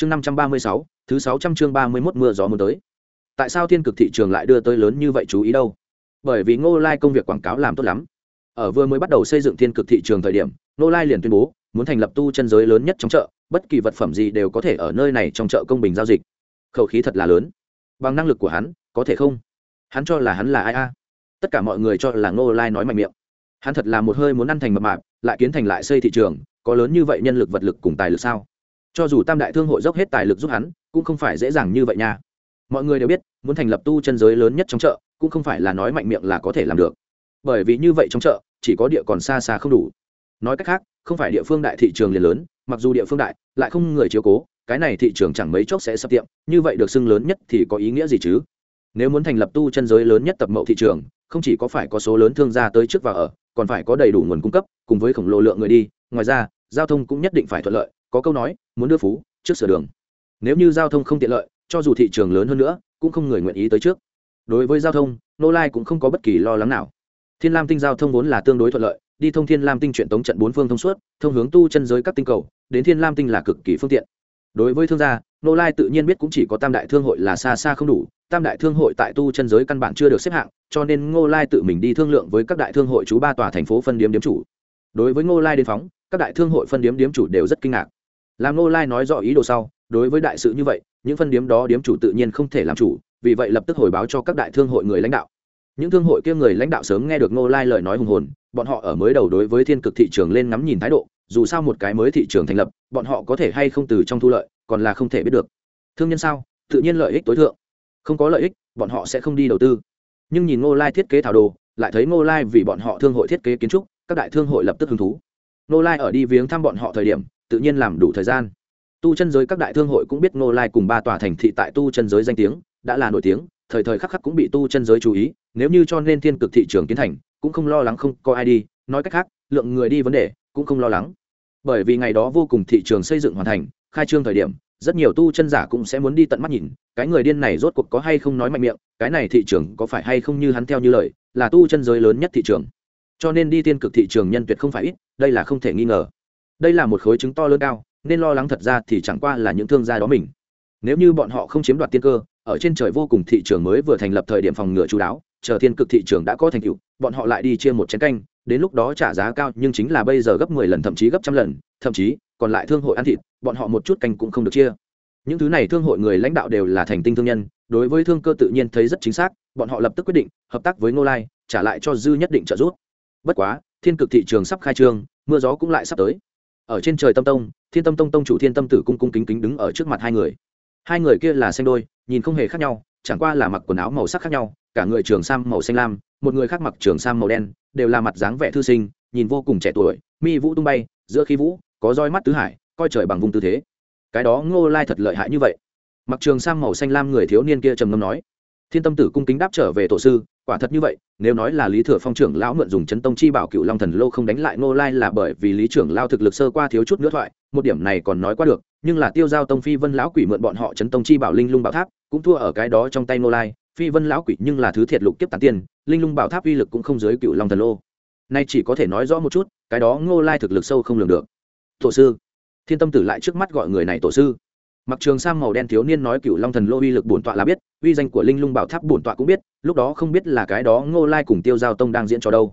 chương năm trăm ba mươi sáu, thứ sáu trăm chương ba mươi mốt mưa gió muốn tới. Tại sao thiên cực thị trường lại đưa tới lớn như vậy chú ý đâu? Bởi vì ngô lai công việc quảng cáo làm tốt lắm. Ở vừa mới bắt đầu xây dựng thiên cực thị trường thời điểm, ngô lai liền tuyên bố, muốn thành lập tu chân giới lớn nhất trong chợ, bất kỳ vật phẩm gì đều có thể ở nơi này trong chợ công bình giao dịch. Khẩu khí thật là lớn. Bằng năng lực của hắn, có thể không? Hắn cho là hắn là ai a? Tất cả mọi người cho là ngô lai nói mạnh miệng. Hắn thật là một hơi muốn ăn thành mập mạp, lại kiến thành lại xây thị trường, có lớn như vậy nhân lực vật lực cùng tài lực sao? Cho dù tam đại thương hội dốc hết tài lực giúp hắn, cũng không phải dễ dàng như vậy nha. Mọi người đều biết, muốn thành lập tu chân giới lớn nhất trong chợ, cũng không phải là nói mạnh miệng là có thể làm được. Bởi vì như vậy trong chợ, chỉ có địa còn xa xa không đủ. Nói cách khác, không phải địa phương đại thị trường liền lớn, mặc dù địa phương đại, lại không người chiếu cố, cái này thị trường chẳng mấy chốc sẽ sập tiệm, như vậy được xưng lớn nhất thì có ý nghĩa gì chứ? Nếu muốn thành lập tu chân giới lớn nhất tập mậu thị trường, không chỉ có phải có số lớn thương gia tới trước và ở, còn phải có đầy đủ nguồn cung cấp, cùng với khổng lồ lượng người đi, ngoài ra, giao thông cũng nhất định phải thuận lợi có câu nói, muốn đưa phú, trước sửa đường. Nếu như giao thông không tiện lợi, cho dù thị trường lớn hơn nữa, cũng không người nguyện ý tới trước. Đối với giao thông, nô lai cũng không có bất kỳ lo lắng nào. Thiên lam tinh giao thông vốn là tương đối thuận lợi, đi thông thiên lam tinh chuyện tống trận bốn phương thông suốt, thông hướng tu chân giới các tinh cầu, đến thiên lam tinh là cực kỳ phương tiện. Đối với thương gia, nô lai tự nhiên biết cũng chỉ có tam đại thương hội là xa xa không đủ, tam đại thương hội tại tu chân giới căn bản chưa được xếp hạng, cho nên ngô lai tự mình đi thương lượng với các đại thương hội chú ba tòa thành phố phân điếm điếm chủ. Đối với ngô lai đến phóng, các đại thương hội phân điếm điếm chủ đều rất kinh ngạc làm Nô lai nói rõ ý đồ sau, đối với đại sự như vậy, những phân điếm đó điếm chủ tự nhiên không thể làm chủ, vì vậy lập tức hồi báo cho các đại thương hội người lãnh đạo. Những thương hội kia người lãnh đạo sớm nghe được Nô lai lời nói hùng hồn, bọn họ ở mới đầu đối với thiên cực thị trường lên ngắm nhìn thái độ, dù sao một cái mới thị trường thành lập, bọn họ có thể hay không từ trong thu lợi, còn là không thể biết được. Thương nhân sao? Tự nhiên lợi ích tối thượng. Không có lợi ích, bọn họ sẽ không đi đầu tư. Nhưng nhìn ngô lai thiết kế thảo đồ, lại thấy ngô lai vì bọn họ thương hội thiết kế kiến trúc, các đại thương hội lập tức hứng thú. Ngô lai ở đi viếng thăm bọn họ thời điểm tự nhiên làm đủ thời gian. Tu chân giới các đại thương hội cũng biết ngô lai cùng ba tòa thành thị tại tu chân giới danh tiếng, đã là nổi tiếng, thời thời khắc khắc cũng bị tu chân giới chú ý, nếu như cho nên thiên cực thị trường tiến thành, cũng không lo lắng không có ai đi, nói cách khác, lượng người đi vấn đề, cũng không lo lắng. Bởi vì ngày đó vô cùng thị trường xây dựng hoàn thành, khai trương thời điểm, rất nhiều tu chân giả cũng sẽ muốn đi tận mắt nhìn, cái người điên này rốt cuộc có hay không nói mạnh miệng, cái này thị trường có phải hay không như hắn theo như lời, là tu chân giới lớn nhất thị trường. Cho nên đi tiên cực thị trường nhân tuyệt không phải ít, đây là không thể nghi ngờ đây là một khối chứng to lớn cao, nên lo lắng thật ra thì chẳng qua là những thương gia đó mình. Nếu như bọn họ không chiếm đoạt tiên cơ, ở trên trời vô cùng thị trường mới vừa thành lập thời điểm phòng ngừa chú đáo, chờ thiên cực thị trường đã có thành tựu, bọn họ lại đi chia một chén canh, đến lúc đó trả giá cao, nhưng chính là bây giờ gấp mười lần, thậm chí gấp trăm lần, thậm chí còn lại thương hội ăn thịt, bọn họ một chút canh cũng không được chia. Những thứ này thương hội người lãnh đạo đều là thành tinh thương nhân, đối với thương cơ tự nhiên thấy rất chính xác, bọn họ lập tức quyết định hợp tác với ngô lai, trả lại cho dư nhất định trợ giúp. Bất quá, thiên cực thị trường sắp khai trương, mưa gió cũng lại sắp tới ở trên trời tâm tông, thiên tâm tông tông chủ thiên tâm tử cung cung kính kính đứng ở trước mặt hai người. Hai người kia là xanh đôi, nhìn không hề khác nhau, chẳng qua là mặc quần áo màu sắc khác nhau, cả người trường sam màu xanh lam, một người khác mặc trường sam màu đen, đều là mặt dáng vẻ thư sinh, nhìn vô cùng trẻ tuổi, mi vũ tung bay, giữa khi vũ, có roi mắt tứ hải, coi trời bằng vùng tư thế. Cái đó ngô lai thật lợi hại như vậy. Mặc trường sam màu xanh lam người thiếu niên kia trầm ngâm nói thiên tâm tử cung kính đáp trở về tổ sư, quả thật như vậy, nếu nói là lý thừa phong trưởng lão mượn dùng chấn tông chi bảo cựu long thần lô không đánh lại ngô lai là bởi vì lý trưởng lao thực lực sơ qua thiếu chút nữa thoại, một điểm này còn nói qua được, nhưng là tiêu giao tông phi vân lão quỷ mượn bọn họ chấn tông chi bảo linh lung bảo tháp, cũng thua ở cái đó trong tay ngô lai, phi vân lão quỷ nhưng là thứ thiệt lục kiếp tán tiền, linh lung bảo tháp uy lực cũng không dưới cựu long thần lô. Nay chỉ có thể nói rõ một chút, cái đó ngô lai thực lực sâu không lường được. Tổ sư, thiên tâm tử lại trước mắt gọi người này tổ sư mặc trường sam màu đen thiếu niên nói cựu long thần lô uy lực bổn tọa là biết, uy danh của linh lung bảo tháp bổn tọa cũng biết, lúc đó không biết là cái đó ngô lai cùng tiêu giao tông đang diễn cho đâu.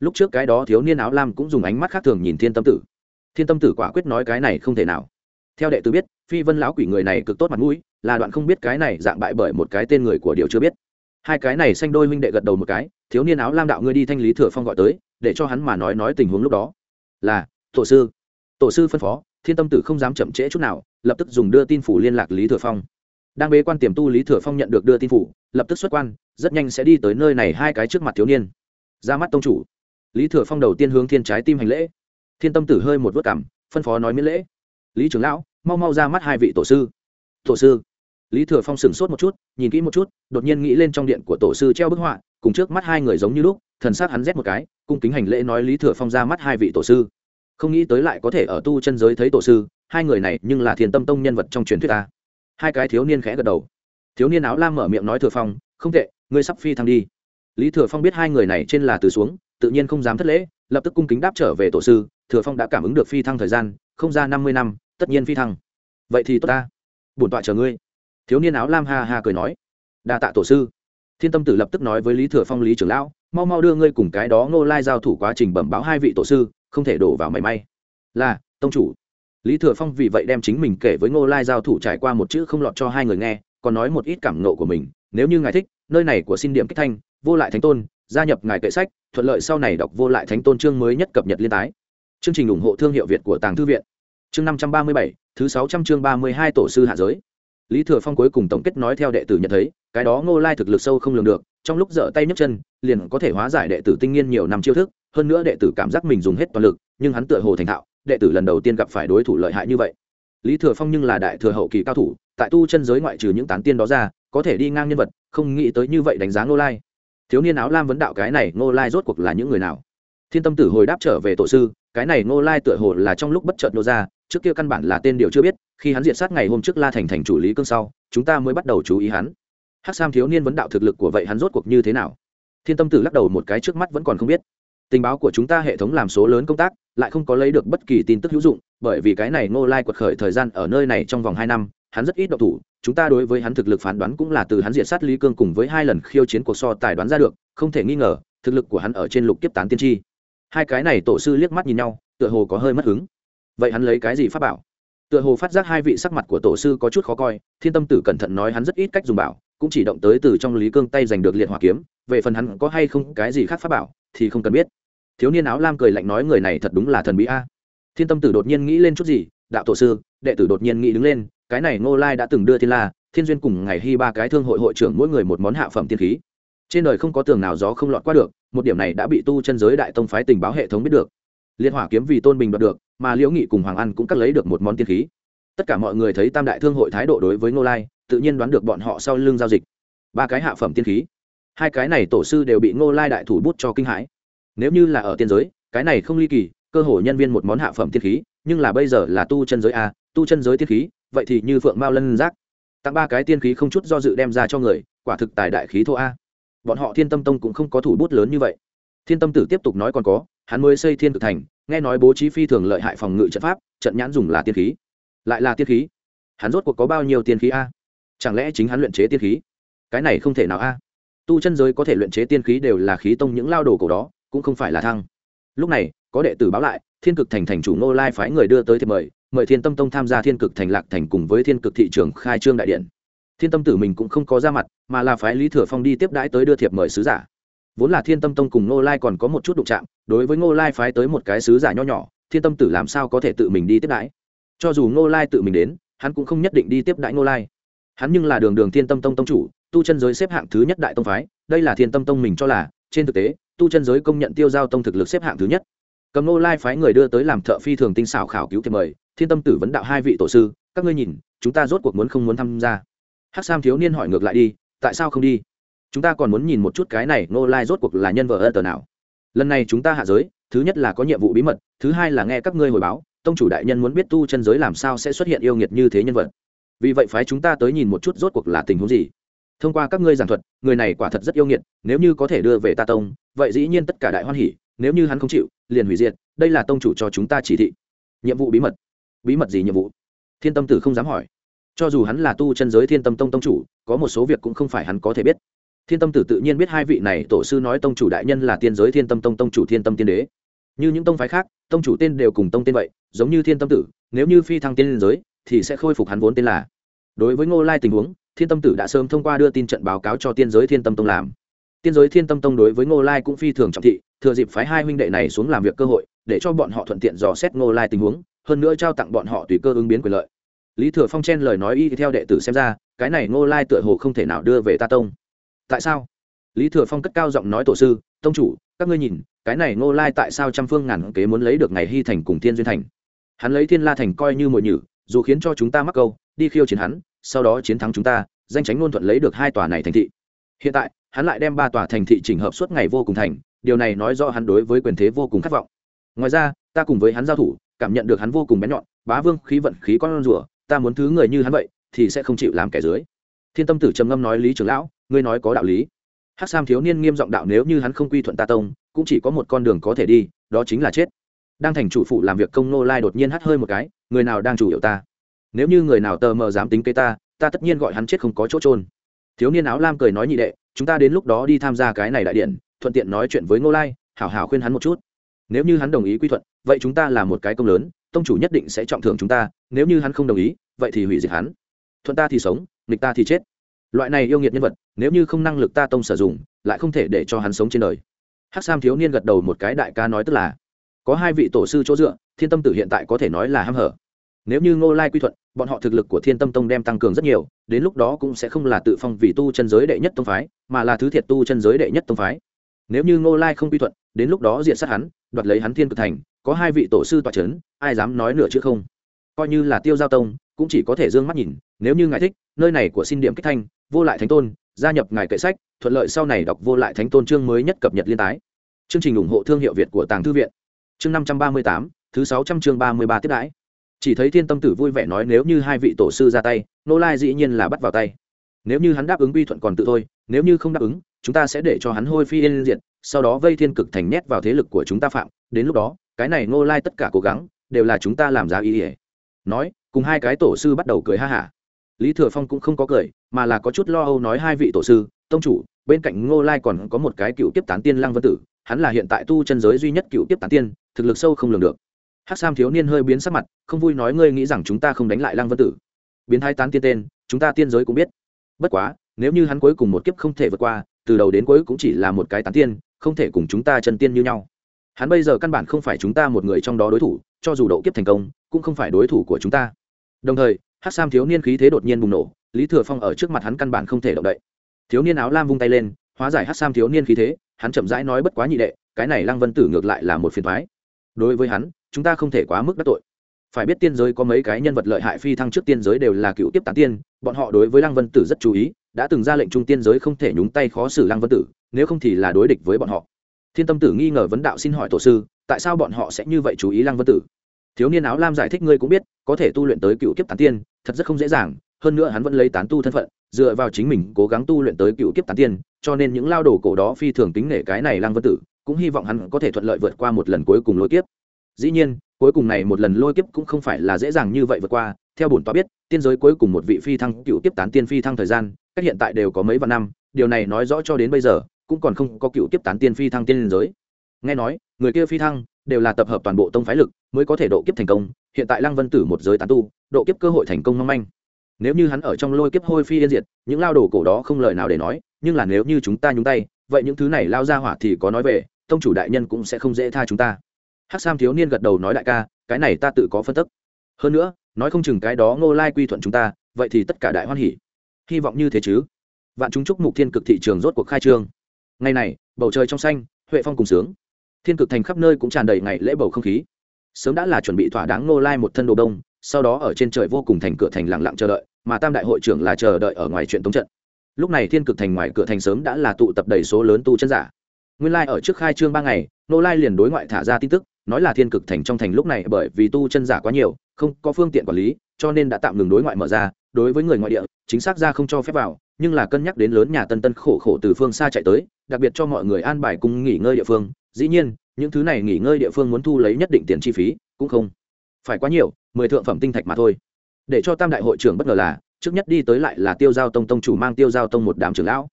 Lúc trước cái đó thiếu niên áo lam cũng dùng ánh mắt khác thường nhìn thiên tâm tử. Thiên tâm tử quả quyết nói cái này không thể nào. Theo đệ tử biết, phi vân lão quỷ người này cực tốt mặt mũi, là đoạn không biết cái này dạng bại bởi một cái tên người của điều chưa biết. Hai cái này xanh đôi minh đệ gật đầu một cái, thiếu niên áo lam đạo ngươi đi thanh lý thừa phong gọi tới, để cho hắn mà nói nói tình huống lúc đó. Là, tổ sư. Tổ sư phân phó, thiên tâm tử không dám chậm trễ chút nào lập tức dùng đưa tin phủ liên lạc lý thừa phong. Đang bế quan tiềm tu lý thừa phong nhận được đưa tin phủ, lập tức xuất quan, rất nhanh sẽ đi tới nơi này hai cái trước mặt thiếu niên. Ra mắt tông chủ. Lý thừa phong đầu tiên hướng thiên trái tim hành lễ. Thiên tâm tử hơi một vớt cảm, phân phó nói miễn lễ. Lý trưởng lão, mau mau ra mắt hai vị tổ sư. Tổ sư. Lý thừa phong sửng sốt một chút, nhìn kỹ một chút, đột nhiên nghĩ lên trong điện của tổ sư treo bức họa, cùng trước mắt hai người giống như lúc, thần sát hắn rét một cái, cung kính hành lễ nói lý thừa phong ra mắt hai vị tổ sư. Không nghĩ tới lại có thể ở tu chân giới thấy tổ sư hai người này nhưng là thiền tâm tông nhân vật trong truyền thuyết ta. Hai cái thiếu niên khẽ gật đầu. Thiếu niên áo lam mở miệng nói thừa phong, không tệ, ngươi sắp phi thăng đi. Lý thừa phong biết hai người này trên là từ xuống, tự nhiên không dám thất lễ, lập tức cung kính đáp trở về tổ sư, thừa phong đã cảm ứng được phi thăng thời gian, không ra năm mươi năm, tất nhiên phi thăng. Vậy thì tốt ta, bổn tọa chờ ngươi. Thiếu niên áo lam ha ha cười nói. Đa tạ tổ sư. Thiên tâm tử lập tức nói với lý thừa phong, lý trưởng lão, mau mau đưa ngươi cùng cái đó ngô lai giao thủ quá trình bẩm báo hai vị tổ sư, không thể đổ vào mảy may. Là, tông chủ lý thừa phong vì vậy đem chính mình kể với ngô lai giao thủ trải qua một chữ không lọt cho hai người nghe, còn nói một ít cảm nộ của mình, nếu như ngài thích, nơi này của xin điểm kích thanh, vô lại thánh tôn, gia nhập ngài kệ sách, thuận lợi sau này đọc vô lại thánh tôn chương mới nhất cập nhật liên tái. Chương trình ủng hộ thương hiệu việt của tàng thư viện. Chương năm trăm ba mươi bảy, thứ sáu trăm chương ba mươi hai tổ sư hạ giới. Lý thừa phong cuối cùng tổng kết nói theo đệ tử nhận thấy, cái đó ngô lai thực lực sâu không lường được, trong lúc dở tay nhấc chân, liền có thể hóa giải đệ tử tinh nghiên nhiều năm chiêu thức, hơn nữa đệ tử cảm giác mình dùng hết toàn lực, nhưng hắn tựa hồ thành thạo đệ tử lần đầu tiên gặp phải đối thủ lợi hại như vậy. Lý thừa phong nhưng là đại thừa hậu kỳ cao thủ, tại tu chân giới ngoại trừ những tán tiên đó ra, có thể đi ngang nhân vật, không nghĩ tới như vậy đánh giá ngô lai. Thiếu niên áo lam vấn đạo cái này ngô lai rốt cuộc là những người nào? Thiên tâm tử hồi đáp trở về tổ sư, cái này ngô lai tựa hồ là trong lúc bất chợt nô ra, trước kia căn bản là tên điều chưa biết, khi hắn diện sát ngày hôm trước la thành thành chủ lý cương sau, chúng ta mới bắt đầu chú ý hắn. Hắc sam thiếu niên vấn đạo thực lực của vậy hắn rốt cuộc như thế nào? Thiên tâm tử lắc đầu một cái trước mắt vẫn còn không biết tình báo của chúng ta hệ thống làm số lớn công tác, lại không có lấy được bất kỳ tin tức hữu dụng, bởi vì cái này ngô lai quật khởi thời gian ở nơi này trong vòng hai năm, hắn rất ít độc thủ, chúng ta đối với hắn thực lực phán đoán cũng là từ hắn diện sát lý cương cùng với hai lần khiêu chiến cuộc so tài đoán ra được, không thể nghi ngờ, thực lực của hắn ở trên lục kiếp tán tiên tri. Hai cái này tổ sư liếc mắt nhìn nhau, tựa hồ có hơi mất hứng. Vậy hắn lấy cái gì phát bảo? Tựa hồ phát giác hai vị sắc mặt của tổ sư có chút khó coi, thiên tâm tử cẩn thận nói hắn rất ít cách dùng bảo, cũng chỉ động tới từ trong lý cương tay giành được liệt hỏa kiếm, về phần hắn có hay không cái gì khác pháp bảo thì không cần biết. Thiếu niên áo lam cười lạnh nói người này thật đúng là thần bí a. Thiên tâm tử đột nhiên nghĩ lên chút gì, đạo tổ sư, đệ tử đột nhiên nghĩ đứng lên, cái này ngô lai đã từng đưa thiên la, thiên duyên cùng ngày hy ba cái thương hội hội trưởng mỗi người một món hạ phẩm tiên khí. Trên đời không có tường nào gió không lọt qua được, một điểm này đã bị tu chân giới đại tông phái tình báo hệ thống biết được. Liên hỏa kiếm vì tôn bình đoạt được, mà liễu nghị cùng hoàng ăn cũng cắt lấy được một món tiên khí. Tất cả mọi người thấy tam đại thương hội thái độ đối với ngô lai, tự nhiên đoán được bọn họ sau lưng giao dịch. Ba cái hạ phẩm tiên khí hai cái này tổ sư đều bị ngô lai đại thủ bút cho kinh hãi. Nếu như là ở tiên giới, cái này không ly kỳ, cơ hội nhân viên một món hạ phẩm tiên khí, nhưng là bây giờ là tu chân giới a, tu chân giới tiên khí, vậy thì như phượng mao lân giác. Tặng ba cái tiên khí không chút do dự đem ra cho người, quả thực tài đại khí thô a. Bọn họ thiên tâm tông cũng không có thủ bút lớn như vậy. Thiên tâm tử tiếp tục nói còn có, hắn mới xây thiên cực thành, nghe nói bố trí phi thường lợi hại phòng ngự trận pháp, trận nhãn dùng là tiên khí. Lại là tiên khí. Hắn rốt cuộc có bao nhiêu tiên khí a? Chẳng lẽ chính hắn luyện chế tiên khí? Cái này không thể nào a tu chân giới có thể luyện chế tiên khí đều là khí tông những lao đồ cổ đó, cũng không phải là thăng. Lúc này, có đệ tử báo lại, thiên cực thành thành chủ ngô lai phái người đưa tới thiệp mời mời thiên tâm tông tham gia thiên cực thành lạc thành cùng với thiên cực thị trường khai trương đại điện. Thiên tâm tử mình cũng không có ra mặt, mà là phái lý thừa phong đi tiếp đãi tới đưa thiệp mời sứ giả. Vốn là thiên tâm tông cùng ngô lai còn có một chút đụng chạm, đối với ngô lai phái tới một cái sứ giả nho nhỏ, thiên tâm tử làm sao có thể tự mình đi tiếp đãi? Cho dù ngô lai tự mình đến, hắn cũng không nhất định đi tiếp đãi ngô lai hắn nhưng là đường đường thiên tâm tông tông chủ, tu chân giới xếp hạng thứ nhất đại tông phái, đây là thiên tâm tông mình cho là, trên thực tế, tu chân giới công nhận tiêu giao tông thực lực xếp hạng thứ nhất. Cầm Nô lai phái người đưa tới làm thợ phi thường tinh xảo khảo cứu thiệp mời, thiên tâm tử vấn đạo hai vị tổ sư, các ngươi nhìn, chúng ta rốt cuộc muốn không muốn tham gia? Hắc sam thiếu niên hỏi ngược lại đi, tại sao không đi? Chúng ta còn muốn nhìn một chút cái này Nô lai rốt cuộc là nhân vợ ơ tờ nào? Lần này chúng ta hạ giới, thứ nhất là có nhiệm vụ bí mật, thứ hai là nghe các ngươi hồi báo, tông chủ đại nhân muốn biết tu chân giới làm sao sẽ xuất hiện yêu nghiệt như thế nhân vật vì vậy phái chúng ta tới nhìn một chút rốt cuộc là tình huống gì. Thông qua các ngươi giảng thuật, người này quả thật rất yêu nghiệt, nếu như có thể đưa về ta tông, vậy dĩ nhiên tất cả đại hoan hỉ, nếu như hắn không chịu, liền hủy diệt, đây là tông chủ cho chúng ta chỉ thị. Nhiệm vụ bí mật. Bí mật gì nhiệm vụ? Thiên tâm tử không dám hỏi. Cho dù hắn là tu chân giới thiên tâm tông tông chủ, có một số việc cũng không phải hắn có thể biết. Thiên tâm tử tự nhiên biết hai vị này tổ sư nói tông chủ đại nhân là tiên giới thiên tâm tông tông chủ thiên tâm tiên đế. Như những tông phái khác, tông chủ tên đều cùng tông tên vậy, giống như thiên tâm tử, nếu như phi thăng tiên giới, thì sẽ khôi phục hắn vốn tên là đối với ngô lai tình huống, thiên tâm tử đã sớm thông qua đưa tin trận báo cáo cho tiên giới thiên tâm tông làm. Tiên giới thiên tâm tông đối với ngô lai cũng phi thường trọng thị, thừa dịp phái hai huynh đệ này xuống làm việc cơ hội, để cho bọn họ thuận tiện dò xét ngô lai tình huống, hơn nữa trao tặng bọn họ tùy cơ ứng biến quyền lợi. Lý thừa phong chen lời nói y theo đệ tử xem ra, cái này ngô lai tựa hồ không thể nào đưa về ta tông. Tại sao? Lý thừa phong cất cao giọng nói tổ sư, tông chủ, các ngươi nhìn, cái này ngô lai tại sao trăm phương ngàn kế muốn lấy được ngày hy thành cùng thiên duyên thành? Hắn lấy thiên la thành coi như mội nhử, dù khiến cho chúng ta mắc câu đi khiêu chiến hắn, sau đó chiến thắng chúng ta, danh tránh ngôn thuận lấy được hai tòa này thành thị. Hiện tại, hắn lại đem ba tòa thành thị chỉnh hợp suốt ngày vô cùng thành, điều này nói rõ hắn đối với quyền thế vô cùng khát vọng. Ngoài ra, ta cùng với hắn giao thủ, cảm nhận được hắn vô cùng bén nhọn, bá vương khí vận khí con rùa, ta muốn thứ người như hắn vậy, thì sẽ không chịu làm kẻ dưới. Thiên tâm tử trầm ngâm nói lý trưởng lão, ngươi nói có đạo lý. Hắc sam thiếu niên nghiêm giọng đạo nếu như hắn không quy thuận ta tông, cũng chỉ có một con đường có thể đi, đó chính là chết. Đang thành chủ phụ làm việc công nô lai đột nhiên hắt hơi một cái, người nào đang chủ hiệu ta? Nếu như người nào tờ mờ dám tính kế ta ta tất nhiên gọi hắn chết không có chỗ trôn thiếu niên áo lam cười nói nhị đệ, chúng ta đến lúc đó đi tham gia cái này đại điện, thuận tiện nói chuyện với ngô lai, hảo hảo khuyên hắn một chút. Nếu như hắn đồng ý quy thuận, vậy chúng ta là một cái công lớn, tông chủ nhất định sẽ trọng thưởng chúng ta, nếu như hắn không đồng ý, vậy thì hủy diệt hắn. Thuận ta thì sống, nghịch ta thì chết. Loại này yêu nghiệt nhân vật, nếu như không năng lực ta tông sử dụng, lại không thể để cho hắn sống trên đời. Hắc sam thiếu niên gật đầu một cái đại ca nói tức là, có hai vị tổ sư chỗ dựa, thiên tâm tử hiện tại có thể nói là ham hở. Nếu như ngô lai quy thuận bọn họ thực lực của thiên tâm tông đem tăng cường rất nhiều, đến lúc đó cũng sẽ không là tự phong vì tu chân giới đệ nhất tông phái, mà là thứ thiệt tu chân giới đệ nhất tông phái. Nếu như ngô lai không quy thuận, đến lúc đó diện sát hắn, đoạt lấy hắn thiên cực thành, có hai vị tổ sư tọa c h ấ n ai dám nói nửa chữ không? Coi như là tiêu giao tông, cũng chỉ có thể d ư ơ n g mắt nhìn, nếu như ngài thích, nơi này của xin điểm kích thanh, vô lại thánh tôn, gia nhập ngài kệ sách, thuận lợi sau này đọc vô lại thánh tôn chương mới nhất cập nhật liên tái. Chương trình ủng hộ thương hiệu việt của tàng thư viện. Chương năm trăm ba mươi tám, thứ sáu trăm chương ba mươi ba tiếp đãi chỉ thấy thiên tâm tử vui vẻ nói nếu như hai vị tổ sư ra tay nô lai dĩ nhiên là bắt vào tay. Nếu như hắn đáp ứng quy thuận còn tự thôi, nếu như không đáp ứng, chúng ta sẽ để cho hắn hôi phi yên diện sau đó vây thiên cực thành nhét vào thế lực của chúng ta phạm. Đến lúc đó, cái này ngô lai tất cả cố gắng, đều là chúng ta làm ra ý ỉa nói, cùng hai cái tổ sư bắt đầu cười ha hả. Lý thừa phong cũng không có cười, mà là có chút lo âu nói hai vị tổ sư, tông chủ, bên cạnh ngô lai còn có một cái cựu tiếp tán tiên lăng vân tử, hắn là hiện tại tu chân giới duy nhất cựu tiếp tán tiên, thực lực sâu không lường được hát sam thiếu niên hơi biến sắc mặt, không vui nói ngươi nghĩ rằng chúng ta không đánh lại lăng vân tử. Biến thái tán tiên tên, chúng ta tiên giới cũng biết. Bất quá, nếu như hắn cuối cùng một kiếp không thể vượt qua, từ đầu đến cuối cũng chỉ là một cái tán tiên, không thể cùng chúng ta chân tiên như nhau. Hắn bây giờ căn bản không phải chúng ta một người trong đó đối thủ, cho dù độ kiếp thành công, cũng không phải đối thủ của chúng ta. Đồng thời hát sam thiếu niên khí thế đột nhiên bùng nổ, lý thừa phong ở trước mặt hắn căn bản không thể động đậy. Thiếu niên áo lam vung tay lên, hóa giải hát sam thiếu niên khí thế, hắn chậm rãi nói bất quá nhị đệ, cái này lăng vân tử ngược lại là một phiền thoái. Đối với hắn chúng ta không thể quá mức đắc tội. Phải biết tiên giới có mấy cái nhân vật lợi hại phi thăng trước tiên giới đều là cựu tiếp tán tiên, bọn họ đối với lăng vân tử rất chú ý, đã từng ra lệnh trung tiên giới không thể nhúng tay khó xử lăng vân tử, nếu không thì là đối địch với bọn họ. Thiên tâm tử nghi ngờ vấn đạo xin hỏi tổ sư, tại sao bọn họ sẽ như vậy chú ý lăng vân tử? Thiếu niên áo lam giải thích ngươi cũng biết, có thể tu luyện tới cựu kiếp tán tiên, thật rất không dễ dàng, hơn nữa hắn vẫn lấy tán tu thân phận, dựa vào chính mình cố gắng tu luyện tới cựu kiếp tán tiên, cho nên những lao đồ cổ đó phi thường tính nể cái này lăng vân tử, cũng hy vọng hắn có thể thuận lợi vượt qua một lần cuối cùng lối kiếp dĩ nhiên, cuối cùng này một lần lôi kiếp cũng không phải là dễ dàng như vậy vượt qua. Theo bổn tọa biết, tiên giới cuối cùng một vị phi thăng, cựu kiếp tán tiên phi thăng thời gian, cách hiện tại đều có mấy vạn năm, điều này nói rõ cho đến bây giờ, cũng còn không có cựu kiếp tán tiên phi thăng tiên liên giới. Nghe nói, người kia phi thăng, đều là tập hợp toàn bộ tông phái lực, mới có thể độ kiếp thành công. Hiện tại lăng vân tử một giới tán tu, độ kiếp cơ hội thành công mong manh. Nếu như hắn ở trong lôi kiếp hôi phi yên diệt, những lao đồ cổ đó không lời nào để nói, nhưng là nếu như chúng ta nhúng tay, vậy những thứ này lao ra hỏa thì có nói về, tông chủ đại nhân cũng sẽ không dễ tha chúng ta hắc sam thiếu niên gật đầu nói đại ca, cái này ta tự có phân tức. Hơn nữa, nói không chừng cái đó ngô lai quy thuận chúng ta, vậy thì tất cả đại hoan hỉ. Hy vọng như thế chứ. Vạn chúng chúc mục thiên cực thị trường rốt cuộc khai trương. Ngày này, bầu trời trong xanh, huệ phong cùng sướng. Thiên cực thành khắp nơi cũng tràn đầy ngày lễ bầu không khí. Sớm đã là chuẩn bị thỏa đáng ngô lai một thân đồ đông, sau đó ở trên trời vô cùng thành cửa thành lặng lặng chờ đợi, mà tam đại hội trưởng là chờ đợi ở ngoài chuyện tống trận. Lúc này thiên cực thành ngoài cửa thành sớm đã là tụ tập đầy số lớn tu chân giả. Nguyên lai ở trước khai trương ba ngày nô lai liền đối ngoại thả ra tin tức nói là thiên cực thành trong thành lúc này bởi vì tu chân giả quá nhiều, không có phương tiện quản lý, cho nên đã tạm ngừng đối ngoại mở ra, đối với người ngoại địa, chính xác ra không cho phép vào, nhưng là cân nhắc đến lớn nhà tân tân khổ khổ từ phương xa chạy tới, đặc biệt cho mọi người an bài cùng nghỉ ngơi địa phương, dĩ nhiên, những thứ này nghỉ ngơi địa phương muốn thu lấy nhất định tiền chi phí, cũng không phải quá nhiều, mười thượng phẩm tinh thạch mà thôi. Để cho tam đại hội trưởng bất ngờ là, trước nhất đi tới lại là tiêu giao tông tông chủ mang tiêu giao tông một đám trưởng lão.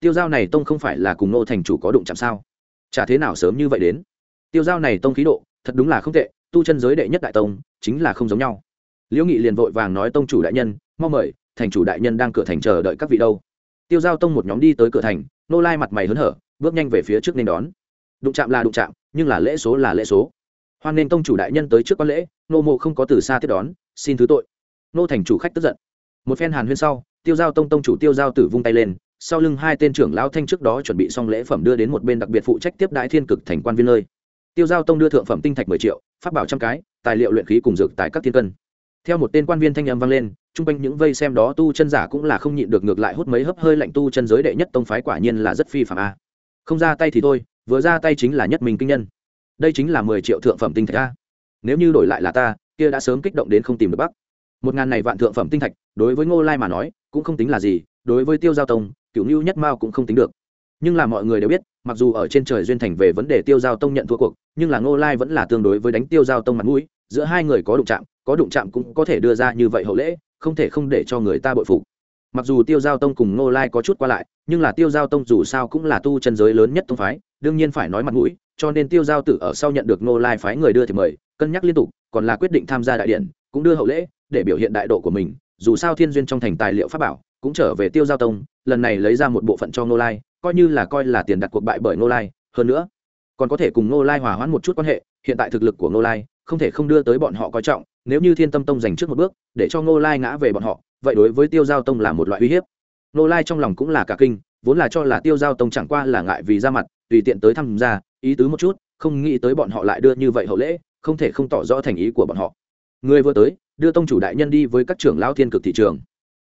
Tiêu giao này tông không phải là cùng nô thành chủ có đụng chạm sao? Chả thế nào sớm như vậy đến? Tiêu giao này tông khí độ, thật đúng là không tệ, tu chân giới đệ nhất đại tông, chính là không giống nhau. Liễu nghị liền vội vàng nói tông chủ đại nhân mong mời, thành chủ đại nhân đang cửa thành chờ đợi các vị đâu. Tiêu giao tông một nhóm đi tới cửa thành, nô lai mặt mày hớn hở, bước nhanh về phía trước nên đón. Đụng chạm là đụng chạm, nhưng là lễ số là lễ số. Hoan nên tông chủ đại nhân tới trước quan lễ, nô mộ không có từ xa tiếp đón, xin thứ tội. Nô thành chủ khách tức giận. Một phen hàn huyên sau, tiêu giao tông tông chủ tiêu giao tử vung tay lên, sau lưng hai tên trưởng lão thanh trước đó chuẩn bị xong lễ phẩm đưa đến một bên đặc biệt phụ trách tiếp đái thiên cực thành quan viên nơi tiêu giao tông đưa thượng phẩm tinh thạch mười triệu phát bảo trăm cái, tài liệu luyện khí cùng dược tại các thiên cân. Theo một tên quan viên thanh âm vang lên chung quanh những vây xem đó tu chân giả cũng là không nhịn được ngược lại hút mấy hấp hơi lạnh tu chân giới đệ nhất tông phái quả nhiên là rất phi phạm a. Không ra tay thì thôi, vừa ra tay chính là nhất mình kinh nhân. Đây chính là mười triệu thượng phẩm tinh thạch a. Nếu như đổi lại là ta, kia đã sớm kích động đến không tìm được bắc. Một ngàn này vạn thượng phẩm tinh thạch, đối với ngô lai mà nói, cũng không tính là gì, đối với tiêu giao tông cựu ngưu nhất mao cũng không tính được. Nhưng là mọi người đều biết mặc dù ở trên trời duyên thành về vấn đề tiêu giao tông nhận thua cuộc, nhưng là ngô lai vẫn là tương đối với đánh tiêu giao tông mặt mũi, giữa hai người có đụng chạm, có đụng chạm cũng có thể đưa ra như vậy hậu lễ, không thể không để cho người ta bội phục. Mặc dù tiêu giao tông cùng ngô lai có chút qua lại, nhưng là tiêu giao tông dù sao cũng là tu chân giới lớn nhất tông phái, đương nhiên phải nói mặt mũi, cho nên tiêu giao tử ở sau nhận được ngô lai phái người đưa thì mời, cân nhắc liên tục, còn là quyết định tham gia đại điện, cũng đưa hậu lễ, để biểu hiện đại độ của mình, dù sao thiên duyên trong thành tài liệu pháp bảo, cũng trở về tiêu giao tông, lần này lấy ra một bộ phận cho ngô lai coi như là coi là tiền đặt cuộc bại bởi ngô lai, hơn nữa, còn có thể cùng ngô lai hòa hoãn một chút quan hệ, hiện tại thực lực của ngô lai không thể không đưa tới bọn họ coi trọng, nếu như thiên tâm tông giành trước một bước, để cho ngô lai ngã về bọn họ, vậy đối với tiêu giao tông là một loại uy hiếp. Ngô lai trong lòng cũng là cả kinh, vốn là cho là tiêu giao tông chẳng qua là ngại vì ra mặt, tùy tiện tới tham gia ý tứ một chút, không nghĩ tới bọn họ lại đưa như vậy hậu lễ, không thể không tỏ rõ thành ý của bọn họ. Người vừa tới, đưa tông chủ đại nhân đi với các trưởng lão thiên cực thị trường.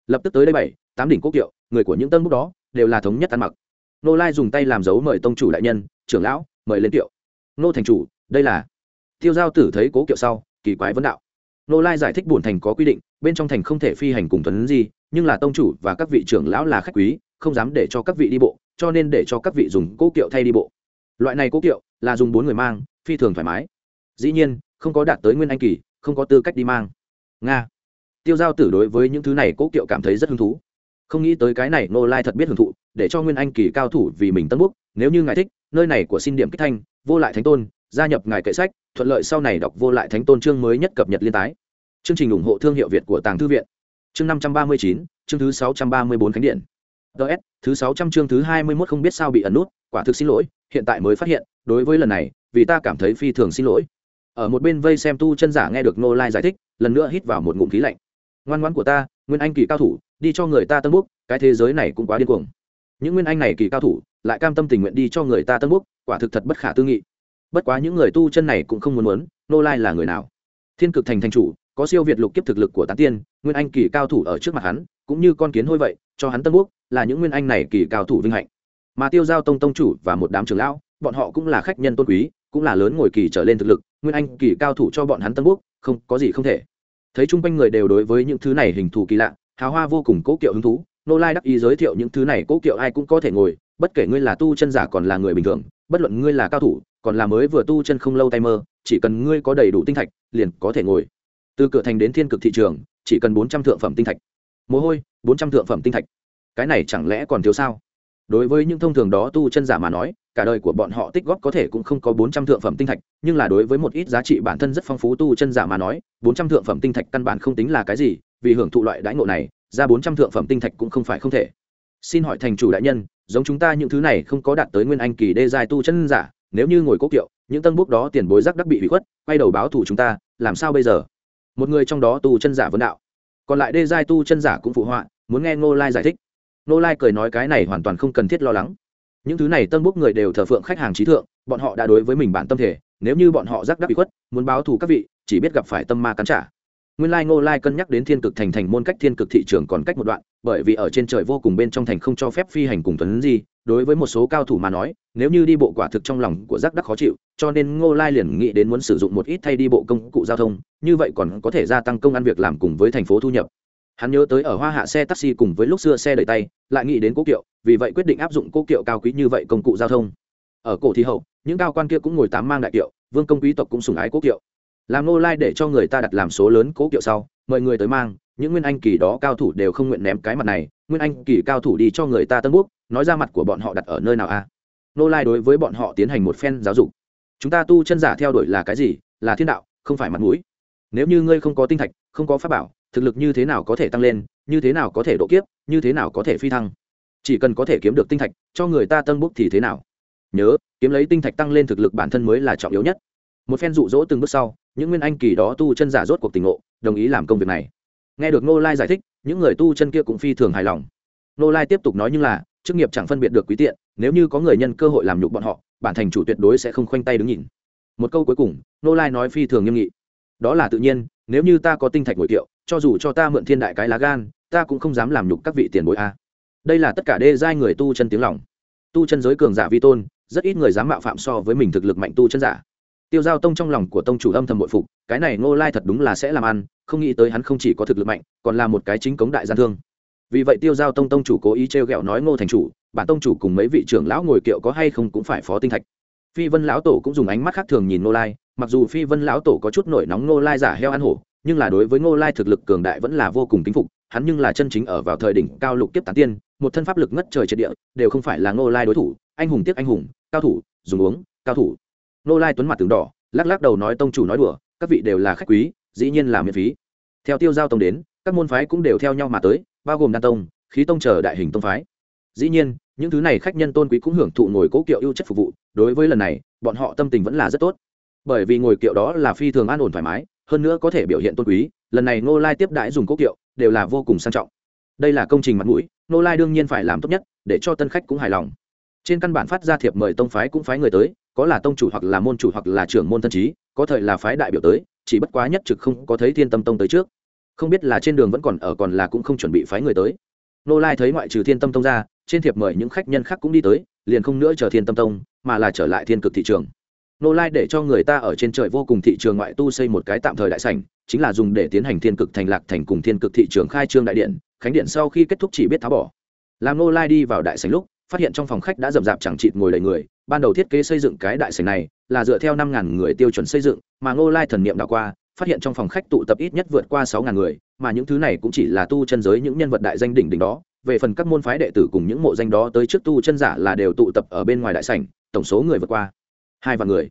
Lập tức tới đây bảy, tám đỉnh quốc kiệu, người của những tân bút đó đều là thống nhất ăn mặc nô lai dùng tay làm dấu mời tông chủ đại nhân, trưởng lão, mời lên kiệu nô thành chủ, đây là tiêu giao tử thấy cố kiệu sau, kỳ quái vấn đạo. Nô lai giải thích bổn thành có quy định, bên trong thành không thể phi hành cùng tuấn gì, nhưng là tông chủ và các vị trưởng lão là khách quý, không dám để cho các vị đi bộ, cho nên để cho các vị dùng cố kiệu thay đi bộ. Loại này cố kiệu là dùng bốn người mang, phi thường thoải mái. Dĩ nhiên, không có đạt tới nguyên anh kỳ, không có tư cách đi mang. Nga. Tiêu giao tử đối với những thứ này cố kiệu cảm thấy rất hứng thú không nghĩ tới cái này nô lai thật biết hưởng thụ, để cho nguyên anh kỳ cao thủ vì mình tân búc nếu như ngài thích, nơi này của xin điểm kích thanh, vô lại thánh tôn, gia nhập ngài kệ sách, thuận lợi sau này đọc vô lại thánh tôn chương mới nhất cập nhật liên tái. Chương trình ủng hộ thương hiệu việt của tàng thư viện. Chương năm trăm ba mươi chín, chương thứ sáu trăm ba mươi bốn khánh điện. Ts thứ sáu trăm chương thứ hai mươi mốt không biết sao bị ẩn nút, quả thực xin lỗi, hiện tại mới phát hiện, đối với lần này, vì ta cảm thấy phi thường xin lỗi. Ở một bên vây xem tu chân giả nghe được nô lai giải thích, lần nữa hít vào một ngụm khí lạnh. Ngoan ngoãn của ta, nguyên anh kỳ cao thủ đi cho người ta tân búc, cái thế giới này cũng quá điên cuồng. Những nguyên anh này kỳ cao thủ, lại cam tâm tình nguyện đi cho người ta tân búc, quả thực thật bất khả tư nghị. Bất quá những người tu chân này cũng không muốn muốn, nô lai là người nào? Thiên cực thành thành chủ, có siêu việt lục kiếp thực lực của tán tiên, nguyên anh kỳ cao thủ ở trước mặt hắn, cũng như con kiến hôi vậy, cho hắn tân búc, là những nguyên anh này kỳ cao thủ vinh hạnh. Mà tiêu giao tông tông chủ và một đám trưởng lão, bọn họ cũng là khách nhân tôn quý, cũng là lớn ngồi kỳ trở lên thực lực, nguyên anh kỳ cao thủ cho bọn hắn tân búc, không, có gì không thể. Thấy chung quanh người đều đối với những thứ này hình thù kỳ lạ hào hoa vô cùng cố kiệu hứng thú, nô lai đắc ý giới thiệu những thứ này, cố kiệu ai cũng có thể ngồi, bất kể ngươi là tu chân giả còn là người bình thường, bất luận ngươi là cao thủ, còn là mới vừa tu chân không lâu tay mơ, chỉ cần ngươi có đầy đủ tinh thạch, liền có thể ngồi. Từ cửa thành đến thiên cực thị trường, chỉ cần bốn trăm thượng phẩm tinh thạch. Mồ hôi, bốn trăm thượng phẩm tinh thạch. Cái này chẳng lẽ còn thiếu sao? Đối với những thông thường đó tu chân giả mà nói, cả đời của bọn họ tích góp có thể cũng không có bốn trăm thượng phẩm tinh thạch, nhưng là đối với một ít giá trị bản thân rất phong phú tu chân giả mà nói, bốn trăm thượng phẩm tinh thạch căn bản không tính là cái gì vì hưởng thụ loại đãi ngộ này, ra bốn trăm thượng phẩm tinh thạch cũng không phải không thể. Xin hỏi thành chủ đại nhân, giống chúng ta những thứ này không có đạt tới nguyên anh kỳ đê giai tu chân giả, nếu như ngồi cố kiệu, những tân bút đó tiền bối rắc đắc bị hủy khuất, quay đầu báo thù chúng ta, làm sao bây giờ? Một người trong đó tu chân giả vấn đạo. Còn lại đê giai tu chân giả cũng phụ họa, muốn nghe ngô lai giải thích. Ngô lai cười nói cái này hoàn toàn không cần thiết lo lắng. Những thứ này tân bút người đều thờ phượng khách hàng trí thượng, bọn họ đã đối với mình bản tâm thể, nếu như bọn họ rắc đắc bị khuất, muốn báo thù các vị, chỉ biết gặp phải tâm ma cắn trả nguyên lai ngô lai cân nhắc đến thiên cực thành thành môn cách thiên cực thị trường còn cách một đoạn, bởi vì ở trên trời vô cùng bên trong thành không cho phép phi hành cùng tuấn gì đối với một số cao thủ mà nói, nếu như đi bộ quả thực trong lòng của giác đắc khó chịu, cho nên ngô lai liền nghĩ đến muốn sử dụng một ít thay đi bộ công cụ giao thông, như vậy còn có thể gia tăng công ăn việc làm cùng với thành phố thu nhập. Hắn nhớ tới ở hoa hạ xe taxi cùng với lúc xưa xe đẩy tay, lại nghĩ đến cố kiệu, vì vậy quyết định áp dụng cố kiệu cao quý như vậy công cụ giao thông. Ở cổ thì hậu, những cao quan kia cũng ngồi tám mang đại kiệu, vương công quý tộc cũng sùng ái cố kiệu làm nô lai để cho người ta đặt làm số lớn cố kiệu sau, mời người tới mang, những nguyên anh kỳ đó cao thủ đều không nguyện ném cái mặt này, nguyên anh kỳ cao thủ đi cho người ta tân quốc nói ra mặt của bọn họ đặt ở nơi nào à? a nô lai đối với bọn họ tiến hành một phen giáo dục. Chúng ta tu chân giả theo đuổi là cái gì? Là thiên đạo, không phải mặt mũi. Nếu như ngươi không có tinh thạch, không có pháp bảo, thực lực như thế nào có thể tăng lên, như thế nào có thể độ kiếp, như thế nào có thể phi thăng? Chỉ cần có thể kiếm được tinh thạch, cho người ta tân bút thì thế nào? Nhớ, kiếm lấy tinh thạch tăng lên thực lực bản thân mới là trọng yếu nhất một phen rụ rỗ từng bước sau, những nguyên anh kỳ đó tu chân giả rốt cuộc tình ngộ, đồng ý làm công việc này. Nghe được nô lai giải thích, những người tu chân kia cũng phi thường hài lòng. Nô lai tiếp tục nói như là, chức nghiệp chẳng phân biệt được quý tiện, nếu như có người nhân cơ hội làm nhục bọn họ, bản thành chủ tuyệt đối sẽ không khoanh tay đứng nhìn. Một câu cuối cùng nô lai nói phi thường nghiêm nghị. Đó là tự nhiên, nếu như ta có tinh thạch ngồi kiệu, cho dù cho ta mượn thiên đại cái lá gan, ta cũng không dám làm nhục các vị tiền bối a. Đây là tất cả đê giai người tu chân tiếng lòng. Tu chân giới cường giả vi tôn, rất ít người dám mạo phạm so với mình thực lực mạnh tu chân giả tiêu giao tông trong lòng của tông chủ âm thầm bội phục, cái này ngô lai thật đúng là sẽ làm ăn, không nghĩ tới hắn không chỉ có thực lực mạnh, còn là một cái chính cống đại gian thương. Vì vậy tiêu giao tông tông chủ cố ý t r e o g ẹ o nói ngô thành chủ, bản tông chủ cùng mấy vị trưởng lão ngồi kiệu có hay không cũng phải phó tinh thạch. Phi vân lão tổ cũng dùng ánh mắt khác thường nhìn Ngô lai, mặc dù phi vân lão tổ có chút nổi nóng Ngô lai giả heo ăn hổ, nhưng là đối với Ngô lai thực lực cường đại vẫn là vô cùng kính phục, hắn nhưng là chân chính ở vào thời đỉnh cao lục kiếp tán tiên, một thân pháp lực ngất trời triệt địa, đều không phải là Ngô lai đối thủ, anh hùng tiếc anh hùng, cao thủ, dùng uống, cao thủ nô lai tuấn mặt tướng đỏ, lắc lắc đầu nói tông chủ nói đùa, các vị đều là khách quý, dĩ nhiên là miễn phí. Theo tiêu giao tông đến, các môn phái cũng đều theo nhau mà tới, bao gồm đan tông, khí tông chờ đại hình tông phái. Dĩ nhiên, những thứ này khách nhân tôn quý cũng hưởng thụ ngồi cố kiệu ưu chất phục vụ, đối với lần này, bọn họ tâm tình vẫn là rất tốt. Bởi vì ngồi kiệu đó là phi thường an ổn thoải mái, hơn nữa có thể biểu hiện tôn quý, lần này ngô lai tiếp đãi dùng cố kiệu, đều là vô cùng sang trọng. Đây là công trình mặt mũi ngô lai đương nhiên phải làm tốt nhất, để cho tân khách cũng hài lòng. Trên căn bản phát ra thiệp mời tông phái cũng phái người tới có là tông chủ hoặc là môn chủ hoặc là trưởng môn thân trí có thời là phái đại biểu tới, chỉ bất quá nhất trực không có thấy thiên tâm tông tới trước. Không biết là trên đường vẫn còn ở còn là cũng không chuẩn bị phái người tới. Nô lai thấy ngoại trừ thiên tâm tông ra, trên thiệp mời những khách nhân khác cũng đi tới, liền không nữa chờ thiên tâm tông, mà là trở lại thiên cực thị trường. Nô lai để cho người ta ở trên trời vô cùng thị trường ngoại tu xây một cái tạm thời đại sảnh, chính là dùng để tiến hành thiên cực thành lạc thành cùng thiên cực thị trường khai trương đại điện, khánh điện sau khi kết thúc chỉ biết tháo bỏ. Làm nô lai đi vào đại sảnh lúc phát hiện trong phòng khách đã rậm rạp chẳng chịt ngồi đầy người, ban đầu thiết kế xây dựng cái đại sảnh này là dựa theo năm ngàn người tiêu chuẩn xây dựng, mà ngô lai thần niệm đảo qua, phát hiện trong phòng khách tụ tập ít nhất vượt qua sáu ngàn người, mà những thứ này cũng chỉ là tu chân giới những nhân vật đại danh đỉnh đỉnh đó. Về phần các môn phái đệ tử cùng những mộ danh đó tới trước tu chân giả là đều tụ tập ở bên ngoài đại sảnh, tổng số người vượt qua hai vạn người.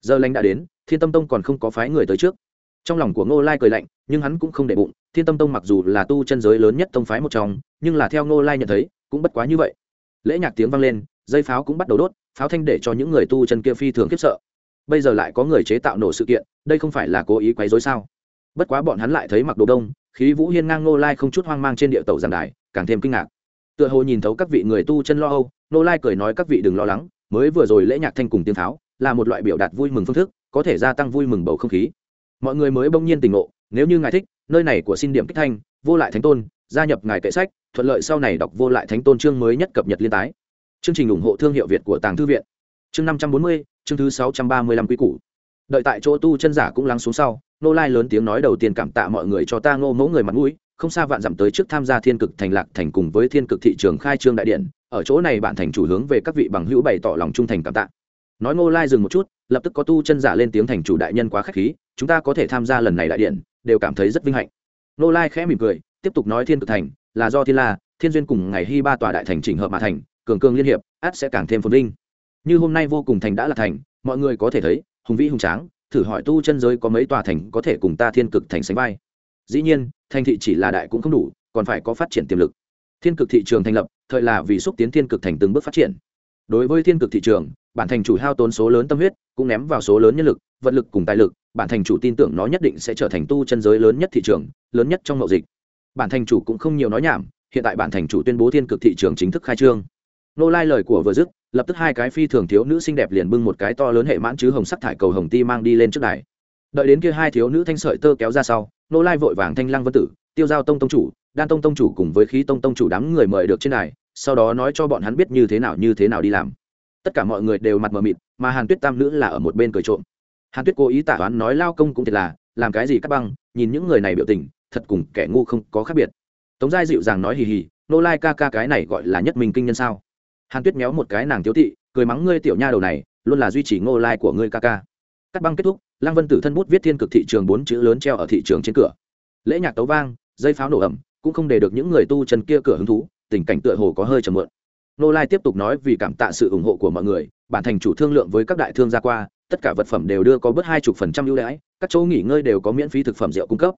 Giờ lành đã đến, thiên tâm tông còn không có phái người tới trước. Trong lòng của ngô lai cười lạnh, nhưng hắn cũng không để bụng. Thiên tâm tông mặc dù là tu chân giới lớn nhất tông phái một trong, nhưng là theo ngô lai nhận thấy, cũng bất quá như vậy lễ nhạc tiếng vang lên, dây pháo cũng bắt đầu đốt, pháo thanh để cho những người tu chân kia phi thường khiếp sợ. Bây giờ lại có người chế tạo nổ sự kiện, đây không phải là cố ý quấy dối sao? Bất quá bọn hắn lại thấy mặc đồ đông, khí vũ hiên ngang nô lai không chút hoang mang trên địa tàu giàn đài, càng thêm kinh ngạc. Tựa hồ nhìn thấu các vị người tu chân lo âu nô lai cười nói các vị đừng lo lắng, mới vừa rồi lễ nhạc thanh cùng tiếng tháo là một loại biểu đạt vui mừng phương thức, có thể gia tăng vui mừng bầu không khí. Mọi người mới bỗng nhiên tình ngộ, nếu như ngài thích, nơi này của xin điểm kích thanh, vô lại thánh tôn gia nhập ngài kệ sách, thuận lợi sau này đọc vô lại thánh tôn chương mới nhất cập nhật liên tái. Chương trình ủng hộ thương hiệu việt của tàng thư viện. Chương năm trăm bốn mươi, chương thứ sáu trăm ba mươi lăm quý cũ đợi tại chỗ tu chân giả cũng lắng xuống sau, nô lai lớn tiếng nói đầu tiên cảm tạ mọi người cho ta ngô mẫu người mặt mũi, không xa vạn dặm tới trước tham gia thiên cực thành lạc thành cùng với thiên cực thị trường khai trương đại điện. Ở chỗ này bạn thành chủ hướng về các vị bằng hữu bày tỏ lòng trung thành cảm tạ. Nói ngô lai dừng một chút, lập tức có tu chân giả lên tiếng thành chủ đại nhân quá k h á c h khí, chúng ta có thể tham gia lần này đại điện, đều cảm thấy rất vinh hạnh. Ngô lai khẽ mỉm cười tiếp tục nói thiên cực thành, là do thiên la, thiên duyên cùng ngày hy ba tòa đại thành chỉnh hợp mà thành, cường cường liên hiệp, át sẽ càng thêm phồn vinh. Như hôm nay vô cùng thành đã là thành, mọi người có thể thấy, hùng vĩ hùng tráng, thử hỏi tu chân giới có mấy tòa thành có thể cùng ta thiên cực thành sánh vai. Dĩ nhiên, thành thị chỉ là đại cũng không đủ, còn phải có phát triển tiềm lực. Thiên cực thị trường thành lập, thời là vì xúc tiến thiên cực thành từng bước phát triển. Đối với thiên cực thị trường, bản thành chủ hao tốn số lớn tâm huyết, cũng ném vào số lớn nhân lực, vật lực cùng tài lực, bản thành chủ tin tưởng nó nhất định sẽ trở thành tu chân giới lớn nhất thị trường, lớn nhất trong mậu dịch bản thành chủ cũng không nhiều nói nhảm, hiện tại bản thành chủ tuyên bố thiên cực thị trường chính thức khai trương. Nô lai lời của vừa dứt, lập tức hai cái phi thường thiếu nữ xinh đẹp liền bưng một cái to lớn hệ mãn chứ hồng sắc thải cầu hồng ti mang đi lên trước đài. Đợi đến kia hai thiếu nữ thanh sợi tơ kéo ra sau, nô lai vội vàng thanh lăng vân tử, tiêu giao tông tông chủ, đan tông tông chủ cùng với khí tông tông chủ đám người mời được trên đài, sau đó nói cho bọn hắn biết như thế nào, như thế nào đi làm. Tất cả mọi người đều mặt mờ mịt, mà hàn tuyết tam nữ là ở một bên cười trộm. Hàn tuyết cố ý tả toán nói lao công cũng thiệt là, làm cái gì cắt băng, nhìn những người này biểu tình thật cùng kẻ ngu không có khác biệt. Tống giai dịu dàng nói hì hì, nô lai ca ca cái này gọi là nhất mình kinh nhân sao? Hàn tuyết méo một cái nàng tiếu thị, cười mắng, ngươi tiểu nha đầu này, luôn là duy trì ngô lai của ngươi ca ca. Cắt băng kết thúc, lăng vân tử thân bút viết thiên cực thị trường bốn chữ lớn treo ở thị trường trên cửa. Lễ nhạc tấu vang, dây pháo nổ ẩm cũng không để được những người tu chân kia cửa hứng thú, tình cảnh tựa hồ có hơi trầm mượn nô lai tiếp tục nói vì cảm tạ sự ủng hộ của mọi người, bản thành chủ thương lượng với các đại thương gia qua, tất cả vật phẩm đều đưa có bớt hai chục phần trăm ưu đãi, các chỗ nghỉ ngơi đều có miễn phí thực phẩm rượu cung cấp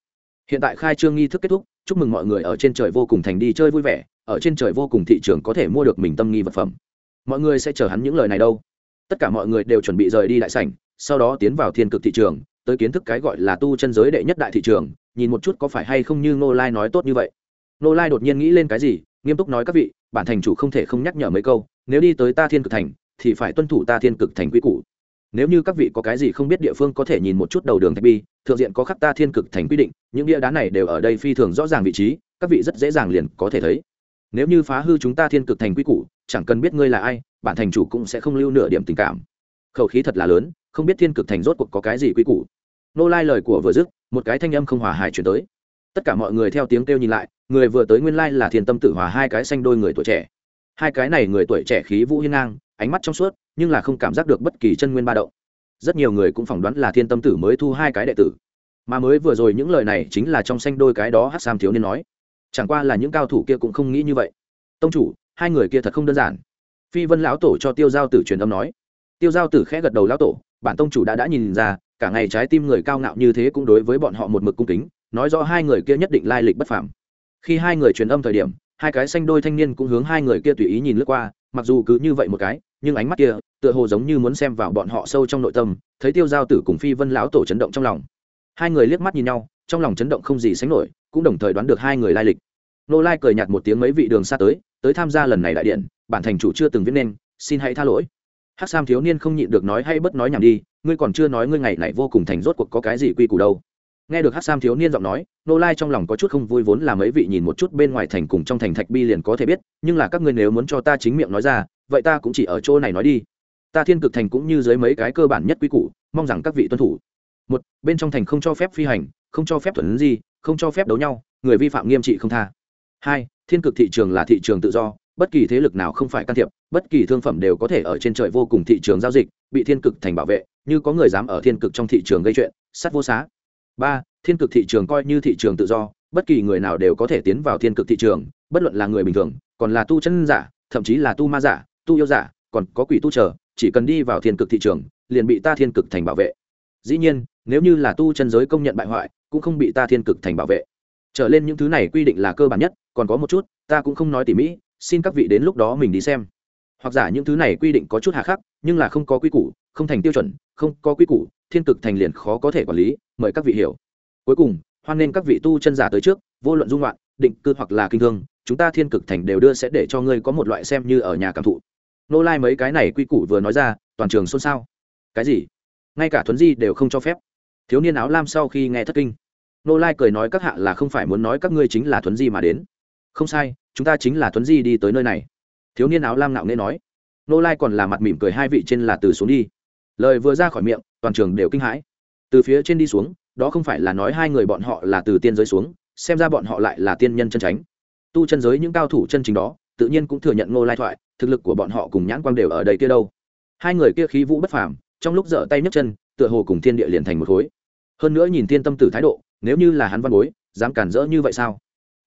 hiện tại khai trương nghi thức kết thúc, chúc mừng mọi người ở trên trời vô cùng thành đi chơi vui vẻ, ở trên trời vô cùng thị trường có thể mua được mình tâm nghi vật phẩm. Mọi người sẽ chờ hắn những lời này đâu. Tất cả mọi người đều chuẩn bị rời đi đại sảnh, sau đó tiến vào thiên cực thị trường, tới kiến thức cái gọi là tu chân giới đệ nhất đại thị trường, nhìn một chút có phải hay không như ngô lai nói tốt như vậy. Ngô lai đột nhiên nghĩ lên cái gì, nghiêm túc nói các vị, bản thành chủ không thể không nhắc nhở mấy câu, nếu đi tới ta thiên cực thành, thì phải tuân thủ ta thiên cực thành quy củ nếu như các vị có cái gì không biết địa phương có thể nhìn một chút đầu đường thạch bi, thượng diện có khắc ta thiên cực thành quy định, những bia đá này đều ở đây phi thường rõ ràng vị trí, các vị rất dễ dàng liền có thể thấy. Nếu như phá hư chúng ta thiên cực thành quy củ, chẳng cần biết ngươi là ai, bản thành chủ cũng sẽ không lưu nửa điểm tình cảm. Khẩu khí thật là lớn, không biết thiên cực thành rốt cuộc có cái gì quy củ. Nô lai lời của vừa dứt, một cái thanh âm không hòa hài chuyển tới. Tất cả mọi người theo tiếng kêu nhìn lại, người vừa tới nguyên lai là thiên tâm tử hòa hai cái xanh đôi người tuổi trẻ. Hai cái này người tuổi trẻ khí vũ hiên ngang ánh mắt trong suốt, nhưng là không cảm giác được bất kỳ chân nguyên ba động. Rất nhiều người cũng phỏng đoán là thiên tâm tử mới thu hai cái đệ tử. Mà mới vừa rồi những lời này chính là trong xanh đôi cái đó hát sam thiếu niên nói. Chẳng qua là những cao thủ kia cũng không nghĩ như vậy. Tông chủ, hai người kia thật không đơn giản. Phi vân lão tổ cho tiêu giao tử truyền âm nói. Tiêu giao tử khẽ gật đầu lão tổ, bản tông chủ đã đã nhìn ra, cả ngày trái tim người cao ngạo như thế cũng đối với bọn họ một mực cung kính, nói rõ hai người kia nhất định lai lịch bất phàm. Khi hai người truyền âm thời điểm, hai cái xanh đôi thanh niên cũng hướng hai người kia tùy ý nhìn lướt qua, mặc dù cứ như vậy một cái nhưng ánh mắt kia tựa hồ giống như muốn xem vào bọn họ sâu trong nội tâm, thấy tiêu giao tử cùng phi vân lão tổ chấn động trong lòng. Hai người liếc mắt nhìn nhau, trong lòng chấn động không gì sánh nổi, cũng đồng thời đoán được hai người lai lịch. Nô lai cười nhạt một tiếng mấy vị đường xa tới tới tham gia lần này đại điện, bản thành chủ chưa từng viết nên, xin hãy tha lỗi. Hát sam thiếu niên không nhịn được nói hay bất nói nhảm đi, ngươi còn chưa nói ngươi ngày này vô cùng thành rốt cuộc có cái gì quy củ đâu. Nghe được hát sam thiếu niên giọng nói, nô lai trong lòng có chút không vui vốn là mấy vị nhìn một chút bên ngoài thành cùng trong thành thạch bi liền có thể biết, nhưng là các ngươi nếu muốn cho ta chính miệng nói ra vậy ta cũng chỉ ở chỗ này nói đi. Ta thiên cực thành cũng như dưới mấy cái cơ bản nhất quy củ, mong rằng các vị tuân thủ. Một, bên trong thành không cho phép phi hành, không cho phép thuần gì không cho phép đấu nhau, người vi phạm nghiêm trị không tha. Hai, thiên cực thị trường là thị trường tự do, bất kỳ thế lực nào không phải can thiệp, bất kỳ thương phẩm đều có thể ở trên trời vô cùng thị trường giao dịch, bị thiên cực thành bảo vệ, như có người dám ở thiên cực trong thị trường gây chuyện, sắt vô xá. Ba, thiên cực thị trường coi như thị trường tự do, bất kỳ người nào đều có thể tiến vào thiên cực thị trường, bất luận là người bình thường, còn là tu chân giả, thậm chí là tu ma giả tu yêu giả, còn có quỷ tu trở chỉ cần đi vào thiên cực thị trường, liền bị ta thiên cực thành bảo vệ. Dĩ nhiên, nếu như là tu chân giới công nhận bại hoại, cũng không bị ta thiên cực thành bảo vệ. Trở lên những thứ này quy định là cơ bản nhất, còn có một chút, ta cũng không nói tỉ mỹ xin các vị đến lúc đó mình đi xem. Hoặc giả những thứ này quy định có chút hà khắc, nhưng là không có quy củ, không thành tiêu chuẩn, không có quy củ, thiên cực thành liền khó có thể quản lý, mời các vị hiểu. Cuối cùng, hoan nên các vị tu chân giả tới trước, vô luận dung loạn, định cư hoặc là kinh thương, chúng ta thiên cực thành đều đưa sẽ để cho ngươi có một loại xem như ở nhà cảm thụ nô lai mấy cái này quy củ vừa nói ra, toàn trường xôn xao. Cái gì? Ngay cả thuấn di đều không cho phép. Thiếu niên áo lam sau khi nghe thất kinh, nô lai cười nói các hạ là không phải muốn nói các ngươi chính là thuấn di mà đến. Không sai, chúng ta chính là thuấn di đi tới nơi này. Thiếu niên áo lam nạo nghê nói. Nô lai còn là mặt mỉm cười hai vị trên là từ xuống đi. Lời vừa ra khỏi miệng, toàn trường đều kinh hãi. Từ phía trên đi xuống, đó không phải là nói hai người bọn họ là từ tiên giới xuống, xem ra bọn họ lại là tiên nhân chân tránh tu chân giới những cao thủ chân chính đó, tự nhiên cũng thừa nhận ngô lai thoại thực lực của bọn họ cùng nhãn quang đều ở đây kia đâu. Hai người kia khí vũ bất phàm, trong lúc dở tay nhấc chân, tựa hồ cùng thiên địa liền thành một khối. Hơn nữa nhìn thiên tâm tử thái độ, nếu như là hắn văn bối, dám cản rỡ như vậy sao?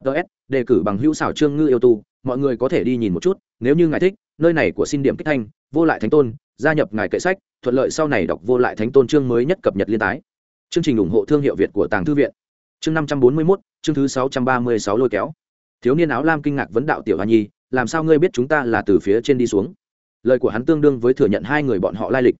Ts đề cử bằng hữu xảo trương ngư yêu tu, mọi người có thể đi nhìn một chút, nếu như ngài thích, nơi này của xin điểm kích thanh, vô lại thánh tôn, gia nhập ngài kệ sách, thuận lợi sau này đọc vô lại thánh tôn chương mới nhất cập nhật liên tái. Chương trình ủng hộ thương hiệu việt của tàng thư viện. Chương năm trăm bốn mươi mốt, chương thứ sáu trăm ba mươi sáu lôi kéo. Thiếu niên áo lam kinh ngạc vấn đạo tiểu hoa nhi làm sao ngươi biết chúng ta là từ phía trên đi xuống? Lời của hắn tương đương với thừa nhận hai người bọn họ lai lịch.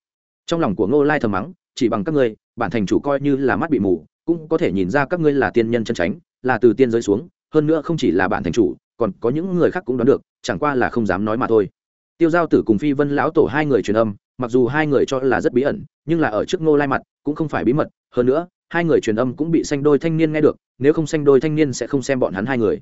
Trong lòng của ngô lai thầm mắng, chỉ bằng các ngươi, bản thành chủ coi như là mắt bị mù, cũng có thể nhìn ra các ngươi là tiên nhân chân tránh là từ tiên giới xuống, hơn nữa không chỉ là bản thành chủ, còn có những người khác cũng đoán được, chẳng qua là không dám nói mà thôi. Tiêu giao tử cùng phi vân lão tổ hai người truyền âm, mặc dù hai người cho là rất bí ẩn, nhưng là ở trước ngô lai mặt, cũng không phải bí mật. Hơn nữa, hai người truyền âm cũng bị xanh đôi thanh niên nghe được, nếu không xanh đôi thanh niên sẽ không xem bọn hắn hai người.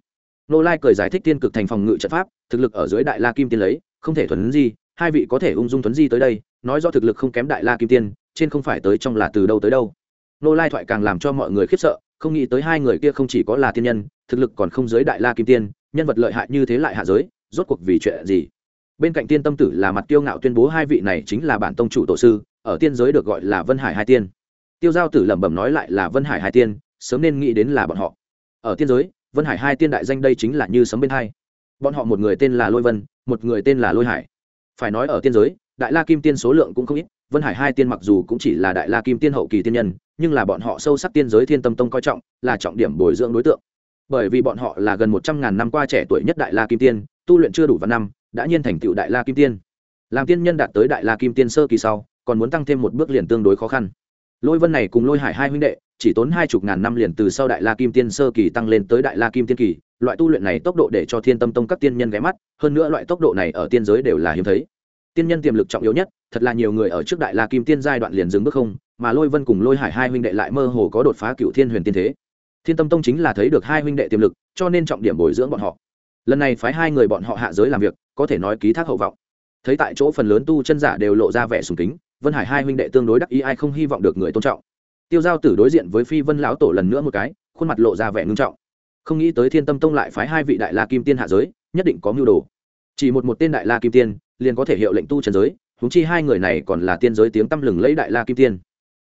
Nô lai cười giải thích tiên cực thành phòng ngự trận pháp, thực lực ở dưới đại la kim tiên lấy, không thể thuấn di. hai vị có thể ung dung thuấn di tới đây, nói do thực lực không kém đại la kim tiên, trên không phải tới trong là từ đâu tới đâu. Nô lai thoại càng làm cho mọi người khiếp sợ, không nghĩ tới hai người kia không chỉ có là tiên nhân, thực lực còn không giới đại la kim tiên, nhân vật lợi hại như thế lại hạ giới, rốt cuộc vì chuyện gì? Bên cạnh tiên tâm tử là mặt tiêu ngạo tuyên bố hai vị này chính là bản tông chủ tổ sư, ở tiên giới được gọi là vân hải hai tiên. Tiêu giao tử lẩm bẩm nói lại là vân hải hai tiên, sớm nên nghĩ đến là bọn họ. Ở tiên giới vân hải hai tiên đại danh đây chính là như sấm bên hai. Bọn họ một người tên là lôi vân, một người tên là lôi hải. Phải nói ở tiên giới, đại la kim tiên số lượng cũng không ít, vân hải hai tiên mặc dù cũng chỉ là đại la kim tiên hậu kỳ tiên nhân, nhưng là bọn họ sâu sắc tiên giới thiên tâm tông coi trọng, là trọng điểm bồi dưỡng đối tượng. Bởi vì bọn họ là gần một trăm ngàn năm qua trẻ tuổi nhất đại la kim tiên, tu luyện chưa đủ vạn năm, đã nhiên thành tựu đại la kim tiên. Làm tiên nhân đạt tới đại la kim tiên sơ kỳ sau, còn muốn tăng thêm một bước liền tương đối khó khăn. Lôi vân này cùng lôi hải hai huynh đệ chỉ tốn hai chục ngàn năm liền từ sau đại la kim tiên sơ kỳ tăng lên tới đại la kim tiên kỳ, loại tu luyện này tốc độ để cho thiên tâm tông các tiên nhân ghé mắt, hơn nữa loại tốc độ này ở tiên giới đều là hiếm thấy. Tiên nhân tiềm lực trọng yếu nhất, thật là nhiều người ở trước đại la kim tiên giai đoạn liền dừng bước không, mà lôi vân cùng lôi hải hai huynh đệ lại mơ hồ có đột phá cựu thiên huyền tiên thế. Thiên tâm tông chính là thấy được hai huynh đệ tiềm lực, cho nên trọng điểm bồi dưỡng bọn họ. Lần này phái hai người bọn họ hạ giới làm việc, có thể nói ký thác hậu vọng. Thấy tại chỗ phần lớn tu chân giả đều lộ ra vẻ sùng kính, vân hải hai huynh đệ tương đối đắc ý, ai không hy vọng được người tôn trọng tiêu giao tử đối diện với phi vân lão tổ lần nữa một cái, khuôn mặt lộ ra vẻ ngưng trọng. Không nghĩ tới thiên tâm tông lại phái hai vị đại la kim tiên hạ giới, nhất định có mưu đồ. Chỉ một một tên đại la kim tiên, liền có thể hiệu lệnh tu trần giới húng chi hai người này còn là tiên giới tiếng tăm lừng lấy đại la kim tiên.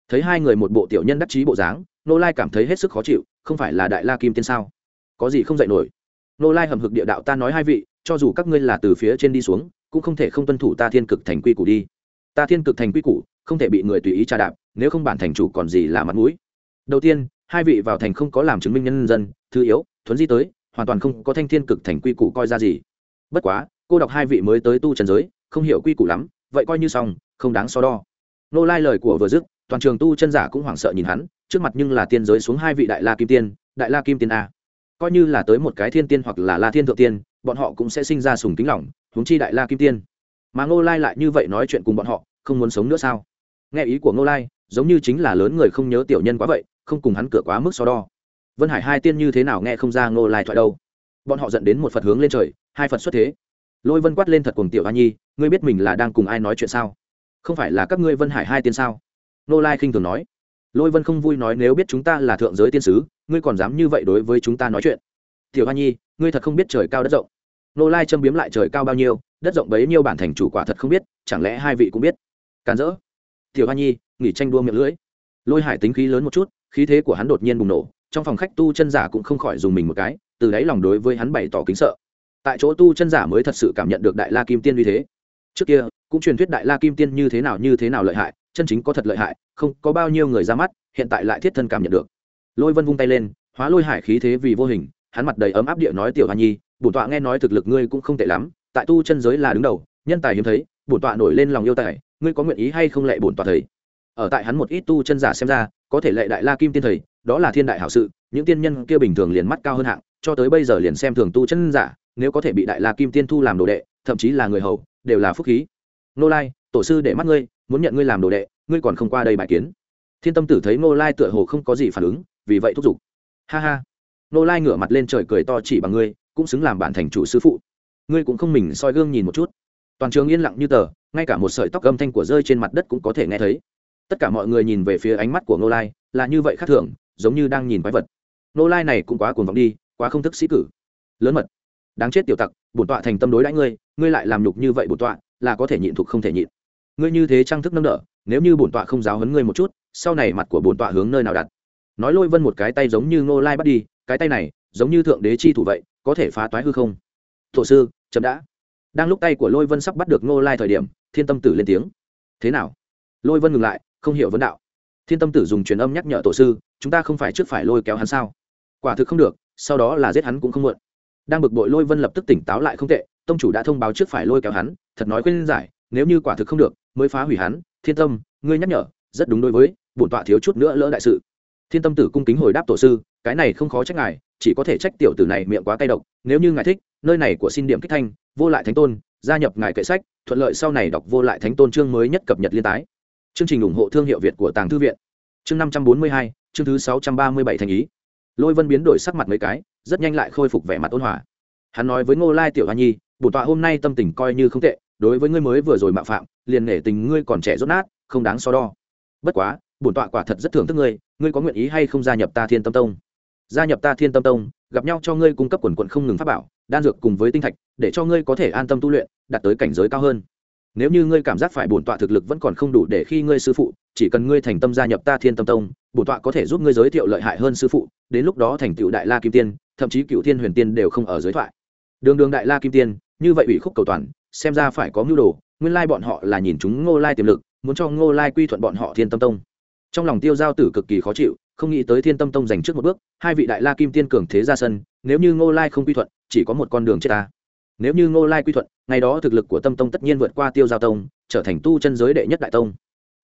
Thấy hai người một bộ tiểu nhân đắc chí bộ dáng, nô lai cảm thấy hết sức khó chịu, không phải là đại la kim tiên sao? Có gì không dạy nổi? Nô lai hầm hực địa đạo ta nói hai vị, cho dù các ngươi là từ phía trên đi xuống, cũng không thể không tuân thủ ta thiên cực thành quy củ đi. Ta thiên cực thành quy củ, không thể bị người tùy ý tra đạp nếu không bản thành chủ còn gì là mặt mũi. Đầu tiên, hai vị vào thành không có làm chứng minh nhân dân, thứ yếu, thuấn di tới, hoàn toàn không có thanh thiên cực thành quy củ coi ra gì. Bất quá, cô đọc hai vị mới tới tu trần giới, không hiểu quy củ lắm, vậy coi như xong, không đáng so đo. Nô lai lời của vừa dứt, toàn trường tu chân giả cũng hoảng sợ nhìn hắn, trước mặt nhưng là tiên giới xuống hai vị đại la kim tiên, đại la kim tiên a. Coi như là tới một cái thiên tiên hoặc là la thiên thượng tiên, bọn họ cũng sẽ sinh ra sùng kính lỏng, huống chi đại la kim tiên. Mà ngô lai lại như vậy nói chuyện cùng bọn họ, không muốn sống nữa sao? Nghe ý của ngô lai giống như chính là lớn người không nhớ tiểu nhân quá vậy, không cùng hắn cửa quá mức so đo. Vân hải hai tiên như thế nào nghe không ra ngô lai thoại đâu. Bọn họ dẫn đến một phật hướng lên trời, hai phật xuất thế. Lôi vân quát lên thật cùng tiểu hoa nhi, ngươi biết mình là đang cùng ai nói chuyện sao? Không phải là các ngươi vân hải hai tiên sao? Ngô lai khinh thường nói. Lôi vân không vui nói nếu biết chúng ta là thượng giới tiên sứ, ngươi còn dám như vậy đối với chúng ta nói chuyện. Tiểu hoa nhi, ngươi thật không biết trời cao đất rộng. Nô lai châm biếm lại trời cao bao nhiêu, đất rộng bấy nhiêu bản thành chủ quả thật không biết, chẳng lẽ hai vị cũng biết? Càn rỡ. Tiểu hoa nhi nghỉ tranh đua miệng lưỡi. Lôi hải tính khí lớn một chút, khí thế của hắn đột nhiên bùng nổ, trong phòng khách tu chân giả cũng không khỏi dùng mình một cái, từ đáy lòng đối với hắn bày tỏ kính sợ. Tại chỗ tu chân giả mới thật sự cảm nhận được đại la kim tiên uy thế. Trước kia, cũng truyền thuyết đại la kim tiên như thế nào như thế nào lợi hại, chân chính có thật lợi hại, không có bao nhiêu người ra mắt, hiện tại lại thiết thân cảm nhận được. Lôi vân vung tay lên, hóa lôi hải khí thế vì vô hình, hắn mặt đầy ấm áp địa nói, tiểu hoa nhi, bổn tọa nghe nói thực lực ngươi cũng không tệ lắm, tại tu chân giới là đứng đầu, nhân tài hiếm thấy, bổn tọa nổi lên lòng yêu tài, ngươi có nguyện ý hay không lệ bổn tọa thầy? Ở tại hắn một ít tu chân giả xem ra, có thể lệ đại la kim tiên thầy, đó là thiên đại hảo sự, những tiên nhân kia bình thường liền mắt cao hơn hạng, cho tới bây giờ liền xem thường tu chân giả, nếu có thể bị đại la kim tiên thu làm đồ đệ, thậm chí là người hầu, đều là phúc khí. Nô lai, tổ sư để mắt ngươi, muốn nhận ngươi làm đồ đệ, ngươi còn không qua đây bài kiến. Thiên tâm tử thấy nô lai tựa hồ không có gì phản ứng, vì vậy thúc giục. Ha ha. Nô lai ngửa mặt lên trời cười to chỉ bằng ngươi, cũng xứng làm bản thành chủ sư phụ. Ngươi cũng không mình soi gương nhìn một chút. Toàn trường yên lặng như tờ, ngay cả một sợi tóc âm thanh của rơi trên mặt đất cũng có thể nghe thấy tất cả mọi người nhìn về phía ánh mắt của nô lai, là như vậy khác thường, giống như đang nhìn quái vật. Nô lai này cũng quá cuồng vọng đi, quá không thức sĩ cử. Lớn mật. Đáng chết tiểu tặc, bổn tọa thành tâm đối đãi ngươi ngươi lại làm nhục như vậy bổn tọa, là có thể nhịn thuộc không thể nhịn. Ngươi như thế trang thức nâng đỡ, nếu như bổn tọa không giáo hấn ngươi một chút, sau này mặt của bổn tọa hướng nơi nào đặt? Nói lôi vân một cái tay giống như ngô lai bắt đi, cái tay này, giống như thượng đế chi thủ vậy, có thể phá toái hư không? Thổ sư, chậm đã. Đang lúc tay của lôi vân sắp bắt được ngô lai thời điểm, thiên tâm tử lên tiếng. Thế nào? Lôi vân ngừng lại không hiểu vấn đạo. Thiên tâm tử dùng truyền âm nhắc nhở tổ sư, chúng ta không phải trước phải lôi kéo hắn sao? Quả thực không được, sau đó là giết hắn cũng không muộn. Đang bực bội lôi vân lập tức tỉnh táo lại không tệ, tông chủ đã thông báo trước phải lôi kéo hắn, thật nói khuyên giải, nếu như quả thực không được, mới phá hủy hắn, thiên tâm, ngươi nhắc nhở, rất đúng đối với, bổn tọa thiếu chút nữa lỡ đại sự. Thiên tâm tử cung kính hồi đáp tổ sư, cái này không khó trách ngài, chỉ có thể trách tiểu tử này miệng quá cay độc, nếu như ngài thích, nơi này của xin điểm kích thanh, vô lại thánh tôn, gia nhập ngài kệ sách, thuận lợi sau này đọc vô lại thánh tôn chương mới nhất cập nhật liên tái chương trình ủng hộ thương hiệu việt của tàng thư viện. Chương năm trăm bốn mươi hai, chương thứ sáu trăm ba mươi bảy thành ý. Lôi vân biến đổi sắc mặt mấy cái, rất nhanh lại khôi phục vẻ mặt ôn hòa. Hắn nói với ngô lai tiểu hoa nhi, bổn tọa hôm nay tâm tình coi như không tệ, đối với ngươi mới vừa rồi mạo phạm, liền nể tình ngươi còn trẻ rốt nát, không đáng so đo. Bất quá, bổn tọa quả thật rất thưởng thức ngươi ngươi có nguyện ý hay không gia nhập ta thiên tâm tông? Gia nhập ta thiên tâm tông, gặp nhau cho ngươi cung cấp quần quận không ngừng pháp bảo, đan dược cùng với tinh thạch, để cho ngươi có thể an tâm tu luyện, đạt tới cảnh giới cao hơn nếu như ngươi cảm giác phải bổn tọa thực lực vẫn còn không đủ để khi ngươi sư phụ, chỉ cần ngươi thành tâm gia nhập ta thiên tâm tông, bổn tọa có thể giúp ngươi giới thiệu lợi hại hơn sư phụ, đến lúc đó thành tựu đại la kim tiên, thậm chí cựu thiên huyền tiên đều không ở giới thoại. Đường đường đại la kim tiên, như vậy ủy khúc cầu toàn, xem ra phải có mưu đồ, nguyên lai bọn họ là nhìn chúng ngô lai tiềm lực, muốn cho ngô lai quy thuận bọn họ thiên tâm tông. Trong lòng tiêu giao tử cực kỳ khó chịu, không nghĩ tới thiên tâm tông giành trước một bước, hai vị đại la kim tiên cường thế ra sân, nếu như ngô lai không quy thuận, chỉ có một con đường chết ta nếu như ngô lai quy thuận, ngày đó thực lực của tâm tông tất nhiên vượt qua tiêu giao tông, trở thành tu chân giới đệ nhất đại tông.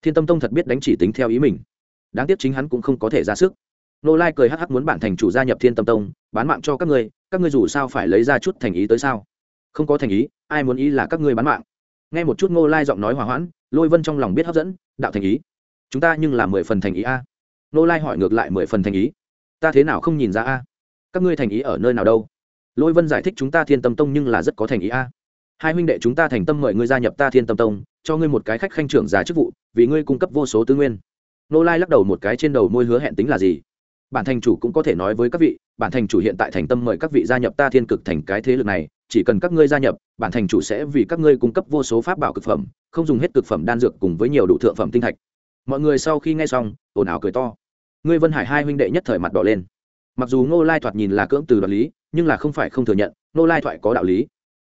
Thiên tâm tông thật biết đánh chỉ tính theo ý mình. Đáng tiếc chính hắn cũng không có thể ra sức. Ngô lai cười hắc hắc muốn bản thành chủ gia nhập thiên tâm tông, bán mạng cho các ngươi các ngươi dù sao phải lấy ra chút thành ý tới sao? Không có thành ý, ai muốn ý là các ngươi bán mạng. Nghe một chút ngô lai giọng nói hòa hoãn, lôi vân trong lòng biết hấp dẫn, đạo thành ý. Chúng ta nhưng là mười phần thành ý a. Ngô lai hỏi ngược lại mười phần thành ý. Ta thế nào không nhìn ra a? Các ngươi thành ý ở nơi nào đâu? Lôi vân giải thích chúng ta thiên tâm tông nhưng là rất có thành ý a. Hai huynh đệ chúng ta thành tâm mời ngươi gia nhập ta thiên tâm tông, cho ngươi một cái khách khanh trưởng giá chức vụ, vì ngươi cung cấp vô số tư nguyên. Nô lai lắc đầu một cái trên đầu môi hứa hẹn tính là gì? Bản thành chủ cũng có thể nói với các vị, bản thành chủ hiện tại thành tâm mời các vị gia nhập ta thiên cực thành cái thế lực này, chỉ cần các ngươi gia nhập, bản thành chủ sẽ vì các ngươi cung cấp vô số pháp bảo cực phẩm, không dùng hết cực phẩm đan dược cùng với nhiều đủ thượng phẩm tinh thạch. Mọi người sau khi nghe xong, ồn ào cười to. Ngươi vân hải hai huynh đệ nhất thời mặt đỏ lên mặc dù ngô lai thoạt nhìn là cưỡng từ đoạt lý, nhưng là không phải không thừa nhận, ngô lai thoại có đạo lý.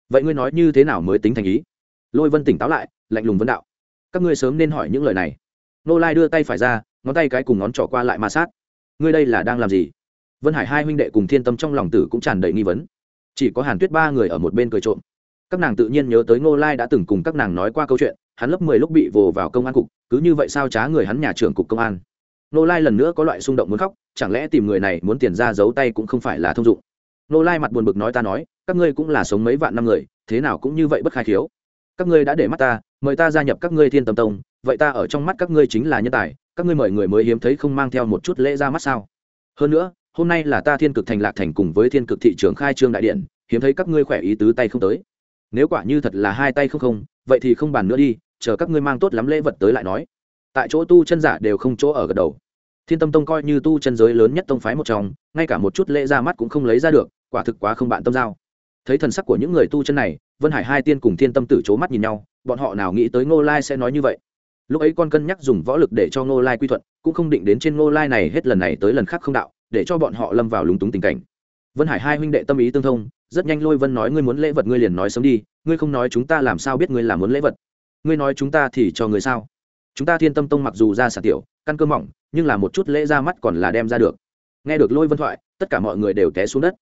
Vậy ngươi nói như thế nào mới tính thành ý? Lôi vân tỉnh táo lại, lạnh lùng vấn đạo. Các ngươi sớm nên hỏi những lời này. Ngô lai đưa tay phải ra, ngón tay cái cùng ngón trỏ qua lại ma sát. Ngươi đây là đang làm gì? Vân hải hai huynh đệ cùng thiên tâm trong lòng tử cũng tràn đầy nghi vấn. Chỉ có hàn tuyết ba người ở một bên cười trộm. Các nàng tự nhiên nhớ tới ngô lai đã từng cùng các nàng nói qua câu chuyện, hắn lớp mười lúc bị vồ vào công an cục, cứ như vậy sao trá người hắn nhà trưởng cục công an? Nô lai lần nữa có loại xung động muốn khóc, chẳng lẽ tìm người này muốn tiền ra giấu tay cũng không phải là thông dụng? Nô lai mặt buồn bực nói ta nói, các ngươi cũng là sống mấy vạn năm người, thế nào cũng như vậy bất khai khiếu. Các ngươi đã để mắt ta, mời ta gia nhập các ngươi thiên tâm tông, vậy ta ở trong mắt các ngươi chính là nhân tài, các ngươi mời người mới hiếm thấy không mang theo một chút lễ ra mắt sao? Hơn nữa, hôm nay là ta thiên cực thành lạc thành cùng với thiên cực thị trường khai trương đại điện, hiếm thấy các ngươi khỏe ý tứ tay không tới. Nếu quả như thật là hai tay không không, vậy thì không bàn nữa đi, chờ các ngươi mang tốt lắm lễ vật tới lại nói. Tại chỗ tu chân giả đều không chỗ ở gật đầu thiên tâm tông coi như tu chân giới lớn nhất tông phái một trong, ngay cả một chút lễ ra mắt cũng không lấy ra được, quả thực quá không bạn tâm giao. Thấy thần sắc của những người tu chân này, vân hải hai tiên cùng thiên tâm tử c h ố mắt nhìn nhau, bọn họ nào nghĩ tới ngô lai sẽ nói như vậy. Lúc ấy con cân nhắc dùng võ lực để cho ngô lai quy thuận, cũng không định đến trên ngô lai này hết lần này tới lần khác không đạo, để cho bọn họ lâm vào lúng túng tình cảnh. Vân hải hai huynh đệ tâm ý tương thông, rất nhanh lôi vân nói ngươi muốn lễ vật ngươi liền nói sớm đi, ngươi không nói chúng ta làm sao biết ngươi là muốn lễ vật. Ngươi nói chúng ta thì cho người sao? Chúng ta thiên tâm tông mặc dù ra xả tiểu, căn cơ mỏng nhưng là một chút lễ ra mắt còn là đem ra được. Nghe được lôi vân thoại, tất cả mọi người đều té xuống đất.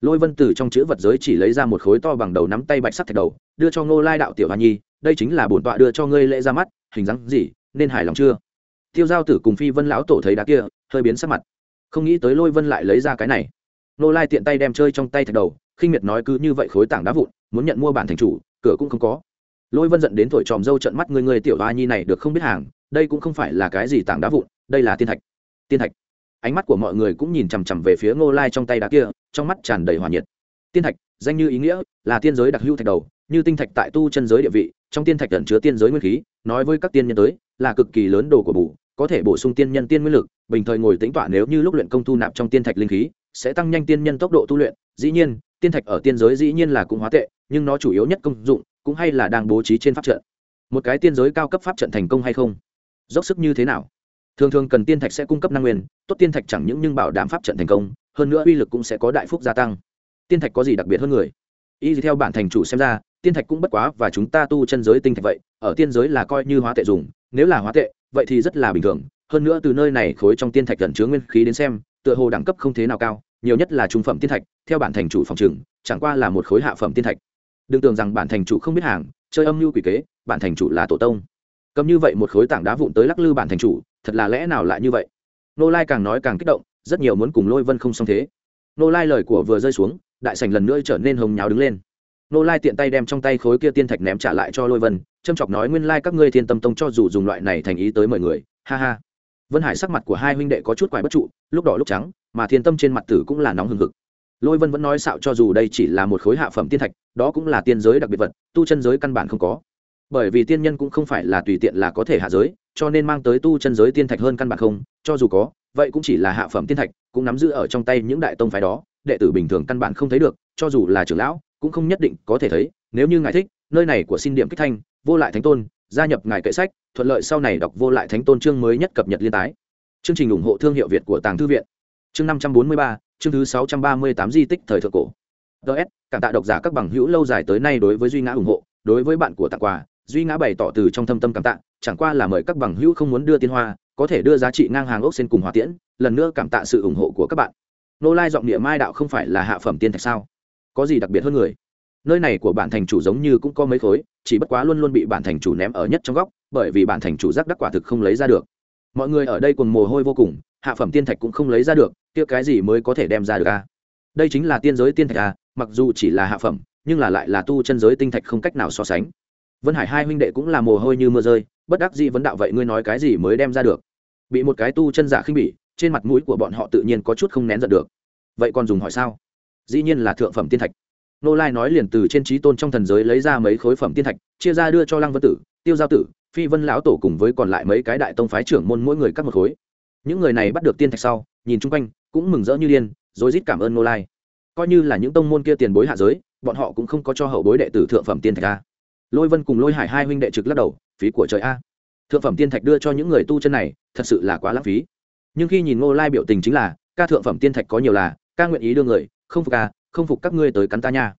Lôi vân từ trong chữ vật giới chỉ lấy ra một khối to bằng đầu nắm tay bạch sắc thạch đầu, đưa cho ngô lai đạo tiểu hoa nhi, đây chính là bổn tọa đưa cho ngươi lễ ra mắt, hình dáng gì, nên hài lòng chưa? Tiêu giao tử cùng phi vân lão tổ thấy đá kia, hơi biến sắc mặt. Không nghĩ tới lôi vân lại lấy ra cái này. Ngô lai tiện tay đem chơi trong tay thạch đầu, khinh miệt nói cứ như vậy khối tảng đá vụn, muốn nhận mua bản thành chủ, cửa cũng không có. Lôi vân giận đến thổi tròm dâu trận mắt người người tiểu hoa nhi này được không biết hàng, đây cũng không phải là cái gì tảng đá vụn đây là tiên thạch. Tiên thạch. Ánh mắt của mọi người cũng nhìn chằm chằm về phía ngô lai trong tay đá kia, trong mắt tràn đầy hòa nhiệt. Tiên thạch, danh như ý nghĩa, là tiên giới đặc hữu thạch đầu, như tinh thạch tại tu chân giới địa vị, trong tiên thạch ẩn chứa tiên giới nguyên khí, nói với các tiên nhân tới, là cực kỳ lớn đồ của bù, có thể bổ sung tiên nhân tiên nguyên lực, bình thời ngồi tính tọa nếu như lúc luyện công thu nạp trong tiên thạch linh khí, sẽ tăng nhanh tiên nhân tốc độ tu luyện. Dĩ nhiên, tiên thạch ở tiên giới dĩ nhiên là cũng hóa tệ, nhưng nó chủ yếu nhất công dụng, cũng hay là đang bố trí trên pháp trận. Một cái tiên giới cao cấp pháp trận thành công hay không? Dốc sức như thế nào? Thường thường cần tiên thạch sẽ cung cấp năng nguyên, tốt tiên thạch chẳng những nhưng bảo đảm pháp trận thành công, hơn nữa uy lực cũng sẽ có đại phúc gia tăng. Tiên thạch có gì đặc biệt hơn người? Y theo bản thành chủ xem ra, tiên thạch cũng bất quá và chúng ta tu chân giới tinh thạch vậy, ở tiên giới là coi như hóa tệ dùng, nếu là hóa tệ, vậy thì rất là bình thường. Hơn nữa từ nơi này khối trong tiên thạch gần chứa nguyên khí đến xem, tựa hồ đẳng cấp không thế nào cao, nhiều nhất là trung phẩm tiên thạch, theo bản thành chủ phòng trừng chẳng qua là một khối hạ phẩm tiên thạch. Đừng tưởng rằng bản thành chủ không biết hàng, chơi âm mưu quỷ kế, bản thành chủ là tổ tông cầm như vậy một khối tảng đá vụn tới lắc lư bản thành chủ, thật là lẽ nào lại như vậy? Nô lai càng nói càng kích động, rất nhiều muốn cùng lôi vân không xong thế. Nô lai lời của vừa rơi xuống, đại sảnh lần nữa trở nên hồng nháo đứng lên. Nô lai tiện tay đem trong tay khối kia tiên thạch ném trả lại cho lôi vân trâm chọc nói nguyên lai các ngươi thiên tâm tông cho dù dùng loại này thành ý tới mời người, ha ha. Vân hải sắc mặt của hai huynh đệ có chút quái bất trụ, lúc đỏ lúc trắng, mà thiên tâm trên mặt tử cũng là nóng hừng hực. Lôi vân vẫn nói xạo cho dù đây chỉ là một khối hạ phẩm tiên thạch, đó cũng là tiên giới đặc biệt vật, tu chân giới căn bản không có bởi vì tiên nhân cũng không phải là tùy tiện là có thể hạ giới, cho nên mang tới tu chân giới tiên thạch hơn căn bản không, cho dù có, vậy cũng chỉ là hạ phẩm tiên thạch, cũng nắm giữ ở trong tay những đại tông phái đó, đệ tử bình thường căn bản không thấy được, cho dù là trưởng lão, cũng không nhất định có thể thấy, nếu như ngài thích, nơi này của xin điểm kích thanh, vô lại thánh tôn, gia nhập ngài kệ sách, thuận lợi sau này đọc vô lại thánh tôn chương mới nhất cập nhật liên tái. Chương trình ủng hộ thương hiệu việt của tàng thư viện. Chương năm trăm bốn mươi ba, chương thứ sáu trăm ba mươi tám di tích thời thượng cổ. Ts cảm tạ độc giả các bằng hữu lâu dài tới nay đối với duy ngã ủng hộ, đối với bạn của tặng quà duy ngã bày tỏ từ trong thâm tâm cảm tạ, chẳng qua là mời các bằng hữu không muốn đưa tiên hoa, có thể đưa giá trị ngang hàng ốc sen cùng hòa tiễn, lần nữa cảm tạ sự ủng hộ của các bạn. Nô lai giọng địa mai đạo không phải là hạ phẩm tiên thạch sao? Có gì đặc biệt hơn người? Nơi này của bản thành chủ giống như cũng có mấy khối, chỉ bất quá luôn luôn bị bản thành chủ ném ở nhất trong góc, bởi vì bản thành chủ giác đắc quả thực không lấy ra được. Mọi người ở đây còn mồ hôi vô cùng, hạ phẩm tiên thạch cũng không lấy ra được, kia cái gì mới có thể đem ra được a đây chính là tiên giới tiên thạch a mặc dù chỉ là hạ phẩm, nhưng là lại là tu chân giới tinh thạch không cách nào so sánh vân hải hai huynh đệ cũng là mồ hôi như mưa rơi, bất đắc dĩ vấn đạo vậy ngươi nói cái gì mới đem ra được? Bị một cái tu chân giả khinh bỉ, trên mặt mũi của bọn họ tự nhiên có chút không nén giận được. Vậy còn dùng hỏi sao? Dĩ nhiên là thượng phẩm tiên thạch. Nô lai nói liền từ trên trí tôn trong thần giới lấy ra mấy khối phẩm tiên thạch, chia ra đưa cho lăng vân tử, tiêu giao tử, phi vân lão tổ cùng với còn lại mấy cái đại tông phái trưởng môn mỗi người cắt một khối. Những người này bắt được tiên thạch sau, nhìn chung quanh, cũng mừng rỡ như điên, rồi rít cảm ơn nô lai. Coi như là những tông môn kia tiền bối hạ giới, bọn họ cũng không có cho hậu bối đệ tử thượng phẩm tiên thạch ra lôi vân cùng lôi hải hai huynh đệ trực lắc đầu, phí của trời a. Thượng phẩm tiên thạch đưa cho những người tu chân này, thật sự là quá lãng phí. Nhưng khi nhìn ngô lai biểu tình chính là, ca thượng phẩm tiên thạch có nhiều là, ca nguyện ý đưa người, không phục ca không phục các ngươi tới cắn ta nha.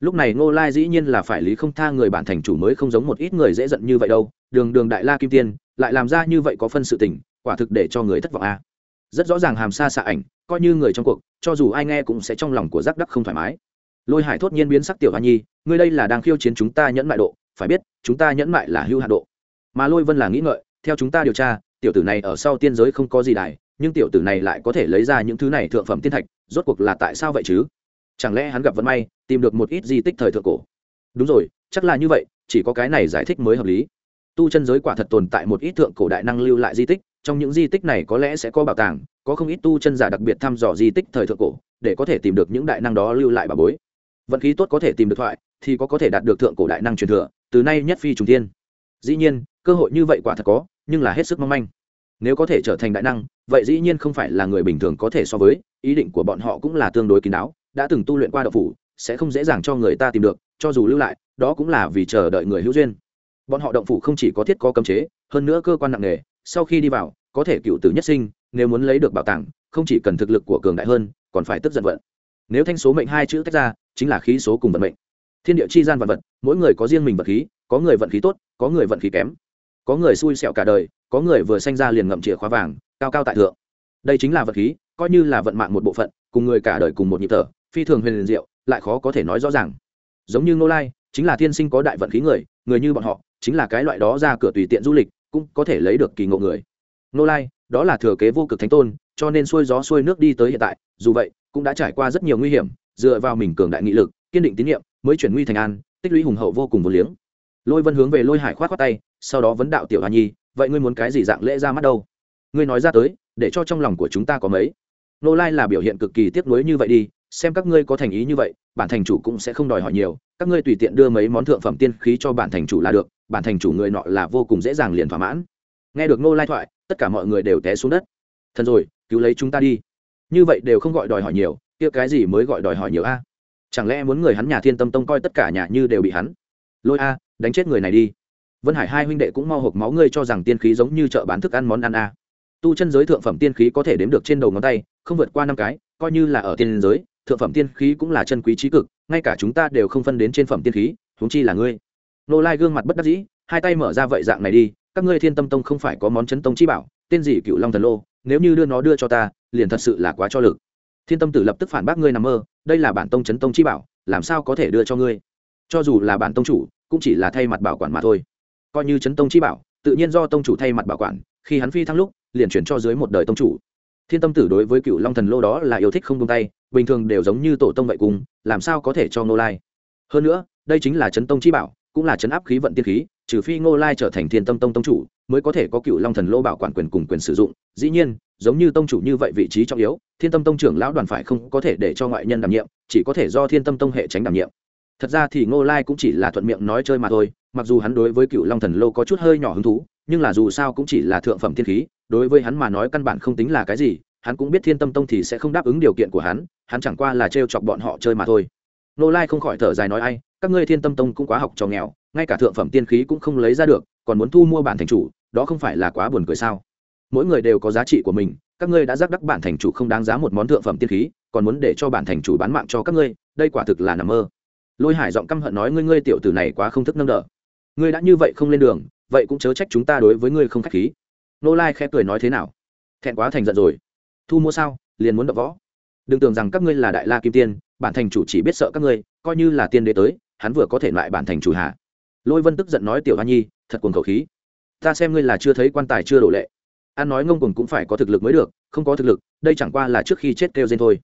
Lúc này ngô lai dĩ nhiên là phải lý không tha người bản thành chủ mới không giống một ít người dễ giận như vậy đâu, đường đường đại la kim tiên, lại làm ra như vậy có phân sự tình, quả thực để cho người thất vọng a. Rất rõ ràng hàm xa xạ ảnh, coi như người trong cuộc, cho dù ai nghe cũng sẽ trong lòng của giác đắc không thoải mái lôi hải thốt nhiên biến sắc tiểu hoa nhi, ngươi đây là đang khiêu chiến chúng ta nhẫn mại độ, phải biết, chúng ta nhẫn mại là hưu hạ độ. Mà lôi vân là nghĩ ngợi, theo chúng ta điều tra, tiểu tử này ở sau tiên giới không có gì đài, nhưng tiểu tử này lại có thể lấy ra những thứ này thượng phẩm tiên thạch, rốt cuộc là tại sao vậy chứ? Chẳng lẽ hắn gặp vận may, tìm được một ít di tích thời thượng cổ? Đúng rồi, chắc là như vậy, chỉ có cái này giải thích mới hợp lý. Tu chân giới quả thật tồn tại một ít thượng cổ đại năng lưu lại di tích, trong những di tích này có lẽ sẽ có bảo tàng, có không ít tu chân giả đặc biệt thăm dò di tích thời thượng cổ, để có thể tìm được những đại năng đó lưu lại bà bối vận khí tốt có thể tìm được thoại, thì có có thể đạt được thượng cổ đại năng truyền thừa, từ nay nhất phi trùng tiên dĩ nhiên, cơ hội như vậy quả thật có, nhưng là hết sức mong manh. Nếu có thể trở thành đại năng, vậy dĩ nhiên không phải là người bình thường có thể so với, ý định của bọn họ cũng là tương đối kín đáo, đã từng tu luyện qua đậu phủ, sẽ không dễ dàng cho người ta tìm được, cho dù lưu lại, đó cũng là vì chờ đợi người hữu duyên. Bọn họ động phủ không chỉ có thiết có cấm chế, hơn nữa cơ quan nặng nề, sau khi đi vào, có thể cựu tử nhất sinh, nếu muốn lấy được bảo tàng, không chỉ cần thực lực của cường đại hơn, còn phải tức giận vận. Nếu thanh số mệnh hai chữ tách ra chính là khí số cùng vận mệnh. Thiên địa chi gian vật vật, mỗi người có riêng mình vật khí, có người vận khí tốt, có người vận khí kém. Có người xui xẹo cả đời, có người vừa sanh ra liền ngậm chìa khóa vàng, cao cao tại thượng. Đây chính là vật khí, coi như là vận mạng một bộ phận, cùng người cả đời cùng một nhịp thở, phi thường huyền liền diệu, lại khó có thể nói rõ ràng. Giống như nô lai, chính là thiên sinh có đại vận khí người người như bọn họ, chính là cái loại đó ra cửa tùy tiện du lịch, cũng có thể lấy được kỳ ngộ người. Nô lai, đó là thừa kế vô cực thánh tôn, cho nên xuôi gió xuôi nước đi tới hiện tại, dù vậy, cũng đã trải qua rất nhiều nguy hiểm dựa vào mình cường đại nghị lực, kiên định tín nhiệm, mới chuyển nguy thành an, tích lũy hùng hậu vô cùng vô liếng. Lôi vân hướng về lôi hải khoát khoát tay, sau đó vấn đạo tiểu hoa nhi, vậy ngươi muốn cái gì dạng lễ ra mắt đâu? Ngươi nói ra tới, để cho trong lòng của chúng ta có mấy. Nô lai là biểu hiện cực kỳ tiếc nuối như vậy đi, xem các ngươi có thành ý như vậy, bản thành chủ cũng sẽ không đòi hỏi nhiều, các ngươi tùy tiện đưa mấy món thượng phẩm tiên khí cho bản thành chủ là được, bản thành chủ người nọ là vô cùng dễ dàng liền thỏa mãn. Nghe được nô lai thoại, tất cả mọi người đều té xuống đất. Thần rồi, cứu lấy chúng ta đi. Như vậy đều không gọi đòi hỏi nhiều kia cái gì mới gọi đòi hỏi nhiều a? Chẳng lẽ muốn người hắn nhà thiên tâm tông coi tất cả nhà như đều bị hắn? Lôi a, đánh chết người này đi. Vân hải hai huynh đệ cũng mau hộp máu ngươi cho rằng tiên khí giống như chợ bán thức ăn món ăn a. Tu chân giới thượng phẩm tiên khí có thể đếm được trên đầu ngón tay, không vượt qua năm cái, coi như là ở tiên giới, thượng phẩm tiên khí cũng là chân quý trí cực, ngay cả chúng ta đều không phân đến trên phẩm tiên khí, huống chi là ngươi. Nô lai gương mặt bất đắc dĩ, hai tay mở ra vậy dạng này đi, các ngươi thiên tâm tông không phải có món chấn tông chi bảo, tên gì cựu long thần lô, nếu như đưa nó đưa cho ta, liền thật sự là quá cho lực thiên tâm tử lập tức phản bác ngươi nằm mơ, đây là bản tông chấn tông chi bảo, làm sao có thể đưa cho ngươi? Cho dù là bản tông chủ, cũng chỉ là thay mặt bảo quản mà thôi. Coi như chấn tông chi bảo, tự nhiên do tông chủ thay mặt bảo quản, khi hắn phi thăng lúc, liền chuyển cho dưới một đời tông chủ. Thiên tâm tử đối với cựu long thần lô đó là yêu thích không tung tay, bình thường đều giống như tổ tông vậy cùng, làm sao có thể cho ngô lai? Hơn nữa, đây chính là chấn tông chi bảo, cũng là chấn áp khí vận tiên khí, trừ phi ngô lai trở thành thiên tâm tông tông chủ mới có thể có cựu long thần lô bảo quản quyền cùng quyền sử dụng. Dĩ nhiên, giống như tông chủ như vậy vị trí trọng yếu, thiên tâm tông trưởng lão đoàn phải không có thể để cho ngoại nhân đảm nhiệm, chỉ có thể do thiên tâm tông hệ tránh đảm nhiệm. Thật ra thì ngô lai cũng chỉ là thuận miệng nói chơi mà thôi, mặc dù hắn đối với cựu long thần lô có chút hơi nhỏ hứng thú, nhưng là dù sao cũng chỉ là thượng phẩm thiên khí, đối với hắn mà nói căn bản không tính là cái gì, hắn cũng biết thiên tâm tông thì sẽ không đáp ứng điều kiện của hắn hắn chẳng qua là trêu chọc bọn họ chơi mà thôi. Ngô lai không khỏi thở dài nói ai, các ngươi thiên tâm tông cũng quá học trò nghèo, ngay cả thượng phẩm tiên khí cũng không lấy ra được còn muốn thu mua bản thành chủ, đó không phải là quá buồn cười sao? Mỗi người đều có giá trị của mình, các ngươi đã giác đắc bản thành chủ không đáng giá một món thượng phẩm tiên khí, còn muốn để cho bản thành chủ bán mạng cho các ngươi, đây quả thực là nằm mơ. Lôi hải giọng căm hận nói, ngươi ngươi tiểu tử này quá không thức nâng đỡ. Ngươi đã như vậy không lên đường, vậy cũng chớ trách chúng ta đối với ngươi không k h á c h khí. Nô lai khẽ cười nói thế nào? Thẹn quá thành giận rồi. Thu mua sao? Liền muốn đập võ. Đừng tưởng rằng các ngươi là đại la kim tiên, bản thành chủ chỉ biết sợ các ngươi, coi như là tiên đế tới, hắn vừa có thể loại bản thành chủ hạ lôi vân tức giận nói, tiểu hoa nhi, thật cuồng khẩu khí. Ta xem ngươi là chưa thấy quan tài, chưa đổ lệ. An nói, ngông cuồng cũng phải có thực lực mới được, không có thực lực, đây chẳng qua là trước khi chết kêu trên thôi.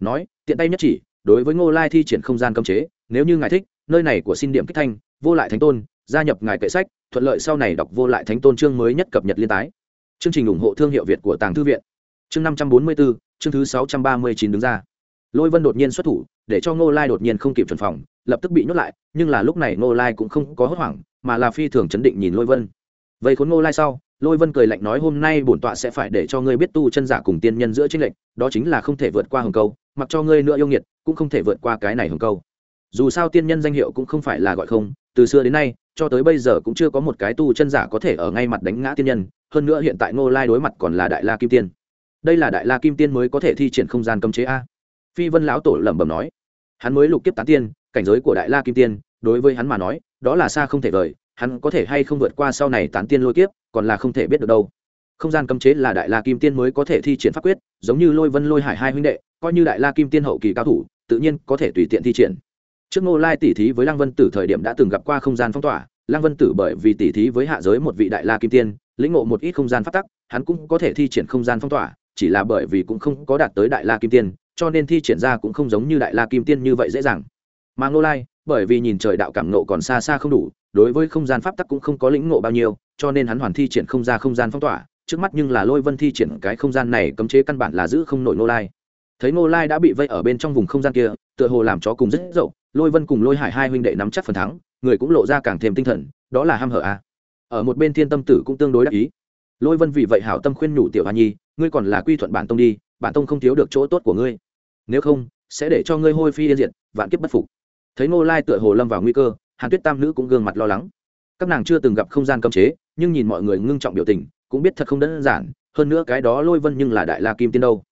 Nói, tiện tay nhất chỉ, đối với ngô lai thi triển không gian cấm chế, nếu như ngài thích, nơi này của xin điểm kích thanh, vô lại thánh tôn, gia nhập ngài kệ sách, thuận lợi sau này đọc vô lại thánh tôn chương mới nhất cập nhật liên tái. Chương trình ủng hộ thương hiệu việt của tàng thư viện. Chương năm trăm bốn mươi bốn chương thứ sáu trăm ba mươi chín đứng ra. Lôi vân đột nhiên xuất thủ, để cho ngô lai đột nhiên không kịp chuẩn phòng lập tức bị nhốt lại, nhưng là lúc này ngô lai cũng không có hốt hoảng, mà là phi thường chấn định nhìn lôi vân. Vậy khốn ngô lai sau, lôi vân cười lạnh nói, hôm nay bổn tọa sẽ phải để cho ngươi biết tu chân giả cùng tiên nhân giữa chính lệnh đó chính là không thể vượt qua hồng câu, mặc cho ngươi nữa yêu nghiệt, cũng không thể vượt qua cái này hồng câu. Dù sao tiên nhân danh hiệu cũng không phải là gọi không, từ xưa đến nay, cho tới bây giờ cũng chưa có một cái tu chân giả có thể ở ngay mặt đánh ngã tiên nhân, hơn nữa hiện tại ngô lai đối mặt còn là đại la kim tiên. Đây là đại la kim tiên mới có thể thi triển không gian cấm chế a. Phi vân lão tổ lẩm bẩm nói hắn mới lục kiếp tán tiên, cảnh giới của đại la kim tiên, đối với hắn mà nói, đó là xa không thể vời, hắn có thể hay không vượt qua sau này tán tiên lôi kiếp, còn là không thể biết được đâu. Không gian cấm chế là đại la kim tiên mới có thể thi triển pháp quyết, giống như lôi vân lôi hải hai huynh đệ, coi như đại la kim tiên hậu kỳ cao thủ, tự nhiên có thể tùy tiện thi triển. Trước ngô lai tỉ thí với lăng vân tử thời điểm đã từng gặp qua không gian phong tỏa, lăng vân tử bởi vì tỉ thí với hạ giới một vị đại la kim tiên, lĩnh ngộ một ít không gian phát tắc, hắn cũng có thể thi triển không gian phong tỏa, chỉ là bởi vì cũng không có đạt tới đại la kim tiên cho nên thi triển ra cũng không giống như đại la kim tiên như vậy dễ dàng. Mà ngô lai, bởi vì nhìn trời đạo cảm nộ còn xa xa không đủ, đối với không gian pháp tắc cũng không có lĩnh ngộ bao nhiêu, cho nên hắn hoàn thi triển không ra không gian phong tỏa, trước mắt nhưng là lôi vân thi triển cái không gian này cấm chế căn bản là giữ không nổi ngô lai. Thấy ngô lai đã bị vây ở bên trong vùng không gian kia, tựa hồ làm chó cùng rất dậu, lôi vân cùng lôi hải hai huynh đệ nắm chắc phần thắng, người cũng lộ ra càng thêm tinh thần, đó là ham hở a. Ở một bên thiên tâm tử cũng tương đối đắc ý. Lôi vân vì vậy hảo tâm khuyên nhủ tiểu hoa nhi, ngươi còn là quy thuận bản tông đi, bản tông không thiếu được chỗ tốt của ngươi nếu không, sẽ để cho ngươi hôi phi yên diệt, vạn kiếp bất phục. Thấy ngô lai tựa hồ lâm vào nguy cơ, hàn tuyết tam nữ cũng gương mặt lo lắng. Các nàng chưa từng gặp không gian cấm chế, nhưng nhìn mọi người ngưng trọng biểu tình, cũng biết thật không đơn giản, hơn nữa cái đó lôi vân nhưng là đại la kim tiên đâu.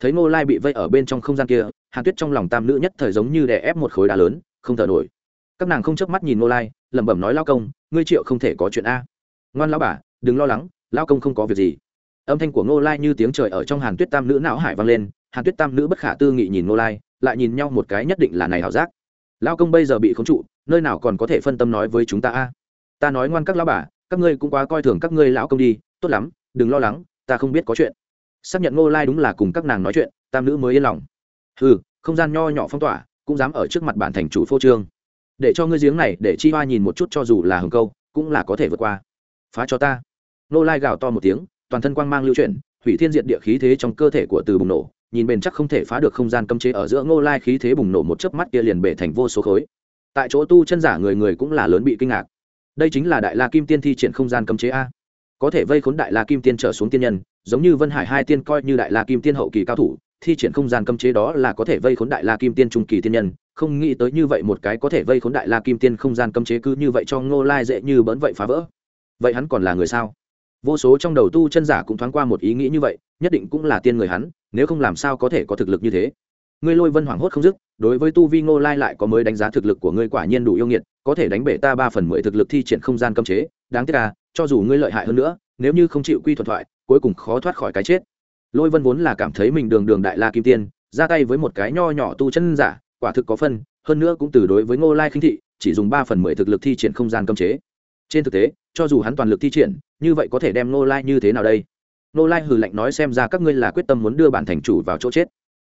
Thấy ngô lai bị vây ở bên trong không gian kia, hàn tuyết trong lòng tam nữ nhất thời giống như đè ép một khối đá lớn, không thở nổi. Các nàng không chớp mắt nhìn ngô lai, lẩm bẩm nói lao công, ngươi triệu không thể có chuyện a. Ngoan lao bà, đừng lo lắng lao công không có việc gì. Âm thanh của ngô lai như tiếng trời ở trong hàn tuyết tam nữ não hải vang lên hàn tuyết tam nữ bất khả tư nghị nhìn ngô lai, lại nhìn nhau một cái nhất định là này hảo giác. Lao công bây giờ bị khống trụ, nơi nào còn có thể phân tâm nói với chúng ta a? Ta nói ngoan các lão bà, các ngươi cũng quá coi thường các ngươi lão công đi, tốt lắm, đừng lo lắng, ta không biết có chuyện. Xác nhận ngô lai đúng là cùng các nàng nói chuyện, tam nữ mới yên lòng. Ừ không gian nho nhỏ phong tỏa, cũng dám ở trước mặt bản thành chủ phô trương. Để cho ngươi giếng này để chi hoa nhìn một chút cho dù là hừng câu, cũng là có thể vượt qua. Phá cho ta. Ngô lai gào to một tiếng, toàn thân quang mang lưu chuyển, hủy thiên diệt địa khí thế trong cơ thể của từ bùng nổ nhìn bền chắc không thể phá được không gian cấm chế ở giữa ngô lai khí thế bùng nổ một chớp mắt kia liền bể thành vô số khối. Tại chỗ tu chân giả người người cũng là lớn bị kinh ngạc. Đây chính là đại la kim tiên thi triển không gian cấm chế a. Có thể vây khốn đại la kim tiên trở xuống tiên nhân, giống như vân hải hai tiên coi như đại la kim tiên hậu kỳ cao thủ, thi triển không gian cấm chế đó là có thể vây khốn đại la kim tiên trung kỳ tiên nhân, không nghĩ tới như vậy một cái có thể vây khốn đại la kim tiên không gian cấm chế cứ như vậy cho ngô lai dễ như bỡn vậy phá vỡ. Vậy hắn còn là người sao? Vô số trong đầu tu chân giả cũng thoáng qua một ý nghĩ như vậy, nhất định cũng là tiên người hắn nếu không làm sao có thể có thực lực như thế. Ngươi lôi vân hoảng hốt không dứt, đối với tu vi ngô lai lại có mới đánh giá thực lực của ngươi quả nhiên đủ yêu nghiệt, có thể đánh bể ta ba phần mười thực lực thi triển không gian cấm chế, đáng tiếc à cho dù ngươi lợi hại hơn nữa, nếu như không chịu quy thuật thoại, cuối cùng khó thoát khỏi cái chết. Lôi vân vốn là cảm thấy mình đường đường đại la kim tiên, ra tay với một cái nho nhỏ tu chân giả, quả thực có phân, hơn nữa cũng từ đối với ngô lai khinh thị, chỉ dùng ba phần mười thực lực thi triển không gian cấm chế. Trên thực tế, cho dù hắn toàn lực thi triển, như vậy có thể đem ngô lai như thế nào đây? Nô lai hừ lạnh nói xem ra các ngươi là quyết tâm muốn đưa bản thành chủ vào chỗ chết.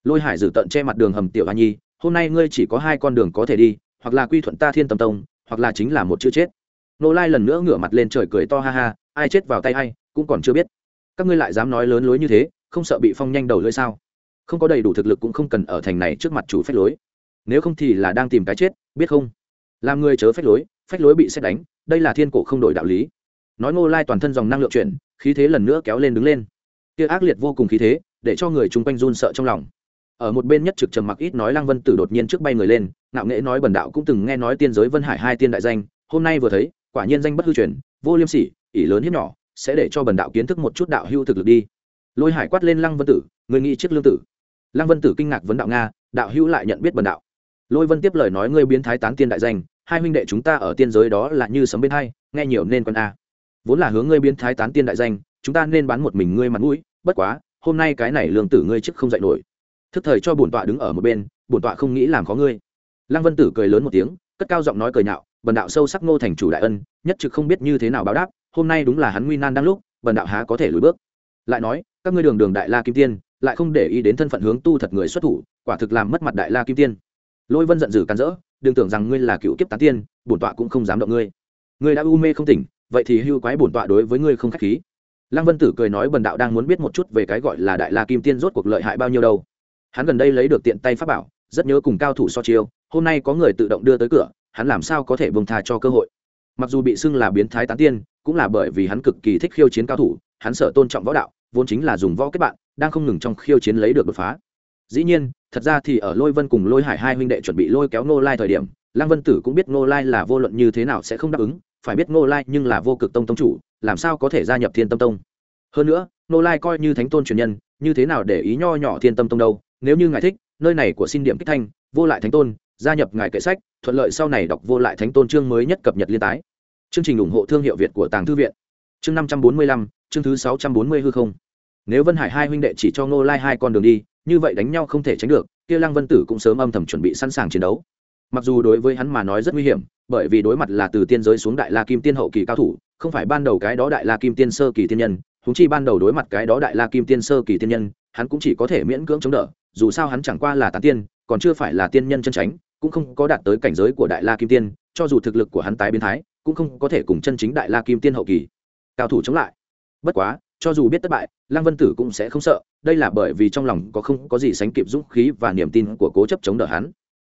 Lôi hải dử tận che mặt đường hầm tiểu hoa nhi, hôm nay ngươi chỉ có hai con đường có thể đi, hoặc là quy thuận ta thiên tâm tông, hoặc là chính là một chữ chết. Nô lai lần nữa ngửa mặt lên trời cười to ha ha, ai chết vào tay ai, cũng còn chưa biết. Các ngươi lại dám nói lớn lối như thế, không sợ bị phong nhanh đầu lưỡi sao? Không có đầy đủ thực lực cũng không cần ở thành này trước mặt chủ phách lối. Nếu không thì là đang tìm cái chết, biết không? Làm người chớ phách lối phách lối bị xét đánh, đây là thiên cổ không đổi đạo lý. Nói ngô lai toàn thân dòng năng lượng chuyển khí thế lần nữa kéo lên đứng lên. Kia ác liệt vô cùng khí thế, để cho người chung quanh run sợ trong lòng. Ở một bên nhất trực trầm mặc ít nói lăng vân tử đột nhiên trước bay người lên, ngạo nghễ nói bần đạo cũng từng nghe nói tiên giới vân hải hai tiên đại danh, hôm nay vừa thấy, quả nhiên danh bất hư truyền, vô liêm sỉ, ỷ lớn hiếp nhỏ, sẽ để cho bần đạo kiến thức một chút đạo hưu thực lực đi. Lôi hải quát lên lăng vân tử, người nghĩ chiếc lương tử. Lăng vân tử kinh ngạc vấn đạo nga, đạo hưu lại nhận biết bần đạo. Lôi vân tiếp lời nói ngươi biến thái tán tiên đại danh, hai huynh đệ chúng ta ở tiên giới đó là như sấm bên hai, nghe nhiều nên con a vốn là hướng ngươi biến thái tán tiên đại danh, chúng ta nên bán một mình ngươi mặt mũi, bất quá, hôm nay cái này lương tử ngươi chức không dạy nổi. Thức thời cho bổn tọa đứng ở một bên, bổn tọa không nghĩ làm khó ngươi. Lăng vân tử cười lớn một tiếng, cất cao giọng nói cười nhạo, bần đạo sâu sắc ngô thành chủ đại ân, nhất trực không biết như thế nào báo đáp, hôm nay đúng là hắn nguy nan đang lúc, bần đạo há có thể lùi bước. Lại nói, các ngươi đường đường đại la kim tiên, lại không để ý đến thân phận hướng tu thật người xuất thủ, quả thực làm mất mặt đại la kim tiên. Lôi vân giận dữ cắn rỡ, đừng tưởng rằng ngươi là cựu kiếp tán tiên, bổn tọa cũng không dám động ngươi. Ngươi đã u mê không tỉnh vậy thì hưu quái bổn tọa đối với ngươi không khách khí. Lăng vân tử cười nói bần đạo đang muốn biết một chút về cái gọi là đại la kim tiên rốt cuộc lợi hại bao nhiêu đâu. Hắn gần đây lấy được tiện tay pháp bảo, rất nhớ cùng cao thủ so chiêu, hôm nay có người tự động đưa tới cửa, hắn làm sao có thể bông tha cho cơ hội. Mặc dù bị xưng là biến thái tán tiên, cũng là bởi vì hắn cực kỳ thích khiêu chiến cao thủ, hắn sợ tôn trọng võ đạo, vốn chính là dùng võ kết bạn, đang không ngừng trong khiêu chiến lấy được đột phá. Dĩ nhiên, thật ra thì ở lôi vân cùng lôi hải hai huynh đệ chuẩn bị lôi kéo nô lai thời điểm lăng vân tử cũng biết Ngô lai là vô luận như thế nào sẽ không đáp ứng, phải biết Ngô lai nhưng là vô cực tông tông chủ, làm sao có thể gia nhập thiên tâm tông? Hơn nữa, Ngô lai coi như thánh tôn truyền nhân, như thế nào để ý nho nhỏ thiên tâm tông đâu? Nếu như ngài thích, nơi này của xin điểm kích thanh, vô lại thánh tôn, gia nhập ngài kệ sách, thuận lợi sau này đọc vô lại thánh tôn chương mới nhất cập nhật liên tái. Chương trình ủng hộ thương hiệu việt của tàng thư viện. Chương năm trăm bốn mươi lăm, chương thứ sáu trăm bốn mươi hư không. Nếu vân hải hai huynh đệ chỉ cho Ngô lai hai con đường đi, như vậy đánh nhau không thể tránh được, kia lăng vân tử cũng sớm âm thầm chuẩn bị sẵn sàng chiến đấu mặc dù đối với hắn mà nói rất nguy hiểm, bởi vì đối mặt là từ tiên giới xuống đại la kim tiên hậu kỳ cao thủ, không phải ban đầu cái đó đại la kim tiên sơ kỳ tiên nhân húng chi ban đầu đối mặt cái đó đại la kim tiên sơ kỳ tiên nhân, hắn cũng chỉ có thể miễn cưỡng chống đỡ, dù sao hắn chẳng qua là tán tiên, còn chưa phải là tiên nhân chân tránh cũng không có đạt tới cảnh giới của đại la kim tiên, cho dù thực lực của hắn tái biến thái, cũng không có thể cùng chân chính đại la kim tiên hậu kỳ cao thủ chống lại. Bất quá, cho dù biết thất bại, lăng vân tử cũng sẽ không sợ, đây là bởi vì trong lòng có không có gì sánh kịp dũng khí và niềm tin của cố chấp chống đỡ hắn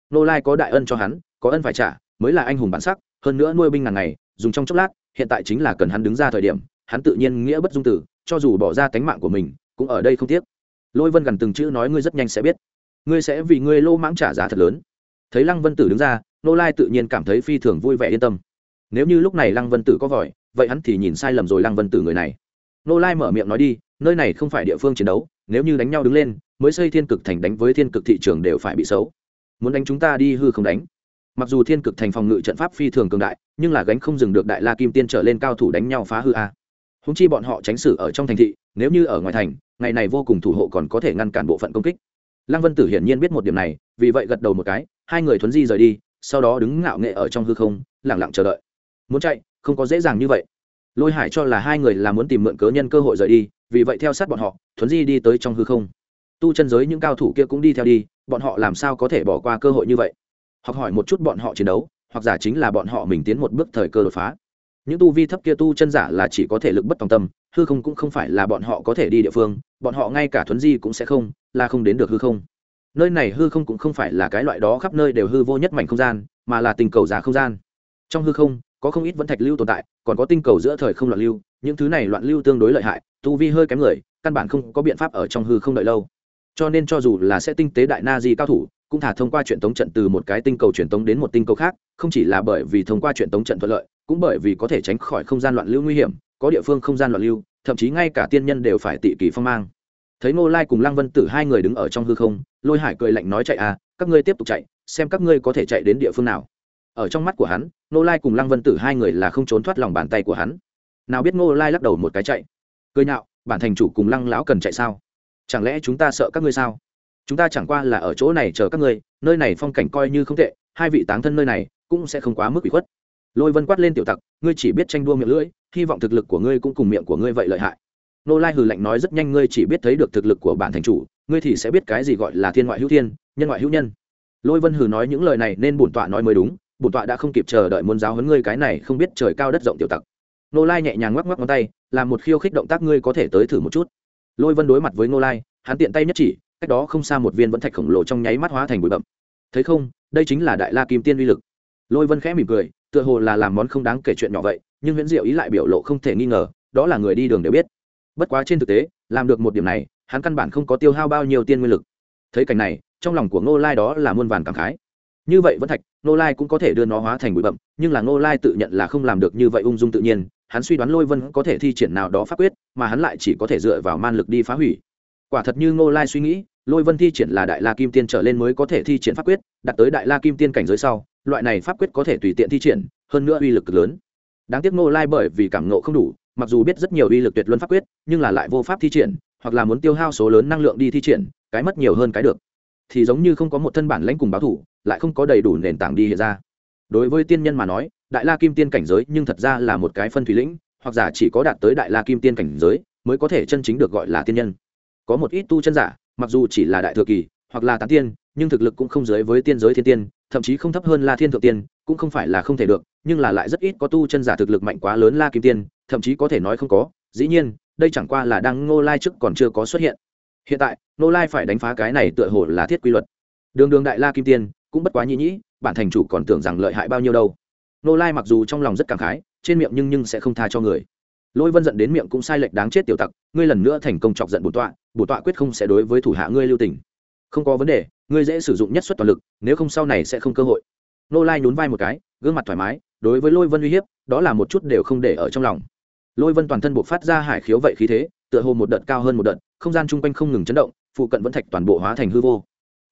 nô lai có đại ân cho hắn, có ân phải trả, mới là anh hùng bản sắc, hơn nữa nuôi binh ngàn ngày, dùng trong chốc lát, hiện tại chính là cần hắn đứng ra thời điểm, hắn tự nhiên nghĩa bất dung tử, cho dù bỏ ra tánh mạng của mình, cũng ở đây không tiếc. Lôi vân gần từng chữ nói ngươi rất nhanh sẽ biết. Ngươi sẽ vì ngươi lô mãng trả giá thật lớn. Thấy lăng vân tử đứng ra, nô lai tự nhiên cảm thấy phi thường vui vẻ yên tâm. Nếu như lúc này lăng vân tử có vòi vậy hắn thì nhìn sai lầm rồi lăng vân tử người này. Nô lai mở miệng nói đi, nơi này không phải địa phương chiến đấu, nếu như đánh nhau đứng lên, mới xây thiên cực thành đánh với thiên cực thị trường đều phải bị xấu muốn đánh chúng ta đi hư không đánh. Mặc dù thiên cực thành phòng ngự trận pháp phi thường cường đại, nhưng là gánh không dừng được đại la kim tiên trở lên cao thủ đánh nhau phá hư a. Húng chi bọn họ tránh xử ở trong thành thị, nếu như ở ngoài thành, ngày này vô cùng thủ hộ còn có thể ngăn cản bộ phận công kích. Lăng vân tử hiển nhiên biết một điểm này, vì vậy gật đầu một cái, hai người thuấn di rời đi, sau đó đứng ngạo nghệ ở trong hư không lẳng lặng chờ đợi. Muốn chạy, không có dễ dàng như vậy. Lôi hải cho là hai người là muốn tìm mượn cớ nhân cơ hội rời đi, vì vậy theo sát bọn họ, thuấn di đi tới trong hư không. Tu chân giới những cao thủ kia cũng đi theo đi bọn họ làm sao có thể bỏ qua cơ hội như vậy? Học hỏi một chút bọn họ chiến đấu, hoặc giả chính là bọn họ mình tiến một bước thời cơ đột phá. Những tu vi thấp kia tu chân giả là chỉ có thể lực bất tòng tâm, hư không cũng không phải là bọn họ có thể đi địa phương, bọn họ ngay cả thuấn di cũng sẽ không, là không đến được hư không. Nơi này hư không cũng không phải là cái loại đó khắp nơi đều hư vô nhất mảnh không gian, mà là tình cầu giả không gian. Trong hư không, có không ít vẫn thạch lưu tồn tại, còn có tinh cầu giữa thời không loạn lưu, những thứ này loạn lưu tương đối lợi hại, tu vi hơi kém người, căn bản không có biện pháp ở trong hư không đợi lâu cho nên cho dù là sẽ tinh tế đại na di cao thủ, cũng thả thông qua truyền tống trận từ một cái tinh cầu truyền tống đến một tinh cầu khác, không chỉ là bởi vì thông qua truyền tống trận thuận lợi, cũng bởi vì có thể tránh khỏi không gian loạn lưu nguy hiểm, có địa phương không gian loạn lưu, thậm chí ngay cả tiên nhân đều phải tị kỳ phong mang. Thấy ngô lai cùng lăng vân tử hai người đứng ở trong hư không, lôi hải cười lạnh nói chạy à các ngươi tiếp tục chạy, xem các ngươi có thể chạy đến địa phương nào. Ở trong mắt của hắn, ngô lai cùng lăng vân tử hai người là không trốn thoát lòng bàn tay của hắn. Nào biết ngô lai lắc đầu một cái chạy. Cười nhạo, bản thành chủ cùng lăng lão cần chạy sao? Chẳng lẽ chúng ta sợ các ngươi sao? Chúng ta chẳng qua là ở chỗ này chờ các ngươi, nơi này phong cảnh coi như không tệ, hai vị táng thân nơi này cũng sẽ không quá mức bị khuất. Lôi vân quát lên tiểu tặc, ngươi chỉ biết tranh đua miệng lưỡi, hy vọng thực lực của ngươi cũng cùng miệng của ngươi vậy lợi hại. Nô lai hừ lạnh nói rất nhanh, ngươi chỉ biết thấy được thực lực của bản thành chủ, ngươi thì sẽ biết cái gì gọi là thiên ngoại hữu thiên, nhân ngoại hữu nhân. Lôi vân hừ nói những lời này nên bổn tọa nói mới đúng, bổn tọa đã không kịp chờ đợi muốn giáo huấn ngươi cái này không biết trời cao đất rộng tiểu tặc. Nô lai nhẹ nhàng ngoắc ngoắc ngón tay, làm một khiêu khích động tác, ngươi có thể tới thử một chút lôi vân đối mặt với nô lai, hắn tiện tay nhất chỉ, cách đó không xa một viên vẫn thạch khổng lồ trong nháy mắt hóa thành bụi bậm thấy không, đây chính là đại la kim tiên uy lực. Lôi vân khẽ mỉm cười, tựa hồ là làm món không đáng kể chuyện nhỏ vậy, nhưng huyễn diệu ý lại biểu lộ không thể nghi ngờ, đó là người đi đường đều biết. Bất quá trên thực tế, làm được một điểm này, hắn căn bản không có tiêu hao bao nhiêu tiên nguyên lực. Thấy cảnh này, trong lòng của ngô lai đó là muôn vàn cảm khái. Như vậy vẫn thạch, ngô lai cũng có thể đưa nó hóa thành bụi bậm nhưng là ngô lai tự nhận là không làm được như vậy ung dung tự nhiên hắn suy đoán lôi vân có thể thi triển nào đó pháp quyết, mà hắn lại chỉ có thể dựa vào man lực đi phá hủy. Quả thật như ngô lai suy nghĩ, lôi vân thi triển là đại la kim tiên trở lên mới có thể thi triển pháp quyết đặt tới đại la kim tiên cảnh giới sau, loại này pháp quyết có thể tùy tiện thi triển, hơn nữa uy lực cực lớn. Đáng tiếc ngô lai bởi vì cảm nộ không đủ, mặc dù biết rất nhiều uy lực tuyệt luân pháp quyết, nhưng là lại vô pháp thi triển, hoặc là muốn tiêu hao số lớn năng lượng đi thi triển, cái mất nhiều hơn cái được. Thì giống như không có một thân bản lãnh cùng báo thủ, lại không có đầy đủ nền tảng đi hiện ra. Đối với tiên nhân mà nói đại la kim tiên cảnh giới nhưng thật ra là một cái phân thủy lĩnh, hoặc giả chỉ có đạt tới đại la kim tiên cảnh giới mới có thể chân chính được gọi là tiên nhân. Có một ít tu chân giả, mặc dù chỉ là đại thừa kỳ, hoặc là tán tiên, nhưng thực lực cũng không giới với tiên giới thiên tiên, thậm chí không thấp hơn la thiên thượng tiên, cũng không phải là không thể được, nhưng là lại rất ít có tu chân giả thực lực mạnh quá lớn la kim tiên, thậm chí có thể nói không có, dĩ nhiên, đây chẳng qua là đang ngô lai trước còn chưa có xuất hiện. Hiện tại, ngô lai phải đánh phá cái này tựa hồ là thiết quy luật. Đường đường đại la kim tiên, cũng bất quá nhĩ nhĩ bản thành chủ còn tưởng rằng lợi hại bao nhiêu đâu. Nô lai mặc dù trong lòng rất cảm khái, trên miệng nhưng nhưng sẽ không tha cho người. Lôi vân giận đến miệng cũng sai lệch đáng chết tiểu tặc, ngươi lần nữa thành công chọc giận bổn tọa bổn tọa quyết không sẽ đối với thủ hạ ngươi lưu tình. Không có vấn đề, ngươi dễ sử dụng nhất suất toàn lực, nếu không sau này sẽ không cơ hội. Nô lai nhún vai một cái, gương mặt thoải mái, đối với lôi vân uy hiếp, đó là một chút đều không để ở trong lòng. Lôi vân toàn thân buộc phát ra hải khiếu vậy khí thế, tựa hồ một đợt cao hơn một đợt, không gian chung quanh không ngừng chấn động, phụ cận vẫn thạch toàn bộ hóa thành hư vô.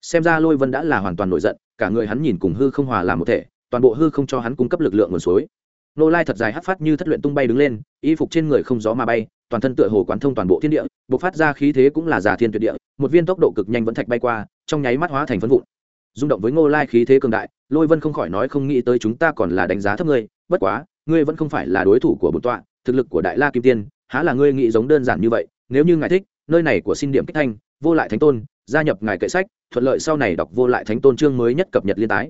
Xem ra lôi vân đã là hoàn toàn nổi giận, cả người hắn nhìn cùng hư không hòa làm một thể toàn bộ hư không cho hắn cung cấp lực lượng nguồn suối. Nô lai thật dài hắt phát như thất luyện tung bay đứng lên, y phục trên người không gió mà bay, toàn thân tựa hồ quán thông toàn bộ thiên địa, bộc phát ra khí thế cũng là giả thiên tuyệt địa, một viên tốc độ cực nhanh vẫn thạch bay qua, trong nháy mắt hóa thành phân vụn. Rung động với ngô lai khí thế cường đại, lôi vân không khỏi nói không nghĩ tới chúng ta còn là đánh giá thấp ngươi, bất quá, ngươi vẫn không phải là đối thủ của bổn tọa, thực lực của đại la kim tiên, há là ngươi nghĩ giống đơn giản như vậy, nếu như ngài thích, nơi này của xin điểm kích thanh, vô lại thánh tôn, gia nhập ngài kệ sách, thuận lợi sau này đọc vô lại thánh tôn chương mới nhất cập nhật liên tái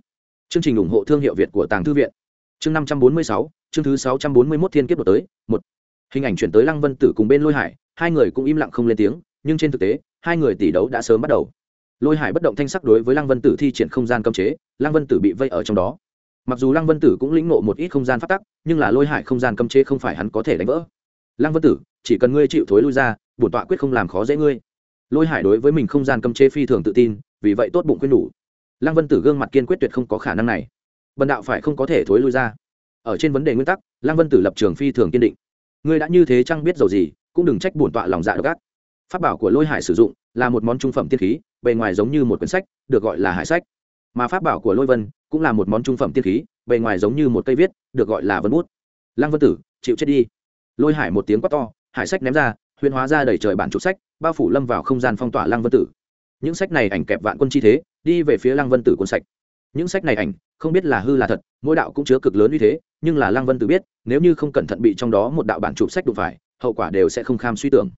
chương trình ủng hộ thương hiệu việt của tàng thư viện. Chương năm trăm bốn mươi sáu, chương thứ sáu trăm bốn mươi mốt thiên kiếp đột tới, một. Hình ảnh chuyển tới lăng vân tử cùng bên lôi hải, hai người cũng im lặng không lên tiếng, nhưng trên thực tế, hai người tỷ đấu đã sớm bắt đầu. Lôi hải bất động thanh sắc đối với lăng vân tử thi triển không gian cấm chế, lăng vân tử bị vây ở trong đó. Mặc dù lăng vân tử cũng lĩnh ngộ một ít không gian phát tắc, nhưng là lôi hải không gian cấm chế không phải hắn có thể đánh vỡ. Lăng vân tử, chỉ cần ngươi chịu thối lui ra, bổn tọa quyết không làm khó dễ ngươi. Lôi hải đối với mình không gian cấm chế phi thường tự tin, vì vậy tốt bụng khuyên nhủ lăng vân tử gương mặt kiên quyết tuyệt không có khả năng này. Bần đạo phải không có thể thối lui ra? Ở trên vấn đề nguyên tắc, lăng vân tử lập trường phi thường kiên định. Ngươi đã như thế chăng biết dầu gì, cũng đừng trách bổn tọa lòng dạ độc ác. Pháp bảo của lôi hải sử dụng là một món trung phẩm tiên khí, bề ngoài giống như một quyển sách, được gọi là hải sách. Mà pháp bảo của lôi vân cũng là một món trung phẩm tiên khí, bề ngoài giống như một cây viết, được gọi là vân bút. Lăng vân tử, chịu chết đi. Lôi hải một tiếng quát to, hải sách ném ra, huyền hóa ra đầy trời bản trục sách, bao phủ lâm vào không gian phong tỏa lăng vân tử. Những sách này ảnh kẹp vạn quân chi thế đi về phía lăng vân tử cuốn sạch những sách này ảnh, không biết là hư là thật, mỗi đạo cũng chứa cực lớn như thế, nhưng là lăng vân tử biết, nếu như không cẩn thận bị trong đó một đạo bản chụp sách đụng phải, hậu quả đều sẽ không kham suy tưởng.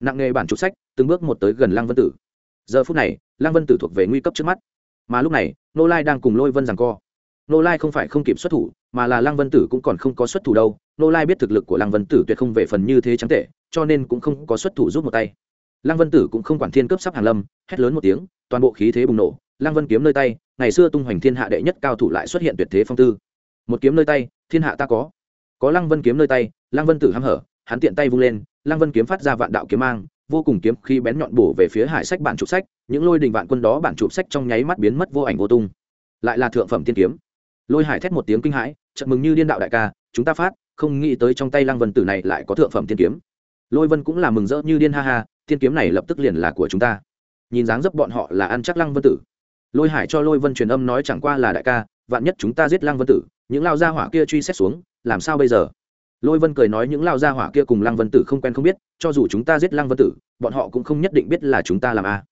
Nặng nghề bản chụp sách, từng bước một tới gần lăng vân tử. Giờ phút này, lăng vân tử thuộc về nguy cấp trước mắt. Mà lúc này, nô lai đang cùng lôi vân rằng co. Nô lai không phải không kịp xuất thủ, mà là lăng vân tử cũng còn không có xuất thủ đâu. Nô lai biết thực lực của lăng vân tử tuyệt không về phần như thế trắng tệ, cho nên cũng không có xuất thủ giúp một tay. Lăng vân tử cũng không quản thiên cướp sắp hàn lâm, hét lớn một tiếng, toàn bộ khí thế bùng nổ Lang vân kiếm nơi tay, ngày xưa tung hoành thiên hạ đệ nhất cao thủ lại xuất hiện tuyệt thế phong tư. Một kiếm nơi tay, thiên hạ ta có. Có lăng vân kiếm nơi tay, lăng vân tử hăm hở, hắn tiện tay vung lên, lăng vân kiếm phát ra vạn đạo kiếm mang, vô cùng kiếm khi bén nhọn bổ về phía hải sách bản chụp sách, những lôi đình vạn quân đó bản chụp sách trong nháy mắt biến mất vô ảnh vô tung. Lại là thượng phẩm tiên kiếm. Lôi hải thét một tiếng kinh hãi chậm mừng như điên đạo đại ca, chúng ta phát, không nghĩ tới trong tay lăng vân tử này lại có thượng phẩm tiên kiếm. Lôi vân cũng là mừng rỡ như điên ha ha, tiên kiếm này lập tức liền là của chúng ta. Nhìn dáng dấp bọn họ là ăn chắc lăng vân tử lôi hải cho lôi vân truyền âm nói chẳng qua là đại ca, vạn nhất chúng ta giết lăng vân tử, những lao gia hỏa kia truy xét xuống, làm sao bây giờ? Lôi vân cười nói những lao gia hỏa kia cùng lăng vân tử không quen không biết, cho dù chúng ta giết lăng vân tử, bọn họ cũng không nhất định biết là chúng ta làm a.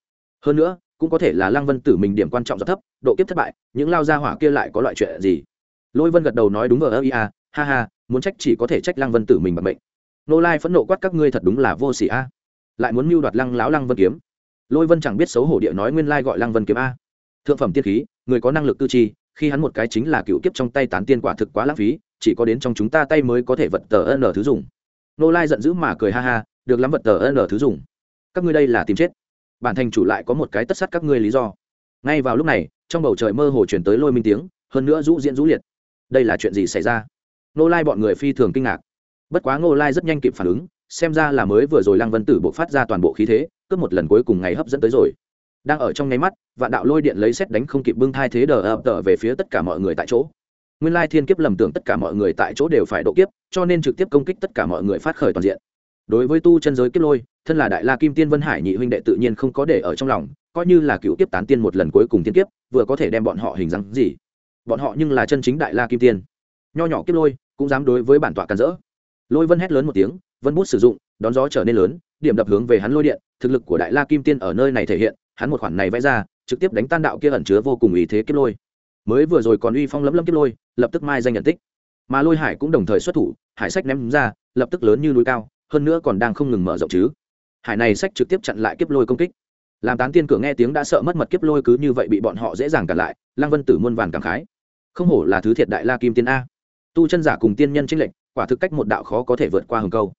Hơn nữa, cũng có thể là lăng vân tử mình điểm quan trọng rất thấp, độ kiếp thất bại, những lao gia hỏa kia lại có loại chuyện gì? Lôi vân gật đầu nói đúng ở ơ ia ha ha, muốn trách chỉ có thể trách lăng vân tử mình bằng bệnh nô lai phẫn nộ quát các ngươi thật đúng là vô sỉ a. Lại muốn mưu đoạt lăng láo lăng vân kiếm. Lôi vân chẳng biết xấu hổ địa nói nguyên lai gọi lăng vân kiếm a thượng phẩm tiên khí, người có năng lực tư chi, khi hắn một cái chính là cựu kiếp trong tay tán tiên quả thực quá lãng phí, chỉ có đến trong chúng ta tay mới có thể vật tờ n thứ dùng. Nô lai giận dữ mà cười ha ha, được lắm vật tờ n thứ dùng. Các ngươi đây là tìm chết. Bản thành chủ lại có một cái tất sắt các ngươi lý do. Ngay vào lúc này, trong bầu trời mơ hồ chuyển tới lôi minh tiếng, hơn nữa rũ diễn rũ liệt. Đây là chuyện gì xảy ra? Nô lai bọn người phi thường kinh ngạc. Bất quá ngô lai rất nhanh kịp phản ứng, xem ra là mới vừa rồi lăng vân tử buộc phát ra toàn bộ khí thế, cướp một lần cuối cùng ngày hấp dẫn tới rồi đang ở trong nháy mắt, vạn đạo lôi điện lấy xét đánh không kịp bưng thai thế đờ ập tờ về phía tất cả mọi người tại chỗ. Nguyên lai thiên kiếp lầm tưởng tất cả mọi người tại chỗ đều phải độ kiếp, cho nên trực tiếp công kích tất cả mọi người phát khởi toàn diện. Đối với tu chân giới kiếp lôi, thân là đại la kim tiên vân hải nhị huynh đệ tự nhiên không có để ở trong lòng, coi như là cựu kiếp tán tiên một lần cuối cùng thiên kiếp, vừa có thể đem bọn họ hình dáng gì. Bọn họ nhưng là chân chính đại la kim tiên. Nho nhỏ kiếp lôi, cũng dám đối với bản tọa càn rỡ. Lôi vân hét lớn một tiếng, vân bút sử dụng, đón gió trở nên lớn, điểm đập hướng về hắn lôi điện, thực lực của đại la kim tiên ở nơi này thể hiện hắn một khoản này vẽ ra, trực tiếp đánh tan đạo kia ẩn chứa vô cùng ý thế kiếp lôi. Mới vừa rồi còn uy phong lấm lấm kiếp lôi, lập tức mai danh nhận tích. Mà lôi hải cũng đồng thời xuất thủ, hải sách ném ra, lập tức lớn như núi cao, hơn nữa còn đang không ngừng mở rộng chứ. Hải này sách trực tiếp chặn lại kiếp lôi công kích. Làm tán tiên cửa nghe tiếng đã sợ mất mật kiếp lôi cứ như vậy bị bọn họ dễ dàng cản lại, lăng vân tử muôn vàn cảm khái. Không hổ là thứ thiệt đại la kim tiên a. Tu chân giả cùng tiên nhân trinh lệnh quả thực cách một đạo khó có thể vượt qua hừng câu.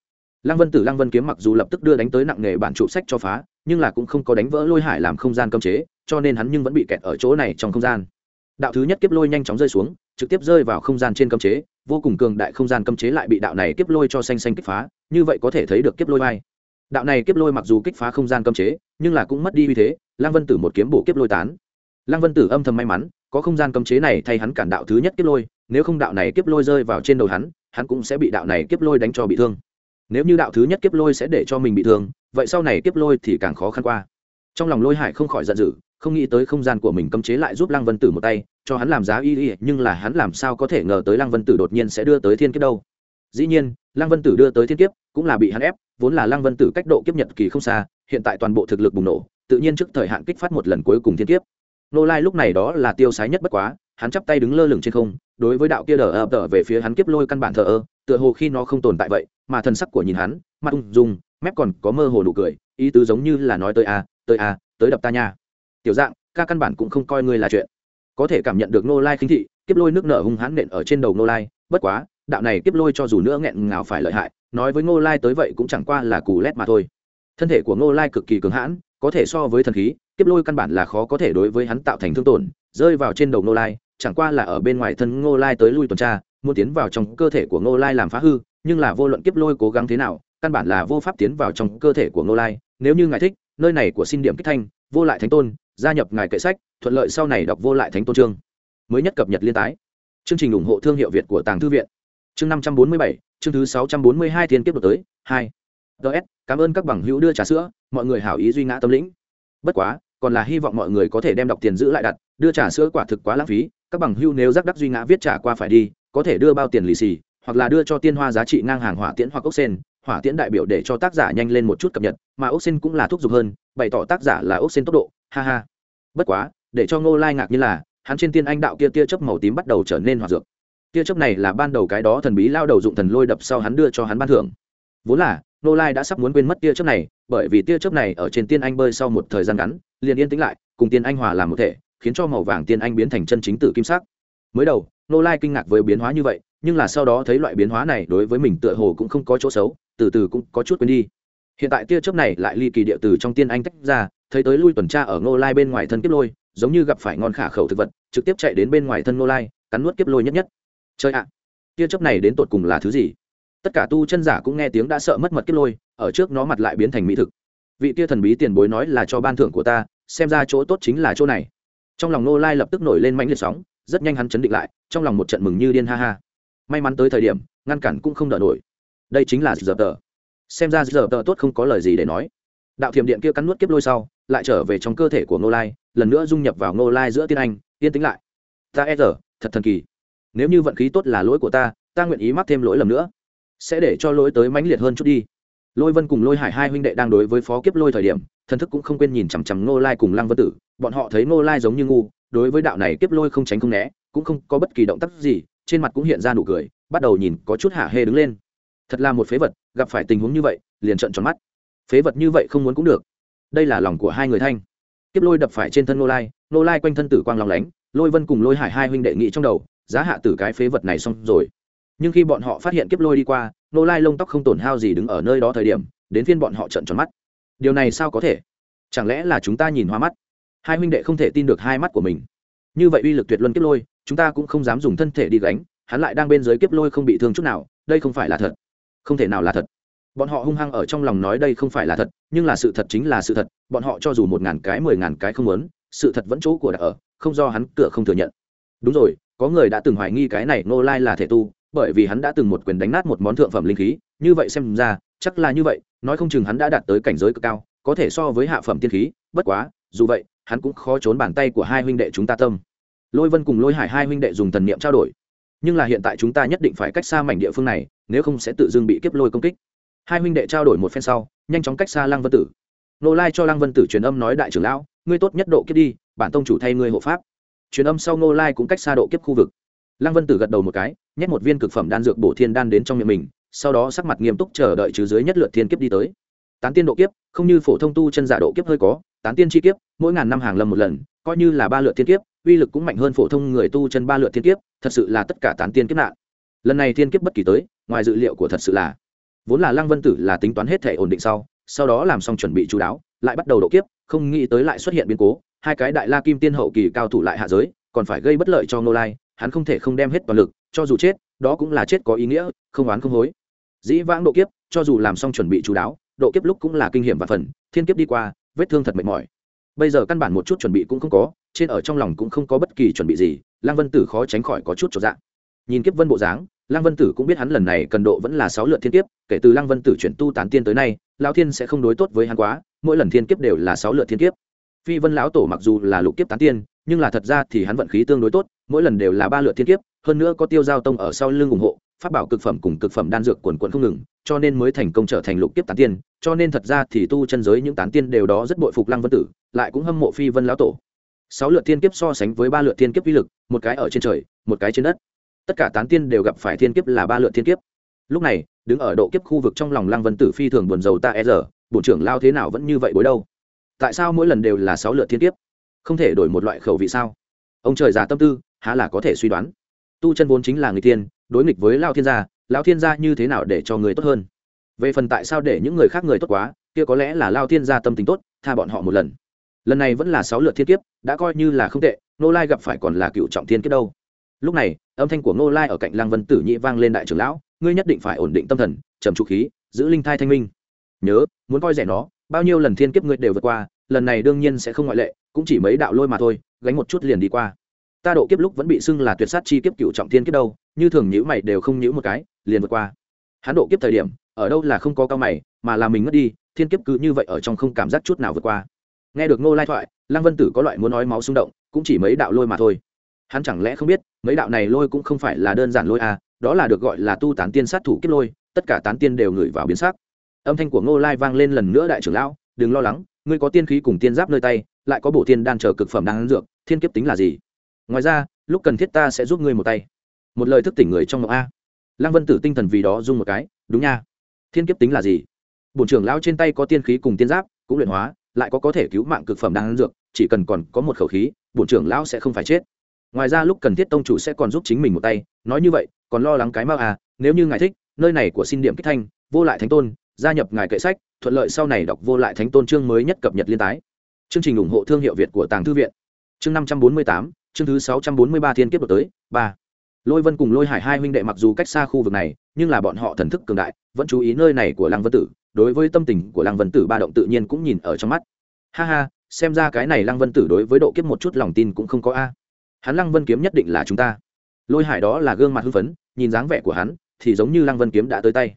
Lăng vân tử lăng vân kiếm mặc dù lập tức đưa đánh tới nặng nghề bản trụ sách cho phá nhưng là cũng không có đánh vỡ lôi hải làm không gian cấm chế, cho nên hắn nhưng vẫn bị kẹt ở chỗ này trong không gian. Đạo thứ nhất kiếp lôi nhanh chóng rơi xuống, trực tiếp rơi vào không gian trên cấm chế, vô cùng cường đại không gian cấm chế lại bị đạo này kiếp lôi cho xanh xanh kích phá, như vậy có thể thấy được kiếp lôi vai. Đạo này kiếp lôi mặc dù kích phá không gian cấm chế, nhưng là cũng mất đi uy thế lang vân tử một kiếm bổ kiếp lôi tán. Lăng vân tử âm thầm may mắn, có không gian cấm chế này thay hắn cản đạo thứ nhất kiếp lôi, nếu không đạo này kiếp lôi rơi vào trên đầu hắn hắn cũng sẽ bị đạo này kiếp lôi đánh cho bị thương. Nếu như đạo thứ nhất kiếp lôi sẽ để cho mình bị thương vậy sau này kiếp lôi thì càng khó khăn qua. Trong lòng lôi hải không khỏi giận dữ, không nghĩ tới không gian của mình cấm chế lại giúp lăng vân tử một tay, cho hắn làm giá y y, nhưng là hắn làm sao có thể ngờ tới lăng vân tử đột nhiên sẽ đưa tới thiên kiếp đâu. Dĩ nhiên, lăng vân tử đưa tới thiên kiếp, cũng là bị hắn ép, vốn là lăng vân tử cách độ kiếp nhật kỳ không xa, hiện tại toàn bộ thực lực bùng nổ, tự nhiên trước thời hạn kích phát một lần cuối cùng thiên kiếp. Nô lai lúc này đó là tiêu sái nhất bất quá, hắn chắp tay đứng lơ lửng trên không, đối với đạo kia đờ ập đờ về phía hắn kiếp lôi căn bản thờ ơ, tựa hồ khi nó không tồn tại vậy, mà thần sắc của nhìn hắn, mặt ung dung mép còn có mơ hồ nụ cười, ý tứ giống như là nói tới a tới a tới đập ta nha. Tiểu dạng, ca căn bản cũng không coi ngươi là chuyện. Có thể cảm nhận được nô lai khinh thị, kiếp lôi nước nở hung hãn nện ở trên đầu nô lai, bất quá, đạo này kiếp lôi cho dù nữa nghẹn ngào phải lợi hại, nói với ngô lai tới vậy cũng chẳng qua là cù lét mà thôi. Thân thể của ngô lai cực kỳ cứng hãn, có thể so với thần khí, kiếp lôi căn bản là khó có thể đối với hắn tạo thành thương tổn, rơi vào trên đầu ngô lai, chẳng qua là ở bên ngoài thân ngô lai tới lui tuần tra, muốn tiến vào trong cơ thể của ngô lai làm phá hư, nhưng là vô luận kiếp lôi cố gắng thế nào căn bản là vô pháp tiến vào trong cơ thể của ngô lai. Nếu như ngài thích, nơi này của xin điểm kích thanh, vô lại thánh tôn, gia nhập ngài kệ sách, thuận lợi sau này đọc vô lại thánh tôn chương. Mới nhất cập nhật liên tái. Chương trình ủng hộ thương hiệu việt của tàng thư viện. Chương năm trăm bốn mươi bảy, chương thứ sáu trăm bốn mươi hai thiên kiếp đột tới, hai. Ts cảm ơn các bằng hữu đưa trà sữa, mọi người hảo ý duy ngã tâm lĩnh. Bất quá, còn là hy vọng mọi người có thể đem đọc tiền giữ lại đặt, đưa trà sữa quả thực quá lãng phí, các bằng hữu nếu giác đắc duy ngã viết trả qua phải đi, có thể đưa bao tiền lì xì, hoặc là đưa cho tiên hoa giá trị ngang hàng hỏa tiễn hoặc ốc sen hỏa tiễn đại biểu để cho tác giả nhanh lên một chút cập nhật, mà ốc xin cũng là thúc giục hơn, bày tỏ tác giả là ốc xin tốc độ, ha ha. Bất quá, để cho ngô lai ngạc như là, hắn trên tiên anh đạo kia tia chớp màu tím bắt đầu trở nên hoạt dược. Tia chớp này là ban đầu cái đó thần bí lao đầu dụng thần lôi đập sau hắn đưa cho hắn ban thưởng. Vốn là, ngô lai đã sắp muốn quên mất tia chớp này, bởi vì tia chớp này ở trên tiên anh bơi sau một thời gian ngắn, liền yên tĩnh lại, cùng tiên anh hòa làm một thể, khiến cho màu vàng tiên anh biến thành chân chính tử kim sắc. Mới đầu, ngô lai kinh ngạc với biến hóa như vậy nhưng là sau đó thấy loại biến hóa này đối với mình tựa hồ cũng không có chỗ xấu, từ từ cũng có chút quên đi. Hiện tại tia chớp này lại ly kỳ địa từ trong tiên anh tách ra, thấy tới lui tuần tra ở ngô lai bên ngoài thân kiếp lôi, giống như gặp phải ngon khả khẩu thực vật, trực tiếp chạy đến bên ngoài thân ngô lai, cắn nuốt kiếp lôi nhất nhất. Chơi ạ, tia chớp này đến tột cùng là thứ gì? Tất cả tu chân giả cũng nghe tiếng đã sợ mất mật kiếp lôi, ở trước nó mặt lại biến thành mỹ thực. Vị tia thần bí tiền bối nói là cho ban thưởng của ta, xem ra chỗ tốt chính là chỗ này. Trong lòng ngô lai lập tức nổi lên mãnh liệt sóng, rất nhanh hắn chấn định lại, trong lòng một trận mừng như điên ha ha may mắn tới thời điểm, ngăn cản cũng không đỡ nổi. Đây chính là giờ tờ. Xem ra giờ tờ tốt không có lời gì để nói. Đạo thiểm điện kia cắn nuốt kiếp lôi sau, lại trở về trong cơ thể của ngô lai, lần nữa dung nhập vào ngô lai giữa tiên anh, yên tĩnh lại. Ta e giờ, thật thần kỳ. Nếu như vận khí tốt là lỗi của ta ta nguyện ý mắc thêm lỗi lầm nữa. Sẽ để cho lỗi tới mãnh liệt hơn chút đi. Lôi vân cùng lôi hải hai huynh đệ đang đối với phó kiếp lôi thời điểm, thần thức cũng không quên nhìn chằm chằm ngô lai cùng lăng vân tử. Bọn họ thấy ngô lai giống như ngu, đối với đạo này kiếp lôi không tránh không né, cũng không có bất kỳ động tác gì trên mặt cũng hiện ra nụ cười, bắt đầu nhìn có chút hạ hê đứng lên. Thật là một phế vật, gặp phải tình huống như vậy, liền trận tròn mắt. Phế vật như vậy không muốn cũng được. Đây là lòng của hai người thanh. Kiếp lôi đập phải trên thân nô lai nô lai quanh thân tử quang lòng lánh, lôi vân cùng lôi hải hai huynh đệ nghị trong đầu, giá hạ tử cái phế vật này xong rồi. Nhưng khi bọn họ phát hiện kiếp lôi đi qua nô lai lông tóc không tổn hao gì đứng ở nơi đó thời điểm, đến phiên bọn họ trận tròn mắt. Điều này sao có thể? Chẳng lẽ là chúng ta nhìn hoa mắt? Hai huynh đệ không thể tin được hai mắt của mình. Như vậy uy lực tuyệt luân kiếp lôi chúng ta cũng không dám dùng thân thể đi gánh, hắn lại đang bên dưới kiếp lôi không bị thương chút nào, đây không phải là thật. Không thể nào là thật. Bọn họ hung hăng ở trong lòng nói đây không phải là thật, nhưng là sự thật chính là sự thật, bọn họ cho dù một ngàn cái, mười ngàn cái không muốn, sự thật vẫn chỗ của đã ở, không do hắn cửa không thừa nhận. Đúng rồi, có người đã từng hoài nghi cái này nô lai là thể tu, bởi vì hắn đã từng một quyền đánh nát một món thượng phẩm linh khí, như vậy xem ra, chắc là như vậy, nói không chừng hắn đã đạt tới cảnh giới cực cao, có thể so với hạ phẩm tiên khí, bất quá, dù vậy, hắn cũng khó trốn bàn tay của hai huynh đệ chúng ta tâm lôi vân cùng lôi hải hai huynh đệ dùng thần niệm trao đổi. Nhưng là hiện tại chúng ta nhất định phải cách xa mảnh địa phương này, nếu không sẽ tự dưng bị kiếp lôi công kích. Hai huynh đệ trao đổi một phen sau, nhanh chóng cách xa lăng vân tử. Nô lai cho lăng vân tử truyền âm nói đại trưởng lão, ngươi tốt nhất độ kiếp đi, bản tông chủ thay ngươi hộ pháp. Truyền âm sau nô lai cũng cách xa độ kiếp khu vực. Lăng vân tử gật đầu một cái, nhét một viên cực phẩm đan dược bổ thiên đan đến trong miệng mình, sau đó sắc mặt nghiêm túc chờ đợi chứ dưới nhất lượt thiên kiếp đi tới. Tán tiên độ kiếp, không như phổ thông tu chân giả độ kiếp hơi có, tán tiên chi kiếp, mỗi ngàn năm hàng lâm một lần, coi như là ba lượt thiên kiếp uy lực cũng mạnh hơn phổ thông người tu chân ba lượt thiên kiếp, thật sự là tất cả tán tiên kiếp nạn. Lần này thiên kiếp bất kỳ tới, ngoài dự liệu của thật sự là, vốn là lăng vân tử là tính toán hết thể ổn định sau sau đó làm xong chuẩn bị chú đáo, lại bắt đầu độ kiếp, không nghĩ tới lại xuất hiện biến cố, hai cái đại la kim tiên hậu kỳ cao thủ lại hạ giới, còn phải gây bất lợi cho ngô lai, hắn không thể không đem hết toàn lực, cho dù chết, đó cũng là chết có ý nghĩa, không oán không hối. Dĩ vãng độ kiếp, cho dù làm xong chuẩn bị chú đáo, độ kiếp lúc cũng là kinh hiểm và phần, thiên kiếp đi qua, vết thương thật mệt mỏi. Bây giờ căn bản một chút chuẩn bị cũng không có trên ở trong lòng cũng không có bất kỳ chuẩn bị gì, lăng vân tử khó tránh khỏi có chút trọn dạng nhìn kiếp vân bộ dáng, lăng vân tử cũng biết hắn lần này cần độ vẫn là sáu lượt thiên kiếp, kể từ lăng vân tử chuyển tu tán tiên tới nay lao thiên sẽ không đối tốt với hắn quá, mỗi lần thiên kiếp đều là sáu lượt thiên kiếp. Phi vân lão tổ mặc dù là lục kiếp tán tiên, nhưng là thật ra thì hắn vận khí tương đối tốt, mỗi lần đều là ba lượt thiên kiếp, hơn nữa có tiêu giao tông ở sau lưng ủng hộ phát bảo cực phẩm cùng cực phẩm đan dược quần quận không ngừng, cho nên mới thành công trở thành lục kiếp tán tiên, cho nên thật ra thì tu chân giới những tán tiên đều đó rất bội phục lăng vân tử, lại cũng hâm mộ phi vân lão tổ sáu lượt thiên kiếp so sánh với ba lượt thiên kiếp uy lực, một cái ở trên trời, một cái trên đất. Tất cả tán tiên đều gặp phải thiên kiếp là ba lượt thiên kiếp. Lúc này, đứng ở độ kiếp khu vực trong lòng lăng vân tử phi thường buồn rầu ta e giờ bộ trưởng lao thế nào vẫn như vậy bối đâu? Tại sao mỗi lần đều là sáu lượt thiên kiếp? Không thể đổi một loại khẩu vị sao? Ông trời già tâm tư, há là có thể suy đoán. Tu chân vốn chính là người tiên, đối nghịch với lao thiên gia, lao thiên gia như thế nào để cho người tốt hơn? Về phần tại sao để những người khác người tốt quá, kia có lẽ là lao thiên gia tâm tính tốt, tha bọn họ một lần lần này vẫn là sáu lượt thiên kiếp, đã coi như là không tệ nô lai gặp phải còn là cựu trọng thiên kiếp đâu. Lúc này, âm thanh của nô lai ở cạnh lăng vân tử nhị vang lên đại trưởng lão, ngươi nhất định phải ổn định tâm thần, trầm trụ khí, giữ linh thai thanh minh. Nhớ, muốn coi rẻ nó, bao nhiêu lần thiên kiếp ngươi đều vượt qua, lần này đương nhiên sẽ không ngoại lệ, cũng chỉ mấy đạo lôi mà thôi, gánh một chút liền đi qua. Ta độ kiếp lúc vẫn bị xưng là tuyệt sát chi kiếp cựu trọng thiên kiếp đâu, như thường nhữ mày đều không nhữ một cái, liền vượt qua. Hắn độ kiếp thời điểm, ở đâu là không có cao mày, mà là mình mất đi, thiên kiếp cứ như vậy ở trong không cảm giác chút nào vượt qua nghe được ngô lai thoại, lăng vân tử có loại muốn nói máu xung động, cũng chỉ mấy đạo lôi mà thôi. Hắn chẳng lẽ không biết, mấy đạo này lôi cũng không phải là đơn giản lôi à đó là được gọi là tu tán tiên sát thủ kiếp lôi, tất cả tán tiên đều ngửi vào biến sắc. Âm thanh của ngô lai vang lên lần nữa đại trưởng lão, đừng lo lắng, ngươi có tiên khí cùng tiên giáp nơi tay, lại có bổ tiên đan chờ cực phẩm đang dược, thiên kiếp tính là gì? Ngoài ra, lúc cần thiết ta sẽ giúp ngươi một tay. Một lời thức tỉnh người trong ngọc a. Lăng vân tử tinh thần vì đó dung một cái, đúng nha. Thiên kiếp tính là gì? Bổn trưởng lão trên tay có tiên khí cùng tiên giáp, cũng luyện hóa lại có có thể cứu mạng cực phẩm đang dược, chỉ cần còn có một khẩu khí, bổn trưởng lão sẽ không phải chết. Ngoài ra lúc cần thiết tông chủ sẽ còn giúp chính mình một tay, nói như vậy, còn lo lắng cái mau à nếu như ngài thích, nơi này của xin điểm kích thanh, vô lại thánh tôn, gia nhập ngài kệ sách, thuận lợi sau này đọc vô lại thánh tôn chương mới nhất cập nhật liên tái. Chương trình ủng hộ thương hiệu việt của tàng thư viện. Chương năm trăm bốn mươi tám, chương thứ sáu trăm bốn mươi ba thiên kiếp đột tới, ba. Lôi vân cùng lôi hải hai huynh đệ mặc dù cách xa khu vực này, nhưng là bọn họ thần thức cường đại, vẫn chú ý nơi này của lăng vân tử đối với tâm tình của lăng vân tử ba động tự nhiên cũng nhìn ở trong mắt. Ha ha xem ra cái này lăng vân tử đối với độ kiếp một chút lòng tin cũng không có a. Hắn lăng vân kiếm nhất định là chúng ta. Lôi hải đó là gương mặt hưng phấn nhìn dáng vẻ của hắn thì giống như lăng vân kiếm đã tới tay.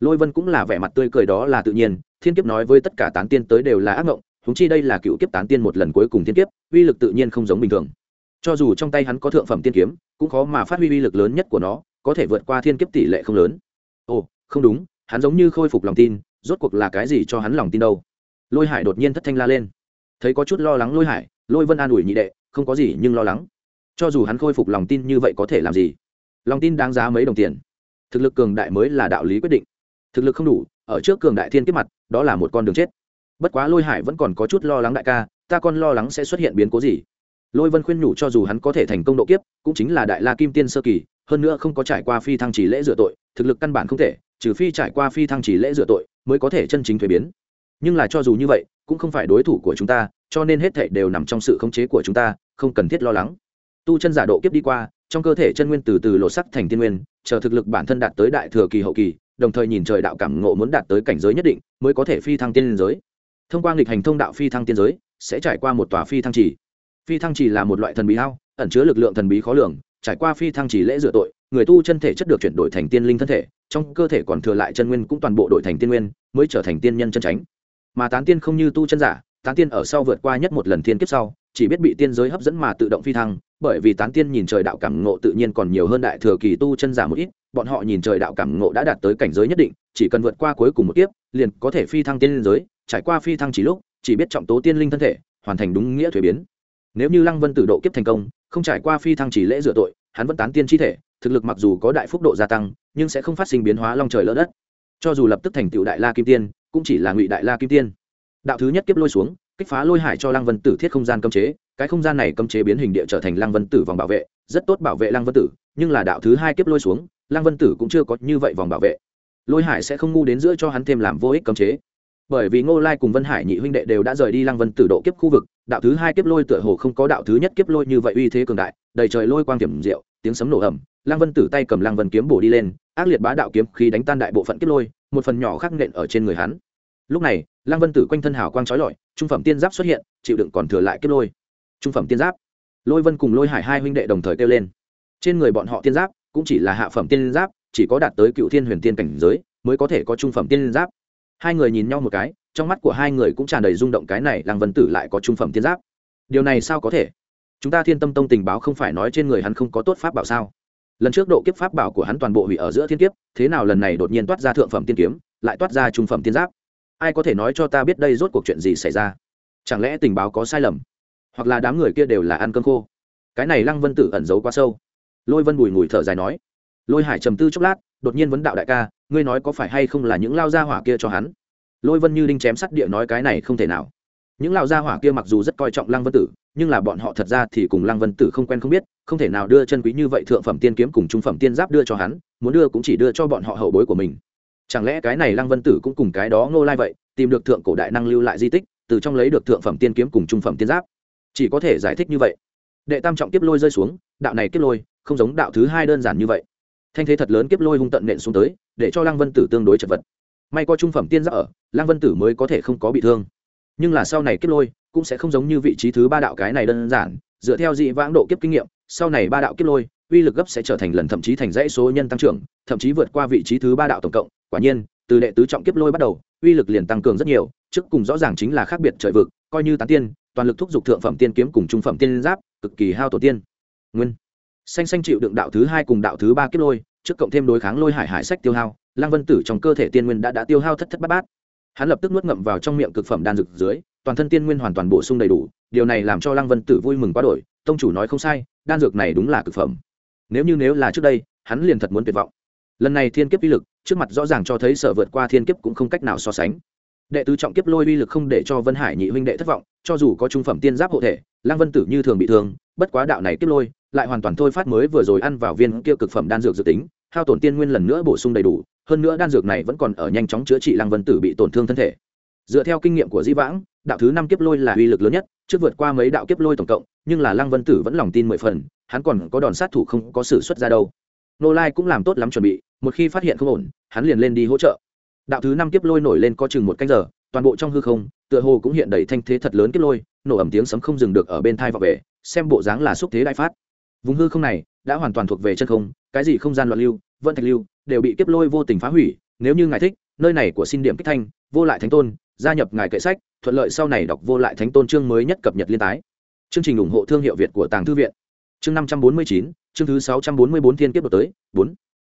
Lôi vân cũng là vẻ mặt tươi cười đó là tự nhiên thiên kiếp nói với tất cả tán tiên tới đều là ác ngộng, húng chi đây là cựu kiếp tán tiên một lần cuối cùng thiên kiếp uy lực tự nhiên không giống bình thường. Cho dù trong tay hắn có thượng phẩm tiên kiếm cũng khó mà phát huy uy lực lớn nhất của nó có thể vượt qua thiên kiếp tỷ lệ không lớn. Ồ không đúng hắn giống như khôi phục lòng tin rốt cuộc là cái gì cho hắn lòng tin đâu? Lôi hải đột nhiên thất thanh la lên. Thấy có chút lo lắng lôi hải, lôi vân an ủi nhị đệ, không có gì nhưng lo lắng. Cho dù hắn khôi phục lòng tin như vậy có thể làm gì? Lòng tin đáng giá mấy đồng tiền. Thực lực cường đại mới là đạo lý quyết định. Thực lực không đủ, ở trước cường đại thiên kiếp mặt, đó là một con đường chết. Bất quá lôi hải vẫn còn có chút lo lắng đại ca, ta còn lo lắng sẽ xuất hiện biến cố gì? Lôi vân khuyên nhủ cho dù hắn có thể thành công độ kiếp, cũng chính là đại la kim tiên sơ kỳ, hơn nữa không có trải qua phi thăng chỉ lễ rửa tội, thực lực căn bản không thể trừ phi trải qua phi thăng chỉ lễ rửa tội mới có thể chân chính thuế biến. Nhưng là cho dù như vậy, cũng không phải đối thủ của chúng ta, cho nên hết thảy đều nằm trong sự khống chế của chúng ta, không cần thiết lo lắng. Tu chân giả độ kiếp đi qua, trong cơ thể chân nguyên từ từ lộ sắc thành tiên nguyên, chờ thực lực bản thân đạt tới đại thừa kỳ hậu kỳ, đồng thời nhìn trời đạo cảm ngộ muốn đạt tới cảnh giới nhất định, mới có thể phi thăng tiên giới. Thông qua nghịch hành thông đạo phi thăng tiên giới, sẽ trải qua một tòa phi thăng trì. Phi thăng trì là một loại thần bí hao, ẩn chứa lực lượng thần bí khó lường, trải qua phi thăng trì lễ rửa tội, người tu chân thể chất được chuyển đổi thành tiên linh thân thể trong cơ thể còn thừa lại chân nguyên cũng toàn bộ đổi thành tiên nguyên, mới trở thành tiên nhân chân tránh mà tán tiên không như tu chân giả, tán tiên ở sau vượt qua nhất một lần thiên kiếp sau, chỉ biết bị tiên giới hấp dẫn mà tự động phi thăng, bởi vì tán tiên nhìn trời đạo cảm ngộ tự nhiên còn nhiều hơn đại thừa kỳ tu chân giả một ít, bọn họ nhìn trời đạo cảm ngộ đã đạt tới cảnh giới nhất định, chỉ cần vượt qua cuối cùng một kiếp, liền có thể phi thăng tiên giới, trải qua phi thăng chỉ lúc, chỉ biết trọng tố tiên linh thân thể, hoàn thành đúng nghĩa thuế biến. Nếu như lăng vân tử độ kiếp thành công, không trải qua phi thăng chỉ lễ rửa tội, hắn vẫn tán tiên chi thể thực lực mặc dù có đại phúc độ gia tăng, nhưng sẽ không phát sinh biến hóa long trời lỡ đất. Cho dù lập tức thành tựu đại la kim tiên, cũng chỉ là ngụy đại la kim tiên. Đạo thứ nhất kiếp lôi xuống, kích phá lôi hải cho lăng vân tử thiết không gian cấm chế, cái không gian này cấm chế biến hình địa trở thành lăng vân tử vòng bảo vệ, rất tốt bảo vệ lăng vân tử, nhưng là đạo thứ hai kiếp lôi xuống, lăng vân tử cũng chưa có như vậy vòng bảo vệ. Lôi hải sẽ không ngu đến giữa cho hắn thêm làm vô ích cấm chế. Bởi vì ngô lai cùng vân hải nhị huynh đệ đều đã rời đi lăng vân tử độ kiếp khu vực, đạo thứ hai kiếp lôi tựa hồ không có đạo thứ nhất kiếp lôi như vậy uy thế cường đại, đầy trời lôi quang điểm diệu tiếng sấm nổ ẩm lăng vân tử tay cầm lăng vân kiếm bổ đi lên, ác liệt bá đạo kiếm khi đánh tan đại bộ phận kiếp lôi, một phần nhỏ khắc nện ở trên người hắn. Lúc này, lăng vân tử quanh thân hào quang trói lọi, trung phẩm tiên giáp xuất hiện, chịu đựng còn thừa lại kiếp lôi. Trung phẩm tiên giáp. Lôi vân cùng lôi hải hai huynh đệ đồng thời kêu lên. Trên người bọn họ tiên giáp cũng chỉ là hạ phẩm tiên giáp, chỉ có đạt tới cựu thiên huyền tiên cảnh giới mới có thể có trung phẩm tiên giáp. Hai người nhìn nhau một cái, trong mắt của hai người cũng tràn đầy rung động cái này lăng vân tử lại có trung phẩm tiên giáp. Điều này sao có thể? Chúng ta thiên tâm tông tình báo không phải nói trên người hắn không có tốt pháp bảo sao? Lần trước độ kiếp pháp bảo của hắn toàn bộ hủy ở giữa thiên kiếp, thế nào lần này đột nhiên toát ra thượng phẩm tiên kiếm, lại toát ra trung phẩm tiên giáp? Ai có thể nói cho ta biết đây rốt cuộc chuyện gì xảy ra? Chẳng lẽ tình báo có sai lầm? Hoặc là đám người kia đều là ăn cơm khô? Cái này lăng vân tử ẩn giấu quá sâu. Lôi vân bùi ngùi thở dài nói. Lôi hải trầm tư chốc lát, đột nhiên vấn đạo đại ca, ngươi nói có phải hay không là những lao gia hỏa kia cho hắn? Lôi vân như đinh chém sắt địa nói cái này không thể nào. Những lao gia hỏa kia mặc dù rất coi trọng lăng vân tử nhưng là bọn họ thật ra thì cùng lăng vân tử không quen không biết, không thể nào đưa chân quý như vậy thượng phẩm tiên kiếm cùng trung phẩm tiên giáp đưa cho hắn, muốn đưa cũng chỉ đưa cho bọn họ hậu bối của mình. Chẳng lẽ cái này lăng vân tử cũng cùng cái đó ngô lai vậy, tìm được thượng cổ đại năng lưu lại di tích, từ trong lấy được thượng phẩm tiên kiếm cùng trung phẩm tiên giáp? Chỉ có thể giải thích như vậy. Đệ tam trọng kiếp lôi rơi xuống, đạo này kiếp lôi, không giống đạo thứ hai đơn giản như vậy. Thanh thế thật lớn kiếp lôi hung tận nện xuống tới, để cho lăng vân tử tương đối chật vật. May có trung phẩm tiên giáp ở, lăng vân tử mới có thể không có bị thương. Nhưng là sau này kiếp lôi cũng sẽ không giống như vị trí thứ ba đạo cái này đơn giản, dựa theo dị vãng độ kiếp kinh nghiệm, sau này ba đạo kiếp lôi, uy lực gấp sẽ trở thành lần thậm chí thành dãy số nhân tăng trưởng, thậm chí vượt qua vị trí thứ ba đạo tổng cộng. Quả nhiên, từ đệ tứ trọng kiếp lôi bắt đầu, uy lực liền tăng cường rất nhiều, trước cùng rõ ràng chính là khác biệt trời vực, coi như tán tiên, toàn lực thúc giục thượng phẩm tiên kiếm cùng trung phẩm tiên giáp, cực kỳ hao tổ tiên. Nguyên. Xanh xanh chịu đựng đạo thứ hai cùng đạo thứ ba kiếp lôi, trước cộng thêm đối kháng lôi hải hải sách tiêu hao, lăng vân tử trong cơ thể tiên nguyên đã đã tiêu hao thất thất bát bát. Hắn lập tức nuốt ngậm vào trong miệng cực phẩm đan dược dưới toàn thân tiên nguyên hoàn toàn bổ sung đầy đủ, điều này làm cho lăng vân tử vui mừng quá đổi, tông chủ nói không sai, đan dược này đúng là cực phẩm. Nếu như nếu là trước đây, hắn liền thật muốn tuyệt vọng. Lần này thiên kiếp uy lực, trước mặt rõ ràng cho thấy sở vượt qua thiên kiếp cũng không cách nào so sánh. Đệ tứ trọng kiếp lôi uy lực không để cho vân hải nhị huynh đệ thất vọng, cho dù có trung phẩm tiên giáp hộ thể, lăng vân tử như thường bị thương, bất quá đạo này kiếp lôi, lại hoàn toàn thôi phát mới vừa rồi ăn vào viên kia cực phẩm đan dược dự tính, hao tổn tiên nguyên lần nữa bổ sung đầy đủ, hơn nữa đan dược này vẫn còn ở nhanh chóng chữa trị lăng vân tử bị tổn thương thân thể. Dựa theo kinh nghiệm của di vãng đạo thứ năm kiếp lôi là uy lực lớn nhất, trước vượt qua mấy đạo kiếp lôi tổng cộng, nhưng là lăng vân tử vẫn lòng tin mười phần, hắn còn có đòn sát thủ không có sự xuất ra đâu. Nô lai cũng làm tốt lắm chuẩn bị, một khi phát hiện không ổn, hắn liền lên đi hỗ trợ. Đạo thứ năm kiếp lôi nổi lên có chừng một canh giờ, toàn bộ trong hư không, tựa hồ cũng hiện đầy thanh thế thật lớn kiếp lôi, nổ ẩm tiếng sấm không dừng được ở bên thai vào về, xem bộ dáng là xúc thế đại phát. Vùng hư không này đã hoàn toàn thuộc về chân không, cái gì không gian loạn lưu, vận thạch lưu, đều bị kiếp lôi vô tình phá hủy, nếu như ngài thích nơi này của xin điểm kích thanh, vô lại thánh tôn, gia nhập ngài kệ sách, thuận lợi sau này đọc vô lại thánh tôn chương mới nhất cập nhật liên tái. Chương trình ủng hộ thương hiệu việt của tàng thư viện. Chương năm trăm bốn mươi chín, chương thứ sáu trăm bốn mươi bốn thiên kiếp đột tới, bốn.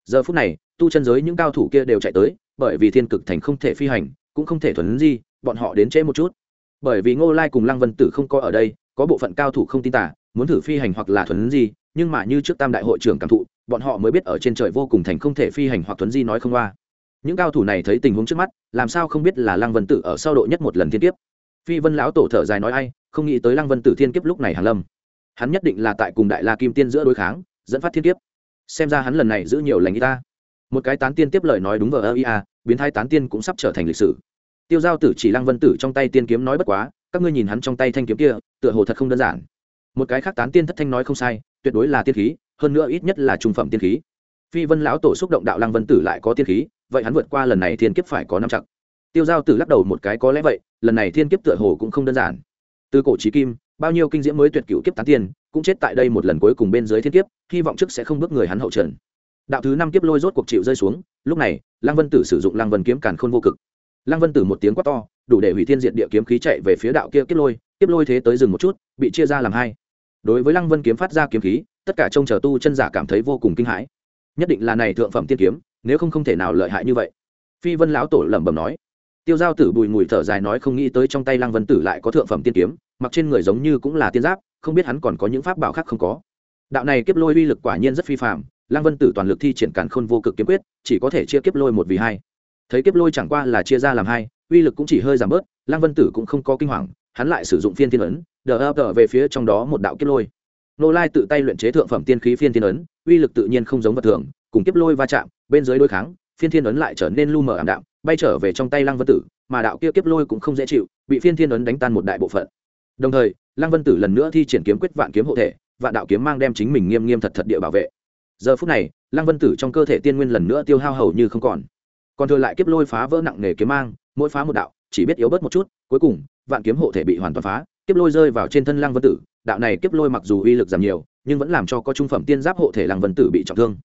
Giờ phút này, tu chân giới những cao thủ kia đều chạy tới, bởi vì thiên cực thành không thể phi hành, cũng không thể thuần di, bọn họ đến trễ một chút. Bởi vì ngô lai cùng lăng vân tử không có ở đây, có bộ phận cao thủ không tin tả muốn thử phi hành hoặc là thuần di, nhưng mà như trước tam đại hội trưởng cảm thụ, bọn họ mới biết ở trên trời vô cùng thành không thể phi hành hoặc thuần di nói không qua những cao thủ này thấy tình huống trước mắt, làm sao không biết là lăng vân tử ở sau độ nhất một lần thiên kiếp? Phi vân lão tổ thở dài nói ai, không nghĩ tới lăng vân tử thiên kiếp lúc này hàn lâm. Hắn nhất định là tại cùng đại la kim tiên giữa đối kháng, dẫn phát thiên kiếp. Xem ra hắn lần này giữ nhiều lành y ta. Một cái tán tiên tiếp lời nói đúng vờ ơ ia biến thái tán tiên cũng sắp trở thành lịch sử. Tiêu giao tử chỉ lăng vân tử trong tay tiên kiếm nói bất quá, các ngươi nhìn hắn trong tay thanh kiếm kia, tựa hồ thật không đơn giản. Một cái khác tán tiên thất thanh nói không sai, tuyệt đối là tiên khí, hơn nữa ít nhất là trung phẩm tiên khí. Phi vân lão tổ xúc động đạo lăng vân tử lại có tiên khí vậy hắn vượt qua lần này thiên kiếp phải có năm chặt tiêu giao tử lắc đầu một cái, có lẽ vậy, lần này thiên kiếp tựa hồ cũng không đơn giản. Từ cổ trí kim, bao nhiêu kinh diễm mới tuyệt cựu kiếp tán tiên, cũng chết tại đây một lần cuối cùng bên dưới thiên kiếp, hy vọng trước sẽ không bước người hắn hậu trần. Đạo thứ năm kiếp lôi rốt cuộc chịu rơi xuống, lúc này, lăng vân tử sử dụng lăng vân kiếm càn khôn vô cực. Lăng vân tử một tiếng quát to, đủ để hủy thiên diệt địa kiếm khí chạy về phía đạo kia kiếp lôi kiếp lôi thế tới dừng một chút, bị chia ra làm hai. Đối với lăng vân kiếm phát ra kiếm khí, tất cả trông chờ tu chân giả cảm thấy vô cùng kinh hãi. Nhất định là này thượng phẩm tiên kiếm nếu không không thể nào lợi hại như vậy. Phi vân lão tổ lẩm bẩm nói. Tiêu giao tử bùi mùi thở dài nói không nghĩ tới trong tay lăng vân tử lại có thượng phẩm tiên kiếm, mặc trên người giống như cũng là tiên giáp, không biết hắn còn có những pháp bảo khác không có. Đạo này kiếp lôi uy lực quả nhiên rất phi phạm lăng vân tử toàn lực thi triển càn khôn vô cực kiếm quyết, chỉ có thể chia kiếp lôi một vì hai. Thấy kiếp lôi chẳng qua là chia ra làm hai, uy lực cũng chỉ hơi giảm bớt, lăng vân tử cũng không có kinh hoàng, hắn lại sử dụng phiên thiên ấn, đờ ập đờ về phía trong đó một đạo kiếp lôi. Nô lai tự tay luyện chế thượng phẩm tiên khí phiên thiên ấn, uy lực tự nhiên không giống vật thường, cùng kiếp lôi va chạm bên dưới đối kháng, phiên thiên ấn lại trở nên lu mờ ảm đạm, bay trở về trong tay lăng vân tử, mà đạo kia kiếp lôi cũng không dễ chịu, bị phiên thiên ấn đánh tan một đại bộ phận. Đồng thời, lăng vân tử lần nữa thi triển kiếm quyết vạn kiếm hộ thể, vạn đạo kiếm mang đem chính mình nghiêm nghiêm thật thật địa bảo vệ. Giờ phút này, lăng vân tử trong cơ thể tiên nguyên lần nữa tiêu hao hầu như không còn. Còn thừa lại kiếp lôi phá vỡ nặng nề kiếm mang, mỗi phá một đạo, chỉ biết yếu bớt một chút, cuối cùng, vạn kiếm hộ thể bị hoàn toàn phá, kiếp lôi rơi vào trên thân lăng vân tử. Đạo này kiếp lôi mặc dù uy lực giảm nhiều, nhưng vẫn làm cho có trung phẩm tiên giáp hộ thể lăng vân tử bị trọng thương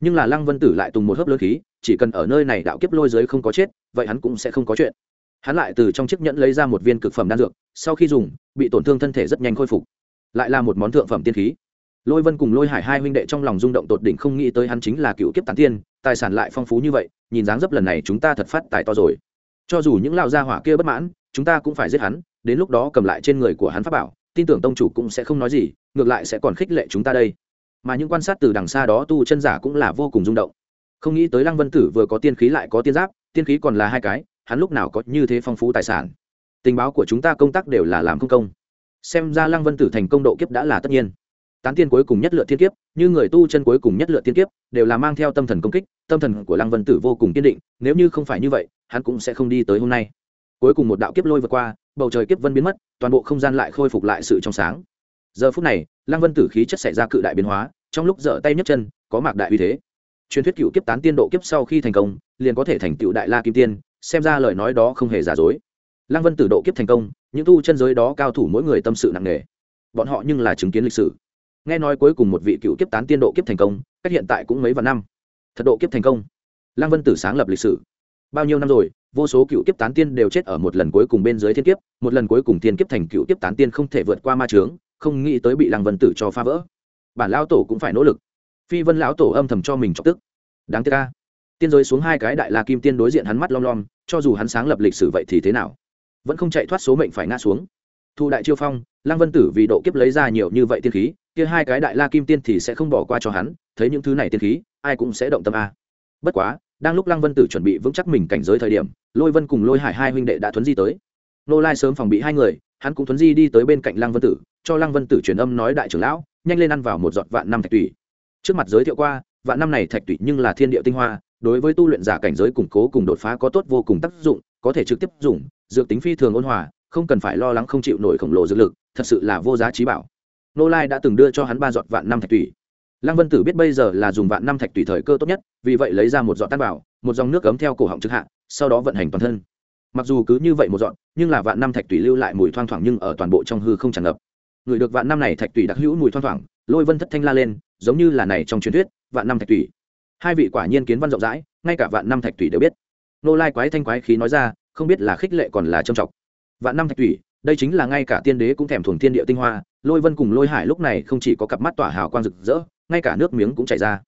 nhưng là lăng vân tử lại tùng một hớp lớn khí, chỉ cần ở nơi này đạo kiếp lôi giới không có chết, vậy hắn cũng sẽ không có chuyện. Hắn lại từ trong chiếc nhẫn lấy ra một viên cực phẩm đan dược, sau khi dùng, bị tổn thương thân thể rất nhanh khôi phục. Lại là một món thượng phẩm tiên khí. Lôi vân cùng lôi hải hai huynh đệ trong lòng rung động tột đỉnh không nghĩ tới hắn chính là cựu kiếp tán tiên, tài sản lại phong phú như vậy, nhìn dáng dấp lần này chúng ta thật phát tài to rồi. Cho dù những lao gia hỏa kia bất mãn, chúng ta cũng phải giết hắn, đến lúc đó cầm lại trên người của hắn pháp bảo, tin tưởng tông chủ cũng sẽ không nói gì, ngược lại sẽ còn khích lệ chúng ta đây mà những quan sát từ đằng xa đó tu chân giả cũng là vô cùng rung động. Không nghĩ tới lăng vân tử vừa có tiên khí lại có tiên giáp, tiên khí còn là hai cái, hắn lúc nào có như thế phong phú tài sản. Tình báo của chúng ta công tác đều là làm không công. Xem ra lăng vân tử thành công độ kiếp đã là tất nhiên. Tán tiên cuối cùng nhất lựa thiên kiếp, như người tu chân cuối cùng nhất lựa tiên kiếp, đều là mang theo tâm thần công kích, tâm thần của lăng vân tử vô cùng kiên định, nếu như không phải như vậy, hắn cũng sẽ không đi tới hôm nay. Cuối cùng một đạo kiếp lôi vượt qua, bầu trời kiếp vân biến mất, toàn bộ không gian lại khôi phục lại sự trong sáng. Giờ phút này lăng vân tử khí chất xảy ra cự đại biến hóa, trong lúc dở tay nhấc chân, có mạc đại uy thế. Truyền thuyết cựu kiếp tán tiên độ kiếp sau khi thành công, liền có thể thành tựu đại la kim tiên, xem ra lời nói đó không hề giả dối. Lăng vân tử độ kiếp thành công, những tu chân giới đó cao thủ mỗi người tâm sự nặng nề. Bọn họ nhưng là chứng kiến lịch sử. Nghe nói cuối cùng một vị cựu kiếp tán tiên độ kiếp thành công, cách hiện tại cũng mấy vạn năm. Thật độ kiếp thành công. Lăng vân tử sáng lập lịch sử. Bao nhiêu năm rồi, vô số cựu kiếp tán tiên đều chết ở một lần cuối cùng bên dưới thiên kiếp, một lần cuối cùng thiên kiếp thành cựu kiếp tán tiên không thể vượt qua ma trướng không nghĩ tới bị lăng vân tử cho phá vỡ. Bản lão tổ cũng phải nỗ lực. Phi vân lão tổ âm thầm cho mình chọc tức. Đáng tiếc ca tiên giới xuống hai cái đại la kim tiên đối diện hắn mắt lom lom, cho dù hắn sáng lập lịch sử vậy thì thế nào? Vẫn không chạy thoát số mệnh phải ngã xuống. Thu đại chiêu phong, lăng vân tử vì độ kiếp lấy ra nhiều như vậy tiên khí, kia hai cái đại la kim tiên thì sẽ không bỏ qua cho hắn, thấy những thứ này tiên khí, ai cũng sẽ động tâm a. Bất quá, đang lúc lăng vân tử chuẩn bị vững chắc mình cảnh giới thời điểm, lôi vân cùng lôi hải hai huynh đệ đã thuấn di tới. Nô lai sớm phòng bị hai người hắn cũng thuấn di đi tới bên cạnh lăng vân tử, cho lăng vân tử truyền âm nói đại trưởng lão, nhanh lên ăn vào một giọt vạn năm thạch tủy. Trước mặt giới thiệu qua, vạn năm này thạch tủy nhưng là thiên địa tinh hoa, đối với tu luyện giả cảnh giới củng cố cùng đột phá có tốt vô cùng tác dụng, có thể trực tiếp dùng, dược tính phi thường ôn hòa, không cần phải lo lắng không chịu nổi khổng lồ dược lực, thật sự là vô giá trí bảo. Nô lai đã từng đưa cho hắn ba giọt vạn năm thạch tủy. Lăng vân tử biết bây giờ là dùng vạn năm thạch tủy thời cơ tốt nhất, vì vậy lấy ra một giọt tan bảo, một dòng nước cấm theo cổ họng trực hạ, sau đó vận hành toàn thân mặc dù cứ như vậy một dọn, nhưng là vạn năm thạch tùy lưu lại mùi thoang thoảng nhưng ở toàn bộ trong hư không tràn ngập. Người được vạn năm này thạch tùy đặc hữu mùi thoang thoảng, lôi vân thất thanh la lên, giống như là này trong truyền thuyết, vạn năm thạch tùy hai vị quả nhiên kiến văn rộng rãi, ngay cả vạn năm thạch tùy đều biết. Nô lai quái thanh quái khí nói ra, không biết là khích lệ còn là trầm trọng vạn năm thạch tùy đây chính là ngay cả tiên đế cũng thèm thuồng thiên địa tinh hoa, lôi vân cùng lôi hải lúc này không chỉ có cặp mắt tỏa hào quang rực rỡ, ngay cả nước miếng cũng chảy ra.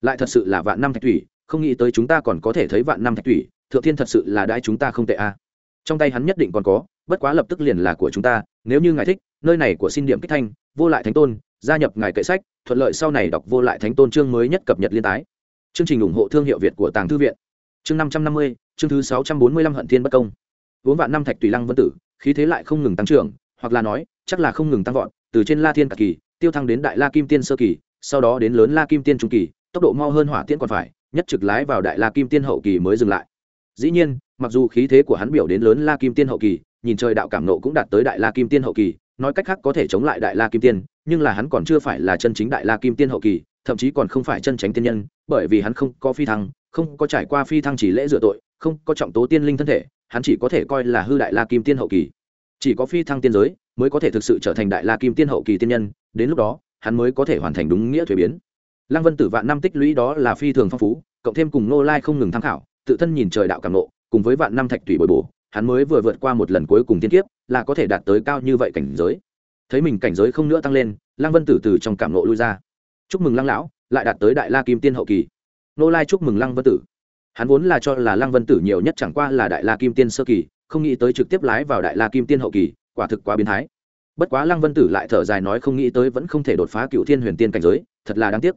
Lại thật sự là vạn năm thạch thủy không nghĩ tới chúng ta còn có thể thấy vạn năm thạch thủy thượng thiên thật sự là đãi chúng ta không tệ a à. trong tay hắn nhất định còn có, bất quá lập tức liền là của chúng ta, nếu như ngài thích, nơi này của xin điểm kích thanh, vô lại thánh tôn, gia nhập ngài kệ sách, thuận lợi sau này đọc vô lại thánh tôn chương mới nhất cập nhật liên tái. Chương trình ủng hộ thương hiệu việt của tàng thư viện. Chương năm trăm năm mươi, chương thứ sáu trăm bốn mươi lăm hận thiên bất công. Vốn vạn năm thạch tùy lăng vân tử, khí thế lại không ngừng tăng trưởng, hoặc là nói, chắc là không ngừng tăng vọt, từ trên la thiên cả kỳ, tiêu thăng đến đại la kim tiên sơ kỳ, sau đó đến lớn la kim tiên trung kỳ, tốc độ mau hơn hỏa tiễn còn phải, nhất trực lái vào đại la kim tiên hậu kỳ mới dừng lại dĩ nhiên, mặc dù khí thế của hắn biểu đến lớn la kim tiên hậu kỳ, nhìn trời đạo cảm nộ cũng đạt tới đại la kim tiên hậu kỳ, nói cách khác có thể chống lại đại la kim tiên, nhưng là hắn còn chưa phải là chân chính đại la kim tiên hậu kỳ, thậm chí còn không phải chân tránh tiên nhân, bởi vì hắn không có phi thăng, không có trải qua phi thăng chỉ lễ rửa tội, không có trọng tố tiên linh thân thể, hắn chỉ có thể coi là hư đại la kim tiên hậu kỳ. Chỉ có phi thăng tiên giới mới có thể thực sự trở thành đại la kim tiên hậu kỳ tiên nhân, đến lúc đó, hắn mới có thể hoàn thành đúng nghĩa thuế biến. Lăng vân tử vạn năm tích lũy đó là phi thường phong phú, cộng thêm cùng nô lai không ngừng tham khảo tự thân nhìn trời đạo cảm nộ cùng với vạn năm thạch thủy bồi bổ, hắn mới vừa vượt qua một lần cuối cùng tiên kiếp, là có thể đạt tới cao như vậy cảnh giới. Thấy mình cảnh giới không nữa tăng lên, lăng vân tử từ trong cảm nộ lui ra. Chúc mừng lăng lão, lại đạt tới đại la kim tiên hậu kỳ. Nô lai chúc mừng lăng vân tử. Hắn vốn là cho là lăng vân tử nhiều nhất chẳng qua là đại la kim tiên sơ kỳ, không nghĩ tới trực tiếp lái vào đại la kim tiên hậu kỳ, quả thực quá biến thái. Bất quá lăng vân tử lại thở dài nói không nghĩ tới vẫn không thể đột phá cựu thiên huyền tiên cảnh giới, thật là đáng tiếc.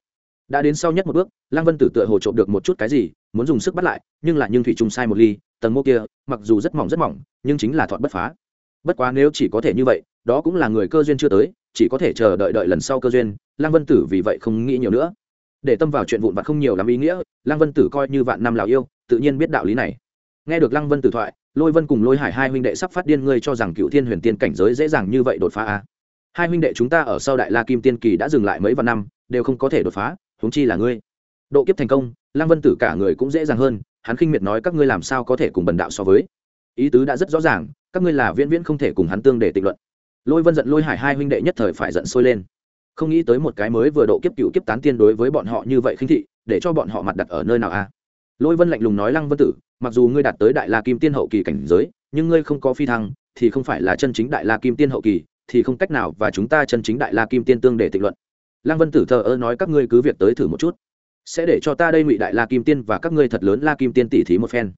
Đã đến sau nhất một bước, lăng vân tử tựa hồ trộm được một chút cái gì muốn dùng sức bắt lại, nhưng lại nhưng thủy trùng sai một ly, tầng mô kia, mặc dù rất mỏng rất mỏng, nhưng chính là thọt bất phá. Bất quá nếu chỉ có thể như vậy, đó cũng là người cơ duyên chưa tới, chỉ có thể chờ đợi đợi lần sau cơ duyên, lăng vân tử vì vậy không nghĩ nhiều nữa. Để tâm vào chuyện vụn vặt không nhiều lắm ý nghĩa, lăng vân tử coi như vạn năm lào yêu, tự nhiên biết đạo lý này. Nghe được lăng vân tử thoại, lôi vân cùng lôi hải hai huynh đệ sắp phát điên ngươi cho rằng cựu thiên huyền tiên cảnh giới dễ dàng như vậy đột phá a à? hai huynh đệ chúng ta ở sau đại la kim tiên kỳ đã dừng lại mấy vạn năm, đều không có thể đột phá, huống chi là ngươi độ kiếp thành công, lăng vân tử cả người cũng dễ dàng hơn, hắn khinh miệt nói các ngươi làm sao có thể cùng bần đạo so với. Ý tứ đã rất rõ ràng, các ngươi là viễn viễn không thể cùng hắn tương để tịnh luận. Lôi vân giận lôi hải hai huynh đệ nhất thời phải giận sôi lên. Không nghĩ tới một cái mới vừa độ kiếp cựu kiếp tán tiên đối với bọn họ như vậy khinh thị, để cho bọn họ mặt đặt ở nơi nào a? Lôi vân lạnh lùng nói lăng vân tử, mặc dù ngươi đạt tới đại la kim tiên hậu kỳ cảnh giới, nhưng ngươi không có phi thăng, thì không phải là chân chính đại la kim tiên hậu kỳ, thì không cách nào và chúng ta chân chính đại la kim tiên tương để tịnh luận. Lăng vân tử thờ ơ nói các ngươi cứ việc tới thử một chút sẽ để cho ta đây ngụy đại la kim tiên và các ngươi thật lớn la kim tiên tỉ thí một phen.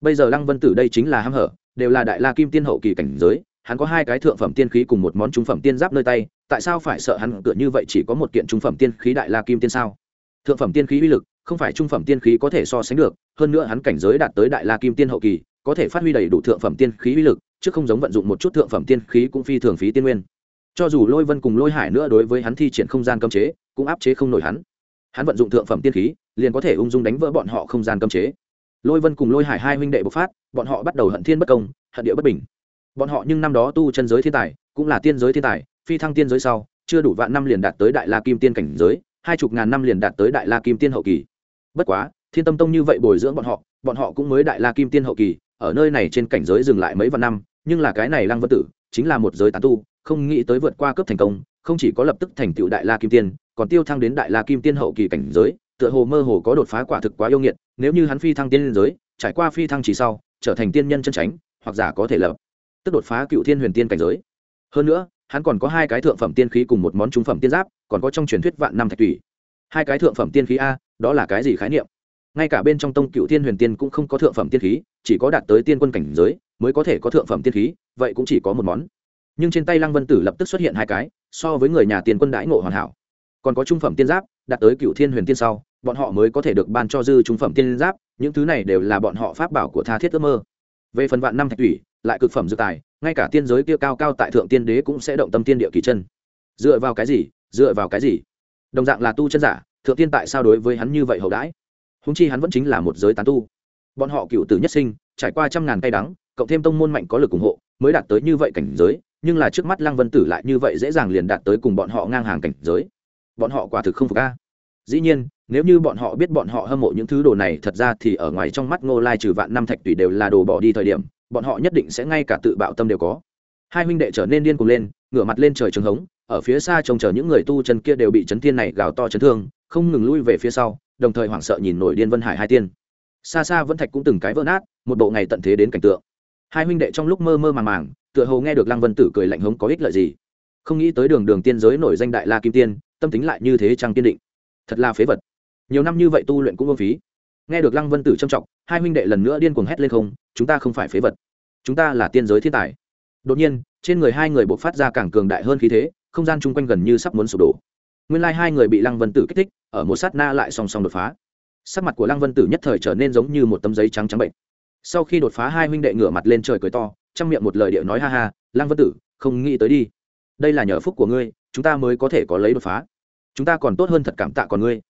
Bây giờ lăng vân tử đây chính là h hở, đều là đại la kim tiên hậu kỳ cảnh giới, hắn có hai cái thượng phẩm tiên khí cùng một món trung phẩm tiên giáp nơi tay, tại sao phải sợ hắn cửa như vậy chỉ có một kiện trung phẩm tiên khí đại la kim tiên sao? Thượng phẩm tiên khí uy lực, không phải trung phẩm tiên khí có thể so sánh được, hơn nữa hắn cảnh giới đạt tới đại la kim tiên hậu kỳ, có thể phát huy đầy đủ thượng phẩm tiên khí uy lực, chứ không giống vận dụng một chút thượng phẩm tiên khí cũng phi thường phí tiên nguyên. Cho dù lôi vân cùng lôi hải nữa đối với hắn thi triển không gian cấm chế, cũng áp chế không nổi hắn hắn vận dụng thượng phẩm tiên khí, liền có thể ung dung đánh vỡ bọn họ không gian cấm chế. Lôi vân cùng lôi hải hai huynh đệ bộc phát, bọn họ bắt đầu hận thiên bất công, hận địa bất bình. Bọn họ nhưng năm đó tu chân giới thiên tài, cũng là tiên giới thiên tài, phi thăng tiên giới sau, chưa đủ vạn năm liền đạt tới đại la kim tiên cảnh giới, hai chục ngàn năm liền đạt tới đại la kim tiên hậu kỳ. Bất quá, thiên tâm tông như vậy bồi dưỡng bọn họ bọn họ cũng mới đại la kim tiên hậu kỳ, ở nơi này trên cảnh giới dừng lại mấy vạn năm, nhưng là cái này lăng vân tử, chính là một giới tán tu, không nghĩ tới vượt qua cấp thành công không chỉ có lập tức thành tựu đại la kim tiên, còn tiêu thăng đến đại la kim tiên hậu kỳ cảnh giới, tựa hồ mơ hồ có đột phá quả thực quá yêu nghiệt, nếu như hắn phi thăng tiên giới, trải qua phi thăng chỉ sau, trở thành tiên nhân chân tránh hoặc giả có thể lập tức đột phá cựu thiên huyền tiên cảnh giới. Hơn nữa, hắn còn có hai cái thượng phẩm tiên khí cùng một món trung phẩm tiên giáp, còn có trong truyền thuyết vạn năm thạch thủy. Hai cái thượng phẩm tiên khí a, đó là cái gì khái niệm? Ngay cả bên trong tông cựu thiên huyền tiên cũng không có thượng phẩm tiên khí, chỉ có đạt tới tiên quân cảnh giới mới có thể có thượng phẩm tiên khí, vậy cũng chỉ có một món. Nhưng trên tay lăng vân tử lập tức xuất hiện hai cái so với người nhà tiền quân đãi ngộ hoàn hảo. Còn có trung phẩm tiên giáp, đạt tới cựu thiên huyền tiên sau, bọn họ mới có thể được ban cho dư trung phẩm tiên giáp, những thứ này đều là bọn họ pháp bảo của tha thiết ước mơ. Về phần vạn năm thạch thủy, lại cực phẩm dự tài, ngay cả tiên giới kia cao cao tại thượng tiên đế cũng sẽ động tâm tiên địa kỳ chân. Dựa vào cái gì? Dựa vào cái gì? Đồng dạng là tu chân giả, thượng tiên tại sao đối với hắn như vậy hậu đãi? Húng chi hắn vẫn chính là một giới tán tu. Bọn họ cựu tử nhất sinh, trải qua trăm ngàn tay đắng, cộng thêm tông môn mạnh có lực ủng hộ, mới đạt tới như vậy cảnh giới nhưng là trước mắt lăng vân tử lại như vậy dễ dàng liền đạt tới cùng bọn họ ngang hàng cảnh giới. Bọn họ quả thực không phục ca dĩ nhiên, nếu như bọn họ biết bọn họ hâm mộ những thứ đồ này, thật ra thì ở ngoài trong mắt ngô lai trừ vạn năm thạch tùy đều là đồ bỏ đi thời điểm, bọn họ nhất định sẽ ngay cả tự bạo tâm đều có. Hai huynh đệ trở nên điên cuồng lên, ngửa mặt lên trời trường hống, ở phía xa trông chờ những người tu chân kia đều bị chấn thiên này gào to chấn thương, không ngừng lui về phía sau, đồng thời hoảng sợ nhìn nổi điên vân hải hai tiên. Xa xa vân thạch cũng từng cái vỡ nát, một bộ ngày tận thế đến cảnh tượng hai huynh đệ trong lúc mơ mơ màng màng, tựa hồ nghe được lăng vân tử cười lạnh hống có ích lợi gì. Không nghĩ tới đường đường tiên giới nổi danh đại la kim tiên, tâm tính lại như thế trang kiên định. Thật là phế vật. Nhiều năm như vậy tu luyện cũng vô phí. Nghe được lăng vân tử trâm trọng hai huynh đệ lần nữa điên cuồng hét lên không, chúng ta không phải phế vật. Chúng ta là tiên giới thiên tài. Đột nhiên, trên người hai người bộc phát ra càng cường đại hơn khí thế, không gian chung quanh gần như sắp muốn sụp đổ. Nguyên lai hai người bị lăng vân tử kích thích, ở một sát na lại song song đột phá. Sắc mặt của lăng vân tử nhất thời trở nên giống như một tấm giấy trắng trắng bệnh sau khi đột phá hai huynh đệ ngửa mặt lên trời cười to, trong miệng một lời điệu nói ha ha, lăng vân tử, không nghĩ tới đi. Đây là nhờ phúc của ngươi, chúng ta mới có thể có lấy đột phá. Chúng ta còn tốt hơn thật cảm tạ còn ngươi.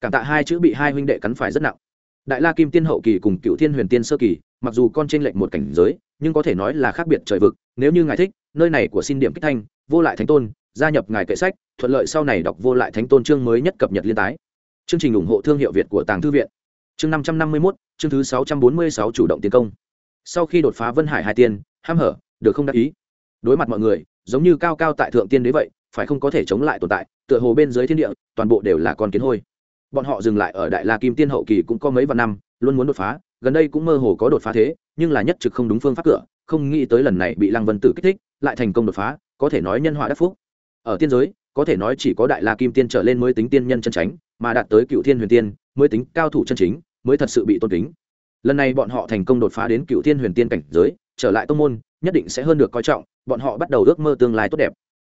Cảm tạ hai chữ bị hai huynh đệ cắn phải rất nặng. Đại la kim tiên hậu kỳ cùng cựu thiên huyền tiên sơ kỳ, mặc dù con trên lệnh một cảnh giới, nhưng có thể nói là khác biệt trời vực, nếu như ngài thích, nơi này của xin điểm kích thanh, vô lại thánh tôn, gia nhập ngài kệ sách, thuận lợi sau này đọc vô lại thánh tôn chương mới nhất cập nhật liên tái. Chương trình ủng hộ thương hiệu việt của tàng thư viện chương năm trăm năm mươi mốt, chương thứ sáu trăm bốn mươi sáu chủ động tiến công. Sau khi đột phá vân hải hai tiên, ham hở, được không đắc ý. Đối mặt mọi người, giống như cao cao tại thượng tiên đế vậy, phải không có thể chống lại tồn tại, tựa hồ bên dưới thiên địa, toàn bộ đều là con kiến hôi. Bọn họ dừng lại ở đại la kim tiên hậu kỳ cũng có mấy vạn năm, luôn muốn đột phá, gần đây cũng mơ hồ có đột phá thế, nhưng là nhất trực không đúng phương pháp cửa, không nghĩ tới lần này bị lăng vân tử kích thích, lại thành công đột phá, có thể nói nhân họa đắc phúc. Ở tiên giới, có thể nói chỉ có đại la kim tiên trở lên mới tính tiên nhân chân tránh mà đạt tới cựu thiên huyền tiên, mới tính cao thủ chân chính mới thật sự bị tôn kính. Lần này bọn họ thành công đột phá đến cựu thiên huyền tiên cảnh giới, trở lại tông môn, nhất định sẽ hơn được coi trọng, bọn họ bắt đầu ước mơ tương lai tốt đẹp.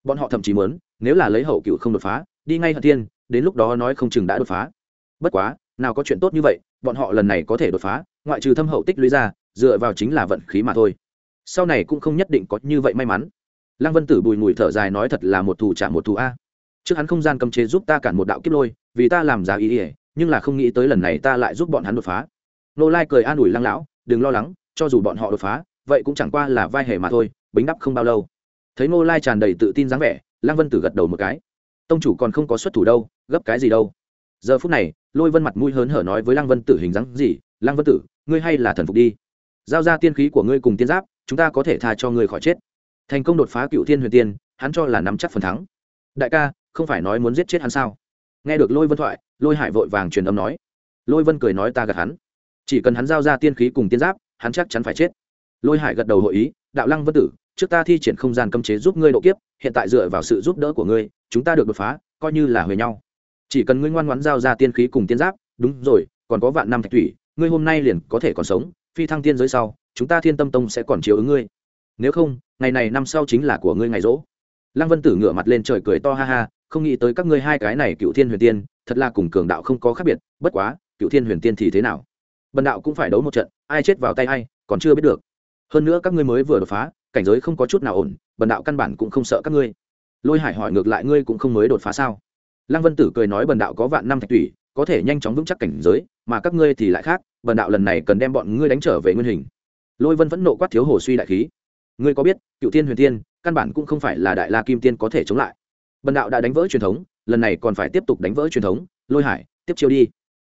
Bọn họ thậm chí muốn, nếu là lấy hậu cựu không đột phá, đi ngay hận thiên, đến lúc đó nói không chừng đã đột phá. Bất quá, nào có chuyện tốt như vậy, bọn họ lần này có thể đột phá, ngoại trừ thâm hậu tích lũy ra, dựa vào chính là vận khí mà thôi. Sau này cũng không nhất định có như vậy may mắn. Lăng vân tử bùi mùi thở dài nói thật là một thù trả một thù a. Trước hắn không gian cầm chế giúp ta cản một đạo kiếp lôi, vì ta làm giá ý ỉa nhưng là không nghĩ tới lần này ta lại giúp bọn hắn đột phá. Nô lai cười an ủi lăng lão, đừng lo lắng, cho dù bọn họ đột phá, vậy cũng chẳng qua là vai hề mà thôi, bính đắp không bao lâu. Thấy nô lai tràn đầy tự tin dáng vẻ, lăng vân tử gật đầu một cái. Tông chủ còn không có xuất thủ đâu, gấp cái gì đâu. Giờ phút này, lôi vân mặt mũi hớn hở nói với lăng vân tử hình dáng gì, lăng vân tử, ngươi hay là thần phục đi. Giao ra tiên khí của ngươi cùng tiên giáp, chúng ta có thể tha cho ngươi khỏi chết. Thành công đột phá cựu thiên huyền tiên, hắn cho là nắm chắc phần thắng. Đại ca, không phải nói muốn giết chết hắn sao? Nghe được lôi vân thoại, lôi hải vội vàng truyền âm nói. Lôi vân cười nói ta gật hắn. Chỉ cần hắn giao ra tiên khí cùng tiên giáp, hắn chắc chắn phải chết. Lôi hải gật đầu hội ý, đạo lăng vân tử, trước ta thi triển không gian cấm chế giúp ngươi độ kiếp, hiện tại dựa vào sự giúp đỡ của ngươi, chúng ta được đột phá, coi như là huề nhau. Chỉ cần ngươi ngoan ngoãn giao ra tiên khí cùng tiên giáp, đúng rồi, còn có vạn năm thạch thủy, ngươi hôm nay liền có thể còn sống, phi thăng tiên giới sau, chúng ta thiên tâm tông sẽ còn chiếu ứng ngươi. Nếu không, ngày này năm sau chính là của ngươi ngày rỗ. Lăng vân tử ngửa mặt lên trời cười to ha ha không nghĩ tới các ngươi hai cái này cựu thiên huyền tiên, thật là cùng cường đạo không có khác biệt, bất quá, cựu thiên huyền tiên thì thế nào? Bần đạo cũng phải đấu một trận, ai chết vào tay ai, còn chưa biết được. Hơn nữa các ngươi mới vừa đột phá, cảnh giới không có chút nào ổn, bần đạo căn bản cũng không sợ các ngươi. Lôi hải hỏi ngược lại ngươi cũng không mới đột phá sao? Lăng vân tử cười nói bần đạo có vạn năm thạch thủy có thể nhanh chóng vững chắc cảnh giới, mà các ngươi thì lại khác, bần đạo lần này cần đem bọn ngươi đánh trở về nguyên hình. Lôi vân vẫn nộ quát thiếu hồ suy đại khí. Ngươi có biết, cựu tiên huyền tiên, căn bản cũng không phải là đại la kim tiên có thể chống lại bần đạo đã đánh vỡ truyền thống, lần này còn phải tiếp tục đánh vỡ truyền thống. Lôi hải, tiếp chiêu đi.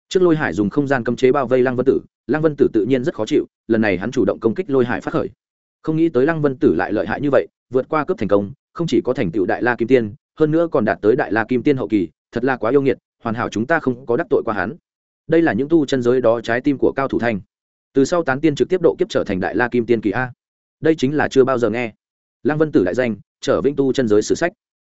Trước lôi hải dùng không gian cấm chế bao vây lăng vân tử, lăng vân tử tự nhiên rất khó chịu, lần này hắn chủ động công kích lôi hải phát khởi. Không nghĩ tới lăng vân tử lại lợi hại như vậy, vượt qua cướp thành công, không chỉ có thành tựu đại la kim tiên, hơn nữa còn đạt tới đại la kim tiên hậu kỳ, thật là quá yêu nghiệt, hoàn hảo chúng ta không có đắc tội qua hắn. Đây là những tu chân giới đó trái tim của cao thủ thanh từ sau tán tiên trực tiếp độ kiếp trở thành đại la kim tiên kỳ a. Đây chính là chưa bao giờ nghe. Lăng vân tử đại danh, trở vĩnh tu chân giới sử sách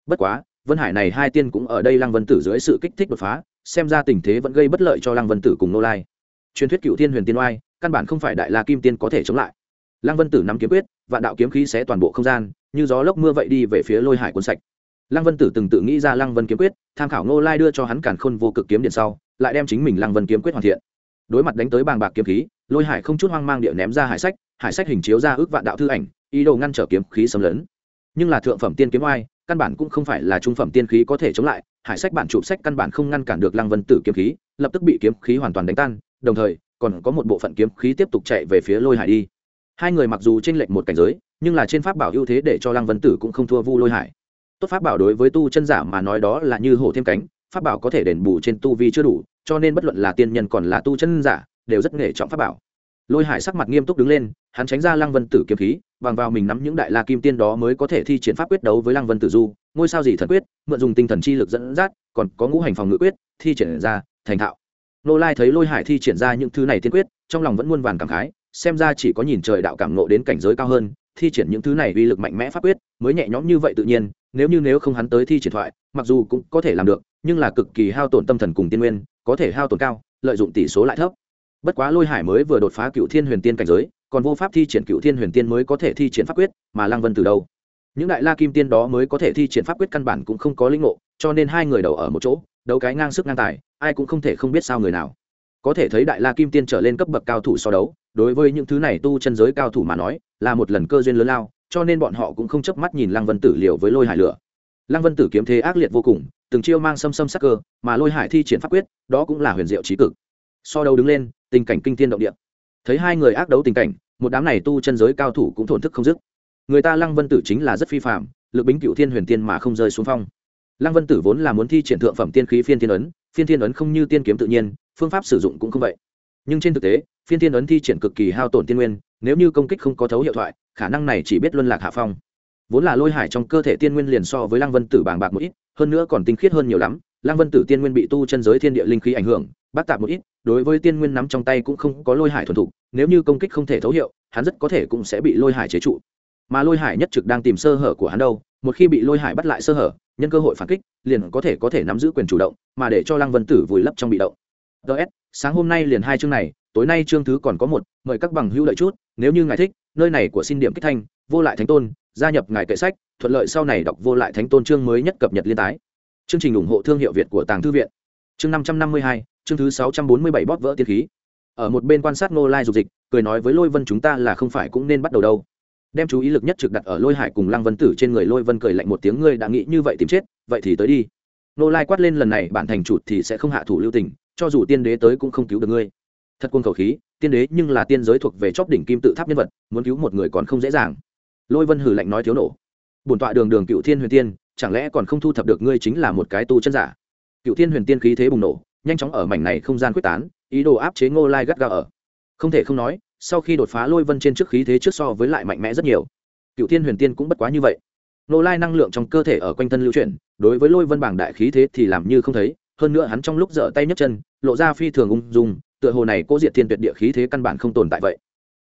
bất quá, vân hải này hai tiên cũng ở đây lăng vân tử dưới sự kích thích đột phá, xem ra tình thế vẫn gây bất lợi cho lăng vân tử cùng nô lai. Truyền thuyết cựu thiên huyền tiên oai, căn bản không phải đại la kim tiên có thể chống lại. Lăng vân tử nắm kiếm quyết, vạn đạo kiếm khí xé toàn bộ không gian, như gió lốc mưa vậy đi về phía lôi hải cuốn sạch. Lăng vân tử từng tự nghĩ ra lăng vân kiếm quyết, tham khảo nô lai đưa cho hắn cản khôn vô cực kiếm điện sau, lại đem chính mình lăng vân kiếm quyết hoàn thiện. Đối mặt đánh tới bàng bạc kiếm khí, lôi hải không chút hoang mang địa ném ra hải sách hải sách hình chiếu ra ước vạn đạo thư ảnh, ý đồ ngăn trở kiếm khí xâm lấn. Nhưng là thượng phẩm tiên kiếm oai căn bản cũng không phải là trung phẩm tiên khí có thể chống lại, hải sách bản chụp sách căn bản không ngăn cản được lăng vân tử kiếm khí, lập tức bị kiếm khí hoàn toàn đánh tan, đồng thời, còn có một bộ phận kiếm khí tiếp tục chạy về phía lôi hải đi. Hai người mặc dù trên lệch một cảnh giới, nhưng là trên pháp bảo ưu thế để cho lăng vân tử cũng không thua vu lôi hải. Tốt pháp bảo đối với tu chân giả mà nói đó là như hổ thêm cánh, pháp bảo có thể đền bù trên tu vi chưa đủ, cho nên bất luận là tiên nhân còn là tu chân giả, đều rất nghề trọng pháp bảo lôi hải sắc mặt nghiêm túc đứng lên, hắn tránh ra lăng vân tử kiếm khí, bằng vào mình nắm những đại la kim tiên đó mới có thể thi triển pháp quyết đấu với lăng vân tử du, ngôi sao gì thần quyết, mượn dùng tinh thần chi lực dẫn dắt, còn có ngũ hành phòng ngự quyết, thi triển ra, thành thạo. Nô lai thấy lôi hải thi triển ra những thứ này tiên quyết, trong lòng vẫn muôn vàn cảm khái, xem ra chỉ có nhìn trời đạo cảm nộ đến cảnh giới cao hơn, thi triển những thứ này uy lực mạnh mẽ pháp quyết, mới nhẹ nhõm như vậy tự nhiên, nếu như nếu không hắn tới thi triển thoại, mặc dù cũng có thể làm được, nhưng là cực kỳ hao tổn tâm thần cùng tiên nguyên, có thể hao tổn cao, lợi dụng tỷ số lại thấp bất quá lôi hải mới vừa đột phá cựu thiên huyền tiên cảnh giới, còn vô pháp thi triển cựu thiên huyền tiên mới có thể thi triển pháp quyết, mà lăng vân từ đâu? Những đại la kim tiên đó mới có thể thi triển pháp quyết căn bản cũng không có linh ngộ, cho nên hai người đầu ở một chỗ, đấu cái ngang sức ngang tài, ai cũng không thể không biết sao người nào. Có thể thấy đại la kim tiên trở lên cấp bậc cao thủ so đấu, đối với những thứ này tu chân giới cao thủ mà nói, là một lần cơ duyên lớn lao, cho nên bọn họ cũng không chớp mắt nhìn lăng vân tử liều với lôi hải lửa. Lăng vân tử kiếm thế ác liệt vô cùng, từng chiêu mang xâm xâm sắc cơ, mà lôi hải thi triển pháp quyết, đó cũng là huyền diệu trí cực so đầu đứng lên, tình cảnh kinh thiên động địa. Thấy hai người ác đấu tình cảnh, một đám này tu chân giới cao thủ cũng thổn thức không dứt. Người ta lăng vân tử chính là rất phi phạm lực bính cựu thiên huyền tiên mà không rơi xuống phong. Lăng vân tử vốn là muốn thi triển thượng phẩm tiên khí phiên thiên ấn, phiên thiên ấn không như tiên kiếm tự nhiên, phương pháp sử dụng cũng không vậy. Nhưng trên thực tế, phiên thiên ấn thi triển cực kỳ hao tổn tiên nguyên, nếu như công kích không có thấu hiệu thoại, khả năng này chỉ biết luân lạc hạ phong. Vốn là lôi hải trong cơ thể tiên nguyên liền so với lăng vân tử bàng bạc một ít, hơn nữa còn tinh khiết hơn nhiều lắm lăng vân tử tiên nguyên bị tu chân giới thiên địa linh khí ảnh hưởng bác tạp một ít đối với tiên nguyên nắm trong tay cũng không có lôi hải thuần thục nếu như công kích không thể thấu hiệu hắn rất có thể cũng sẽ bị lôi hải chế trụ. Mà lôi hải nhất trực đang tìm sơ hở của hắn đâu một khi bị lôi hải bắt lại sơ hở nhân cơ hội phản kích liền có thể có thể nắm giữ quyền chủ động mà để cho lăng vân tử vùi lấp trong bị động. DS, sáng hôm nay liền hai chương này tối nay chương thứ còn có một mời các bằng hữu lợi chút nếu như ngài thích nơi này của xin điểm kích thanh vô lại thánh tôn gia nhập ngài kệ sách thuận lợi sau này đọc vô lại thánh tôn chương mới nhất cập nhật liên tái chương trình ủng hộ thương hiệu việt của tàng thư viện. Chương năm trăm năm mươi hai, chương thứ sáu trăm bốn mươi bảy bóp vỡ tiên khí. Ở một bên quan sát nô lai dục dịch, cười nói với lôi vân chúng ta là không phải cũng nên bắt đầu đâu. Đem chú ý lực nhất trực đặt ở lôi hải cùng lăng vân tử trên người, lôi vân cười lạnh một tiếng, ngươi đã nghĩ như vậy tìm chết, vậy thì tới đi. Nô lai quát lên, lần này bản thành chủ thì sẽ không hạ thủ lưu tình, cho dù tiên đế tới cũng không cứu được ngươi. Thật quân khẩu khí, tiên đế nhưng là tiên giới thuộc về chóp đỉnh kim tự tháp nhân vật, muốn cứu một người còn không dễ dàng. Lôi vân hử lạnh nói thiếu nổ. Bổn tọa đường đường cựu thiên huyền tiên chẳng lẽ còn không thu thập được ngươi chính là một cái tu chân giả? Cựu thiên huyền tiên khí thế bùng nổ, nhanh chóng ở mảnh này không gian quyết tán, ý đồ áp chế ngô lai gắt gao ở. Không thể không nói, sau khi đột phá lôi vân trên trước khí thế trước so với lại mạnh mẽ rất nhiều, cựu thiên huyền tiên cũng bất quá như vậy. Ngô lai năng lượng trong cơ thể ở quanh thân lưu chuyển, đối với lôi vân bảng đại khí thế thì làm như không thấy, hơn nữa hắn trong lúc dở tay nhấc chân, lộ ra phi thường ung dung, tựa hồ này cố diệt thiên tuyệt địa khí thế căn bản không tồn tại vậy.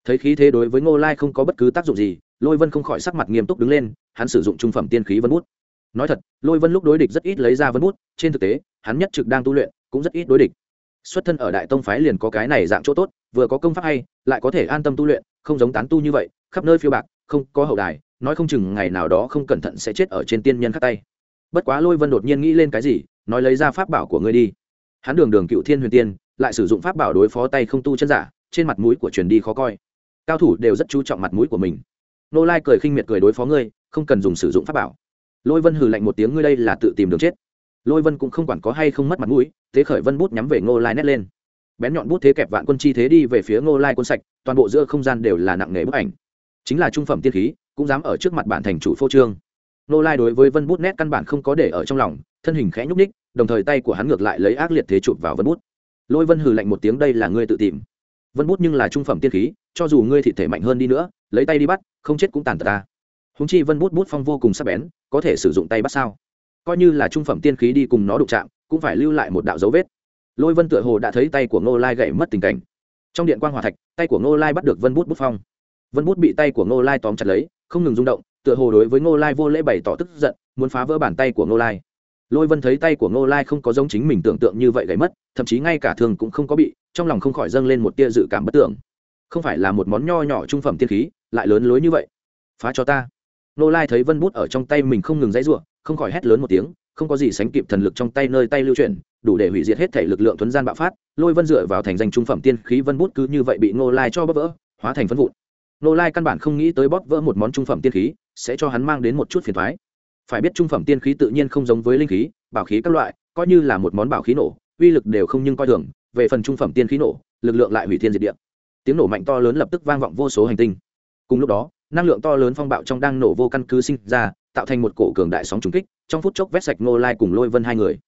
Thấy khí thế đối với ngô lai không có bất cứ tác dụng gì, lôi vân không khỏi sắc mặt nghiêm túc đứng lên, hắn sử dụng trung phẩm tiên khí vân bút nói thật, lôi vân lúc đối địch rất ít lấy ra vân bút, trên thực tế, hắn nhất trực đang tu luyện, cũng rất ít đối địch. Xuất thân ở đại tông phái liền có cái này dạng chỗ tốt, vừa có công pháp hay, lại có thể an tâm tu luyện, không giống tán tu như vậy, khắp nơi phiêu bạc, không có hậu đài, nói không chừng ngày nào đó không cẩn thận sẽ chết ở trên tiên nhân khắc tay. Bất quá lôi vân đột nhiên nghĩ lên cái gì, nói lấy ra pháp bảo của ngươi đi. Hắn đường đường cựu thiên huyền tiên, lại sử dụng pháp bảo đối phó tay không tu chân giả, trên mặt mũi của truyền đi khó coi. Cao thủ đều rất chú trọng mặt mũi của mình. Nô lai cười khinh miệt cười đối phó ngươi, không cần dùng sử dụng pháp bảo lôi vân hừ lạnh một tiếng, ngươi đây là tự tìm đường chết. Lôi vân cũng không quản có hay không mất mặt mũi, thế khởi vân bút nhắm về ngô lai nét lên. Bén nhọn bút thế kẹp vạn quân chi thế đi về phía ngô lai quân sạch, toàn bộ giữa không gian đều là nặng nề bức ảnh. Chính là trung phẩm tiên khí, cũng dám ở trước mặt bản thành chủ phô trương. Ngô lai đối với vân bút nét căn bản không có để ở trong lòng, thân hình khẽ nhúc ních đồng thời tay của hắn ngược lại lấy ác liệt thế chụp vào vân bút. Lôi vân hừ lạnh một tiếng, đây là ngươi tự tìm. Vân bút nhưng là trung phẩm tiên khí, cho dù ngươi thị thể mạnh hơn đi nữa, lấy tay đi bắt, không chết cũng tàn tật ta húng chi vân bút bút phong vô cùng sắc bén, có thể sử dụng tay bắt sao. Coi như là trung phẩm tiên khí đi cùng nó đụng chạm, cũng phải lưu lại một đạo dấu vết. Lôi vân tựa hồ đã thấy tay của ngô lai gậy mất tình cảnh. Trong điện quan hòa thạch, tay của ngô lai bắt được vân bút bút phong. Vân bút bị tay của ngô lai tóm chặt lấy, không ngừng rung động, tựa hồ đối với ngô lai vô lễ bày tỏ tức giận, muốn phá vỡ bàn tay của ngô lai. Lôi vân thấy tay của ngô lai không có giống chính mình tưởng tượng như vậy gãy mất, thậm chí ngay cả thường cũng không có bị, trong lòng không khỏi dâng lên một tia dự cảm bất tưởng. Không phải là một món nho nhỏ trung phẩm tiên khí, lại lớn lối như vậy. Phá cho ta. Nô lai thấy vân bút ở trong tay mình không ngừng dãy ruộng không khỏi hét lớn một tiếng, không có gì sánh kịp thần lực trong tay nơi tay lưu chuyển, đủ để hủy diệt hết thể lực lượng thuấn gian bạo phát, lôi vân dựa vào thành danh trung phẩm tiên khí vân bút cứ như vậy bị Nô lai cho bóp vỡ, hóa thành phân vụn. Nô lai căn bản không nghĩ tới bóp vỡ một món trung phẩm tiên khí, sẽ cho hắn mang đến một chút phiền thoái phải biết trung phẩm tiên khí tự nhiên không giống với linh khí, bảo khí các loại, coi như là một món bảo khí nổ, uy lực đều không nhưng coi thường, về phần trung phẩm tiên khí nổ, lực lượng lại hủy thiên diệt địa. Tiếng nổ mạnh to lớn lập tức vang vọng vô số hành tinh. Cùng lúc đó năng lượng to lớn phong bạo trong đang nổ vô căn cứ sinh ra, tạo thành một cổ cường đại sóng trùng kích, trong phút chốc vét sạch ngô lai cùng lôi vân hai người.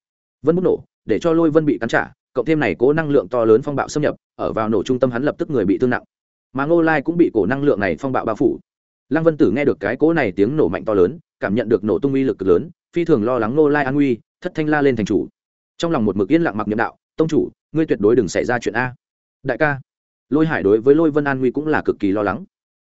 Vân bút nổ, để cho lôi vân bị cắn trả, cộng thêm này cố năng lượng to lớn phong bạo xâm nhập, ở vào nổ trung tâm hắn lập tức người bị thương nặng. Mà ngô lai cũng bị cổ năng lượng này phong bạo bao phủ. Lăng vân tử nghe được cái cố này tiếng nổ mạnh to lớn, cảm nhận được nổ tung uy lực cực lớn, phi thường lo lắng ngô lai an nguy, thất thanh la lên thành chủ. Trong lòng một mực yên lặng mặc nhiệm đạo, tông chủ, ngươi tuyệt đối đừng xảy ra chuyện a. Đại ca. Lôi hải đối với lôi vân an nguy cũng là cực kỳ lo lắng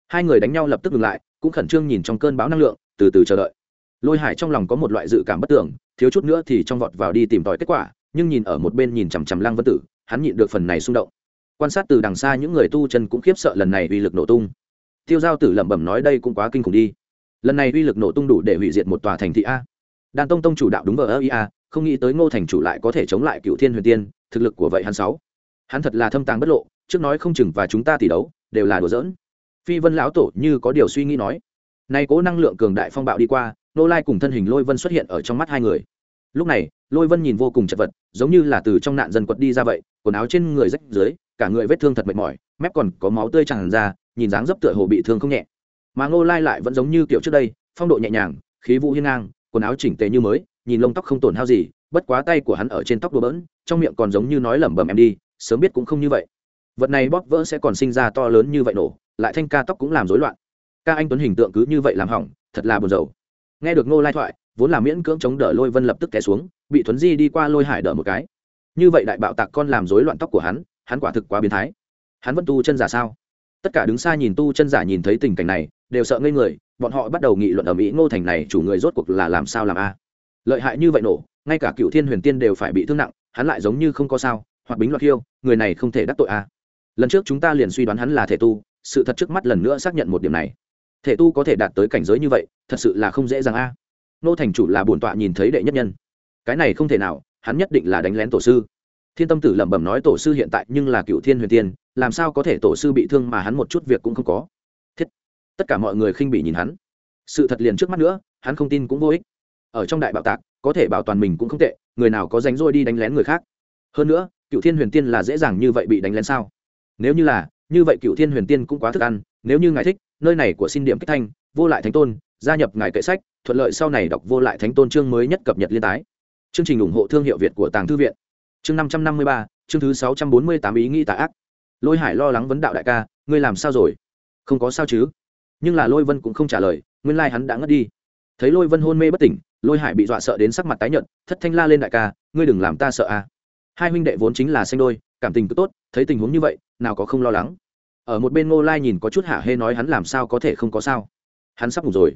hai người đánh nhau lập tức ngừng lại, cũng khẩn trương nhìn trong cơn bão năng lượng, từ từ chờ đợi. Lôi hải trong lòng có một loại dự cảm bất tưởng thiếu chút nữa thì trong vọt vào đi tìm tòi kết quả, nhưng nhìn ở một bên nhìn chằm chằm lăng vân tử, hắn nhịn được phần này xung động. Quan sát từ đằng xa những người tu chân cũng khiếp sợ lần này uy lực nổ tung. Tiêu giao tử lẩm bẩm nói đây cũng quá kinh khủng đi. Lần này uy lực nổ tung đủ để hủy diệt một tòa thành thị a. Đàn tông tông chủ đạo đúng vờ ơ ia không nghĩ tới ngô thành chủ lại có thể chống lại cựu thiên huyền tiên, thực lực của vậy hắn sáu. Hắn thật là thâm tàng bất lộ, trước nói không chừng và chúng ta tỷ đấu, đều là đùa giỡn phi vân lão tổ như có điều suy nghĩ nói. Nay cố năng lượng cường đại phong bạo đi qua, nô lai cùng thân hình lôi vân xuất hiện ở trong mắt hai người. Lúc này, lôi vân nhìn vô cùng chật vật, giống như là từ trong nạn dân quật đi ra vậy, quần áo trên người rách dưới, cả người vết thương thật mệt mỏi, mép còn có máu tươi tràn ra, nhìn dáng dấp tựa hồ bị thương không nhẹ. Mà Nô lai lại vẫn giống như kiểu trước đây, phong độ nhẹ nhàng, khí vũ hiên ngang, quần áo chỉnh tề như mới, nhìn lông tóc không tổn hao gì, bất quá tay của hắn ở trên tóc đùa bỡn, trong miệng còn giống như nói lẩm bẩm em đi, sớm biết cũng không như vậy. Vật này bóp vỡ sẽ còn sinh ra to lớn như vậy nổ lại thanh ca tóc cũng làm rối loạn. Ca anh tuấn hình tượng cứ như vậy làm hỏng thật là buồn rầu. Nghe được ngô lai thoại vốn là miễn cưỡng chống đỡ lôi vân lập tức té xuống bị thuấn di đi qua lôi hải đỡ một cái. Như vậy đại bạo tạc con làm rối loạn tóc của hắn hắn quả thực quá biến thái. Hắn vẫn tu chân giả sao? Tất cả đứng xa nhìn tu chân giả nhìn thấy tình cảnh này đều sợ ngây người bọn họ bắt đầu nghị luận ở mỹ ngô thành này chủ người rốt cuộc là làm sao làm a? Lợi hại như vậy nổ ngay cả cựu thiên huyền tiên đều phải bị thương nặng hắn lại giống như không có sao hoặc bính loạt Hiêu, người này không thể đắc tội a. Lần trước chúng ta liền suy đoán hắn là thể tu sự thật trước mắt lần nữa xác nhận một điểm này. Thể tu có thể đạt tới cảnh giới như vậy, thật sự là không dễ dàng a. Nô thành chủ là bổn tọa nhìn thấy đệ nhất nhân. Cái này không thể nào, hắn nhất định là đánh lén tổ sư. Thiên tâm tử lẩm bẩm nói tổ sư hiện tại nhưng là cựu thiên huyền tiên, làm sao có thể tổ sư bị thương mà hắn một chút việc cũng không có. Thiết. Tất cả mọi người khinh bị nhìn hắn. Sự thật liền trước mắt nữa, hắn không tin cũng vô ích. Ở trong đại bạo tạc, có thể bảo toàn mình cũng không tệ, người nào có dánh rôi đi đánh lén người khác. Hơn nữa cựu thiên huyền tiên là dễ dàng như vậy bị đánh lén sao? Nếu như là như vậy cựu thiên huyền tiên cũng quá thức ăn, nếu như ngài thích, nơi này của xin điểm kích thanh, vô lại thánh tôn, gia nhập ngài kệ sách, thuận lợi sau này đọc vô lại thánh tôn chương mới nhất cập nhật liên tái. Chương trình ủng hộ thương hiệu việt của tàng thư viện. Chương năm trăm năm mươi ba, chương thứ sáu trăm bốn mươi tám ý nghĩ tà ác. Lôi hải lo lắng vấn đạo đại ca, ngươi làm sao rồi? Không có sao chứ? Nhưng là lôi vân cũng không trả lời, nguyên lai、like、hắn đã ngất đi. Thấy lôi vân hôn mê bất tỉnh, lôi hải bị dọa sợ đến sắc mặt tái nhợt, thất thanh la lên đại ca, ngươi đừng làm ta sợ a hai huynh đệ vốn chính là xanh đôi, cảm tình cứ tốt, thấy tình huống như vậy nào có không lo lắng. Ở một bên ngô lai nhìn có chút hạ hê nói hắn làm sao có thể không có sao. Hắn sắp ngủ rồi.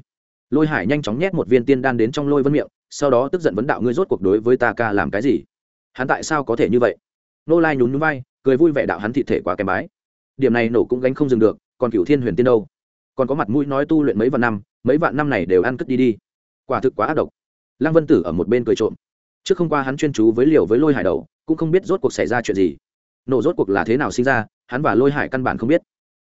Lôi hải nhanh chóng nhét một viên tiên đan đến trong lôi vân miệng, sau đó tức giận vấn đạo ngươi rốt cuộc đối với ta ca làm cái gì? Hắn tại sao có thể như vậy? Ngô lai nhún nhún vai, cười vui vẻ đạo hắn thị thể quá kém bái. Điểm này nổ cũng gánh không dừng được, còn cựu thiên huyền tiên đâu? Còn có mặt mũi nói tu luyện mấy vạn năm, mấy vạn năm này đều ăn cất đi đi. Quả thực quá ác độc. Lăng vân tử ở một bên cười trộm. Trước không qua hắn chuyên chú với liều với lôi hải đầu, cũng không biết rốt cuộc xảy ra chuyện gì nổ rốt cuộc là thế nào sinh ra, hắn và lôi hải căn bản không biết.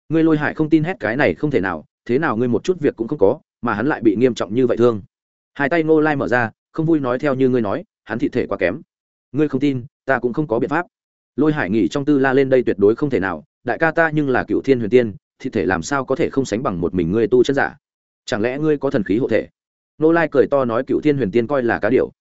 Ngươi lôi hải không tin hết cái này không thể nào, thế nào ngươi một chút việc cũng không có, mà hắn lại bị nghiêm trọng như vậy thương. Hai tay ngô lai mở ra, không vui nói theo như ngươi nói, hắn thị thể quá kém. Ngươi không tin, ta cũng không có biện pháp. Lôi hải nghỉ trong tư la lên đây tuyệt đối không thể nào, đại ca ta nhưng là cựu thiên huyền tiên, thị thể làm sao có thể không sánh bằng một mình ngươi tu chân giả? Chẳng lẽ ngươi có thần khí hộ thể? Nô lai cười to nói cựu thiên huyền tiên coi là cá điều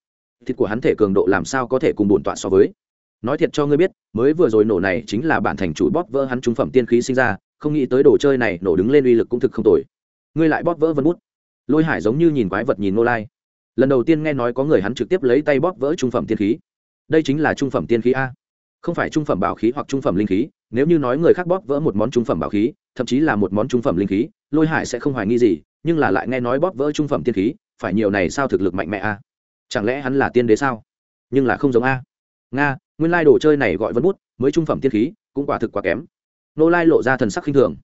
thịt của hắn thể cường độ làm sao có thể cùng bổn tọa so với? Nói thiệt cho ngươi biết, mới vừa rồi nổ này chính là bản thành chủ bóp vỡ hắn trung phẩm tiên khí sinh ra, không nghĩ tới đồ chơi này nổ đứng lên uy lực cũng thực không tồi. Ngươi lại bóp vỡ vân bút. Lôi hải giống như nhìn quái vật nhìn nô lai. Lần đầu tiên nghe nói có người hắn trực tiếp lấy tay bóp vỡ trung phẩm tiên khí. Đây chính là trung phẩm tiên khí a. Không phải trung phẩm bảo khí hoặc trung phẩm linh khí, nếu như nói người khác bóp vỡ một món trung phẩm bảo khí, thậm chí là một món trung phẩm linh khí, lôi hải sẽ không hoài nghi gì, nhưng là lại nghe nói bóp vỡ trung phẩm tiên khí, phải nhiều này sao thực lực mạnh mẽ a? Chẳng lẽ hắn là tiên đế sao? Nhưng là không giống a nga, nguyên lai đồ chơi này gọi vân bút, mới trung phẩm tiên khí, cũng quả thực quá kém. Nô lai lộ ra thần sắc khinh thường.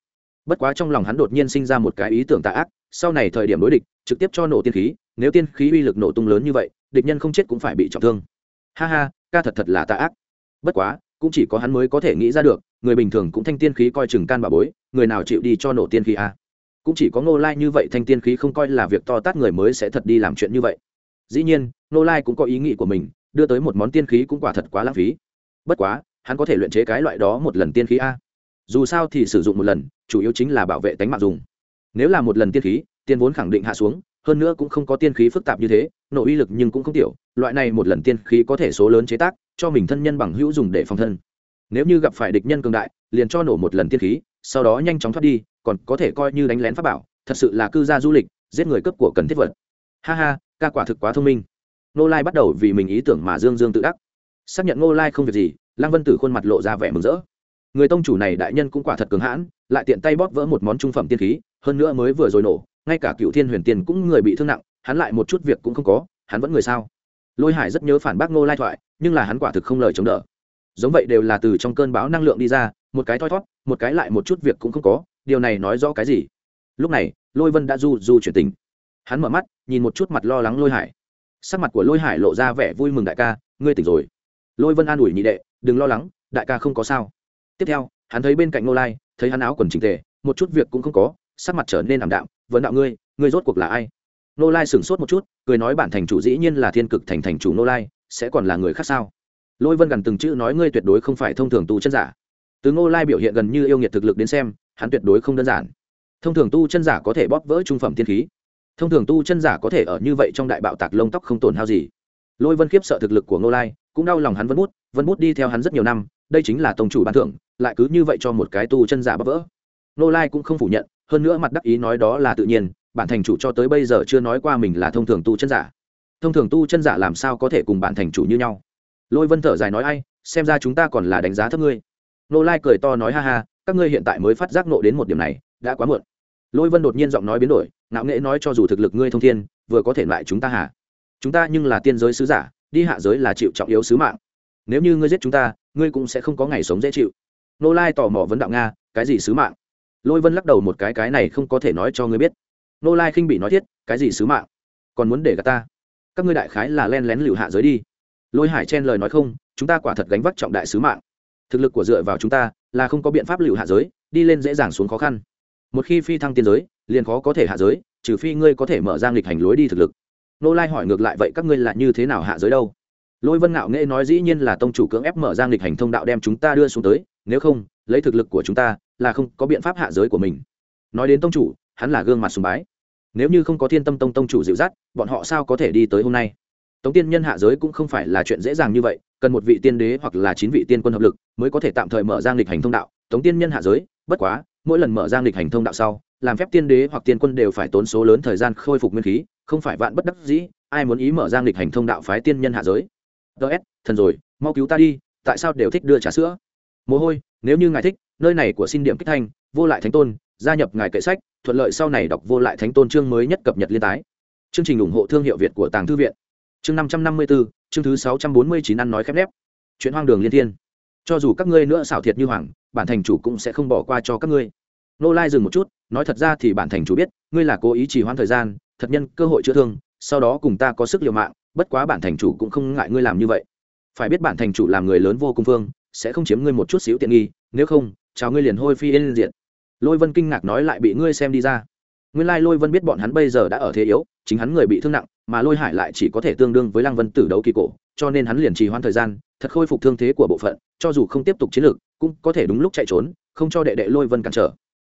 Bất quá trong lòng hắn đột nhiên sinh ra một cái ý tưởng tà ác, sau này thời điểm đối địch, trực tiếp cho nổ tiên khí, nếu tiên khí uy lực nổ tung lớn như vậy, địch nhân không chết cũng phải bị trọng thương. Ha ha, ca thật thật là tà ác. Bất quá, cũng chỉ có hắn mới có thể nghĩ ra được, người bình thường cũng thanh tiên khí coi chừng can bà bối, người nào chịu đi cho nổ tiên khí à? cũng chỉ có ngô lai như vậy thanh tiên khí không coi là việc to tát người mới sẽ thật đi làm chuyện như vậy. Dĩ nhiên ngô lai cũng có ý nghĩ của mình đưa tới một món tiên khí cũng quả thật quá lãng phí. Bất quá, hắn có thể luyện chế cái loại đó một lần tiên khí a. Dù sao thì sử dụng một lần, chủ yếu chính là bảo vệ tánh mạng dùng. Nếu là một lần tiên khí, tiên vốn khẳng định hạ xuống, hơn nữa cũng không có tiên khí phức tạp như thế nổ uy lực nhưng cũng không tiểu, loại này một lần tiên khí có thể số lớn chế tác, cho mình thân nhân bằng hữu dùng để phòng thân. Nếu như gặp phải địch nhân cường đại, liền cho nổ một lần tiên khí, sau đó nhanh chóng thoát đi, còn có thể coi như đánh lén pháp bảo, thật sự là cư gia du lịch, giết người cấp của cần thiết vật. Ha ha, ca quả thực quá thông minh nô lai bắt đầu vì mình ý tưởng mà dương dương tự đắc. Xác nhận nô lai không việc gì, lăng vân tử khuôn mặt lộ ra vẻ mừng rỡ. Người tông chủ này đại nhân cũng quả thật cường hãn, lại tiện tay bóp vỡ một món trung phẩm tiên khí, hơn nữa mới vừa rồi nổ, ngay cả cựu thiên huyền tiên cũng người bị thương nặng, hắn lại một chút việc cũng không có, hắn vẫn người sao? Lôi hải rất nhớ phản bác ngô lai thoại, nhưng là hắn quả thực không lời chống đỡ. Giống vậy đều là từ trong cơn bão năng lượng đi ra, một cái thoi thót, một cái lại một chút việc cũng không có, điều này nói rõ cái gì? Lúc này, lôi vân đã du du chuyển tình hắn mở mắt, nhìn một chút mặt lo lắng lôi hải sắc mặt của lôi hải lộ ra vẻ vui mừng đại ca, ngươi tỉnh rồi. Lôi vân an ủi nhị đệ, đừng lo lắng, đại ca không có sao. Tiếp theo, hắn thấy bên cạnh ngô lai, thấy hắn áo quần trình tề, một chút việc cũng không có, sắc mặt trở nên ảm đạm vấn đạo ngươi ngươi rốt cuộc là ai? Ngô lai sửng sốt một chút, cười nói bản thành chủ dĩ nhiên là thiên cực thành thành chủ ngô lai, sẽ còn là người khác sao? Lôi vân gần từng chữ nói ngươi tuyệt đối không phải thông thường tu chân giả. Từ ngô lai biểu hiện gần như yêu nghiệt thực lực đến xem, hắn tuyệt đối không đơn giản. Thông thường tu chân giả có thể bóp vỡ trung phẩm thiên khí thông thường tu chân giả có thể ở như vậy trong đại bạo tạc lông tóc không tổn hao gì. Lôi vân khiếp sợ thực lực của ngô lai, cũng đau lòng hắn vân bút vân bút đi theo hắn rất nhiều năm, đây chính là tông chủ ban thưởng, lại cứ như vậy cho một cái tu chân giả bắp vỡ. Ngô lai cũng không phủ nhận, hơn nữa mặt đắc ý nói đó là tự nhiên, bản thành chủ cho tới bây giờ chưa nói qua mình là thông thường tu chân giả. Thông thường tu chân giả làm sao có thể cùng bản thành chủ như nhau? Lôi vân thở dài nói ai, xem ra chúng ta còn là đánh giá thấp ngươi. Nô lai cười to nói ha ha, các ngươi hiện tại mới phát giác nộ đến một điểm này, đã quá muộn. Lôi vân đột nhiên giọng nói biến đổi ngạo nghễ nói cho dù thực lực ngươi thông thiên, vừa có thể lại chúng ta hả? Chúng ta nhưng là tiên giới sứ giả, đi hạ giới là chịu trọng yếu sứ mạng. Nếu như ngươi giết chúng ta, ngươi cũng sẽ không có ngày sống dễ chịu. Nô lai tò mò vấn đạo nga, cái gì sứ mạng? Lôi vân lắc đầu một cái cái này không có thể nói cho ngươi biết. Nô lai khinh bị nói thiết, cái gì sứ mạng? Còn muốn để gạt ta? Các ngươi đại khái là len lén lựu hạ giới đi. Lôi hải chen lời nói không, chúng ta quả thật gánh vác trọng đại sứ mạng. Thực lực của dựa vào chúng ta là không có biện pháp lựu hạ giới, đi lên dễ dàng xuống khó khăn. Một khi phi thăng tiên giới liền khó có thể hạ giới, trừ phi ngươi có thể mở ra nghịch hành lối đi thực lực. Nô lai hỏi ngược lại, vậy các ngươi là như thế nào hạ giới đâu? Lôi vân ngạo nghệ nói dĩ nhiên là tông chủ cưỡng ép mở ra nghịch hành thông đạo đem chúng ta đưa xuống tới, nếu không, lấy thực lực của chúng ta là không có biện pháp hạ giới của mình. Nói đến tông chủ, hắn là gương mặt sùng bái. Nếu như không có thiên tâm tông tông chủ dịu dắt, bọn họ sao có thể đi tới hôm nay? Tống tiên nhân hạ giới cũng không phải là chuyện dễ dàng như vậy, cần một vị tiên đế hoặc là chín vị tiên quân hợp lực mới có thể tạm thời mở ra nghịch hành thông đạo. Tống tiên nhân hạ giới, bất quá, mỗi lần mở ra nghịch hành thông đạo sau làm phép tiên đế hoặc tiên quân đều phải tốn số lớn thời gian khôi phục nguyên khí, không phải vạn bất đắc dĩ, ai muốn ý mở ra nghịch hành thông đạo phái tiên nhân hạ giới. Ts thần rồi, mau cứu ta đi, tại sao đều thích đưa trà sữa? Mồ hôi, nếu như ngài thích, nơi này của xin điểm kích thanh, vô lại thánh tôn, gia nhập ngài kệ sách, thuận lợi sau này đọc vô lại thánh tôn chương mới nhất cập nhật liên tái. Chương trình ủng hộ thương hiệu việt của tàng thư viện. Chương năm trăm năm mươi bốn chương thứ sáu trăm bốn mươi chín ăn nói khép nép. Chuyện hoang đường liên thiên. Cho dù các ngươi nữa xảo thiệt như hoàng, bản thành chủ cũng sẽ không bỏ qua cho các ngươi nô lai dừng một chút, nói thật ra thì bản thành chủ biết, ngươi là cố ý trì hoãn thời gian, thật nhân cơ hội chữa thương, sau đó cùng ta có sức liều mạng, bất quá bản thành chủ cũng không ngại ngươi làm như vậy. Phải biết bản thành chủ làm người lớn vô cùng phương sẽ không chiếm ngươi một chút xíu tiện nghi, nếu không, chào ngươi liền hôi phi yên diện lôi vân kinh ngạc nói lại bị ngươi xem đi ra. Nguyên lai lôi vân biết bọn hắn bây giờ đã ở thế yếu, chính hắn người bị thương nặng, mà lôi hải lại chỉ có thể tương đương với lăng vân tử đấu kỳ cổ, cho nên hắn liền trì hoãn thời gian, thật khôi phục thương thế của bộ phận, cho dù không tiếp tục chiến lược, cũng có thể đúng lúc chạy trốn, không cho đệ đệ lôi vân cản trở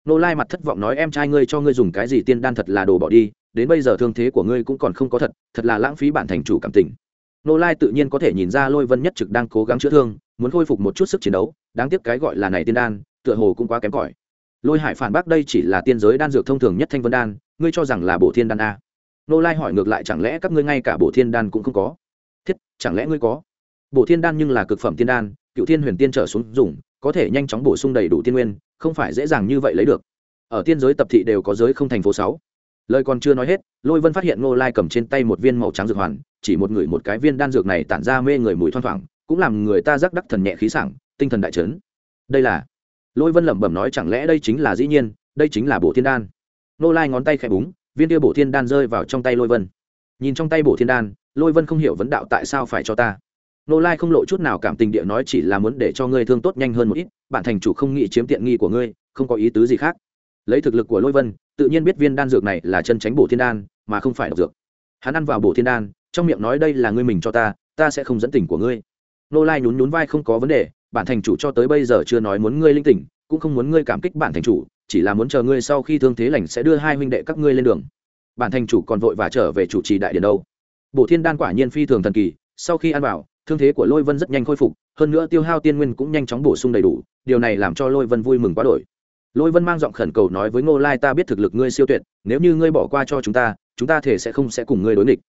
nô lai mặt thất vọng nói, em trai ngươi cho ngươi dùng cái gì tiên đan thật là đồ bỏ đi, đến bây giờ thương thế của ngươi cũng còn không có thật thật là lãng phí bản thành chủ cảm tình. Nô lai tự nhiên có thể nhìn ra lôi vân nhất trực đang cố gắng chữa thương, muốn khôi phục một chút sức chiến đấu, đáng tiếc cái gọi là này tiên đan, tựa hồ cũng quá kém cỏi. Lôi hải phản bác, đây chỉ là tiên giới đan dược thông thường nhất thanh vân đan, ngươi cho rằng là bổ thiên đan a nô lai hỏi ngược lại, chẳng lẽ các ngươi ngay cả bổ thiên đan cũng không có? Thiết, chẳng lẽ ngươi có? Bổ thiên đan nhưng là cực phẩm tiên đan, cựu thiên huyền tiên trở xuống dùng có thể nhanh chóng bổ sung đầy đủ tiên nguyên, không phải dễ dàng như vậy lấy được. Ở tiên giới tập thị đều có giới không thành phố sáu. Lời còn chưa nói hết, lôi vân phát hiện ngô lai cầm trên tay một viên màu trắng dược hoàn, chỉ một người một cái viên đan dược này tản ra mê người mùi thoang thoảng, cũng làm người ta rắc đắc thần nhẹ khí sảng, tinh thần đại trấn đây là, lôi vân lẩm bẩm nói chẳng lẽ đây chính là dĩ nhiên, đây chính là bộ thiên đan. Ngô lai ngón tay khẽ búng, viên kia bổ thiên đan rơi vào trong tay lôi vân. Nhìn trong tay bổ thiên đan, lôi vân không hiểu vấn đạo tại sao phải cho ta nô lai không lộ chút nào cảm tình địa nói chỉ là muốn để cho ngươi thương tốt nhanh hơn một ít, bản thành chủ không nghĩ chiếm tiện nghi của ngươi, không có ý tứ gì khác. Lấy thực lực của lôi vân, tự nhiên biết viên đan dược này là chân tránh bổ thiên đan, mà không phải độc dược. Hắn ăn vào bổ thiên đan, trong miệng nói đây là ngươi mình cho ta ta sẽ không dẫn tình của ngươi. Nô lai nhún nhún vai không có vấn đề, bản thành chủ cho tới bây giờ chưa nói muốn ngươi linh tỉnh, cũng không muốn ngươi cảm kích bản thành chủ, chỉ là muốn chờ ngươi sau khi thương thế lành sẽ đưa hai huynh đệ các ngươi lên đường. Bản thành chủ còn vội và trở về chủ trì đại điện đâu? Bổ thiên đan quả nhiên phi thường thần kỳ, sau khi ăn vào thương thế của lôi vân rất nhanh khôi phục, hơn nữa tiêu hao tiên nguyên cũng nhanh chóng bổ sung đầy đủ, điều này làm cho lôi vân vui mừng quá đổi. Lôi vân mang giọng khẩn cầu nói với ngô lai, ta biết thực lực ngươi siêu tuyệt, nếu như ngươi bỏ qua cho chúng ta chúng ta thể sẽ không sẽ cùng ngươi đối nghịch.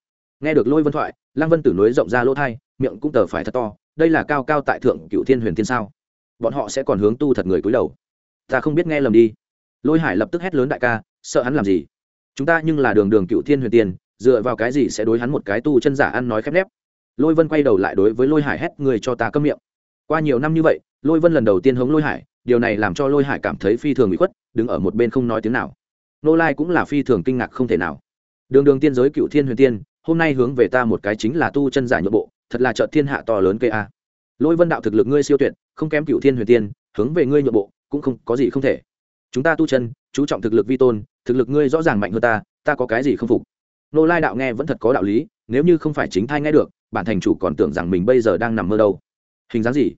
Nghe được lôi vân thoại, lăng vân tử nối rộng ra lỗ thai, miệng cũng tờ phải thật to, đây là cao cao tại thượng cựu thiên huyền thiên sao? Bọn họ sẽ còn hướng tu thật người cúi đầu. Ta không biết nghe lầm đi. Lôi hải lập tức hét lớn đại ca, sợ hắn làm gì? Chúng ta nhưng là đường đường cựu thiên huyền tiên, dựa vào cái gì sẽ đối hắn một cái tu chân giả ăn nói khép nép? Lôi vân quay đầu lại đối với lôi hải hét người cho ta câm miệng. Qua nhiều năm như vậy, lôi vân lần đầu tiên hống lôi hải, điều này làm cho lôi hải cảm thấy phi thường bị khuất, đứng ở một bên không nói tiếng nào. Nô lai cũng là phi thường kinh ngạc không thể nào. Đường đường tiên giới cựu thiên huyền tiên, hôm nay hướng về ta một cái chính là tu chân giả nhượng bộ, thật là trợ thiên hạ to lớn cây a. Lôi vân đạo thực lực ngươi siêu tuyệt, không kém cựu thiên huyền tiên, hướng về ngươi nhượng bộ, cũng không có gì không thể. Chúng ta tu chân, chú trọng thực lực vi tôn, thực lực ngươi rõ ràng mạnh hơn ta ta có cái gì không phục? Nô lai đạo nghe vẫn thật có đạo lý nếu như không phải chính thai nghe được, bản thành chủ còn tưởng rằng mình bây giờ đang nằm mơ đâu. Hình dáng gì?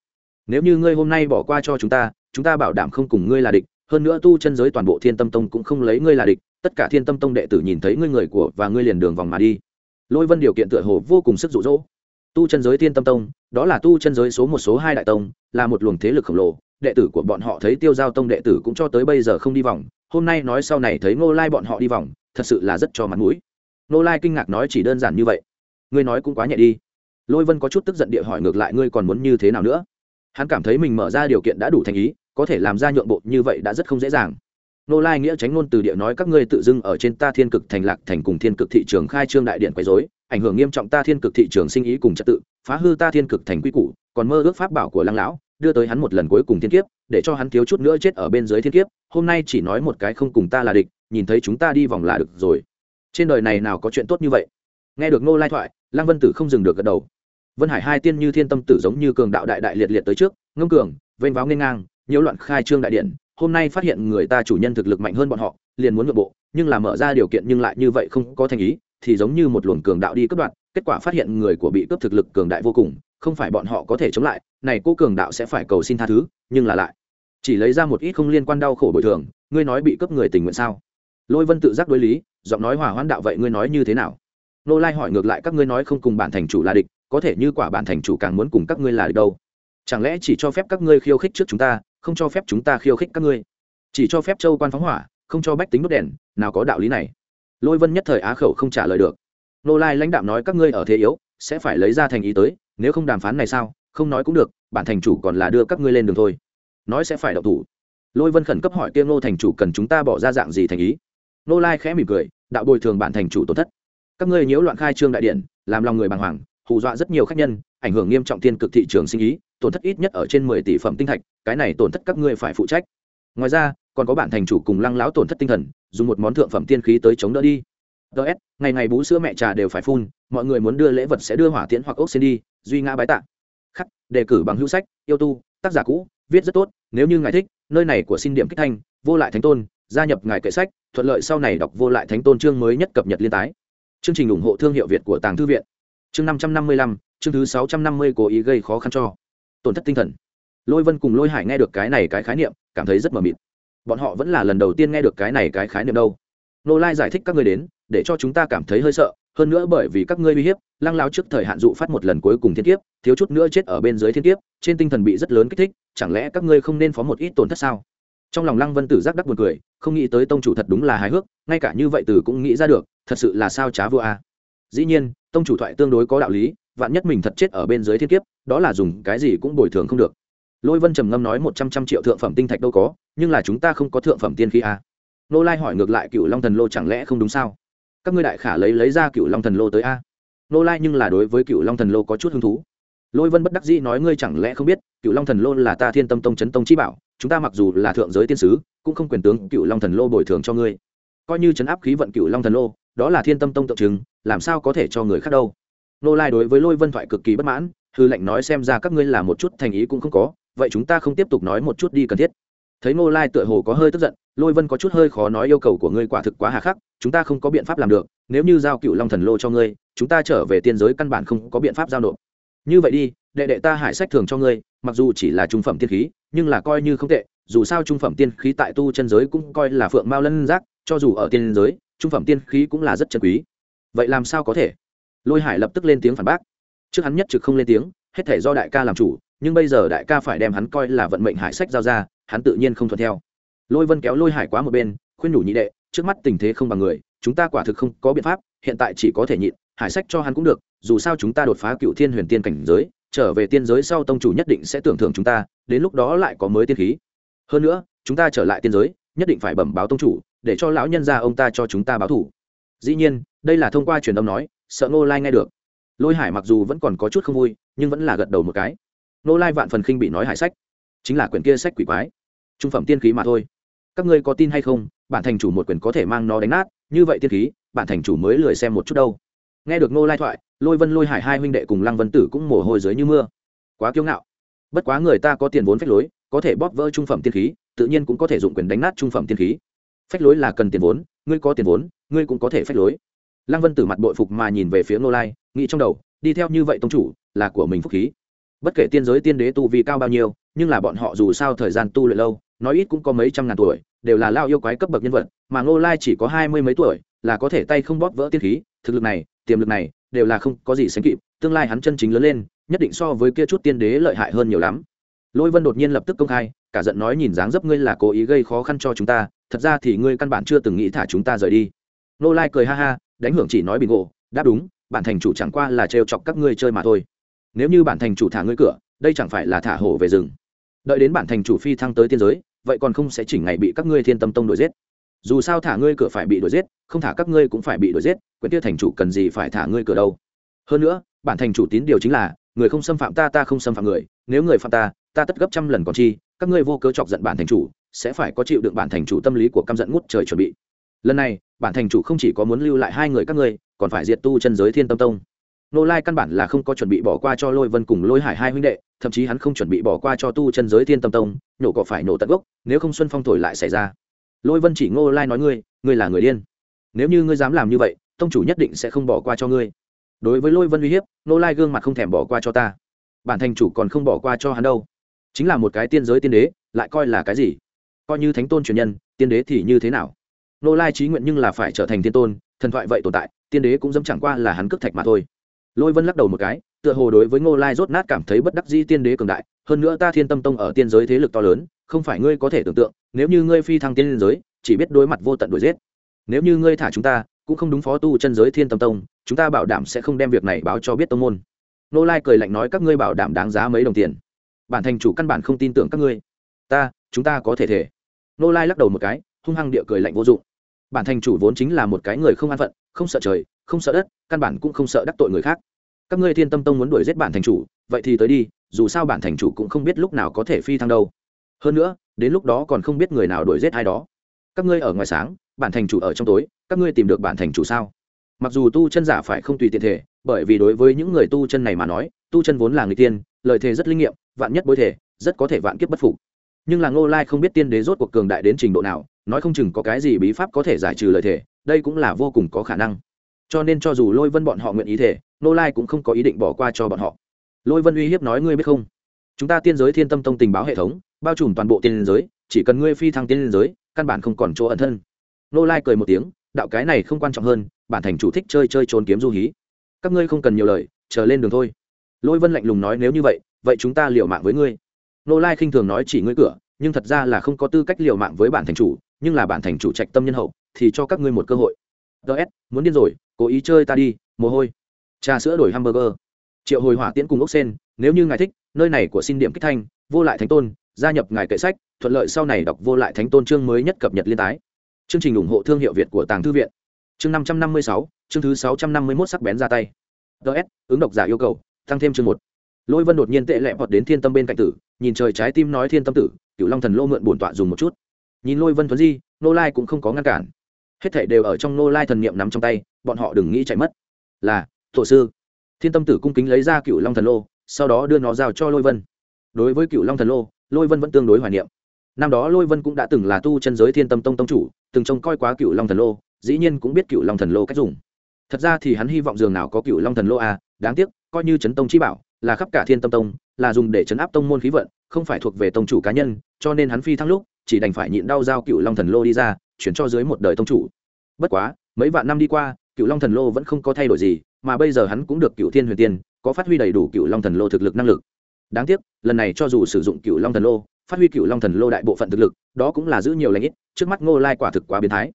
Nếu như ngươi hôm nay bỏ qua cho chúng ta chúng ta bảo đảm không cùng ngươi là địch, hơn nữa tu chân giới toàn bộ thiên tâm tông cũng không lấy ngươi là địch, tất cả thiên tâm tông đệ tử nhìn thấy ngươi người của và ngươi liền đường vòng mà đi. Lôi vân điều kiện tựa hồ vô cùng sức rụ rỗ tu chân giới thiên tâm tông, đó là tu chân giới số một, số hai đại tông, là một luồng thế lực khổng lồ, đệ tử của bọn họ thấy tiêu giao tông đệ tử cũng cho tới bây giờ không đi vòng, hôm nay nói sau này thấy ngô lai bọn họ đi vòng, thật sự là rất cho mặt mũi. Nô lai kinh ngạc nói chỉ đơn giản như vậy. Ngươi nói cũng quá nhẹ đi. Lôi vân có chút tức giận địa hỏi ngược lại ngươi còn muốn như thế nào nữa? Hắn cảm thấy mình mở ra điều kiện đã đủ thành ý, có thể làm ra nhượng bộ như vậy đã rất không dễ dàng. Nô lai nghĩa tránh ngôn từ địa nói các ngươi tự dưng ở trên ta thiên cực thành lạc thành cùng thiên cực thị trường khai trương đại điện quấy dối ảnh hưởng nghiêm trọng ta thiên cực thị trường sinh ý cùng trật tự, phá hư ta thiên cực thành quy củ, còn mơ ước pháp bảo của lăng lão, đưa tới hắn một lần cuối cùng thiên kiếp, để cho hắn thiếu chút nữa chết ở bên dưới thiên kiếp, hôm nay chỉ nói một cái không cùng ta là địch, nhìn thấy chúng ta đi vòng là được rồi trên đời này nào có chuyện tốt như vậy? Nghe được nô lai thoại, lăng vân tử không dừng được gật đầu. Vân hải hai tiên như thiên tâm tử giống như cường đạo đại đại liệt liệt tới trước, ngông cường, vênh váo nghênh ngang, nhiễu loạn khai trương đại điện. Hôm nay phát hiện người ta chủ nhân thực lực mạnh hơn bọn họ, liền muốn nội bộ, nhưng là mở ra điều kiện nhưng lại như vậy không có thành ý, thì giống như một luồng cường đạo đi cướp đoạt, kết quả phát hiện người của bị cướp thực lực cường đại vô cùng, không phải bọn họ có thể chống lại, này cô cường đạo sẽ phải cầu xin tha thứ, nhưng là lại chỉ lấy ra một ít không liên quan đau khổ bồi thường. Ngươi nói bị cướp người tình nguyện sao? Lôi vân tự giác đối lý, giọng nói hòa hoãn đạo vậy ngươi nói như thế nào? Nô lai hỏi ngược lại các ngươi nói không cùng bản thành chủ là địch, có thể như quả bản thành chủ càng muốn cùng các ngươi là địch đâu? Chẳng lẽ chỉ cho phép các ngươi khiêu khích trước chúng ta, không cho phép chúng ta khiêu khích các ngươi? Chỉ cho phép châu quan phóng hỏa, không cho bách tính đốt đèn, nào có đạo lý này? Lôi vân nhất thời á khẩu không trả lời được. Nô lai lãnh đạo nói các ngươi ở thế yếu, sẽ phải lấy ra thành ý tới, nếu không đàm phán này sao? Không nói cũng được, bản thành chủ còn là đưa các ngươi lên đường thôi. Nói sẽ phải đậu thủ. Lôi vân khẩn cấp hỏi Tiêm ngô thành chủ cần chúng ta bỏ ra dạng gì thành ý? Nô lai khẽ mỉm cười, đạo bồi thường bản thành chủ tổn thất. Các ngươi nhiễu loạn khai trương đại điện, làm lòng người bàng hoàng, hù dọa rất nhiều khách nhân, ảnh hưởng nghiêm trọng tiên cực thị trường sinh ý, tổn thất ít nhất ở trên mười tỷ phẩm tinh thạch, cái này tổn thất các ngươi phải phụ trách. Ngoài ra, còn có bản thành chủ cùng lăng lão tổn thất tinh thần, dùng một món thượng phẩm tiên khí tới chống đỡ đi. Ts ngày ngày bú sữa mẹ trà đều phải phun, mọi người muốn đưa lễ vật sẽ đưa hỏa tiễn hoặc ốc xin đi, duy ngã bái tạ. Khắc, đề cử bằng hữu sách, yêu tu, tác giả cũ, viết rất tốt, nếu như ngài thích, nơi này của xin điểm kích thanh, vô lại thánh tôn gia nhập ngài kệ sách, thuận lợi sau này đọc vô lại thánh tôn chương mới nhất cập nhật liên tái. Chương trình ủng hộ thương hiệu việt của tàng thư viện. Chương năm trăm năm mươi lăm, chương thứ sáu trăm năm mươi cố ý gây khó khăn cho. Tổn thất tinh thần. Lôi vân cùng lôi hải nghe được cái này cái khái niệm, cảm thấy rất mờ mịt. Bọn họ vẫn là lần đầu tiên nghe được cái này cái khái niệm đâu. Nô lai giải thích các ngươi đến, để cho chúng ta cảm thấy hơi sợ, hơn nữa bởi vì các ngươi uy hiếp, lăng lao trước thời hạn dụ phát một lần cuối cùng thiên kiếp, thiếu chút nữa chết ở bên dưới thiên kiếp, trên tinh thần bị rất lớn kích thích, chẳng lẽ các ngươi không nên phó một ít tổn thất sao? Trong lòng lăng vân tử giác đắc buồn cười, không nghĩ tới tông chủ thật đúng là hài hước, ngay cả như vậy Tử cũng nghĩ ra được, thật sự là sao trá vua a. Dĩ nhiên, tông chủ thoại tương đối có đạo lý, vạn nhất mình thật chết ở bên dưới thiên kiếp, đó là dùng cái gì cũng bồi thường không được. Lôi vân trầm ngâm nói một trăm trăm triệu thượng phẩm tinh thạch đâu có, nhưng là chúng ta không có thượng phẩm tiên khí a. Nô lai hỏi ngược lại cựu long thần lô chẳng lẽ không đúng sao? Các ngươi đại khả lấy lấy ra cựu long thần lô tới a. Nô lai nhưng là đối với cựu long thần lô có chút hứng thú lôi vân bất đắc dĩ nói, ngươi chẳng lẽ không biết cựu long thần lô là ta thiên tâm tông chấn tông chi bảo, chúng ta mặc dù là thượng giới tiên sứ, cũng không quyền tướng cựu long thần lô bồi thường cho ngươi. Coi như chấn áp khí vận cựu long thần lô, đó là thiên tâm tông tượng trưng, làm sao có thể cho người khác đâu? Nô lai đối với lôi vân thoại cực kỳ bất mãn, hư lệnh nói, xem ra các ngươi là một chút thành ý cũng không có, vậy chúng ta không tiếp tục nói một chút đi cần thiết. Thấy nô lai tựa hồ có hơi tức giận, lôi vân có chút hơi khó nói yêu cầu của ngươi quả thực quá hà khắc, chúng ta không có biện pháp làm được, nếu như giao cựu long thần lô cho ngươi, chúng ta trở về tiên giới căn bản không có biện pháp giao nộp như vậy đi, đệ đệ ta hải sách thường cho ngươi, mặc dù chỉ là trung phẩm tiên khí, nhưng là coi như không tệ, dù sao trung phẩm tiên khí tại tu chân giới cũng coi là phượng mao lân giác, cho dù ở tiên giới, trung phẩm tiên khí cũng là rất chân quý. Vậy làm sao có thể? Lôi hải lập tức lên tiếng phản bác. Trước hắn nhất trực không lên tiếng, hết thể do đại ca làm chủ, nhưng bây giờ đại ca phải đem hắn coi là vận mệnh hải sách giao ra, hắn tự nhiên không thuận theo. Lôi vân kéo lôi hải quá một bên, khuyên nhủ nhị đệ, trước mắt tình thế không bằng người, chúng ta quả thực không có biện pháp, hiện tại chỉ có thể nhịn hải sách cho hắn cũng được, dù sao chúng ta đột phá cựu thiên huyền tiên cảnh giới, trở về tiên giới sau tông chủ nhất định sẽ tưởng thưởng chúng ta, đến lúc đó lại có mới tiên khí. Hơn nữa, chúng ta trở lại tiên giới, nhất định phải bẩm báo tông chủ, để cho lão nhân gia ông ta cho chúng ta báo thủ. Dĩ nhiên, đây là thông qua truyền âm nói, sợ ngô lai nghe được. Lôi hải mặc dù vẫn còn có chút không vui, nhưng vẫn là gật đầu một cái. Ngô lai vạn phần khinh bị nói hải sách. Chính là quyển kia sách quỷ quái. Trung phẩm tiên khí mà thôi. Các ngươi có tin hay không, bản thành chủ một quyển có thể mang nó đánh nát, như vậy tiên khí, bản thành chủ mới lười xem một chút đâu nghe được ngô lai thoại, lôi vân lôi hải hai huynh đệ cùng lăng vân tử cũng mồ hôi dưới như mưa. Quá kiêu ngạo. Bất quá người ta có tiền vốn phách lối, có thể bóp vỡ trung phẩm tiên khí, tự nhiên cũng có thể dụng quyền đánh nát trung phẩm tiên khí. Phách lối là cần tiền vốn, ngươi có tiền vốn, ngươi cũng có thể phách lối. Lăng vân tử mặt bội phục mà nhìn về phía ngô lai, nghĩ trong đầu, đi theo như vậy tông chủ, là của mình phúc khí. Bất kể tiên giới tiên đế tu vì cao bao nhiêu, nhưng là bọn họ dù sao thời gian tu luyện lâu, nói ít cũng có mấy trăm ngàn tuổi, đều là lao yêu quái cấp bậc nhân vật, mà ngô lai chỉ có hai mươi mấy tuổi, là có thể tay không bóp vỡ tiên khí, thực lực này tiềm lực này đều là không có gì sánh kịp, tương lai hắn chân chính lớn lên, nhất định so với kia chút tiên đế lợi hại hơn nhiều lắm. Lôi vân đột nhiên lập tức công khai, cả giận nói nhìn dáng dấp ngươi là cố ý gây khó khăn cho chúng ta, thật ra thì ngươi căn bản chưa từng nghĩ thả chúng ta rời đi. Nô lai cười ha ha, đánh hưởng chỉ nói bình ngộ, đáp đúng, bản thành chủ chẳng qua là trêu chọc các ngươi chơi mà thôi. Nếu như bản thành chủ thả ngươi cửa, đây chẳng phải là thả hổ về rừng. Đợi đến bản thành chủ phi thăng tới tiên giới, vậy còn không sẽ chỉnh ngày bị các ngươi thiên tâm tông đuổi giết. Dù sao thả ngươi cửa phải bị đuổi giết, không thả các ngươi cũng phải bị đuổi giết quyển kia thành chủ cần gì phải thả ngươi cửa đâu? Hơn nữa, bản thành chủ tín điều chính là, người không xâm phạm ta ta không xâm phạm người. Nếu người phạm ta ta tất gấp trăm lần còn chi, các ngươi vô cớ chọc giận bản thành chủ, sẽ phải có chịu đựng bản thành chủ tâm lý của căm giận ngút trời chuẩn bị. Lần này, bản thành chủ không chỉ có muốn lưu lại hai người các ngươi, còn phải diệt tu chân giới thiên tâm tông. Nô lai căn bản là không có chuẩn bị bỏ qua cho lôi vân cùng lôi hải hai huynh đệ, thậm chí hắn không chuẩn bị bỏ qua cho tu chân giới thiên tâm tông, nhổ cỏ phải nổ tận gốc, nếu không xuân phong thổi lại xảy ra. Lôi vân chỉ ngô lai nói ngươi ngươi là người điên. Nếu như ngươi dám làm như vậy tông chủ nhất định sẽ không bỏ qua cho ngươi. Đối với lôi vân uy hiếp nô lai gương mặt không thèm bỏ qua cho ta. Bản thành chủ còn không bỏ qua cho hắn đâu. Chính là một cái tiên giới tiên đế, lại coi là cái gì? Coi như thánh tôn truyền nhân, tiên đế thì như thế nào? Nô lai trí nguyện nhưng là phải trở thành tiên tôn, thần thoại vậy tồn tại, tiên đế cũng dẫm chẳng qua là hắn cướp thạch mà thôi. Lôi vân lắc đầu một cái, tựa hồ đối với ngô lai rốt nát cảm thấy bất đắc dĩ tiên đế cường đại, hơn nữa ta thiên tâm tông ở tiên giới thế lực to lớn, không phải ngươi có thể tưởng tượng, nếu như ngươi phi thăng tiên giới, chỉ biết đối mặt vô tận đuổi giết. Nếu như ngươi thả chúng ta cũng không đúng phó tu chân giới thiên tâm tông, chúng ta bảo đảm sẽ không đem việc này báo cho biết tông môn. Nô lai cười lạnh nói, các ngươi bảo đảm đáng giá mấy đồng tiền. Bản thành chủ căn bản không tin tưởng các ngươi. Ta, chúng ta có thể thể. Nô lai lắc đầu một cái, hung hăng địa cười lạnh vô dụng. Bản thành chủ vốn chính là một cái người không an phận, không sợ trời, không sợ đất, căn bản cũng không sợ đắc tội người khác. Các ngươi thiên tâm tông muốn đuổi giết bản thành chủ, vậy thì tới đi, dù sao bản thành chủ cũng không biết lúc nào có thể phi thăng đâu. Hơn nữa, đến lúc đó còn không biết người nào đuổi giết ai đó các ngươi ở ngoài sáng, bản thành chủ ở trong tối, các ngươi tìm được bản thành chủ sao? Mặc dù tu chân giả phải không tùy tiện thể, bởi vì đối với những người tu chân này mà nói, tu chân vốn là người tiên, lời thề rất linh nghiệm, vạn nhất bối thể, rất có thể vạn kiếp bất phục. Nhưng là ngô lai không biết tiên đế rốt cuộc cường đại đến trình độ nào, nói không chừng có cái gì bí pháp có thể giải trừ lời thề, đây cũng là vô cùng có khả năng. Cho nên cho dù lôi vân bọn họ nguyện ý thể, ngô lai cũng không có ý định bỏ qua cho bọn họ. Lôi vân uy hiếp nói, ngươi biết không? Chúng ta tiên giới thiên tâm tông tình báo hệ thống, bao trùm toàn bộ tiên giới, chỉ cần ngươi phi thăng tiên giới căn bản không còn chỗ ẩn thân. Nô lai cười một tiếng, đạo cái này không quan trọng hơn, bản thành chủ thích chơi chơi trốn kiếm du hí. Các ngươi không cần nhiều lời, chờ lên đường thôi. Lôi vân lạnh lùng nói nếu như vậy vậy chúng ta liều mạng với ngươi. Nô lai khinh thường nói chỉ ngươi cửa, nhưng thật ra là không có tư cách liều mạng với bản thành chủ, nhưng là bản thành chủ trạch tâm nhân hậu, thì cho các ngươi một cơ hội. Ts muốn điên rồi, cố ý chơi ta đi, mồ hôi. Trà sữa đổi hamburger. Triệu hồi hỏa tiễn cùng ốc sen, nếu như ngài thích, nơi này của xin điểm kích thanh, vô lại thánh tôn, gia nhập ngài kệ sách thuận lợi sau này đọc vô lại thánh tôn chương mới nhất cập nhật liên tái. Chương trình ủng hộ thương hiệu việt của tàng thư viện. Chương năm trăm năm mươi sáu, chương thứ sáu trăm năm mươi mốt sắc bén ra tay. Ts ứng độc giả yêu cầu, tăng thêm chương một. Lôi vân đột nhiên tệ lẹ vọt đến thiên tâm bên cạnh tử, nhìn trời trái tim nói thiên tâm tử cựu long thần lô mượn bổn tọa dùng một chút. Nhìn lôi vân thuấn di, nô lai cũng không có ngăn cản. Hết thảy đều ở trong nô lai thần niệm nắm trong tay, bọn họ đừng nghĩ chạy mất. Là thổ sư. Thiên tâm tử cung kính lấy ra cựu long thần lô, sau đó đưa nó giao cho lôi vân. Đối với cựu long thần lô, lôi vân vẫn tương đối hoài niệm năm đó lôi vân cũng đã từng là tu chân giới thiên tâm tông tông chủ, từng trông coi quá cựu long thần lô, dĩ nhiên cũng biết cựu long thần lô cách dùng. Thật ra thì hắn hy vọng dường nào có cựu long thần lô à đáng tiếc, coi như chấn tông chi bảo, là khắp cả thiên tâm tông, là dùng để chấn áp tông môn khí vận, không phải thuộc về tông chủ cá nhân, cho nên hắn phi thăng lúc, chỉ đành phải nhịn đau giao cựu long thần lô đi ra, chuyển cho dưới một đời tông chủ. Bất quá, mấy vạn năm đi qua cựu long thần lô vẫn không có thay đổi gì, mà bây giờ hắn cũng được cựu thiên huyền tiên, có phát huy đầy đủ cựu long thần lô thực lực năng lực. Đáng tiếc, lần này cho dù sử dụng cựu long thần lô phát huy cựu long thần lô đại bộ phận thực lực, đó cũng là giữ nhiều lãnh ít, trước mắt ngô lai quả thực quá biến thái.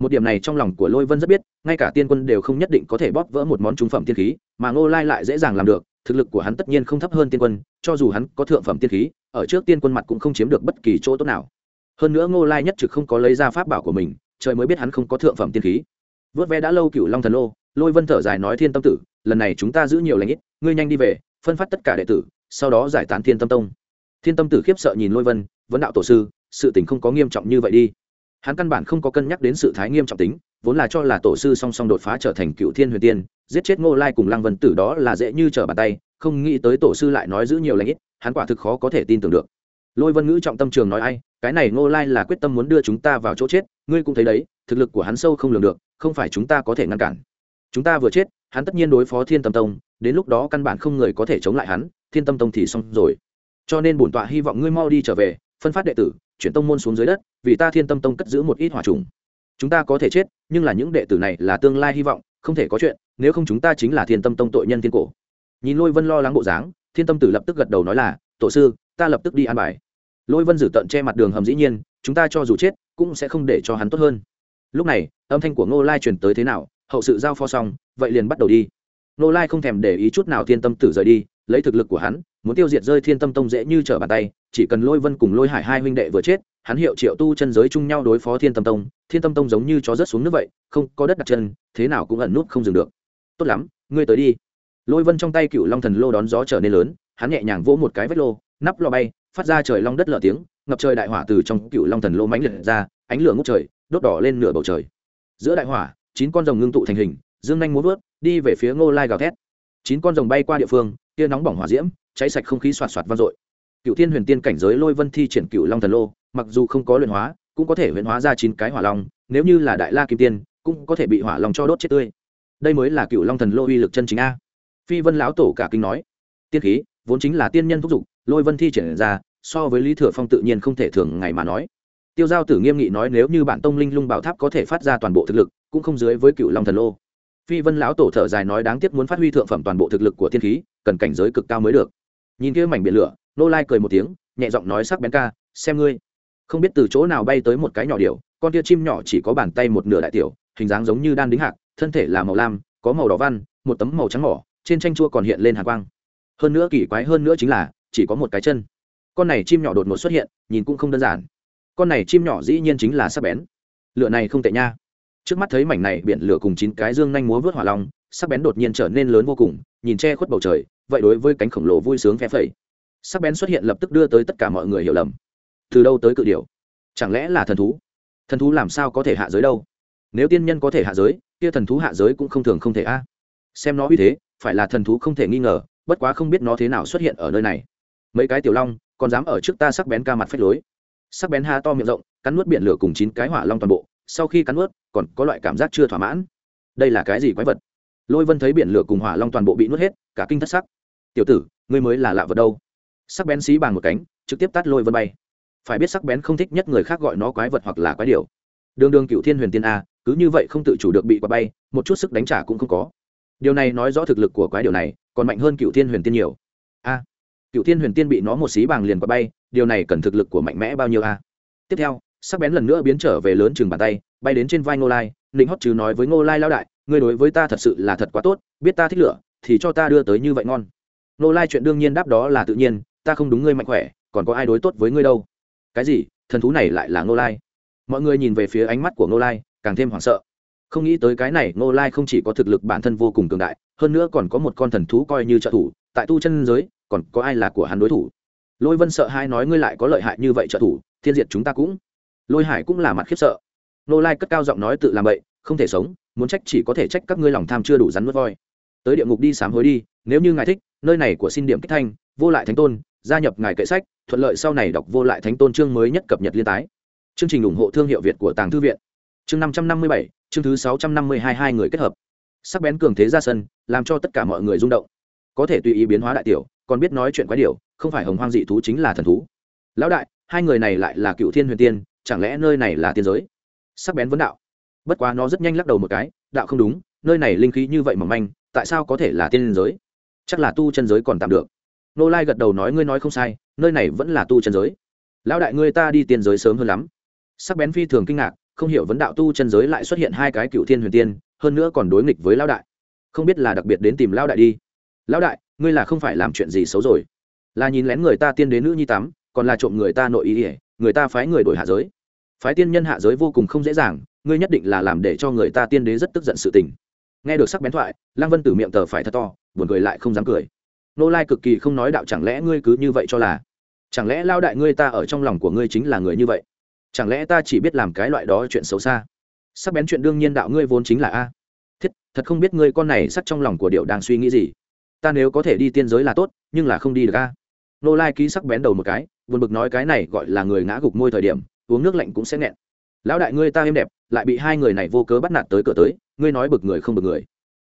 Một điểm này trong lòng của lôi vân rất biết, ngay cả tiên quân đều không nhất định có thể bóp vỡ một món trung phẩm tiên khí, mà ngô lai lại dễ dàng làm được, thực lực của hắn tất nhiên không thấp hơn tiên quân, cho dù hắn có thượng phẩm tiên khí, ở trước tiên quân mặt cũng không chiếm được bất kỳ chỗ tốt nào. Hơn nữa ngô lai nhất trực không có lấy ra pháp bảo của mình, trời mới biết hắn không có thượng phẩm tiên khí. Vớt vé đã lâu cựu long thần lô, lôi vân thở dài nói thiên tâm tử, lần này chúng ta giữ nhiều lãnh ít, ngươi nhanh đi về, phân phát tất cả đệ tử, sau đó giải tán thiên tâm tông thiên tâm tử khiếp sợ nhìn lôi vân, vấn đạo tổ sư, sự tình không có nghiêm trọng như vậy đi. Hắn căn bản không có cân nhắc đến sự thái nghiêm trọng tính, vốn là cho là tổ sư song song đột phá trở thành cựu thiên huyền tiên, giết chết ngô lai cùng lăng vân tử đó là dễ như trở bàn tay, không nghĩ tới tổ sư lại nói giữ nhiều lãnh ít, hắn quả thực khó có thể tin tưởng được. Lôi vân ngữ trọng tâm trường nói ai, cái này ngô lai là quyết tâm muốn đưa chúng ta vào chỗ chết, ngươi cũng thấy đấy, thực lực của hắn sâu không lường được, không phải chúng ta có thể ngăn cản. Chúng ta vừa chết, hắn tất nhiên đối phó thiên tâm tông, đến lúc đó căn bản không người có thể chống lại hắn, thiên tâm tông thì xong rồi cho nên bổn tọa hy vọng ngươi mau đi trở về, phân phát đệ tử, chuyển tông môn xuống dưới đất, vì ta thiên tâm tông cất giữ một ít hòa trùng. Chúng ta có thể chết, nhưng là những đệ tử này là tương lai hy vọng, không thể có chuyện, nếu không chúng ta chính là thiên tâm tông tội nhân thiên cổ. Nhìn lôi vân lo lắng bộ dáng, thiên tâm tử lập tức gật đầu nói là, tổ sư, ta lập tức đi an bài. Lôi vân giữ tận che mặt đường hầm dĩ nhiên, chúng ta cho dù chết, cũng sẽ không để cho hắn tốt hơn. Lúc này, âm thanh của ngô lai truyền tới thế nào, hậu sự giao pho xong, vậy liền bắt đầu đi. Ngô lai không thèm để ý chút nào thiên tâm tử rời đi, lấy thực lực của hắn muốn tiêu diệt rơi thiên tâm tông dễ như trở bàn tay, chỉ cần lôi vân cùng lôi hải hai huynh đệ vừa chết, hắn hiệu triệu tu chân giới chung nhau đối phó thiên tâm tông, thiên tâm tông giống như chó rớt xuống nước vậy, không có đất đặt chân, thế nào cũng ẩn nút không dừng được. Tốt lắm, ngươi tới đi. Lôi vân trong tay cựu long thần lô đón gió trở nên lớn, hắn nhẹ nhàng vỗ một cái vết lô, nắp lò bay, phát ra trời long đất lở tiếng, ngập trời đại hỏa từ trong cựu long thần lô mãnh liệt ra, ánh lửa ngút trời, đốt đỏ lên nửa bầu trời. Giữa đại hỏa, chín con rồng ngưng tụ thành hình, dương nhanh muốn vớt, đi về phía ngô lai gào thét. Chín con rồng bay qua địa phương kia nóng bỏng hỏa diễm cháy sạch không khí xoạt xoạt vang dội. Cựu thiên huyền tiên cảnh giới lôi vân thi triển cựu long thần lô, mặc dù không có luyện hóa, cũng có thể luyện hóa ra chín cái hỏa long, nếu như là đại la kim tiên, cũng có thể bị hỏa long cho đốt chết tươi. Đây mới là cựu long thần lô uy lực chân chính a. Phi vân lão tổ cả kinh nói, tiên khí, vốn chính là tiên nhân thúc giục, lôi vân thi triển ra, so với lý thừa phong tự nhiên không thể thường ngày mà nói. Tiêu giao tử nghiêm nghị nói, nếu như bản tông linh lung bảo tháp có thể phát ra toàn bộ thực lực, cũng không dưới với cựu long thần lô. Phi vân lão tổ thở dài nói, đáng tiếc muốn phát huy thượng phẩm toàn bộ thực lực của tiên khí, cần cảnh giới cực cao mới được nhìn kia mảnh biển lửa, nô lai cười một tiếng, nhẹ giọng nói sắc bén ca, xem ngươi. Không biết từ chỗ nào bay tới một cái nhỏ điệu con tia chim nhỏ chỉ có bàn tay một nửa đại tiểu, hình dáng giống như đan đính hạc, thân thể là màu lam, có màu đỏ văn, một tấm màu trắng mỏ, trên tranh chua còn hiện lên hạ quang. Hơn nữa kỳ quái hơn nữa chính là, chỉ có một cái chân. Con này chim nhỏ đột ngột xuất hiện, nhìn cũng không đơn giản. Con này chim nhỏ dĩ nhiên chính là sắc bén. Lựa này không tệ nha. Trước mắt thấy mảnh này biển lửa cùng chín cái dương nhanh múa vớt hỏa long, sắc bén đột nhiên trở nên lớn vô cùng, nhìn che khuất bầu trời vậy đối với cánh khổng lồ vui sướng phe phẩy. Sắc bén xuất hiện lập tức đưa tới tất cả mọi người hiểu lầm. Từ đâu tới cự điều chẳng lẽ là thần thú? Thần thú làm sao có thể hạ giới đâu? Nếu tiên nhân có thể hạ giới, kia thần thú hạ giới cũng không thường không thể a. Xem nó uy thế, phải là thần thú không thể nghi ngờ, bất quá không biết nó thế nào xuất hiện ở nơi này. Mấy cái tiểu long, còn dám ở trước ta sắc bén ca mặt phách lối. Sắc bén ha to miệng rộng, cắn nuốt biển lửa cùng chín cái hỏa long toàn bộ, sau khi cắn nuốt, còn có loại cảm giác chưa thỏa mãn. Đây là cái gì quái vật? Lôi vân thấy biển lửa cùng hỏa long toàn bộ bị nuốt hết, cả kinh thất sắc tiểu tử, ngươi mới là lạ vật đâu. Sắc bén xí bàn một cánh, trực tiếp tắt lôi vân bay. Phải biết sắc bén không thích nhất người khác gọi nó quái vật hoặc là quái điều. Đường đường cựu thiên huyền tiên a, cứ như vậy không tự chủ được bị quả bay, một chút sức đánh trả cũng không có. Điều này nói rõ thực lực của quái điều này, còn mạnh hơn cựu thiên huyền tiên nhiều. A, cựu thiên huyền tiên bị nó một xí bàng liền quả bay, điều này cần thực lực của mạnh mẽ bao nhiêu a? Tiếp theo, sắc bén lần nữa biến trở về lớn chừng bàn tay, bay đến trên vai ngô lai ninh hót chứ nói với ngô lai lao đại, ngươi đối với ta thật sự là thật quá tốt, biết ta thích lửa, thì cho ta đưa tới như vậy ngon. Nô lai chuyện đương nhiên đáp đó là tự nhiên, ta không đúng ngươi mạnh khỏe, còn có ai đối tốt với ngươi đâu? Cái gì? Thần thú này lại là Nô lai. Mọi người nhìn về phía ánh mắt của Nô lai, càng thêm hoảng sợ. Không nghĩ tới cái này, Nô lai không chỉ có thực lực bản thân vô cùng cường đại, hơn nữa còn có một con thần thú coi như trợ thủ, tại tu chân giới, còn có ai là của hắn đối thủ? Lôi vân sợ hai nói ngươi lại có lợi hại như vậy trợ thủ, thiên diệt chúng ta cũng. Lôi hải cũng là mặt khiếp sợ. Nô lai cất cao giọng nói tự làm vậy không thể sống, muốn trách chỉ có thể trách các ngươi lòng tham chưa đủ rắn nuốt voi. Tới địa ngục đi sám hối đi, nếu như ngài thích nơi này của xin điểm kích thanh, vô lại thánh tôn, gia nhập ngài kệ sách, thuận lợi sau này đọc vô lại thánh tôn chương mới nhất cập nhật liên tái. Chương trình ủng hộ thương hiệu việt của tàng thư viện. Chương năm trăm năm mươi bảy, chương thứ sáu trăm năm mươi hai hai người kết hợp. Sắc bén cường thế ra sân, làm cho tất cả mọi người rung động. Có thể tùy ý biến hóa đại tiểu, còn biết nói chuyện quái điều không phải hồng hoang dị thú chính là thần thú. Lão đại, hai người này lại là cựu thiên huyền tiên, chẳng lẽ nơi này là tiên giới? Sắc bén vấn đạo. Bất quá nó rất nhanh lắc đầu một cái, đạo không đúng, nơi này linh khí như vậy mỏng manh, tại sao có thể là tiên giới? Chắc là tu chân giới còn tạm được. Nô lai gật đầu nói, ngươi nói không sai, nơi này vẫn là tu chân giới. Lão đại ngươi ta đi tiên giới sớm hơn lắm. Sắc bén phi thường kinh ngạc, không hiểu vấn đạo tu chân giới lại xuất hiện hai cái cựu thiên huyền tiên, hơn nữa còn đối nghịch với lão đại. Không biết là đặc biệt đến tìm lão đại đi. Lão đại, ngươi là không phải làm chuyện gì xấu rồi. Là nhìn lén người ta tiên đến nữ nhi tắm, còn là trộm người ta nội ý ỉa người ta phái người đổi hạ giới. Phái tiên nhân hạ giới vô cùng không dễ dàng, ngươi nhất định là làm để cho người ta tiên đế rất tức giận sự tình nghe được sắc bén thoại, lăng vân tử miệng tờ phải thật to, buồn cười lại không dám cười. Nô lai cực kỳ không nói đạo chẳng lẽ ngươi cứ như vậy cho là, chẳng lẽ lao đại ngươi ta ở trong lòng của ngươi chính là người như vậy? Chẳng lẽ ta chỉ biết làm cái loại đó chuyện xấu xa? Sắc bén chuyện đương nhiên đạo ngươi vốn chính là a. Thiết, thật không biết ngươi con này sắc trong lòng của điệu đang suy nghĩ gì. Ta nếu có thể đi tiên giới là tốt, nhưng là không đi được a. Nô lai ký sắc bén đầu một cái vượt bực nói cái này gọi là người ngã gục môi thời điểm, uống nước lạnh cũng sẽ nghẹn lão đại ngươi ta êm đẹp, lại bị hai người này vô cớ bắt nạt tới cửa tới, ngươi nói bực người không bực người.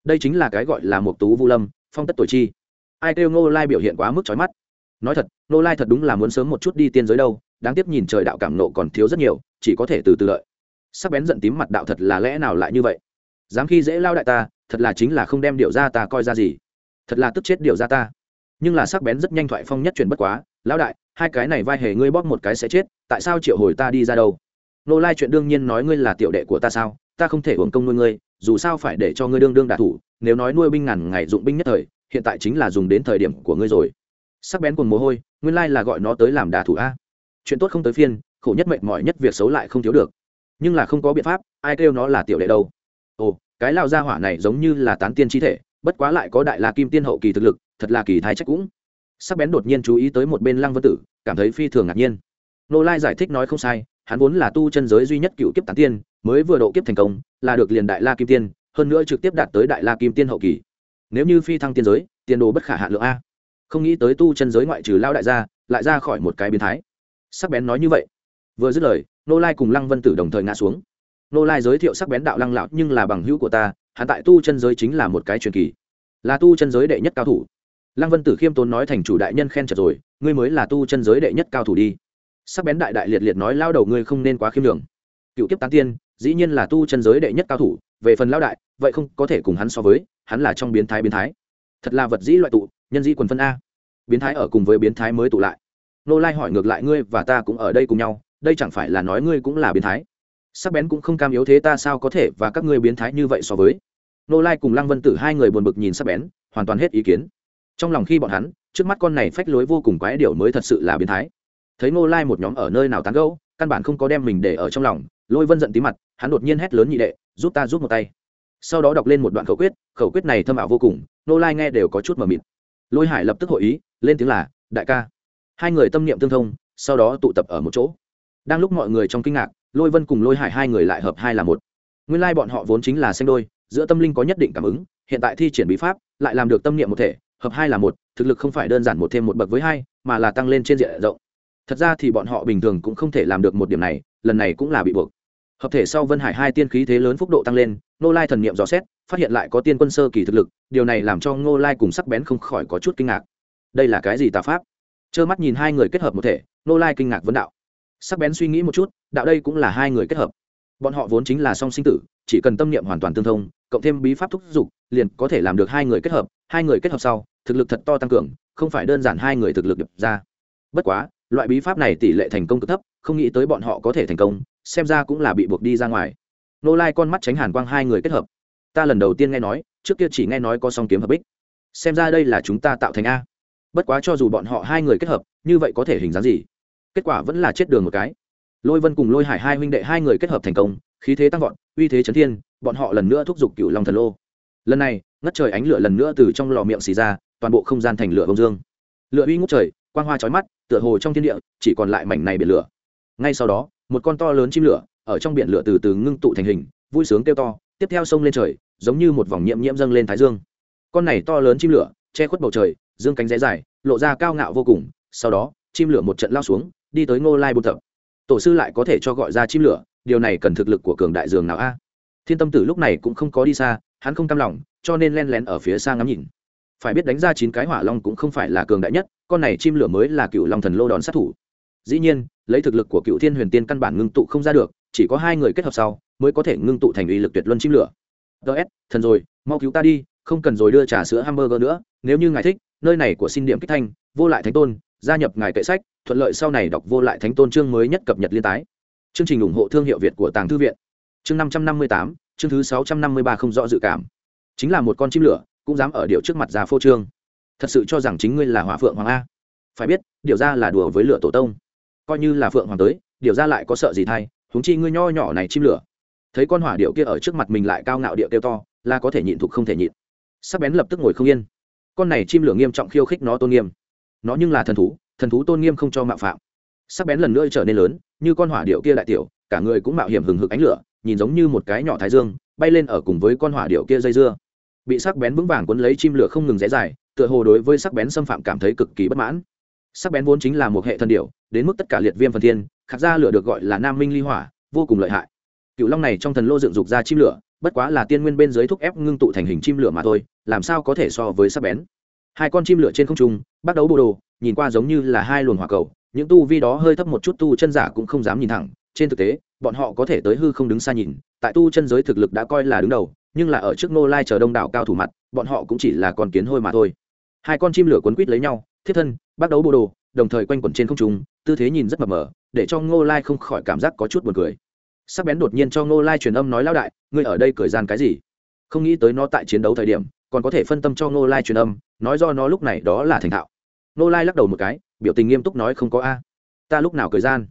Đây chính là cái gọi là một tú vu lâm, phong tất tuổi chi. Ai kêu ngô lai biểu hiện quá mức trói mắt. Nói thật, ngô lai thật đúng là muốn sớm một chút đi tiên giới đâu, đáng tiếc nhìn trời đạo cảm nộ còn thiếu rất nhiều, chỉ có thể từ từ lợi sắc bén giận tím mặt đạo thật là lẽ nào lại như vậy? Dám khi dễ lao đại ta, thật là chính là không đem điệu ra ta coi ra gì. Thật là tức chết điệu ra ta. Nhưng là sắc bén rất nhanh thoại phong nhất chuyển bất quá, lão đại, hai cái này vai hề ngươi bóp một cái sẽ chết, tại sao triệu hồi ta đi ra đâu? Nô lai chuyện đương nhiên nói ngươi là tiểu đệ của ta sao? Ta không thể hưởng công nuôi ngươi, dù sao phải để cho ngươi đương đương đạ thủ. Nếu nói nuôi binh ngàn ngày dụng binh nhất thời, hiện tại chính là dùng đến thời điểm của ngươi rồi. Sắc bén cùng mồ hôi, nguyên lai là gọi nó tới làm đả thủ a. Chuyện tốt không tới phiên, khổ nhất mệnh mỏi nhất việc xấu lại không thiếu được. Nhưng là không có biện pháp, ai kêu nó là tiểu đệ đâu. Ồ, cái lao gia hỏa này giống như là tán tiên chi thể, bất quá lại có đại la kim tiên hậu kỳ thực lực, thật là kỳ thái trách cũng. Sắc bén đột nhiên chú ý tới một bên lăng vân tử, cảm thấy phi thường ngạc nhiên. Nô lai giải thích nói không sai hắn vốn là tu chân giới duy nhất cựu kiếp tán tiên, mới vừa độ kiếp thành công, là được liền đại la kim tiên, hơn nữa trực tiếp đạt tới đại la kim tiên hậu kỳ. Nếu như phi thăng tiên giới, tiền đồ bất khả hạ lượng a. Không nghĩ tới tu chân giới ngoại trừ lao đại gia, lại ra khỏi một cái biến thái. Sắc bén nói như vậy. Vừa dứt lời, nô lai cùng lăng vân tử đồng thời ngã xuống. Nô lai giới thiệu sắc bén đạo lăng lão nhưng là bằng hữu của ta, hắn tại tu chân giới chính là một cái truyền kỳ. Là tu chân giới đệ nhất cao thủ. Lăng vân tử khiêm tốn nói thành chủ đại nhân khen chật rồi, ngươi mới là tu chân giới đệ nhất cao thủ đi sắc bén đại đại liệt liệt nói, lao đầu ngươi không nên quá khiêm đường cựu kiếp tán tiên, dĩ nhiên là tu chân giới đệ nhất cao thủ, về phần lao đại, vậy không có thể cùng hắn so với, hắn là trong biến thái biến thái. Thật là vật dĩ loại tụ, nhân dĩ quần phân a. Biến thái ở cùng với biến thái mới tụ lại. Nô lai hỏi ngược lại, ngươi và ta cũng ở đây cùng nhau, đây chẳng phải là nói ngươi cũng là biến thái? Sắc bén cũng không cam yếu thế, ta sao có thể và các ngươi biến thái như vậy so với? Nô lai cùng lăng vân tử hai người buồn bực nhìn sắc bén, hoàn toàn hết ý kiến. Trong lòng khi bọn hắn, trước mắt con này phách lối vô cùng quái điều mới thật sự là biến thái thấy Ngô lai một nhóm ở nơi nào tán gẫu, căn bản không có đem mình để ở trong lòng, lôi vân giận tí mặt, hắn đột nhiên hét lớn nhị đệ, giúp ta giúp một tay. Sau đó đọc lên một đoạn khẩu quyết khẩu quyết này thâm ảo vô cùng, Ngô lai nghe đều có chút mờ mịt. Lôi hải lập tức hội ý, lên tiếng là, đại ca. Hai người tâm niệm tương thông, sau đó tụ tập ở một chỗ. Đang lúc mọi người trong kinh ngạc, lôi vân cùng lôi hải hai người lại hợp hai là một. Nguyên lai bọn họ vốn chính là xanh đôi, giữa tâm linh có nhất định cảm ứng, hiện tại thi triển bí pháp, lại làm được tâm niệm một thể, hợp hai là một, thực lực không phải đơn giản một thêm một bậc với hai, mà là tăng lên trên diện rộng thật ra thì bọn họ bình thường cũng không thể làm được một điểm này, lần này cũng là bị buộc. Hợp thể sau vân hải hai tiên khí thế lớn phúc độ tăng lên nô lai thần niệm dò xét, phát hiện lại có tiên quân sơ kỳ thực lực, điều này làm cho ngô lai cùng sắc bén không khỏi có chút kinh ngạc. Đây là cái gì tà pháp? Trơ mắt nhìn hai người kết hợp một thể nô lai kinh ngạc vấn đạo. Sắc bén suy nghĩ một chút, đạo đây cũng là hai người kết hợp. Bọn họ vốn chính là song sinh tử, chỉ cần tâm niệm hoàn toàn tương thông, cộng thêm bí pháp thúc giục liền có thể làm được hai người kết hợp. Hai người kết hợp sau, thực lực thật to tăng cường, không phải đơn giản hai người thực lực đập ra. Bất quá loại bí pháp này tỷ lệ thành công cực thấp, không nghĩ tới bọn họ có thể thành công, xem ra cũng là bị buộc đi ra ngoài. Nô lai con mắt tránh hàn quang hai người kết hợp. Ta lần đầu tiên nghe nói, trước kia chỉ nghe nói có song kiếm hợp bích. Xem ra đây là chúng ta tạo thành a. Bất quá cho dù bọn họ hai người kết hợp, như vậy có thể hình dáng gì? Kết quả vẫn là chết đường một cái. Lôi vân cùng lôi hải hai huynh đệ hai người kết hợp thành công, khí thế tăng vọt, uy thế chấn thiên, bọn họ lần nữa thúc giục cựu long thần lô. Lần này, ngất trời ánh lửa lần nữa từ trong lò miệng xì ra, toàn bộ không gian thành lửa bông dương. Lửa uy ngút trời quang hoa chói mắt, tựa hồ trong thiên địa, chỉ còn lại mảnh này biển lửa. Ngay sau đó, một con to lớn chim lửa, ở trong biển lửa từ từ ngưng tụ thành hình, vui sướng kêu to, tiếp theo sông lên trời, giống như một vòng nhiễm nhiễm dâng lên thái dương. Con này to lớn chim lửa, che khuất bầu trời, dương cánh rẽ dài, lộ ra cao ngạo vô cùng, sau đó, chim lửa một trận lao xuống, đi tới ngô lai buôn tập tổ sư lại có thể cho gọi ra chim lửa, điều này cần thực lực của cường đại dường nào a? Thiên tâm tử lúc này cũng không có đi xa, hắn không cam lòng, cho nên len lén ở phía xa ngắm nhìn phải biết đánh ra chín cái hỏa long cũng không phải là cường đại nhất, con này chim lửa mới là cựu long thần lô đòn sát thủ. Dĩ nhiên, lấy thực lực của cựu thiên huyền tiên căn bản ngưng tụ không ra được, chỉ có hai người kết hợp sau, mới có thể ngưng tụ thành uy lực tuyệt luân chim lửa. Ts thần rồi, mau cứu ta đi, không cần rồi đưa trà sữa hamburger nữa, nếu như ngài thích, nơi này của xin điểm kích thanh, vô lại thánh tôn, gia nhập ngài kệ sách, thuận lợi sau này đọc vô lại thánh tôn chương mới nhất cập nhật liên tái. Chương trình ủng hộ thương hiệu việt của tàng thư viện. Chương năm trăm năm mươi tám, chương thứ sáu trăm năm mươi ba không rõ dự cảm. Chính là một con chim lửa cũng dám ở điệu trước mặt già phô trương. Thật sự cho rằng chính ngươi là hỏa phượng hoàng a. Phải biết, điều ra là đùa với lửa tổ tông. Coi như là phượng hoàng tới, điều ra lại có sợ gì thay, huống chi ngươi nho nhỏ này chim lửa. Thấy con hỏa điệu kia ở trước mặt mình lại cao ngạo điệu kêu to, là có thể nhịn thục không thể nhịn. Sắc bén lập tức ngồi không yên. Con này chim lửa nghiêm trọng khiêu khích nó tôn nghiêm. Nó nhưng là thần thú thần thú tôn nghiêm không cho mạo phạm. Sắc bén lần nữa trở nên lớn, như con hỏa điệu kia đại tiểu, cả người cũng mạo hiểm hừng hực ánh lửa, nhìn giống như một cái nhỏ thái dương, bay lên ở cùng với con hỏa điệu kia dây dưa bị sắc bén vững vàng cuốn lấy chim lửa không ngừng rẽ dài tựa hồ đối với sắc bén xâm phạm cảm thấy cực kỳ bất mãn. Sắc bén vốn chính là một hệ thần điểu, đến mức tất cả liệt viêm phần thiên khắc ra lửa được gọi là nam minh ly hỏa vô cùng lợi hại. Cựu long này trong thần lô dựng dục ra chim lửa bất quá là tiên nguyên bên dưới thúc ép ngưng tụ thành hình chim lửa mà thôi làm sao có thể so với sắc bén? Hai con chim lửa trên không trung bắt đấu bồ đồ nhìn qua giống như là hai luồng hỏa cầu những tu vi đó hơi thấp một chút tu chân giả cũng không dám nhìn thẳng trên thực tế bọn họ có thể tới hư không đứng xa nhìn tại tu chân giới thực lực đã coi là đứng đầu nhưng là ở trước nô lai chờ đông đảo cao thủ mặt, bọn họ cũng chỉ là con kiến hôi mà thôi. Hai con chim lửa quấn quít lấy nhau, thiết thân, bắt đấu bồ đồ, đồng thời quanh quẩn trên không trung, tư thế nhìn rất mập mờ, để cho ngô lai không khỏi cảm giác có chút buồn cười. Sắc bén đột nhiên cho ngô lai truyền âm nói lao đại, ngươi ở đây cười gian cái gì? Không nghĩ tới nó tại chiến đấu thời điểm, còn có thể phân tâm cho ngô lai truyền âm, nói do nó lúc này đó là thành thạo. Ngô lai lắc đầu một cái, biểu tình nghiêm túc nói, không có a, ta lúc nào cười gian?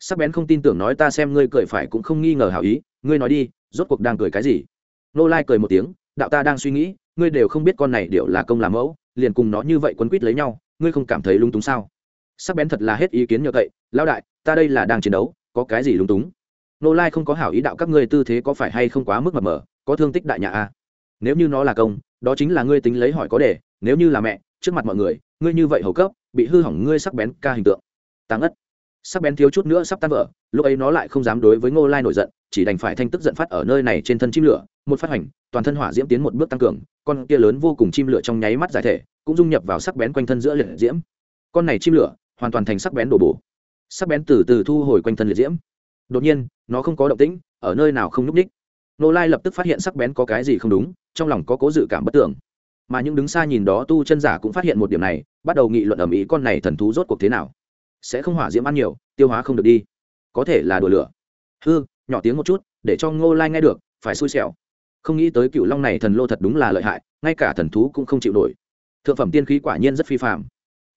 Sắc bén không tin tưởng nói, ta xem ngươi cười phải cũng không nghi ngờ hảo ý, ngươi nói đi, rốt cuộc đang cười cái gì? Nô lai cười một tiếng, đạo ta đang suy nghĩ, ngươi đều không biết con này điệu là công làm mẫu, liền cùng nó như vậy quấn quýt lấy nhau, ngươi không cảm thấy lung túng sao? Sắc bén thật là hết ý kiến nhờ cậy, lão đại, ta đây là đang chiến đấu, có cái gì lung túng? Nô lai không có hảo ý đạo các ngươi tư thế có phải hay không quá mức mập mờ, có thương tích đại nhà a nếu như nó là công, đó chính là ngươi tính lấy hỏi có để, nếu như là mẹ, trước mặt mọi người, ngươi như vậy hầu cấp, bị hư hỏng ngươi sắc bén ca hình tượng. Tăng ất sắc bén thiếu chút nữa sắp tan vỡ, lúc ấy nó lại không dám đối với ngô lai nổi giận, chỉ đành phải thanh tức giận phát ở nơi này trên thân chim lửa, một phát hành, toàn thân hỏa diễm tiến một bước tăng cường, con kia lớn vô cùng chim lửa trong nháy mắt giải thể, cũng dung nhập vào sắc bén quanh thân giữa liệt diễm. Con này chim lửa, hoàn toàn thành sắc bén đổ bổ. Sắc bén từ từ thu hồi quanh thân liệt diễm. Đột nhiên, nó không có động tĩnh, ở nơi nào không nhúc ních nô lai lập tức phát hiện sắc bén có cái gì không đúng, trong lòng có cố dự cảm bất tưởng. Mà những đứng xa nhìn đó tu chân giả cũng phát hiện một điểm này, bắt đầu nghị luận ầm ĩ con này thần thú rốt cuộc thế nào sẽ không hỏa diễm ăn nhiều, tiêu hóa không được đi. Có thể là đùa lửa. Hư, nhỏ tiếng một chút, để cho ngô lai nghe được, phải xui xẻo. Không nghĩ tới cựu long này thần lô thật đúng là lợi hại, ngay cả thần thú cũng không chịu nổi. Thượng phẩm tiên khí quả nhiên rất phi phạm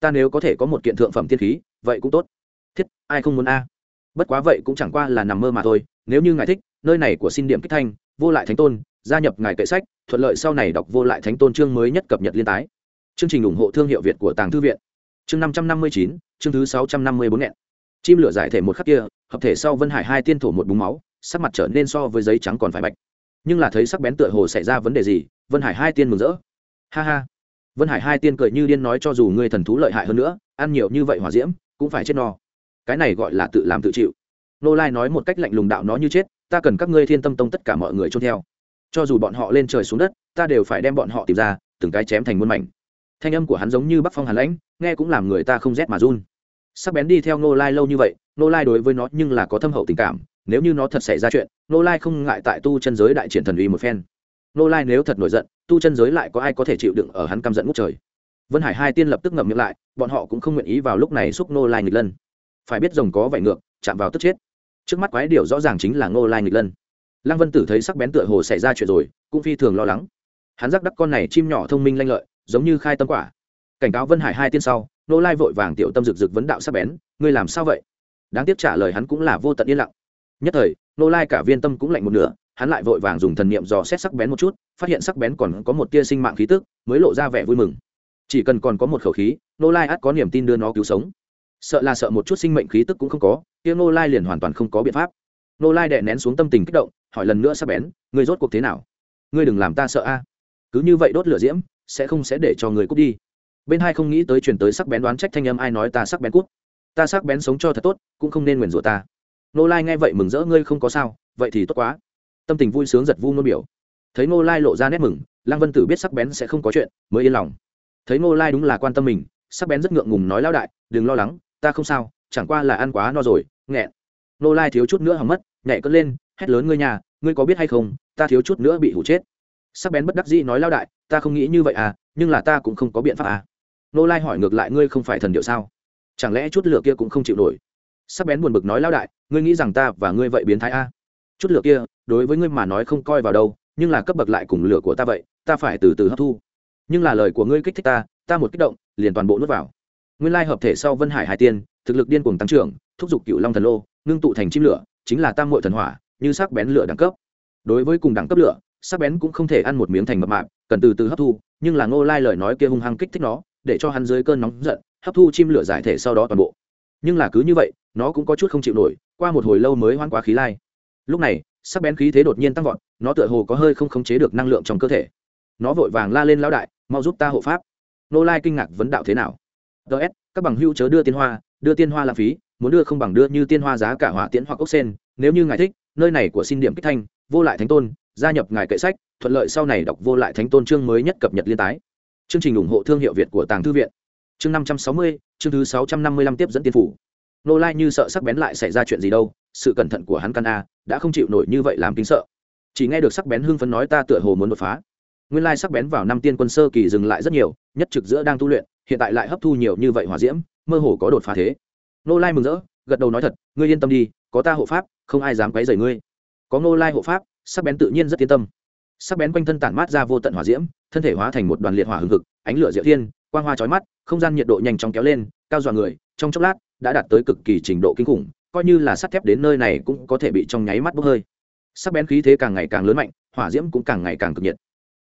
ta nếu có thể có một kiện thượng phẩm tiên khí, vậy cũng tốt. Thiết, ai không muốn a? Bất quá vậy cũng chẳng qua là nằm mơ mà thôi, nếu như ngài thích, nơi này của xin điểm kích thanh, vô lại thánh tôn, gia nhập ngài kệ sách, thuận lợi sau này đọc vô lại thánh tôn chương mới nhất cập nhật liên tái. Chương trình ủng hộ thương hiệu việt của tàng thư viện. Chương năm trăm năm mươi chín chương thứ sáu trăm năm mươi bốn nghẹn. Chim lửa giải thể một khắc kia, hợp thể sau vân hải hai tiên thổ một búng máu, sắc mặt trở nên so với giấy trắng còn phải bạch. Nhưng là thấy sắc bén tựa hồ xảy ra vấn đề gì, vân hải hai tiên mừng rỡ. Ha ha. Vân hải hai tiên cười như điên nói cho dù ngươi thần thú lợi hại hơn nữa, ăn nhiều như vậy hỏa diễm, cũng phải chết no. Cái này gọi là tự làm tự chịu. Nô lai nói một cách lạnh lùng đạo nó như chết, ta cần các ngươi thiên tâm tông tất cả mọi người trôn theo. Cho dù bọn họ lên trời xuống đất, ta đều phải đem bọn họ tìm ra, từng cái chém thành muôn mảnh. Thanh âm của hắn giống như bắc phong hàn lãnh, nghe cũng làm người ta không rét mà run sắc bén đi theo nô lai lâu như vậy nô lai đối với nó nhưng là có thâm hậu tình cảm, nếu như nó thật xảy ra chuyện nô lai không ngại tại tu chân giới đại triển thần uy một phen. Nô lai nếu thật nổi giận, tu chân giới lại có ai có thể chịu đựng ở hắn căm giận ngút trời. Vân hải hai tiên lập tức ngậm miệng lại, bọn họ cũng không nguyện ý vào lúc này xúc nô lai nghịch lân. Phải biết rồng có vảy ngược, chạm vào tức chết. Trước mắt quái điều rõ ràng chính là nô lai nghịch lân. Lăng vân tử thấy sắc bén tựa hồ xảy ra chuyện rồi, cũng phi thường lo lắng. Hắn giác đắc con này chim nhỏ thông minh lanh lợi, giống như khai tâm quả. Cảnh cáo vân hải hai tiên sau nô lai vội vàng tiểu tâm rực rực vấn đạo sắc bén, ngươi làm sao vậy? Đáng tiếc trả lời hắn cũng là vô tận yên lặng. Nhất thời, nô lai cả viên tâm cũng lạnh một nửa, hắn lại vội vàng dùng thần niệm dò xét sắc bén một chút, phát hiện sắc bén còn có một tia sinh mạng khí tức, mới lộ ra vẻ vui mừng. Chỉ cần còn có một khẩu khí, nô lai ắt có niềm tin đưa nó cứu sống. Sợ là sợ một chút sinh mệnh khí tức cũng không có tiếng nô lai liền hoàn toàn không có biện pháp. Nô lai đè nén xuống tâm tình kích động, hỏi lần nữa sắc bén, ngươi rốt cuộc thế nào? Ngươi đừng làm ta sợ a. Cứ như vậy đốt lửa diễm, sẽ không sẽ để cho người cút đi bên hai không nghĩ tới chuyển tới sắc bén đoán trách thanh âm ai nói ta sắc bén cút. Ta sắc bén sống cho thật tốt, cũng không nên nguyền rủa ta. Nô lai nghe vậy mừng rỡ, ngươi không có sao, vậy thì tốt quá. Tâm tình vui sướng giật vu nôn biểu. Thấy nô lai lộ ra nét mừng, lăng vân tử biết sắc bén sẽ không có chuyện, mới yên lòng. Thấy nô lai đúng là quan tâm mình, sắc bén rất ngượng ngùng nói lao đại, đừng lo lắng, ta không sao, chẳng qua là ăn quá no rồi, nghẹn. Nô lai thiếu chút nữa hỏng mất, nhảy cất lên, hét lớn ngươi nhà, ngươi có biết hay không, ta thiếu chút nữa bị hủ chết. Sắc bén bất đắc dĩ nói lao đại, ta không nghĩ như vậy à nhưng là ta cũng không có biện pháp à nô lai hỏi ngược lại ngươi không phải thần điệu sao? Chẳng lẽ chút lửa kia cũng không chịu nổi? Sắc bén buồn bực nói lao đại, ngươi nghĩ rằng ta và ngươi vậy biến thái a? Chút lửa kia, đối với ngươi mà nói không coi vào đâu, nhưng là cấp bậc lại cùng lửa của ta vậy, ta phải từ từ hấp thu. Nhưng là lời của ngươi kích thích ta ta một kích động, liền toàn bộ nuốt vào. Nguyên lai hợp thể sau vân hải hải tiên, thực lực điên cuồng tăng trưởng, thúc giục cựu long thần lô, ngưng tụ thành chim lửa, chính là tam mội thần hỏa, như sắc bén lửa đẳng cấp. Đối với cùng đẳng cấp lửa, sắc bén cũng không thể ăn một miếng thành mập mạp, cần từ từ hấp thu, nhưng là ngô lai lời nói kia hung hăng kích thích nó để cho hắn dưới cơn nóng giận, hấp thu chim lửa giải thể sau đó toàn bộ. Nhưng là cứ như vậy, nó cũng có chút không chịu nổi, qua một hồi lâu mới hoan quá khí lai. Lúc này, sắc bén khí thế đột nhiên tăng vọt, nó tựa hồ có hơi không khống chế được năng lượng trong cơ thể. Nó vội vàng la lên lão đại, mau giúp ta hộ pháp. Nô lai kinh ngạc vấn đạo thế nào? Ts các bằng hưu chớ đưa tiên hoa, đưa tiên hoa lãng phí, muốn đưa không bằng đưa như tiên hoa giá cả hỏa tiễn hoặc ốc sen, nếu như ngài thích, nơi này của xin điểm kích thanh, vô lại thánh tôn, gia nhập ngài kệ sách, thuận lợi sau này đọc vô lại thánh tôn chương mới nhất cập nhật liên tái chương trình ủng hộ thương hiệu việt của tàng thư viện. Chương năm trăm sáu mươi, chương thứ sáu trăm năm mươi lăm tiếp dẫn tiên phủ. Nô lai như sợ sắc bén lại xảy ra chuyện gì đâu, sự cẩn thận của hắn căn a, đã không chịu nổi như vậy làm kính sợ. Chỉ nghe được sắc bén hưng phấn nói ta tựa hồ muốn đột phá. Nguyên lai sắc bén vào năm tiên quân sơ kỳ dừng lại rất nhiều, nhất trực giữa đang tu luyện, hiện tại lại hấp thu nhiều như vậy hỏa diễm, mơ hồ có đột phá thế. Nô lai mừng rỡ, gật đầu nói thật, ngươi yên tâm đi, có ta hộ pháp, không ai dám quấy rầy ngươi. Có nô lai hộ pháp, sắc bén tự nhiên rất yên tâm sắc bén quanh thân tản mát ra vô tận hỏa diễm, thân thể hóa thành một đoàn liệt hỏa hừng hực, ánh lửa diệu thiên, quang hoa chói mắt, không gian nhiệt độ nhanh chóng kéo lên, cao dọa người, trong chốc lát, đã đạt tới cực kỳ trình độ kinh khủng, coi như là sắt thép đến nơi này cũng có thể bị trong nháy mắt bốc hơi. Sắc bén khí thế càng ngày càng lớn mạnh, hỏa diễm cũng càng ngày càng cực nhiệt.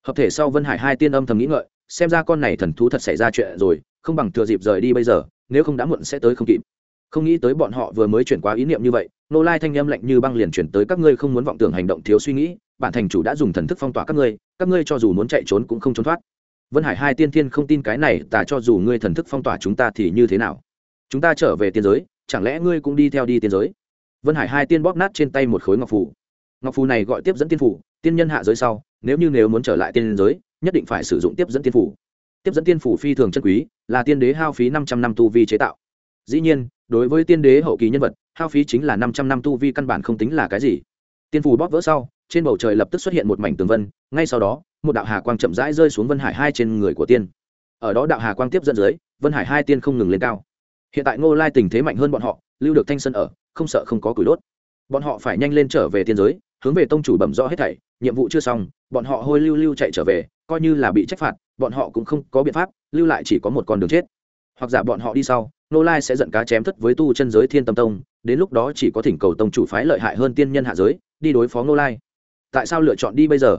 Hợp thể sau vân hải hai tiên âm thầm nghĩ ngợi, xem ra con này thần thú thật xảy ra chuyện rồi, không bằng thừa dịp rời đi bây giờ, nếu không đã muộn sẽ tới không kịp. Không nghĩ tới bọn họ vừa mới chuyển qua ý niệm như vậy nô lai thanh âm lạnh như băng liền chuyển tới các ngươi không muốn vọng tưởng hành động thiếu suy nghĩ bản thành chủ đã dùng thần thức phong tỏa các ngươi các ngươi cho dù muốn chạy trốn cũng không trốn thoát. Vân hải hai tiên thiên không tin cái này, ta cho dù ngươi thần thức phong tỏa chúng ta thì như thế nào? Chúng ta trở về tiên giới, chẳng lẽ ngươi cũng đi theo đi tiên giới? Vân hải hai tiên bóp nát trên tay một khối ngọc phù. Ngọc phù này gọi tiếp dẫn tiên phủ tiên nhân hạ giới sau, nếu như nếu muốn trở lại tiên giới, nhất định phải sử dụng tiếp dẫn tiên phủ tiếp dẫn tiên phủ phi thường chân quý, là tiên đế hao phí năm trăm năm tu vi chế tạo. Dĩ nhiên, đối với tiên đế hậu kỳ nhân vật, hao phí chính là năm trăm năm tu vi căn bản không tính là cái gì. Tiên phủ bóp vỡ sau trên bầu trời lập tức xuất hiện một mảnh tường vân, ngay sau đó, một đạo hà quang chậm rãi rơi xuống vân hải hai trên người của tiên. Ở đó đạo hà quang tiếp dẫn dưới, vân hải hai tiên không ngừng lên cao. Hiện tại ngô lai tình thế mạnh hơn bọn họ, lưu được thanh sân ở, không sợ không có củi đốt. Bọn họ phải nhanh lên trở về tiên giới, hướng về tông chủ bẩm rõ hết thảy, nhiệm vụ chưa xong, bọn họ hôi lưu lưu chạy trở về, coi như là bị trách phạt, bọn họ cũng không có biện pháp, lưu lại chỉ có một con đường chết. Hoặc giả bọn họ đi sau nô lai sẽ giận cá chém thất với tu chân giới thiên tâm tông, đến lúc đó chỉ có thỉnh cầu tông chủ phái lợi hại hơn tiên nhân hạ giới, đi đối phó nô lai tại sao lựa chọn đi bây giờ?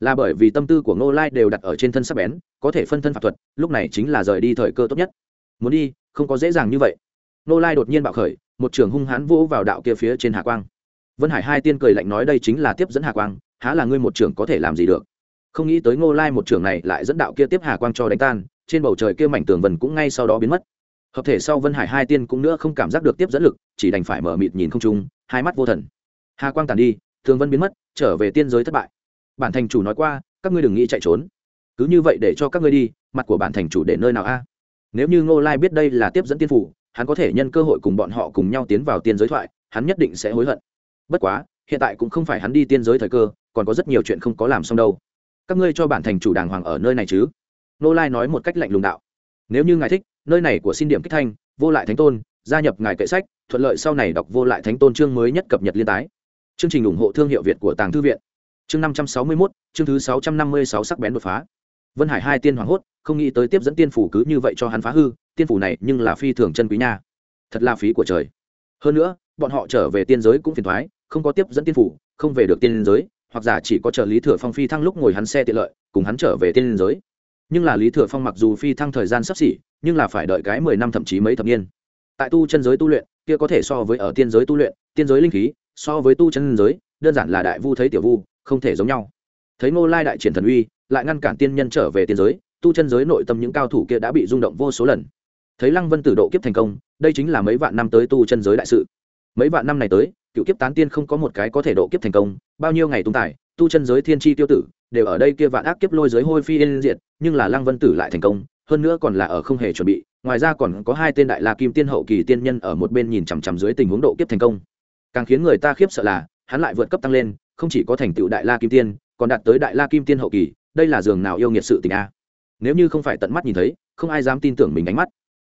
Là bởi vì tâm tư của Ngô lai đều đặt ở trên thân sắp bén, có thể phân thân pháp thuật, lúc này chính là rời đi thời cơ tốt nhất. Muốn đi, không có dễ dàng như vậy. Ngô lai đột nhiên bạo khởi, một trường hung hãn vỗ vào đạo kia phía trên hà quang. Vân hải hai tiên cười lạnh nói đây chính là tiếp dẫn hà quang, há là ngươi một trưởng có thể làm gì được? Không nghĩ tới ngô lai một trưởng này lại dẫn đạo kia tiếp hà quang cho đánh tan, trên bầu trời kia mảnh tường vần cũng ngay sau đó biến mất. Hợp thể sau vân hải hai tiên cũng nữa không cảm giác được tiếp dẫn lực, chỉ đành phải mở mịt nhìn không trung, hai mắt vô thần. Hà quang tàn đi thường vân biến mất trở về tiên giới thất bại. Bản thành chủ nói qua, các ngươi đừng nghĩ chạy trốn. Cứ như vậy để cho các ngươi đi, mặt của bản thành chủ để nơi nào a? Nếu như ngô lai biết đây là tiếp dẫn tiên phủ, hắn có thể nhân cơ hội cùng bọn họ cùng nhau tiến vào tiên giới thoại, hắn nhất định sẽ hối hận. Bất quá, hiện tại cũng không phải hắn đi tiên giới thời cơ, còn có rất nhiều chuyện không có làm xong đâu. Các ngươi cho bản thành chủ đàng hoàng ở nơi này chứ? Ngô lai nói một cách lạnh lùng đạo. Nếu như ngài thích, nơi này của xin điểm kích thanh, vô lại thánh tôn, gia nhập ngài kệ sách, thuận lợi sau này đọc vô lại thánh tôn chương mới nhất cập nhật liên tái chương trình ủng hộ thương hiệu việt của tàng thư viện. Chương năm trăm sáu mươi mốt, chương thứ sáu trăm năm mươi sáu sắc bén đột phá. Vân hải hai tiên hoàng hốt, không nghĩ tới tiếp dẫn tiên phủ cứ như vậy cho hắn phá hư, tiên phủ này nhưng là phi thường chân quý nha. Thật là phí của trời. Hơn nữa, bọn họ trở về tiên giới cũng phiền thoái không có tiếp dẫn tiên phủ, không về được tiên giới, hoặc giả chỉ có chờ lý thừa phong phi thăng lúc ngồi hắn xe tiện lợi, cùng hắn trở về tiên giới. Nhưng là lý thừa phong mặc dù phi thăng thời gian sắp xỉ, nhưng là phải đợi cái mười năm thậm chí mấy thập niên. Tại tu chân giới tu luyện, kia có thể so với ở tiên giới tu luyện, tiên giới linh khí so với tu chân giới, đơn giản là đại vu thấy tiểu vu, không thể giống nhau. Thấy ngô lai đại triển thần uy, lại ngăn cản tiên nhân trở về tiên giới, tu chân giới nội tâm những cao thủ kia đã bị rung động vô số lần. Thấy lăng vân tử độ kiếp thành công, đây chính là mấy vạn năm tới tu chân giới đại sự. Mấy vạn năm này tới, cựu kiếp tán tiên không có một cái có thể độ kiếp thành công, bao nhiêu ngày tung tài tu chân giới thiên tri tiêu tử, đều ở đây kia vạn ác kiếp lôi giới hôi phi yên diệt, nhưng là lăng vân tử lại thành công, hơn nữa còn là ở không hề chuẩn bị, ngoài ra còn có hai tên đại la kim tiên hậu kỳ tiên nhân ở một bên nhìn chằm chằm dưới tình huống độ kiếp thành công càng khiến người ta khiếp sợ là, hắn lại vượt cấp tăng lên, không chỉ có thành tựu đại la kim tiên, còn đạt tới đại la kim tiên hậu kỳ, đây là giường nào yêu nghiệt sự tình a? Nếu như không phải tận mắt nhìn thấy, không ai dám tin tưởng mình ánh mắt.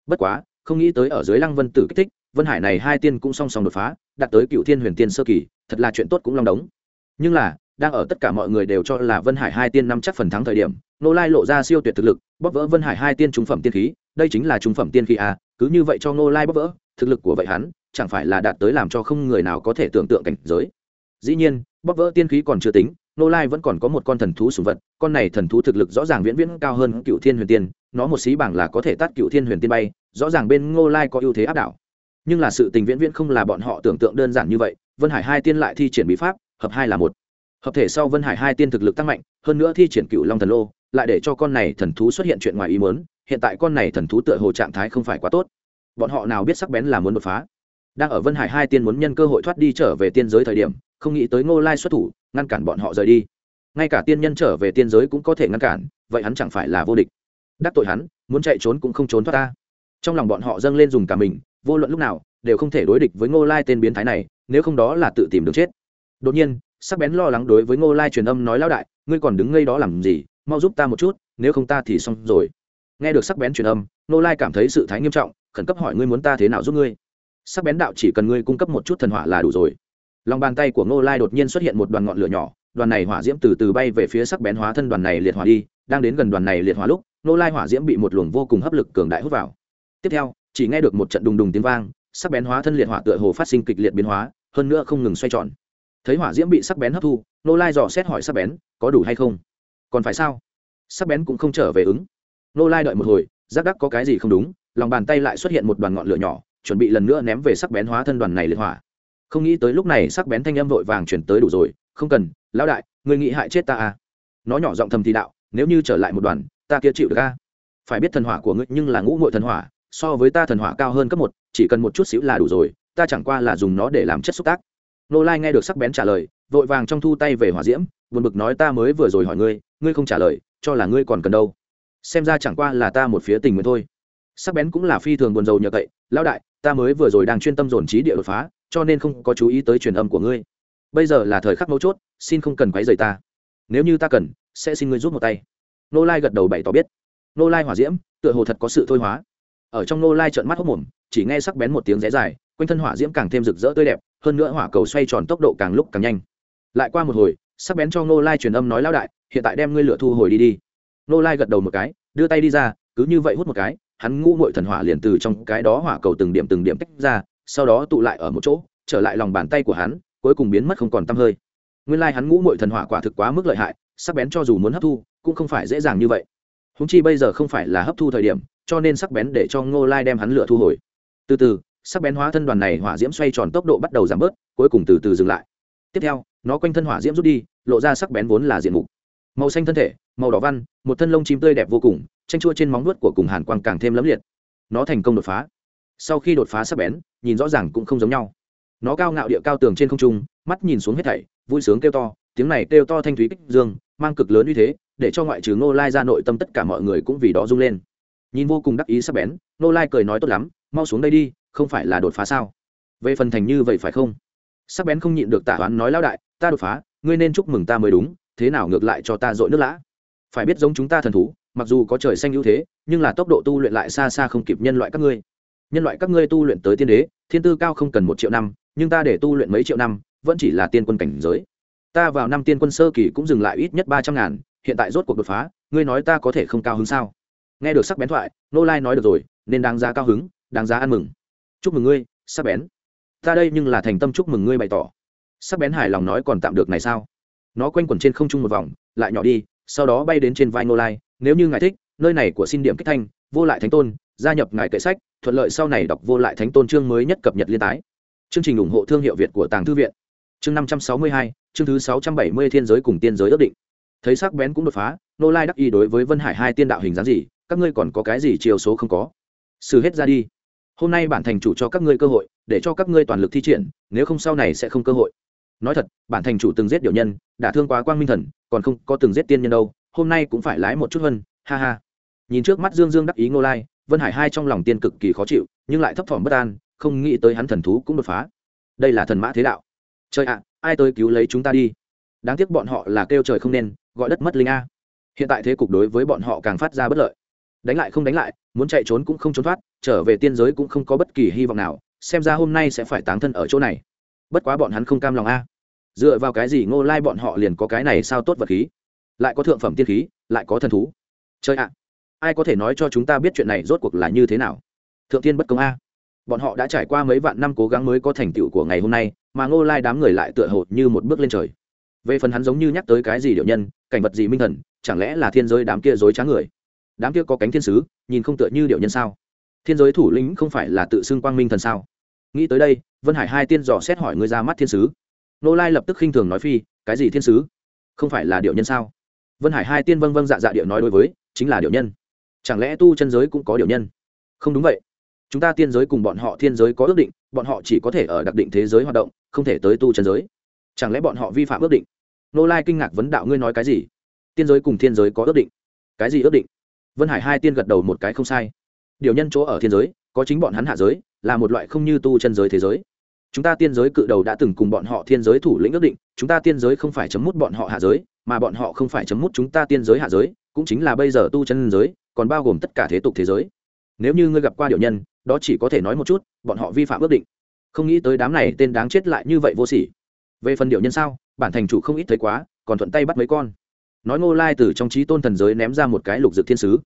Bất quá, không nghĩ tới ở dưới lăng vân tử kích thích, vân hải này hai tiên cũng song song đột phá, đạt tới cựu thiên huyền tiên sơ kỳ, thật là chuyện tốt cũng long đống. Nhưng là, đang ở tất cả mọi người đều cho là vân hải hai tiên năm chắc phần thắng thời điểm, nô lai lộ ra siêu tuyệt thực lực, bóp vỡ vân hải hai tiên trung phẩm tiên khí, đây chính là trung phẩm tiên khí à cứ như vậy cho nô lai bóp vỡ thực lực của vậy hắn chẳng phải là đạt tới làm cho không người nào có thể tưởng tượng cảnh giới. Dĩ nhiên, bóp vỡ tiên khí còn chưa tính, nô lai vẫn còn có một con thần thú sùng vật, con này thần thú thực lực rõ ràng viễn viễn cao hơn cựu thiên huyền tiên, nó một xí bảng là có thể tắt cựu thiên huyền tiên bay, rõ ràng bên ngô lai có ưu thế áp đảo. Nhưng là sự tình viễn viễn không là bọn họ tưởng tượng đơn giản như vậy, vân hải hai tiên lại thi triển bí pháp, hợp hai là một. Hợp thể sau vân hải hai tiên thực lực tăng mạnh, hơn nữa thi triển cựu long thần lô, lại để cho con này thần thú xuất hiện chuyện ngoài ý muốn, hiện tại con này thần thú tựa hồ trạng thái không phải quá tốt bọn họ nào biết sắc bén là muốn đột phá. Đang ở vân hải hai tiên muốn nhân cơ hội thoát đi trở về tiên giới thời điểm, không nghĩ tới ngô lai xuất thủ, ngăn cản bọn họ rời đi. Ngay cả tiên nhân trở về tiên giới cũng có thể ngăn cản, vậy hắn chẳng phải là vô địch. Đắc tội hắn, muốn chạy trốn cũng không trốn thoát ta. Trong lòng bọn họ dâng lên dùng cả mình, vô luận lúc nào, đều không thể đối địch với ngô lai tên biến thái này, nếu không đó là tự tìm đường chết. Đột nhiên, sắc bén lo lắng đối với ngô lai truyền âm nói lao đại, ngươi còn đứng ngây đó làm gì? Mau giúp ta một chút, nếu không ta thì xong rồi. Nghe được sắc bén truyền âm, ngô lai cảm thấy sự thái nghiêm trọng khẩn cấp hỏi ngươi muốn ta thế nào giúp ngươi. Sắc bén đạo chỉ cần ngươi cung cấp một chút thần hỏa là đủ rồi. Lòng bàn tay của ngô lai đột nhiên xuất hiện một đoàn ngọn lửa nhỏ, đoàn này hỏa diễm từ từ bay về phía sắc bén hóa thân đoàn này liệt hỏa đi, đang đến gần đoàn này liệt hỏa lúc, ngô lai hỏa diễm bị một luồng vô cùng hấp lực cường đại hút vào. Tiếp theo, chỉ nghe được một trận đùng đùng tiếng vang, sắc bén hóa thân liệt hỏa tựa hồ phát sinh kịch liệt biến hóa, hơn nữa không ngừng xoay tròn. Thấy hỏa diễm bị sắc bén hấp thu nô lai dò xét hỏi sắc bén, có đủ hay không? Còn phải sao? Sắc bén cũng không trở về ứng. Nô lai đợi một hồi, giác đắc có cái gì không đúng lòng bàn tay lại xuất hiện một đoàn ngọn lửa nhỏ, chuẩn bị lần nữa ném về sắc bén hóa thân đoàn này liệt hỏa. Không nghĩ tới lúc này sắc bén thanh âm vội vàng chuyển tới đủ rồi, không cần, lão đại người nghĩ hại chết ta à? Nó nhỏ giọng thầm thì đạo, nếu như trở lại một đoàn, ta kia chịu được a phải biết thần hỏa của ngươi nhưng là ngũ ngội thần hỏa, so với ta thần hỏa cao hơn cấp một, chỉ cần một chút xíu là đủ rồi, ta chẳng qua là dùng nó để làm chất xúc tác. Nô lai nghe được sắc bén trả lời, vội vàng trong thu tay về hỏa diễm, buồn bực nói, ta mới vừa rồi hỏi ngươi ngươi không trả lời, cho là ngươi còn cần đâu. Xem ra chẳng qua là ta một phía tình nguyện thôi sắc bén cũng là phi thường buồn rầu nhờ cậy, lão đại, ta mới vừa rồi đang chuyên tâm dồn trí địa đột phá, cho nên không có chú ý tới truyền âm của ngươi. Bây giờ là thời khắc mấu chốt, xin không cần quấy rầy ta. Nếu như ta cần, sẽ xin ngươi giúp một tay. Nô lai gật đầu bày tỏ biết. Nô lai hỏa diễm, tựa hồ thật có sự thôi hóa. Ở trong nô lai trợn mắt hốc mồm, chỉ nghe sắc bén một tiếng rẽ dài, quanh thân hỏa diễm càng thêm rực rỡ tươi đẹp, hơn nữa hỏa cầu xoay tròn tốc độ càng lúc càng nhanh. Lại qua một hồi, sắc bén cho Nô lai truyền âm nói, lão đại, hiện tại đem ngươi lửa thu hồi đi đi. Nô lai gật đầu một cái, đưa tay đi ra, cứ như vậy hút một cái hắn ngũ mội thần hỏa liền từ trong cái đó hỏa cầu từng điểm từng điểm tách ra, sau đó tụ lại ở một chỗ, trở lại lòng bàn tay của hắn, cuối cùng biến mất không còn tăm hơi. Nguyên lai hắn ngũ mội thần hỏa quả thực quá mức lợi hại, sắc bén cho dù muốn hấp thu, cũng không phải dễ dàng như vậy. Húng chi bây giờ không phải là hấp thu thời điểm, cho nên sắc bén để cho ngô lai đem hắn lửa thu hồi. Từ từ, sắc bén hóa thân đoàn này hỏa diễm xoay tròn tốc độ bắt đầu giảm bớt, cuối cùng từ từ dừng lại. Tiếp theo, nó quanh thân hỏa diễm rút đi, lộ ra sắc bén vốn là diện mục màu xanh thân thể, màu đỏ văn, một thân lông chim tươi đẹp vô cùng tranh chua trên móng nuốt của cùng hàn quang càng thêm lấm liệt. Nó thành công đột phá. Sau khi đột phá sắp bén, nhìn rõ ràng cũng không giống nhau. Nó cao ngạo địa cao tường trên không trung, mắt nhìn xuống hết thảy, vui sướng kêu to, tiếng này kêu to thanh thúy kích dương, mang cực lớn uy thế, để cho ngoại trừ ngô lai ra nội tâm tất cả mọi người cũng vì đó rung lên. Nhìn vô cùng đắc ý sắp bén, ngô lai cười nói tốt lắm, mau xuống đây đi, không phải là đột phá sao? Về phần thành như vậy phải không? Sắc bén không nhịn được tả toán nói, lão đại, ta đột phá, ngươi nên chúc mừng ta mới đúng thế nào ngược lại cho ta dội nước lã? Phải biết giống chúng ta thần thú, mặc dù có trời xanh ưu thế, nhưng là tốc độ tu luyện lại xa xa không kịp nhân loại các ngươi. Nhân loại các ngươi tu luyện tới tiên đế, thiên tư cao không cần một triệu năm, nhưng ta để tu luyện mấy triệu năm, vẫn chỉ là tiên quân cảnh giới. Ta vào năm tiên quân sơ kỳ cũng dừng lại ít nhất ba trăm ngàn, hiện tại rốt cuộc đột phá, ngươi nói ta có thể không cao hứng sao? Nghe được sắc bén thoại nô lai nói được rồi, nên đáng giá cao hứng, đáng giá ăn mừng. Chúc mừng ngươi, sắc bén. Ta đây nhưng là thành tâm chúc mừng ngươi bày tỏ. Sắc bén hài lòng nói còn tạm được này sao? Nó quanh quẩn trên không trung một vòng, lại nhỏ đi, sau đó bay đến trên vai nô lai nếu như ngài thích, nơi này của xin điểm kích thanh, vô lại thánh tôn, gia nhập ngài kệ sách, thuận lợi sau này đọc vô lại thánh tôn chương mới nhất cập nhật liên tái. Chương trình ủng hộ thương hiệu việt của tàng thư viện. Chương năm trăm sáu mươi hai, chương thứ sáu trăm bảy mươi thiên giới cùng tiên giới ước định. Thấy sắc bén cũng đột phá nô lai đắc y đối với vân hải hai tiên đạo hình dáng gì, các ngươi còn có cái gì chiều số không có? Xử hết ra đi. Hôm nay bản thành chủ cho các ngươi cơ hội, để cho các ngươi toàn lực thi triển, nếu không sau này sẽ không cơ hội nói thật, bản thành chủ từng giết điều nhân, đã thương quá quang minh thần, còn không có từng giết tiên nhân đâu, hôm nay cũng phải lái một chút hơn, ha ha. Nhìn trước mắt dương dương đắc ý ngô lai, vân hải hai trong lòng tiên cực kỳ khó chịu, nhưng lại thấp thỏm bất an, không nghĩ tới hắn thần thú cũng đột phá. Đây là thần mã thế đạo. Trời ạ, ai tới cứu lấy chúng ta đi? Đáng tiếc bọn họ là kêu trời không nên, gọi đất mất linh a. Hiện tại thế cục đối với bọn họ càng phát ra bất lợi. Đánh lại không đánh lại, muốn chạy trốn cũng không trốn thoát, trở về tiên giới cũng không có bất kỳ hy vọng nào, xem ra hôm nay sẽ phải tán thân ở chỗ này. Bất quá bọn hắn không cam lòng a dựa vào cái gì ngô lai bọn họ liền có cái này sao tốt vật khí? Lại có thượng phẩm tiên khí, lại có thần thú. Chơi ạ, ai có thể nói cho chúng ta biết chuyện này rốt cuộc là như thế nào? Thượng tiên bất công a. Bọn họ đã trải qua mấy vạn năm cố gắng mới có thành tựu của ngày hôm nay, mà ngô lai đám người lại tựa hồ như một bước lên trời. Về phần hắn giống như nhắc tới cái gì điệu nhân, cảnh vật gì minh thần, chẳng lẽ là thiên giới đám kia dối trá người? Đám kia có cánh thiên sứ, nhìn không tựa như điệu nhân sao? Thiên giới thủ lĩnh không phải là tự xưng quang minh thần sao? Nghĩ tới đây, vân hải hai tiên dò xét hỏi người ra mắt thiên sứ nô lai lập tức khinh thường nói phi, cái gì thiên sứ? Không phải là điệu nhân sao? Vân hải hai tiên vâng vâng dạ dạ điệu nói đối với, chính là điệu nhân. Chẳng lẽ tu chân giới cũng có điệu nhân? Không đúng vậy. Chúng ta tiên giới cùng bọn họ thiên giới có ước định, bọn họ chỉ có thể ở đặc định thế giới hoạt động, không thể tới tu chân giới. Chẳng lẽ bọn họ vi phạm ước định? Nô lai kinh ngạc vấn đạo, ngươi nói cái gì? Tiên giới cùng thiên giới có ước định. Cái gì ước định? Vân hải hai tiên gật đầu một cái, không sai. Điều nhân chỗ ở thiên giới, có chính bọn hắn hạ giới, là một loại không như tu chân giới thế giới chúng ta tiên giới cự đầu đã từng cùng bọn họ thiên giới thủ lĩnh ước định, chúng ta tiên giới không phải chấm mút bọn họ hạ giới, mà bọn họ không phải chấm mút chúng ta tiên giới hạ giới, cũng chính là bây giờ tu chân giới, còn bao gồm tất cả thế tục thế giới. Nếu như ngươi gặp qua điệu nhân, đó chỉ có thể nói một chút, bọn họ vi phạm ước định. Không nghĩ tới đám này tên đáng chết lại như vậy vô sỉ. Về phần điệu nhân sao, bản thành chủ không ít thấy quá, còn thuận tay bắt mấy con. Nói ngô lai từ trong trí tôn thần giới ném ra một cái lục dược thiên sứ.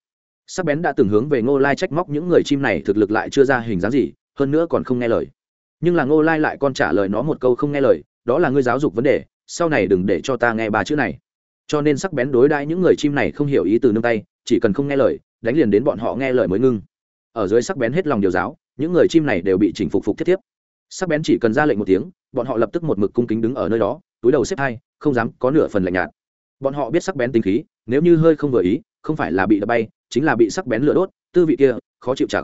Sắc bén đã từng hướng về ngô lai trách móc những người chim này thực lực lại chưa ra hình dáng gì, hơn nữa còn không nghe lời nhưng là ngô lai lại con trả lời nó một câu không nghe lời, đó là ngươi giáo dục vấn đề, sau này đừng để cho ta nghe ba chữ này. Cho nên sắc bén đối đãi những người chim này không hiểu ý từ nương tay, chỉ cần không nghe lời, đánh liền đến bọn họ nghe lời mới ngưng. Ở dưới sắc bén hết lòng điều giáo, những người chim này đều bị chỉnh phục phục thiết thiếp. Sắc bén chỉ cần ra lệnh một tiếng, bọn họ lập tức một mực cung kính đứng ở nơi đó, túi đầu xếp hai, không dám có nửa phần lạnh nhạt. Bọn họ biết sắc bén tính khí, nếu như hơi không vừa ý, không phải là bị đập bay, chính là bị sắc bén lửa đốt, tư vị kia, khó chịu chặt.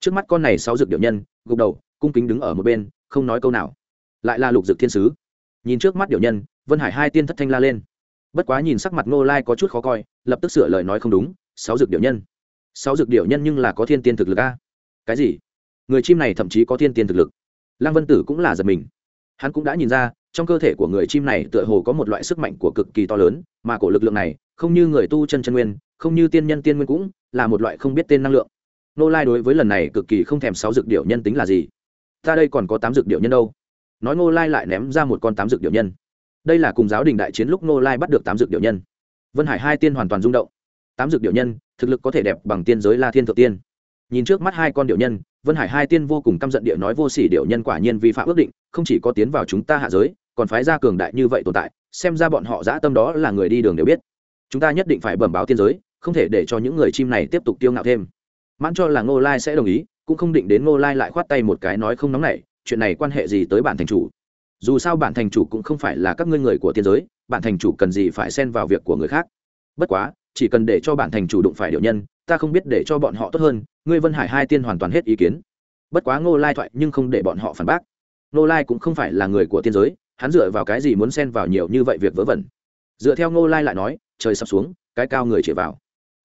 Trước mắt con này sáu dược điệu nhân, gục đầu cung kính đứng ở một bên, không nói câu nào. Lại là lục dược thiên sứ. Nhìn trước mắt điệu nhân, vân hải hai tiên thất thanh la lên. Bất quá nhìn sắc mặt ngô lai có chút khó coi, lập tức sửa lời nói không đúng, sáu dược điệu nhân. Sáu dược điệu nhân nhưng là có thiên tiên thực lực a. Cái gì? Người chim này thậm chí có thiên tiên thực lực. Lăng vân tử cũng là giật mình. Hắn cũng đã nhìn ra, trong cơ thể của người chim này tựa hồ có một loại sức mạnh của cực kỳ to lớn, mà cổ lực lượng này, không như người tu chân chân nguyên, không như tiên nhân tiên nguyên cũng, là một loại không biết tên năng lượng. Nô lai đối với lần này cực kỳ không thèm sáu dược điệu nhân tính là gì ta đây còn có tám dược điệu nhân đâu. Nói ngô lai lại ném ra một con tám dược điệu nhân. Đây là cùng giáo đình đại chiến lúc ngô lai bắt được tám dược điệu nhân. Vân hải hai tiên hoàn toàn rung động. Tám dược điệu nhân, thực lực có thể đẹp bằng tiên giới la thiên thượng tiên. Nhìn trước mắt hai con điệu nhân, vân hải hai tiên vô cùng căm giận địa nói vô sỉ điệu nhân quả nhiên vi phạm ước định, không chỉ có tiến vào chúng ta hạ giới, còn phái ra cường đại như vậy tồn tại, xem ra bọn họ dã tâm đó là người đi đường đều biết. Chúng ta nhất định phải bẩm báo tiên giới, không thể để cho những người chim này tiếp tục tiêu ngạo thêm. Mãn cho là ngô lai sẽ đồng ý cũng không định đến ngô lai lại khoát tay một cái nói không nóng nảy, chuyện này quan hệ gì tới bản thành chủ? Dù sao bản thành chủ cũng không phải là các ngươi người của tiên giới, bản thành chủ cần gì phải xen vào việc của người khác. Bất quá, chỉ cần để cho bản thành chủ đụng phải điệu nhân, ta không biết để cho bọn họ tốt hơn, ngươi vân hải hai tiên hoàn toàn hết ý kiến. Bất quá ngô lai thoại nhưng không để bọn họ phản bác. Ngô lai cũng không phải là người của tiên giới, hắn dựa vào cái gì muốn xen vào nhiều như vậy việc vớ vẩn? Dựa theo ngô lai lại nói, trời sập xuống, cái cao người chĩa vào.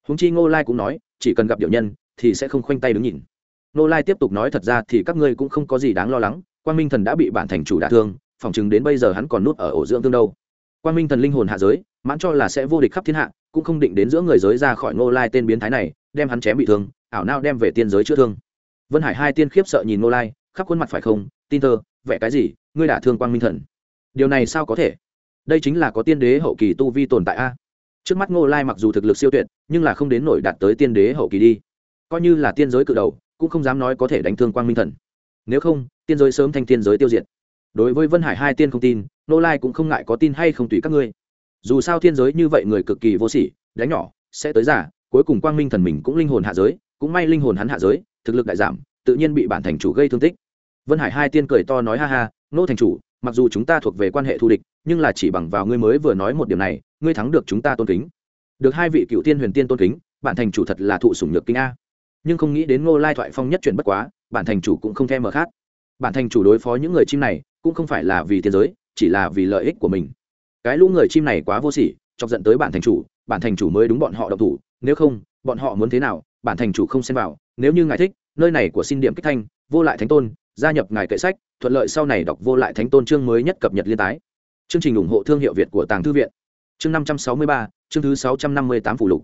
Húng chi ngô lai cũng nói, chỉ cần gặp điệu nhân, thì sẽ không khoanh tay đứng nhìn. Nô lai tiếp tục nói thật ra thì các ngươi cũng không có gì đáng lo lắng quan minh thần đã bị bản thành chủ đả thương phỏng chừng đến bây giờ hắn còn nút ở ổ dưỡng tương đâu. Quan minh thần linh hồn hạ giới, mãn cho là sẽ vô địch khắp thiên hạ, cũng không định đến giữa người giới ra khỏi Nô lai tên biến thái này, đem hắn chém bị thương, ảo nao đem về tiên giới chữa thương. Vân hải hai tiên khiếp sợ nhìn Nô lai, khắp khuôn mặt phải không, tin thơ vẽ cái gì, ngươi đả thương quang minh thần. Điều này sao có thể? Đây chính là có tiên đế hậu kỳ tu vi tồn tại a. Trước mắt ngô lai mặc dù thực lực siêu tuyệt, nhưng là không đến nổi đạt tới tiên đế hậu kỳ đi. Coi như là tiên giới cự đầu cũng không dám nói có thể đánh thương quang minh thần. Nếu không, tiên giới sớm thành tiên giới tiêu diệt. Đối với vân hải hai tiên không tin, nô lai cũng không ngại có tin hay không tùy các ngươi. Dù sao thiên giới như vậy người cực kỳ vô sỉ, đánh nhỏ, sẽ tới giả cuối cùng quang minh thần mình cũng linh hồn hạ giới, cũng may linh hồn hắn hạ giới, thực lực đại giảm, tự nhiên bị bản thành chủ gây thương tích. Vân hải hai tiên cười to nói ha ha, nô thành chủ, mặc dù chúng ta thuộc về quan hệ thù địch, nhưng là chỉ bằng vào ngươi mới vừa nói một điểm này, ngươi thắng được chúng ta tôn kính. Được hai vị cựu tiên huyền tiên tôn kính, bản thành chủ thật là thụ sủng nhược kinh a nhưng không nghĩ đến ngô lai thoại phong nhất chuyển bất quá, bản thành chủ cũng không thèm mở khác. Bản thành chủ đối phó những người chim này, cũng không phải là vì thế giới, chỉ là vì lợi ích của mình. Cái lũ người chim này quá vô sỉ, chọc giận tới bản thành chủ, bản thành chủ mới đúng bọn họ độc thủ. Nếu không, bọn họ muốn thế nào, bản thành chủ không xem vào. Nếu như ngài thích, nơi này của xin điểm kích thanh, vô lại thánh tôn, gia nhập ngài kệ sách, thuận lợi sau này đọc vô lại thánh tôn chương mới nhất cập nhật liên tái. Chương trình ủng hộ thương hiệu việt của tàng thư viện. Chương năm trăm sáu mươi ba, chương thứ sáu trăm năm mươi tám phủ lục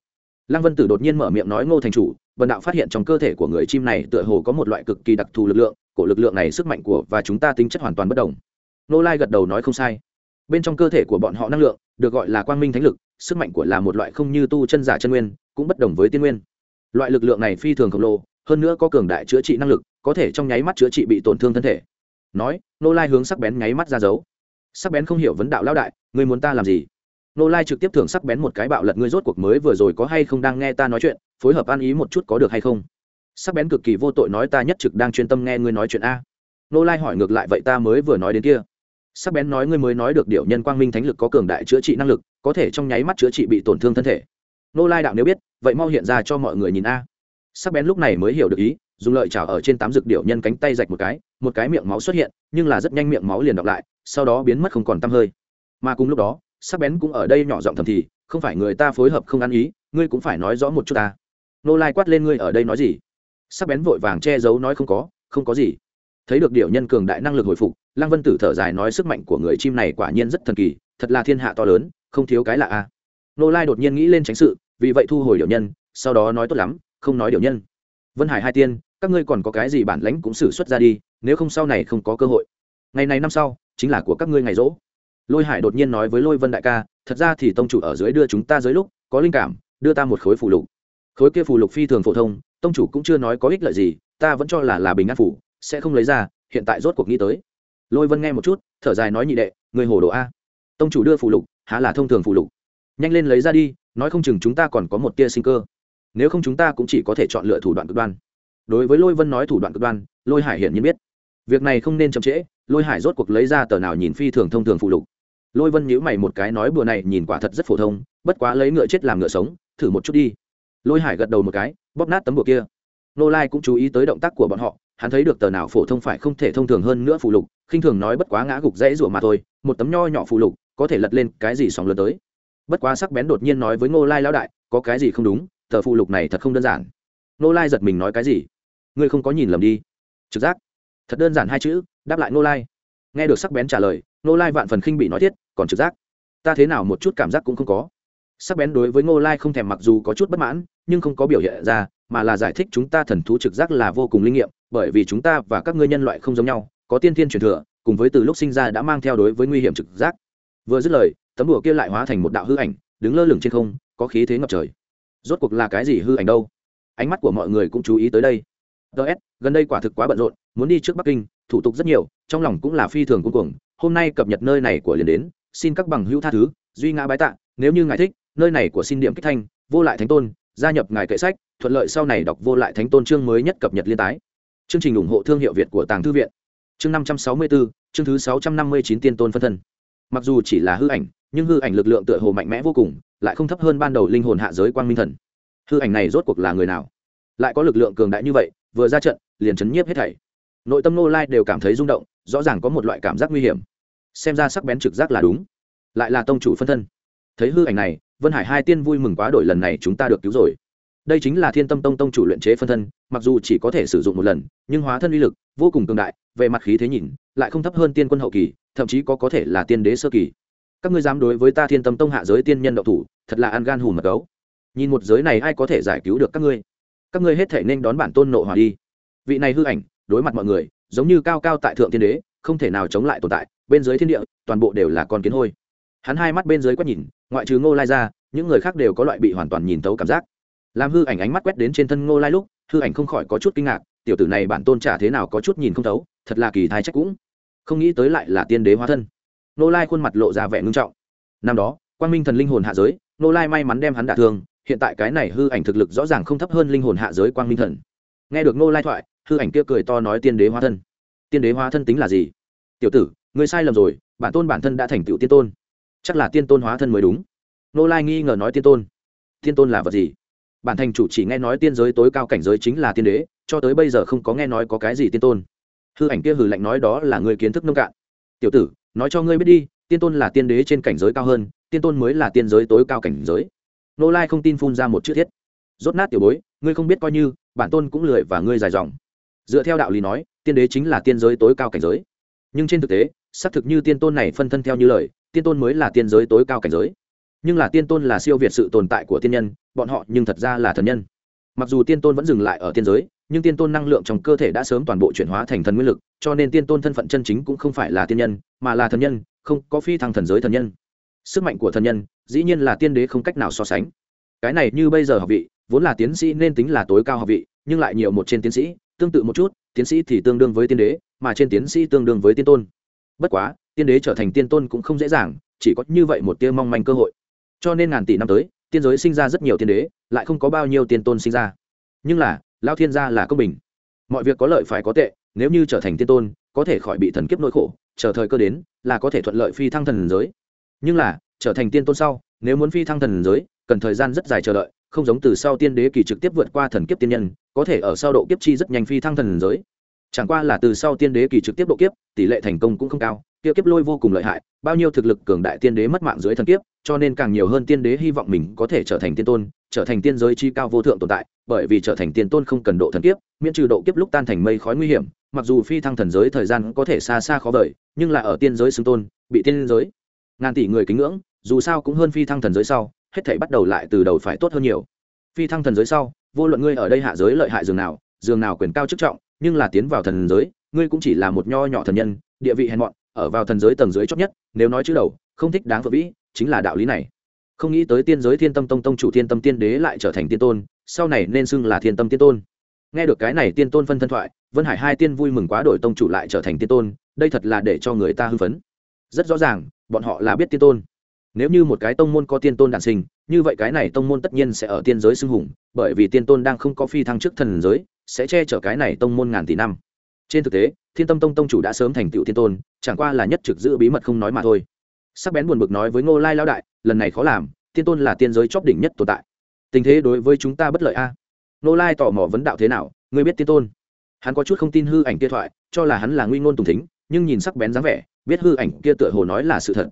lăng vân tử đột nhiên mở miệng nói ngô thành chủ vần đạo phát hiện trong cơ thể của người chim này tựa hồ có một loại cực kỳ đặc thù lực lượng, cổ lực lượng này sức mạnh của và chúng ta tính chất hoàn toàn bất đồng. Nô lai gật đầu nói không sai. Bên trong cơ thể của bọn họ năng lượng, được gọi là quang minh thánh lực, sức mạnh của là một loại không như tu chân giả chân nguyên, cũng bất đồng với tiên nguyên. Loại lực lượng này phi thường khổng lồ, hơn nữa có cường đại chữa trị năng lực, có thể trong nháy mắt chữa trị bị tổn thương thân thể. Nói nô lai hướng sắc bén nháy mắt ra dấu. Sắc bén không hiểu vấn đạo lão đại ngươi muốn ta làm gì? Nô lai trực tiếp thưởng sắc bén một cái bạo lật ngươi rốt cuộc mới vừa rồi có hay không đang nghe ta nói chuyện, phối hợp ăn ý một chút có được hay không? Sắc bén cực kỳ vô tội nói ta nhất trực đang chuyên tâm nghe ngươi nói chuyện a. Nô lai hỏi ngược lại vậy ta mới vừa nói đến kia. Sắc bén nói ngươi mới nói được điệu nhân quang minh thánh lực có cường đại chữa trị năng lực, có thể trong nháy mắt chữa trị bị tổn thương thân thể. Nô lai đạo nếu biết, vậy mau hiện ra cho mọi người nhìn a. Sắc bén lúc này mới hiểu được ý, dùng lợi chảo ở trên tám dược điệu nhân cánh tay rạch một cái một cái miệng máu xuất hiện, nhưng là rất nhanh miệng máu liền đọc lại, sau đó biến mất không còn tăm hơi. Mà cùng lúc đó sắc bén cũng ở đây nhỏ giọng thầm thì, không phải người ta phối hợp không ăn ý, ngươi cũng phải nói rõ một chút ta. Nô lai quát lên ngươi ở đây nói gì? Sắc bén vội vàng che giấu nói không có không có gì. Thấy được điệu nhân cường đại năng lực hồi phục, lăng vân tử thở dài nói sức mạnh của người chim này quả nhiên rất thần kỳ, thật là thiên hạ to lớn, không thiếu cái lạ a. Nô lai đột nhiên nghĩ lên tránh sự, vì vậy thu hồi điệu nhân, sau đó nói tốt lắm, không nói điệu nhân. Vân hải hai tiên, các ngươi còn có cái gì bản lãnh cũng xử xuất ra đi, nếu không sau này không có cơ hội. Ngày này năm sau, chính là của các ngươi ngày rỗ lôi hải đột nhiên nói với lôi vân đại ca, thật ra thì tông chủ ở dưới đưa chúng ta dưới lúc, có linh cảm, đưa ta một khối phù lục. Khối kia phù lục phi thường phổ thông, tông chủ cũng chưa nói có ích lợi gì, ta vẫn cho là là bình an phủ, sẽ không lấy ra, hiện tại rốt cuộc nghĩ tới. Lôi vân nghe một chút, thở dài nói nhị đệ, người hồ đồ a. Tông chủ đưa phù lục, há là thông thường phù lục. Nhanh lên lấy ra đi, nói không chừng chúng ta còn có một tia sinh cơ. Nếu không chúng ta cũng chỉ có thể chọn lựa thủ đoạn cực đoan. Đối với lôi vân nói thủ đoạn cực đoan, lôi hải hiển nhiên biết. Việc này không nên chậm trễ, lôi hải rốt cuộc lấy ra tờ nào nhìn phi thường thông thường phụ lục lôi vân nhíu mày một cái nói bữa này nhìn quả thật rất phổ thông, bất quá lấy ngựa chết làm ngựa sống, thử một chút đi. Lôi hải gật đầu một cái, bóp nát tấm bùa kia. Nô lai cũng chú ý tới động tác của bọn họ, hắn thấy được tờ nào phổ thông phải không thể thông thường hơn nữa phụ lục, khinh thường nói bất quá ngã gục dãy rủa mà thôi, một tấm nho nhỏ phụ lục, có thể lật lên cái gì sóng lớn tới. Bất quá sắc bén đột nhiên nói với ngô lai lão đại, có cái gì không đúng, tờ phụ lục này thật không đơn giản. Ngô lai giật mình nói cái gì? Ngươi không có nhìn lầm đi. Trực giác. Thật đơn giản hai chữ, đáp lại ngô lai nghe được sắc bén trả lời, ngô lai vạn phần khinh bị nói thiết, còn trực giác, ta thế nào một chút cảm giác cũng không có. Sắc bén đối với ngô lai không thèm mặc dù có chút bất mãn, nhưng không có biểu hiện ra, mà là giải thích chúng ta thần thú trực giác là vô cùng linh nghiệm, bởi vì chúng ta và các ngươi nhân loại không giống nhau, có tiên thiên truyền thừa, cùng với từ lúc sinh ra đã mang theo đối với nguy hiểm trực giác. Vừa dứt lời, tấm đùa kia lại hóa thành một đạo hư ảnh, đứng lơ lửng trên không, có khí thế ngập trời. Rốt cuộc là cái gì hư ảnh đâu? Ánh mắt của mọi người cũng chú ý tới đây. Ts gần đây quả thực quá bận rộn, muốn đi trước bắc kinh thủ tục rất nhiều, trong lòng cũng là phi thường cuối cùng hôm nay cập nhật nơi này của liền đến, xin các bằng hữu tha thứ, duy ngã bái tạ, nếu như ngài thích, nơi này của xin điểm kích thanh, vô lại thánh tôn, gia nhập ngài kệ sách, thuận lợi sau này đọc vô lại thánh tôn chương mới nhất cập nhật liên tái. Chương trình ủng hộ thương hiệu việt của tàng thư viện. Chương năm trăm sáu mươi bốn chương thứ sáu trăm năm mươi chín tiên tôn phân thân. Mặc dù chỉ là hư ảnh, nhưng hư ảnh lực lượng tựa hồ mạnh mẽ vô cùng, lại không thấp hơn ban đầu linh hồn hạ giới quang minh thần. Hư ảnh này rốt cuộc là người nào? Lại có lực lượng cường đại như vậy, vừa ra trận, liền chấn nhiếp hết thảy nội tâm nô lai đều cảm thấy rung động, rõ ràng có một loại cảm giác nguy hiểm. Xem ra sắc bén trực giác là đúng. Lại là tông chủ phân thân. Thấy hư ảnh này, vân hải hai tiên vui mừng quá đổi lần này chúng ta được cứu rồi. Đây chính là thiên tâm tông tông chủ luyện chế phân thân, mặc dù chỉ có thể sử dụng một lần, nhưng hóa thân uy lực vô cùng cường đại, về mặt khí thế nhìn, lại không thấp hơn tiên quân hậu kỳ, thậm chí có có thể là tiên đế sơ kỳ. Các ngươi dám đối với ta thiên tâm tông hạ giới tiên nhân đậu thủ, thật là ăn gan hùm mật gấu. Nhìn một giới này ai có thể giải cứu được các ngươi? Các ngươi hết thể nên đón bản tôn nộ hòa đi. Vị này hư ảnh đối mặt mọi người, giống như cao cao tại thượng tiên đế, không thể nào chống lại tồn tại, bên dưới thiên địa, toàn bộ đều là con kiến hôi. Hắn hai mắt bên dưới quét nhìn, ngoại trừ ngô lai ra, những người khác đều có loại bị hoàn toàn nhìn tấu cảm giác. Làm hư ảnh ánh mắt quét đến trên thân ngô lai lúc, hư ảnh không khỏi có chút kinh ngạc, tiểu tử này bản tôn trả thế nào có chút nhìn không thấu, thật là kỳ thai trách cũng. Không nghĩ tới lại là tiên đế hóa thân. Ngô lai khuôn mặt lộ ra vẻ ngưng trọng. Năm đó quan minh thần linh hồn hạ giới, ngô lai may mắn đem hắn đả thương, hiện tại cái này hư ảnh thực lực rõ ràng không thấp hơn linh hồn hạ giới quang minh thần. Nghe được ngô lai thoại hư ảnh kia cười to nói tiên đế hóa thân. Tiên đế hóa thân tính là gì? Tiểu tử, ngươi sai lầm rồi, bản tôn bản thân đã thành tựu tiên tôn. Chắc là tiên tôn hóa thân mới đúng. Nô lai nghi ngờ nói tiên tôn. Tiên tôn là vật gì? Bản thành chủ chỉ nghe nói tiên giới tối cao cảnh giới chính là tiên đế, cho tới bây giờ không có nghe nói có cái gì tiên tôn. Hư ảnh kia hử lạnh nói đó là người kiến thức nông cạn. Tiểu tử, nói cho ngươi biết đi, tiên tôn là tiên đế trên cảnh giới cao hơn, tiên tôn mới là tiên giới tối cao cảnh giới. Nô lai không tin phun ra một chữ thiết. Rốt nát tiểu bối, ngươi không biết coi như, bản tôn cũng lười và ngươi dài dòng dựa theo đạo lý nói, tiên đế chính là tiên giới tối cao cảnh giới. Nhưng trên thực tế, xác thực như tiên tôn này phân thân theo như lời, tiên tôn mới là tiên giới tối cao cảnh giới. Nhưng là tiên tôn là siêu việt sự tồn tại của tiên nhân, bọn họ nhưng thật ra là thần nhân. Mặc dù tiên tôn vẫn dừng lại ở tiên giới, nhưng tiên tôn năng lượng trong cơ thể đã sớm toàn bộ chuyển hóa thành thần nguyên lực, cho nên tiên tôn thân phận chân chính cũng không phải là tiên nhân, mà là thần nhân, không có phi thăng thần giới thần nhân. Sức mạnh của thần nhân, dĩ nhiên là tiên đế không cách nào so sánh. Cái này như bây giờ học vị, vốn là tiến sĩ nên tính là tối cao học vị, nhưng lại nhiều một trên tiến sĩ tương tự một chút, tiến sĩ thì tương đương với tiên đế, mà trên tiến sĩ tương đương với tiên tôn. Bất quá, tiên đế trở thành tiên tôn cũng không dễ dàng, chỉ có như vậy một tia mong manh cơ hội. Cho nên ngàn tỷ năm tới, tiên giới sinh ra rất nhiều tiên đế, lại không có bao nhiêu tiên tôn sinh ra. Nhưng là lao thiên gia là công bình. Mọi việc có lợi phải có tệ, nếu như trở thành tiên tôn, có thể khỏi bị thần kiếp nỗi khổ, chờ thời cơ đến, là có thể thuận lợi phi thăng thần giới. Nhưng là, trở thành tiên tôn sau, nếu muốn phi thăng thần giới, cần thời gian rất dài chờ đợi, không giống từ sau tiên đế kỳ trực tiếp vượt qua thần kiếp tiên nhân có thể ở sau độ kiếp chi rất nhanh phi thăng thần giới. Chẳng qua là từ sau tiên đế kỳ trực tiếp độ kiếp, tỷ lệ thành công cũng không cao, kia kiếp lôi vô cùng lợi hại, bao nhiêu thực lực cường đại tiên đế mất mạng dưới thần kiếp, cho nên càng nhiều hơn tiên đế hy vọng mình có thể trở thành tiên tôn, trở thành tiên giới chi cao vô thượng tồn tại, bởi vì trở thành tiên tôn không cần độ thần kiếp, miễn trừ độ kiếp lúc tan thành mây khói nguy hiểm, mặc dù phi thăng thần giới thời gian có thể xa xa khó vời, nhưng là ở tiên giới xưng tôn, bị tiên giới ngàn tỷ người kính ngưỡng, dù sao cũng hơn phi thăng thần giới sau, hết thể bắt đầu lại từ đầu phải tốt hơn nhiều phi thăng thần giới sau, vô luận ngươi ở đây hạ giới lợi hại dường nào dường nào quyền cao chức trọng, nhưng là tiến vào thần giới, ngươi cũng chỉ là một nho nhỏ thần nhân, địa vị hèn mọn, ở vào thần giới tầng dưới chót nhất, nếu nói chữ đầu, không thích đáng vợ vĩ, chính là đạo lý này. Không nghĩ tới tiên giới thiên tâm tông tông chủ thiên tâm tiên đế lại trở thành tiên tôn, sau này nên xưng là thiên tâm tiên tôn. Nghe được cái này tiên tôn phân thân thoại, vân hải hai tiên vui mừng quá đổi tông chủ lại trở thành tiên tôn, đây thật là để cho người ta hưng phấn. Rất rõ ràng, bọn họ là biết tiên tôn nếu như một cái tông môn có tiên tôn đản sinh, như vậy cái này tông môn tất nhiên sẽ ở tiên giới xưng hùng, bởi vì tiên tôn đang không có phi thăng trước thần giới, sẽ che chở cái này tông môn ngàn tỷ năm. Trên thực tế, thiên tâm tông tông chủ đã sớm thành tựu tiên tôn, chẳng qua là nhất trực giữ bí mật không nói mà thôi. Sắc bén buồn bực nói với ngô lai lao đại, lần này khó làm, tiên tôn là tiên giới chóp đỉnh nhất tồn tại. Tình thế đối với chúng ta bất lợi a. Ngô lai tò mò vấn đạo thế nào, ngươi biết tiên tôn. Hắn có chút không tin hư ảnh kia thoại, cho là hắn là nguy ngôn tùng thính, nhưng nhìn sắc bén dáng vẻ, biết hư ảnh kia tựa hồ nói là sự thật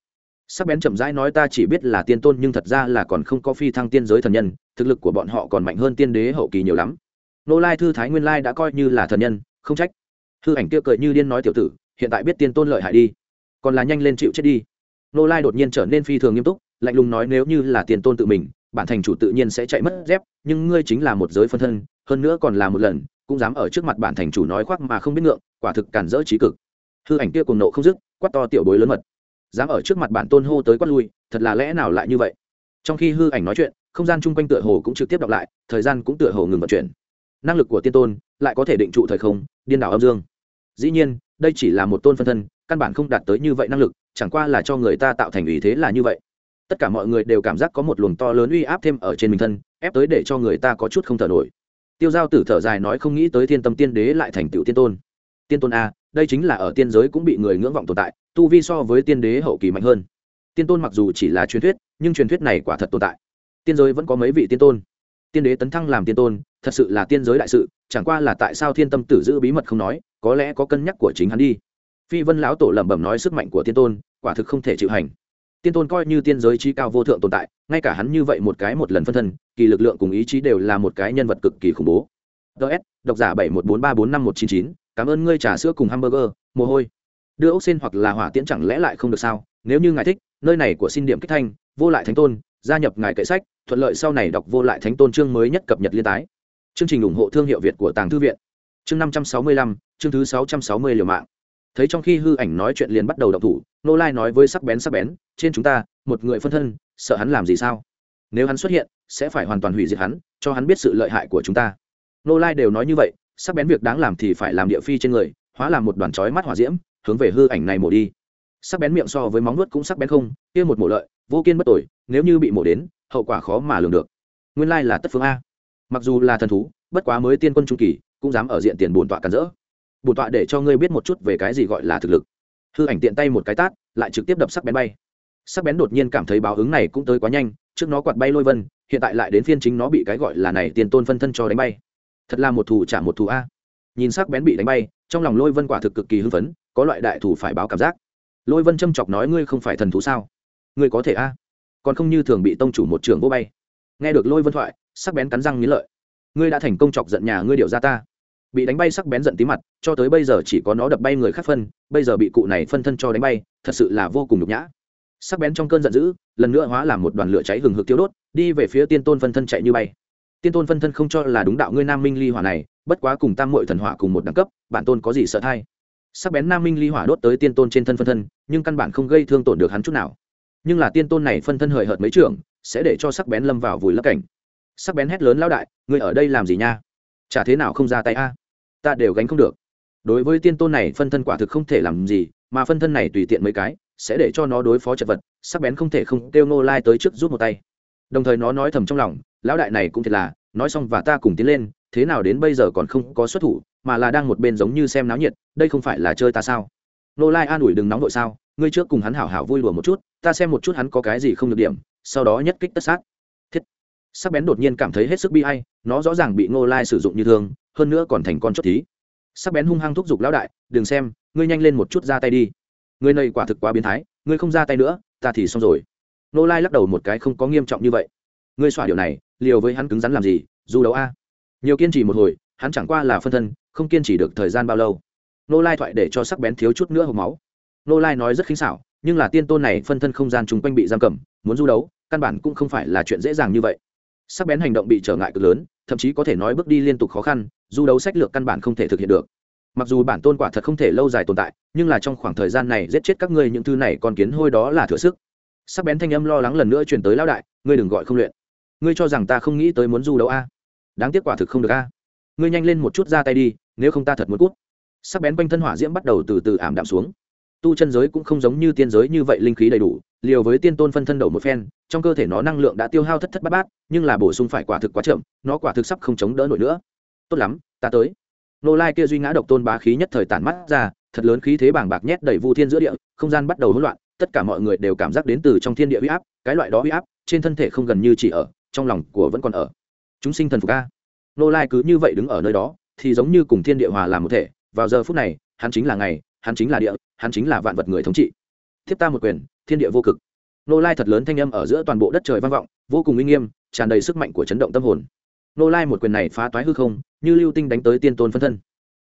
sắc bén chậm rãi nói ta chỉ biết là tiên tôn nhưng thật ra là còn không có phi thăng tiên giới thần nhân, thực lực của bọn họ còn mạnh hơn tiên đế hậu kỳ nhiều lắm. Nô lai thư thái nguyên lai đã coi như là thần nhân, không trách. Thư ảnh kia cười như điên nói tiểu tử, hiện tại biết tiên tôn lợi hại đi, còn là nhanh lên chịu chết đi. Nô lai đột nhiên trở nên phi thường nghiêm túc, lạnh lùng nói nếu như là tiền tôn tự mình, bản thành chủ tự nhiên sẽ chạy mất dép, nhưng ngươi chính là một giới phân thân, hơn nữa còn là một lần, cũng dám ở trước mặt bản thành chủ nói khoác mà không biết ngượng, quả thực cản rỡ trí cực. Hư ảnh kia cùng nộ không dứt, quát to tiểu bối lớn mật dám ở trước mặt bản tôn hô tới quát lui, thật là lẽ nào lại như vậy? Trong khi hư ảnh nói chuyện, không gian chung quanh tựa hồ cũng trực tiếp đọc lại, thời gian cũng tựa hồ ngừng vận chuyển. Năng lực của tiên tôn lại có thể định trụ thời không, điên đảo âm dương. Dĩ nhiên, đây chỉ là một tôn phân thân, căn bản không đạt tới như vậy năng lực, chẳng qua là cho người ta tạo thành ý thế là như vậy. Tất cả mọi người đều cảm giác có một luồng to lớn uy áp thêm ở trên mình thân, ép tới để cho người ta có chút không thở nổi. Tiêu giao tử thở dài nói không nghĩ tới thiên tâm tiên đế lại thành tựu tiên tôn. Tiên tôn a đây chính là ở tiên giới cũng bị người ngưỡng vọng tồn tại, tu vi so với tiên đế hậu kỳ mạnh hơn. Tiên tôn mặc dù chỉ là truyền thuyết, nhưng truyền thuyết này quả thật tồn tại. Tiên giới vẫn có mấy vị tiên tôn. Tiên đế tấn thăng làm tiên tôn, thật sự là tiên giới đại sự, chẳng qua là tại sao thiên tâm tử giữ bí mật không nói, có lẽ có cân nhắc của chính hắn đi. Phi vân lão tổ lẩm bẩm nói sức mạnh của tiên tôn, quả thực không thể chịu hành. Tiên tôn coi như tiên giới trí cao vô thượng tồn tại, ngay cả hắn như vậy một cái một lần phân thân, kỳ lực lượng cùng ý chí đều là một cái nhân vật cực kỳ khủng bố. Ts độc giả bảy một bốn ba bốn năm một chín chín cảm ơn ngươi trà sữa cùng hamburger, mồ hôi. Đưa ốc xin hoặc là hỏa tiễn chẳng lẽ lại không được sao? Nếu như ngài thích, nơi này của xin điểm kích thanh, vô lại thánh tôn, gia nhập ngài kệ sách, thuận lợi sau này đọc vô lại thánh tôn chương mới nhất cập nhật liên tái. Chương trình ủng hộ thương hiệu việt của tàng thư viện. Chương năm trăm sáu mươi lăm, chương thứ sáu trăm sáu mươi liều mạng. Thấy trong khi hư ảnh nói chuyện liền bắt đầu đọc thủ, nô lai nói với sắc bén sắc bén, trên chúng ta, một người phân thân, sợ hắn làm gì sao? Nếu hắn xuất hiện, sẽ phải hoàn toàn hủy diệt hắn, cho hắn biết sự lợi hại của chúng ta. Nô lai đều nói như vậy sắc bén việc đáng làm thì phải làm địa phi trên người, hóa làm một đoàn chói mắt hỏa diễm, hướng về hư ảnh này mổ đi. Sắc bén miệng so với móng nuốt cũng sắc bén không, kia một mổ lợi, vô kiên bất tội nếu như bị mổ đến, hậu quả khó mà lường được. Nguyên lai là tất phương a. Mặc dù là thần thú, bất quá mới tiên quân trung kỳ, cũng dám ở diện tiền bổn tọa cản rỡ. Bổn tọa để cho ngươi biết một chút về cái gì gọi là thực lực. Hư ảnh tiện tay một cái tát, lại trực tiếp đập sắc bén bay. Sắc bén đột nhiên cảm thấy báo ứng này cũng tới quá nhanh, trước nó quạt bay lôi vân, hiện tại lại đến phiên chính nó bị cái gọi là này tiền tôn phân thân cho đánh bay thật là một thù trả một thù a. Nhìn sắc bén bị đánh bay, trong lòng lôi vân quả thực cực kỳ hưng phấn, có loại đại thủ phải báo cảm giác. Lôi vân châm chọc nói ngươi không phải thần thú sao? Ngươi có thể a? Còn không như thường bị tông chủ một trường vô bay. Nghe được lôi vân thoại, sắc bén cắn răng nghĩ lợi. Ngươi đã thành công chọc giận nhà ngươi điệu ra ta. Bị đánh bay sắc bén giận tí mặt, cho tới bây giờ chỉ có nó đập bay người khác phân, bây giờ bị cụ này phân thân cho đánh bay, thật sự là vô cùng nhục nhã. Sắc bén trong cơn giận dữ, lần nữa hóa làm một đoàn lửa cháy hừng hực tiêu đốt, đi về phía tiên tôn phân thân chạy như bay tiên tôn phân thân không cho là đúng đạo ngươi nam minh ly hỏa này, bất quá cùng tam mội thần hỏa cùng một đẳng cấp bản tôn có gì sợ thay? Sắc bén nam minh ly hỏa đốt tới tiên tôn trên thân phân thân, nhưng căn bản không gây thương tổn được hắn chút nào. Nhưng là tiên tôn này phân thân hời hợt mấy trưởng, sẽ để cho sắc bén lâm vào vùi lấp cảnh. Sắc bén hét lớn lao đại, ngươi ở đây làm gì nha? Chả thế nào không ra tay a? À? Ta đều gánh không được. Đối với tiên tôn này phân thân quả thực không thể làm gì, mà phân thân này tùy tiện mấy cái, sẽ để cho nó đối phó chật vật, sắc bén không thể không kêu ngô lai tới trước rút một tay. Đồng thời nó nói thầm trong lòng lão đại này cũng thật là, nói xong và ta cùng tiến lên, thế nào đến bây giờ còn không có xuất thủ, mà là đang một bên giống như xem náo nhiệt, đây không phải là chơi ta sao? Nô lai an ủi đừng nóng đội sao, ngươi trước cùng hắn hảo hảo vui đùa một chút, ta xem một chút hắn có cái gì không được điểm, sau đó nhất kích tất sát. Thiết. Sắc bén đột nhiên cảm thấy hết sức bi hay nó rõ ràng bị ngô lai sử dụng như thương, hơn nữa còn thành con chốt thí. Sắc bén hung hăng thúc giục lão đại, đừng xem, ngươi nhanh lên một chút ra tay đi. Ngươi này quả thực quá biến thái, ngươi không ra tay nữa, ta thì xong rồi. Nô lai lắc đầu một cái không có nghiêm trọng như vậy. Ngươi xỏa điều này liều với hắn cứng rắn làm gì, dù đấu a. Nhiều kiên trì một hồi, hắn chẳng qua là phân thân, không kiên trì được thời gian bao lâu. Nô lai thoại để cho sắc bén thiếu chút nữa hộp máu. Nô lai nói rất khinh xảo, nhưng là tiên tôn này phân thân không gian chung quanh bị giam cầm, muốn du đấu, căn bản cũng không phải là chuyện dễ dàng như vậy. Sắc bén hành động bị trở ngại cực lớn, thậm chí có thể nói bước đi liên tục khó khăn, du đấu sách lược căn bản không thể thực hiện được. Mặc dù bản tôn quả thật không thể lâu dài tồn tại, nhưng là trong khoảng thời gian này giết chết các ngươi những thứ này còn kiến hôi đó là thừa sức. Sắc bén thanh âm lo lắng lần nữa chuyển tới lão đại, ngươi đừng gọi không luyện ngươi cho rằng ta không nghĩ tới muốn du đấu a? Đáng tiếc quả thực không được a. Ngươi nhanh lên một chút ra tay đi, nếu không ta thật muốn cút. Sắc bén quanh thân hỏa diễm bắt đầu từ từ ảm đạm xuống. Tu chân giới cũng không giống như tiên giới như vậy linh khí đầy đủ, liều với tiên tôn phân thân đầu một phen, trong cơ thể nó năng lượng đã tiêu hao thất thất bát bát, nhưng là bổ sung phải quả thực quá chậm, nó quả thực sắp không chống đỡ nổi nữa. Tốt lắm, ta tới. Nô lai kia duy ngã độc tôn bá khí nhất thời tản mắt ra, thật lớn khí thế bảng bạc nhét đầy vu thiên giữa địa, không gian bắt đầu hỗn loạn, tất cả mọi người đều cảm giác đến từ trong thiên địa huy áp, cái loại đó huy áp, trên thân thể không gần như chỉ ở trong lòng của vẫn còn ở. Chúng sinh thần phục a. Nô lai cứ như vậy đứng ở nơi đó, thì giống như cùng thiên địa hòa làm một thể. Vào giờ phút này, hắn chính là ngày, hắn chính là địa, hắn chính là vạn vật người thống trị. Thiếp ta một quyền, thiên địa vô cực. Nô lai thật lớn thanh âm ở giữa toàn bộ đất trời vang vọng, vô cùng uy nghiêm, tràn đầy sức mạnh của chấn động tâm hồn. Nô lai một quyền này phá toái hư không, như lưu tinh đánh tới tiên tôn phân thân.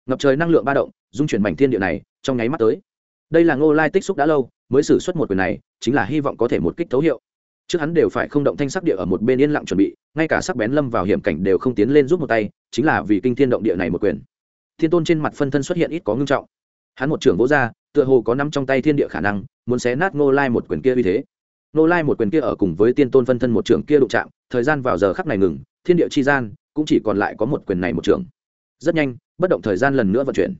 Ngập trời năng lượng ba động, dung chuyển mảnh thiên địa này, trong nháy mắt tới. Đây là nô lai tích xúc đã lâu, mới xử suất một quyền này, chính là hy vọng có thể một kích thấu hiệu trước hắn đều phải không động thanh sắc địa ở một bên yên lặng chuẩn bị, ngay cả sắc bén lâm vào hiểm cảnh đều không tiến lên giúp một tay, chính là vì kinh thiên động địa này một quyền. Thiên tôn trên mặt phân thân xuất hiện ít có ngưng trọng. Hắn một trưởng vỗ ra, tựa hồ có nắm trong tay thiên địa khả năng, muốn xé nát ngô lai một quyền kia uy thế. Ngô lai một quyền kia ở cùng với tiên tôn phân thân một trưởng kia đụng chạm, thời gian vào giờ khắc này ngừng, thiên địa chi gian, cũng chỉ còn lại có một quyền này một trưởng. Rất nhanh, bất động thời gian lần nữa vận chuyển.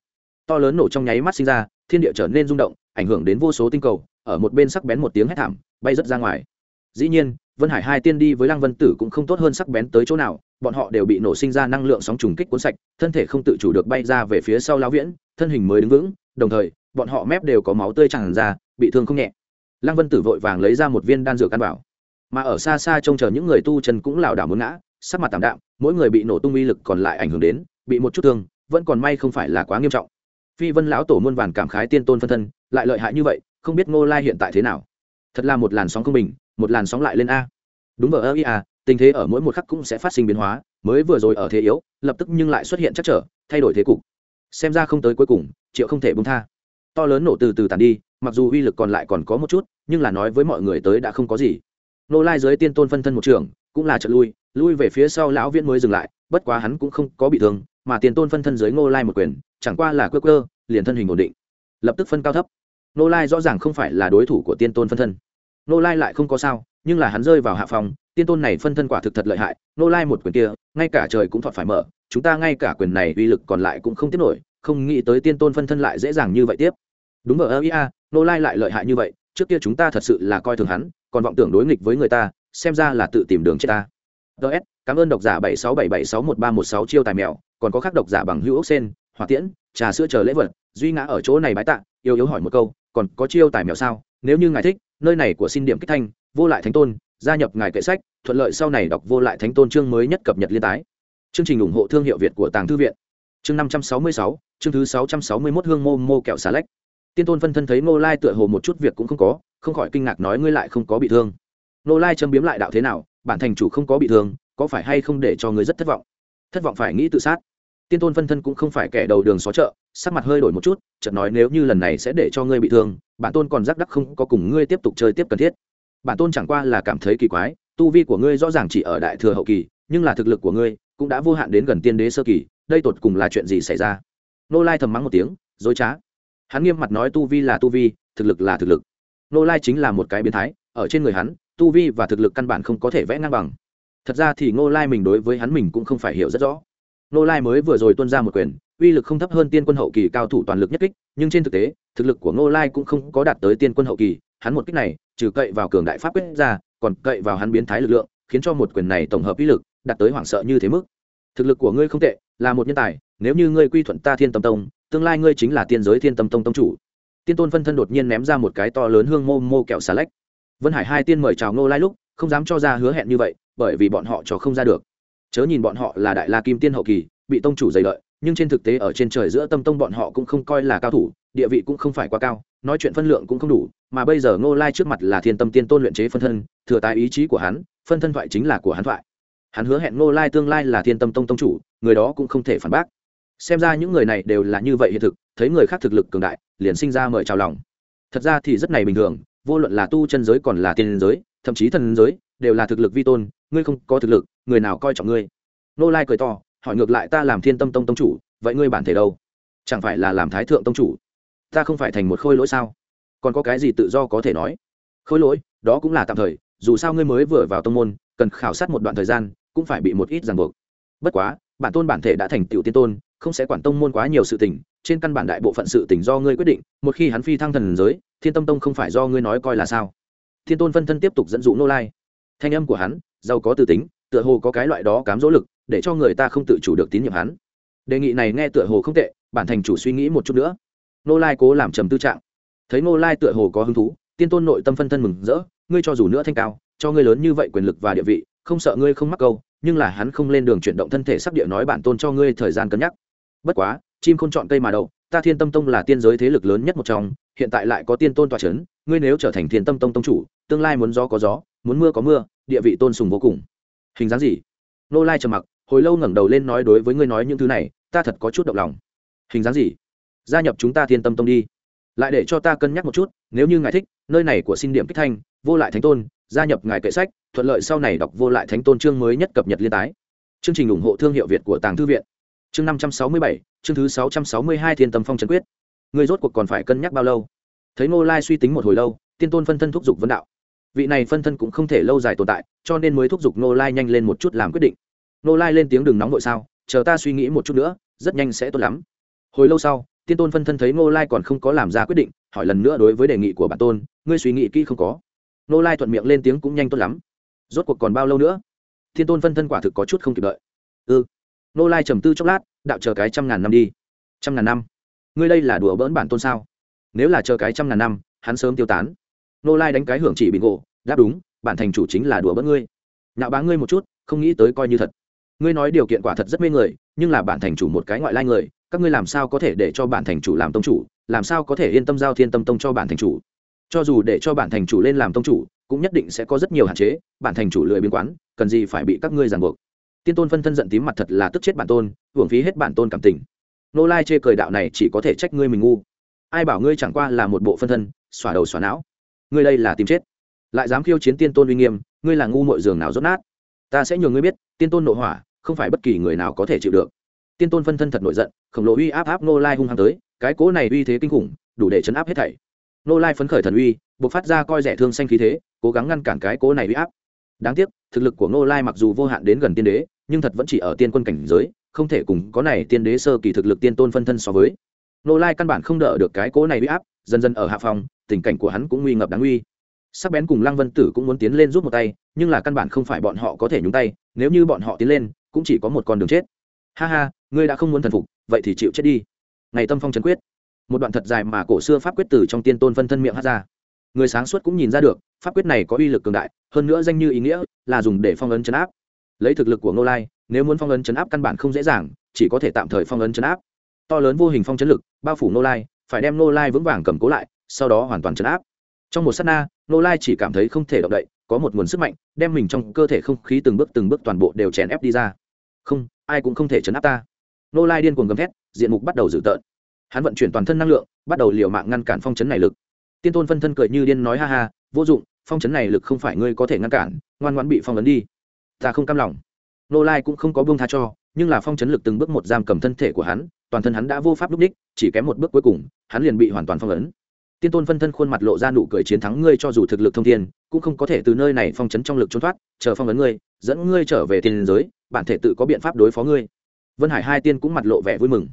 To lớn nổ trong nháy mắt sinh ra, thiên địa trở nên rung động, ảnh hưởng đến vô số tinh cầu, ở một bên sắc bén một tiếng hét thảm, bay rất ra ngoài dĩ nhiên, vân hải hai tiên đi với lăng vân tử cũng không tốt hơn sắc bén tới chỗ nào, bọn họ đều bị nổ sinh ra năng lượng sóng trùng kích cuốn sạch, thân thể không tự chủ được bay ra về phía sau lao viễn, thân hình mới đứng vững, đồng thời, bọn họ mép đều có máu tươi tràn ra, bị thương không nhẹ. Lăng vân tử vội vàng lấy ra một viên đan dược ăn bảo mà ở xa xa trông chờ những người tu chân cũng lảo đảo muốn ngã, sắc mặt tảm đạm, mỗi người bị nổ tung uy lực còn lại ảnh hưởng đến, bị một chút thương, vẫn còn may không phải là quá nghiêm trọng. Phi vân lão tổ muôn vàn cảm khái tiên tôn phân thân, lại lợi hại như vậy, không biết ngô lai hiện tại thế nào thật là một làn sóng không bình, một làn sóng lại lên a. Đúng ở ơ ia tình thế ở mỗi một khắc cũng sẽ phát sinh biến hóa, mới vừa rồi ở thế yếu, lập tức nhưng lại xuất hiện chắc trở, thay đổi thế cục. Xem ra không tới cuối cùng, triệu không thể bung tha. To lớn nổ từ từ tàn đi, mặc dù uy lực còn lại còn có một chút, nhưng là nói với mọi người tới đã không có gì. Nô lai dưới tiên tôn phân thân một trường, cũng là trận lui lui về phía sau lão viễn mới dừng lại, bất quá hắn cũng không có bị thương, mà tiền tôn phân thân dưới ngô lai một quyền, chẳng qua là quơ cơ liền thân hình ổn định. Lập tức phân cao thấp nô lai rõ ràng không phải là đối thủ của tiên tôn phân thân. Nô lai lại không có sao, nhưng là hắn rơi vào hạ phòng, tiên tôn này phân thân quả thực thật lợi hại, nô lai một quyền kia, ngay cả trời cũng thọt phải mở, chúng ta ngay cả quyền này uy lực còn lại cũng không tiếp nổi, không nghĩ tới tiên tôn phân thân lại dễ dàng như vậy tiếp. Đúng ở ia, nô lai lại lợi hại như vậy, trước kia chúng ta thật sự là coi thường hắn, còn vọng tưởng đối nghịch với người ta, xem ra là tự tìm đường chết ta. Ts cảm ơn độc giả bảy sáu bảy bảy sáu một ba một sáu chiêu tài mèo, còn có khác độc giả bằng hữu ốc sen, hỏa tiễn, trà sữa chờ lễ vật, duy ngã ở chỗ này bái tạ, yêu yếu hỏi một câu còn có chiêu tài mèo sao? Nếu như ngài thích, nơi này của xin điểm kích thanh, vô lại thánh tôn, gia nhập ngài kệ sách, thuận lợi sau này đọc vô lại thánh tôn chương mới nhất cập nhật liên tái. Chương trình ủng hộ thương hiệu việt của tàng thư viện. Chương năm trăm sáu mươi sáu, chương thứ sáu trăm sáu mươi mốt hương mô mô kẹo xà lách. Tiên tôn phân thân thấy ngô lai tựa hồ một chút việc cũng không có, không khỏi kinh ngạc nói ngươi lại không có bị thương. Ngô lai châm biếm lại đạo thế nào, bản thành chủ không có bị thương, có phải hay không để cho ngươi rất thất vọng? Thất vọng phải nghĩ tự sát. Tiên tôn phân thân cũng không phải kẻ đầu đường xó chợ sắc mặt hơi đổi một chút, chợt nói nếu như lần này sẽ để cho ngươi bị thương, bản tôn còn rắc đắc không có cùng ngươi tiếp tục chơi tiếp cần thiết. Bản tôn chẳng qua là cảm thấy kỳ quái, tu vi của ngươi rõ ràng chỉ ở đại thừa hậu kỳ, nhưng là thực lực của ngươi cũng đã vô hạn đến gần tiên đế sơ kỳ, đây tột cùng là chuyện gì xảy ra? Nô lai thầm mắng một tiếng, dối trá. Hắn nghiêm mặt nói tu vi là tu vi, thực lực là thực lực. Nô lai chính là một cái biến thái, ở trên người hắn, tu vi và thực lực căn bản không có thể vẽ ngang bằng. Thật ra thì ngô lai mình đối với hắn mình cũng không phải hiểu rất rõ. Ngô lai mới vừa rồi tuân ra một quyền uy lực không thấp hơn tiên quân hậu kỳ cao thủ toàn lực nhất kích, nhưng trên thực tế, thực lực của ngô lai cũng không có đạt tới tiên quân hậu kỳ, hắn một kích này, trừ cậy vào cường đại pháp quyết ra, còn cậy vào hắn biến thái lực lượng, khiến cho một quyền này tổng hợp uy lực đạt tới hoảng sợ như thế mức. Thực lực của ngươi không tệ, là một nhân tài, nếu như ngươi quy thuận ta thiên tâm tông, tương lai ngươi chính là tiên giới thiên tâm tông tông chủ. Tiên tôn phân thân đột nhiên ném ra một cái to lớn hương mô mô kẹo xà lách. Vân hải hai tiên mời chào ngô lai lúc, không dám cho ra hứa hẹn như vậy, bởi vì bọn họ cho không ra được. Chớ nhìn bọn họ là đại la kim tiên hậu kỳ, bị tông chủ dày lợi nhưng trên thực tế ở trên trời giữa tâm tông bọn họ cũng không coi là cao thủ, địa vị cũng không phải quá cao, nói chuyện phân lượng cũng không đủ, mà bây giờ ngô lai trước mặt là thiên tâm tiên tôn luyện chế phân thân, thừa tài ý chí của hắn, phân thân thoại chính là của hắn thoại. Hắn hứa hẹn ngô lai tương lai là thiên tâm tông tông chủ, người đó cũng không thể phản bác. Xem ra những người này đều là như vậy hiện thực, thấy người khác thực lực cường đại, liền sinh ra mời chào lòng. Thật ra thì rất này bình thường, vô luận là tu chân giới còn là tiên giới, thậm chí thần giới, đều là thực lực vi tôn, ngươi không có thực lực, người nào coi trọng ngươi? Nô lai cười to hỏi ngược lại ta làm thiên tâm tông tông chủ, vậy ngươi bản thể đâu? Chẳng phải là làm thái thượng tông chủ? Ta không phải thành một khôi lỗi sao? Còn có cái gì tự do có thể nói? Khôi lỗi, đó cũng là tạm thời, dù sao ngươi mới vừa vào tông môn, cần khảo sát một đoạn thời gian, cũng phải bị một ít ràng buộc. Bất quá, bản tôn bản thể đã thành tựu tiên tôn, không sẽ quản tông môn quá nhiều sự tình, trên căn bản đại bộ phận sự tình do ngươi quyết định, một khi hắn phi thăng thần giới, thiên tâm tông không phải do ngươi nói coi là sao? Thiên tôn phân thân tiếp tục dẫn dụ nô lai. Thanh âm của hắn, giàu có từ tính, tựa hồ có cái loại đó cám dỗ lực để cho người ta không tự chủ được tín nhiệm hắn. Đề nghị này nghe tựa hồ không tệ, bản thành chủ suy nghĩ một chút nữa. Nô lai cố làm trầm tư trạng. Thấy nô lai tựa hồ có hứng thú, tiên tôn nội tâm phân thân mừng rỡ, ngươi cho dù nữa thanh cao, cho ngươi lớn như vậy quyền lực và địa vị, không sợ ngươi không mắc câu, nhưng là hắn không lên đường chuyển động thân thể sắp địa nói bản tôn cho ngươi thời gian cân nhắc. Bất quá, chim không chọn cây mà đậu, ta thiên tâm tông là tiên giới thế lực lớn nhất một trong, hiện tại lại có tiên tôn tòa c h ấ n ngươi nếu trở thành thiên tâm tông tông chủ, tương lai muốn gió có gió, muốn mưa có mưa, địa vị tôn sùng vô cùng. Hình dáng gì? Nô lai trầm mặc hồi lâu ngẩng đầu lên nói đối với ngươi nói những thứ này, ta thật có chút động lòng. Hình dáng gì? Gia nhập chúng ta thiên tâm tông đi. Lại để cho ta cân nhắc một chút, nếu như ngài thích, nơi này của xin điểm kích thanh, vô lại thánh tôn, gia nhập ngài kệ sách, thuận lợi sau này đọc vô lại thánh tôn chương mới nhất cập nhật liên tái. Chương trình ủng hộ thương hiệu việt của tàng thư viện. Chương năm trăm sáu mươi bảy, chương thứ sáu trăm sáu mươi hai thiên tâm phong Trần quyết. Người rốt cuộc còn phải cân nhắc bao lâu? Thấy ngô lai suy tính một hồi lâu, tiên tôn phân thân thúc giục vấn đạo. Vị này phân thân cũng không thể lâu dài tồn tại, cho nên mới thúc giục ngô lai nhanh lên một chút làm quyết định. Nô lai lên tiếng đừng nóng vội sao, chờ ta suy nghĩ một chút nữa, rất nhanh sẽ tốt lắm. Hồi lâu sau, tiên tôn phân thân thấy Nô lai còn không có làm ra quyết định, hỏi lần nữa đối với đề nghị của bản tôn, ngươi suy nghĩ kỹ không có? Nô lai thuận miệng lên tiếng cũng nhanh tốt lắm. Rốt cuộc còn bao lâu nữa? Thiên tôn phân thân quả thực có chút không kịp đợi. Ư ừ. Nô lai trầm tư chốc lát, đạo chờ cái trăm ngàn năm đi. Trăm ngàn năm? Ngươi đây là đùa bỡn bản tôn sao? Nếu là chờ cái trăm ngàn năm, hắn sớm tiêu tán. Nô lai đánh cái hưởng chỉ bị ngộ, đáp đúng, bản thành chủ chính là đùa bỡn ngươi. Nhạo bá ngươi một chút, không nghĩ tới coi như thật ngươi nói điều kiện quả thật rất mê người, nhưng là bản thành chủ một cái ngoại lai người, các ngươi làm sao có thể để cho bản thành chủ làm tông chủ, làm sao có thể yên tâm giao thiên tâm tông cho bản thành chủ? Cho dù để cho bản thành chủ lên làm tông chủ, cũng nhất định sẽ có rất nhiều hạn chế, bản thành chủ lười biên quán, cần gì phải bị các ngươi ràng buộc. Tiên tôn phân thân giận tím mặt thật là tức chết bản tôn, hưởng phí hết bản tôn cảm tình. Nô lai chê cười đạo này chỉ có thể trách ngươi mình ngu. Ai bảo ngươi chẳng qua là một bộ phân thân xỏa đầu xỏa não. Ngươi đây là tìm chết. Lại dám khiêu chiến tiên tôn uy nghiêm, ngươi là ngu mội giường nào rốt nát. Ta sẽ nhường ngươi biết, tiên tôn nội hỏa không phải bất kỳ người nào có thể chịu được. Tiên tôn phân thân thật nổi giận, khổng lồ uy áp áp nô lai hung hăng tới, cái cố này uy thế kinh khủng, đủ để chấn áp hết thảy. Nô lai phấn khởi thần uy buộc phát ra coi rẻ thương xanh khí thế, cố gắng ngăn cản cái cố này uy áp. Đáng tiếc, thực lực của nô lai mặc dù vô hạn đến gần tiên đế, nhưng thật vẫn chỉ ở tiên quân cảnh giới, không thể cùng có này tiên đế sơ kỳ thực lực tiên tôn phân thân so với. Nô lai căn bản không đỡ được cái cố này uy áp, dần dần ở hạ phòng, tình cảnh của hắn cũng nguy ngập đáng uy sắc bén cùng lăng vân tử cũng muốn tiến lên rút một tay, nhưng là căn bản không phải bọn họ có thể nhúng tay, nếu như bọn họ tiến lên cũng chỉ có một con đường chết. Ha ha, ngươi đã không muốn thần phục, vậy thì chịu chết đi. Ngày tâm phong trấn quyết. Một đoạn thật dài mà cổ xưa pháp quyết từ trong tiên tôn phân thân miệng hát ra. Người sáng suốt cũng nhìn ra được, pháp quyết này có uy lực cường đại, hơn nữa danh như ý nghĩa, là dùng để phong ấn chấn áp. Lấy thực lực của ngô lai, nếu muốn phong ấn chấn áp căn bản không dễ dàng, chỉ có thể tạm thời phong ấn chấn áp. To lớn vô hình phong chấn lực, bao phủ ngô lai, phải đem ngô lai vững vàng cầm cố lại, sau đó hoàn toàn chấn áp. Trong một s á t na, ngô lai chỉ cảm thấy không thể động đậy có một nguồn sức mạnh, đem mình trong cơ thể không khí từng bước từng bước toàn bộ đều chèn ép đi ra. Không, ai cũng không thể chấn áp ta. Nô lai điên cuồng gầm thét, diện mục bắt đầu dữ tợn. Hắn vận chuyển toàn thân năng lượng, bắt đầu liều mạng ngăn cản phong chấn này lực. Tiên tôn phân thân cười như điên nói ha ha, vô dụng, phong chấn này lực không phải ngươi có thể ngăn cản, ngoan ngoãn bị phong ấn đi. Ta không cam lòng. Nô lai cũng không có buông tha cho, nhưng là phong chấn lực từng bước một giam cầm thân thể của hắn, toàn thân hắn đã vô pháp lúc đích, chỉ kém một bước cuối cùng, hắn liền bị hoàn toàn phong ấn tiên tôn phân thân khuôn mặt lộ ra nụ cười chiến thắng ngươi cho dù thực lực thông thiên cũng không có thể từ nơi này phong chấn trong lực trốn thoát chờ phong ấn ngươi dẫn ngươi trở về tiền giới bản thể tự có biện pháp đối phó ngươi. Vân hải hai tiên cũng mặt lộ vẻ vui mừng.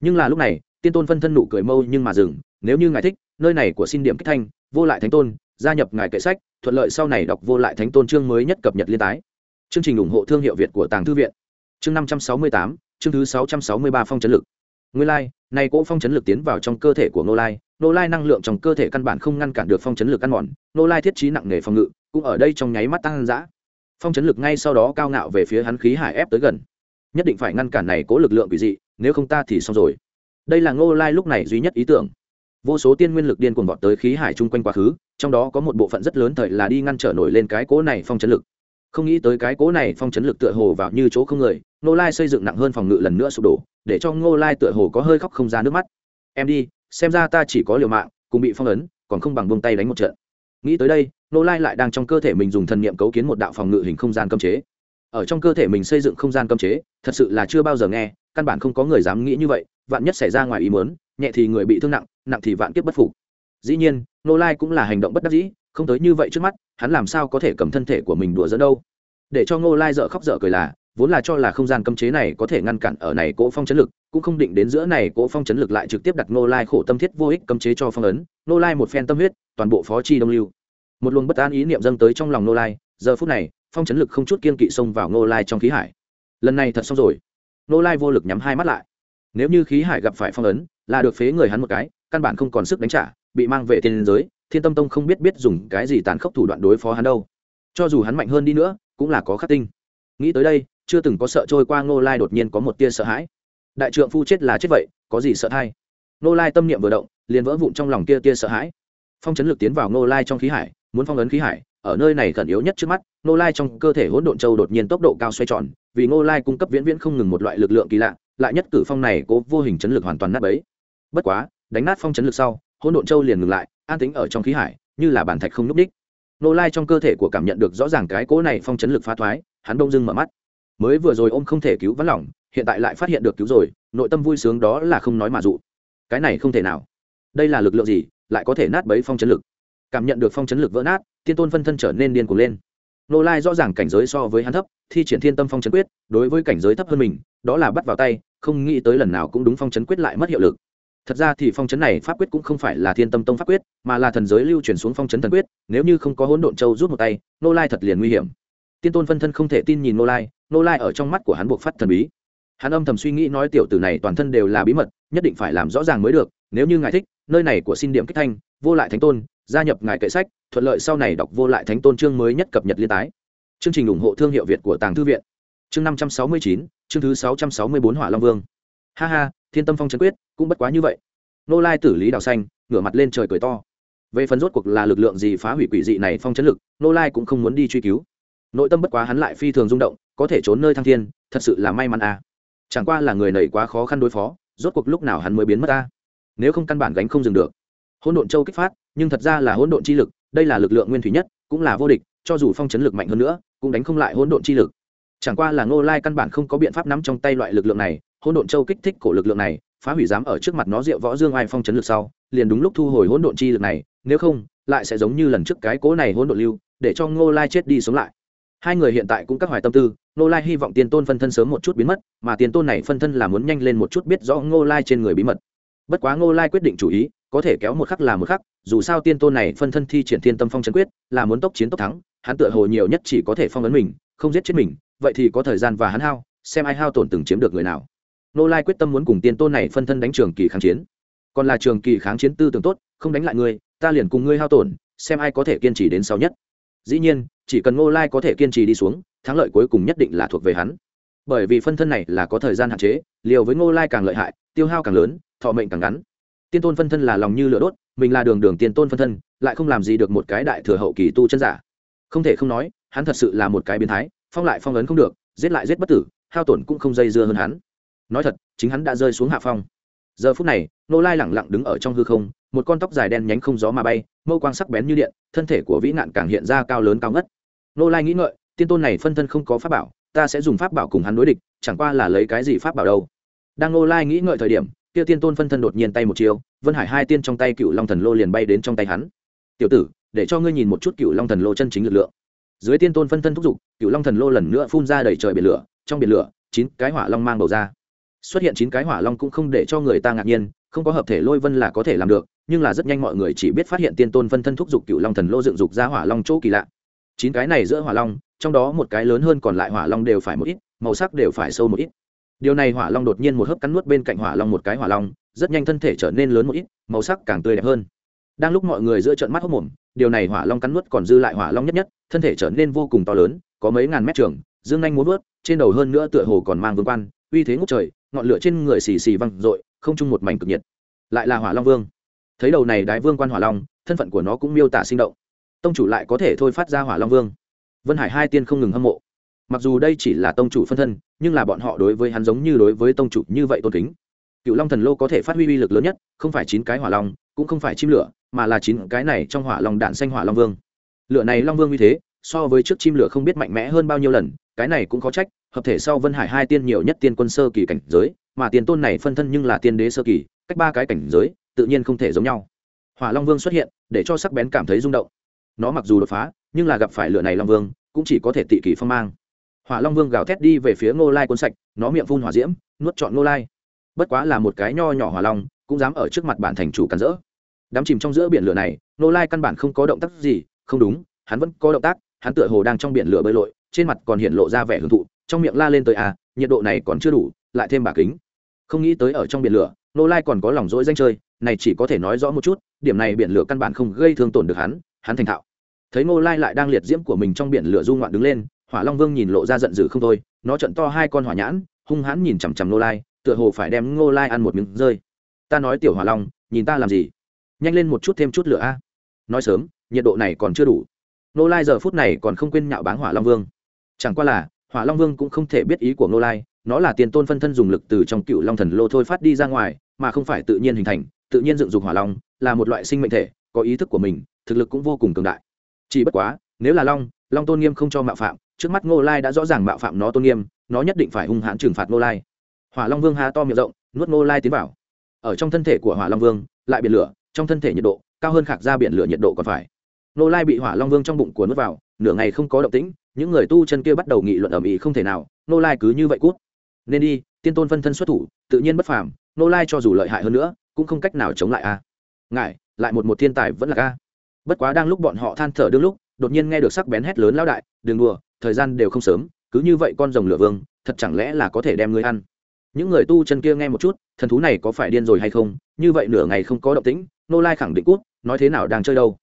Nhưng là lúc này tiên tôn phân thân nụ cười mâu nhưng mà dừng nếu như ngài thích nơi này của xin điểm kích thanh vô lại thánh tôn gia nhập ngài kệ sách thuận lợi sau này đọc vô lại thánh tôn chương mới nhất cập nhật liên tái. Chương trình ủng hộ thương hiệu việt của tàng thư viện. Chương năm trăm sáu mươi tám chương thứ sáu trăm sáu mươi ba phong chấn lực. Nguyên lai、like, này cỗ phong chấn lực tiến vào trong cơ thể của Ngô lai nô lai năng lượng trong cơ thể căn bản không ngăn cản được phong chấn lực ăn mòn, nô lai thiết trí nặng nề phòng ngự, cũng ở đây trong nháy mắt tăng giã phong chấn lực ngay sau đó cao ngạo về phía hắn khí hải ép tới gần. Nhất định phải ngăn cản này cố lực lượng quỷ dị, nếu không ta thì xong rồi. Đây là nô lai lúc này duy nhất ý tưởng. Vô số tiên nguyên lực điên cuồng vọt tới khí hải chung quanh quá khứ, trong đó có một bộ phận rất lớn thời là đi ngăn trở nổi lên cái cố này phong chấn lực. Không nghĩ tới cái cố này phong chấn lực tựa hồ vào như chỗ không người nô lai xây dựng nặng hơn phòng ngự lần nữa sụp đổ, để cho ngô lai tựa hồ có hơi khóc không ra nước mắt. Em đi xem ra ta chỉ có liều mạng, cùng bị phong ấn, còn không bằng buông tay đánh một trận. Nghĩ tới đây, nô lai lại đang trong cơ thể mình dùng thần niệm cấu kiến một đạo phòng ngự hình không gian cấm chế. Ở trong cơ thể mình xây dựng không gian cấm chế, thật sự là chưa bao giờ nghe, căn bản không có người dám nghĩ như vậy, vạn nhất xảy ra ngoài ý muốn, nhẹ thì người bị thương nặng nặng thì vạn kiếp bất phục. Dĩ nhiên, nô lai cũng là hành động bất đắc dĩ, không tới như vậy trước mắt, hắn làm sao có thể cầm thân thể của mình đùa dẫn đâu? Để cho ngô lai dở khóc dở cười là vốn là cho là không gian cấm chế này có thể ngăn cản ở này cỗ phong chấn lực, cũng không định đến giữa này cỗ phong chấn lực lại trực tiếp đặt ngô lai khổ tâm thiết vô ích cấm chế cho phong ấn. Ngô lai một phen tâm huyết, toàn bộ phó chi đông lưu. Một luồng bất an ý niệm dâng tới trong lòng ngô lai, giờ phút này, phong chấn lực không chút kiên kỵ xông vào ngô lai trong khí hải. Lần này thật xong rồi. Ngô lai vô lực nhắm hai mắt lại. Nếu như khí hải gặp phải phong ấn, là được phế người hắn một cái, căn bản không còn sức đánh trả, bị mang về thiên giới, thiên tâm tông không biết biết dùng cái gì tàn khốc thủ đoạn đối phó hắn đâu. Cho dù hắn mạnh hơn đi nữa, cũng là có khắc tinh. Nghĩ tới đây chưa từng có sợ trôi qua ngô lai đột nhiên có một tia sợ hãi. Đại trượng phu chết là chết vậy, có gì sợ thay? Ngô lai tâm niệm vừa động, liền vỡ vụn trong lòng kia tia sợ hãi. Phong chấn lực tiến vào ngô lai trong khí hải, muốn phong ấn khí hải, ở nơi này khẩn yếu nhất trước mắt, ngô lai trong cơ thể hỗn độn châu đột nhiên tốc độ cao xoay tròn, vì ngô lai cung cấp viễn viễn không ngừng một loại lực lượng kỳ lạ, lại nhất cử phong này cố vô hình chấn lực hoàn toàn nát bấy. Bất quá, đánh nát phong chấn lực sau, hỗn độn châu liền ngừng lại, an tính ở trong khí hải, như là bản thạch không núp đích nô lai trong cơ thể của cảm nhận được rõ ràng cái cỗ này phong chấn lực phá thoái, hắn đông dưng mở mắt mới vừa rồi ôm không thể cứu vắn lỏng hiện tại lại phát hiện được cứu rồi, nội tâm vui sướng đó là không nói mà dụ. Cái này không thể nào. Đây là lực lượng gì, lại có thể nát bấy phong chấn lực? Cảm nhận được phong chấn lực vỡ nát tiên tôn phân thân trở nên điên cuồng lên. Nô lai rõ ràng cảnh giới so với hắn thấp, thi triển thiên tâm phong chấn quyết, đối với cảnh giới thấp hơn mình, đó là bắt vào tay, không nghĩ tới lần nào cũng đúng phong chấn quyết lại mất hiệu lực. Thật ra thì phong chấn này pháp quyết cũng không phải là thiên tâm tông pháp quyết, mà là thần giới lưu chuyển xuống phong chấn thần quyết, nếu như không có hỗn độn châu rút một tay nô lai thật liền nguy hiểm tiên tôn phân thân không thể tin nhìn nô lai nô lai ở trong mắt của hắn buộc phát thần bí. Hắn âm thầm suy nghĩ nói tiểu tử này toàn thân đều là bí mật, nhất định phải làm rõ ràng mới được, nếu như ngài thích, nơi này của xin điểm kích thanh, vô lại thánh tôn, gia nhập ngài kệ sách, thuận lợi sau này đọc vô lại thánh tôn chương mới nhất cập nhật liên tái. Chương trình ủng hộ thương hiệu việt của tàng thư viện. Chương năm trăm sáu mươi chín, chương thứ sáu trăm sáu mươi bốn hỏa long vương. Ha ha, thiên tâm phong trấn quyết, cũng bất quá như vậy. Nô lai tử lý đào xanh, ngửa mặt lên trời cười to. Về phần rốt cuộc là lực lượng gì phá hủy quỷ dị này phong chấn lực nô lai cũng không muốn đi truy cứu nội tâm bất quá hắn lại phi thường rung động, có thể trốn nơi thăng thiên, thật sự là may mắn à. Chẳng qua là người nầy quá khó khăn đối phó, rốt cuộc lúc nào hắn mới biến mất ta? Nếu không căn bản gánh không dừng được. Hỗn độn châu kích phát, nhưng thật ra là hỗn độn chi lực, đây là lực lượng nguyên thủy nhất, cũng là vô địch, cho dù phong chấn lực mạnh hơn nữa, cũng đánh không lại hỗn độn chi lực. Chẳng qua là ngô lai căn bản không có biện pháp nắm trong tay loại lực lượng này, hỗn độn châu kích thích cổ lực lượng này, phá hủy dám ở trước mặt nó rượu võ dương ai phong chấn lực sau, liền đúng lúc thu hồi hỗn độn chi lực này, nếu không, lại sẽ giống như lần trước cái cố này hỗn độn lưu, để cho ngô lai chết đi sống lại hai người hiện tại cũng các hoài tâm tư, ngô lai hy vọng tiền tôn phân thân sớm một chút biến mất, mà tiền tôn này phân thân là muốn nhanh lên một chút biết rõ ngô lai trên người bí mật. Bất quá ngô lai quyết định chủ ý, có thể kéo một khắc là một khắc, dù sao tiên tôn này phân thân thi triển thiên tâm phong trấn quyết, là muốn tốc chiến tốc thắng, hắn tựa hồ nhiều nhất chỉ có thể phong ấn mình, không giết chết mình, vậy thì có thời gian và hắn hao, xem ai hao tổn từng chiếm được người nào. Nô lai quyết tâm muốn cùng tiên tôn này phân thân đánh trường kỳ kháng chiến. Còn là trường kỳ kháng chiến tư tưởng tốt, không đánh lại ngươi, ta liền cùng ngươi hao tổn, xem ai có thể kiên trì đến sau nhất dĩ nhiên, chỉ cần ngô lai có thể kiên trì đi xuống, thắng lợi cuối cùng nhất định là thuộc về hắn. Bởi vì phân thân này là có thời gian hạn chế, liều với ngô lai càng lợi hại, tiêu hao càng lớn, thọ mệnh càng ngắn. Tiên tôn phân thân là lòng như lửa đốt, mình là đường đường tiên tôn phân thân, lại không làm gì được một cái đại thừa hậu kỳ tu chân giả. Không thể không nói, hắn thật sự là một cái biến thái, phong lại phong ấn không được, giết lại giết bất tử, hao tổn cũng không dây dưa hơn hắn. Nói thật, chính hắn đã rơi xuống hạ phong. Giờ phút này nô lai lẳng lặng đứng ở trong hư không một con tóc dài đen nhánh không gió mà bay, mâu quang sắc bén như điện, thân thể của vĩ nạn càng hiện ra cao lớn cao ngất. Nô lai nghĩ ngợi, tiên tôn này phân thân không có pháp bảo, ta sẽ dùng pháp bảo cùng hắn đối địch, chẳng qua là lấy cái gì pháp bảo đâu. Đang nô lai nghĩ ngợi thời điểm, kia tiên tôn phân thân đột nhiên tay một chiều vân hải hai tiên trong tay cựu long thần lô liền bay đến trong tay hắn. Tiểu tử, để cho ngươi nhìn một chút cựu long thần lô chân chính lực lượng. Dưới tiên tôn phân thân thúc giục cựu long thần lô lần nữa phun ra đầy trời biển lửa, trong biển lửa, chín cái hỏa long mang bầu ra. Xuất hiện chín cái hỏa long cũng không để cho người ta ngạc nhiên, không có hợp thể lôi vân là có thể làm được nhưng là rất nhanh mọi người chỉ biết phát hiện tiên tôn phân thân thúc giục cựu long thần lô dựng dục ra hỏa long chỗ kỳ lạ. Chín cái này giữa hỏa long, trong đó một cái lớn hơn còn lại hỏa long đều phải một ít, màu sắc đều phải sâu một ít. Điều này hỏa long đột nhiên một hớp cắn nuốt bên cạnh hỏa long một cái hỏa long, rất nhanh thân thể trở nên lớn một ít, màu sắc càng tươi đẹp hơn. Đang lúc mọi người giữa trận mắt hốc mồm, điều này hỏa long cắn nuốt còn dư lại hỏa long nhất nhất, thân thể trở nên vô cùng to lớn, có mấy ngàn mét trường, dương nhanh muốn vớt, trên đầu hơn nữa tựa hồ còn mang vương quan, uy thế ngút trời, ngọn lửa trên người xì xì văng dội, không chung một mảnh cực nhiệt. Lại là hỏa long vương thấy đầu này đái vương quan hỏa long, thân phận của nó cũng miêu tả sinh động. Tông chủ lại có thể thôi phát ra hỏa long vương. Vân hải hai tiên không ngừng hâm mộ. Mặc dù đây chỉ là tông chủ phân thân, nhưng là bọn họ đối với hắn giống như đối với tông chủ như vậy tôn kính. Cựu long thần lô có thể phát huy uy lực lớn nhất, không phải chín cái hỏa long, cũng không phải chim lửa, mà là chín cái này trong hỏa long đạn xanh hỏa long vương. Lửa này long vương như thế, so với trước chim lửa không biết mạnh mẽ hơn bao nhiêu lần, cái này cũng có trách, hợp thể sau vân hải hai tiên nhiều nhất tiên quân sơ kỳ cảnh giới, mà tiền tôn này phân thân nhưng là tiên đế sơ kỳ, cách ba cái cảnh giới tự nhiên không thể giống nhau. Hỏa long vương xuất hiện, để cho sắc bén cảm thấy rung động. Nó mặc dù đột phá, nhưng là gặp phải lửa này long vương, cũng chỉ có thể tị kỳ phong mang. Hỏa long vương gào thét đi về phía ngô lai cuốn sạch, nó miệng phun hỏa diễm, nuốt trọn ngô lai. Bất quá là một cái nho nhỏ hỏa long, cũng dám ở trước mặt bản thành chủ cắn rỡ. Đám chìm trong giữa biển lửa này, ngô lai căn bản không có động tác gì, không đúng, hắn vẫn có động tác, hắn tựa hồ đang trong biển lửa bơi lội, trên mặt còn hiện lộ ra vẻ hưởng thụ, trong miệng la lên tới à nhiệt độ này còn chưa đủ, lại thêm bà kính. Không nghĩ tới ở trong biển lửa nô lai còn có lòng dỗi danh chơi này chỉ có thể nói rõ một chút, điểm này biển lửa căn bản không gây thương tổn được hắn hắn thành thạo. Thấy Ngô lai lại đang liệt diễm của mình trong biển lửa du ngoạn đứng lên, hỏa long vương nhìn lộ ra giận dữ không thôi, nó trận to hai con hỏa nhãn, hung hãn nhìn chằm chằm Ngô lai, tựa hồ phải đem Ngô lai ăn một miếng rơi. Ta nói tiểu hỏa long, nhìn ta làm gì? Nhanh lên một chút thêm chút lửa a. Nói sớm, nhiệt độ này còn chưa đủ. Ngô lai giờ phút này còn không quên nhạo báng hỏa long vương. Chẳng qua là, hỏa long vương cũng không thể biết ý của Ngô lai, nó là tiền tôn phân thân dùng lực từ trong cựu long thần lô thôi phát đi ra ngoài mà không phải tự nhiên hình thành, tự nhiên dựng dục hỏa long, là một loại sinh mệnh thể, có ý thức của mình, thực lực cũng vô cùng cường đại. Chỉ bất quá, nếu là long long tôn nghiêm không cho mạo phạm, trước mắt ngô lai đã rõ ràng mạo phạm nó tôn nghiêm, nó nhất định phải hung hãn trừng phạt ngô lai. Hỏa long vương há to miệng rộng, nuốt ngô lai tiến vào. Ở trong thân thể của hỏa long vương, lại biển lửa, trong thân thể nhiệt độ, cao hơn khạc ra biển lửa nhiệt độ còn phải. Ngô lai bị hỏa long vương trong bụng của nuốt vào, nửa ngày không có động tĩnh, những người tu chân kia bắt đầu nghị luận ầm ĩ không thể nào, ngô lai cứ như vậy cút. Nên đi, tiên tôn phân thân xuất thủ, tự nhiên bất phàm Nô lai cho dù lợi hại hơn nữa, cũng không cách nào chống lại a. Ngại lại một một thiên tài vẫn là ca. bất quá đang lúc bọn họ than thở đương lúc, đột nhiên nghe được sắc bén hét lớn lão đại, đừng đùa, thời gian đều không sớm, cứ như vậy con rồng lửa vương, thật chẳng lẽ là có thể đem ngươi ăn? Những người tu chân kia nghe một chút, thần thú này có phải điên rồi hay không? Như vậy nửa ngày không có động tĩnh, nô lai khẳng định cút, nói thế nào đang chơi đâu?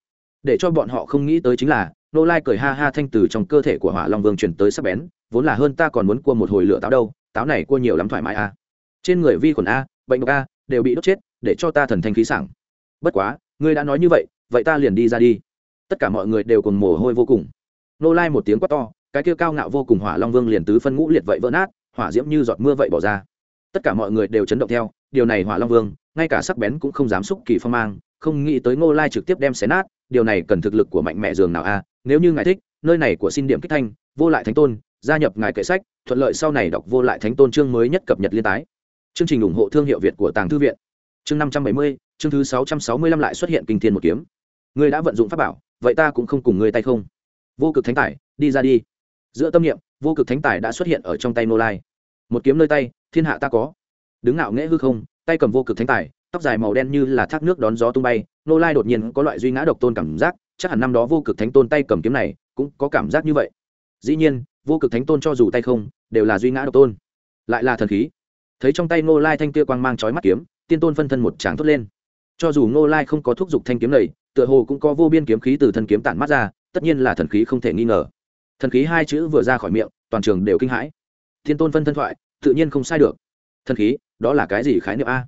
Để cho bọn họ không nghĩ tới chính là, nô lai cười ha ha thanh từ trong cơ thể của hỏa long vương chuyển tới sắc bén, vốn là hơn ta còn muốn cua một hồi lửa táo đâu, táo này cua nhiều lắm thoải mái a. Trên người vi khuẩn a bệnh độc a, đều bị đốt chết, để cho ta thần thanh khí sảng. Bất quá, ngươi đã nói như vậy vậy ta liền đi ra đi. Tất cả mọi người đều còn mồ hôi vô cùng. Nô lai một tiếng quát to, cái kia cao ngạo vô cùng hỏa long vương liền tứ phân ngũ liệt vậy vỡ nát, hỏa diễm như giọt mưa vậy bỏ ra. Tất cả mọi người đều chấn động theo, điều này hỏa long vương, ngay cả sắc bén cũng không dám xúc kỳ phong mang, không nghĩ tới ngô lai trực tiếp đem xé nát, điều này cần thực lực của mạnh mẽ giường nào a, nếu như ngài thích, nơi này của xin điểm kích thanh, vô lại thánh tôn, gia nhập ngài kệ sách, thuận lợi sau này đọc vô lại thánh tôn chương mới nhất cập nhật liên tái chương trình ủng hộ thương hiệu việt của tàng thư viện. Chương năm trăm bảy mươi, chương thứ sáu trăm sáu mươi lăm lại xuất hiện kinh thiên một kiếm. Ngươi đã vận dụng pháp bảo, vậy ta cũng không cùng ngươi tay không. Vô cực thánh tài, đi ra đi. Giữa tâm niệm, vô cực thánh tài đã xuất hiện ở trong tay nô lai. Một kiếm nơi tay, thiên hạ ta có. Đứng ngạo nghễ hư không, tay cầm vô cực thánh tài, tóc dài màu đen như là thác nước đón gió tung bay. Nô lai đột nhiên có loại duy ngã độc tôn cảm giác, chắc hẳn năm đó vô cực thánh tôn tay cầm kiếm này cũng có cảm giác như vậy. Dĩ nhiên, vô cực thánh tôn cho dù tay không, đều là duy ngã độc tôn. Lại là thần khí thấy trong tay Ngô lai thanh kia quang mang trói mắt kiếm, tiên tôn phân thân một tráng thốt lên. Cho dù Ngô lai không có thúc giục thanh kiếm này, tựa hồ cũng có vô biên kiếm khí từ thân kiếm tản mắt ra, tất nhiên là thần khí không thể nghi ngờ. Thần khí hai chữ vừa ra khỏi miệng, toàn trường đều kinh hãi. Thiên tôn phân thân thoại, tự nhiên không sai được. Thần khí, đó là cái gì khái niệm a?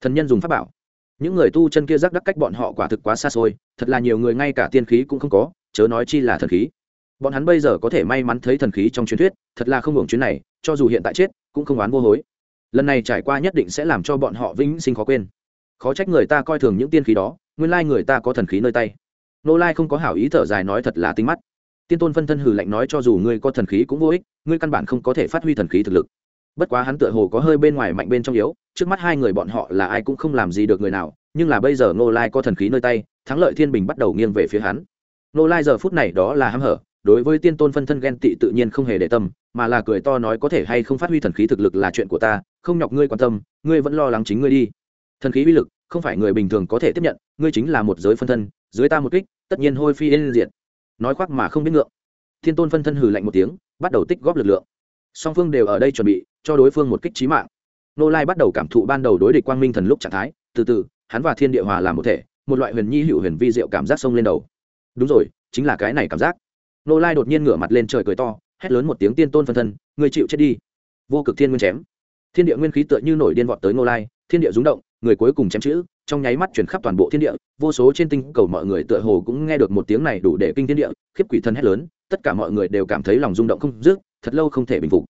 Thần nhân dùng pháp bảo. Những người tu chân kia rắc đắc cách bọn họ quả thực quá xa xôi, thật là nhiều người ngay cả tiên khí cũng không có, chớ nói chi là thần khí. Bọn hắn bây giờ có thể may mắn thấy thần khí trong truyền thuyết, thật là không hưởng chuyến này, cho dù hiện tại chết, cũng không oán vô hối lần này trải qua nhất định sẽ làm cho bọn họ vĩnh sinh khó quên. Khó trách người ta coi thường những tiên khí đó, nguyên lai người ta có thần khí nơi tay. Nô lai không có hảo ý thở dài nói thật là tinh mắt. Tiên tôn phân thân hừ lạnh nói cho dù ngươi có thần khí cũng vô ích, ngươi căn bản không có thể phát huy thần khí thực lực. Bất quá hắn tựa hồ có hơi bên ngoài mạnh bên trong yếu, trước mắt hai người bọn họ là ai cũng không làm gì được người nào, nhưng là bây giờ nô lai có thần khí nơi tay, thắng lợi thiên bình bắt đầu nghiêng về phía hắn. Nô lai giờ phút này đó là hăm hở đối với tiên tôn phân thân ghen tị tự nhiên không hề để tâm, mà là cười to nói có thể hay không phát huy thần khí thực lực là chuyện của ta, không nhọc ngươi quan tâm, ngươi vẫn lo lắng chính ngươi đi. Thần khí uy lực, không phải người bình thường có thể tiếp nhận, ngươi chính là một giới phân thân, dưới ta một kích, tất nhiên hôi phi lên diện nói khoác mà không biết ngượng. Thiên tôn phân thân hừ lạnh một tiếng, bắt đầu tích góp lực lượng. Song phương đều ở đây chuẩn bị, cho đối phương một kích trí mạng. Nô lai bắt đầu cảm thụ ban đầu đối địch quang minh thần lúc trạng thái, từ từ, hắn và thiên địa hòa làm một thể, một loại huyền nhi hữu huyền vi diệu cảm giác sông lên đầu. Đúng rồi, chính là cái này cảm giác nô lai đột nhiên ngửa mặt lên trời cười to, hét lớn một tiếng tiên tôn phân thân người chịu chết đi. Vô cực thiên nguyên chém. Thiên địa nguyên khí tựa như nổi điên vọt tới nô lai, thiên địa rúng động, người cuối cùng chém chữ, trong nháy mắt chuyển khắp toàn bộ thiên địa, vô số trên tinh cầu mọi người tựa hồ cũng nghe được một tiếng này đủ để kinh thiên địa, khiếp quỷ thân hét lớn, tất cả mọi người đều cảm thấy lòng rung động không dứt, thật lâu không thể bình phục.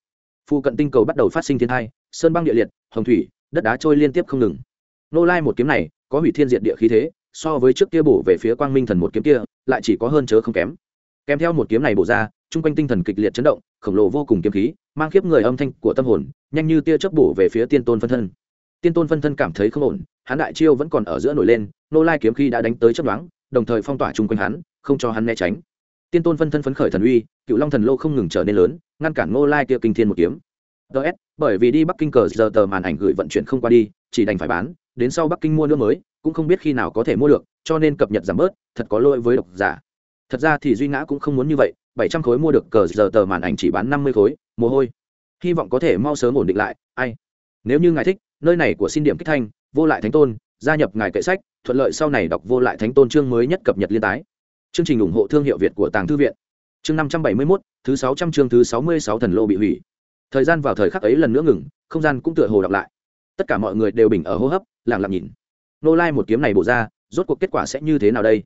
Phụ cận tinh cầu bắt đầu phát sinh thiên thai sơn băng địa liệt, hồng thủy, đất đá trôi liên tiếp không ngừng. Nô lai một kiếm này, có hủy thiên diện địa khí thế, so với trước kia bổ về phía quang minh thần một kiếm kia, lại chỉ có hơn chớ không kém kèm theo một kiếm này bổ ra, chung quanh tinh thần kịch liệt chấn động, khổng lồ vô cùng kiếm khí, mang khiếp người âm thanh của tâm hồn, nhanh như tia chớp bổ về phía tiên tôn phân thân. Tiên tôn phân thân cảm thấy không ổn, hắn đại chiêu vẫn còn ở giữa nổi lên, nô lai kiếm khí đã đánh tới chấp đoán đồng thời phong tỏa chung quanh hắn, không cho hắn né tránh. Tiên tôn phân thân phấn khởi thần uy, cựu long thần lô không ngừng trở nên lớn, ngăn cản nô lai kia kinh thiên một kiếm. Ts bởi vì đi bắc kinh cờ giờ tờ màn ảnh gửi vận chuyển không qua đi, chỉ đành phải bán, đến sau bắc kinh mua nữa mới, cũng không biết khi nào có thể mua được, cho nên cập nhật giảm bớt, thật có lỗi với độc giả thật ra thì duy ngã cũng không muốn như vậy, bảy trăm khối mua được cờ giờ tờ màn ảnh chỉ bán năm mươi khối, mồ hôi. Hy vọng có thể mau sớm ổn định lại, ai. Nếu như ngài thích, nơi này của xin điểm kích thanh, vô lại thánh tôn, gia nhập ngài kệ sách, thuận lợi sau này đọc vô lại thánh tôn chương mới nhất cập nhật liên tái. Chương trình ủng hộ thương hiệu việt của tàng thư viện. Chương năm trăm bảy mươi mốt, thứ sáu trăm chương thứ sáu mươi sáu thần lô bị hủy. Thời gian vào thời khắc ấy lần nữa ngừng, không gian cũng tựa hồ đọc lại. Tất cả mọi người đều bình ở hô hấp lẳng lặng nhìn. Nô lai một kiếm này bổ ra, rốt cuộc kết quả sẽ như thế nào đây?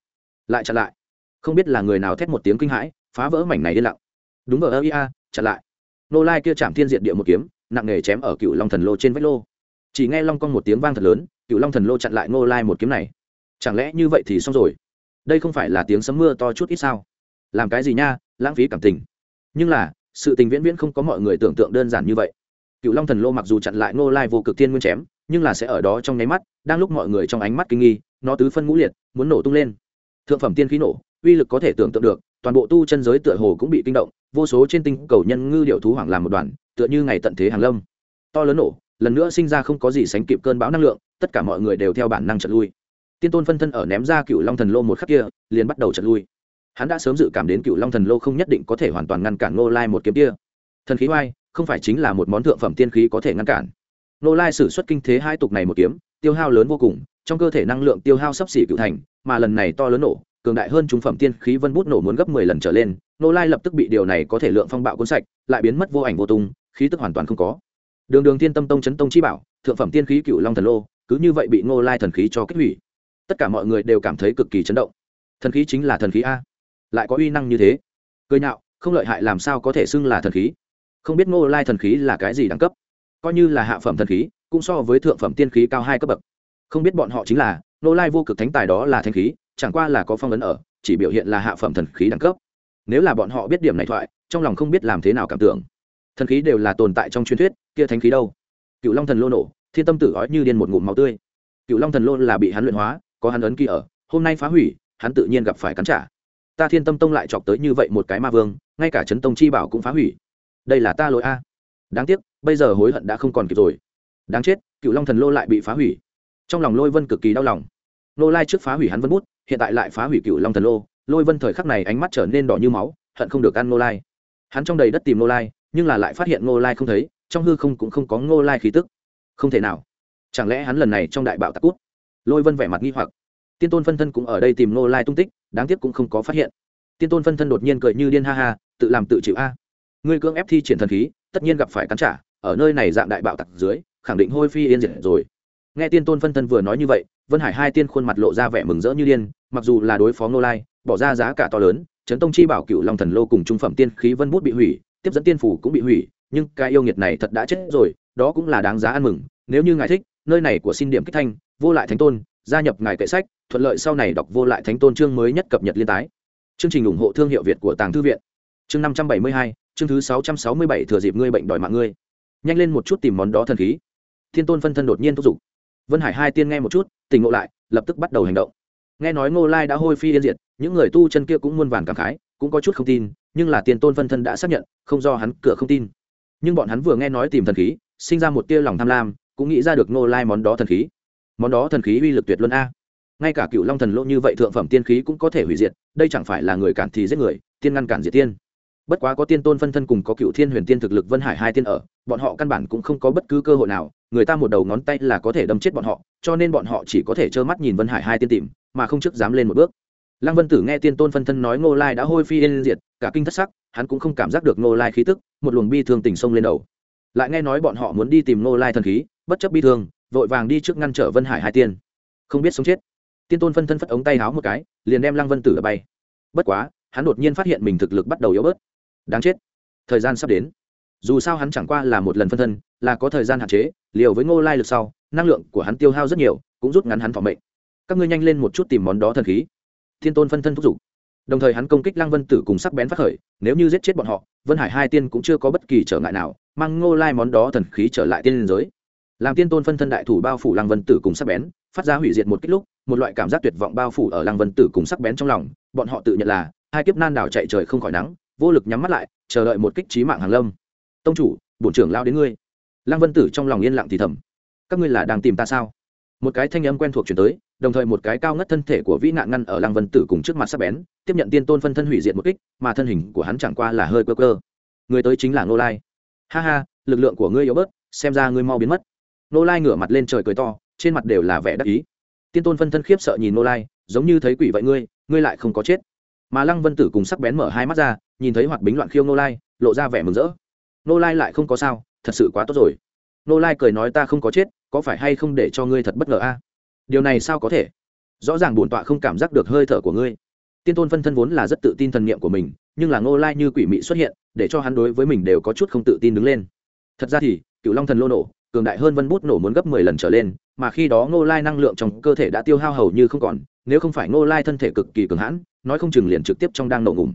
Lại chặn lại không biết là người nào thét một tiếng kinh hãi, phá vỡ mảnh này đi lặng. Đúng vào ơ ia chặn lại. Nô lai kia chạm thiên diện địa một kiếm, nặng nề chém ở cựu long thần lô trên vách lô. Chỉ nghe long cong một tiếng vang thật lớn cựu long thần lô chặn lại nô lai một kiếm này. Chẳng lẽ như vậy thì xong rồi? Đây không phải là tiếng sấm mưa to chút ít sao? Làm cái gì nha, lãng phí cảm tình. Nhưng là, sự tình viễn viễn không có mọi người tưởng tượng đơn giản như vậy. Cựu long thần lô mặc dù chặn lại Nô lai vô cực thiên nguyên chém, nhưng là sẽ ở đó trong nháy mắt, đang lúc mọi người trong ánh mắt kinh nghi, nó tứ phân ngũ liệt, muốn nổ tung lên. Thượng phẩm tiên khí nổ uy lực có thể tưởng tượng được, toàn bộ tu chân giới tựa hồ cũng bị kinh động, vô số trên tinh cầu nhân ngư điệu thú hoảng làm một đoàn, tựa như ngày tận thế hàng lâm. To lớn nổ, lần nữa sinh ra không có gì sánh kịp cơn bão năng lượng, tất cả mọi người đều theo bản năng trật lui. Tiên tôn phân thân ở ném ra cựu long thần lô một khắc kia, liền bắt đầu trật lui. Hắn đã sớm dự cảm đến cựu long thần lô không nhất định có thể hoàn toàn ngăn cản ngô lai một kiếm kia. Thần khí oai, không phải chính là một món thượng phẩm tiên khí có thể ngăn cản. Ngô lai sử xuất kinh thế hai tục này một kiếm, tiêu hao lớn vô cùng, trong cơ thể năng lượng tiêu hao sấp xỉ cựu thành, mà lần này to lớn nổ cường đại hơn trung phẩm tiên khí vân bút nổ muốn gấp mười lần trở lên, nô lai lập tức bị điều này có thể lượng phong bạo cuốn sạch, lại biến mất vô ảnh vô tung, khí tức hoàn toàn không có. Đường đường tiên tâm tông chấn tông chi bảo, thượng phẩm tiên khí cựu long thần lô, cứ như vậy bị nô lai thần khí cho kích hủy. Tất cả mọi người đều cảm thấy cực kỳ chấn động. Thần khí chính là thần khí a. Lại có uy năng như thế. Cười nhạo, không lợi hại làm sao có thể xưng là thần khí? Không biết nô lai thần khí là cái gì đẳng cấp? Coi như là hạ phẩm thần khí, cũng so với thượng phẩm tiên khí cao hai cấp bậc. Không biết bọn họ chính là, nô lai vô cực thánh tài đó là thanh khí chẳng qua là có phong ấn ở, chỉ biểu hiện là hạ phẩm thần khí đẳng cấp. Nếu là bọn họ biết điểm này thoại, trong lòng không biết làm thế nào cảm tưởng. Thần khí đều là tồn tại trong truyền thuyết, kia thánh khí đâu? Cựu long thần lô nổ, thiên tâm tử ói như điên một ngụm máu tươi. Cựu long thần lô là bị hắn luyện hóa, có hắn ấn kỳ ở, hôm nay phá hủy, hắn tự nhiên gặp phải cắn trả. Ta thiên tâm tông lại chọc tới như vậy một cái ma vương, ngay cả chấn tông chi bảo cũng phá hủy. Đây là ta lỗi a. Đáng tiếc, bây giờ hối hận đã không còn kịp rồi. Đáng chết, cựu long thần lô lại bị phá hủy. Trong lòng lôi vân cực kỳ đau lòng. Nô lai trước phá hủy hắn vân bút hiện tại lại phá hủy cựu long thần lô, lôi vân thời khắc này ánh mắt trở nên đỏ như máu, hận không được ăn nô lai. Hắn trong đầy đất tìm nô lai, nhưng là lại phát hiện nô lai không thấy, trong hư không cũng không có nô lai khí tức. Không thể nào. Chẳng lẽ hắn lần này trong đại bạo tạc cút? Lôi vân vẻ mặt nghi hoặc. Tiên tôn phân thân cũng ở đây tìm nô lai tung tích, đáng tiếc cũng không có phát hiện. Tiên tôn phân thân đột nhiên cười như điên ha ha, tự làm tự chịu a. Ngươi cưỡng ép thi triển thần khí, tất nhiên gặp phải cắn trả, ở nơi này dạng đại bạo tặc dưới, khẳng định hôi phi yên diệt rồi nghe tiên tôn phân thân vừa nói như vậy, vân hải hai tiên khuôn mặt lộ ra vẻ mừng rỡ như điên, mặc dù là đối phó ngô lai, bỏ ra giá cả to lớn, chấn tông chi bảo cựu long thần lô cùng trung phẩm tiên khí vân bút bị hủy, tiếp dẫn tiên phủ cũng bị hủy, nhưng cái yêu nghiệt này thật đã chết rồi, đó cũng là đáng giá ăn mừng. Nếu như ngài thích, nơi này của xin điểm kích thanh, vô lại thánh tôn, gia nhập ngài kệ sách, thuận lợi sau này đọc vô lại thánh tôn chương mới nhất cập nhật liên tái. Chương trình ủng hộ thương hiệu việt của tàng thư viện. Chương năm trăm bảy mươi hai, chương thứ sáu trăm sáu mươi bảy thừa dịp ngươi bệnh đòi mạng ngươi. Nhanh lên một chút tìm món đó thần khí. Thiên tôn phân thân đột nhiên thúc giục vân hải hai tiên nghe một chút, tỉnh ngộ lại, lập tức bắt đầu hành động. Nghe nói ngô lai đã hôi phi yên diệt, những người tu chân kia cũng muôn vàn cảm khái, cũng có chút không tin, nhưng là tiền tôn phân thân đã xác nhận, không do hắn, cửa không tin. Nhưng bọn hắn vừa nghe nói tìm thần khí, sinh ra một tia lòng tham lam, cũng nghĩ ra được ngô lai món đó thần khí. Món đó thần khí uy lực tuyệt luân a. Ngay cả cựu long thần lỗ như vậy thượng phẩm tiên khí cũng có thể hủy diệt, đây chẳng phải là người cản thì giết người, tiên ngăn cản diệt tiên. Bất quá có tiên tôn phân thân cùng có cựu thiên huyền tiên thực lực vân hải hai tiên ở, bọn họ căn bản cũng không có bất cứ cơ hội nào người ta một đầu ngón tay là có thể đâm chết bọn họ, cho nên bọn họ chỉ có thể trơ mắt nhìn vân hải hai tiên tìm, mà không trước dám lên một bước. Lăng vân tử nghe tiên tôn phân thân nói ngô lai đã hôi phi yên diệt, cả kinh thất sắc, hắn cũng không cảm giác được ngô lai khí tức, một luồng bi thương tình sông lên đầu. Lại nghe nói bọn họ muốn đi tìm ngô lai thần khí, bất chấp bi thương, vội vàng đi trước ngăn trở vân hải hai tiên. Không biết sống chết. Tiên tôn phân thân phất ống tay háo một cái, liền đem lăng vân tử bay. Bất quá, hắn đột nhiên phát hiện mình thực lực bắt đầu yếu bớt. Đáng chết. Thời gian sắp đến. Dù sao hắn chẳng qua là một lần phân thân là có thời gian hạn chế, liều với ngô lai lực sau, năng lượng của hắn tiêu hao rất nhiều, cũng rút ngắn hắn phòng mệnh. Các ngươi nhanh lên một chút tìm món đó thần khí. Thiên tôn phân thân thúc giục. Đồng thời hắn công kích lăng vân tử cùng sắc bén phát khởi, nếu như giết chết bọn họ, vân hải hai tiên cũng chưa có bất kỳ trở ngại nào, mang ngô lai món đó thần khí trở lại tiên liên giới. Làm tiên tôn phân thân đại thủ bao phủ lăng vân tử cùng sắc bén, phát ra hủy diệt một kích lúc, một loại cảm giác tuyệt vọng bao phủ ở lăng vân tử cùng sắc bén trong lòng, bọn họ tự nhận là hai kiếp nan đảo chạy trời không khỏi nắng, vô lực nhắm mắt lại, chờ đợi một kích trí mạng hàng lâm. Tông chủ, bổn trưởng lao đến ngươi lăng vân tử trong lòng yên lặng thì thầm. Các ngươi là đang tìm ta sao? Một cái thanh âm quen thuộc chuyển tới, đồng thời một cái cao ngất thân thể của vĩ nạn ngăn ở lăng vân tử cùng trước mặt sắc bén, tiếp nhận tiên tôn phân thân hủy diệt một kích, mà thân hình của hắn chẳng qua là hơi cơ cơ người tới chính là ngô lai. Ha ha, lực lượng của ngươi yếu bớt, xem ra ngươi mau biến mất. Ngô lai ngửa mặt lên trời cười to, trên mặt đều là vẻ đắc ý. Tiên tôn phân thân khiếp sợ nhìn ngô lai, giống như thấy quỷ vậy ngươi ngươi lại không có chết. Mà lăng vân tử cùng sắc bén mở hai mắt ra, nhìn thấy hoạt bính loạn khiêu ngô lai, lộ ra vẻ mừng rỡ. Ngô lai lại không có sao thật sự quá tốt rồi. Nô lai cười nói ta không có chết, có phải hay không để cho ngươi thật bất ngờ a? Điều này sao có thể? Rõ ràng bổn tọa không cảm giác được hơi thở của ngươi. Tiên tôn phân thân vốn là rất tự tin thần niệm của mình, nhưng là ngô lai như quỷ mị xuất hiện, để cho hắn đối với mình đều có chút không tự tin đứng lên. Thật ra thì cựu long thần lô nổ, cường đại hơn vân bút nổ muốn gấp mười lần trở lên, mà khi đó ngô lai năng lượng trong cơ thể đã tiêu hao hầu như không còn, nếu không phải ngô lai thân thể cực kỳ cường hãn, nói không chừng liền trực tiếp trong đang nổ ngủm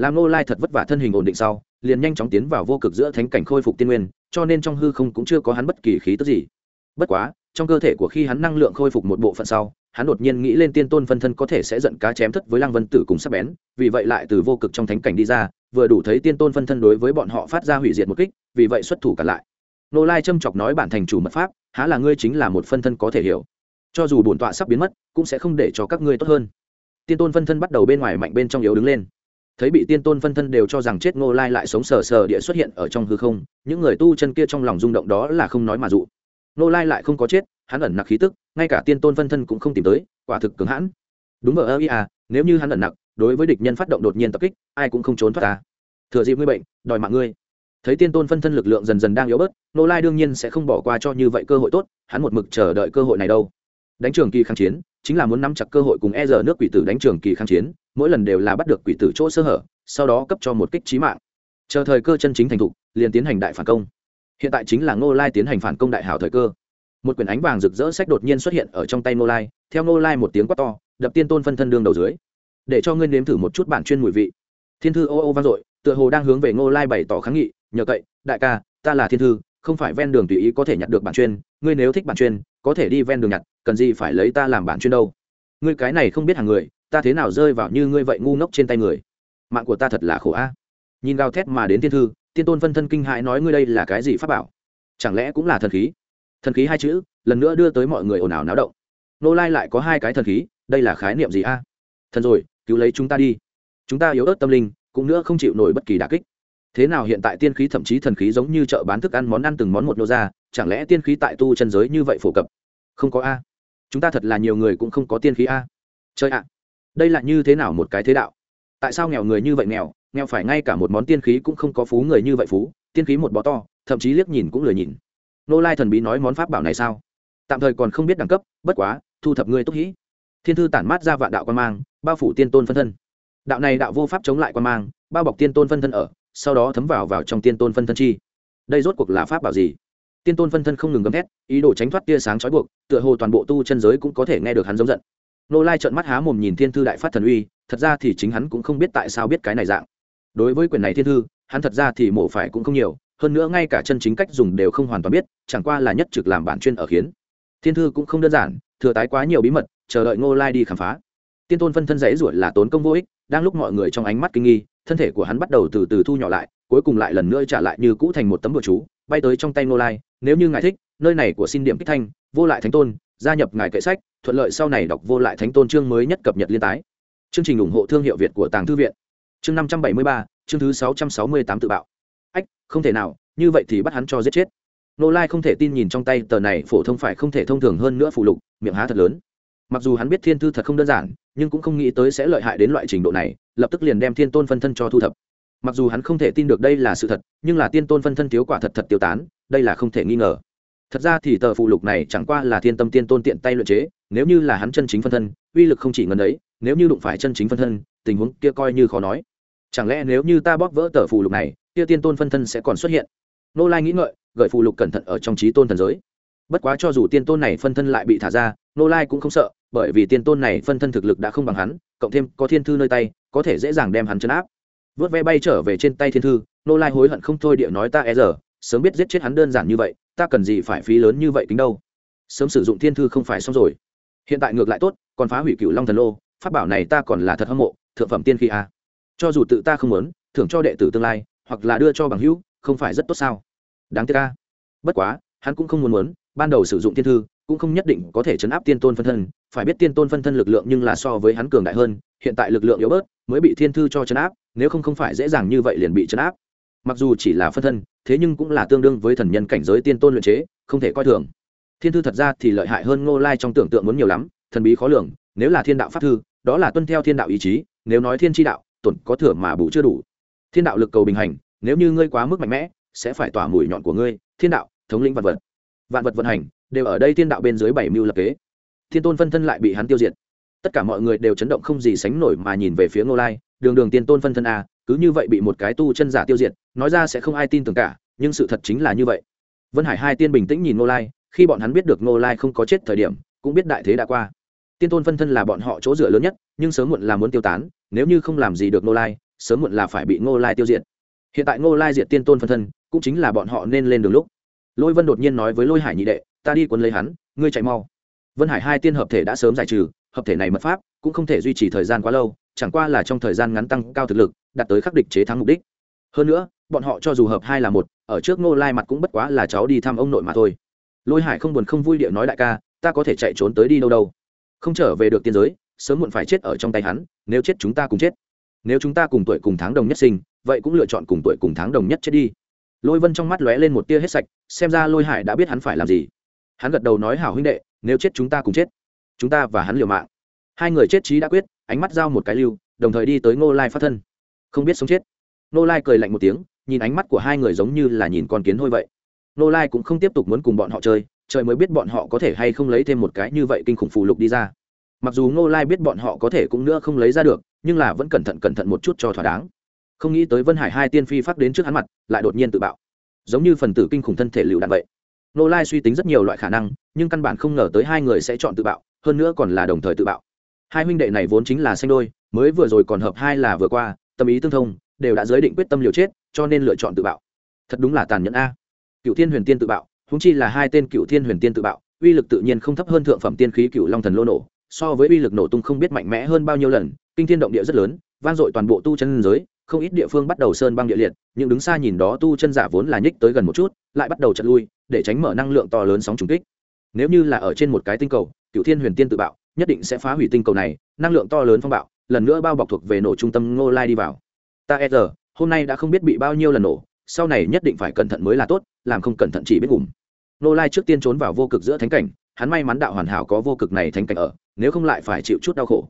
làm nô lai thật vất vả thân hình ổn định sau, liền nhanh chóng tiến vào vô cực giữa thánh cảnh khôi phục tiên nguyên cho nên trong hư không cũng chưa có hắn bất kỳ khí tức gì. Bất quá, trong cơ thể của khi hắn năng lượng khôi phục một bộ phận sau, hắn đột nhiên nghĩ lên tiên tôn phân thân có thể sẽ giận cá chém thất với lăng vân tử cùng sắp bén, vì vậy lại từ vô cực trong thánh cảnh đi ra, vừa đủ thấy tiên tôn phân thân đối với bọn họ phát ra hủy diệt một kích, vì vậy xuất thủ cả lại. Nô lai châm chọc nói bản thành chủ mật pháp, há là ngươi chính là một phân thân có thể hiểu. Cho dù bổn tọa sắp biến mất, cũng sẽ không để cho các ngươi tốt hơn. Tiên tôn phân thân bắt đầu bên ngoài mạnh bên trong yếu đứng lên thấy bị tiên tôn phân thân đều cho rằng chết ngô lai lại sống sờ sờ địa xuất hiện ở trong hư không, những người tu chân kia trong lòng rung động đó là không nói mà dụ. Ngô lai lại không có chết, hắn ẩn nặc khí tức, ngay cả tiên tôn phân thân cũng không tìm tới, quả thực cứng hãn. Đúng ở ơ à nếu như hắn ẩn nặc, đối với địch nhân phát động đột nhiên tập kích, ai cũng không trốn thoát ta. Thừa dịp ngươi bệnh, đòi mạng ngươi. Thấy tiên tôn phân thân lực lượng dần dần đang yếu bớt nô lai đương nhiên sẽ không bỏ qua cho như vậy cơ hội tốt, hắn một mực chờ đợi cơ hội này đâu. Đánh trường kỳ kháng chiến, chính là muốn nắm chặt cơ hội cùng e giờ nước quỷ tử đánh trường kỳ kháng chiến mỗi lần đều là bắt được quỷ tử chỗ sơ hở, sau đó cấp cho một kích trí mạng. Chờ thời cơ chân chính thành thục, liền tiến hành đại phản công. Hiện tại chính là ngô lai tiến hành phản công đại hảo thời cơ. Một quyển ánh vàng rực rỡ sách đột nhiên xuất hiện ở trong tay ngô lai, theo ngô lai một tiếng quát to, đập tiên tôn phân thân đương đầu dưới. Để cho ngươi nếm thử một chút bản chuyên mùi vị. Thiên thư ô ô vang dội, tựa hồ đang hướng về ngô lai bày tỏ kháng nghị, nhờ cậy, đại ca, ta là thiên thư, không phải ven đường tùy ý có thể nhặt được bản chuyên, ngươi nếu thích bản chuyên, có thể đi ven đường nhặt, cần gì phải lấy ta làm bản chuyên đâu? Ngươi cái này không biết hàng người ta thế nào rơi vào như ngươi vậy ngu ngốc trên tay người? Mạng của ta thật là khổ a. Nhìn gào thét mà đến thiên thư, tiên tôn phân thân kinh hãi nói ngươi đây là cái gì pháp bảo? Chẳng lẽ cũng là thần khí? Thần khí hai chữ, lần nữa đưa tới mọi người ồn ào náo động. Nô lai lại có hai cái thần khí, đây là khái niệm gì a? Thần rồi, cứu lấy chúng ta đi. Chúng ta yếu ớt tâm linh, cũng nữa không chịu nổi bất kỳ đà kích. Thế nào hiện tại tiên khí thậm chí thần khí giống như chợ bán thức ăn món ăn từng món một nô ra, chẳng lẽ tiên khí tại tu chân giới như vậy phổ cập? Không có a. Chúng ta thật là nhiều người cũng không có tiên khí a. Chơi ạ đây là như thế nào một cái thế đạo? Tại sao nghèo người như vậy nghèo nghèo phải ngay cả một món tiên khí cũng không có phú người như vậy phú, tiên khí một bó to, thậm chí liếc nhìn cũng lười nhìn. Nô lai thần bí nói món pháp bảo này sao? Tạm thời còn không biết đẳng cấp, bất quá, thu thập ngươi tốt hĩ thiên thư tản mát ra vạn đạo quan mang, bao phủ tiên tôn phân thân. Đạo này đạo vô pháp chống lại quan mang, bao bọc tiên tôn phân thân ở, sau đó thấm vào vào trong tiên tôn phân thân chi. Đây rốt cuộc là pháp bảo gì? Tiên tôn phân thân không ngừng gầm thét, ý đồ tránh thoát tia sáng trói buộc, tựa hồ toàn bộ tu chân giới cũng có thể nghe được hắn giống giận nô lai trợn mắt há mồm nhìn thiên thư đại phát thần uy, thật ra thì chính hắn cũng không biết tại sao biết cái này dạng. Đối với quyển này thiên thư, hắn thật ra thì mổ phải cũng không nhiều, hơn nữa ngay cả chân chính cách dùng đều không hoàn toàn biết, chẳng qua là nhất trực làm bản chuyên ở khiến. Thiên thư cũng không đơn giản, thừa tái quá nhiều bí mật, chờ đợi ngô lai đi khám phá. Tiên tôn phân thân dãy ruột là tốn công vô ích, đang lúc mọi người trong ánh mắt kinh nghi, thân thể của hắn bắt đầu từ từ thu nhỏ lại, cuối cùng lại lần nữa trả lại như cũ thành một tấm bừa chú, bay tới trong tay ngô lai, nếu như ngài thích, nơi này của xin điểm kích thanh, vô lại thánh tôn gia nhập ngài kệ sách, thuận lợi sau này đọc vô lại thánh tôn chương mới nhất cập nhật liên tái. Chương trình ủng hộ thương hiệu việt của tàng thư viện. Chương năm trăm bảy mươi ba, chương thứ sáu trăm sáu mươi tám tự bạo. Ách, không thể nào, như vậy thì bắt hắn cho giết chết. Nô lai không thể tin nhìn trong tay tờ này, phổ thông phải không thể thông thường hơn nữa phụ lục, miệng há thật lớn. Mặc dù hắn biết thiên thư thật không đơn giản, nhưng cũng không nghĩ tới sẽ lợi hại đến loại trình độ này, lập tức liền đem thiên tôn phân thân cho thu thập. Mặc dù hắn không thể tin được đây là sự thật, nhưng là tiên tôn phân thân thiếu quả thật thật tiêu tán, đây là không thể nghi ngờ thật ra thì tờ phụ lục này chẳng qua là thiên tâm tiên tôn tiện tay luyện chế, nếu như là hắn chân chính phân thân, uy lực không chỉ ngần ấy, nếu như đụng phải chân chính phân thân, tình huống kia coi như khó nói. Chẳng lẽ nếu như ta bóp vỡ tờ phụ lục này, kia tiên tôn phân thân sẽ còn xuất hiện? Nô lai nghĩ ngợi, gợi phụ lục cẩn thận ở trong trí tôn thần giới. Bất quá cho dù tiên tôn này phân thân lại bị thả ra, nô lai cũng không sợ, bởi vì tiên tôn này phân thân thực lực đã không bằng hắn, cộng thêm có thiên thư nơi tay, có thể dễ dàng đem hắn chấn áp. Vớt ve bay trở về trên tay thiên thư, nô lai hối hận không thôi địa nói ta e giờ sớm biết giết chết hắn đơn giản như vậy, ta cần gì phải phí lớn như vậy tính đâu? Sớm sử dụng thiên thư không phải xong rồi. Hiện tại ngược lại tốt, còn phá hủy cựu long thần lô, pháp bảo này ta còn là thật hâm mộ, thượng phẩm tiên khi a à. cho dù tự ta không muốn, thưởng cho đệ tử tương lai, hoặc là đưa cho bằng hữu, không phải rất tốt sao? Đáng tiếc a. Bất quá, hắn cũng không muốn muốn, ban đầu sử dụng thiên thư, cũng không nhất định có thể chấn áp tiên tôn phân thân. Phải biết tiên tôn phân thân lực lượng nhưng là so với hắn cường đại hơn, hiện tại lực lượng yếu bớt, mới bị thiên thư cho chấn áp, nếu không không phải dễ dàng như vậy liền bị chấn áp mặc dù chỉ là phân thân, thế nhưng cũng là tương đương với thần nhân cảnh giới tiên tôn luyện chế, không thể coi thường. Thiên thư thật ra thì lợi hại hơn ngô lai trong tưởng tượng muốn nhiều lắm, thần bí khó lường, nếu là thiên đạo pháp thư, đó là tuân theo thiên đạo ý chí, nếu nói thiên tri đạo, tổn có thừa mà bù chưa đủ. Thiên đạo lực cầu bình hành, nếu như ngươi quá mức mạnh mẽ, sẽ phải tỏa mùi nhọn của ngươi, thiên đạo, thống lĩnh vạn vật. Vạn vật vận hành, đều ở đây thiên đạo bên dưới bảy mưu lập kế. Thiên tôn phân thân lại bị hắn tiêu diệt. Tất cả mọi người đều chấn động không gì sánh nổi mà nhìn về phía ngô lai, đường đường tiên tôn phân thân a cứ như vậy bị một cái tu chân giả tiêu diệt, nói ra sẽ không ai tin tưởng cả, nhưng sự thật chính là như vậy. Vân hải hai tiên bình tĩnh nhìn ngô lai, khi bọn hắn biết được ngô lai không có chết thời điểm, cũng biết đại thế đã qua. Tiên tôn phân thân là bọn họ chỗ dựa lớn nhất, nhưng sớm muộn là muốn tiêu tán, nếu như không làm gì được ngô lai, sớm muộn là phải bị ngô lai tiêu diệt. Hiện tại ngô lai diệt tiên tôn phân thân, cũng chính là bọn họ nên lên đường lúc. Lôi vân đột nhiên nói với lôi hải nhị đệ, ta đi quân lấy hắn, ngươi chạy mau. Vân hải hai tiên hợp thể đã sớm giải trừ, hợp thể này mật pháp cũng không thể duy trì thời gian quá lâu, chẳng qua là trong thời gian ngắn tăng cao thực lực đạt tới khắc địch chế thắng mục đích. Hơn nữa, bọn họ cho dù hợp hai là một, ở trước ngô lai mặt cũng bất quá là cháu đi thăm ông nội mà thôi. Lôi hải không buồn không vui địa nói đại ca, ta có thể chạy trốn tới đi đâu đâu. Không trở về được tiên giới, sớm muộn phải chết ở trong tay hắn, nếu chết chúng ta cùng chết. Nếu chúng ta cùng tuổi cùng tháng đồng nhất sinh, vậy cũng lựa chọn cùng tuổi cùng tháng đồng nhất chết đi. Lôi vân trong mắt lóe lên một tia hết sạch, xem ra lôi hải đã biết hắn phải làm gì. Hắn gật đầu nói, hảo huynh đệ, nếu chết chúng ta cùng chết. Chúng ta và hắn liều mạng. Hai người chết trí đã quyết, ánh mắt giao một cái lưu, đồng thời đi tới ngô lai phát thân không biết sống chết. Nô lai cười lạnh một tiếng, nhìn ánh mắt của hai người giống như là nhìn con kiến hôi vậy. Nô lai cũng không tiếp tục muốn cùng bọn họ chơi, trời mới biết bọn họ có thể hay không lấy thêm một cái như vậy kinh khủng phù lục đi ra. Mặc dù Nô lai biết bọn họ có thể cũng nữa không lấy ra được, nhưng là vẫn cẩn thận cẩn thận một chút cho thỏa đáng. Không nghĩ tới vân hải hai tiên phi phát đến trước hắn mặt, lại đột nhiên tự bạo. Giống như phần tử kinh khủng thân thể lựu đạn vậy. Nô lai suy tính rất nhiều loại khả năng, nhưng căn bản không ngờ tới hai người sẽ chọn tự bạo, hơn nữa còn là đồng thời tự bạo. Hai huynh đệ này vốn chính là xanh đôi, mới vừa rồi còn hợp hai là vừa qua tâm ý tương thông, đều đã giới định quyết tâm liều chết, cho nên lựa chọn tự bạo. Thật đúng là tàn nhẫn a. Cựu thiên huyền tiên tự bạo húng chi là hai tên cựu thiên huyền tiên tự bạo, uy lực tự nhiên không thấp hơn thượng phẩm tiên khí cựu long thần lô nổ, so với uy lực nổ tung không biết mạnh mẽ hơn bao nhiêu lần, kinh thiên động địa rất lớn, vang dội toàn bộ tu chân giới, không ít địa phương bắt đầu sơn băng địa liệt nhưng đứng xa nhìn đó tu chân giả vốn là nhích tới gần một chút, lại bắt đầu chật lui, để tránh mở năng lượng to lớn sóng trùng kích. Nếu như là ở trên một cái tinh cầu, cựu thiên huyền tiên tự bạo, nhất định sẽ phá hủy tinh cầu này, năng lượng to lớn phong bạo lần nữa bao bọc thuộc về nổ trung tâm ngô lai đi vào. Ta e giờ, hôm nay đã không biết bị bao nhiêu lần nổ, sau này nhất định phải cẩn thận mới là tốt, làm không cẩn thận chỉ biết gùm ngô lai trước tiên trốn vào vô cực giữa thánh cảnh, hắn may mắn đạo hoàn hảo có vô cực này thánh cảnh ở, nếu không lại phải chịu chút đau khổ.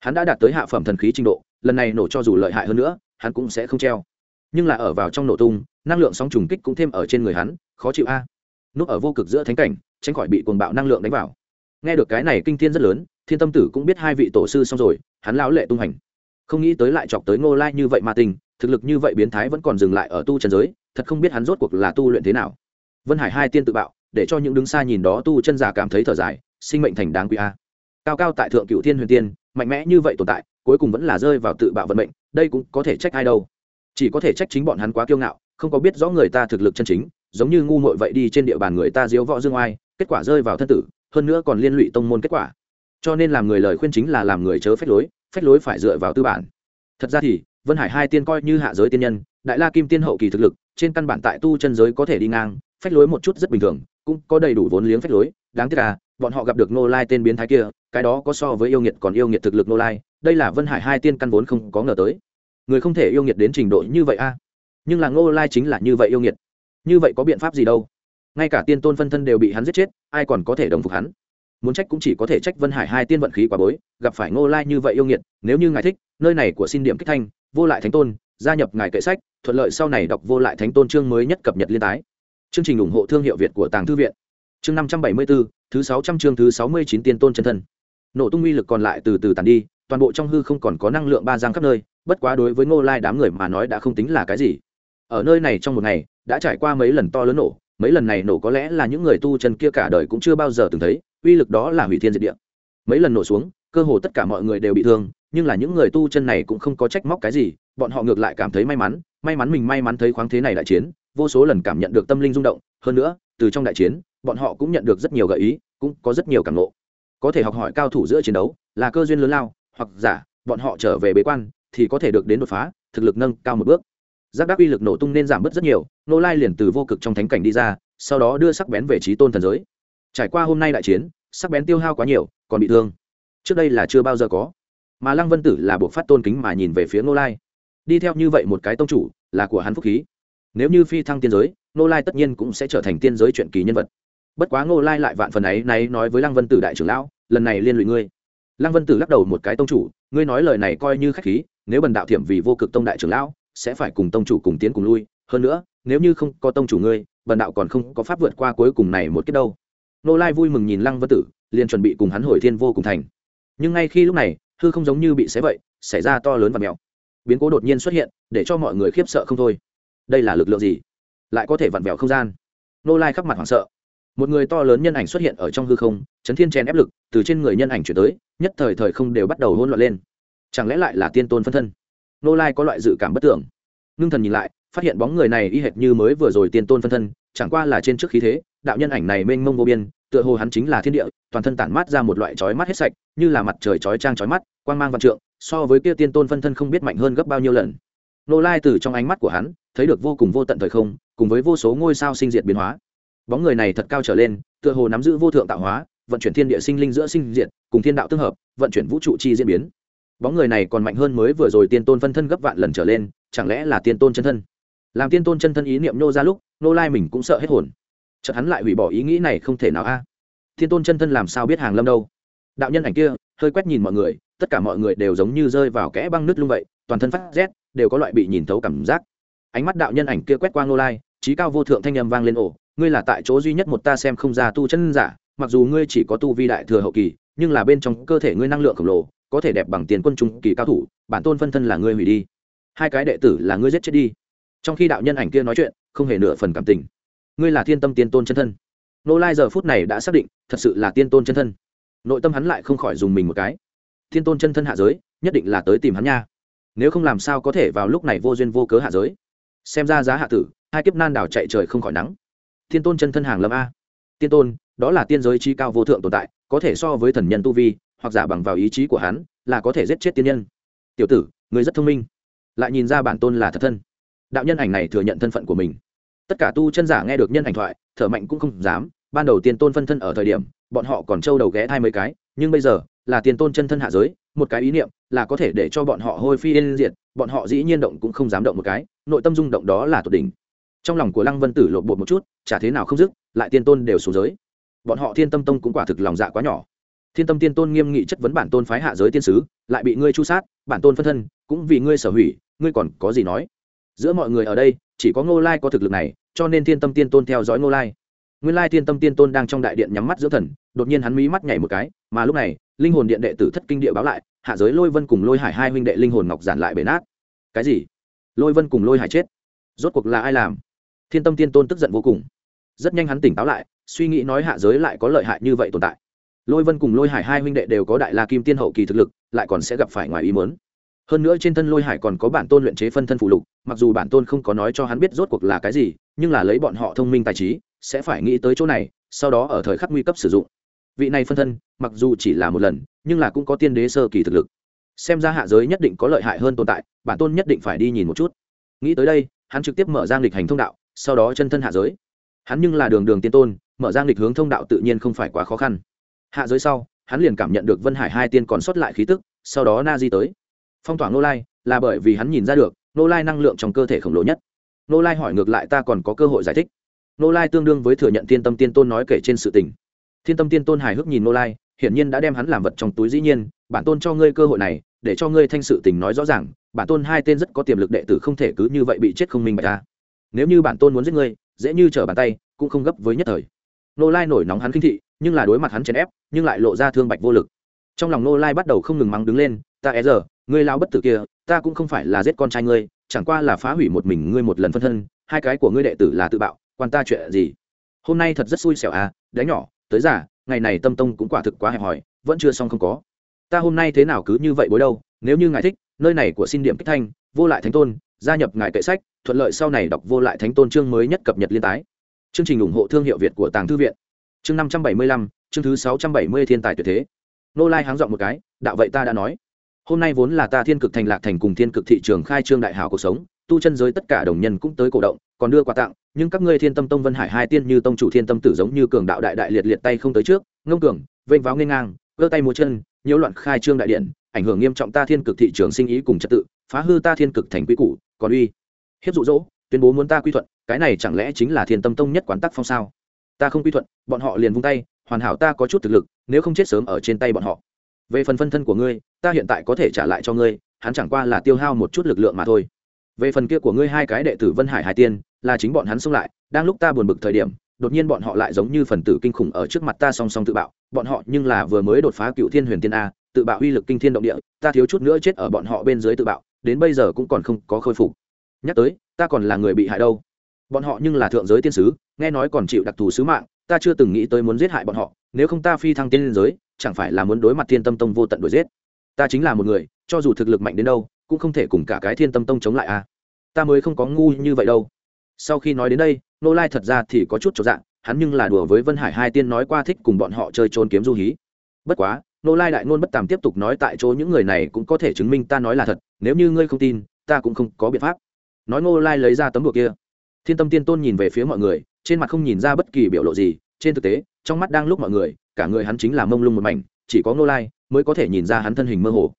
Hắn đã đạt tới hạ phẩm thần khí trình độ, lần này nổ cho dù lợi hại hơn nữa, hắn cũng sẽ không treo. Nhưng là ở vào trong nổ tung, năng lượng sóng trùng kích cũng thêm ở trên người hắn, khó chịu a. Núp ở vô cực giữa thánh cảnh, tránh khỏi bị cuồng bạo năng lượng đánh vào nghe được cái này kinh thiên rất lớn, thiên tâm tử cũng biết hai vị tổ sư xong rồi, hắn lão lệ tung hành. Không nghĩ tới lại chọc tới ngô lai như vậy mà tình, thực lực như vậy biến thái vẫn còn dừng lại ở tu trần giới, thật không biết hắn rốt cuộc là tu luyện thế nào. Vân hải hai tiên tự bạo, để cho những đứng xa nhìn đó tu chân giả cảm thấy thở dài, sinh mệnh thành đáng quý a. Cao cao tại thượng cựu thiên huyền tiên, mạnh mẽ như vậy tồn tại, cuối cùng vẫn là rơi vào tự bạo vận mệnh, đây cũng có thể trách ai đâu. Chỉ có thể trách chính bọn hắn quá kiêu ngạo, không có biết rõ người ta thực lực chân chính, giống như ngu muội vậy đi trên địa bàn người ta diếu võ dương oai, kết quả rơi vào thân tử hơn nữa còn liên lụy tông môn kết quả. Cho nên làm người lời khuyên chính là làm người chớ phách lối phách lối phải dựa vào tư bản. Thật ra thì, vân hải hai tiên coi như hạ giới tiên nhân, đại la kim tiên hậu kỳ thực lực, trên căn bản tại tu chân giới có thể đi ngang, phách lối một chút rất bình thường, cũng có đầy đủ vốn liếng phách lối. Đáng tiếc là, bọn họ gặp được nô lai tên biến thái kia, cái đó có so với yêu nghiệt còn yêu nghiệt thực lực nô lai, đây là vân hải hai tiên căn vốn không có ngờ tới. Người không thể yêu nghiệt đến trình độ như vậy a. Nhưng là nô lai chính là như vậy yêu nghiệt. Như vậy có biện pháp gì đâu? Ngay cả tiên tôn phân thân đều bị hắn giết chết, ai còn có thể đồng phục hắn? Muốn trách cũng chỉ có thể trách vân hải hai tiên vận khí quá bối, gặp phải ngô lai như vậy yêu nghiệt, nếu như ngài thích, nơi này của xin điểm kích thanh, vô lại thánh tôn, gia nhập ngài kệ sách, thuận lợi sau này đọc vô lại thánh tôn chương mới nhất cập nhật liên tái. Chương trình ủng hộ thương hiệu việt của tàng thư viện. Chương năm trăm bảy mươi bốn thứ sáu trăm chương thứ sáu mươi chín tiên tôn chân thân. Nổ tung uy lực còn lại từ từ tàn đi, toàn bộ trong hư không còn có năng lượng ba giang khắp nơi, bất quá đối với ngô lai đám người mà nói đã không tính là cái gì. Ở nơi này trong một ngày, đã trải qua mấy lần to lớn nổ mấy lần này nổ có lẽ là những người tu chân kia cả đời cũng chưa bao giờ từng thấy, uy lực đó là hủy thiên diệt địa. Mấy lần nổ xuống, cơ hồ tất cả mọi người đều bị thương, nhưng là những người tu chân này cũng không có trách móc cái gì, bọn họ ngược lại cảm thấy may mắn may mắn mình may mắn thấy khoáng thế này đại chiến, vô số lần cảm nhận được tâm linh rung động, hơn nữa, từ trong đại chiến, bọn họ cũng nhận được rất nhiều gợi ý, cũng có rất nhiều cảm ngộ. Có thể học hỏi cao thủ giữa chiến đấu, là cơ duyên lớn lao, hoặc giả, bọn họ trở về bế quan, thì có thể được đến đột phá, thực lực nâng cao một bước giác đắc uy lực nổ tung nên giảm bớt rất nhiều nô lai liền từ vô cực trong thánh cảnh đi ra, sau đó đưa sắc bén về trí tôn thần giới. Trải qua hôm nay đại chiến, sắc bén tiêu hao quá nhiều, còn bị thương. Trước đây là chưa bao giờ có. Mà lăng vân tử là buộc phát tôn kính mà nhìn về phía nô lai. Đi theo như vậy một cái tông chủ, là của hắn phúc khí. Nếu như phi thăng tiên giới nô lai tất nhiên cũng sẽ trở thành tiên giới chuyện kỳ nhân vật. Bất quá nô lai lại vạn phần ấy này nói với lăng vân tử đại trưởng lão, lần này liên lụy ngươi. Lăng vân tử lắc đầu một cái, tông chủ, ngươi nói lời này coi như khách khí, nếu bần đạo thiểm vì vô cực tông đại trưởng lão sẽ phải cùng tông chủ cùng tiến cùng lui. Hơn nữa, nếu như không có tông chủ ngươi bần đạo còn không có pháp vượt qua cuối cùng này một kết đâu. Nô lai vui mừng nhìn lăng vân tử, liền chuẩn bị cùng hắn hồi thiên vô cùng thành. Nhưng ngay khi lúc này, hư không giống như bị xé vậy, xảy ra to lớn và mèo. Biến cố đột nhiên xuất hiện, để cho mọi người khiếp sợ không thôi. Đây là lực lượng gì? Lại có thể vặn vẹo không gian? Nô lai khắp mặt hoảng sợ. Một người to lớn nhân ảnh xuất hiện ở trong hư không, chấn thiên chèn ép lực từ trên người nhân ảnh chuyển tới, nhất thời thời không đều bắt đầu hôn loạn lên. Chẳng lẽ lại là tiên tôn phân thân? Nô lai có loại dự cảm bất tưởng. Ngưng thần nhìn lại, phát hiện bóng người này y hệt như mới vừa rồi tiên tôn phân thân, chẳng qua là trên trước khí thế, đạo nhân ảnh này mênh mông vô biên, tựa hồ hắn chính là thiên địa, toàn thân tản mát ra một loại chói mắt hết sạch, như là mặt trời chói trang chói mắt, quang mang văn trượng, so với kia tiên tôn phân thân không biết mạnh hơn gấp bao nhiêu lần. Nô lai từ trong ánh mắt của hắn, thấy được vô cùng vô tận thời không, cùng với vô số ngôi sao sinh diệt biến hóa. Bóng người này thật cao trở lên, tựa hồ nắm giữ vô thượng tạo hóa, vận chuyển thiên địa sinh linh giữa sinh diệt, cùng thiên đạo tương hợp, vận chuyển vũ trụ chi diễn biến bóng người này còn mạnh hơn mới vừa rồi tiên tôn phân thân gấp vạn lần trở lên, chẳng lẽ là tiên tôn chân thân? Làm tiên tôn chân thân ý niệm nô ra lúc, nô lai mình cũng sợ hết hồn. Chợt hắn lại hủy bỏ ý nghĩ này không thể nào a. À. tiên tôn chân thân làm sao biết hàng lâm đâu? Đạo nhân ảnh kia, hơi quét nhìn mọi người, tất cả mọi người đều giống như rơi vào kẽ băng nứt lung vậy, toàn thân phát rét, đều có loại bị nhìn thấu cảm giác. Ánh mắt đạo nhân ảnh kia quét qua nô lai trí cao vô thượng thanh âm vang lên ổ ngươi là tại chỗ duy nhất một ta xem không ra tu chân giả, mặc dù ngươi chỉ có tu vi đại thừa hậu kỳ, nhưng là bên trong cơ thể ngươi năng lượng khổng lồ có thể đẹp bằng tiền quân trung kỳ cao thủ, bản tôn phân thân là ngươi hủy đi. Hai cái đệ tử là ngươi giết chết đi. Trong khi đạo nhân ảnh kia nói chuyện, không hề nửa phần cảm tình. Ngươi là thiên tâm tiên tôn chân thân. Nô lai giờ phút này đã xác định, thật sự là tiên tôn chân thân. Nội tâm hắn lại không khỏi dùng mình một cái. Thiên tôn chân thân hạ giới, nhất định là tới tìm hắn nha. Nếu không làm sao có thể vào lúc này vô duyên vô cớ hạ giới? Xem ra giá hạ tử, hai kiếp nan đảo chạy trời không khỏi nắng. Thiên tôn chân thân hàng lâm a. Tiên tôn, đó là tiên giới chi cao vô thượng tồn tại, có thể so với thần nhân tu vi hoặc giả bằng vào ý chí của hắn, là có thể giết chết tiên nhân. Tiểu tử người rất thông minh. Lại nhìn ra bản tôn là thật thân. Đạo nhân ảnh này thừa nhận thân phận của mình. Tất cả tu chân giả nghe được nhân ảnh thoại, thở mạnh cũng không dám. Ban đầu tiên tôn phân thân ở thời điểm, bọn họ còn trâu đầu ghé hai mấy cái, nhưng bây giờ, là tiền tôn chân thân hạ giới, một cái ý niệm là có thể để cho bọn họ hôi phi yên diệt, bọn họ dĩ nhiên động cũng không dám động một cái, nội tâm rung động đó là tột đỉnh. Trong lòng của lăng vân tử lột bột một chút, chả thế nào không dứt, lại tiên tôn đều xuống giới. Bọn họ thiên tâm tông cũng quả thực lòng dạ quá nhỏ thiên tâm tiên tôn nghiêm nghị chất vấn bản tôn phái hạ giới tiên sứ, lại bị ngươi chu sát, bản tôn phân thân, cũng vì ngươi sở hủy, ngươi còn có gì nói? Giữa mọi người ở đây, chỉ có ngô lai có thực lực này, cho nên thiên tâm tiên tôn theo dõi ngô lai. Nguyên lai thiên tâm tiên tôn đang trong đại điện nhắm mắt giữa thần, đột nhiên hắn mí mắt nhảy một cái, mà lúc này, linh hồn điện đệ tử thất kinh địa báo lại, hạ giới lôi vân cùng lôi hải hai huynh đệ linh hồn ngọc giản lại bể nát. Cái gì? Lôi vân cùng lôi hải chết? Rốt cuộc là ai làm? Thiên tâm tiên tôn tức giận vô cùng. Rất nhanh hắn tỉnh táo lại, suy nghĩ nói hạ giới lại có lợi hại như vậy tồn tại lôi vân cùng lôi hải hai huynh đệ đều có đại la kim tiên hậu kỳ thực lực, lại còn sẽ gặp phải ngoài ý mớn hơn nữa trên thân lôi hải còn có bản tôn luyện chế phân thân phụ lục, mặc dù bản tôn không có nói cho hắn biết rốt cuộc là cái gì, nhưng là lấy bọn họ thông minh tài trí, sẽ phải nghĩ tới chỗ này, sau đó ở thời khắc nguy cấp sử dụng. Vị này phân thân, mặc dù chỉ là một lần, nhưng là cũng có tiên đế sơ kỳ thực lực. Xem ra hạ giới nhất định có lợi hại hơn tồn tại, bản tôn nhất định phải đi nhìn một chút. Nghĩ tới đây, hắn trực tiếp mở ra lịch hành thông đạo, sau đó chân thân hạ giới. Hắn nhưng là đường đường tiên tôn, mở ra lịch hướng thông đạo tự nhiên không phải quá khó khăn hạ giới sau, hắn liền cảm nhận được vân hải hai tiên còn sót lại khí tức, sau đó na di tới. Phong tỏa nô lai, là bởi vì hắn nhìn ra được nô lai năng lượng trong cơ thể khổng lồ nhất. Nô lai hỏi ngược lại ta còn có cơ hội giải thích. Nô lai tương đương với thừa nhận thiên tâm tiên tôn nói kể trên sự tình. Thiên tâm tiên tôn hài hước nhìn nô lai, hiển nhiên đã đem hắn làm vật trong túi dĩ nhiên, bản tôn cho ngươi cơ hội này, để cho ngươi thanh sự tình nói rõ ràng, bản tôn hai tên rất có tiềm lực đệ tử không thể cứ như vậy bị chết không minh bạch ta. Nếu như bản tôn muốn giết ngươi, dễ như trở bàn tay, cũng không gấp với nhất thời. Nô lai nổi nóng hắn kinh thị nhưng là đối mặt hắn chèn ép, nhưng lại lộ ra thương bạch vô lực. Trong lòng nô lai bắt đầu không ngừng mắng đứng lên, ta é giờ, ngươi lao bất tử kia, ta cũng không phải là giết con trai ngươi, chẳng qua là phá hủy một mình ngươi một lần phân thân, hai cái của ngươi đệ tử là tự bạo, quan ta chuyện gì? Hôm nay thật rất xui xẻo à đánh nhỏ, tới giả ngày này tâm tông cũng quả thực quá hẹp hòi, vẫn chưa xong không có. Ta hôm nay thế nào cứ như vậy bối đâu, nếu như ngài thích, nơi này của xin điểm kích thanh, vô lại thánh tôn, gia nhập ngài kệ sách, thuận lợi sau này đọc vô lại thánh tôn chương mới nhất cập nhật liên tái. Chương trình ủng hộ thương hiệu việt của tàng thư viện chương năm trăm bảy mươi lăm, chương thứ sáu trăm bảy mươi thiên tài tuyệt thế. Nô lai háng dọn một cái, đạo vậy ta đã nói. Hôm nay vốn là ta thiên cực thành lạc thành cùng thiên cực thị trường khai trương đại hảo cuộc sống, tu chân giới tất cả đồng nhân cũng tới cổ động, còn đưa quà tặng, nhưng các ngươi thiên tâm tông vân hải hai tiên như tông chủ thiên tâm tử giống như cường đạo đại đại liệt liệt tay không tới trước, ngông cường, vênh váo nghênh ngang cơ tay múa chân, nhiễu loạn khai trương đại điện, ảnh hưởng nghiêm trọng ta thiên cực thị trường sinh ý cùng trật tự, phá hư ta thiên cực thành quy củ, còn uy hiếp dụ dỗ, tuyên bố muốn ta quy thuận, cái này chẳng lẽ chính là thiên tâm tông nhất quán tắc phong sao? Ta không quy thuận, bọn họ liền vung tay, hoàn hảo ta có chút thực lực, nếu không chết sớm ở trên tay bọn họ. Về phần phân thân của ngươi, ta hiện tại có thể trả lại cho ngươi, hắn chẳng qua là tiêu hao một chút lực lượng mà thôi. Về phần kia của ngươi hai cái đệ tử vân hải hải tiên, là chính bọn hắn xông lại, đang lúc ta buồn bực thời điểm, đột nhiên bọn họ lại giống như phần tử kinh khủng ở trước mặt ta song song tự bạo, bọn họ nhưng là vừa mới đột phá cựu thiên huyền tiên a, tự bạo uy lực kinh thiên động địa, ta thiếu chút nữa chết ở bọn họ bên dưới tự bạo, đến bây giờ cũng còn không có khôi phục. Nhắc tới, ta còn là người bị hại đâu bọn họ nhưng là thượng giới tiên sứ, nghe nói còn chịu đặc thù sứ mạng, ta chưa từng nghĩ tới muốn giết hại bọn họ, nếu không ta phi thăng tiên giới, chẳng phải là muốn đối mặt thiên tâm tông vô tận đuổi giết. Ta chính là một người, cho dù thực lực mạnh đến đâu, cũng không thể cùng cả cái thiên tâm tông chống lại a ta mới không có ngu như vậy đâu. Sau khi nói đến đây, nô lai thật ra thì có chút cho dạng hắn nhưng là đùa với vân hải hai tiên nói qua thích cùng bọn họ chơi trốn kiếm du hí. Bất quá, nô lai đại ngôn bất tàm tiếp tục nói tại chỗ những người này cũng có thể chứng minh ta nói là thật, nếu như ngươi không tin, ta cũng không có biện pháp. Nói nô lai lấy ra tấm bùa kia thiên tâm tiên tôn nhìn về phía mọi người, trên mặt không nhìn ra bất kỳ biểu lộ gì, trên thực tế, trong mắt đang lúc mọi người, cả người hắn chính là mông lung một mảnh, chỉ có Ngô lai mới có thể nhìn ra hắn thân hình mơ hồ.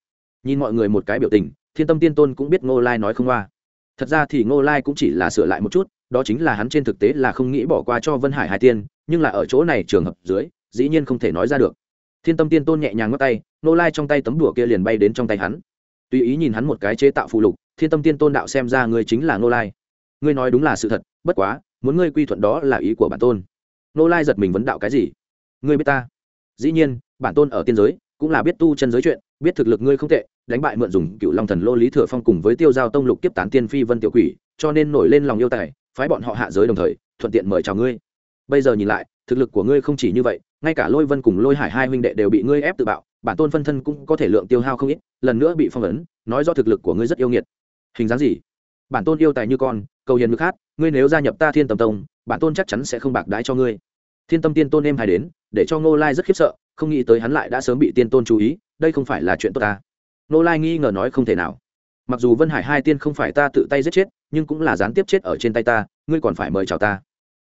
Nhìn mọi người một cái biểu tình, thiên tâm tiên tôn cũng biết Ngô lai nói không qua. Thật ra thì Ngô lai cũng chỉ là sửa lại một chút, đó chính là hắn trên thực tế là không nghĩ bỏ qua cho vân hải hai tiên, nhưng là ở chỗ này trường hợp dưới, dĩ nhiên không thể nói ra được. Thiên tâm tiên tôn nhẹ nhàng ngắt tay, Ngô lai trong tay tấm đùa kia liền bay đến trong tay hắn. Tùy ý nhìn hắn một cái chế tạo phụ lục, thiên tâm tiên tôn đạo xem ra người chính là Ngô lai ngươi nói đúng là sự thật, bất quá, muốn ngươi quy thuận đó là ý của bản tôn. Nô lai giật mình vấn đạo cái gì? Ngươi biết ta? Dĩ nhiên, bản tôn ở tiên giới, cũng là biết tu chân giới chuyện, biết thực lực ngươi không tệ, đánh bại mượn dùng cựu long thần lô lý thừa phong cùng với tiêu giao tông lục kiếp tán tiên phi vân tiểu quỷ, cho nên nổi lên lòng yêu tài, phái bọn họ hạ giới đồng thời, thuận tiện mời chào ngươi. Bây giờ nhìn lại, thực lực của ngươi không chỉ như vậy, ngay cả lôi vân cùng lôi hải hai huynh đệ đều bị ngươi ép tự bạo, bản tôn phân thân cũng có thể lượng tiêu hao không ít, lần nữa bị phong ấn, nói do thực lực của ngươi rất yêu nghiệt. Hình dáng gì? Bản tôn yêu tài như con cầu hiền ngực hát, ngươi nếu gia nhập ta thiên tâm tông, bản tôn chắc chắn sẽ không bạc đái cho ngươi. Thiên tâm tiên tôn em hay đến, để cho ngô lai rất khiếp sợ, không nghĩ tới hắn lại đã sớm bị tiên tôn chú ý, đây không phải là chuyện tốt ta. Ngô lai nghi ngờ nói không thể nào. Mặc dù vân hải hai tiên không phải ta tự tay giết chết, nhưng cũng là gián tiếp chết ở trên tay ta, ngươi còn phải mời chào ta.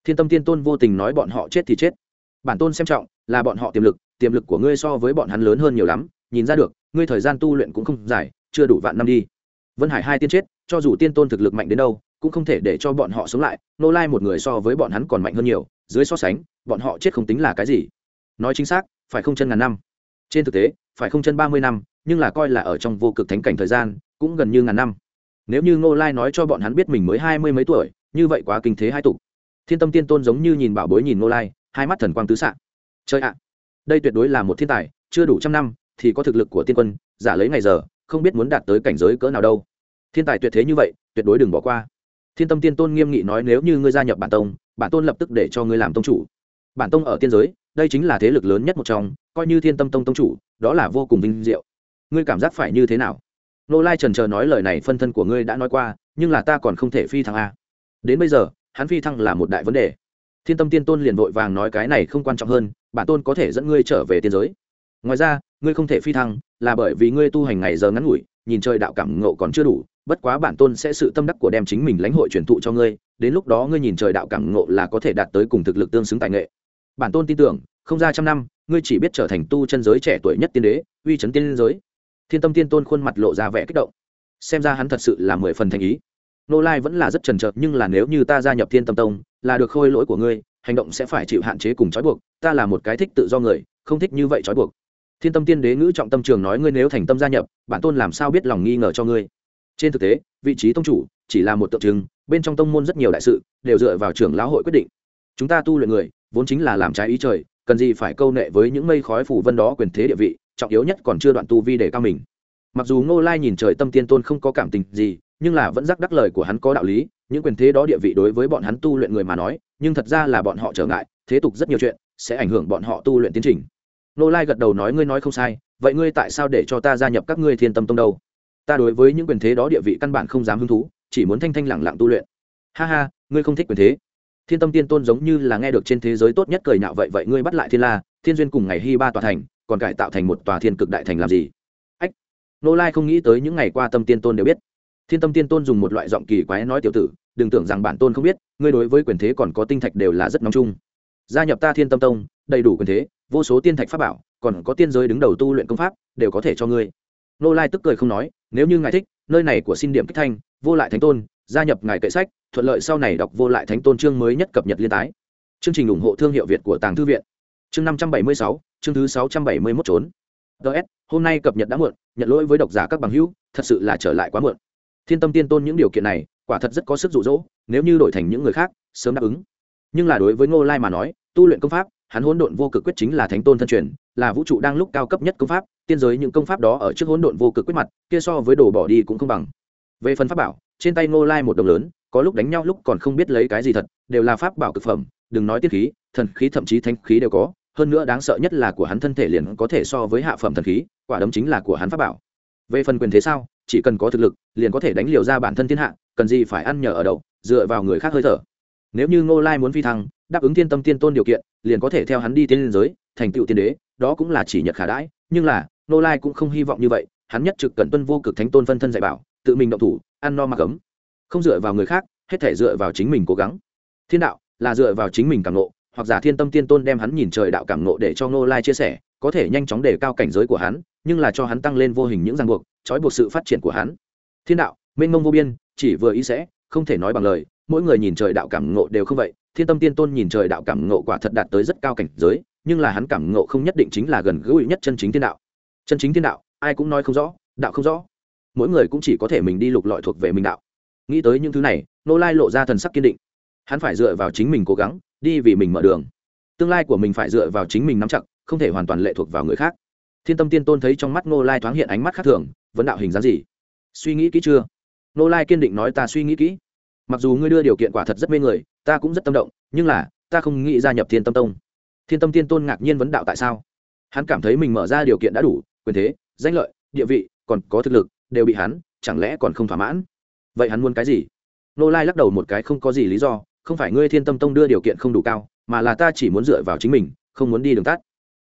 Thiên tâm tiên tôn vô tình nói bọn họ chết thì chết. Bản tôn xem trọng, là bọn họ tiềm lực tiềm lực của ngươi so với bọn hắn lớn hơn nhiều lắm, nhìn ra được, ngươi thời gian tu luyện cũng không dài, chưa đủ vạn năm đi. Vân hải hai tiên chết, cho dù tiên tôn thực lực mạnh đến đâu cũng không thể để cho bọn họ sống lại, nô lai một người so với bọn hắn còn mạnh hơn nhiều, dưới so sánh, bọn họ chết không tính là cái gì. Nói chính xác, phải không chân ngàn năm. Trên thực tế, phải không chân ba mươi năm, nhưng là coi là ở trong vô cực thánh cảnh thời gian, cũng gần như ngàn năm. Nếu như ngô lai nói cho bọn hắn biết mình mới hai mươi mấy tuổi, như vậy quá kinh thế hai tục. Thiên tâm tiên tôn giống như nhìn bảo bối nhìn ngô lai, hai mắt thần quang tứ s ạ chơi ạ, đây tuyệt đối là một thiên tài, chưa đủ trăm năm thì có thực lực của tiên quân, giả lấy ngày giờ, không biết muốn đạt tới cảnh giới cỡ nào đâu. Thiên tài tuyệt thế như vậy, tuyệt đối đừng bỏ qua thiên tâm tiên tôn nghiêm nghị nói nếu như ngươi gia nhập bản tông, bản tôn lập tức để cho ngươi làm tông chủ. Bản tông ở tiên giới, đây chính là thế lực lớn nhất một trong, coi như thiên tâm tông tông chủ, đó là vô cùng vinh diệu. Ngươi cảm giác phải như thế nào? Nô lai trần chờ nói lời này phân thân của ngươi đã nói qua, nhưng là ta còn không thể phi thăng a. Đến bây giờ, hắn phi thăng là một đại vấn đề. Thiên tâm tiên tôn liền vội vàng nói cái này không quan trọng hơn, bản tôn có thể dẫn ngươi trở về tiên giới. Ngoài ra, ngươi không thể phi thăng, là bởi vì ngươi tu hành ngày giờ ngắn ngủi, nhìn trời đạo cảm ngộ còn chưa đủ bất quá bản tôn sẽ sự tâm đắc của đem chính mình lãnh hội truyền thụ cho ngươi, đến lúc đó ngươi nhìn trời đạo cảm ngộ là có thể đạt tới cùng thực lực tương xứng tài nghệ. Bản tôn tin tưởng, không ra trăm năm, ngươi chỉ biết trở thành tu chân giới trẻ tuổi nhất tiên đế, uy chấn tiên giới. Thiên tâm tiên tôn khuôn mặt lộ ra vẻ kích động. Xem ra hắn thật sự là mười phần thành ý. Nô lai vẫn là rất trần trợt nhưng là nếu như ta gia nhập thiên tâm tông, là được khôi lỗi của ngươi, hành động sẽ phải chịu hạn chế cùng trói buộc, ta là một cái thích tự do người, không thích như vậy trói buộc. Thiên tâm tiên đế ngữ trọng tâm trường nói ngươi nếu thành tâm gia nhập, bản tôn làm sao biết lòng nghi ngờ cho ngươi? Trên thực tế, vị trí tông chủ chỉ là một tượng trưng, bên trong tông môn rất nhiều đại sự đều dựa vào trưởng lão hội quyết định. Chúng ta tu luyện người, vốn chính là làm trái ý trời, cần gì phải câu nệ với những mây khói phủ vân đó quyền thế địa vị, trọng yếu nhất còn chưa đoạn tu vi để cao mình. Mặc dù ngô lai nhìn trời tâm tiên tôn không có cảm tình gì, nhưng là vẫn rắc đắc lời của hắn có đạo lý, những quyền thế đó địa vị đối với bọn hắn tu luyện người mà nói, nhưng thật ra là bọn họ trở ngại, thế tục rất nhiều chuyện sẽ ảnh hưởng bọn họ tu luyện tiến trình. Ngô lai gật đầu nói, ngươi nói không sai, vậy ngươi tại sao để cho ta gia nhập các ngươi thiên tâm tông đâu? Ta đối với những quyền thế đó địa vị căn bản không dám hứng thú, chỉ muốn thanh thanh lẳng lặng tu luyện. Ha ha, ngươi không thích quyền thế. Thiên tâm tiên tôn giống như là nghe được trên thế giới tốt nhất cười nhạo vậy vậy ngươi bắt lại thiên la, thiên duyên cùng ngày hy ba tòa thành, còn cải tạo thành một tòa thiên cực đại thành làm gì? Ách, nô lai không nghĩ tới những ngày qua tâm tiên tôn đều biết. Thiên tâm tiên tôn dùng một loại giọng kỳ quái nói tiểu tử, đừng tưởng rằng bản tôn không biết, ngươi đối với quyền thế còn có tinh thạch đều là rất nóng chung. Gia nhập ta thiên tâm tông, đầy đủ quyền thế, vô số tiên thạch pháp bảo, còn có tiên giới đứng đầu tu luyện công pháp, đều có thể cho ngươi. Nô lai tức cười không nói nếu như ngài thích, nơi này của xin điểm kích thanh, vô lại thánh tôn, gia nhập ngài kệ sách, thuận lợi sau này đọc vô lại thánh tôn chương mới nhất cập nhật liên tái. Chương trình ủng hộ thương hiệu việt của tàng thư viện. Chương năm trăm bảy mươi sáu, chương thứ sáu trăm bảy mươi mốt trốn. Ts hôm nay cập nhật đã muộn, nhận lỗi với độc giả các bằng hữu, thật sự là trở lại quá muộn. Thiên tâm tiên tôn những điều kiện này, quả thật rất có sức rụ rỗ nếu như đổi thành những người khác, sớm đáp ứng. Nhưng là đối với ngô lai mà nói, tu luyện công pháp hắn hỗn độn vô cực quyết chính là thánh tôn thân truyền, là vũ trụ đang lúc cao cấp nhất công pháp, tiên giới những công pháp đó ở trước hỗn độn vô cực quyết mặt, kia so với đồ bỏ đi cũng không bằng. Về phần pháp bảo, trên tay ngô lai một đồng lớn, có lúc đánh nhau lúc còn không biết lấy cái gì thật, đều là pháp bảo cực phẩm, đừng nói tiết khí, thần khí thậm chí thanh khí đều có, hơn nữa đáng sợ nhất là của hắn thân thể liền có thể so với hạ phẩm thần khí, quả đấm chính là của hắn pháp bảo. Về phần quyền thế sao, chỉ cần có thực lực, liền có thể đánh liều ra bản thân thiên hạ, cần gì phải ăn nhờ ở đậu dựa vào người khác hơi thở. Nếu như ngô lai muốn phi thăng đáp ứng thiên tâm tiên tôn điều kiện, liền có thể theo hắn đi tiên liên giới, thành tựu tiên đế, đó cũng là chỉ nhật khả đãi, nhưng là Nô lai cũng không hy vọng như vậy, hắn nhất trực cận tuân vô cực thánh tôn phân thân dạy bảo, tự mình động thủ, ăn no mặc ấm. Không dựa vào người khác, hết thể dựa vào chính mình cố gắng. Thiên đạo là dựa vào chính mình cảm nộ hoặc giả thiên tâm tiên tôn đem hắn nhìn trời đạo cảm nộ để cho Nô lai chia sẻ, có thể nhanh chóng đề cao cảnh giới của hắn, nhưng là cho hắn tăng lên vô hình những ràng buộc, trói buộc sự phát triển của hắn. Thiên đạo, mênh mông vô biên, chỉ vừa ý sẽ, không thể nói bằng lời, mỗi người nhìn trời đạo cảm ngộ đều không vậy thiên tâm tiên tôn nhìn trời đạo cảm ngộ quả thật đạt tới rất cao cảnh giới, nhưng là hắn cảm ngộ không nhất định chính là gần gũi nhất chân chính thiên đạo. Chân chính thiên đạo, ai cũng nói không rõ, đạo không rõ. Mỗi người cũng chỉ có thể mình đi lục lọi thuộc về mình đạo. Nghĩ tới những thứ này nô lai lộ ra thần sắc kiên định. Hắn phải dựa vào chính mình cố gắng, đi vì mình mở đường. Tương lai của mình phải dựa vào chính mình nắm chặt, không thể hoàn toàn lệ thuộc vào người khác. Thiên tâm tiên tôn thấy trong mắt nô lai thoáng hiện ánh mắt khác thường, vấn đạo hình dáng gì? Suy nghĩ kỹ chưa? Nô lai kiên định nói ta suy nghĩ kỹ. Mặc dù ngươi đưa điều kiện quả thật rất mê người ta cũng rất tâm động, nhưng là, ta không nghĩ gia nhập thiên tâm tông. Thiên tâm tiên tôn ngạc nhiên vấn đạo tại sao? Hắn cảm thấy mình mở ra điều kiện đã đủ, quyền thế, danh lợi, địa vị, còn có thực lực, đều bị hắn, chẳng lẽ còn không thỏa mãn? Vậy hắn muốn cái gì? Nô lai lắc đầu một cái không có gì lý do, không phải ngươi thiên tâm tông đưa điều kiện không đủ cao, mà là ta chỉ muốn dựa vào chính mình, không muốn đi đường tắt.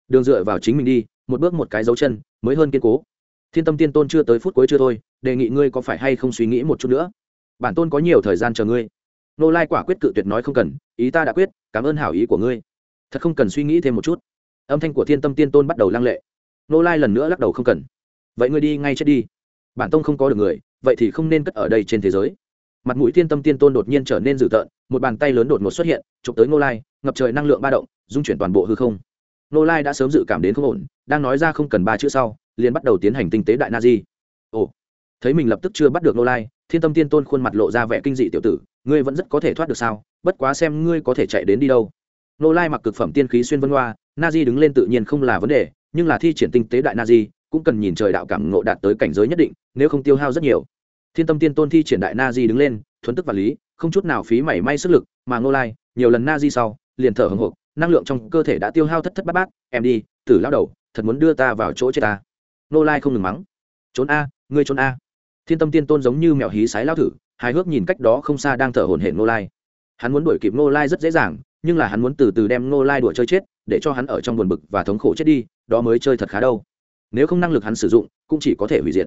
Đường dựa vào chính mình đi, một bước một cái dấu chân, mới hơn kiên cố. Thiên tâm tiên tôn chưa tới phút cuối chưa thôi, đề nghị ngươi có phải hay không suy nghĩ một chút nữa? Bản tôn có nhiều thời gian chờ ngươi nô lai quả quyết cự tuyệt nói không cần, ý ta đã quyết, cảm ơn hảo ý của ngươi. Thật không cần suy nghĩ thêm một chút. Âm thanh của thiên tâm tiên tôn bắt đầu lăng lệ. Nô lai lần nữa lắc đầu không cần. Vậy ngươi đi ngay chết đi. Bản tông không có được người, vậy thì không nên cất ở đây trên thế giới. Mặt mũi thiên tâm tiên tôn đột nhiên trở nên dữ tợn, một bàn tay lớn đột ngột xuất hiện, chụp tới nô lai, ngập trời năng lượng ba động, dung chuyển toàn bộ hư không. Nô lai đã sớm dự cảm đến không ổn, đang nói ra không cần ba chữ sau, liền bắt đầu tiến hành tinh tế đại na di. Ồ, thấy mình lập tức chưa bắt được nô lai, thiên tâm tiên tôn khuôn mặt lộ ra vẻ kinh dị tiểu tử ngươi vẫn rất có thể thoát được sao? Bất quá xem ngươi có thể chạy đến đi đâu. Nô lai mặc cực phẩm tiên khí xuyên vân hoa na di đứng lên tự nhiên không là vấn đề, nhưng là thi triển tinh tế đại na di cũng cần nhìn trời đạo cảm ngộ đạt tới cảnh giới nhất định, nếu không tiêu hao rất nhiều. Thiên tâm tiên tôn thi triển đại na di đứng lên thuấn tức và lý, không chút nào phí mảy may sức lực, mà nô lai, nhiều lần na di sau, liền thở hồng hộc, năng lượng trong cơ thể đã tiêu hao thất thất bát bát, em đi, tử lao đầu, thật muốn đưa ta vào chỗ chết ta. Nô lai không ngừng mắng, trốn a, ngươi trốn a. Thiên tâm tiên tôn giống như mèo hí sái lao thử hài hước nhìn cách đó không xa đang thở hổn hển nô lai. Hắn muốn đuổi kịp nô lai rất dễ dàng, nhưng là hắn muốn từ từ đem nô lai đuổi chơi chết, để cho hắn ở trong buồn bực và thống khổ chết đi, đó mới chơi thật khá đâu. Nếu không năng lực hắn sử dụng, cũng chỉ có thể hủy diệt.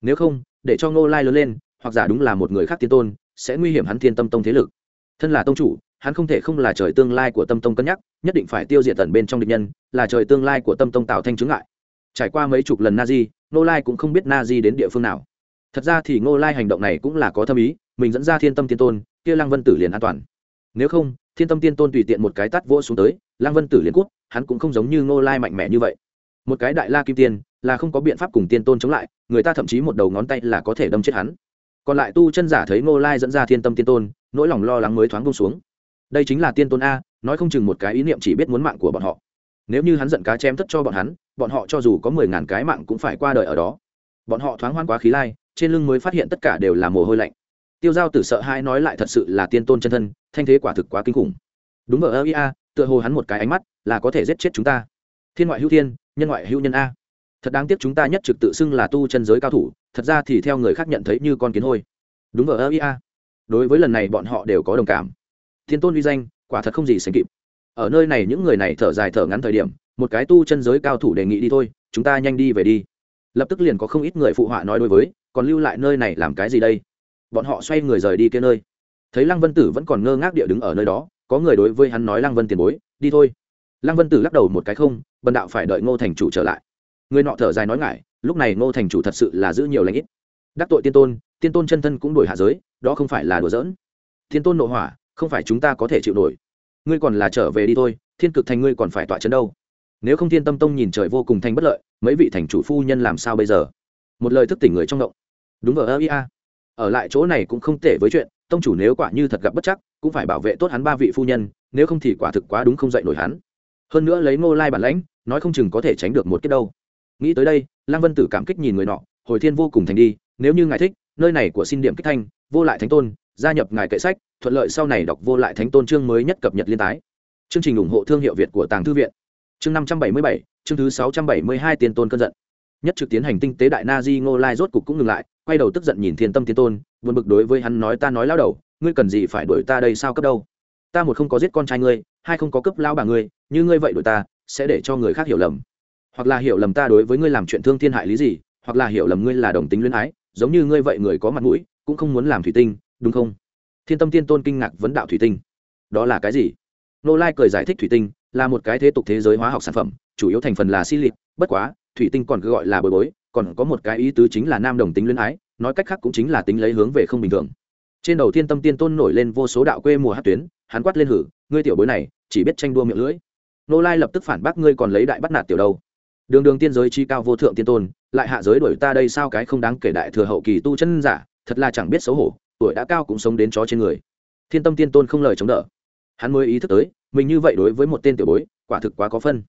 Nếu không, để cho nô lai lớn lên, hoặc giả đúng là một người khác tiên tôn, sẽ nguy hiểm hắn thiên tâm tông thế lực. Thân là tông chủ, hắn không thể không là trời tương lai của tâm tông cân nhắc, nhất định phải tiêu diệt tận bên trong địch nhân, là trời tương lai của tâm tông tạo thanh chứng ngại. Trải qua mấy chục lần na di nô lai cũng không biết na di đến địa phương nào thật ra thì ngô lai hành động này cũng là có thâm ý, mình dẫn ra thiên tâm tiên tôn, kia lăng vân tử liền an toàn. Nếu không, thiên tâm tiên tôn tùy tiện một cái tắt vỗ xuống tới, lăng vân tử liền cút, hắn cũng không giống như ngô lai mạnh mẽ như vậy. Một cái đại la kim tiên, là không có biện pháp cùng tiên tôn chống lại, người ta thậm chí một đầu ngón tay là có thể đâm chết hắn. Còn lại tu chân giả thấy ngô lai dẫn ra thiên tâm tiên tôn, nỗi lòng lo lắng mới thoáng bông xuống. Đây chính là tiên tôn a, nói không chừng một cái ý niệm chỉ biết muốn mạng của bọn họ. Nếu như hắn giận cá chém tất cho bọn hắn, bọn họ cho dù có mười ngàn cái mạng cũng phải qua đời ở đó. Bọn họ thoáng hoan quá khí lai trên lưng mới phát hiện tất cả đều là mồ hôi lạnh. Tiêu giao tử sợ hai nói lại thật sự là tiên tôn chân thân, thanh thế quả thực quá kinh khủng. Đúng ở ơ ia tựa hồ hắn một cái ánh mắt là có thể giết chết chúng ta. Thiên ngoại hữu thiên, nhân ngoại hữu nhân a. Thật đáng tiếc chúng ta nhất trực tự xưng là tu chân giới cao thủ, thật ra thì theo người khác nhận thấy như con kiến hôi. Đúng ở ơ ia đối với lần này bọn họ đều có đồng cảm. Thiên tôn uy danh, quả thật không gì sánh kịp. Ở nơi này những người này thở dài thở ngắn thời điểm, một cái tu chân giới cao thủ đề nghị đi thôi, chúng ta nhanh đi về đi. Lập tức liền có không ít người phụ họa nói đối với còn lưu lại nơi này làm cái gì đây? Bọn họ xoay người rời đi kia nơi. Thấy lăng vân tử vẫn còn ngơ ngác địa đứng ở nơi đó, có người đối với hắn nói, lăng vân tiền bối, đi thôi. Lăng vân tử lắc đầu một cái không, bần đạo phải đợi ngô thành chủ trở lại. Người nọ thở dài nói ngại, lúc này ngô thành chủ thật sự là giữ nhiều lãnh ít. Đắc tội tiên tôn tiên tôn chân thân cũng đổi hạ giới, đó không phải là đùa giỡn. Tiên tôn nội hỏa, không phải chúng ta có thể chịu nổi. Ngươi còn là trở về đi thôi, thiên cực thành ngươi còn phải tọa chấn đâu. Nếu không thiên tâm tông nhìn trời vô cùng thanh bất lợi, mấy vị thành chủ phu nhân làm sao bây giờ? Một lời thức tỉnh người trong động đúng ở ơ ia ở lại chỗ này cũng không tệ với chuyện, tông chủ nếu quả như thật gặp bất chắc, cũng phải bảo vệ tốt hắn ba vị phu nhân, nếu không thì quả thực quá đúng không dạy nổi hắn. Hơn nữa lấy ngô lai bản lãnh, nói không chừng có thể tránh được một kết đâu. Nghĩ tới đây, lăng vân tử cảm kích nhìn người nọ, hồi thiên vô cùng thành đi, nếu như ngài thích, nơi này của xin điểm kích thanh, vô lại thánh tôn, gia nhập ngài kệ sách, thuận lợi sau này đọc vô lại thánh tôn chương mới nhất cập nhật liên tái. Chương trình ủng hộ thương hiệu việt của tàng thư viện. Chương năm trăm bảy mươi bảy, chương thứ sáu trăm bảy mươi hai tiền tôn cơn giận nhất trực tiến hành tinh tế đại na di ngô lai rốt cục cũng ngừng lại, quay đầu tức giận nhìn thiên tâm Thiên tôn, buồn bực đối với hắn nói, ta nói lao đầu, ngươi cần gì phải đuổi ta đây sao cấp đâu? Ta một không có giết con trai ngươi, hai không có cấp lao bà ngươi, như ngươi vậy đuổi ta, sẽ để cho người khác hiểu lầm. Hoặc là hiểu lầm ta đối với ngươi làm chuyện thương thiên hại lý gì, hoặc là hiểu lầm ngươi là đồng tính luyến ái, giống như ngươi vậy người có mặt mũi, cũng không muốn làm thủy tinh, đúng không? Thiên tâm tiên tôn kinh ngạc vấn đạo thủy tinh. Đó là cái gì? Nô lai cười giải thích thủy tinh, là một cái thế tục thế giới hóa học sản phẩm, chủ yếu thành phần là si lịp bất quá thủy tinh còn cứ gọi là bồi bối, còn có một cái ý tứ chính là nam đồng tính luyến ái, nói cách khác cũng chính là tính lấy hướng về không bình thường. Trên đầu thiên tâm tiên tôn nổi lên vô số đạo quê mùa hát tuyến, hắn quát lên hử, ngươi tiểu bối này, chỉ biết tranh đua miệng lưỡi. Nô lai lập tức phản bác, ngươi còn lấy đại bắt nạt tiểu đâu? Đường đường tiên giới chi cao vô thượng tiên tôn, lại hạ giới đuổi ta đây sao cái không đáng kể đại thừa hậu kỳ tu chân giả, thật là chẳng biết xấu hổ, tuổi đã cao cũng sống đến chó trên người. Thiên tâm tiên tôn không lời chống đỡ. Hắn mới ý thức tới, mình như vậy đối với một tên tiểu bối, quả thực quá có phân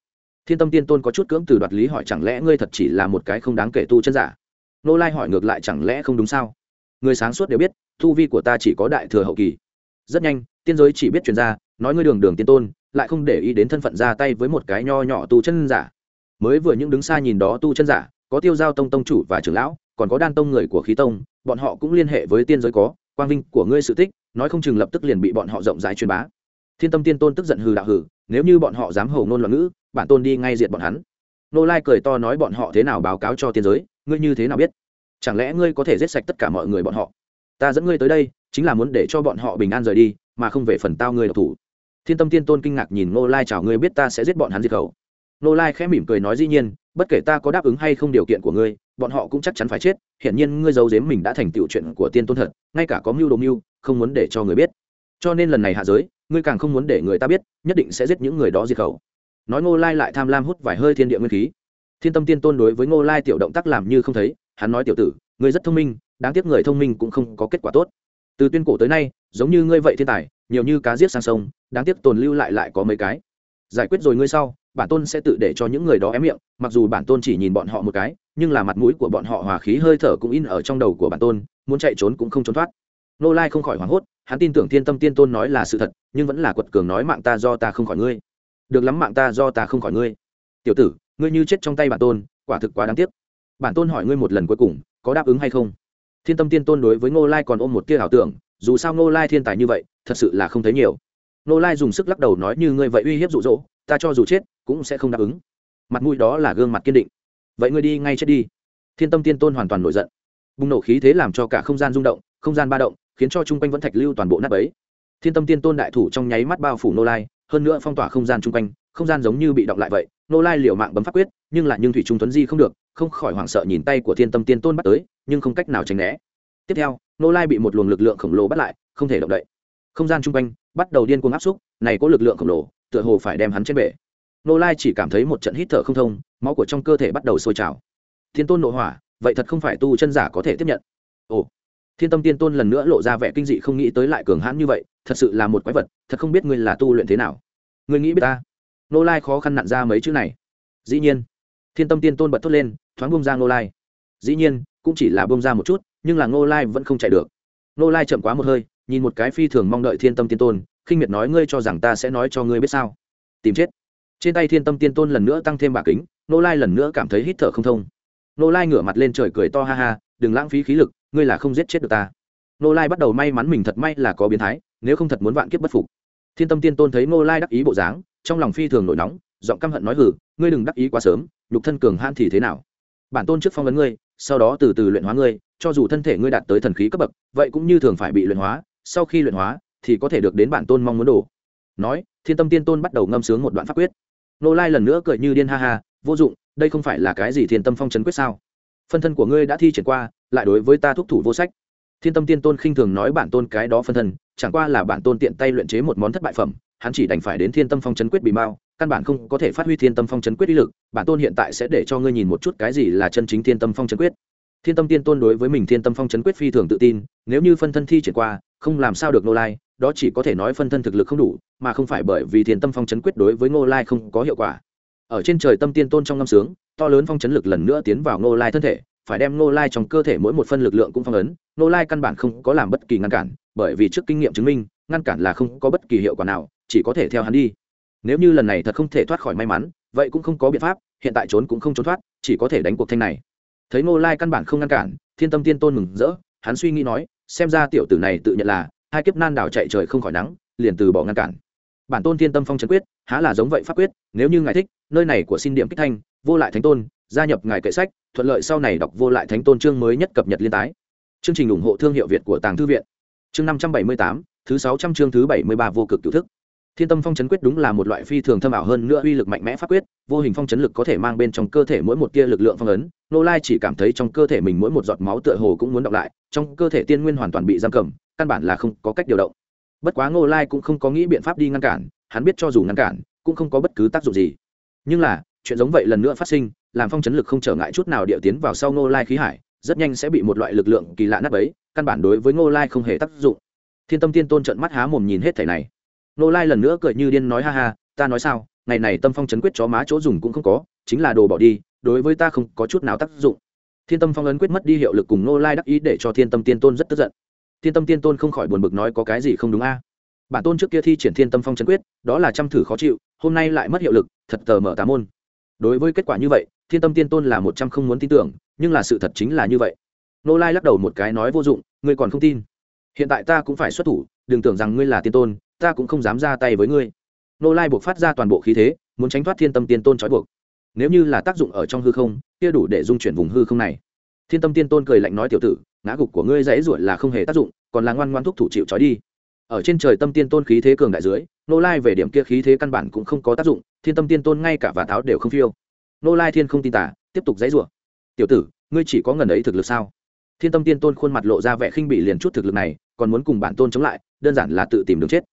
thiên tâm tiên tôn có chút cưỡng từ đoạt lý hỏi chẳng lẽ ngươi thật chỉ là một cái không đáng kể tu chân giả? Nô lai hỏi ngược lại chẳng lẽ không đúng sao? Người sáng suốt đều biết thu vi của ta chỉ có đại thừa hậu kỳ. Rất nhanh, tiên giới chỉ biết truyền ra, nói ngươi đường đường tiên tôn, lại không để ý đến thân phận ra tay với một cái nho nhỏ tu chân giả. Mới vừa những đứng xa nhìn đó tu chân giả, có tiêu giao tông tông chủ và trưởng lão, còn có đan tông người của khí tông, bọn họ cũng liên hệ với tiên giới có, quang vinh của ngươi sự tích, nói không chừng lập tức liền bị bọn họ rộng rãi truyền bá. Thiên tâm tiên tôn tức giận hừ đạo hừ, nếu như bọn họ dám hầu ngôn loạn ngữ bản tôn đi ngay diệt bọn hắn. Nô lai cười to nói bọn họ thế nào báo cáo cho tiên giới, ngươi như thế nào biết? Chẳng lẽ ngươi có thể giết sạch tất cả mọi người bọn họ? Ta dẫn ngươi tới đây, chính là muốn để cho bọn họ bình an rời đi, mà không về phần tao ngươi độc thủ. Thiên tâm tiên tôn kinh ngạc nhìn nô lai chào ngươi biết ta sẽ giết bọn hắn diệt khẩu. Nô lai khẽ mỉm cười nói dĩ nhiên, bất kể ta có đáp ứng hay không điều kiện của ngươi, bọn họ cũng chắc chắn phải chết, hiển nhiên ngươi giấu giếm mình đã thành tựu chuyện của tiên tôn thật, ngay cả có mưu đồ mưu, không muốn để cho người biết. Cho nên lần này hạ giới, ngươi càng không muốn để người ta biết, nhất định sẽ giết những người đó diệt khẩu nói ngô lai lại tham lam hút vài hơi thiên địa nguyên khí. Thiên tâm tiên tôn đối với ngô lai tiểu động tác làm như không thấy, hắn nói tiểu tử, ngươi rất thông minh, đáng tiếc người thông minh cũng không có kết quả tốt. Từ tuyên cổ tới nay, giống như ngươi vậy thiên tài, nhiều như cá giết sang sông, đáng tiếc tồn lưu lại lại có mấy cái. Giải quyết rồi ngươi sau, bản tôn sẽ tự để cho những người đó ém miệng, mặc dù bản tôn chỉ nhìn bọn họ một cái, nhưng là mặt mũi của bọn họ hòa khí hơi thở cũng in ở trong đầu của bản tôn, muốn chạy trốn cũng không trốn thoát. Nô lai không khỏi hoảng hốt, hắn tin tưởng thiên tâm tiên tôn nói là sự thật, nhưng vẫn là quật cường nói mạng ta do ta không khỏi ngươi được lắm mạng ta do ta không khỏi ngươi. Tiểu tử, ngươi như chết trong tay bản tôn, quả thực quá đáng tiếc. Bản tôn hỏi ngươi một lần cuối cùng, có đáp ứng hay không? Thiên tâm tiên tôn đối với ngô lai còn ôm một tia ảo tưởng, dù sao ngô lai thiên tài như vậy, thật sự là không thấy nhiều. Ngô lai dùng sức lắc đầu nói như ngươi vậy uy hiếp rụ rỗ ta cho dù chết, cũng sẽ không đáp ứng. Mặt mũi đó là gương mặt kiên định. Vậy ngươi đi ngay chết đi. Thiên tâm tiên tôn hoàn toàn nổi giận. Bùng nổ khí thế làm cho cả không gian rung động, không gian ba động, khiến cho chung quanh vẫn thạch lưu toàn bộ nắp ấy thiên tâm tiên tôn đại thủ trong nháy mắt bao phủ ngô lai hơn nữa phong tỏa không gian chung quanh, không gian giống như bị động lại vậy nô lai liều mạng bấm pháp quyết, nhưng lại nhưng thủy trung tuấn di không được, không khỏi hoảng sợ nhìn tay của thiên tâm tiên tôn bắt tới, nhưng không cách nào tránh né. Tiếp theo nô lai bị một luồng lực lượng khổng lồ bắt lại, không thể động đậy. Không gian chung quanh bắt đầu điên cuồng áp xúc, này có lực lượng khổng lồ, tựa hồ phải đem hắn trên bể. Nô lai chỉ cảm thấy một trận hít thở không thông, máu của trong cơ thể bắt đầu sôi trào. Thiên tôn nội hỏa, vậy thật không phải tu chân giả có thể tiếp nhận. Ồ thiên tâm tiên tôn lần nữa lộ ra vẻ kinh dị không nghĩ tới lại cường hãn như vậy, thật sự là một quái vật, thật không biết ngươi là tu luyện thế nào. Ngươi nghĩ biết ta? Nô lai khó khăn nặn ra mấy chữ này. Dĩ nhiên. Thiên tâm tiên tôn bật thốt lên, thoáng bông ra nô lai. Dĩ nhiên, cũng chỉ là bông ra một chút, nhưng là nô lai vẫn không chạy được. Nô lai chậm quá một hơi, nhìn một cái phi thường mong đợi thiên tâm tiên tôn, khinh miệt nói ngươi cho rằng ta sẽ nói cho ngươi biết sao? Tìm chết. Trên tay thiên tâm tiên tôn lần nữa tăng thêm bà kính nô lai lần nữa cảm thấy hít thở không thông. Nô lai ngửa mặt lên trời cười to ha ha, đừng lãng phí khí lực ngươi là không giết chết được ta. Nô lai bắt đầu may mắn mình thật may là có biến thái, nếu không thật muốn vạn kiếp bất phục. Thiên tâm tiên tôn thấy nô lai đắc ý bộ dáng, trong lòng phi thường nổi nóng, giọng căm hận nói hử ngươi đừng đắc ý quá sớm, nhục thân cường han thì thế nào? Bản tôn trước phong vấn ngươi, sau đó từ từ luyện hóa ngươi, cho dù thân thể ngươi đạt tới thần khí cấp bậc, vậy cũng như thường phải bị luyện hóa, sau khi luyện hóa, thì có thể được đến bản tôn mong muốn đồ. Nói, thiên tâm tiên tôn bắt đầu ngâm sướng một đoạn pháp quyết. Nô lai lần nữa cười như điên ha ha, vô dụng, đây không phải là cái gì thiên tâm phong trấn quyết sao? Phân thân của ngươi đã thi triển qua lại đối với ta thúc thủ vô sách. Thiên tâm tiên tôn khinh thường nói bản tôn cái đó phân thân, chẳng qua là bản tôn tiện tay luyện chế một món thất bại phẩm, hắn chỉ đành phải đến thiên tâm phong Chấn quyết bị mau căn bản không có thể phát huy thiên tâm phong Chấn quyết uy lực, bản tôn hiện tại sẽ để cho ngươi nhìn một chút cái gì là chân chính thiên tâm phong Chấn quyết. Thiên tâm tiên tôn đối với mình thiên tâm phong Chấn quyết phi thường tự tin, nếu như phân thân thi triển qua, không làm sao được nô lai, đó chỉ có thể nói phân thân thực lực không đủ, mà không phải bởi vì thiên tâm phong Chấn quyết đối với ngô lai không có hiệu quả. Ở trên trời tâm tiên tôn trong ngâm sướng, to lớn phong chấn lực lần nữa tiến vào ngô lai thân thể phải đem Nô lai trong cơ thể mỗi một phân lực lượng cũng phong ấn Nô lai căn bản không có làm bất kỳ ngăn cản, bởi vì trước kinh nghiệm chứng minh, ngăn cản là không có bất kỳ hiệu quả nào, chỉ có thể theo hắn đi. Nếu như lần này thật không thể thoát khỏi may mắn, vậy cũng không có biện pháp, hiện tại trốn cũng không trốn thoát, chỉ có thể đánh cuộc thanh này. Thấy Nô lai căn bản không ngăn cản, thiên tâm tiên tôn mừng rỡ, hắn suy nghĩ nói, xem ra tiểu tử này tự nhận là, hai kiếp nan đảo chạy trời không khỏi nắng, liền từ bỏ ngăn cản. Bản tôn thiên tâm phong trấn quyết, há là giống vậy pháp quyết, nếu như ngài thích, nơi này của xin điểm kích thanh, vô lại thánh tôn gia nhập ngài kệ sách, thuận lợi sau này đọc vô lại thánh tôn chương mới nhất cập nhật liên tái. Chương trình ủng hộ thương hiệu việt của tàng thư viện. Chương năm trăm bảy mươi tám, thứ sáu trăm chương thứ bảy mươi ba vô cực cựu thức. Thiên tâm phong chấn quyết đúng là một loại phi thường thâm ảo hơn nữa uy lực mạnh mẽ pháp quyết, vô hình phong chấn lực có thể mang bên trong cơ thể mỗi một tia lực lượng phong ấn, nô lai chỉ cảm thấy trong cơ thể mình mỗi một giọt máu tựa hồ cũng muốn đọc lại, trong cơ thể tiên nguyên hoàn toàn bị giam cầm, căn bản là không có cách điều động. Bất quá ngô lai cũng không có nghĩ biện pháp đi ngăn cản, hắn biết cho dù ngăn cản, cũng không có bất cứ tác dụng gì. Nhưng là, chuyện giống vậy lần nữa phát sinh làm phong chấn lực không trở ngại chút nào địa tiến vào sau Ngô lai khí hải, rất nhanh sẽ bị một loại lực lượng kỳ lạ nắp ấy căn bản đối với ngô lai không hề tác dụng. Thiên tâm tiên tôn trận mắt há mồm nhìn hết thẻ này. Ngô lai lần nữa cười như điên nói ha ha, ta nói sao, ngày này tâm phong chấn quyết chó má chỗ dùng cũng không có, chính là đồ bỏ đi, đối với ta không có chút nào tác dụng. Thiên tâm phong ấn quyết mất đi hiệu lực cùng Ngô lai đắc ý để cho thiên tâm tiên tôn rất tức giận. Thiên tâm tiên tôn không khỏi buồn bực nói có cái gì không đúng a? Bản tôn trước kia thi triển thiên tâm phong chấn quyết, đó là chăm thử khó chịu, hôm nay lại mất hiệu lực, thật tờ mở tá môn. Đối với kết quả như vậy thiên tâm tiên tôn là một trăm không muốn tin tưởng, nhưng là sự thật chính là như vậy. Nô lai lắc đầu một cái nói vô dụng, ngươi còn không tin. Hiện tại ta cũng phải xuất thủ, đừng tưởng rằng ngươi là tiên tôn, ta cũng không dám ra tay với ngươi. Nô lai buộc phát ra toàn bộ khí thế, muốn tránh thoát thiên tâm tiên tôn trói buộc. Nếu như là tác dụng ở trong hư không, kia đủ để dung chuyển vùng hư không này. Thiên tâm tiên tôn cười lạnh nói tiểu tử, ngã gục của ngươi dãy ruột là không hề tác dụng, còn là ngoan ngoan thúc thủ chịu trói đi. Ở trên trời tâm tiên tôn khí thế cường đại dưới, nô lai về điểm kia khí thế căn bản cũng không có tác dụng, thiên tâm tiên tôn ngay cả và tháo đều không phiêu nô lai thiên không tin tả, tiếp tục dãy rủa. Tiểu tử, ngươi chỉ có ngần ấy thực lực sao? Thiên tâm tiên tôn khuôn mặt lộ ra vẻ khinh bị liền chút thực lực này, còn muốn cùng bản tôn chống lại, đơn giản là tự tìm đường chết.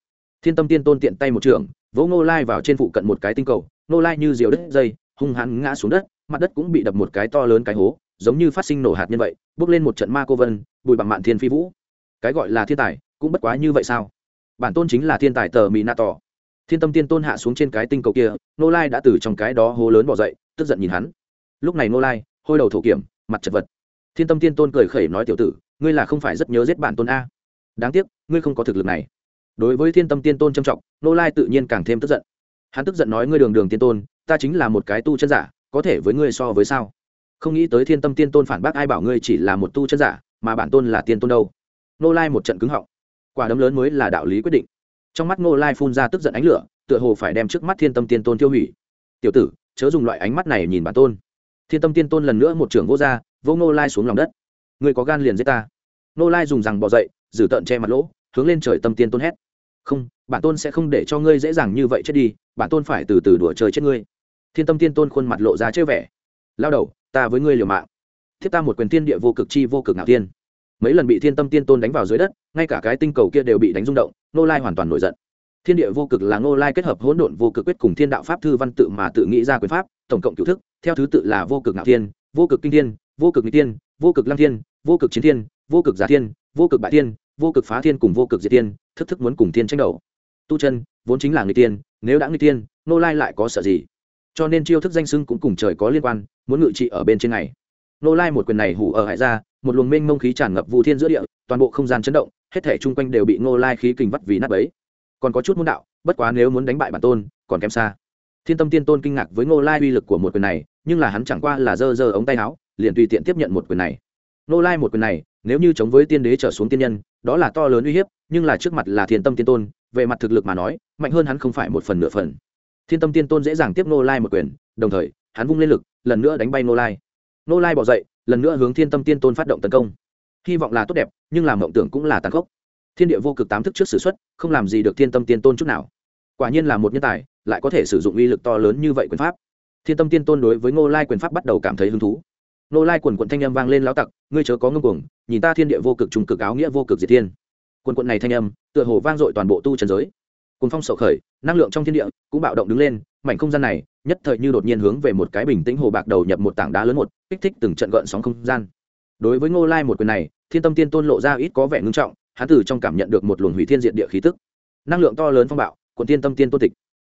Thiên tâm tiên tôn tiện tay một trường, vỗ Nô lai vào trên phụ cận một cái tinh cầu, Nô lai như diều đất dây, hung hãn ngã xuống đất, mặt đất cũng bị đập một cái to lớn cái hố, giống như phát sinh nổ hạt nhân vậy, bước lên một trận ma cô vân bùi bằng mạn thiên phi vũ. Cái gọi là thiên tài, cũng bất quá như vậy sao? Bản tôn chính là thiên tài tờ mỹ nạ tỏ thiên tâm tiên tôn hạ xuống trên cái tinh cầu kia, nô lai đã từ trong cái đó hố lớn bỏ dậy tức giận nhìn hắn. Lúc này nô lai, hôi đầu thổ kiểm, mặt chật vật. Thiên tâm tiên tôn cười khẩy nói, tiểu tử, ngươi là không phải rất nhớ giết bản tôn a. Đáng tiếc, ngươi không có thực lực này. Đối với thiên tâm tiên tôn trầm trọng nô lai tự nhiên càng thêm tức giận. Hắn tức giận nói, ngươi đường đường tiên tôn, ta chính là một cái tu chân giả, có thể với ngươi so với sao? Không nghĩ tới thiên tâm tiên tôn phản bác ai bảo ngươi chỉ là một tu chân giả, mà bản tôn là tiên tôn đâu. Nô lai một trận cứng họng. Quả đấm lớn mới là đạo lý quyết định. Trong mắt nô lai phun ra tức giận ánh lửa, tựa hồ phải đem trước mắt thiên tâm tiên tôn tiêu hủy. Tiểu tử chớ dùng loại ánh mắt này nhìn bản tôn. Thiên tâm tiên tôn lần nữa một trưởng vô r vô nô lai xuống lòng đất. Ngươi có gan liền giết ta. Nô lai dùng rằng bỏ dậy, giữ tợn che mặt lỗ, hướng lên trời tâm tiên tôn hét. Không, bản tôn sẽ không để cho ngươi dễ dàng như vậy chết đi, bản tôn phải từ từ đùa trời chết ngươi. Thiên tâm tiên tôn khuôn mặt lộ ra chơi vẻ. Lao đầu, ta với ngươi liều mạng. Thiết ta một quyền tiên địa vô cực chi vô cực ngạo tiên mấy lần bị thiên tâm tiên tôn đánh vào dưới đất, ngay cả cái tinh cầu kia đều bị đánh rung động nô lai hoàn toàn nổi giận thiên địa vô cực là Ngô lai kết hợp hỗn độn vô cực quyết cùng thiên đạo pháp thư văn tự mà tự nghĩ ra quyền pháp tổng cộng cựu thức theo thứ tự là vô cực ngạo thiên vô cực kinh thiên vô cực n tiên vô cực lăng thiên vô cực chiến thiên vô cực giả thiên vô cực bại thiên vô cực phá thiên cùng vô cực diệt tiên thức thức muốn cùng thiên tranh đầu tu chân vốn chính là người tiên nếu đã người tiên nô lai lại có sợ gì cho nên chiêu thức danh sưng cũng cùng trời có liên quan muốn ngự trị ở bên trên này nô lai một quyền này hủ ở hải ra một luồng minh mông khí tràn ngập vụ thiên giữa địa toàn bộ không gian chấn động hết thể chung quanh đều bị nô lai khí kình vắt vì nát ấy còn có chút môn đạo, bất quá nếu muốn đánh bại bản tôn, còn kém xa. Thiên tâm tiên tôn kinh ngạc với Ngô lai uy lực của một quyền này, nhưng là hắn chẳng qua là dơ dơ ống tay áo, liền tùy tiện tiếp nhận một quyền này. Ngô lai một quyền này, nếu như chống với tiên đế trở xuống tiên nhân, đó là to lớn uy hiếp, nhưng là trước mặt là thiên tâm tiên tôn, về mặt thực lực mà nói, mạnh hơn hắn không phải một phần nửa phần. Thiên tâm tiên tôn dễ dàng tiếp Ngô lai một quyền, đồng thời, hắn vung lên lực, lần nữa đánh bay Ngô lai. Ngô lai bỏ dậy, lần nữa hướng thiên tâm tiên tôn phát động tấn công. Hy vọng là tốt đẹp, nhưng làm mộng tưởng cũng là tàn khốc thiên địa vô cực tám thức trước s ử x u ấ t không làm gì được thiên tâm tiên tôn chút nào. Quả nhiên là một nhân tài, lại có thể sử dụng uy lực to lớn như vậy quyền pháp. Thiên tâm tiên tôn đối với ngô lai quyền pháp bắt đầu cảm thấy hứng thú. Ngô lai quần quận thanh âm vang lên lão tặc, ngươi chớ có ngưng cuồng, nhìn ta thiên địa vô cực trùng cực áo nghĩa vô cực diệt thiên. Quần quận này thanh âm, tựa hồ vang dội toàn bộ tu trần giới. Cùng phong sầu khởi, năng lượng trong thiên địa cũng bạo động đứng lên, mảnh không gian này, nhất thời như đột nhiên hướng về một cái bình tĩnh hồ bạc đầu nhập một tảng đá lớn một, kích thích từng trận gợn sóng không gian. Đối với ngô lai một quyền này, thiên tâm tiên tôn lộ ra ít có vẻ ngưng trọng hắn từ trong cảm nhận được một luồng hủy thiên diện địa khí tức. Năng lượng to lớn phong bạo quận tiên tâm tiên tôn tịch.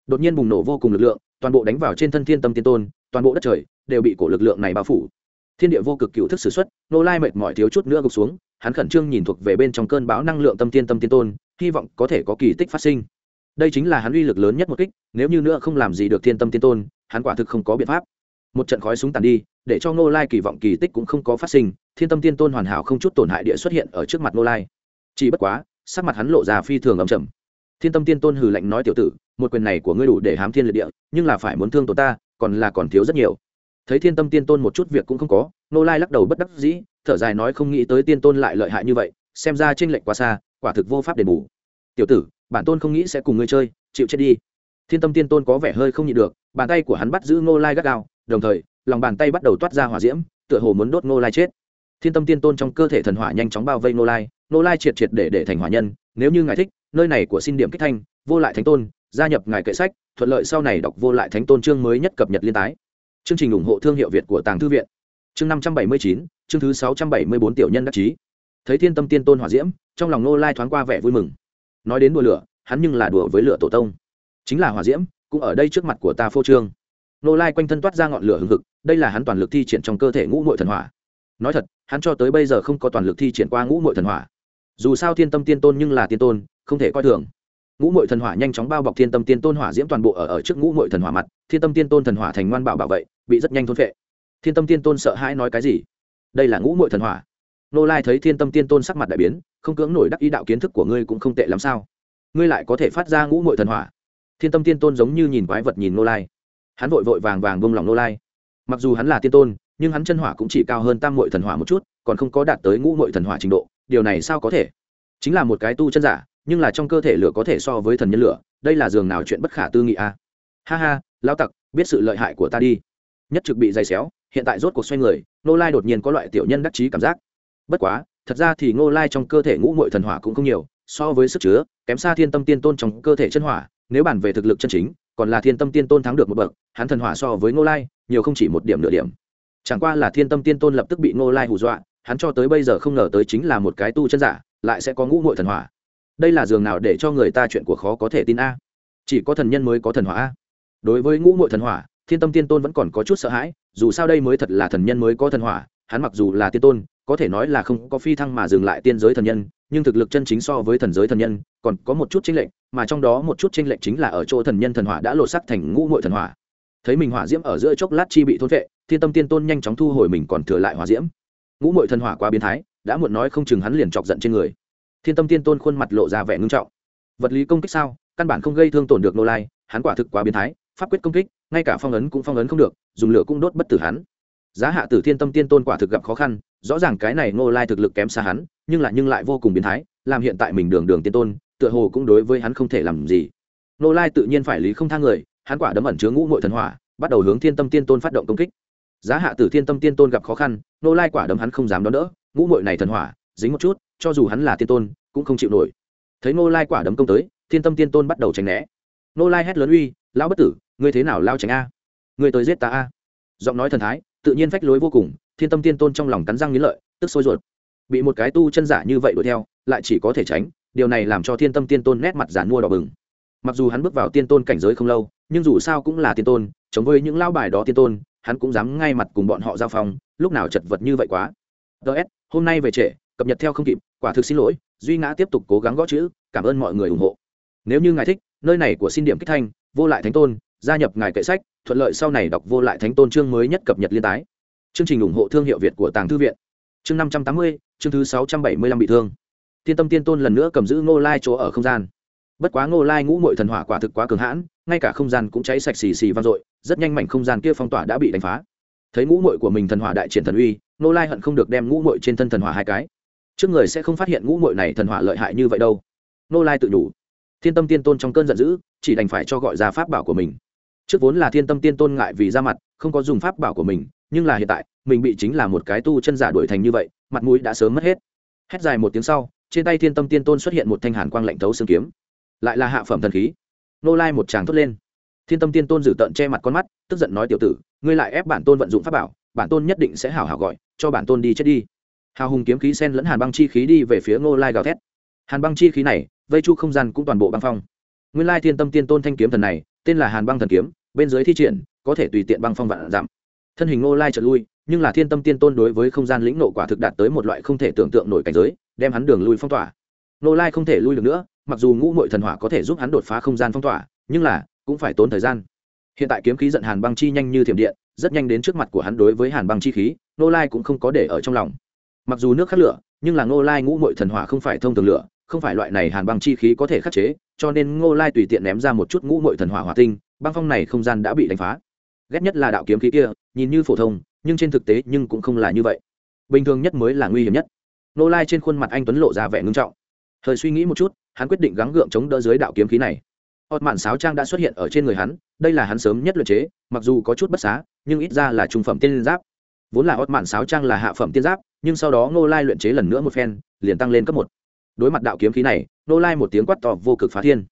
Đột nhiên bùng nổ vô cùng lực lượng, toàn bộ đánh vào trên thân thiên tâm tiên tôn, toàn bộ đất trời đều bị cổ lực lượng này bao phủ. Thiên địa vô cực cựu thức s ử x u ấ t nô lai mệt mỏi thiếu chút nữa gục xuống, hắn khẩn trương nhìn thuộc về bên trong cơn bão năng lượng tâm tiên tâm tiên tôn, hy vọng có thể có kỳ tích phát sinh. Đây chính là hắn uy lực lớn nhất một kích, nếu như nữa không làm gì được thiên tâm tiên tôn, hắn quả thực không có biện pháp. Một trận khói súng tàn đi, để cho Nô lai kỳ vọng kỳ tích cũng không có phát sinh, thiên tâm tiên tôn hoàn hảo không chút tổn hại địa xuất hiện ở trước mặt Nô lai chỉ bất quá, sắc mặt hắn lộ ra phi thường ấm chầm thiên tâm tiên tôn hừ lạnh nói, tiểu tử, một quyền này của ngươi đủ để hám thiên liệt địa, nhưng là phải muốn thương tổ ta, còn là còn thiếu rất nhiều. Thấy thiên tâm tiên tôn một chút việc cũng không có nô lai lắc đầu bất đắc dĩ, thở dài nói, không nghĩ tới tiên tôn lại lợi hại như vậy, xem ra tranh lệch quá xa, quả thực vô pháp đền bù. Tiểu tử, bản tôn không nghĩ sẽ cùng ngươi chơi, chịu chết đi. Thiên tâm tiên tôn có vẻ hơi không nhịn được, bàn tay của hắn bắt giữ nô lai gắt gao, đồng thời, lòng bàn tay bắt đầu toát ra hỏa diễm, tựa hồ muốn đốt nô lai chết. Thiên tâm tiên tôn trong cơ thể thần hỏa nhanh chóng bao vây nô lai nô lai triệt triệt để để thành hòa nhân, nếu như ngài thích, nơi này của xin điểm kích thanh, vô lại thánh tôn, gia nhập ngài kệ sách, thuận lợi sau này đọc vô lại thánh tôn chương mới nhất cập nhật liên tái. Chương trình ủng hộ thương hiệu việt của tàng thư viện. Chương năm trăm bảy mươi chín, chương thứ sáu trăm bảy mươi bốn tiểu nhân đắc chí. Thấy thiên tâm tiên tôn hỏa diễm, trong lòng nô lai thoáng qua vẻ vui mừng. Nói đến đùa lửa, hắn nhưng là đùa với lửa tổ tông. Chính là hỏa diễm, cũng ở đây trước mặt của ta phô trương. Nô lai quanh thân toát ra ngọn lửa hừng hực, đây là hắn toàn lực thi triển trong cơ thể ngũ mội thần hỏa. Nói thật, hắn cho tới bây giờ không có toàn lực thi triển qua ngũ mội thần hỏa dù sao thiên tâm tiên tôn nhưng là tiên tôn không thể coi thường. Ngũ mội thần hỏa nhanh chóng bao bọc thiên tâm tiên tôn hỏa diễm toàn bộ ở, ở trước ngũ mội thần hỏa mặt thiên tâm tiên tôn thần hỏa thành ngoan bảo bảo vệ bị rất nhanh thôn vệ thiên tâm tiên tôn sợ hãi nói cái gì? Đây là ngũ mội thần hỏa. Nô lai thấy thiên tâm tiên tôn sắc mặt đại biến không cưỡng nổi đắc ý đạo kiến thức của ngươi cũng không tệ lắm sao? Ngươi lại có thể phát ra ngũ mội thần hỏa. Thiên tâm tiên tôn giống như nhìn quái vật nhìn nô lai. Hắn vội vội vàng vàng bông lòng nô lai. Mặc dù hắn là tiên tôn nhưng hắn chân hỏa cũng chỉ cao hơn tam mội thần hỏa một chút còn không có đạt tới ngũ mội thần hỏa trình độ điều này sao có thể? Chính là một cái tu chân giả, nhưng là trong cơ thể lửa có thể so với thần nhân lửa, đây là giường nào chuyện bất khả tư nghị a? À? ha ha lao tặc, biết sự lợi hại của ta đi. Nhất trực bị dày xéo, hiện tại rốt cuộc xoay người nô lai đột nhiên có loại tiểu nhân đắc chí cảm giác. Bất quá, thật ra thì ngô lai trong cơ thể ngũ mội thần hỏa cũng không nhiều, so với sức chứa, kém xa thiên tâm tiên tôn trong cơ thể chân hỏa, nếu bàn về thực lực chân chính, còn là thiên tâm tiên tôn thắng được một bậc, hắn thần hỏa so với ngô lai, nhiều không chỉ một điểm nửa điểm. Chẳng qua là thiên tâm tiên tôn lập tức bị ngô lai hù dọa hắn cho tới bây giờ không ngờ tới chính là một cái tu chân giả, lại sẽ có ngũ ngội thần hỏa. Đây là giường nào để cho người ta chuyện của khó có thể tin a? Chỉ có thần nhân mới có thần hỏa a. Đối với ngũ ngội thần hỏa, thiên tâm tiên tôn vẫn còn có chút sợ hãi, dù sao đây mới thật là thần nhân mới có thần hỏa, hắn mặc dù là tiên tôn, có thể nói là không có phi thăng mà dừng lại tiên giới thần nhân, nhưng thực lực chân chính so với thần giới thần nhân, còn có một chút chênh lệch, mà trong đó một chút chênh lệch chính là ở chỗ thần nhân thần hỏa đã lột sắc thành ngũ ngội thần hỏa. Thấy mình hỏa diễm ở giữa chốc lát chi bị thôn vệ thiên tâm tiên tôn nhanh chóng thu hồi mình còn thừa lại hỏa diễm ngũ mội thần hỏa quá biến thái, đã muộn nói không chừng hắn liền chọc giận trên người. Thiên tâm tiên tôn khuôn mặt lộ ra vẻ ngưng trọng. Vật lý công kích sao? Căn bản không gây thương tổn được nô lai, hắn quả thực quá biến thái, pháp quyết công kích, ngay cả phong ấn cũng phong ấn không được, dùng lửa cũng đốt bất tử hắn. Giá hạ tử thiên tâm tiên tôn quả thực gặp khó khăn, rõ ràng cái này nô lai thực lực kém xa hắn, nhưng lại nhưng lại vô cùng biến thái, làm hiện tại mình đường đường tiên tôn, tựa hồ cũng đối với hắn không thể làm gì. Nô lai tự nhiên phải lý không thang người, hắn quả đấm ẩn chứa ngũ mội thần hỏa, bắt đầu hướng thiên tâm tiên tôn phát động công kích giá hạ tử thiên tâm tiên tôn gặp khó khăn, nô lai quả đấm hắn không dám đón đỡ, ngũ mội này thần hỏa, dính một chút, cho dù hắn là tiên tôn, cũng không chịu nổi. Thấy nô lai quả đấm công tới, thiên tâm tiên tôn bắt đầu tránh né. Nô lai hét lớn uy, lão bất tử, ngươi thế nào lao tránh a? Ngươi tới giết ta a? Giọng nói thần thái, tự nhiên phách lối vô cùng, thiên tâm tiên tôn trong lòng cắn răng nghĩ lợi, tức sôi ruột. Bị một cái tu chân giả như vậy đuổi theo, lại chỉ có thể tránh, điều này làm cho thiên tâm tiên tôn nét mặt giản mua đỏ bừng. Mặc dù hắn bước vào tiên tôn cảnh giới không lâu, nhưng dù sao cũng là tiên tôn, chống với những lao bài đó tiên tôn hắn cũng dám ngay mặt cùng bọn họ giao phong, lúc nào chật vật như vậy quá. Ts hôm nay về trễ, cập nhật theo không kịp, quả thực xin lỗi, duy ngã tiếp tục cố gắng gõ chữ, cảm ơn mọi người ủng hộ. Nếu như ngài thích, nơi này của xin điểm kích thanh, vô lại thánh tôn, gia nhập ngài kệ sách, thuận lợi sau này đọc vô lại thánh tôn chương mới nhất cập nhật liên tái. Chương trình ủng hộ thương hiệu việt của tàng thư viện. Chương năm trăm tám mươi, chương thứ sáu trăm bảy mươi lăm bị thương. Tiên tâm tiên tôn lần nữa cầm giữ ngô lai chỗ ở không gian. Bất quá ngô lai ngũ mội thần hỏa quả thực quá cường hãn, ngay cả không gian cũng cháy sạch xì xì vang dội rất nhanh mảnh không gian kia phong tỏa đã bị đánh phá. Thấy ngũ mội của mình thần hỏa đại triển thần uy Nô lai hận không được đem ngũ mội trên thân thần hỏa hai cái. Trước người sẽ không phát hiện ngũ mội này thần hỏa lợi hại như vậy đâu. Nô lai tự nhủ, thiên tâm tiên tôn trong cơn giận dữ chỉ đành phải cho gọi ra pháp bảo của mình. Trước vốn là thiên tâm tiên tôn ngại vì ra mặt không có dùng pháp bảo của mình nhưng là hiện tại mình bị chính là một cái tu chân giả đuổi thành như vậy mặt mũi đã sớm mất hết. Hét dài một tiếng sau trên tay thiên tâm tiên tôn xuất hiện một thanh hàn quang lạnh thấu xương kiếm. Lại là hạ phẩm thần khí. Nô lai một tràng thốt lên thiên tâm tiên tôn giữ tợn che mặt con mắt, tức giận nói tiểu tử, ngươi lại ép bản tôn vận dụng pháp bảo, bản tôn nhất định sẽ hảo hảo gọi, cho bản tôn đi chết đi. Hào hùng kiếm khí sen lẫn hàn băng chi khí đi về phía ngô lai gào thét. Hàn băng chi khí này, vây chu không gian cũng toàn bộ băng phong. Nguyên lai thiên tâm tiên tôn thanh kiếm thần này, tên là hàn băng thần kiếm, bên dưới thi triển, có thể tùy tiện băng phong vạn giảm. Thân hình ngô lai trật lui, nhưng là thiên tâm tiên tôn đối với không gian lĩnh nộ quả thực đạt tới một loại không thể tưởng tượng nổi cảnh giới, đem hắn đường lui phong tỏa. Ngô lai không thể lui được nữa, mặc dù ngũ mội thần hỏa có thể giúp hắn đột phá không gian phong tỏa, nhưng là cũng phải tốn thời gian. Hiện tại kiếm khí giận hàn băng chi nhanh như thiểm điện, rất nhanh đến trước mặt của hắn đối với hàn băng chi khí nô lai cũng không có để ở trong lòng. Mặc dù nước khắc lửa, nhưng là ngô lai ngũ mội thần hỏa không phải thông thường lửa, không phải loại này hàn băng chi khí có thể khắc chế, cho nên ngô lai tùy tiện ném ra một chút ngũ mội thần hỏa hỏa tinh, băng phong này không gian đã bị đánh phá. Ghét nhất là đạo kiếm khí kia, nhìn như phổ thông, nhưng trên thực tế nhưng cũng không là như vậy. Bình thường nhất mới là nguy hiểm nhất. Ngô lai trên khuôn mặt anh tuấn lộ ra vẻ ngưng trọng. Thời suy nghĩ một chút, hắn quyết định gắng gượng chống đỡ dưới đạo kiếm khí này ọt mạn sáo trang đã xuất hiện ở trên người hắn, đây là hắn sớm nhất luyện chế, mặc dù có chút bất xá, nhưng ít ra là trung phẩm tiên giáp. Vốn là ọt mạn sáo trang là hạ phẩm tiên giáp, nhưng sau đó ngô lai luyện chế lần nữa một phen, liền tăng lên cấp một. Đối mặt đạo kiếm khí này, ngô lai một tiếng quát to vô cực phá thiên.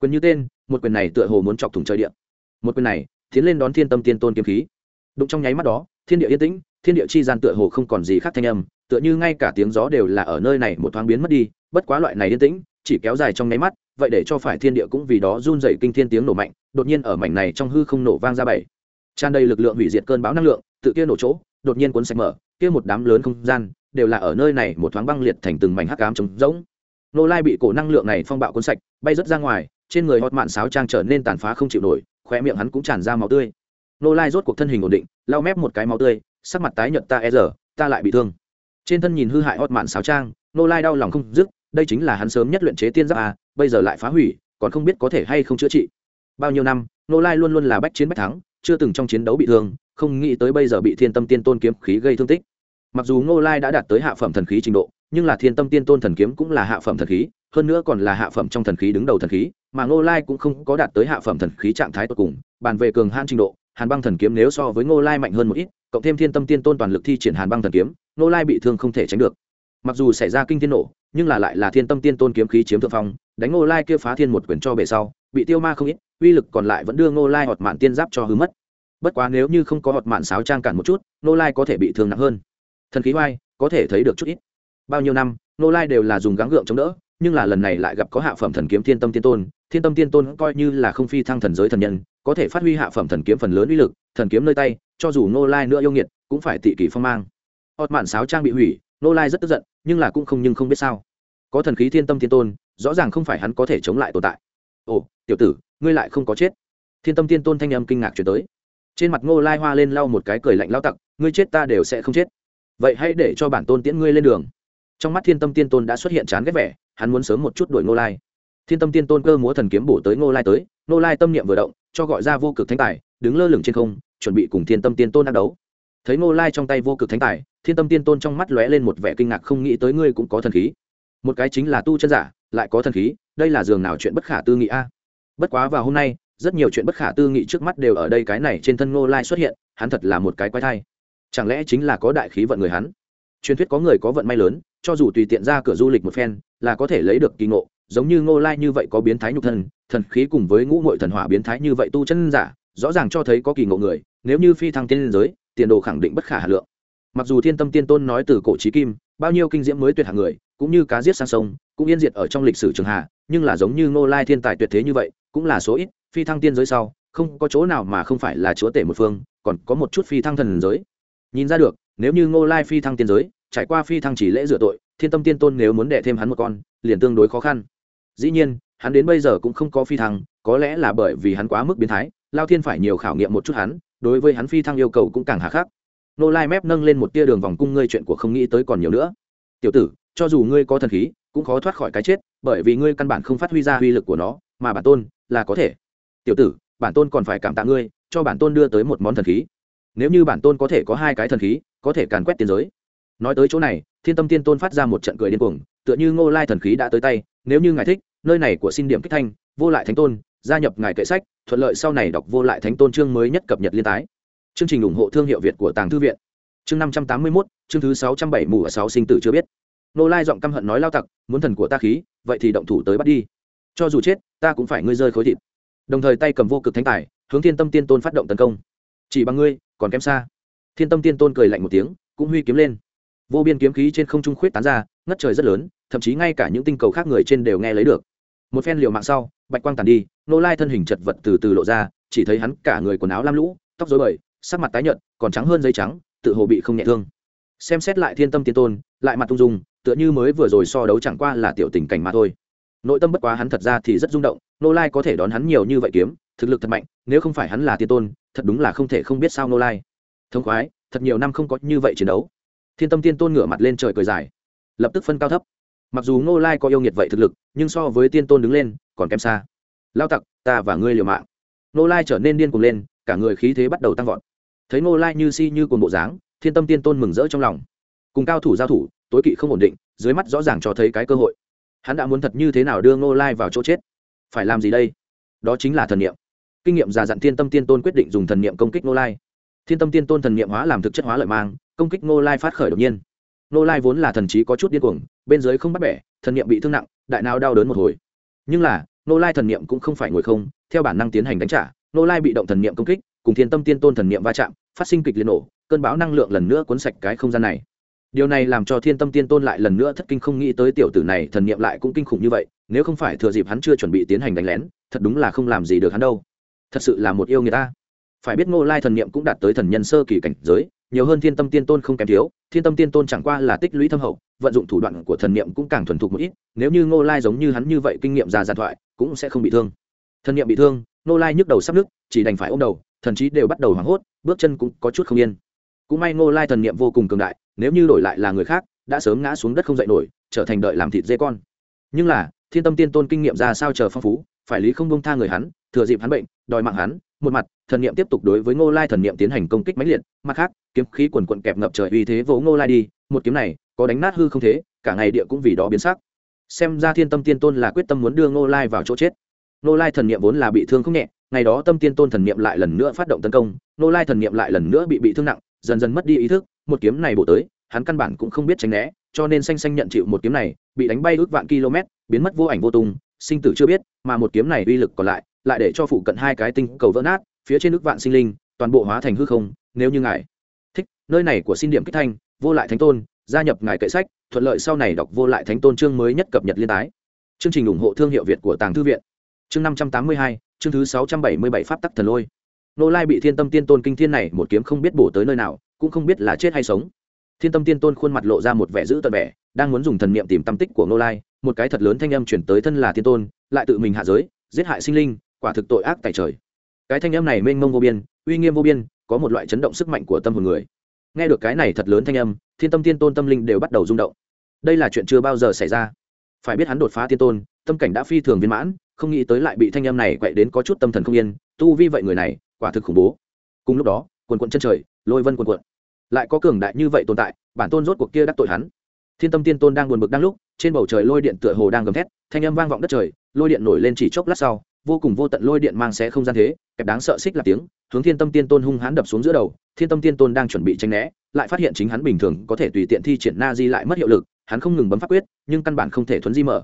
Quyền như tên, một quyền này tựa hồ muốn chọc thủng trời địa. một quyền này, tiến lên đón thiên tâm tiên tôn kiếm khí. Đụng trong nháy mắt đó, thiên địa yên tĩnh, thiên địa chi gian tựa hồ không còn gì khác thanh âm, tựa như ngay cả tiếng gió đều là ở nơi này một thoáng biến mất đi, bất quá loại này yên tĩnh, chỉ kéo dài trong nháy mắt vậy để cho phải thiên địa cũng vì đó run dày kinh thiên tiếng nổ mạnh, đột nhiên ở mảnh này trong hư không nổ vang ra bảy. Tràn đầy lực lượng hủy diệt cơn bão năng lượng, tự kia nổ chỗ, đột nhiên cuốn sạch mở, kia một đám lớn không gian, đều là ở nơi này một thoáng băng liệt thành từng mảnh hắc ám trống rỗng. Nô lai bị cổ năng lượng này phong bạo cuốn sạch, bay rớt ra ngoài, trên người hot mạn sáo trang trở nên tàn phá không chịu nổi, khóe miệng hắn cũng tràn ra máu tươi. Nô lai rốt cuộc thân hình ổn định, lau mép một cái máu tươi, sắc mặt tái nhợt, ta e giờ ta lại bị thương. Trên thân nhìn hư hại hot mạn sáo trang, nô lai đau lòng không dứt, đây chính là hắn sớm nhất luyện chế tiên giáp a bây giờ lại phá hủy, còn không biết có thể hay không chữa trị. Bao nhiêu năm nô lai luôn luôn là bách chiến bách thắng, chưa từng trong chiến đấu bị thương, không nghĩ tới bây giờ bị thiên tâm tiên tôn kiếm khí gây thương tích. Mặc dù nô lai đã đạt tới hạ phẩm thần khí trình độ, nhưng là thiên tâm tiên tôn thần kiếm cũng là hạ phẩm thần khí, hơn nữa còn là hạ phẩm trong thần khí đứng đầu thần khí, mà ngô lai cũng không có đạt tới hạ phẩm thần khí trạng thái tột cùng, bàn về cường han trình độ, hàn băng thần kiếm nếu so với ngô lai mạnh hơn một ít, cộng thêm thiên tâm tiên tôn toàn lực thi triển hàn băng thần kiếm, ngô lai bị thương không thể tránh được mặc dù xảy ra kinh thiên nổ, nhưng là lại là thiên tâm tiên tôn kiếm khí chiếm thượng phong, đánh ngô lai kia phá thiên một quyền cho bể sau, bị tiêu ma không ít, uy lực còn lại vẫn đưa ngô lai họt mạn tiên giáp cho hư mất. Bất quá nếu như không có họt mạn sáo trang cản một chút, ngô lai có thể bị thương nặng hơn. Thần khí oai, có thể thấy được chút ít. Bao nhiêu năm, ngô lai đều là dùng gắng gượng chống đỡ, nhưng là lần này lại gặp có hạ phẩm thần kiếm thiên tâm tiên tôn, thiên tâm tiên tôn coi như là không phi thăng thần giới thần nhân, có thể phát huy hạ phẩm thần kiếm phần lớn uy lực, thần kiếm nơi tay, cho dù ngô lai nữa yêu nghiệt, cũng phải tị kỷ phong mang. Họt mạn sáo trang bị hủy Nô lai rất tức giận, nhưng là cũng không nhưng không biết sao. Có thần khí thiên tâm thiên tôn, rõ ràng không phải hắn có thể chống lại tồn tại. Ồ, tiểu tử, ngươi lại không có chết. Thiên tâm Thiên tôn thanh âm kinh ngạc chuyển tới. Trên mặt ngô lai hoa lên lau một cái cười lạnh lao tặc, ngươi chết ta đều sẽ không chết. Vậy hãy để cho bản tôn tiễn ngươi lên đường. Trong mắt thiên tâm tiên tôn đã xuất hiện chán ghét vẻ, hắn muốn sớm một chút đuổi ngô lai. Thiên tâm tiên tôn cơ múa thần kiếm bổ tới ngô lai tới, ngô lai tâm niệm vừa động, cho gọi ra vô cực thánh tài, đứng lơ lửng trên không, chuẩn bị cùng thiên tâm tiên tôn đắc đấu thấy ngô lai trong tay vô cực thánh tài, thiên tâm tiên tôn trong mắt lóe lên một vẻ kinh ngạc, không nghĩ tới ngươi cũng có thần khí. Một cái chính là tu chân giả, lại có thần khí, đây là giường nào chuyện bất khả tư nghị a? Bất quá vào hôm nay, rất nhiều chuyện bất khả tư nghị trước mắt đều ở đây, cái này trên thân ngô lai xuất hiện, hắn thật là một cái quái thai. Chẳng lẽ chính là có đại khí vận người hắn? Truyền thuyết có người có vận may lớn, cho dù tùy tiện ra cửa du lịch một phen, là có thể lấy được kỳ ngộ, giống như ngô lai như vậy có biến thái nhục thân, thần khí cùng với ngũ ngội thần hỏa biến thái như vậy tu chân giả, rõ ràng cho thấy có kỳ ngộ người, nếu như phi thăng tiên giới tiền đồ khẳng định bất khả hà lượng. Mặc dù thiên tâm tiên tôn nói từ cổ trí kim, bao nhiêu kinh diễm mới tuyệt hạng người, cũng như cá giết sang sông, cũng yên diệt ở trong lịch sử trường hạ nhưng là giống như ngô lai thiên tài tuyệt thế như vậy, cũng là số ít, phi thăng tiên giới sau, không có chỗ nào mà không phải là chúa tể một phương, còn có một chút phi thăng thần giới. Nhìn ra được, nếu như ngô lai phi thăng tiên giới, trải qua phi thăng chỉ lễ rửa tội, thiên tâm tiên tôn nếu muốn đẻ thêm hắn một con, liền tương đối khó khăn. Dĩ nhiên, hắn đến bây giờ cũng không có phi thăng, có lẽ là bởi vì hắn quá mức biến thái, lao thiên phải nhiều khảo nghiệm một chút hắn đối với hắn phi thăng yêu cầu cũng càng hà khắc. Nô lai mép nâng lên một tia đường vòng cung ngươi chuyện của không nghĩ tới còn nhiều nữa. Tiểu tử, cho dù ngươi có thần khí, cũng khó thoát khỏi cái chết, bởi vì ngươi căn bản không phát huy ra uy lực của nó, mà bản tôn là có thể. Tiểu tử, bản tôn còn phải cảm tạ ngươi, cho bản tôn đưa tới một món thần khí. Nếu như bản tôn có thể có hai cái thần khí, có thể càn quét tiền giới. Nói tới chỗ này, thiên tâm tiên tôn phát ra một trận cười điên cuồng, tựa như ngô lai thần khí đã tới tay, nếu như ngài thích, nơi này của xin điểm kích thanh, vô lại thánh tôn gia nhập ngài kệ sách, thuận lợi sau này đọc vô lại thánh tôn chương mới nhất cập nhật liên tái. Chương trình ủng hộ thương hiệu việt của tàng thư viện. Chương năm trăm tám mươi mốt, chương thứ sáu trăm bảy mù ở sáu sinh tử chưa biết. Nô lai giọng căm hận nói lao tặc, muốn thần của ta khí, vậy thì động thủ tới bắt đi. Cho dù chết, ta cũng phải ngươi rơi khối thịt. Đồng thời tay cầm vô cực thánh tài, hướng thiên tâm tiên tôn phát động tấn công. Chỉ bằng ngươi, còn kém xa. Thiên tâm tiên tôn cười lạnh một tiếng, cũng huy kiếm lên. Vô biên kiếm khí trên không trung khuyết tán ra, ngất trời rất lớn, thậm chí ngay cả những tinh cầu khác người trên đều nghe lấy được. Một phen liều mạng sau bạch quang tàn đi nô lai thân hình chật vật từ từ lộ ra, chỉ thấy hắn cả người quần áo lam lũ, tóc dối bời, sắc mặt tái nhợt, còn trắng hơn giấy trắng, tự hồ bị không nhẹ thương. Xem xét lại thiên tâm tiên tôn, lại mặt tung dung, tựa như mới vừa rồi so đấu chẳng qua là tiểu tình cảnh mà thôi. Nội tâm bất quá hắn thật ra thì rất rung động nô lai có thể đón hắn nhiều như vậy kiếm, thực lực thật mạnh, nếu không phải hắn là tiên tôn, thật đúng là không thể không biết sao nô lai. Thông khoái, thật nhiều năm không có như vậy chiến đấu. Thiên tâm tiên tôn ngửa mặt lên trời cười dài, lập tức phân cao thấp. Mặc dù Nô lai có yêu nghiệt vậy thực lực, nhưng so với tiên tôn đứng lên còn kém xa. Lao tặc, ta và ngươi liều mạng. Ngô lai trở nên điên cuồng lên, cả người khí thế bắt đầu tăng vọt. Thấy ngô lai như si như cồn bộ dáng, thiên tâm tiên tôn mừng rỡ trong lòng. Cùng cao thủ giao thủ, tối kỵ không ổn định, dưới mắt rõ ràng cho thấy cái cơ hội. Hắn đã muốn thật như thế nào đưa ngô lai vào chỗ chết? Phải làm gì đây? Đó chính là thần niệm. Kinh nghiệm già dặn thiên tâm tiên tôn quyết định dùng thần niệm công kích ngô lai. Thiên tâm tiên tôn thần niệm hóa làm thực chất hóa lợi mang, công kích ngô lai phát khởi đột nhiên. Ngô lai vốn là thần trí có chút điên cuồng, bên dưới không bắt bẻ, thần niệm bị thương nặng, đại nào đau đớn một hồi. Nhưng là Nô lai thần niệm cũng không phải ngồi không, theo bản năng tiến hành đánh trả, Nô lai bị động thần niệm công kích, cùng thiên tâm tiên tôn thần niệm va chạm, phát sinh kịch liệt nổ, cơn bão năng lượng lần nữa cuốn sạch cái không gian này. Điều này làm cho thiên tâm tiên tôn lại lần nữa thất kinh không nghĩ tới tiểu tử này thần niệm lại cũng kinh khủng như vậy, nếu không phải thừa dịp hắn chưa chuẩn bị tiến hành đánh lén, thật đúng là không làm gì được hắn đâu. Thật sự là một yêu người ta. Phải biết ngô lai thần niệm cũng đạt tới thần nhân sơ kỳ cảnh giới, nhiều hơn thiên tâm tiên tôn không kém thiếu, thiên tâm tiên tôn chẳng qua là tích lũy thâm hậu vận dụng thủ đoạn của thần niệm cũng càng thuần thục một ít, nếu như ngô lai giống như hắn như vậy kinh nghiệm già giàn thoại, cũng sẽ không bị thương. Thần niệm bị thương, ngô lai nhức đầu sắp nứt, chỉ đành phải ôm đầu, thần chí đều bắt đầu hoảng hốt, bước chân cũng có chút không yên. Cũng may ngô lai thần niệm vô cùng cường đại, nếu như đổi lại là người khác, đã sớm ngã xuống đất không dậy nổi, trở thành đợi làm thịt dê con. Nhưng là, thiên tâm tiên tôn kinh nghiệm ra sao chờ phong phú, phải lý không bông tha người hắn, thừa dịp hắn bệnh, đòi mạng hắn, một mặt, thần niệm tiếp tục đối với ngô lai thần niệm tiến hành công kích mãnh liệt, mặt khác, kiếm khí quần quận kẹp ngập trời uy thế vỗ ngô lai đi, một kiếm này có đánh nát hư không thế, cả ngày địa cũng vì đó biến sắc. Xem ra thiên tâm tiên tôn là quyết tâm muốn đưa ngô lai vào chỗ chết. Ngô lai thần niệm vốn là bị thương không nhẹ, ngày đó tâm tiên tôn thần niệm lại lần nữa phát động tấn công, ngô lai thần niệm lại lần nữa bị bị thương nặng, dần dần mất đi ý thức, một kiếm này bổ tới, hắn căn bản cũng không biết tránh né, cho nên xanh xanh nhận chịu một kiếm này, bị đánh bay ước vạn km, biến mất vô ảnh vô tung, sinh tử chưa biết, mà một kiếm này uy lực còn lại lại để cho phụ cận hai cái tinh cầu vỡ nát, phía trên ước vạn sinh linh, toàn bộ hóa thành hư không, nếu như ngài thích, nơi này của xin điểm kích thanh, vô lại thánh tôn gia nhập ngài kệ sách, thuận lợi sau này đọc vô lại thánh tôn chương mới nhất cập nhật liên tái. Chương trình ủng hộ thương hiệu việt của tàng thư viện. Chương năm trăm tám mươi hai, chương thứ sáu trăm bảy mươi bảy pháp tắc thần lôi. Nô lai bị thiên tâm tiên tôn kinh thiên này một kiếm không biết bổ tới nơi nào, cũng không biết là chết hay sống. Thiên tâm tiên tôn khuôn mặt lộ ra một vẻ dữ tợn vẻ, đang muốn dùng thần niệm tìm tâm tích của nô lai, một cái thật lớn thanh âm chuyển tới thân là tiên tôn, lại tự mình hạ giới, giết hại sinh linh, quả thực tội ác tại trời. Cái thanh âm này mênh mông vô biên, uy nghiêm vô biên, có một loại chấn động sức mạnh của tâm hồn người nghe được cái này thật lớn thanh âm, thiên tâm tiên tôn tâm linh đều bắt đầu rung động. Đây là chuyện chưa bao giờ xảy ra. Phải biết hắn đột phá tiên tôn, tâm cảnh đã phi thường viên mãn, không nghĩ tới lại bị thanh âm này quậy đến có chút tâm thần không yên, tu vi vậy người này, quả thực khủng bố. Cùng lúc đó, quần quận chân trời, lôi vân quần quận. Lại có cường đại như vậy tồn tại, bản tôn rốt cuộc kia đắc tội hắn. Thiên tâm tiên tôn đang buồn bực đang lúc, trên bầu trời lôi điện tựa hồ đang gầm thét, thanh âm vang vọng đất trời, lôi điện nổi lên chỉ chốc lát sau vô cùng vô tận lôi điện mang xé không gian thế, kẹp đáng sợ xích là tiếng, hướng thiên tâm tiên tôn hung hãn đập xuống giữa đầu, thiên tâm tiên tôn đang chuẩn bị tranh né, lại phát hiện chính hắn bình thường có thể tùy tiện thi triển na di lại mất hiệu lực, hắn không ngừng bấm pháp quyết, nhưng căn bản không thể thuấn di mở.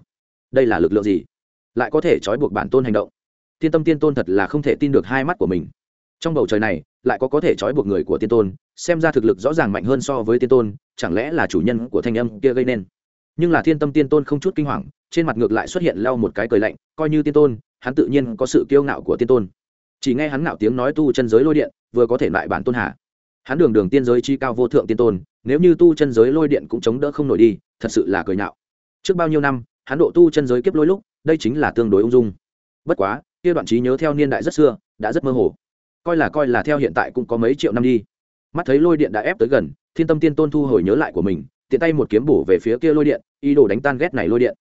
Đây là lực lượng gì? Lại có thể trói buộc bản tôn hành động. Thiên tâm tiên tôn thật là không thể tin được hai mắt của mình. Trong bầu trời này, lại có có thể trói buộc người của tiên tôn, xem ra thực lực rõ ràng mạnh hơn so với tiên tôn, chẳng lẽ là chủ nhân của thanh âm kia gây nên? Nhưng là thiên tâm tiên tôn không chút kinh hoàng, trên mặt ngược lại xuất hiện lau một cái cười lạnh, coi như tiên tôn hắn tự nhiên có sự kiêu ngạo của tiên tôn. Chỉ nghe hắn ngạo tiếng nói tu chân giới lôi điện, vừa có thể lại bản tôn hạ. Hắn đường đường tiên giới chi cao vô thượng tiên tôn, nếu như tu chân giới lôi điện cũng chống đỡ không nổi đi, thật sự là cười nhạo. Trước bao nhiêu năm, hắn độ tu chân giới kiếp lôi lúc, đây chính là tương đối ung dung. Bất quá, kia đoạn trí nhớ theo niên đại rất xưa, đã rất mơ hồ. Coi là coi là theo hiện tại cũng có mấy triệu năm đi. Mắt thấy lôi điện đã ép tới gần, thiên tâm tiên tôn thu hồi nhớ lại của mình, tiện tay một kiếm bổ về phía kia lôi điện, ý đồ đánh tan ghét này lôi điện.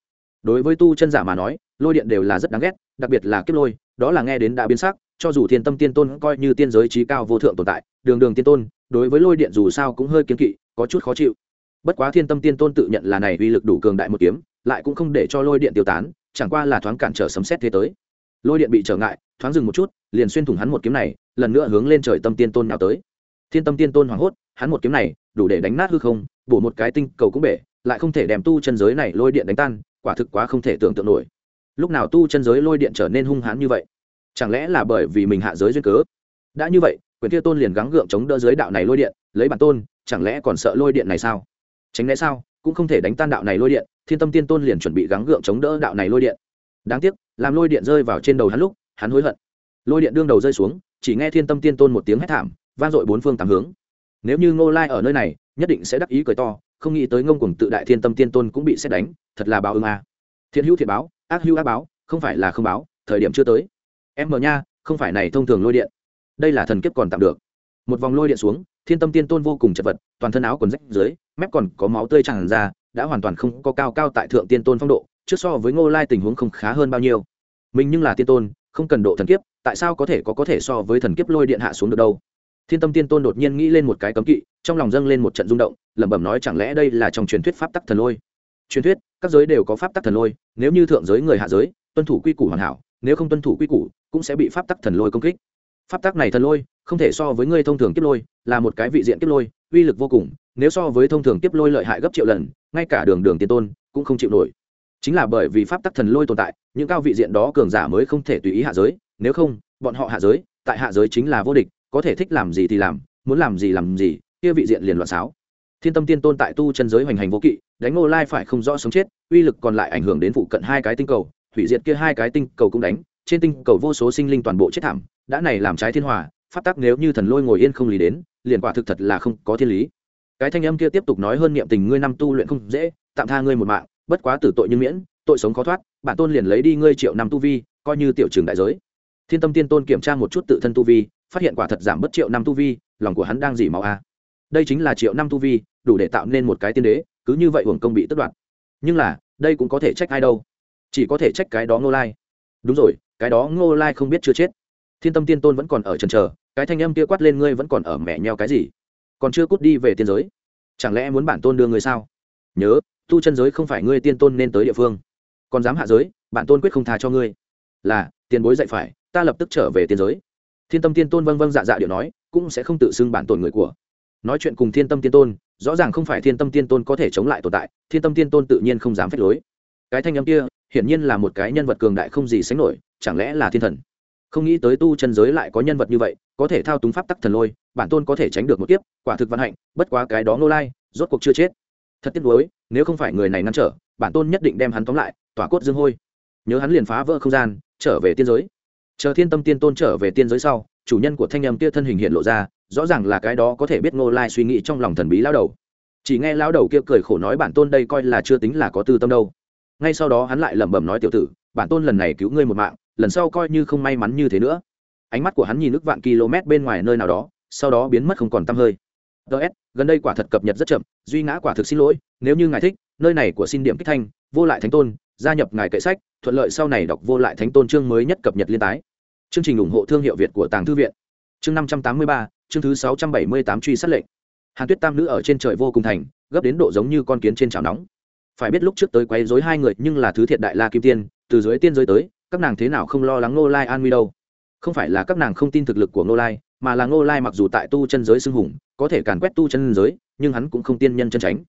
Đối với tu chân giả mà nói lôi điện đều là rất đáng ghét, đặc biệt là kiếp lôi, đó là nghe đến đã biến sắc, cho dù thiên tâm tiên tôn coi như tiên giới trí cao vô thượng tồn tại, đường đường tiên tôn, đối với lôi điện dù sao cũng hơi kiến kỵ, có chút khó chịu. Bất quá thiên tâm tiên tôn tự nhận là này uy lực đủ cường đại một kiếm, lại cũng không để cho lôi điện tiêu tán, chẳng qua là thoáng cản trở sấm xét thế tới. Lôi điện bị trở ngại, thoáng dừng một chút, liền xuyên thủng hắn một kiếm này, lần nữa hướng lên trời tâm tiên tôn nào tới. Thiên tâm tiên tôn hoảng hốt, hắn một kiếm này, đủ để đánh nát hư không, bổ một cái tinh cầu cũng bể, lại không thể đem tu chân giới này lôi điện đánh tan, quả thực quá không thể tưởng tượng nổi lúc nào tu chân giới lôi điện trở nên hung hãn như vậy? Chẳng lẽ là bởi vì mình hạ giới duyên cớ? Đã như vậy, quyền kia tôn liền gắng gượng chống đỡ giới đạo này lôi điện, lấy bản tôn, chẳng lẽ còn sợ lôi điện này sao? Tránh lẽ sao, cũng không thể đánh tan đạo này lôi điện, thiên tâm tiên tôn liền chuẩn bị gắng gượng chống đỡ đạo này lôi điện. Đáng tiếc, làm lôi điện rơi vào trên đầu hắn lúc, hắn hối hận. Lôi điện đương đầu rơi xuống, chỉ nghe thiên tâm tiên tôn một tiếng hét thảm, vang dội bốn phương tám hướng. Nếu như ngô lai ở nơi này, nhất định sẽ đắc ý cười to, không nghĩ tới ngông cuồng tự đại thiên tâm tiên tôn cũng bị xét đánh, thật là báo ưng à thiện hữu thiện báo, ác hữu ác báo, không phải là không báo, thời điểm chưa tới. Em mờ nha, không phải này thông thường lôi điện. Đây là thần kiếp còn tạm được. Một vòng lôi điện xuống, thiên tâm tiên tôn vô cùng chật vật, toàn thân áo quần rách dưới, mép còn có máu tươi tràn ra, đã hoàn toàn không có cao cao tại thượng tiên tôn phong độ, trước so với ngô lai tình huống không khá hơn bao nhiêu. Mình nhưng là tiên tôn, không cần độ thần kiếp, tại sao có thể có có thể so với thần kiếp lôi điện hạ xuống được đâu? Thiên tâm tiên tôn đột nhiên nghĩ lên một cái cấm kỵ, trong lòng dâng lên một trận rung động, lẩm bẩm nói chẳng lẽ đây là trong truyền thuyết pháp tắc thần lôi? Truyền thuyết các giới đều có pháp tắc thần lôi, nếu như thượng giới người hạ giới, tuân thủ quy củ hoàn hảo, nếu không tuân thủ quy củ, cũng sẽ bị pháp tắc thần lôi công kích. Pháp tắc này thần lôi, không thể so với người thông thường kiếp lôi, là một cái vị diện kiếp lôi, uy lực vô cùng, nếu so với thông thường kiếp lôi lợi hại gấp triệu lần, ngay cả đường đường tiên tôn cũng không chịu nổi. Chính là bởi vì pháp tắc thần lôi tồn tại, những cao vị diện đó cường giả mới không thể tùy ý hạ giới, nếu không, bọn họ hạ giới, tại hạ giới chính là vô địch, có thể thích làm gì thì làm, muốn làm gì làm gì, kia vị diện liền loạn xáo thiên tâm tiên tôn tại tu chân giới hoành hành vô kỵ, đánh ngô lai phải không rõ sống chết, uy lực còn lại ảnh hưởng đến phụ cận hai cái tinh cầu, hủy diệt kia hai cái tinh cầu cũng đánh, trên tinh cầu vô số sinh linh toàn bộ chết thảm, đã này làm trái thiên hòa phát tắc nếu như thần lôi ngồi yên không lý đến, liền quả thực thật là không có thiên lý. Cái thanh âm kia tiếp tục nói hơn niệm tình ngươi năm tu luyện không dễ, tạm tha ngươi một mạng, bất quá tử tội nhưng miễn, tội sống khó thoát, bản tôn liền lấy đi ngươi triệu năm tu vi, coi như tiểu trường đại giới. Thiên tâm tiên tôn kiểm tra một chút tự thân tu vi, phát hiện quả thật giảm bất triệu năm tu vi, lòng của hắn đang dỉ máu a đây chính là triệu năm tu vi, đủ để tạo nên một cái tiên đế, cứ như vậy hưởng công bị tất đoạt. Nhưng là, đây cũng có thể trách ai đâu. Chỉ có thể trách cái đó ngô lai. Đúng rồi, cái đó ngô lai không biết chưa chết. Thiên tâm tiên tôn vẫn còn ở trần trờ cái thanh âm kia quát lên ngươi vẫn còn ở mẹ nheo cái gì? Còn chưa cút đi về tiên giới. Chẳng lẽ muốn bản tôn đưa ngươi sao? Nhớ, tu chân giới không phải ngươi tiên tôn nên tới địa phương. Còn dám hạ giới, bản tôn quyết không tha cho ngươi. Là, tiền bối dạy phải, ta lập tức trở về tiên giới. Thiên tâm tiên tôn vâng vâng dạ dạ điệu nói, cũng sẽ không tự xưng bản tồn người của nói chuyện cùng thiên tâm tiên tôn, rõ ràng không phải thiên tâm tiên tôn có thể chống lại tồn tại, thiên tâm tiên tôn tự nhiên không dám phép lối. Cái thanh âm kia, hiển nhiên là một cái nhân vật cường đại không gì sánh nổi, chẳng lẽ là thiên thần? Không nghĩ tới tu chân giới lại có nhân vật như vậy, có thể thao túng pháp tắc thần lôi, bản tôn có thể tránh được một kiếp, quả thực văn hạnh, bất quá cái đó nô lai, rốt cuộc chưa chết. Thật tiếc nuối, nếu không phải người này ngăn trở, bản tôn nhất định đem hắn tóm lại, tỏa cốt dương hôi. Nhớ hắn liền phá vỡ không gian, trở về tiên giới. Chờ thiên tâm tiên tôn trở về tiên giới sau chủ nhân của thanh âm kia thân hình hiện lộ ra, rõ ràng là cái đó có thể biết ngô lai suy nghĩ trong lòng thần bí lao đầu. Chỉ nghe lao đầu kia cười khổ nói bản tôn đây coi là chưa tính là có tư tâm đâu. Ngay sau đó hắn lại lẩm bẩm nói tiểu tử, bản tôn lần này cứu ngươi một mạng, lần sau coi như không may mắn như thế nữa. Ánh mắt của hắn nhìn nước vạn km bên ngoài nơi nào đó, sau đó biến mất không còn tăm hơi. Ts gần đây quả thật cập nhật rất chậm, duy ngã quả thực xin lỗi, nếu như ngài thích, nơi này của xin điểm kích thanh, vô lại thánh tôn, gia nhập ngài kệ sách, thuận lợi sau này đọc vô lại thánh tôn chương mới nhất cập nhật liên tái chương trình ủng hộ thương hiệu việt của tàng thư viện. Chương năm trăm tám mươi ba, chương thứ sáu trăm bảy mươi tám truy sát lệnh. Hàn tuyết tam nữ ở trên trời vô cùng thành, gấp đến độ giống như con kiến trên chảo nóng. Phải biết lúc trước tới quấy dối hai người nhưng là thứ thiệt đại la kim tiên, từ dưới tiên giới tới, các nàng thế nào không lo lắng nô lai an nguy đâu. Không phải là các nàng không tin thực lực của nô lai, mà là nô lai mặc dù tại tu chân giới xưng hùng, có thể càn quét tu chân giới, nhưng hắn cũng không tiên nhân chân tránh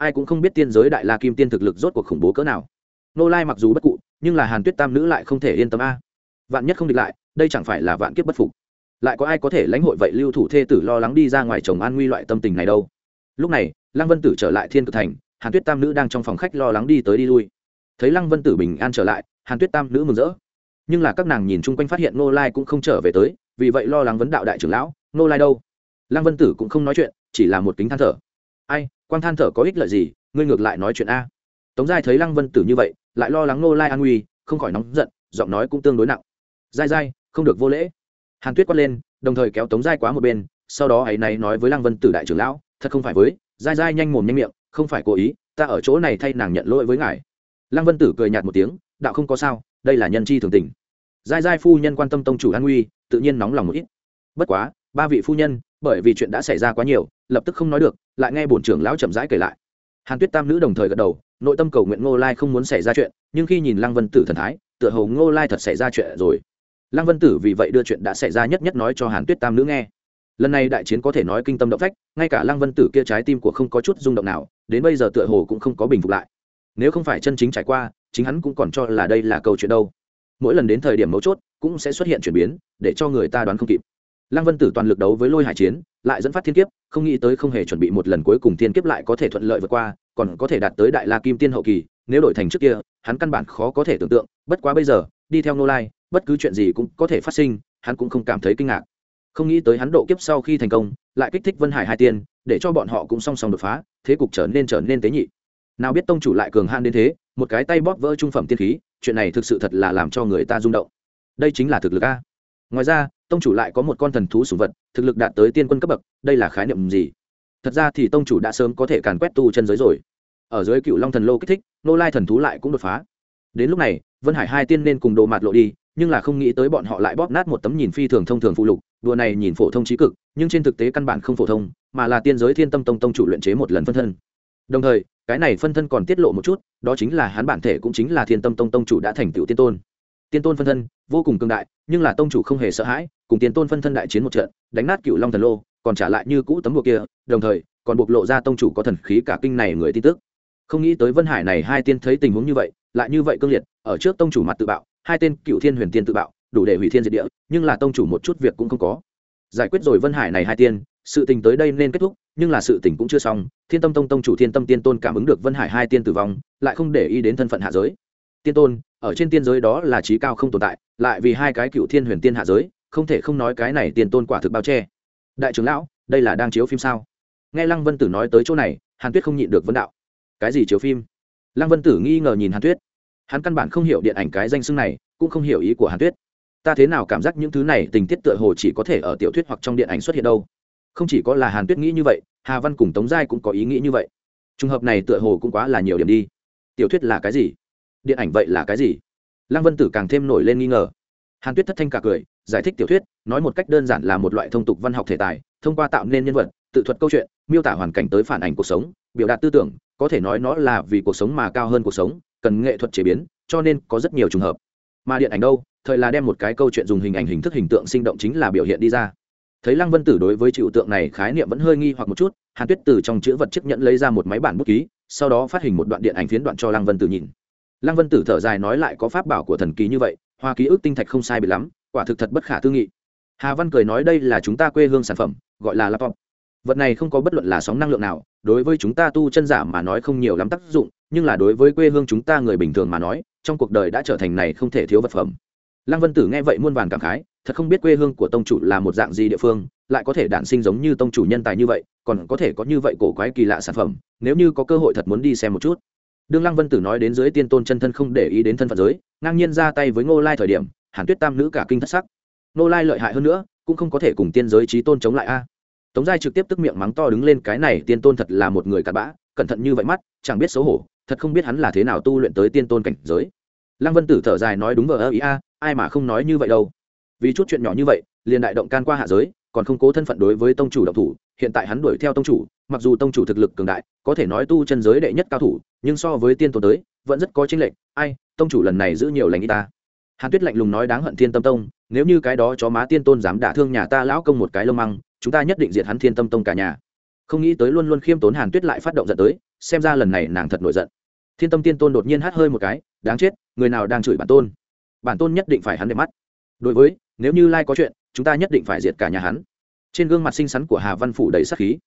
ai cũng không biết tiên giới đại la kim tiên thực lực rốt cuộc khủng bố cỡ nào. Nô lai mặc dù bất cụ, nhưng là hàn tuyết tam nữ lại không thể yên tâm a vạn nhất không địch lại, đây chẳng phải là vạn kiếp bất phục. Lại có ai có thể lãnh hội vậy lưu thủ thê tử lo lắng đi ra ngoài chồng an nguy loại tâm tình này đâu? Lúc này, lăng vân tử trở lại thiên cực thành, hàn tuyết tam nữ đang trong phòng khách lo lắng đi tới đi lui. Thấy lăng vân tử bình an trở lại, hàn tuyết tam nữ mừng rỡ. Nhưng là các nàng nhìn chung quanh phát hiện nô lai cũng không trở về tới, vì vậy lo lắng vấn đạo đại trưởng lão nô lai đâu? Lăng vân tử cũng không nói chuyện, chỉ là một kính than thở. Ai quan than thở có ích lợi gì? Ngươi ngược lại nói chuyện a. Tống giai thấy lăng vân tử như vậy, lại lo lắng nô lai an nguy, không khỏi nóng giận, giọng nói cũng tương đối nặng dai dai, không được vô lễ. Hàn tuyết quát lên, đồng thời kéo tống dai quá một bên, sau đó ấy này nói với lăng vân tử đại trưởng lão, thật không phải với, dai dai nhanh mồm nhanh miệng, không phải cố ý, ta ở chỗ này thay nàng nhận lỗi với ngài. Lăng vân tử cười nhạt một tiếng, đạo không có sao, đây là nhân chi thường tình. Giai giai phu nhân quan tâm tông chủ an nguy, tự nhiên nóng lòng một ít. Bất quá, ba vị phu nhân, bởi vì chuyện đã xảy ra quá nhiều, lập tức không nói được, lại nghe bổn trưởng lão chậm rãi kể lại. Hàn tuyết tam nữ đồng thời gật đầu, nội tâm cầu nguyện ngô lai không muốn xảy ra chuyện, nhưng khi nhìn lăng vân tử thần thái, tựa hồ ngô lai thật xảy ra chuyện rồi lăng vân tử vì vậy đưa chuyện đã xảy ra nhất nhất nói cho hàn tuyết tam nữ nghe. Lần này đại chiến có thể nói kinh tâm động phách, ngay cả lăng vân tử kia trái tim của không có chút rung động nào, đến bây giờ tựa hồ cũng không có bình phục lại. Nếu không phải chân chính trải qua, chính hắn cũng còn cho là đây là câu chuyện đâu. Mỗi lần đến thời điểm mấu chốt, cũng sẽ xuất hiện chuyển biến, để cho người ta đoán không kịp. Lăng vân tử toàn lực đấu với lôi hải chiến, lại dẫn phát thiên kiếp, không nghĩ tới không hề chuẩn bị một lần cuối cùng thiên kiếp lại có thể thuận lợi vượt qua, còn có thể đạt tới đại la kim tiên hậu kỳ, nếu đổi thành trước kia, hắn căn bản khó có thể tưởng tượng, bất quá bây giờ, đi theo nô lai bất cứ chuyện gì cũng có thể phát sinh, hắn cũng không cảm thấy kinh ngạc. Không nghĩ tới hắn độ kiếp sau khi thành công, lại kích thích vân hải hai tiên, để cho bọn họ cũng song song đột phá, thế cục trở nên trở nên tế nhị. Nào biết tông chủ lại cường han đến thế, một cái tay bóp vỡ trung phẩm tiên khí, chuyện này thực sự thật là làm cho người ta rung động. Đây chính là thực lực a. Ngoài ra, tông chủ lại có một con thần thú sủng vật, thực lực đạt tới tiên quân cấp bậc, đây là khái niệm gì? Thật ra thì tông chủ đã sớm có thể càn quét tu chân giới rồi. Ở dưới cựu long thần lô kích thích, nô lai thần thú lại cũng đột phá. Đến lúc này, vân hải hai tiên nên cùng đồ mạt lộ đi nhưng là không nghĩ tới bọn họ lại bóp nát một tấm nhìn phi thường thông thường phụ lục, đùa này nhìn phổ thông trí cực, nhưng trên thực tế căn bản không phổ thông, mà là tiên giới thiên tâm tông tông chủ luyện chế một lần phân thân. Đồng thời, cái này phân thân còn tiết lộ một chút, đó chính là hắn bản thể cũng chính là thiên tâm tông tông chủ đã thành tựu tiên tôn. Tiên tôn phân thân, vô cùng cường đại, nhưng là tông chủ không hề sợ hãi, cùng tiên tôn phân thân đại chiến một trận, đánh nát cựu long thần lô, còn trả lại như cũ tấm buộc kia, đồng thời, còn bộc lộ ra tông chủ có thần khí cả kinh này người tin tức. Không nghĩ tới vân hải này hai tiên thấy tình huống như vậy, lại như vậy cương liệt, ở trước tông chủ mặt tự bạo hai tên cựu thiên huyền tiên tự bạo, đủ để hủy thiên diệt địa, nhưng là tông chủ một chút việc cũng không có. Giải quyết rồi vân hải này hai tiên, sự tình tới đây nên kết thúc, nhưng là sự tình cũng chưa xong. Thiên tâm tông tông chủ thiên tâm tiên tôn cảm ứng được vân hải hai tiên tử vong, lại không để ý đến thân phận hạ giới. Tiên tôn, ở trên tiên giới đó là trí cao không tồn tại, lại vì hai cái cựu thiên huyền tiên hạ giới, không thể không nói cái này tiên tôn quả thực bao che. Đại trưởng lão, đây là đang chiếu phim sao? Nghe lăng vân tử nói tới chỗ này, hàn tuyết không nhịn được vấn đạo. Cái gì chiếu phim? Lăng vân tử nghi ngờ nhìn hàn tuyết hắn căn bản không hiểu điện ảnh cái danh xưng này, cũng không hiểu ý của hàn tuyết. Ta thế nào cảm giác những thứ này tình tiết tựa hồ chỉ có thể ở tiểu thuyết hoặc trong điện ảnh xuất hiện đâu? Không chỉ có là hàn tuyết nghĩ như vậy, hà văn cùng tống giai cũng có ý nghĩ như vậy. Trùng hợp này tựa hồ cũng quá là nhiều điểm đi. Tiểu thuyết là cái gì? Điện ảnh vậy là cái gì? Lăng vân tử càng thêm nổi lên nghi ngờ. Hàn tuyết thất thanh cả cười, giải thích tiểu thuyết, nói một cách đơn giản là một loại thông tục văn học thể tài, thông qua tạo nên nhân vật, tự thuật câu chuyện, miêu tả hoàn cảnh tới phản ảnh cuộc sống, biểu đạt tư tưởng, có thể nói nó là vì cuộc sống mà cao hơn cuộc sống cần nghệ thuật chế biến, cho nên có rất nhiều trường hợp. Mà điện ảnh đâu? Thời là đem một cái câu chuyện dùng hình ảnh hình thức hình tượng sinh động chính là biểu hiện đi ra. Thấy lăng vân tử đối với chịu tượng này khái niệm vẫn hơi nghi hoặc một chút, hàn tuyết từ trong chữ vật chiếc nhẫn lấy ra một máy bản bút ký, sau đó phát hình một đoạn điện ảnh phiến đoạn cho lăng vân tử nhìn. Lăng vân tử thở dài nói lại có pháp bảo của thần ký như vậy, hoa ký ức tinh thạch không sai bị lắm, quả thực thật bất khả tư nghị. Hà văn cười nói đây là chúng ta quê hương sản phẩm, gọi là laptop. Vật này không có bất luận là sóng năng lượng nào, đối với chúng ta tu chân giả mà nói không nhiều lắm tác dụng nhưng là đối với quê hương chúng ta người bình thường mà nói, trong cuộc đời đã trở thành này không thể thiếu vật phẩm. Lăng vân tử nghe vậy muôn vàn cảm khái, thật không biết quê hương của tông chủ là một dạng gì địa phương, lại có thể đản sinh giống như tông chủ nhân tài như vậy, còn có thể có như vậy cổ quái kỳ lạ sản phẩm, nếu như có cơ hội thật muốn đi xem một chút. Đương lăng vân tử nói đến dưới tiên tôn chân thân không để ý đến thân phận giới, ngang nhiên ra tay với ngô lai thời điểm, hàn tuyết tam nữ cả kinh thất sắc. Ngô lai lợi hại hơn nữa, cũng không có thể cùng tiên giới trí tôn chống lại a. Tống giai trực tiếp tức miệng mắng to đứng lên, cái này tiên tôn thật là một người cặn bã, cẩn thận như vậy mắt, chẳng biết xấu hổ thật không biết hắn là thế nào tu luyện tới tiên tôn cảnh giới. Lăng vân tử thở dài nói đúng vờ ơ ý a, ai mà không nói như vậy đâu. Vì chút chuyện nhỏ như vậy, liền đại động can qua hạ giới, còn không cố thân phận đối với tông chủ động thủ, hiện tại hắn đuổi theo tông chủ, mặc dù tông chủ thực lực cường đại, có thể nói tu chân giới đệ nhất cao thủ, nhưng so với tiên tôn tới, vẫn rất có chênh lệch. Ai, tông chủ lần này giữ nhiều lành y ta. Hàn tuyết lạnh lùng nói đáng hận thiên tâm tông, nếu như cái đó chó má tiên tôn dám đả thương nhà ta lão công một cái lông măng, chúng ta nhất định diệt hắn thiên tâm tông cả nhà. Không nghĩ tới luôn luôn khiêm tốn hàn tuyết lại phát động giận tới, xem ra lần này nàng thật nổi giận thiên tâm tiên tôn đột nhiên hát hơi một cái, đáng chết, người nào đang chửi bản tôn? Bản tôn nhất định phải hắn để mắt. Đối với, nếu như lai có chuyện, chúng ta nhất định phải diệt cả nhà hắn. Trên gương mặt xinh xắn của hà văn phủ đầy sắc khí.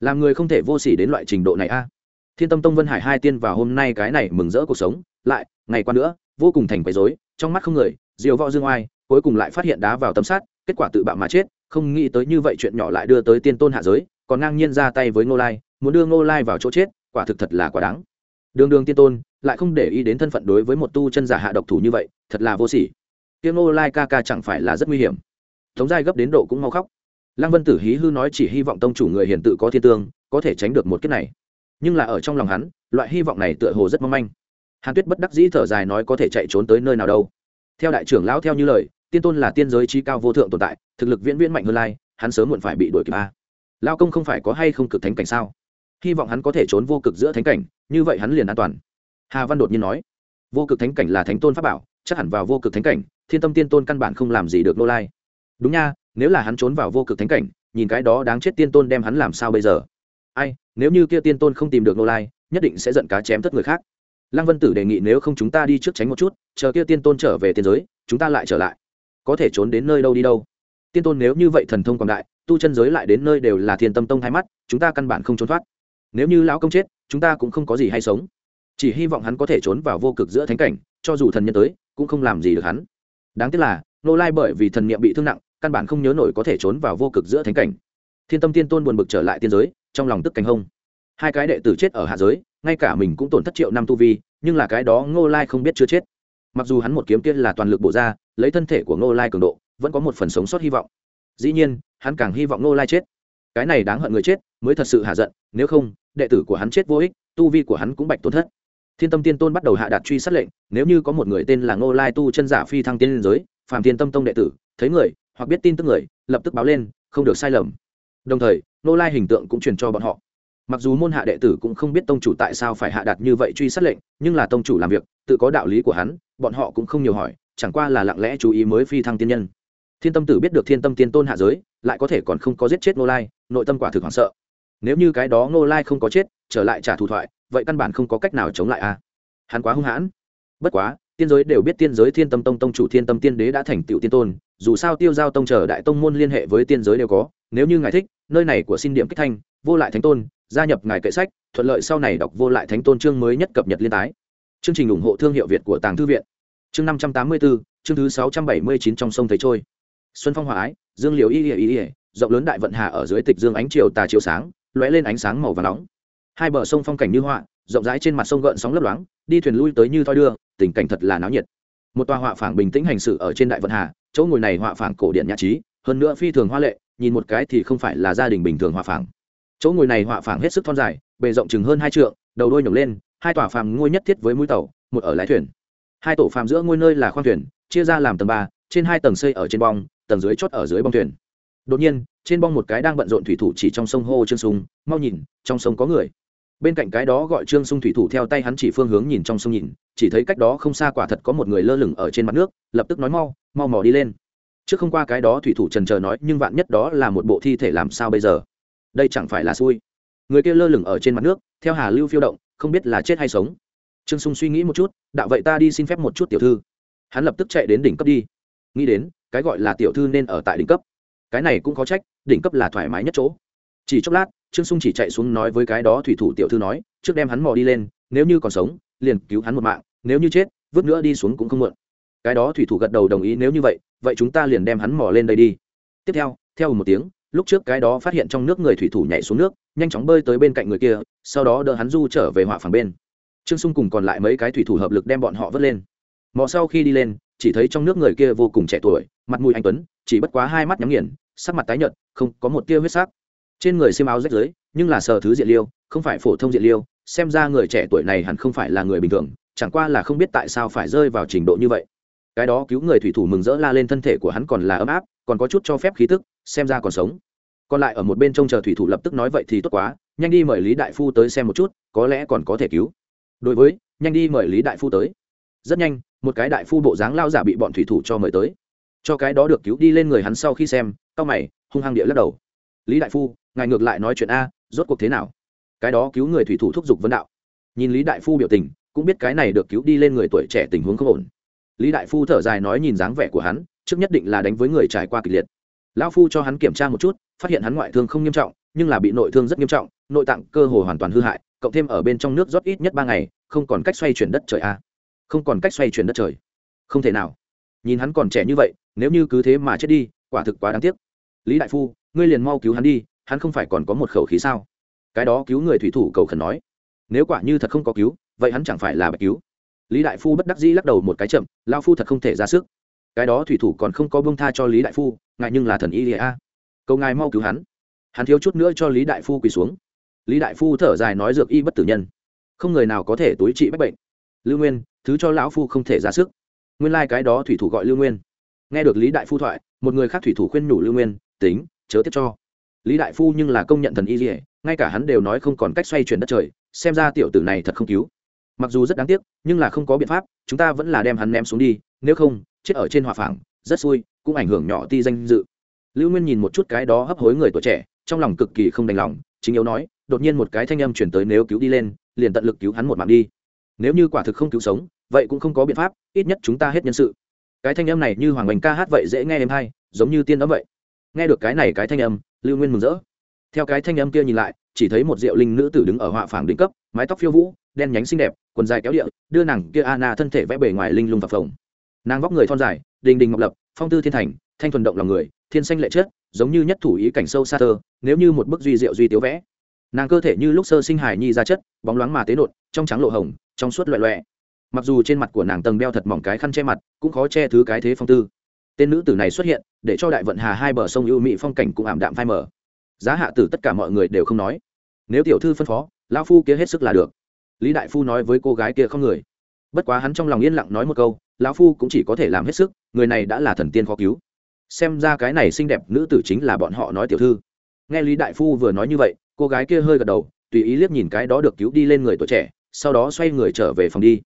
Làm người không thể vô s ỉ đến loại trình độ này a. Thiên tâm tông vân hải hai tiên vào hôm nay cái này mừng rỡ cuộc sống, lại, ngày qua nữa, vô cùng thành quấy dối trong mắt không người, diều võ dương oai, cuối cùng lại phát hiện đá vào tấm sát, kết quả tự bạo mà chết, không nghĩ tới như vậy chuyện nhỏ lại đưa tới tiên tôn hạ giới, còn ngang nhiên ra tay với ngô lai, muốn đưa ngô lai vào chỗ chết, quả thực thật là quá đáng đường đường tiên tôn, lại không để ý đến thân phận đối với một tu chân giả hạ độc thủ như vậy, thật là vô sỉ. Tiếng ngô lai ca ca chẳng phải là rất nguy hiểm. Thống giai gấp đến độ cũng mau khóc. Lăng vân tử hí hư nói chỉ hy vọng tông chủ người hiền tự có thiên tương, có thể tránh được một kiếp này. Nhưng là ở trong lòng hắn, loại hy vọng này tựa hồ rất mong manh. Hàn tuyết bất đắc dĩ thở dài nói có thể chạy trốn tới nơi nào đâu. Theo đại trưởng lão theo như lời, tiên tôn là tiên giới trí cao vô thượng tồn tại, thực lực viễn viễn mạnh hơn lai, hắn sớm muộn phải bị đuổi kịp a. Lao công không phải có hay không cực thánh cảnh sao? Hy vọng hắn có thể trốn vô cực giữa thánh cảnh như vậy hắn liền an toàn. Hà văn đột nhiên nói, vô cực thánh cảnh là thánh tôn pháp bảo, chắc hẳn vào vô cực thánh cảnh, thiên tâm tiên tôn căn bản không làm gì được nô lai. Đúng nha, nếu là hắn trốn vào vô cực thánh cảnh, nhìn cái đó đáng chết tiên tôn đem hắn làm sao bây giờ? Ai, nếu như kia tiên tôn không tìm được nô lai, nhất định sẽ giận cá chém tất người khác. Lăng vân tử đề nghị nếu không chúng ta đi trước tránh một chút, chờ kia tiên tôn trở về tiên giới, chúng ta lại trở lại. Có thể trốn đến nơi đâu đi đâu. Tiên tôn nếu như vậy thần thông quảng đại, tu chân giới lại đến nơi đều là thiên tâm tông hai mắt, chúng ta căn bản không trốn thoát nếu như lão công chết, chúng ta cũng không có gì hay sống. Chỉ hy vọng hắn có thể trốn vào vô cực giữa thánh cảnh, cho dù thần nhân tới, cũng không làm gì được hắn. Đáng tiếc là nô lai bởi vì thần niệm bị thương nặng, căn bản không nhớ nổi có thể trốn vào vô cực giữa thánh cảnh. Thiên tâm tiên tôn buồn bực trở lại tiên giới, trong lòng tức cánh hông. Hai cái đệ tử chết ở hạ giới, ngay cả mình cũng tổn thất triệu năm tu vi, nhưng là cái đó ngô lai không biết chưa chết. Mặc dù hắn một kiếm kia là toàn lực bổ ra, lấy thân thể của ngô lai cường độ, vẫn có một phần sống sót hy vọng. Dĩ nhiên, hắn càng hy vọng Ngô lai chết cái này đáng hận người chết mới thật sự hạ giận, nếu không, đệ tử của hắn chết vô ích, tu vi của hắn cũng bạch tổn thất. Thiên tâm tiên tôn bắt đầu hạ đạt truy sát lệnh, nếu như có một người tên là ngô lai tu chân giả phi thăng tiên liên giới, phàm thiên tâm tông đệ tử, thấy người, hoặc biết tin tức người, lập tức báo lên, không được sai lầm. Đồng thời, ngô lai hình tượng cũng truyền cho bọn họ. Mặc dù môn hạ đệ tử cũng không biết tông chủ tại sao phải hạ đạt như vậy truy sát lệnh, nhưng là tông chủ làm việc, tự có đạo lý của hắn, bọn họ cũng không nhiều hỏi, chẳng qua là lặng lẽ chú ý mới phi thăng tiên nhân thiên tâm tử biết được thiên tâm tiên tôn hạ giới, lại có thể còn không có giết chết Nô lai, nội tâm quả thực hoảng sợ. Nếu như cái đó Nô lai không có chết, trở lại trả thù thoại, vậy căn bản không có cách nào chống lại a. Hắn quá hung hãn. Bất quá, tiên giới đều biết tiên giới thiên tâm tông tông chủ thiên tâm tiên đế đã thành tựu tiên tôn, dù sao tiêu giao tông chờ đại tông môn liên hệ với tiên giới đều có, nếu như ngài thích, nơi này của xin điểm kích thanh, vô lại thánh tôn, gia nhập ngài kệ sách, thuận lợi sau này đọc vô lại thánh tôn chương mới nhất cập nhật liên tái. Chương trình ủng hộ thương hiệu việt của tàng thư viện. Chương năm trăm tám mươi bốn chương thứ sáu trăm bảy mươi chín trong sông thấy trôi xuân phong hòa ái, dương liều y ỉa y ỉa rộng lớn đại vận hà ở dưới tịch dương ánh chiều tà chiều sáng, lóe lên ánh sáng màu và nóng. Hai bờ sông phong cảnh như họa rộng rãi trên mặt sông gợn sóng lấp loáng, đi thuyền lui tới như thoi đưa, tình cảnh thật là náo nhiệt. Một tòa họa phảng bình tĩnh hành sự ở trên đại vận hà, chỗ ngồi này họa phảng cổ điện nhã trí, hơn nữa phi thường hoa lệ, nhìn một cái thì không phải là gia đình bình thường họa phảng. Chỗ ngồi này họa phảng hết sức thon dài, bề rộng chừng hơn hai trượng, đầu đôi nhổng lên, hai tòa phàm ngôi nhất thiết với mũi tàu, một ở lái thuyền. Hai tổ phàm giữa ngôi nơi là khoang thuyền, chia ra làm tầng ba, trên hai tầng xây ở trên bong tầng dưới chốt ở dưới bong thuyền. Đột nhiên, trên bong một cái đang bận rộn thủy thủ chỉ trong sông hô trương sung, mau nhìn, trong sông có người. Bên cạnh cái đó gọi trương sung thủy thủ theo tay hắn chỉ phương hướng nhìn trong sông nhìn, chỉ thấy cách đó không xa quả thật có một người lơ lửng ở trên mặt nước, lập tức nói, mau mau mò đi lên. Trước không qua cái đó thủy thủ trần chờ nói, nhưng vạn nhất đó là một bộ thi thể làm sao bây giờ? Đây chẳng phải là xui. Người kia lơ lửng ở trên mặt nước, theo hà lưu phiêu động, không biết là chết hay sống. Trương sung suy nghĩ một chút, đạo vậy ta đi xin phép một chút tiểu thư. Hắn lập tức chạy đến đỉnh cấp đi. Nghĩ đến cái gọi là tiểu thư nên ở tại đỉnh cấp. Cái này cũng có trách, đỉnh cấp là thoải mái nhất chỗ. Chỉ chốc lát, trương sung chỉ chạy xuống nói với cái đó thủy thủ tiểu thư nói, trước đem hắn mò đi lên, nếu như còn sống, liền cứu hắn một mạng, nếu như chết, vứt nữa đi xuống cũng không muộn. Cái đó thủy thủ gật đầu đồng ý, nếu như vậy vậy chúng ta liền đem hắn mò lên đây đi. Tiếp theo theo một tiếng, lúc trước cái đó phát hiện trong nước người thủy thủ nhảy xuống nước, nhanh chóng bơi tới bên cạnh người kia, sau đó đỡ hắn du trở về hỏa phẳng bên. Trương sung cùng còn lại mấy cái thủy thủ hợp lực đem bọn họ vớt lên. Mò sau khi đi lên, chỉ thấy trong nước người kia vô cùng trẻ tuổi mặt mũi anh tuấn, chỉ bất quá hai mắt nhắm nghiền, sắc mặt tái nhợt, không có một tia huyết sắc. Trên người xiêm áo rách rưới, nhưng là sờ thứ diện liêu, không phải phổ thông diện liêu, xem ra người trẻ tuổi này hẳn không phải là người bình thường, chẳng qua là không biết tại sao phải rơi vào trình độ như vậy. Cái đó cứu người thủy thủ mừng rỡ la lên thân thể của hắn còn là ấm áp, còn có chút cho phép khí tức, xem ra còn sống. Còn lại ở một bên trông chờ thủy thủ lập tức nói vậy thì tốt quá, nhanh đi mời lý đại phu tới xem một chút, có lẽ còn có thể cứu. Đối với, nhanh đi mời lý đại phu tới. Rất nhanh, một cái đại phu bộ dáng lao giả bị bọn thủy thủ cho mời tới cho cái đó được cứu đi lên người hắn sau khi xem tao mày, hung hăng địa lắc đầu. Lý đại phu, ngài ngược lại nói chuyện a, rốt cuộc thế nào? Cái đó cứu người thủy thủ thúc giục vấn đạo. Nhìn lý đại phu biểu tình, cũng biết cái này được cứu đi lên người tuổi trẻ tình huống không ổn. Lý đại phu thở dài nói nhìn dáng vẻ của hắn, trước nhất định là đánh với người trải qua kịch liệt. Lão phu cho hắn kiểm tra một chút, phát hiện hắn ngoại thương không nghiêm trọng, nhưng là bị nội thương rất nghiêm trọng, nội tạng cơ hồ hoàn toàn hư hại, cộng thêm ở bên trong nước rót ít nhất ba ngày, không còn cách xoay chuyển đất trời a. Không còn cách xoay chuyển đất trời. Không thể nào. Nhìn hắn còn trẻ như vậy nếu như cứ thế mà chết đi, quả thực quá đáng tiếc. Lý đại phu, ngươi liền mau cứu hắn đi, hắn không phải còn có một khẩu khí sao? Cái đó cứu người thủy thủ cầu khẩn nói. Nếu quả như thật không có cứu, vậy hắn chẳng phải là bạch cứu? Lý đại phu bất đắc dĩ lắc đầu một cái chậm lao phu thật không thể ra sức. Cái đó thủy thủ còn không có bông tha cho lý đại phu ngại nhưng là thần y lìa a. Ngài mau cứu hắn. Hắn thiếu chút nữa cho lý đại phu quỳ xuống. Lý đại phu thở dài nói dược y bất tử nhân. Không người nào có thể túi trị bách bệnh. Lưu nguyên, thứ cho lão phu không thể ra sức. Nguyên lai、like、cái đó thủy thủ gọi lưu nguyên nghe được lý đại phu thoại, một người khác thủy thủ khuyên nhủ lưu nguyên, tính, chớ tiếp cho. Lý đại phu nhưng là công nhận thần y dỉa ngay cả hắn đều nói không còn cách xoay chuyển đất trời, xem ra tiểu tử này thật không cứu. Mặc dù rất đáng tiếc, nhưng là không có biện pháp, chúng ta vẫn là đem hắn ném xuống đi, nếu không, chết ở trên hòa phảng rất xui, cũng ảnh hưởng nhỏ ti danh dự. Lưu nguyên nhìn một chút cái đó hấp hối người tuổi trẻ, trong lòng cực kỳ không đành lòng, chính yếu nói, đột nhiên một cái thanh âm chuyển tới nếu cứu đi lên, liền tận lực cứu hắn một mạng đi. Nếu như quả thực không cứu sống, vậy cũng không có biện pháp, ít nhất chúng ta hết nhân sự cái thanh âm này như hoàng bành ca hát vậy dễ nghe em hay, giống như tiên đó vậy. Nghe được cái này cái thanh âm, lưu nguyên mừng rỡ. Theo cái thanh âm kia nhìn lại, chỉ thấy một diệu linh nữ tử đứng ở họa phảng đỉnh cấp, mái tóc phiêu vũ, đen nhánh xinh đẹp, quần dài kéo địa, đưa nàng kia Anna thân thể vẽ bề ngoài linh lung phập phồng. Nàng vóc người thon dài, đình đình ngọc lập, phong tư thiên thành, thanh thuần động lòng người, thiên xanh lệ chết giống như nhất thủ ý cảnh sâu xa thơ, nếu như một bức duy diệu duy tiếu vẽ. Nàng cơ thể như lúc sơ sinh hài nhi ra chất, bóng loáng mà tế nột trong trắng lộ hồng, trong suốt loẹ loẹ mặc dù trên mặt của nàng tầng đeo thật mỏng cái khăn che mặt, cũng khó che thứ cái thế phong tư. Tên nữ tử này xuất hiện, để cho đại vận hà hai bờ sông ưu mỹ phong cảnh cũng ảm đạm phai mờ. Giá hạ tử tất cả mọi người đều không nói. Nếu tiểu thư phân phó, lão phu kia hết sức là được. Lý đại phu nói với cô gái kia không người. Bất quá hắn trong lòng yên lặng nói một câu, lão phu cũng chỉ có thể làm hết sức, người này đã là thần tiên khó cứu. Xem ra cái này xinh đẹp nữ tử chính là bọn họ nói tiểu thư. Nghe lý đại phu vừa nói như vậy, cô gái kia hơi gật đầu, tùy ý liếc nhìn cái đó được cứu đi lên người tuổi trẻ, sau đó xoay người trở về phòng đi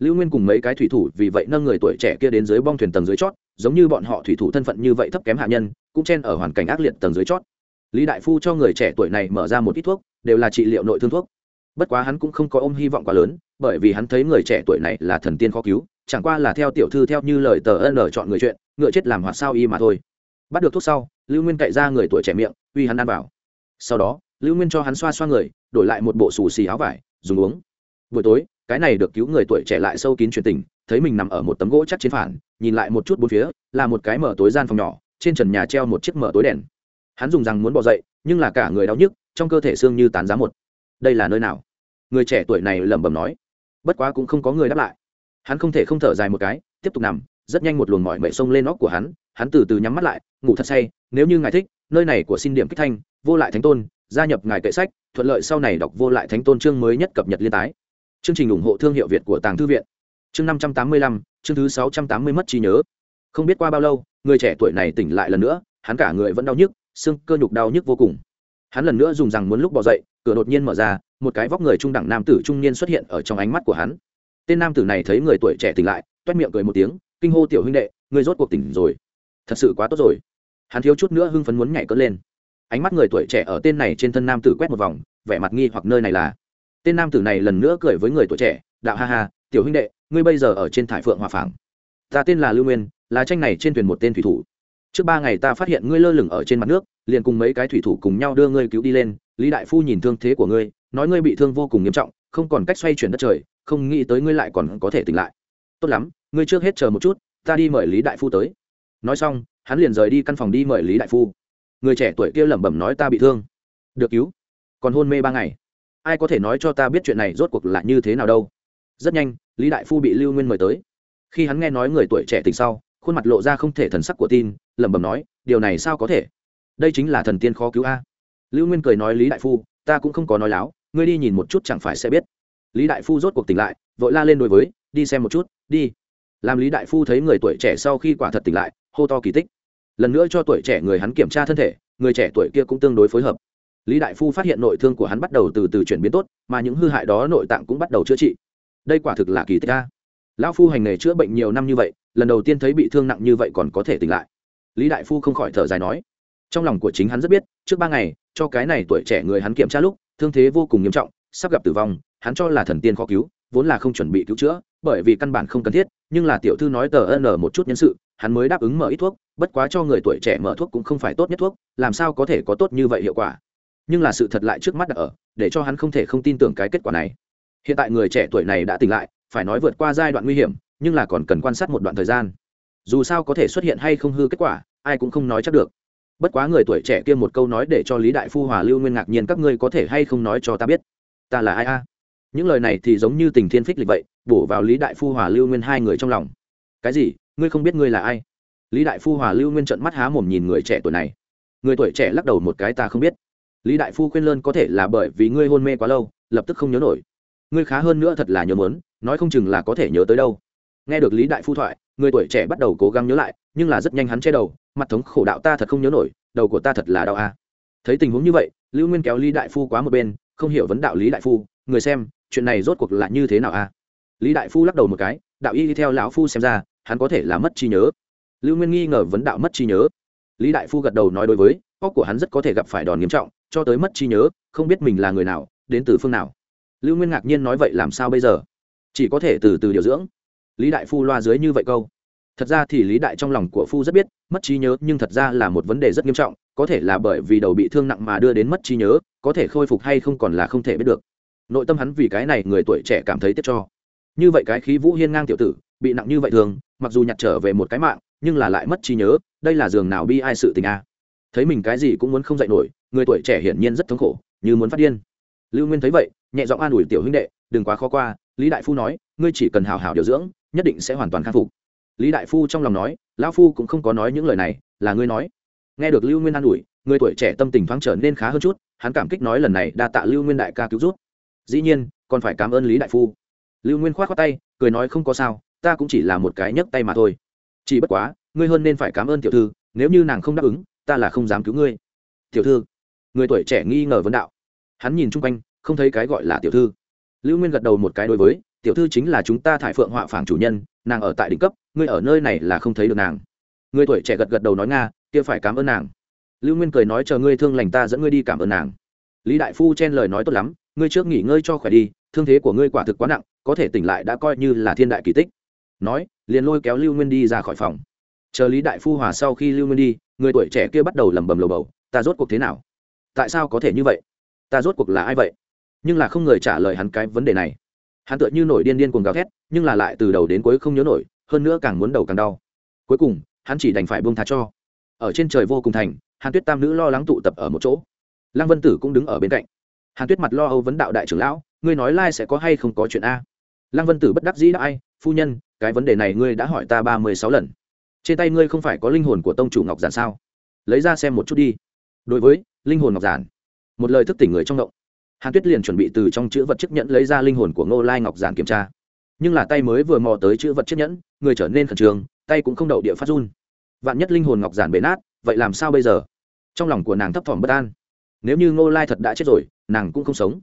lưu nguyên cùng mấy cái thủy thủ vì vậy nâng người tuổi trẻ kia đến dưới bong thuyền tầng dưới chót, giống như bọn họ thủy thủ thân phận như vậy thấp kém hạ nhân, cũng chen ở hoàn cảnh ác liệt tầng dưới chót. Lý đại phu cho người trẻ tuổi này mở ra một ít thuốc, đều là trị liệu nội thương thuốc. Bất quá hắn cũng không có ôm hy vọng quá lớn, bởi vì hắn thấy người trẻ tuổi này là thần tiên khó cứu, chẳng qua là theo tiểu thư theo như lời tờ ân chọn người chuyện, ngựa chết làm hoạt sao y mà thôi. Bắt được thuốc sau, lưu nguyên cậy ra người tuổi trẻ miệng, uy hắn ăn vào. Sau đó, lưu nguyên cho hắn xoa xoa người, đổi lại một bộ xù xì áo vải, dùng uống. Buổi tối cái này được cứu người tuổi trẻ lại sâu kín truyền tình, thấy mình nằm ở một tấm gỗ chắc trên phản, nhìn lại một chút bốn phía, là một cái mở tối gian phòng nhỏ, trên trần nhà treo một chiếc mở tối đèn. Hắn dùng rằng muốn bỏ dậy, nhưng là cả người đau nhức, trong cơ thể xương như tán giá một. Đây là nơi nào? Người trẻ tuổi này lẩm bẩm nói. Bất quá cũng không có người đáp lại. Hắn không thể không thở dài một cái, tiếp tục nằm, rất nhanh một luồng mỏi mệ sông lên óc của hắn hắn từ từ nhắm mắt lại, ngủ thật say, nếu như ngài thích, nơi này của xin điểm kích thanh, vô lại thánh tôn, gia nhập ngài kệ sách, thuận lợi sau này đọc vô lại thánh tôn chương mới nhất cập nhật liên tái chương trình ủng hộ thương hiệu việt của tàng thư viện. Chương năm trăm tám mươi lăm, chương thứ sáu trăm tám mươi mất trí nhớ. Không biết qua bao lâu, người trẻ tuổi này tỉnh lại lần nữa, hắn cả người vẫn đau nhức, xương cơ nhục đau nhức vô cùng. Hắn lần nữa dùng rằng muốn lúc bỏ dậy, cửa đột nhiên mở ra, một cái vóc người trung đẳng nam tử trung niên xuất hiện ở trong ánh mắt của hắn. Tên nam tử này thấy người tuổi trẻ tỉnh lại, toét miệng cười một tiếng, kinh hô tiểu huynh đệ người rốt cuộc tỉnh rồi. Thật sự quá tốt rồi. Hắn thiếu chút nữa hưng phấn muốn nhảy cất lên. Ánh mắt người tuổi trẻ ở tên này trên thân nam tử quét một vòng, vẻ mặt nghi hoặc nơi này là tên nam tử này lần nữa cười với người tuổi trẻ, đạo ha ha, tiểu huynh đệ, ngươi bây giờ ở trên thải phượng hòa phảng. Ta tên là lưu nguyên, là tranh này trên thuyền một tên thủy thủ. Trước ba ngày ta phát hiện ngươi lơ lửng ở trên mặt nước, liền cùng mấy cái thủy thủ cùng nhau đưa ngươi cứu đi lên. Lý đại phu nhìn thương thế của ngươi, nói ngươi bị thương vô cùng nghiêm trọng, không còn cách xoay chuyển đất trời, không nghĩ tới ngươi lại còn có thể tỉnh lại. Tốt lắm, ngươi trước hết chờ một chút, ta đi mời lý đại phu tới. Nói xong, hắn liền rời đi căn phòng đi mời lý đại phu. Người trẻ tuổi kia lẩm bẩm nói, ta bị thương. Được cứu. Còn hôn mê ba ngày ai có thể nói cho ta biết chuyện này rốt cuộc là như thế nào đâu. Rất nhanh, lý đại phu bị lưu nguyên mời tới. Khi hắn nghe nói người tuổi trẻ tỉnh sau, khuôn mặt lộ ra không thể thần sắc của tin, lẩm bẩm nói, điều này sao có thể? Đây chính là thần tiên khó cứu a. Lưu nguyên cười nói, lý đại phu, ta cũng không có nói láo, ngươi đi nhìn một chút chẳng phải sẽ biết. Lý đại phu rốt cuộc tỉnh lại, vội la lên đối với, đi xem một chút, đi. Làm lý đại phu thấy người tuổi trẻ sau khi quả thật tỉnh lại, hô to kỳ tích. Lần nữa cho tuổi trẻ người hắn kiểm tra thân thể, người trẻ tuổi kia cũng tương đối phối hợp lý đại phu phát hiện nội thương của hắn bắt đầu từ từ chuyển biến tốt, mà những hư hại đó nội tạng cũng bắt đầu chữa trị. Đây quả thực là kỳ tích a. Lão phu hành nghề chữa bệnh nhiều năm như vậy, lần đầu tiên thấy bị thương nặng như vậy còn có thể tỉnh lại. Lý đại phu không khỏi thở dài nói. Trong lòng của chính hắn rất biết, trước ba ngày, cho cái này tuổi trẻ người hắn kiểm tra lúc, thương thế vô cùng nghiêm trọng, sắp gặp tử vong, hắn cho là thần tiên khó cứu, vốn là không chuẩn bị cứu chữa, bởi vì căn bản không cần thiết, nhưng là tiểu thư nói tờ ân một chút nhân sự, hắn mới đáp ứng mở ít thuốc, bất quá cho người tuổi trẻ mở thuốc cũng không phải tốt nhất thuốc, làm sao có thể có tốt như vậy hiệu quả nhưng là sự thật lại trước mắt đã ở, để cho hắn không thể không tin tưởng cái kết quả này. Hiện tại người trẻ tuổi này đã tỉnh lại, phải nói vượt qua giai đoạn nguy hiểm, nhưng là còn cần quan sát một đoạn thời gian. Dù sao có thể xuất hiện hay không hư kết quả, ai cũng không nói chắc được. Bất quá người tuổi trẻ kia một câu nói để cho lý đại phu hòa lưu nguyên ngạc nhiên, các ngươi có thể hay không nói cho ta biết? Ta là ai a? Những lời này thì giống như tình thiên phích lịch vậy, bổ vào lý đại phu hòa lưu nguyên hai người trong lòng. Cái gì? Ngươi không biết ngươi là ai? Lý đại phu hòa lưu nguyên trận mắt há mồm nhìn người trẻ tuổi này. Người tuổi trẻ lắc đầu một cái, ta không biết lý đại phu khuyên lơn có thể là bởi vì ngươi hôn mê quá lâu, lập tức không nhớ nổi. Ngươi khá hơn nữa thật là nhớ mớn nói không chừng là có thể nhớ tới đâu. Nghe được lý đại phu thoại, người tuổi trẻ bắt đầu cố gắng nhớ lại, nhưng là rất nhanh hắn che đầu, mặt thống khổ đạo ta thật không nhớ nổi, đầu của ta thật là đau a. Thấy tình huống như vậy, lưu nguyên kéo lý đại phu quá một bên, không hiểu vấn đạo lý đại phu, người xem, chuyện này rốt cuộc là như thế nào a? Lý đại phu lắc đầu một cái, đạo y đi theo lão phu xem ra, hắn có thể là mất trí nhớ. Lưu nguyên nghi ngờ vấn đạo mất trí nhớ. Lý đại phu gật đầu nói đối với, óc của hắn rất có thể gặp phải đòn nghiêm trọng cho tới mất trí nhớ, không biết mình là người nào, đến từ phương nào. Lưu nguyên ngạc nhiên nói vậy làm sao bây giờ? Chỉ có thể từ từ điều dưỡng. Lý đại phu loa dưới như vậy câu. Thật ra thì lý đại trong lòng của phu rất biết, mất trí nhớ nhưng thật ra là một vấn đề rất nghiêm trọng, có thể là bởi vì đầu bị thương nặng mà đưa đến mất trí nhớ, có thể khôi phục hay không còn là không thể biết được. Nội tâm hắn vì cái này người tuổi trẻ cảm thấy tiếc cho. Như vậy cái khí vũ hiên ngang tiểu tử, bị nặng như vậy thường, mặc dù nhặt trở về một cái mạng, nhưng là lại mất trí nhớ, đây là giường nào bi ai sự tình a? Thấy mình cái gì cũng muốn không dạy nổi người tuổi trẻ hiển nhiên rất thống khổ, như muốn phát điên. Lưu nguyên thấy vậy, nhẹ giọng an ủi tiểu huynh đệ, đừng quá khó qua, lý đại phu nói, ngươi chỉ cần hào hào điều dưỡng, nhất định sẽ hoàn toàn khắc phục. Lý đại phu trong lòng nói, lão phu cũng không có nói những lời này, là ngươi nói. Nghe được lưu nguyên an ủi, người tuổi trẻ tâm tình thoáng trở nên khá hơn chút, hắn cảm kích nói lần này đa tạ lưu nguyên đại ca cứu rút dĩ nhiên, còn phải cảm ơn lý đại phu. Lưu nguyên k h o á t tay, cười nói không có sao, ta cũng chỉ là một cái nhấc tay mà thôi. Chỉ bất quá, ngươi hơn nên phải cảm ơn tiểu thư, nếu như nàng không đáp ứng, ta là không dám cứu ngươi. Tiểu thư người tuổi trẻ nghi ngờ vấn đạo. Hắn nhìn chung quanh, không thấy cái gọi là tiểu thư. Lưu nguyên gật đầu một cái đối với, tiểu thư chính là chúng ta thải phượng họa phảng chủ nhân, nàng ở tại đỉnh cấp, ngươi ở nơi này là không thấy được nàng. Người tuổi trẻ gật gật đầu nói nga, kia phải cảm ơn nàng. Lưu nguyên cười nói, chờ ngươi thương lành ta dẫn ngươi đi cảm ơn nàng. Lý đại phu chen lời nói tốt lắm, ngươi trước nghỉ ngơi cho khỏe đi, thương thế của ngươi quả thực quá nặng, có thể tỉnh lại đã coi như là thiên đại kỳ tích. Nói, liền lôi kéo lưu nguyên đi ra khỏi phòng. Chờ lý đại phu hòa sau khi lưu nguyên đi, người tuổi trẻ kia bắt đầu lẩm bẩm lầu bầu, ta rốt cuộc thế nào? Tại sao có thể như vậy? Ta rốt cuộc là ai vậy? Nhưng là không người trả lời hắn cái vấn đề này. Hắn tựa như nổi điên điên cuồng gào thét, nhưng là lại từ đầu đến cuối không nhớ nổi, hơn nữa càng muốn đầu càng đau. Cuối cùng, hắn chỉ đành phải buông tha cho. Ở trên trời vô cùng thành, hàn tuyết tam nữ lo lắng tụ tập ở một chỗ. Lăng vân tử cũng đứng ở bên cạnh. Hàn tuyết mặt lo âu vấn đạo đại trưởng lão, ngươi nói lai sẽ có hay không có chuyện a? Lăng vân tử bất đắc dĩ đã ai, phu nhân, cái vấn đề này ngươi đã hỏi ta ba mươi sáu lần. Trên tay ngươi không phải có linh hồn của tông chủ ngọc giản sao? Lấy ra xem một chút đi. Đối với linh hồn ngọc giản. Một lời thức tỉnh người trong động. Hàn tuyết liền chuẩn bị từ trong chữ vật chiếc nhẫn lấy ra linh hồn của ngô lai ngọc giản kiểm tra. Nhưng là tay mới vừa mò tới chữ vật chiếc nhẫn, người trở nên khẩn trương, tay cũng không đậu địa phát run. Vạn nhất linh hồn ngọc giản bể nát, vậy làm sao bây giờ? Trong lòng của nàng thấp thỏm bất an. Nếu như ngô lai thật đã chết rồi, nàng cũng không sống.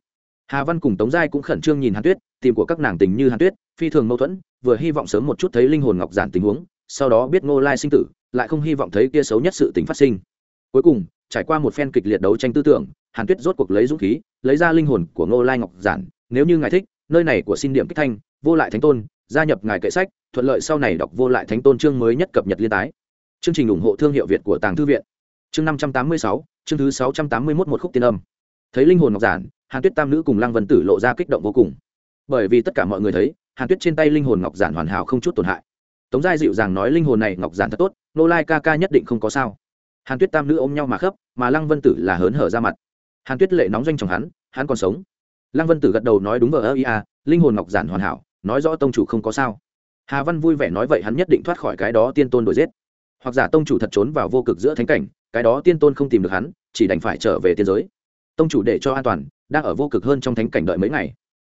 Hà văn cùng tống giai cũng khẩn trương nhìn hàn tuyết, tìm của các nàng tình như hàn tuyết, phi thường mâu thuẫn, vừa hy vọng sớm một chút thấy linh hồn ngọc giản tình huống, sau đó biết ngô lai sinh tử, lại không hy vọng thấy kia xấu nhất sự tình phát sinh. Cuối cùng trải qua một phen kịch liệt đấu tranh tư tưởng, hàn tuyết rốt cuộc lấy dũng khí, lấy ra linh hồn của ngô lai ngọc giản, nếu như ngài thích, nơi này của xin điểm kích thanh, vô lại thánh tôn, gia nhập ngài kệ sách, thuận lợi sau này đọc vô lại thánh tôn chương mới nhất cập nhật liên tái. Chương trình ủng hộ thương hiệu việt của tàng thư viện. Chương năm trăm tám mươi sáu, chương thứ sáu trăm tám mươi mốt một khúc tiên âm. Thấy linh hồn ngọc giản, hàn tuyết tam nữ cùng lăng vân tử lộ ra kích động vô cùng. Bởi vì tất cả mọi người thấy, hàn tuyết trên tay linh hồn ngọc giản hoàn hảo không chút tổn hại. Tống giai dịu dàng nói linh hồn này ngọc giản thật tốt nô lai ca ca nhất định không có sao hàn tuyết tam nữ ôm nhau mà khấp, mà lăng vân tử là hớn hở ra mặt. Hàn tuyết lệ nóng doanh chồng hắn hắn còn sống. Lăng vân tử gật đầu nói đúng vờ ơ ia à, linh hồn ngọc giản hoàn hảo, nói rõ tông chủ không có sao. Hà văn vui vẻ nói vậy, hắn nhất định thoát khỏi cái đó tiên tôn đổi giết. Hoặc giả tông chủ thật trốn vào vô cực giữa thánh cảnh, cái đó tiên tôn không tìm được hắn, chỉ đành phải trở về tiên giới. Tông chủ để cho an toàn, đang ở vô cực hơn trong thánh cảnh đợi mấy ngày.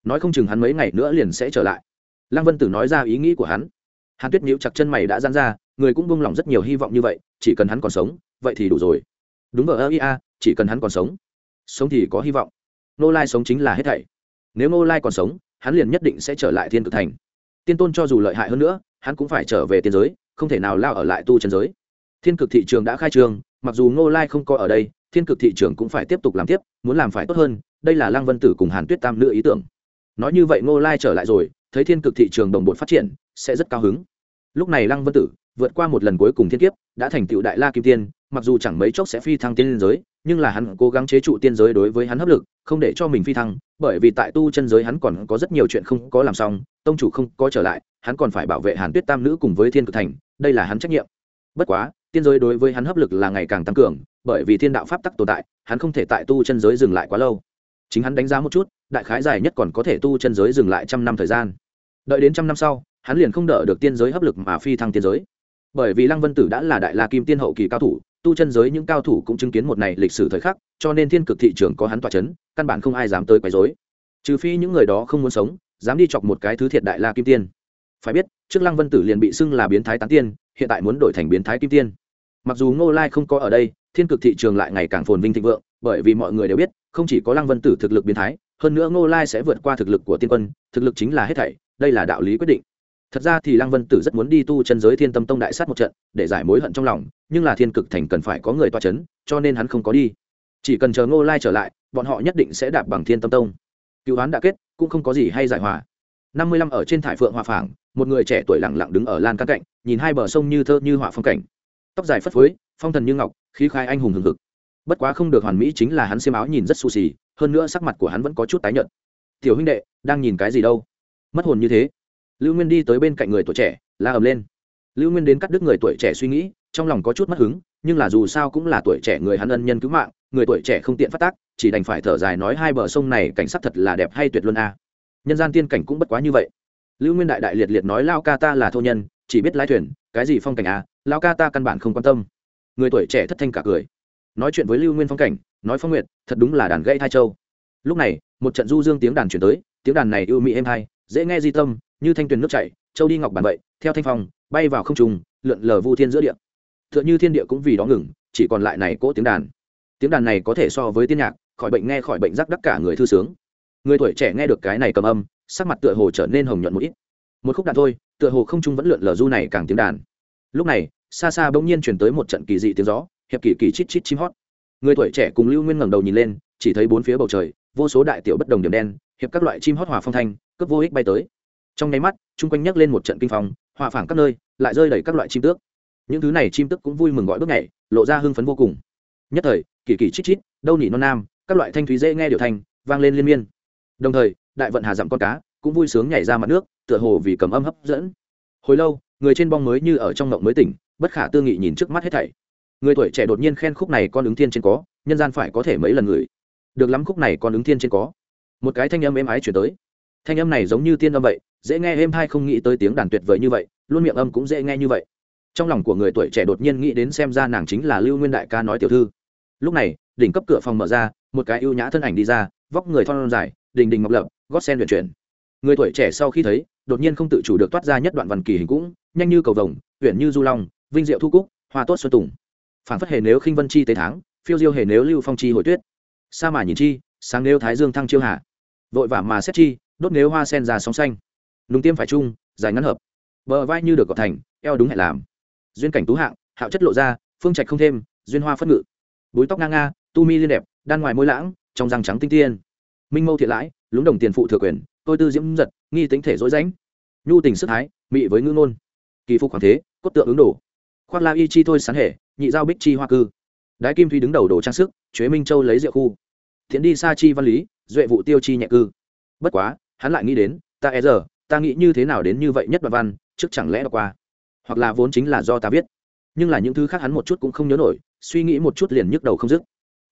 Nói không chừng hắn mấy ngày nữa liền sẽ trở lại. Lăng vân tử nói ra ý nghĩ của hắn. Hàn tuyết nhíu chặt chân mày đã dán ra, người cũng buông lỏng rất nhiều hy vọng như vậy chỉ cần hắn còn sống, vậy thì đủ rồi. Đúng vờ ơ ia chỉ cần hắn còn sống. Sống thì có hy vọng. Nô lai sống chính là hết thảy. Nếu nô lai còn sống, hắn liền nhất định sẽ trở lại thiên cực thành. Tiên tôn cho dù lợi hại hơn nữa, hắn cũng phải trở về tiên giới, không thể nào lao ở lại tu chân giới. Thiên cực thị trường đã khai trương mặc dù ngô lai không có ở đây, thiên cực thị trường cũng phải tiếp tục làm tiếp, muốn làm phải tốt hơn, đây là lăng vân tử cùng hàn tuyết tam nữ ý tưởng. Nói như vậy ngô lai trở lại rồi, thấy thiên cực thị trường đồng bộ phát triển, sẽ rất cao hứng. Lúc này lăng vân tử vượt qua một lần cuối cùng thiên kiếp, đã thành tựu đại la kim tiên, mặc dù chẳng mấy chốc sẽ phi thăng tiên giới, nhưng là hắn cố gắng chế trụ tiên giới đối với hắn hấp lực, không để cho mình phi thăng, bởi vì tại tu chân giới hắn còn có rất nhiều chuyện không có làm xong, tông chủ không có trở lại, hắn còn phải bảo vệ hàn tuyết tam nữ cùng với thiên cực thành, đây là hắn trách nhiệm. Bất quá, tiên giới đối với hắn hấp lực là ngày càng tăng cường, bởi vì thiên đạo pháp tắc tồn tại, hắn không thể tại tu chân giới dừng lại quá lâu. Chính hắn đánh giá một chút, đại khái dài nhất còn có thể tu chân giới dừng lại trăm năm thời gian. Đợi đến trăm năm sau, hắn liền không đỡ được tiên giới hấp lực mà phi thăng tiên giới bởi vì lăng vân tử đã là đại la kim tiên hậu kỳ cao thủ, tu chân giới những cao thủ cũng chứng kiến một này lịch sử thời khắc, cho nên thiên cực thị trường có hắn tỏa c h ấ n căn bản không ai dám tới quấy dối trừ phi những người đó không muốn sống, dám đi chọc một cái thứ thiệt đại la kim tiên. Phải biết, trước lăng vân tử liền bị xưng là biến thái tán tiên, hiện tại muốn đổi thành biến thái kim tiên. Mặc dù ngô lai không có ở đây, thiên cực thị trường lại ngày càng phồn vinh thịnh vượng, bởi vì mọi người đều biết, không chỉ có lăng vân tử thực lực biến thái, hơn nữa ngô lai sẽ vượt qua thực lực của tiên quân, thực lực chính là hết thảy, đây là đạo lý quyết định thật ra thì lăng vân tử rất muốn đi tu chân giới thiên tâm tông đại sát một trận, để giải mối hận trong lòng, nhưng là thiên cực thành cần phải có người toa c h ấ n cho nên hắn không có đi. Chỉ cần chờ ngô lai trở lại, bọn họ nhất định sẽ đạp bằng thiên tâm tông. Cựu đoán đã kết, cũng không có gì hay giải hòa. Năm mươi lăm ở trên thải phượng hòa phảng, một người trẻ tuổi lẳng lặng đứng ở lan căn cạnh, nhìn hai bờ sông như thơ như họa phong cảnh. Tóc dài phất phới, phong thần như ngọc, khí khai anh hùng hừng hực. Bất quá không được hoàn mỹ chính là hắn xiêm áo nhìn rất xù xì, hơn nữa sắc mặt của hắn vẫn có chút tái nhợt. Tiểu huynh đệ, đang nhìn cái gì đâu? Mất hồn như thế lưu nguyên đi tới bên cạnh người tuổi trẻ, la ầm lên. Lưu nguyên đến cắt đứt người tuổi trẻ suy nghĩ, trong lòng có chút mất hứng, nhưng là dù sao cũng là tuổi trẻ người hắn ân nhân cứu mạng, người tuổi trẻ không tiện phát tác, chỉ đành phải thở dài nói hai bờ sông này cảnh sắc thật là đẹp hay tuyệt luôn a. Nhân gian tiên cảnh cũng bất quá như vậy. Lưu nguyên đại đại liệt liệt nói lao ca ta là thô nhân, chỉ biết lái thuyền, cái gì phong cảnh a, lao ca ta căn bản không quan tâm. Người tuổi trẻ thất thanh cả cười. Nói chuyện với lưu nguyên phong cảnh, nói phong nguyệt, thật đúng là đàn gãy thai châu. Lúc này, một trận du dương tiếng đàn chuyển tới, tiếng đàn này ưu mỹ êm hay dễ nghe di tâm, như thanh tuyền nước chảy, châu đi ngọc bản vậy, theo thanh phong, bay vào không trùng lượn lờ vu thiên giữa địa. T h ư ợ n h ư thiên địa cũng vì đó ngừng, chỉ còn lại này cỗ tiếng đàn. Tiếng đàn này có thể so với tiên nhạc, khỏi bệnh nghe khỏi bệnh rắc đắc cả người thư sướng. Người tuổi trẻ nghe được cái này cầm âm, sắc mặt tựa hồ trở nên hồng nhuận một ít. Một khúc đàn thôi, tựa hồ không trung vẫn lượn lờ du này càng tiếng đàn. Lúc này, xa xa bỗng nhiên chuyển tới một trận kỳ dị tiếng gió, hiệp kỳ kỳ chít chít chim hót. Người tuổi trẻ cùng lưu nguyên ngẩng đầu nhìn lên, chỉ thấy bốn phía bầu trời, vô số đại tiểu bất đồng điểm đen, hiệp các loại chim hót hòa phong thanh cướp vô ích bay tới. Trong nháy mắt, chung quanh nhấc lên một trận kinh phòng hòa phảng các nơi, lại rơi đầy các loại chim tước. Những thứ này chim tước cũng vui mừng gọi bước nhảy, lộ ra hưng phấn vô cùng. Nhất thời, kỳ kỳ chít chít, đâu nỉ non nam, các loại thanh thúy dễ nghe điều thanh, vang lên liên miên. Đồng thời, đại vận hà dặm con cá cũng vui sướng nhảy ra mặt nước, tựa hồ vì cầm âm hấp dẫn. Hồi lâu, người trên bong mới như ở trong ngộng mới tỉnh, bất khả tư nghị nhìn trước mắt hết thảy. Người tuổi trẻ đột nhiên khen khúc này con ứng thiên trên có, nhân gian phải có thể mấy lần người. Được lắm khúc này con ứng thiên trên có. Một cái thanh âm êm ái chuyển tới thanh âm này giống như tiên âm vậy, dễ nghe êm hay không nghĩ tới tiếng đàn tuyệt vời như vậy, luôn miệng âm cũng dễ nghe như vậy. Trong lòng của người tuổi trẻ đột nhiên nghĩ đến xem ra nàng chính là lưu nguyên đại ca nói tiểu thư. Lúc này, đỉnh cấp cửa phòng mở ra, một cái ưu nhã thân ảnh đi ra, vóc người thon dài đình đình ngọc lập, gót sen luyện chuyển. Người tuổi trẻ sau khi thấy, đột nhiên không tự chủ được toát ra nhất đoạn văn kỳ hình cũng, nhanh như cầu vồng huyện như du long, vinh diệu thu cúc, hoa tốt xuân tùng. Phản phất hề nếu khinh vân chi tế tháng, phiêu diêu hề nếu lưu phong chi hồi tuyết. Sa mà nhìn chi, sáng nếu thái dương thăng chiêu hạ. Vội vã mà xét chi đốt nếu hoa sen già sóng xanh. Nùng tiêm phải chung, dài ngắn hợp. Bờ vai như được gọt thành, eo đúng hẹn làm. Duyên cảnh tú hạng, hạo chất lộ ra, phương trạch không thêm, duyên hoa phất ngự. Búi tóc ngang nga, tu mi liên đẹp, đan ngoài môi lãng, trong răng trắng tinh tiên. Minh mâu thiện lãi, lúng đồng tiền phụ thừa quyền, tôi tư diễm giật, nghi tính thể dối rãnh. Nhu tình sức thái mị với ngữ ngôn. Kỳ phục khoảng thế, cốt tượng ứng đổ. Khoác la y chi thôi sán hệ nhị giao bích chi hoa cư. Đái kim thuy đứng đầu đồ trang sức chế minh châu lấy rượu khu. Thiện đi sa chi văn lý, duệ vụ tiêu chi nhẹ cư. Bất quá hắn lại nghĩ đến, ta e giờ, ta nghĩ như thế nào đến như vậy nhất đoạn văn, trước chẳng lẽ đọc qua? Hoặc là vốn chính là do ta viết. Nhưng là những thứ khác hắn một chút cũng không nhớ nổi, suy nghĩ một chút liền nhức đầu không dứt.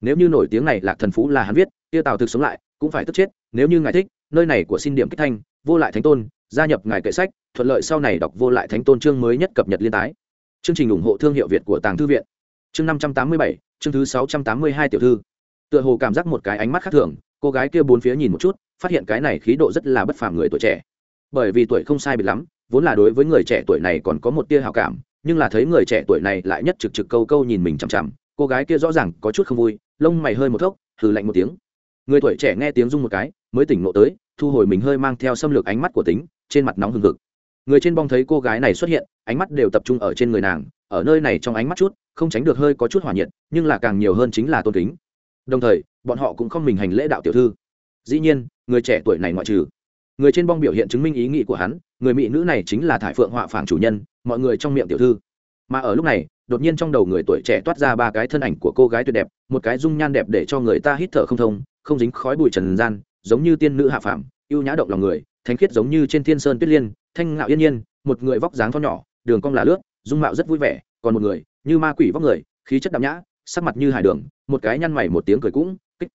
Nếu như nổi tiếng này lạc thần phú là hắn viết tiêu tào thực sống lại, cũng phải tức chết, nếu như ngài thích, nơi này của xin điểm kích thanh, vô lại thánh tôn, gia nhập ngài kệ sách, thuận lợi sau này đọc vô lại thánh tôn chương mới nhất cập nhật liên tái. Chương trình ủng hộ thương hiệu việt của tàng thư viện. Chương năm trăm tám mươi bảy, chương thứ sáu trăm tám mươi hai tiểu thư. Tựa hồ cảm giác một cái ánh mắt khác thường cô gái kia bốn phía nhìn một chút, phát hiện cái này khí độ rất là bất phàm người tuổi trẻ. Bởi vì tuổi không sai biệt lắm, vốn là đối với người trẻ tuổi này còn có một tia hào cảm, nhưng là thấy người trẻ tuổi này lại nhất trực trực câu câu nhìn mình chằm chằm, cô gái kia rõ ràng có chút không vui, lông mày hơi một thốc thử lạnh một tiếng. Người tuổi trẻ nghe tiếng rung một cái, mới tỉnh ngộ tới, thu hồi mình hơi mang theo xâm lược ánh mắt của tính, trên mặt nóng hừng hực. Người trên bong thấy cô gái này xuất hiện, ánh mắt đều tập trung ở trên người nàng, ở nơi này trong ánh mắt chút, không tránh được hơi có chút hỏa nhiệt, nhưng là càng nhiều hơn chính là tôn kính đồng thời, bọn họ cũng không mình hành lễ đạo tiểu thư. Dĩ nhiên, người trẻ tuổi này ngoại trừ, người trên bong biểu hiện chứng minh ý nghĩ của hắn, người mỹ nữ này chính là thải phượng họa phảng chủ nhân, mọi người trong miệng tiểu thư. Mà ở lúc này, đột nhiên trong đầu người tuổi trẻ toát ra ba cái thân ảnh của cô gái tuyệt đẹp, một cái dung nhan đẹp để cho người ta hít thở không thông, không dính khói bụi trần gian, giống như tiên nữ hạ phàm yêu nhã động lòng người, thánh khiết giống như trên thiên sơn tuyết liên, thanh ngạo yên nhiên, một người vóc dáng to nhỏ, đường cong là lướt, dung mạo rất vui vẻ, còn một người, như ma quỷ vóc người, khí chất đạm nhã sắc mặt như hải đường, một cái nhăn mày một tiếng cười cũng, kích.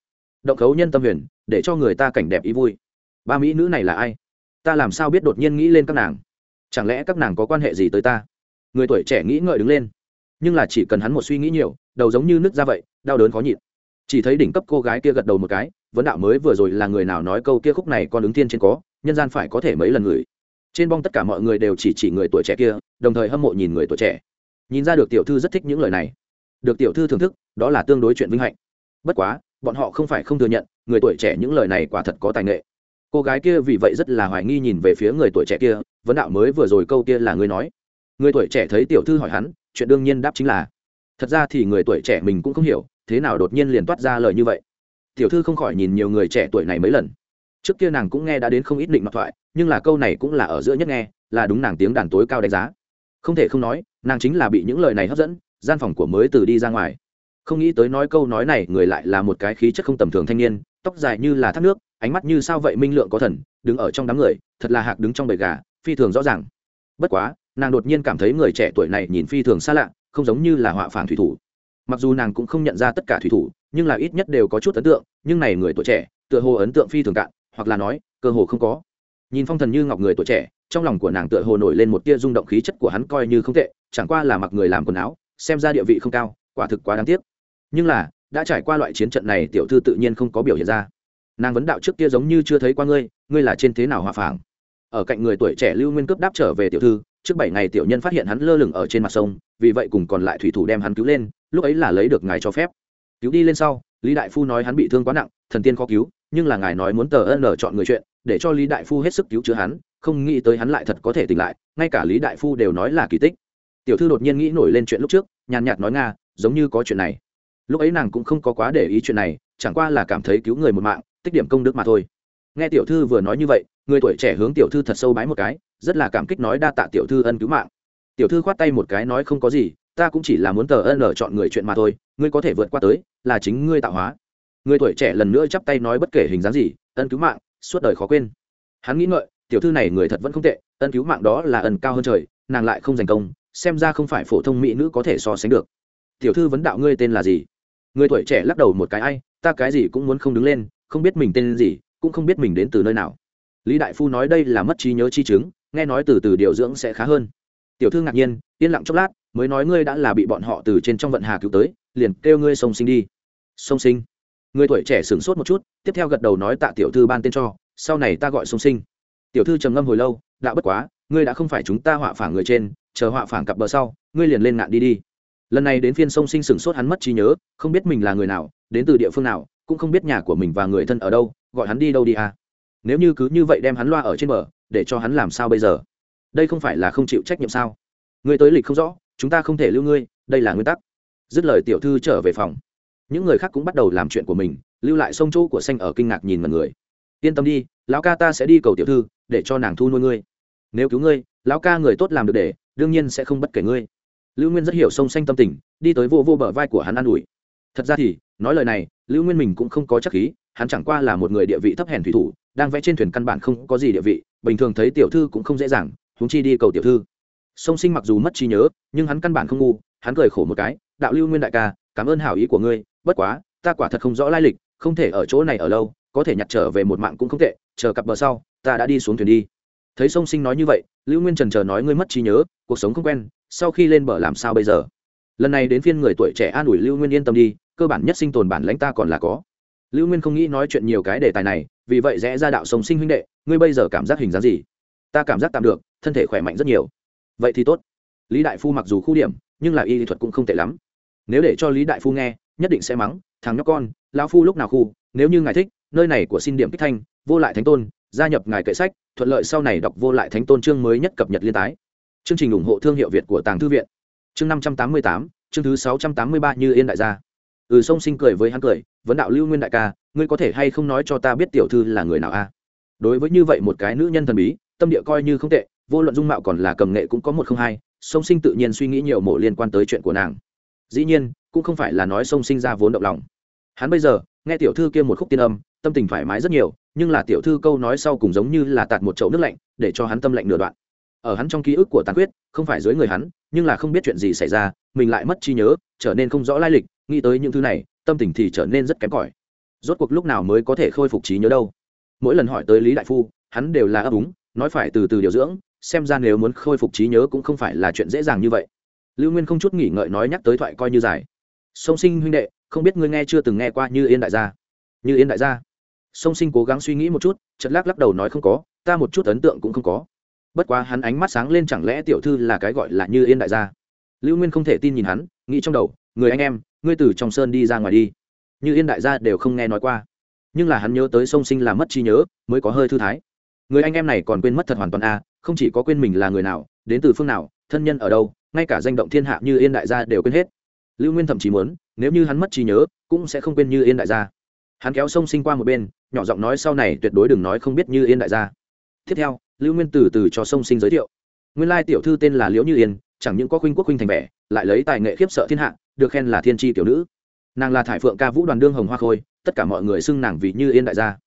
Động khấu nhân tâm huyền, để cho người ta cảnh đẹp ý vui. Ba mỹ nữ này là ai? Ta làm sao biết đột nhiên nghĩ lên các nàng? Chẳng lẽ các nàng có quan hệ gì tới ta? Người tuổi trẻ nghĩ ngợi đứng lên. Nhưng là chỉ cần hắn một suy nghĩ nhiều, đầu giống như nước ra vậy, đau đớn khó nhịn. Chỉ thấy đỉnh cấp cô gái kia gật đầu một cái, vấn đạo mới vừa rồi là người nào nói câu kia khúc này con ứng thiên trên có, nhân gian phải có thể mấy lần người. Trên bong tất cả mọi người đều chỉ chỉ người tuổi trẻ kia, đồng thời hâm mộ nhìn người tuổi trẻ. Nhìn ra được tiểu thư rất thích những lời này được tiểu thư thưởng thức, đó là tương đối chuyện vinh hạnh. Bất quá, bọn họ không phải không thừa nhận, người tuổi trẻ những lời này quả thật có tài nghệ. Cô gái kia vì vậy rất là hoài nghi nhìn về phía người tuổi trẻ kia, vấn đạo mới vừa rồi câu kia là ngươi nói. Người tuổi trẻ thấy tiểu thư hỏi hắn, chuyện đương nhiên đáp chính là. Thật ra thì người tuổi trẻ mình cũng không hiểu, thế nào đột nhiên liền toát ra lời như vậy. Tiểu thư không khỏi nhìn nhiều người trẻ tuổi này mấy lần. Trước kia nàng cũng nghe đã đến không ít định mặc thoại, nhưng là câu này cũng là ở giữa nhất nghe, là đúng nàng tiếng đàn tối cao đánh giá. Không thể không nói, nàng chính là bị những lời này hấp dẫn gian phòng của mới từ đi ra ngoài. Không nghĩ tới nói câu nói này, người lại là một cái khí chất không tầm thường thanh niên, tóc dài như là thác nước, ánh mắt như sao vậy minh lượng có thần, đứng ở trong đám người, thật là hạc đứng trong bầy gà, phi thường rõ ràng. Bất quá, nàng đột nhiên cảm thấy người trẻ tuổi này nhìn phi thường xa lạ, không giống như là họa phản thủy thủ. Mặc dù nàng cũng không nhận ra tất cả thủy thủ, nhưng là ít nhất đều có chút ấn tượng, nhưng này người tuổi trẻ, tựa hồ ấn tượng phi thường cạn, hoặc là nói, cơ hồ không có. Nhìn phong thần như ngọc người tuổi trẻ, trong lòng của nàng tựa hồ nổi lên một tia rung động khí chất của hắn coi như không tệ, chẳng qua là mặc người làm quần áo xem ra địa vị không cao, quả thực quá đáng tiếc. Nhưng là, đã trải qua loại chiến trận này, tiểu thư tự nhiên không có biểu hiện ra. Nàng vấn đạo trước kia giống như chưa thấy qua ngươi ngươi là trên thế nào hòa phảng? Ở cạnh người tuổi trẻ lưu nguyên cướp đáp trở về tiểu thư, trước bảy ngày tiểu nhân phát hiện hắn lơ lửng ở trên mặt sông, vì vậy cùng còn lại thủy thủ đem hắn cứu lên, lúc ấy là lấy được ngài cho phép. Cứu đi lên sau, lý đại phu nói hắn bị thương quá nặng, thần tiên khó cứu, nhưng là ngài nói muốn tờ ân chọn người chuyện, để cho lý đại phu hết sức cứu chữa hắn, không nghĩ tới hắn lại thật có thể tỉnh lại, ngay cả lý đại phu đều nói là kỳ tích tiểu thư đột nhiên nghĩ nổi lên chuyện lúc trước, nhàn nhạt nói nga, giống như có chuyện này. Lúc ấy nàng cũng không có quá để ý chuyện này, chẳng qua là cảm thấy cứu người một mạng, tích điểm công đức mà thôi. Nghe tiểu thư vừa nói như vậy, người tuổi trẻ hướng tiểu thư thật sâu bái một cái, rất là cảm kích nói đa tạ tiểu thư ân cứu mạng. Tiểu thư khoát tay một cái nói không có gì, ta cũng chỉ là muốn tờ ân ở chọn người chuyện mà thôi, ngươi có thể vượt qua tới, là chính ngươi tạo hóa. Người tuổi trẻ lần nữa chắp tay nói bất kể hình dáng gì, ân cứu mạng, suốt đời khó quên. Hắn nghĩ ngợi, tiểu thư này người thật vẫn không tệ, ân cứu mạng đó là ân cao hơn trời, nàng lại không giành công xem ra không phải phổ thông mỹ nữ có thể so sánh được. Tiểu thư vấn đạo ngươi tên là gì? Người tuổi trẻ lắc đầu một cái, ai, ta cái gì cũng muốn không đứng lên, không biết mình tên gì, cũng không biết mình đến từ nơi nào. Lý đại phu nói đây là mất trí nhớ chi chứng, nghe nói từ từ điều dưỡng sẽ khá hơn. Tiểu thư ngạc nhiên, yên lặng chốc lát, mới nói ngươi đã là bị bọn họ từ trên trong vận hà cứu tới, liền kêu ngươi sông sinh đi. Sông sinh? Người tuổi trẻ sửng sốt một chút, tiếp theo gật đầu nói tạ tiểu thư ban tên cho, sau này ta gọi sông sinh. Tiểu thư trầm ngâm hồi lâu đã bất quá ngươi đã không phải chúng ta họa phảng người trên, chờ họa phảng cặp bờ sau, ngươi liền lên ngạn đi đi. Lần này đến phiên sông sinh sửng sốt hắn mất trí nhớ, không biết mình là người nào, đến từ địa phương nào, cũng không biết nhà của mình và người thân ở đâu, gọi hắn đi đâu đi à. Nếu như cứ như vậy đem hắn loa ở trên bờ, để cho hắn làm sao bây giờ? Đây không phải là không chịu trách nhiệm sao? Ngươi tới lịch không rõ, chúng ta không thể lưu ngươi, đây là nguyên tắc. Dứt lời tiểu thư trở về phòng. Những người khác cũng bắt đầu làm chuyện của mình, lưu lại sông chỗ của xanh ở kinh ngạc nhìn mọi người. Yên tâm đi, lão ca ta sẽ đi cầu tiểu thư, để cho nàng thu nuôi ngươi nếu cứu ngươi, lão ca người tốt làm được để, đương nhiên sẽ không bất kể ngươi. Lưu nguyên rất hiểu sông xanh tâm tình, đi tới vô vô bờ vai của hắn an ủi. Thật ra thì, nói lời này, lưu nguyên mình cũng không có chắc khí, hắn chẳng qua là một người địa vị thấp hèn thủy thủ, đang vẽ trên thuyền căn bản không có gì địa vị, bình thường thấy tiểu thư cũng không dễ dàng húng chi đi cầu tiểu thư. Sông sinh mặc dù mất trí nhớ, nhưng hắn căn bản không ngu, hắn cười khổ một cái, đạo lưu nguyên đại ca, cảm ơn hảo ý của ngươi, bất quá, ta quả thật không rõ lai lịch, không thể ở chỗ này ở lâu, có thể nhặt trở về một mạng cũng không tệ, chờ cặp bờ sau, ta đã đi xuống thuyền đi thấy sông sinh nói như vậy, lưu nguyên trần chờ nói ngươi mất trí nhớ, cuộc sống không quen, sau khi lên bờ làm sao bây giờ? Lần này đến phiên người tuổi trẻ an ủi lưu nguyên yên tâm đi, cơ bản nhất sinh tồn bản lãnh ta còn là có. Lưu nguyên không nghĩ nói chuyện nhiều cái đề tài này, vì vậy rẽ ra đạo sông sinh huynh đệ, ngươi bây giờ cảm giác hình dáng gì? Ta cảm giác tạm được, thân thể khỏe mạnh rất nhiều. Vậy thì tốt. Lý đại phu mặc dù khu điểm, nhưng là y thuật cũng không tệ lắm. Nếu để cho lý đại phu nghe, nhất định sẽ mắng, thằng nhóc con, lão phu lúc nào khu, nếu như ngài thích, nơi này của xin điểm kích thanh, vô lại thánh tôn gia nhập ngài kệ sách, thuận lợi sau này đọc vô lại thánh tôn chương mới nhất cập nhật liên tái. Chương trình ủng hộ thương hiệu việt của tàng thư viện. Chương năm trăm tám mươi tám, chương thứ sáu trăm tám mươi ba như yên đại gia. Ừ sông sinh cười với hắn cười, vấn đạo lưu nguyên đại ca, ngươi có thể hay không nói cho ta biết tiểu thư là người nào a? Đối với như vậy một cái nữ nhân thần bí, tâm địa coi như không tệ, vô luận dung mạo còn là cầm nghệ cũng có một không hai sông sinh tự nhiên suy nghĩ nhiều mổ liên quan tới chuyện của nàng. Dĩ nhiên, cũng không phải là nói sông sinh ra vốn động lòng. Hắn bây giờ, nghe tiểu thư kia một khúc tiên âm, tâm tình thoải mái rất nhiều nhưng là tiểu thư câu nói sau cùng giống như là tạt một chậu nước lạnh, để cho hắn tâm lạnh nửa đoạn. Ở hắn trong ký ức của tàn quyết không phải dưới người hắn, nhưng là không biết chuyện gì xảy ra, mình lại mất trí nhớ, trở nên không rõ lai lịch, nghĩ tới những thứ này, tâm tình thì trở nên rất kém cỏi. Rốt cuộc lúc nào mới có thể khôi phục trí nhớ đâu? Mỗi lần hỏi tới lý đại phu, hắn đều là ấp úng, nói phải từ từ điều dưỡng, xem ra nếu muốn khôi phục trí nhớ cũng không phải là chuyện dễ dàng như vậy. Lưu nguyên không chút nghỉ ngợi nói nhắc tới thoại coi như dài. Song sinh huynh đệ, không biết ngươi nghe chưa từng nghe qua như yên đại gia. Như yên đại gia? Song sinh cố gắng suy nghĩ một chút chật lắc lắc đầu nói không có, ta một chút ấn tượng cũng không có. Bất quá hắn ánh mắt sáng lên chẳng lẽ tiểu thư là cái gọi là như yên đại gia? Lưu nguyên không thể tin nhìn hắn, nghĩ trong đầu, người anh em, ngươi từ trong sơn đi ra ngoài đi. Như yên đại gia đều không nghe nói qua. Nhưng là hắn nhớ tới Song sinh là mất trí nhớ, mới có hơi thư thái. Người anh em này còn quên mất thật hoàn toàn a không chỉ có quên mình là người nào, đến từ phương nào, thân nhân ở đâu, ngay cả danh động thiên hạ như yên đại gia đều quên hết. Lưu nguyên thậm chí muốn, nếu như hắn mất trí nhớ, cũng sẽ không quên như yên đại gia. Hắn kéo sông sinh qua một bên nhỏ giọng nói sau này tuyệt đối đừng nói không biết như yên đại gia. Tiếp theo lưu nguyên từ từ cho sông sinh giới thiệu. Nguyên lai tiểu thư tên là liễu như yên chẳng những có khuynh quốc khuynh thành vẻ lại lấy tài nghệ khiếp sợ thiên hạ được khen là thiên tri tiểu nữ. Nàng là thải phượng ca vũ đoàn đương hồng hoa khôi tất cả mọi người xưng nàng vì như yên đại gia.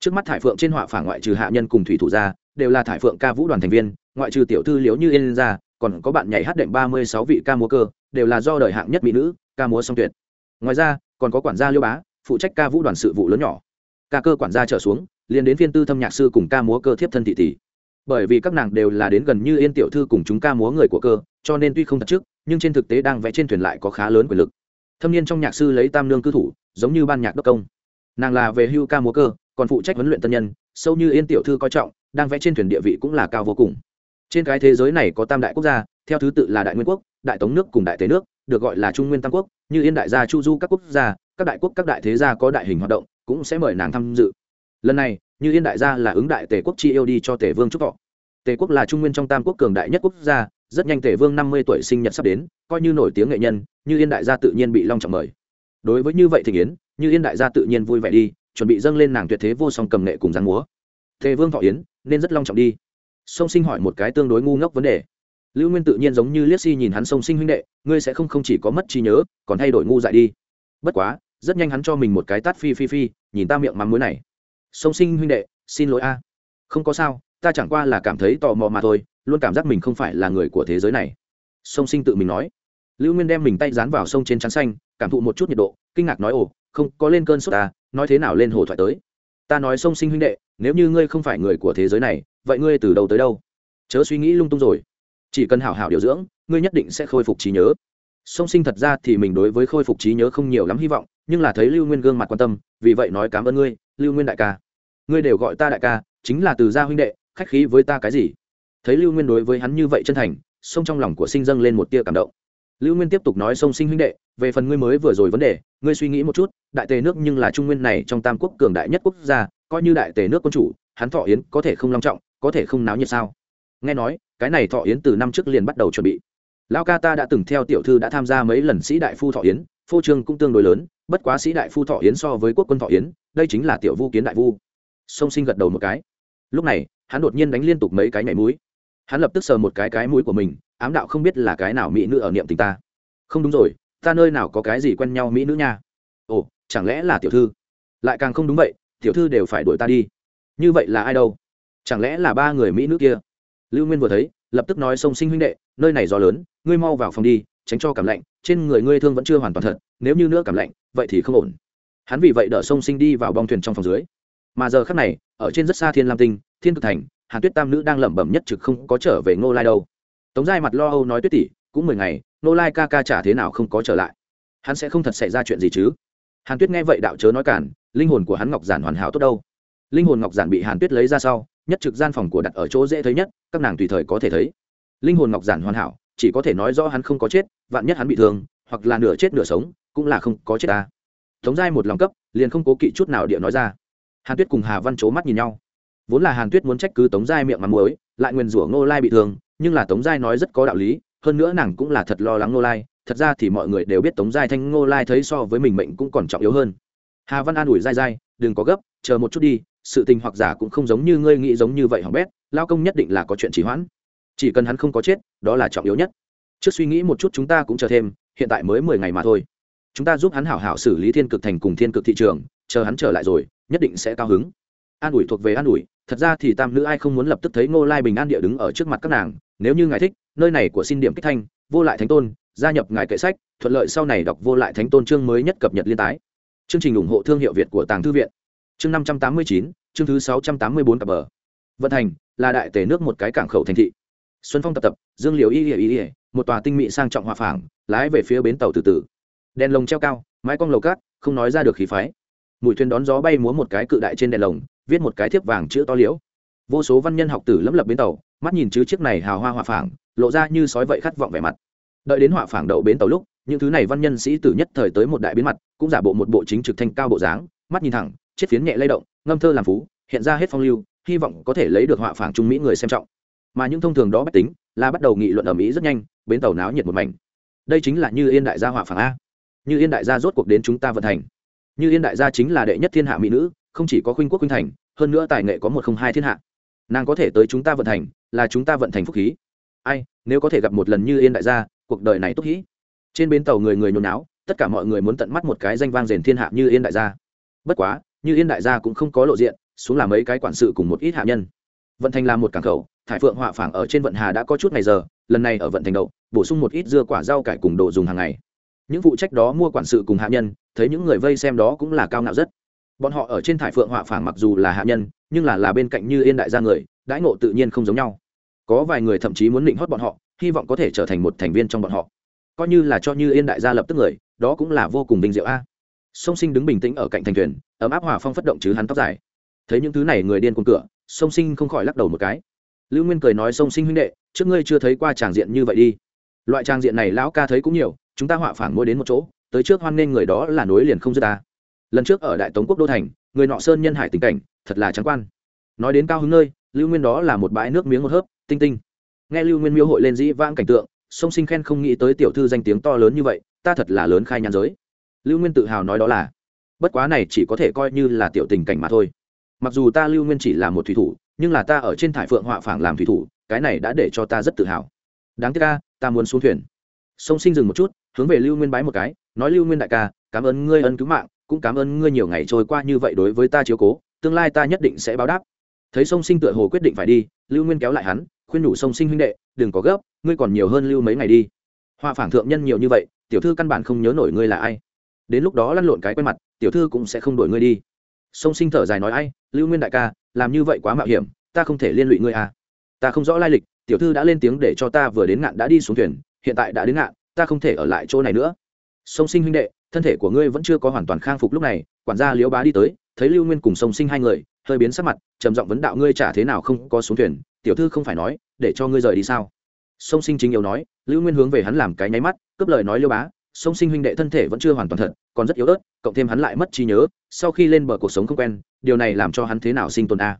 Trước mắt thải phượng trên họa phả ngoại trừ hạ nhân cùng thủy thủ gia đều là thải phượng ca vũ đoàn thành viên ngoại trừ tiểu thư liễu như yên gia, còn có bạn nhảy hát đệm ba mươi sáu vị ca múa cơ đều là do đời hạng nhất mỹ nữ ca múa song tuyệt. Ngoài ra còn có quản gia liêu bá phụ trách ca vũ đoàn sự vụ lớn nhỏ ca cơ quản gia trở xuống, liền đến phiên tư thâm nhạc sư cùng ca múa cơ thiếp thân thị tỷ. Bởi vì các nàng đều là đến gần như yên tiểu thư cùng chúng ca múa người của cơ, cho nên tuy không thật trước, nhưng trên thực tế đang vẽ trên thuyền lại có khá lớn quyền lực. Thâm niên trong nhạc sư lấy tam nương cư thủ, giống như ban nhạc đốc công. Nàng là về hưu ca múa cơ, còn phụ trách huấn luyện tân nhân, sâu như yên tiểu thư coi trọng, đang vẽ trên thuyền địa vị cũng là cao vô cùng. Trên cái thế giới này có tam đại quốc gia, theo thứ tự là đại nguyên quốc, đại tống nước cùng đại tế nước, được gọi là trung nguyên tam quốc, như yên đại gia chu du các quốc gia, các đại quốc các đại thế gia có đại hình hoạt động cũng sẽ mời nàng tham dự. Lần này, như yên đại gia là ứng đại tề quốc chi yêu đi cho tề vương chúc thọ. Tề quốc là trung nguyên trong tam quốc cường đại nhất quốc gia, rất nhanh tề vương năm mươi tuổi sinh nhật sắp đến, coi như nổi tiếng nghệ nhân, như yên đại gia tự nhiên bị long trọng mời. Đối với như vậy thì yến, như yên đại gia tự nhiên vui vẻ đi, chuẩn bị dâng lên nàng tuyệt thế vô song cầm nghệ cùng giang múa. Tề vương thọ yến, nên rất long trọng đi. Song sinh hỏi một cái tương đối ngu ngốc vấn đề. Lưu nguyên tự nhiên giống như liếc si nhìn hắn song sinh huynh đệ, ngươi sẽ không không chỉ có mất trí nhớ, còn thay đổi ngu dại đi. Bất quá rất nhanh hắn cho mình một cái tát phi phi phi, nhìn ta miệng mắm muối này. Song sinh huynh đệ, xin lỗi a. Không có sao, ta chẳng qua là cảm thấy tò mò mà thôi, luôn cảm giác mình không phải là người của thế giới này. Song sinh tự mình nói. Lưu nguyên đem mình tay dán vào sông trên chắn xanh, cảm thụ một chút nhiệt độ, kinh ngạc nói, ồ, không, có lên cơn sốt ta nói thế nào lên hồ thoại tới? Ta nói song sinh huynh đệ, nếu như ngươi không phải người của thế giới này, vậy ngươi từ đâu tới đâu? Chớ suy nghĩ lung tung rồi. Chỉ cần hảo hảo điều dưỡng, ngươi nhất định sẽ khôi phục trí nhớ. Song sinh thật ra thì mình đối với khôi phục trí nhớ không nhiều lắm hy vọng nhưng là thấy lưu nguyên gương mặt quan tâm, vì vậy nói cảm ơn ngươi, lưu nguyên đại ca. Ngươi đều gọi ta đại ca, chính là từ gia huynh đệ, khách khí với ta cái gì? Thấy lưu nguyên đối với hắn như vậy chân thành sông trong lòng của sinh dâng lên một tia cảm động. Lưu nguyên tiếp tục nói sông sinh huynh đệ, về phần ngươi mới vừa rồi vấn đề, ngươi suy nghĩ một chút, đại tề nước nhưng là trung nguyên này trong tam quốc cường đại nhất quốc gia, coi như đại tề nước quân chủ, hắn thọ yến có thể không long trọng, có thể không náo nhiệt sao? Nghe nói, cái này thọ yến từ năm trước liền bắt đầu chuẩn bị. Lao ca ta đã từng theo tiểu thư đã tham gia mấy lần sĩ đại phu thọ yến phô trương cũng tương đối lớn, bất quá sĩ đại phu thọ yến so với quốc quân thọ yến, đây chính là tiểu vu kiến đại vu. Sông sinh gật đầu một cái. Lúc này, hắn đột nhiên đánh liên tục mấy cái nhảy mũi. Hắn lập tức sờ một cái cái mũi của mình, ám đạo không biết là cái nào mỹ nữ ở niệm tình ta. Không đúng rồi, ta nơi nào có cái gì quen nhau mỹ nữ nha. Ồ, chẳng lẽ là tiểu thư? Lại càng không đúng vậy, tiểu thư đều phải đuổi ta đi. Như vậy là ai đâu? Chẳng lẽ là ba người mỹ nữ kia? Lưu nguyên vừa thấy, lập tức nói sông sinh huynh đệ, nơi này gió lớn, ngươi mau vào phòng đi tránh cho cảm lạnh, trên người ngươi thương vẫn chưa hoàn toàn thật, nếu như nữa cảm lạnh, vậy thì không ổn. Hắn vì vậy đỡ sông sinh đi vào bong thuyền trong phòng dưới. Mà giờ khắc này, ở trên rất xa thiên lam tinh, thiên cực thành, hàn tuyết tam nữ đang lẩm bẩm nhất trực không có trở về ngô lai đâu. Tống giai mặt lo âu nói tuyết tỷ, cũng mười ngày, ngô lai ca ca trả thế nào không có trở lại? Hắn sẽ không thật xảy ra chuyện gì chứ? Hàn tuyết nghe vậy đạo chớ nói cản linh hồn của hắn ngọc giản hoàn hảo tốt đâu. Linh hồn ngọc giản bị hàn tuyết lấy ra sau, nhất trực gian phòng của đặt ở chỗ dễ thấy nhất, các nàng tùy thời có thể thấy. Linh hồn ngọc giản hoàn hảo chỉ có thể nói rõ hắn không có chết, vạn nhất hắn bị thương, hoặc là nửa chết nửa sống, cũng là không có chết ta. Tống giai một lòng cấp, liền không cố kỵ chút nào địa nói ra. Hàn tuyết cùng hà văn c mắt nhìn nhau. Vốn là hàn tuyết muốn trách cứ tống giai miệng mắm muối, lại nguyền rủa ngô lai bị thương, nhưng là tống giai nói rất có đạo lý, hơn nữa nàng cũng là thật lo lắng ngô lai, thật ra thì mọi người đều biết tống giai thanh ngô lai thấy so với mình mệnh cũng còn trọng yếu hơn. Hà văn an ủi dai dai đừng có gấp, chờ một chút đi, sự tình hoặc giả cũng không giống như ngươi nghĩ giống như vậy hỏng bét, lao công nhất định là có chuyện trì hoãn chỉ cần hắn không có chết, đó là trọng yếu nhất. Trước suy nghĩ một chút chúng ta cũng chờ thêm, hiện tại mới mười ngày mà thôi. Chúng ta giúp hắn hảo hảo xử lý thiên cực thành cùng thiên cực thị trường, chờ hắn trở lại rồi, nhất định sẽ cao hứng. An ủi thuộc về an ủi, thật ra thì tam nữ ai không muốn lập tức thấy ngô lai bình an địa đứng ở trước mặt các nàng, nếu như ngài thích, nơi này của xin điểm kích thanh, vô lại thánh tôn, gia nhập ngài kệ sách, thuận lợi sau này đọc vô lại thánh tôn chương mới nhất cập nhật liên tái. Chương trình ủng hộ thương hiệu việt của tàng thư viện. Chương năm trăm tám mươi chín, chương thứ sáu trăm tám mươi bốn cặp bờ. Vận thành, là đại tể nước một cái cảng khẩu thành thị xuân phong tập tập, dương liều y ỉa y ỉa một tòa tinh mỹ sang trọng hòa phảng, lái về phía bến tàu từ từ. Đèn lồng treo cao, mái cong lầu cát, không nói ra được khí phái. Mũi thuyền đón gió bay múa một cái cự đại trên đèn lồng, viết một cái thiếp vàng chữ to liễu. Vô số văn nhân học tử lẫm lập bến tàu, mắt nhìn chứ chiếc này hào hoa hòa phảng, lộ ra như sói vậy khát vọng vẻ mặt. Đợi đến hòa phảng đậu bến tàu lúc, những thứ này văn nhân sĩ tử nhất thời tới một đại biến mặt, cũng giả bộ một bộ chính trực thanh cao bộ dáng, mắt nhìn thẳng, chiếc phiến nhẹ lay động, ngâm thơ làm phú, hiện ra hết phong lưu, hy vọng có thể lấy được họa phảng trung mỹ người xem trọng mà những thông thường đó bách tính là bắt đầu nghị luận ở mỹ rất nhanh bến tàu náo nhiệt một mảnh đây chính là như yên đại gia họa phản a như yên đại gia rốt cuộc đến chúng ta vận thành như yên đại gia chính là đệ nhất thiên hạ mỹ nữ không chỉ có khuynh quốc khuynh thành hơn nữa tài nghệ có một không hai thiên hạ nàng có thể tới chúng ta vận thành là chúng ta vận thành phúc khí ai nếu có thể gặp một lần như yên đại gia cuộc đời này tốt hĩ trên bến tàu người người nhốn náo tất cả mọi người muốn tận mắt một cái danh vang rền thiên hạ như yên đại gia bất quá như yên đại gia cũng không có lộ diện xuống làm mấy cái quản sự cùng một ít hạ nhân vận thành là một cảng khẩu thải phượng họa phảng ở trên vận hà đã có chút ngày giờ, lần này ở vận thành đậu, bổ sung một ít dưa quả rau cải cùng đồ dùng hàng ngày. Những phụ trách đó mua quản sự cùng hạ nhân, thấy những người vây xem đó cũng là cao ngạo rất. Bọn họ ở trên thải phượng họa phảng mặc dù là hạ nhân, nhưng là là bên cạnh như yên đại gia người, đãi ngộ tự nhiên không giống nhau. Có vài người thậm chí muốn định hót bọn họ, hy vọng có thể trở thành một thành viên trong bọn họ. Coi như là cho như yên đại gia lập tức người, đó cũng là vô cùng vinh diệu a. Sông sinh đứng bình tĩnh ở cạnh thành thuyền, ấm áp hòa phong phất động chứ hắn tóc dài. Thấy những thứ này người điên cuồng cửa, sông sinh không khỏi lắc đầu một cái lưu nguyên cười nói, sông sinh huynh đệ, trước ngươi chưa thấy qua tràng diện như vậy đi. Loại tràng diện này lão ca thấy cũng nhiều, chúng ta họa phản mỗi đến một chỗ, tới trước hoan nghênh người đó là nối liền không dứt ta. Lần trước ở đại tống quốc đô thành, người nọ sơn nhân hải tình cảnh, thật là trắng quan. Nói đến cao hứng nơi, lưu nguyên đó là một bãi nước miếng một hớp, tinh tinh. Nghe lưu nguyên miêu hội lên dĩ vãng cảnh tượng Song sinh khen không nghĩ tới tiểu thư danh tiếng to lớn như vậy, ta thật là lớn khai nhàn giới. Lưu nguyên tự hào nói đó là, bất quá này chỉ có thể coi như là tiểu tình cảnh mà thôi. Mặc dù ta lưu nguyên chỉ là một thủy thủ nhưng là ta ở trên thải phượng họa phảng làm thủy thủ, cái này đã để cho ta rất tự hào. Đáng tiếc ca ta muốn xuống thuyền. Sông sinh dừng một chút, hướng về lưu nguyên bái một cái, nói lưu nguyên đại ca, cảm ơn ngươi ân cứu mạng, cũng cảm ơn ngươi nhiều ngày trôi qua như vậy đối với ta chiếu cố, tương lai ta nhất định sẽ báo đáp. Thấy sông sinh tựa hồ quyết định phải đi, lưu nguyên kéo lại hắn, khuyên nhủ sông sinh huynh đệ, đừng có gấp, ngươi còn nhiều hơn lưu mấy ngày đi. Họa phảng thượng nhân nhiều như vậy, tiểu thư căn bản không nhớ nổi ngươi là ai. Đến lúc đó lăn lộn cái quen mặt, tiểu thư cũng sẽ không đổi ngươi đi. Sông sinh thở dài nói ai, lưu nguyên đại ca làm như vậy quá mạo hiểm, ta không thể liên lụy ngươi à. Ta không rõ lai lịch, tiểu thư đã lên tiếng để cho ta vừa đến ngạn đã đi xuống thuyền, hiện tại đã đến ngạn, ta không thể ở lại chỗ này nữa. Sông sinh huynh đệ, thân thể của ngươi vẫn chưa có hoàn toàn khang phục lúc này, quản gia liễu bá đi tới, thấy lưu nguyên cùng sông sinh hai người, hơi biến sắc mặt, trầm giọng vấn đạo ngươi trả thế nào không có xuống thuyền, tiểu thư không phải nói, để cho ngươi rời đi sao? Sông sinh chính yếu nói, lưu nguyên hướng về hắn làm cái nháy mắt, cướp lời nói liêu bá sông sinh huynh đệ thân thể vẫn chưa hoàn toàn thật, còn rất yếu ớt, cộng thêm hắn lại mất trí nhớ, sau khi lên bờ cuộc sống không quen, điều này làm cho hắn thế nào sinh tồn a?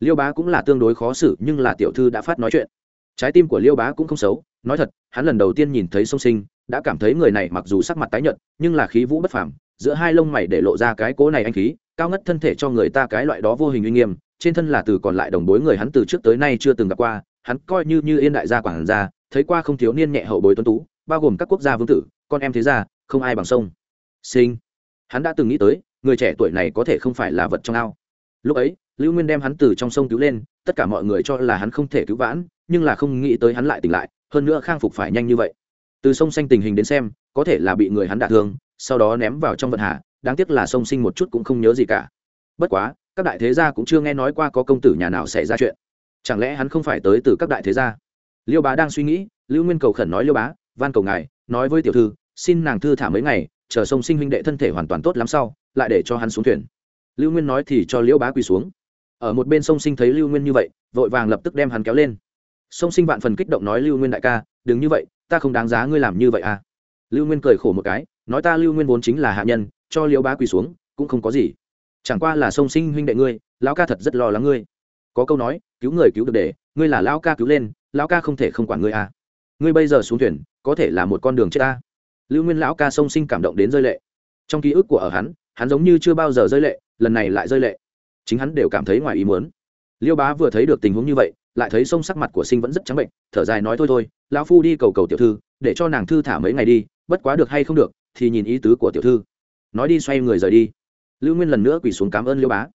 Liêu bá cũng là tương đối khó xử, nhưng là tiểu thư đã phát nói chuyện. Trái tim của liêu bá cũng không xấu, nói thật, hắn lần đầu tiên nhìn thấy sông sinh, đã cảm thấy người này mặc dù sắc mặt tái nhợt, nhưng là khí vũ bất phàm, giữa hai lông mày để lộ ra cái cố này anh khí, cao ngất thân thể cho người ta cái loại đó vô hình uy nghiêm, trên thân là từ còn lại đồng bối người hắn từ trước tới nay chưa từng gặp qua, hắn coi như như yên đại gia quản gia, thấy qua không thiếu niên nhẹ hậu bối tuấn tú bao gồm các quốc gia vương tử, con em thế gia, không ai bằng sông. Sinh. Hắn đã từng nghĩ tới, người trẻ tuổi này có thể không phải là vật trong ao. Lúc ấy, lưu nguyên đem hắn từ trong sông cứu lên, tất cả mọi người cho là hắn không thể cứu vãn, nhưng là không nghĩ tới hắn lại tỉnh lại, hơn nữa khang phục phải nhanh như vậy. Từ sông xanh tình hình đến xem, có thể là bị người hắn đả thương, sau đó ném vào trong vận hạ đáng tiếc là sông sinh một chút cũng không nhớ gì cả. Bất quá, các đại thế gia cũng chưa nghe nói qua có công tử nhà nào xảy ra chuyện. Chẳng lẽ hắn không phải tới từ các đại thế gia? Liêu bá đang suy nghĩ, lưu nguyên cầu khẩn nói liêu bá van cầu ngài, nói với tiểu thư, xin nàng thư thả mấy ngày, chờ sông sinh huynh đệ thân thể hoàn toàn tốt lắm sau, lại để cho hắn xuống thuyền. Lưu nguyên nói thì cho Liễu bá quỳ xuống. Ở một bên sông sinh thấy lưu nguyên như vậy, vội vàng lập tức đem hắn kéo lên. Sông sinh vạn phần kích động nói, lưu nguyên đại ca, đừng như vậy, ta không đáng giá ngươi làm như vậy à. Lưu nguyên cười khổ một cái, nói, ta lưu nguyên vốn chính là hạ nhân, cho Liễu bá quỳ xuống, cũng không có gì. Chẳng qua là sông sinh huynh đệ ngươi, lão ca thật rất lo lắng ngươi. Có câu nói, cứu người cứu được để, ngươi là lão ca cứu lên, lão ca không thể không quản ngươi à. Ngươi bây giờ xuống thuyền có thể là một con đường chết ta. Lưu nguyên lão ca sông sinh cảm động đến rơi lệ. Trong ký ức của ở hắn hắn giống như chưa bao giờ rơi lệ, lần này lại rơi lệ. Chính hắn đều cảm thấy ngoài ý muốn. Liêu bá vừa thấy được tình huống như vậy, lại thấy sông sắc mặt của sinh vẫn rất trắng bệnh, thở dài nói thôi thôi, lão phu đi cầu cầu tiểu thư, để cho nàng thư thả mấy ngày đi, bất quá được hay không được, thì nhìn ý tứ của tiểu thư. Nói đi xoay người rời đi. Lưu nguyên lần nữa quỳ xuống cảm ơn liêu bá.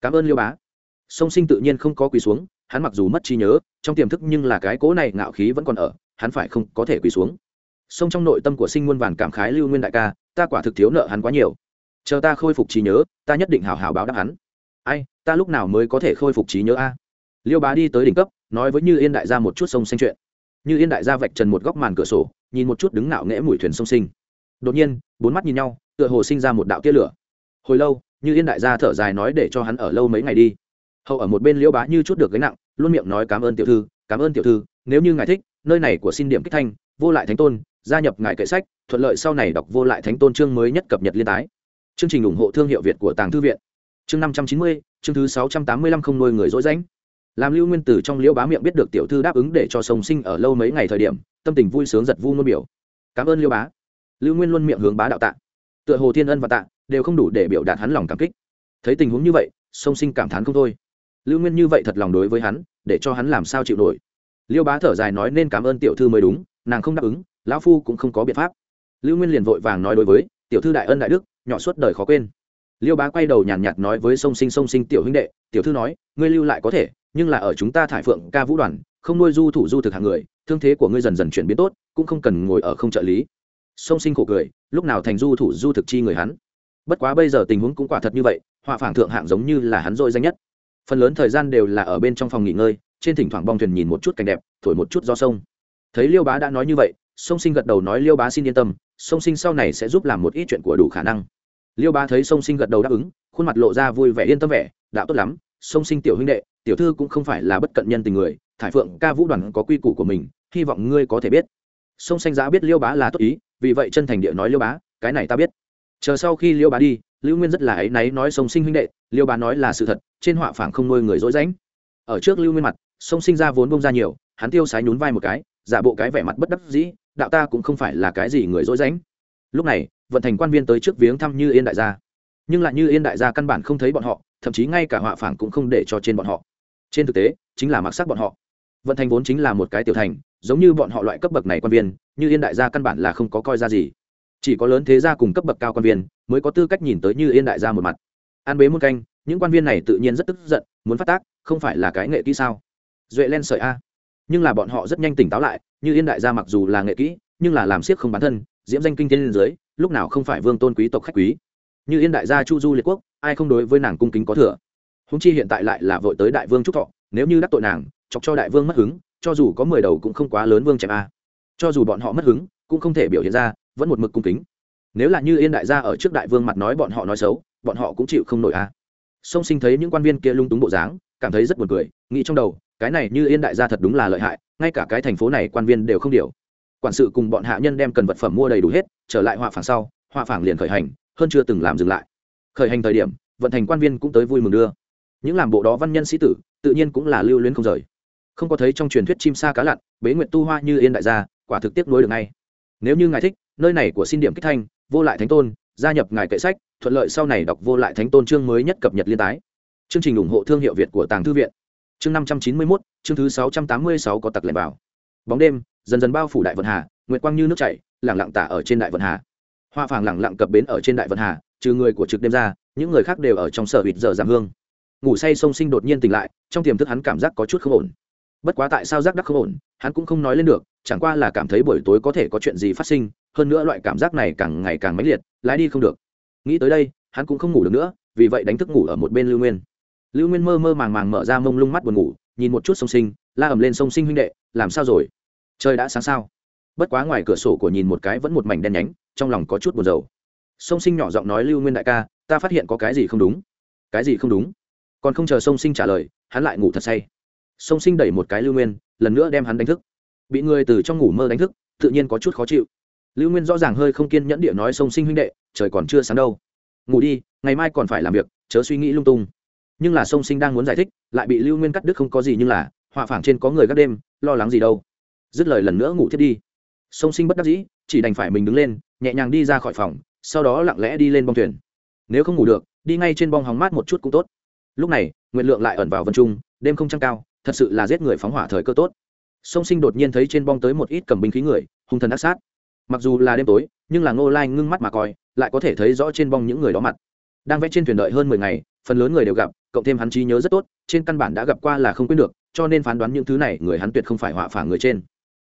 Cảm ơn liêu bá. Sông sinh tự nhiên không có quỳ xuống, hắn mặc dù mất trí nhớ, trong tiềm thức nhưng là cái cố này ngạo khí vẫn còn ở hắn phải không có thể quỳ xuống. Sông trong nội tâm của sinh muôn vàn cảm khái lưu nguyên đại ca, ta quả thực thiếu nợ hắn quá nhiều. Chờ ta khôi phục trí nhớ, ta nhất định hào hào báo đáp hắn. Ai, ta lúc nào mới có thể khôi phục trí nhớ a? Liêu bá đi tới đỉnh cấp, nói với như yên đại gia một chút sông xanh chuyện. Như yên đại gia vạch trần một góc màn cửa sổ, nhìn một chút đứng nạo nghễ mùi thuyền sông sinh. Đột nhiên, bốn mắt nhìn nhau, tựa hồ sinh ra một đạo tia lửa. Hồi lâu, như yên đại gia thở dài nói để cho hắn ở lâu mấy ngày đi. Hậu ở một bên liễu bá như chút được gánh nặng, luôn miệng nói cảm ơn tiểu thư, cảm ơn tiểu thư, nếu như ngài thích nơi này của xin điểm kích thanh, vô lại thánh tôn, gia nhập ngài kệ sách, thuận lợi sau này đọc vô lại thánh tôn chương mới nhất cập nhật liên tái. Chương trình ủng hộ thương hiệu việt của tàng thư viện. Chương năm trăm chín mươi, chương thứ sáu trăm tám mươi lăm không nuôi người dối rãnh. Làm lưu nguyên tử trong liễu bá miệng biết được tiểu thư đáp ứng để cho sông sinh ở lâu mấy ngày thời điểm, tâm tình vui sướng giật vu ngôn biểu. Cảm ơn liễu bá. Lưu nguyên luôn miệng hướng bá đạo tạ. Tựa hồ thiên ân và tạ đều không đủ để biểu đạt hắn lòng cảm kích. Thấy tình huống như vậy, sông sinh cảm thán không thôi. Lưu nguyên như vậy thật lòng đối với hắn, để cho hắn làm sao chịu nổi liêu bá thở dài nói nên cảm ơn tiểu thư mới đúng nàng không đáp ứng lão phu cũng không có biện pháp. Lưu nguyên liền vội vàng nói đối với tiểu thư đại ân đại đức nhỏ suốt đời khó quên. Liêu bá quay đầu nhàn nhạt, nói với sông sinh sông sinh tiểu huynh đệ tiểu thư nói ngươi lưu lại có thể nhưng là ở chúng ta thải phượng ca vũ đoàn không nuôi du thủ du thực hàng người thương thế của ngươi dần dần chuyển biến tốt cũng không cần ngồi ở không trợ lý. Sông sinh khổ cười lúc nào thành du thủ du thực chi người hắn? Bất quá bây giờ tình huống cũng quả thật như vậy họa phảng thượng hạng giống như là hắn dội danh nhất. Phần lớn thời gian đều là ở bên trong phòng nghỉ ngơi trên thỉnh thoảng bong thuyền nhìn một chút cảnh đẹp, thổi một chút do sông. Thấy liêu bá đã nói như vậy, sông sinh gật đầu nói, liêu bá xin yên tâm song sinh sau này sẽ giúp làm một ít chuyện của đủ khả năng. Liêu Bá thấy song sinh gật đầu đáp ứng, khuôn mặt lộ ra vui vẻ yên tâm vẻ, đạo tốt lắm song sinh tiểu huynh đệ, tiểu thư cũng không phải là bất cận nhân tình người, thải phượng ca vũ đoàn có quy củ của mình, hy vọng ngươi có thể biết. Song xanh giá biết liêu bá là tốt ý, vì vậy chân thành địa nói, liêu bá, cái này ta biết. Chờ sau khi liêu bá đi, lưu nguyên rất là áy náy nói song sinh huynh đệ, liêu bá nói là sự thật, trên họa phảng không nuôi người dối rãnh. Ở trước lưu nguyên mặt song sinh ra vốn bông ra nhiều, hắn tiêu sái nhún vai một cái, giả bộ cái vẻ mặt bất đắc dĩ, đạo ta cũng không phải là cái gì người dối ránh. lúc này, vận thành quan viên tới trước viếng thăm như yên đại gia. Nhưng lại như yên đại gia căn bản không thấy bọn họ, thậm chí ngay cả họa phảng cũng không để cho trên bọn họ. Trên thực tế, chính là mặc sắc bọn họ. Vận thành vốn chính là một cái tiểu thành, giống như bọn họ loại cấp bậc này quan viên, như yên đại gia căn bản là không có coi ra gì. Chỉ có lớn thế gia cùng cấp bậc cao quan viên mới có tư cách nhìn tới như yên đại gia một mặt. An bế muôn canh, những quan viên này tự nhiên rất tức giận, muốn phát tác, không phải là cái nghệ kỹ sao? Duệ len sợi a. Nhưng là bọn họ rất nhanh tỉnh táo lại, như yên đại gia mặc dù là nghệ kỹ, nhưng là làm siếc không bản thân, diễm danh kinh thiên lên dưới lúc nào không phải vương tôn quý tộc khách quý. Như yên đại gia chu du liệt quốc, ai không đối với nàng cung kính có thừa? Húng chi hiện tại lại là vội tới đại vương trúc thọ, nếu như đắc tội nàng, chọc cho đại vương mất hứng, cho dù có mười đầu cũng không quá lớn vương chém a. Cho dù bọn họ mất hứng, cũng không thể biểu hiện ra, vẫn một mực cung kính. Nếu là như yên đại gia ở trước đại vương mặt nói bọn họ nói xấu, bọn họ cũng chịu không nổi a. Song sinh thấy những quan viên kia lung túng bộ dáng, cảm thấy rất buồn cười, nghĩ trong đầu cái này như yên đại gia thật đúng là lợi hại, ngay cả cái thành phố này quan viên đều không điều. Quản sự cùng bọn hạ nhân đem cần vật phẩm mua đầy đủ hết, trở lại họa phảng sau, họa phảng liền khởi hành, hơn chưa từng làm dừng lại. Khởi hành thời điểm, vận thành quan viên cũng tới vui mừng đưa. Những làm bộ đó văn nhân sĩ tử, tự nhiên cũng là lưu luyến không rời. Không có thấy trong truyền thuyết chim sa cá lặn, bế nguyện tu hoa như yên đại gia, quả thực tiếp nối được ngay. Nếu như ngài thích, nơi này của xin điểm kích thanh, vô lại thánh tôn, gia nhập ngài kệ sách, thuận lợi sau này đọc vô lại thánh tôn chương mới nhất cập nhật liên tái. Chương trình ủng hộ thương hiệu việt của tàng thư viện chương năm trăm chín mươi mốt, chương thứ sáu trăm tám mươi sáu có tặc lệnh vào. Bóng đêm, dần dần bao phủ đại vận hà, nguyệt quang như nước chảy, lẳng lặng tả ở trên đại vận hà. Hoa phàng lẳng lặng cập bến ở trên đại vận hà, trừ người của trực đêm ra, những người khác đều ở trong sở hụt giờ giảm hương. Ngủ say sông sinh đột nhiên tỉnh lại, trong tiềm thức hắn cảm giác có chút không ổn. Bất quá tại sao giác đắc không ổn, hắn cũng không nói lên được, chẳng qua là cảm thấy buổi tối có thể có chuyện gì phát sinh, hơn nữa loại cảm giác này càng ngày càng mãnh liệt, lái đi không được. Nghĩ tới đây, hắn cũng không ngủ được nữa, vì vậy đánh thức ngủ ở một bên lưu nguyên lưu nguyên mơ mơ màng màng mở ra mông lung mắt buồn ngủ, nhìn một chút sông sinh, la ầm lên sông sinh huynh đệ, làm sao rồi? Trời đã sáng sao? Bất quá ngoài cửa sổ của nhìn một cái vẫn một mảnh đen nhánh, trong lòng có chút buồn rầu. Sông sinh nhỏ giọng nói, lưu nguyên đại ca, ta phát hiện có cái gì không đúng? Cái gì không đúng? Còn không chờ sông sinh trả lời, hắn lại ngủ thật say. Sông sinh đẩy một cái lưu nguyên, lần nữa đem hắn đánh thức. Bị người từ trong ngủ mơ đánh thức, tự nhiên có chút khó chịu. Lưu nguyên rõ ràng hơi không kiên nhẫn địa nói, sông sinh huynh đệ, trời còn chưa sáng đâu. Ngủ đi, ngày mai còn phải làm việc, chớ suy nghĩ lung tung nhưng là sông sinh đang muốn giải thích, lại bị lưu nguyên cắt đứt không có gì nhưng là, họa phảng trên có người gác đêm, lo lắng gì đâu. Dứt lời lần nữa ngủ thiết đi. Sông sinh bất đắc dĩ, chỉ đành phải mình đứng lên, nhẹ nhàng đi ra khỏi phòng, sau đó lặng lẽ đi lên bong thuyền. Nếu không ngủ được, đi ngay trên bong hóng mát một chút cũng tốt. Lúc này nguyện lượng lại ẩn vào vân trung, đêm không trăng cao, thật sự là giết người phóng hỏa thời cơ tốt. Sông sinh đột nhiên thấy trên bong tới một ít cầm binh khí người, hung thần ác sát. Mặc dù là đêm tối, nhưng là ngô lai ngưng mắt mà coi, lại có thể thấy rõ trên bong những người đó mặt. Đang vẽ trên thuyền đợi hơn mười ngày phần lớn người đều gặp, cộng thêm hắn trí nhớ rất tốt, trên căn bản đã gặp qua là không quên được, cho nên phán đoán những thứ này người hắn tuyệt không phải họa phả người trên.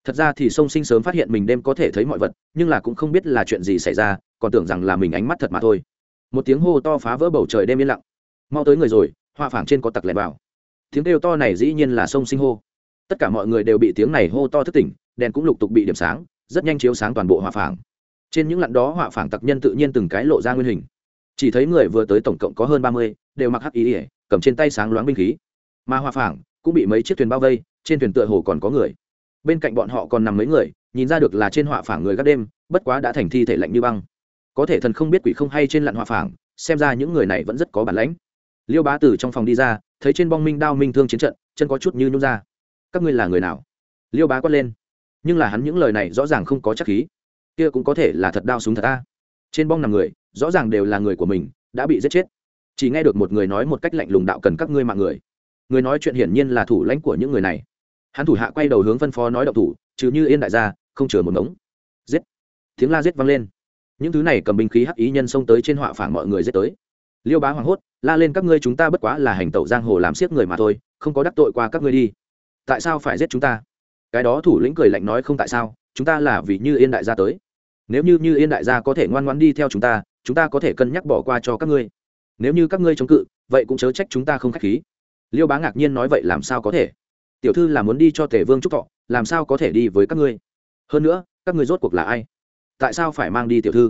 Thật ra thì sông sinh sớm phát hiện mình đêm có thể thấy mọi vật, nhưng là cũng không biết là chuyện gì xảy ra, còn tưởng rằng là mình ánh mắt thật mà thôi. Một tiếng hô to phá vỡ bầu trời đêm yên lặng. Mau tới người rồi, họa phảng trên có tặc lẹn vào. Tiếng kêu to này dĩ nhiên là sông sinh hô. Tất cả mọi người đều bị tiếng này hô to thức tỉnh, đèn cũng lục tục bị điểm sáng, rất nhanh chiếu sáng toàn bộ họa phảng trên những lặn đó họa phảng tặc nhân tự nhiên từng cái lộ ra nguyên hình chỉ thấy người vừa tới tổng cộng có hơn ba mươi, đều mặc hắc ý ỉa cầm trên tay sáng loáng binh khí. Mà hòa phảng cũng bị mấy chiếc thuyền bao vây, trên thuyền tựa hồ còn có người. Bên cạnh bọn họ còn nằm mấy người, nhìn ra được là trên họa phảng người gác đêm, bất quá đã thành thi thể lạnh như băng. Có thể thần không biết quỷ không hay trên lặn họa phảng, xem ra những người này vẫn rất có bản lãnh. Liêu bá từ trong phòng đi ra, thấy trên bong minh đao minh thương chiến trận, chân có chút như nhung ra. Các ngươi là người nào? Liêu bá quát lên. Nhưng là hắn những lời này rõ ràng không có chắc khí. Kia cũng có thể là thật đao súng thật ta trên bong nằm người rõ ràng đều là người của mình, đã bị giết chết. Chỉ nghe được một người nói một cách lạnh lùng đạo cần các ngươi mạng người. Người nói chuyện hiển nhiên là thủ lãnh của những người này. Hắn thủ hạ quay đầu hướng phân phó nói đậu thủ, trừ như yên đại gia, không chừa một ngống. Giết! Tiếng la giết vang lên. Những thứ này cầm binh khí hắc ý nhân xông tới trên họa phản mọi người giết tới. Liêu bá hoảng hốt, la lên các ngươi chúng ta bất quá là hành tẩu giang hồ làm siết người mà thôi, không có đắc tội qua các ngươi đi. Tại sao phải giết chúng ta? Cái đó thủ lĩnh cười lạnh nói không tại sao, chúng ta là vì như yên đại gia tới. Nếu như như yên đại gia có thể ngoan ngoan đi theo chúng ta chúng ta có thể cân nhắc bỏ qua cho các ngươi. Nếu như các ngươi chống cự, vậy cũng chớ trách chúng ta không k h á c h khí. Liêu bá ngạc nhiên nói, vậy làm sao có thể? Tiểu thư là muốn đi cho tể vương trúc thọ, làm sao có thể đi với các ngươi? Hơn nữa, các ngươi rốt cuộc là ai? Tại sao phải mang đi tiểu thư?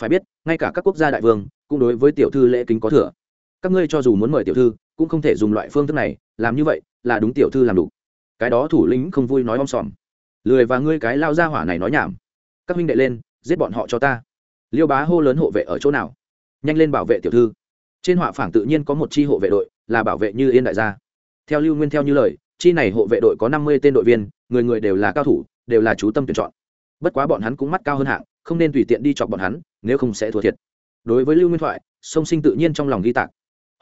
Phải biết, ngay cả các quốc gia đại vương cũng đối với tiểu thư lễ kính có thừa. Các ngươi cho dù muốn mời tiểu thư, cũng không thể dùng loại phương thức này, làm như vậy là đúng tiểu thư làm đủ. Cái đó thủ lĩnh không vui nói om sòm. Lười và ngươi cái lao ra hỏa này nói nhảm. Các huynh đệ lên, giết bọn họ cho ta liêu bá hô lớn hộ vệ ở chỗ nào? Nhanh lên bảo vệ tiểu thư. Trên họa phảng tự nhiên có một chi hộ vệ đội, là bảo vệ như yên đại gia. Theo lưu nguyên theo như lời, chi này hộ vệ đội có năm mươi tên đội viên, người người đều là cao thủ, đều là chú tâm tuyển chọn. Bất quá bọn hắn cũng mắt cao hơn hạng, không nên tùy tiện đi chọc bọn hắn, nếu không sẽ thua thiệt. Đối với lưu nguyên thoại, sông sinh tự nhiên trong lòng ghi tạc.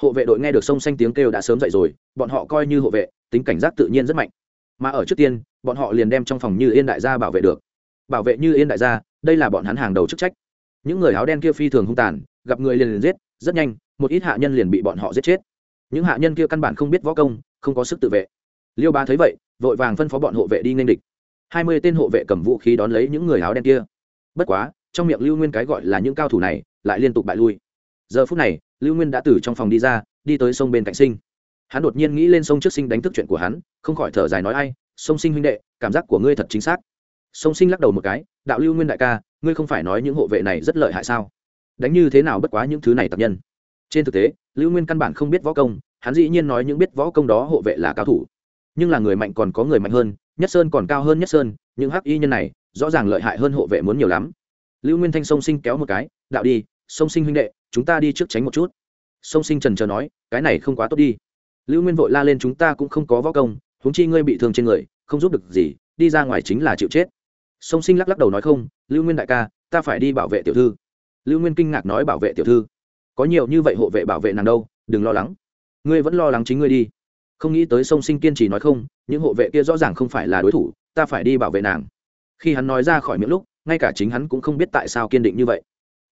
Hộ vệ đội nghe được sông xanh tiếng kêu đã sớm dậy rồi, bọn họ coi như hộ vệ, tính cảnh giác tự nhiên rất mạnh. Mà ở trước tiên, bọn họ liền đem trong phòng như yên đại gia bảo vệ được. Bảo vệ như yên đại gia, đây là bọn hắn hàng đầu chức trách những người áo đen kia phi thường hung tàn, gặp người liền liền giết, rất nhanh, một ít hạ nhân liền bị bọn họ giết chết. Những hạ nhân kia căn bản không biết võ công, không có sức tự vệ. Liêu ba thấy vậy, vội vàng phân phó bọn hộ vệ đi nên địch. Hai mươi tên hộ vệ cầm vũ khí đón lấy những người áo đen kia. Bất quá, trong miệng lưu nguyên cái gọi là những cao thủ này, lại liên tục bại lui. Giờ phút này, lưu nguyên đã từ trong phòng đi ra, đi tới sông bên cạnh sinh. Hắn đột nhiên nghĩ lên sông trước sinh đánh thức chuyện của hắn, không khỏi thở dài nói ai, sông sinh huynh đệ, cảm giác của ngươi thật chính xác. Sông sinh lắc đầu một cái, đạo lưu nguyên đại ca ngươi không phải nói những hộ vệ này rất lợi hại sao? Đánh như thế nào bất quá những thứ này tập nhân? Trên thực tế, lưu nguyên căn bản không biết võ công, hắn dĩ nhiên nói những biết võ công đó hộ vệ là cao thủ. Nhưng là người mạnh còn có người mạnh hơn, nhất sơn còn cao hơn nhất sơn, những hắc y nhân này, rõ ràng lợi hại hơn hộ vệ muốn nhiều lắm. Lưu nguyên thanh sông sinh kéo một cái, đạo đi, sông sinh huynh đệ, chúng ta đi trước tránh một chút. Sông sinh trần chờ nói, cái này không quá tốt đi. Lưu nguyên vội la lên, chúng ta cũng không có võ công, huống chi ngươi bị thương trên người, không giúp được gì, đi ra ngoài chính là chịu chết. Sông sinh lắc lắc đầu nói không lưu nguyên đại ca, ta phải đi bảo vệ tiểu thư. Lưu nguyên kinh ngạc nói bảo vệ tiểu thư. Có nhiều như vậy hộ vệ bảo vệ nàng đâu, đừng lo lắng. Ngươi vẫn lo lắng chính ngươi đi. Không nghĩ tới sông sinh kiên trì nói không, những hộ vệ kia rõ ràng không phải là đối thủ, ta phải đi bảo vệ nàng. Khi hắn nói ra khỏi miệng lúc, ngay cả chính hắn cũng không biết tại sao kiên định như vậy.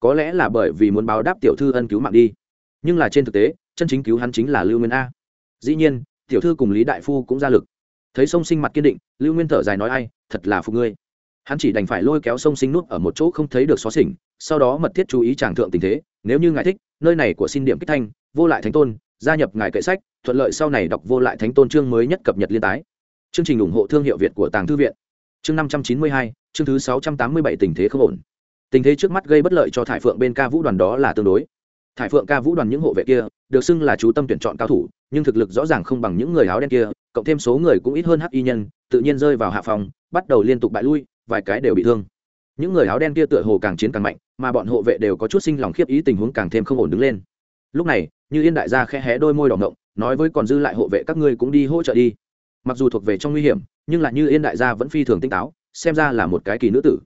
Có lẽ là bởi vì muốn báo đáp tiểu thư ân cứu mạng đi. Nhưng là trên thực tế, chân chính cứu hắn chính là lưu nguyên a. Dĩ nhiên, tiểu thư cùng lý đại phu cũng ra lực. Thấy sông sinh mặt kiên định, lưu nguyên thở dài nói ai, thật là phục ngươi hắn chỉ đành phải lôi kéo sông sinh nút ở một chỗ không thấy được xóa xỉnh, sau đó mật thiết chú ý tràng thượng tình thế, nếu như ngài thích, nơi này của xin điểm kích thanh, vô lại thánh tôn, gia nhập ngài kệ sách, thuận lợi sau này đọc vô lại thánh tôn chương mới nhất cập nhật liên tái. Chương trình ủng hộ thương hiệu việt của tàng thư viện. Chương năm trăm chín mươi hai, chương thứ sáu trăm tám mươi bảy tình thế không ổn. Tình thế trước mắt gây bất lợi cho thải phượng bên ca vũ đoàn đó là tương đối. Thải phượng ca vũ đoàn những hộ vệ kia, được xưng là chú tâm tuyển chọn cao thủ, nhưng thực lực rõ ràng không bằng những người áo đen kia, cộng thêm số người cũng ít hơn hắc y nhân, tự nhiên rơi vào hạ phòng, bắt đầu liên tục bại lui vài cái đều bị thương. Những người áo đen kia tựa hồ càng chiến càng mạnh mà bọn hộ vệ đều có chút sinh lòng khiếp ý tình huống càng thêm không ổn đứng lên. Lúc này như yên đại gia khẽ hé đôi môi đỏ ngộng nói với còn dư lại hộ vệ các ngươi cũng đi hỗ trợ đi. Mặc dù thuộc về trong nguy hiểm nhưng là như yên đại gia vẫn phi thường tinh táo xem ra là một cái kỳ nữ tử.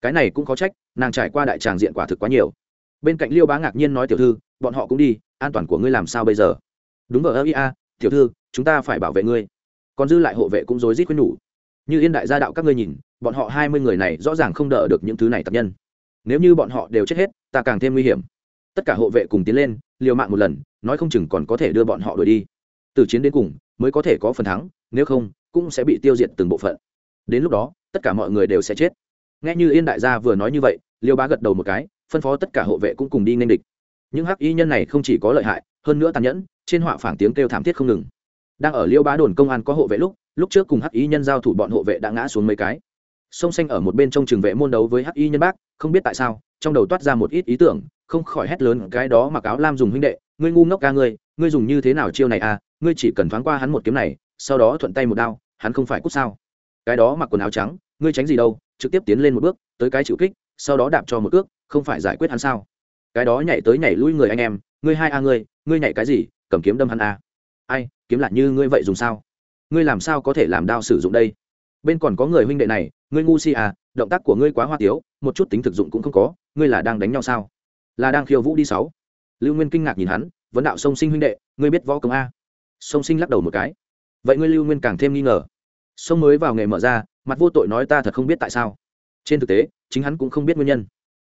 Cái này cũng có trách nàng trải qua đại tràng diện quả thực quá nhiều. Bên cạnh liêu bá ngạc nhiên nói tiểu thư bọn họ cũng đi an toàn của ngươi làm sao bây giờ? Đúng vậy, ơ ia tiểu thư chúng ta phải bảo vệ ngươi. Còn dư lại hộ vệ cũng rối rít khuyên nhủ. Như yên đại gia đạo các ngươi nhìn bọn họ hai mươi người này rõ ràng không đỡ được những thứ này tập nhân. Nếu như bọn họ đều chết hết, ta càng thêm nguy hiểm. Tất cả hộ vệ cùng tiến lên, liều mạng một lần, nói không chừng còn có thể đưa bọn họ đuổi đi. Từ chiến đến cùng, mới có thể có phần thắng, nếu không, cũng sẽ bị tiêu diệt từng bộ phận. Đến lúc đó, tất cả mọi người đều sẽ chết. Nghe như yên đại gia vừa nói như vậy, liêu bá gật đầu một cái, phân phó tất cả hộ vệ cũng cùng đi nên địch. Những hắc y nhân này không chỉ có lợi hại, hơn nữa tàn nhẫn, trên họa phảng tiếng kêu thảm thiết không ngừng. Đang ở liêu bá đồn công an có hộ vệ lúc lúc trước cùng hắc y nhân giao thủ bọn hộ vệ đã ngã xuống mấy cái sông xanh ở một bên trong trường vệ môn đấu với hắc y nhân bác, không biết tại sao, trong đầu toát ra một ít ý tưởng, không khỏi hét lớn, cái đó mặc áo lam dùng huynh đệ, ngươi ngu ngốc ca ngươi ngươi dùng như thế nào chiêu này à ngươi chỉ cần thoáng qua hắn một kiếm này, sau đó thuận tay một đao, hắn không phải cút sao? Cái đó mặc quần áo trắng, ngươi tránh gì đâu, trực tiếp tiến lên một bước, tới cái chịu kích, sau đó đạp cho một cước, không phải giải quyết hắn sao? Cái đó nhảy tới nhảy lui người anh em, ngươi hai a ngươi ngươi nhảy cái gì, cầm kiếm đâm hắn a. Ai, kiếm lại như ngươi vậy dùng sao? Ngươi làm sao có thể làm đao sử dụng đây? Bên còn có người huynh đệ này, ngươi ngu si à động tác của ngươi quá hoa tiếu, một chút tính thực dụng cũng không có, ngươi là đang đánh nhau sao? Là đang khiêu vũ đi sáu. Lưu nguyên kinh ngạc nhìn hắn, vấn đạo sông sinh huynh đệ, ngươi biết võ công a. Sông sinh lắc đầu một cái. Vậy ngươi lưu nguyên càng thêm nghi ngờ. Sông mới vào nghề mở ra, mặt vô tội nói ta thật không biết tại sao. Trên thực tế, chính hắn cũng không biết nguyên nhân.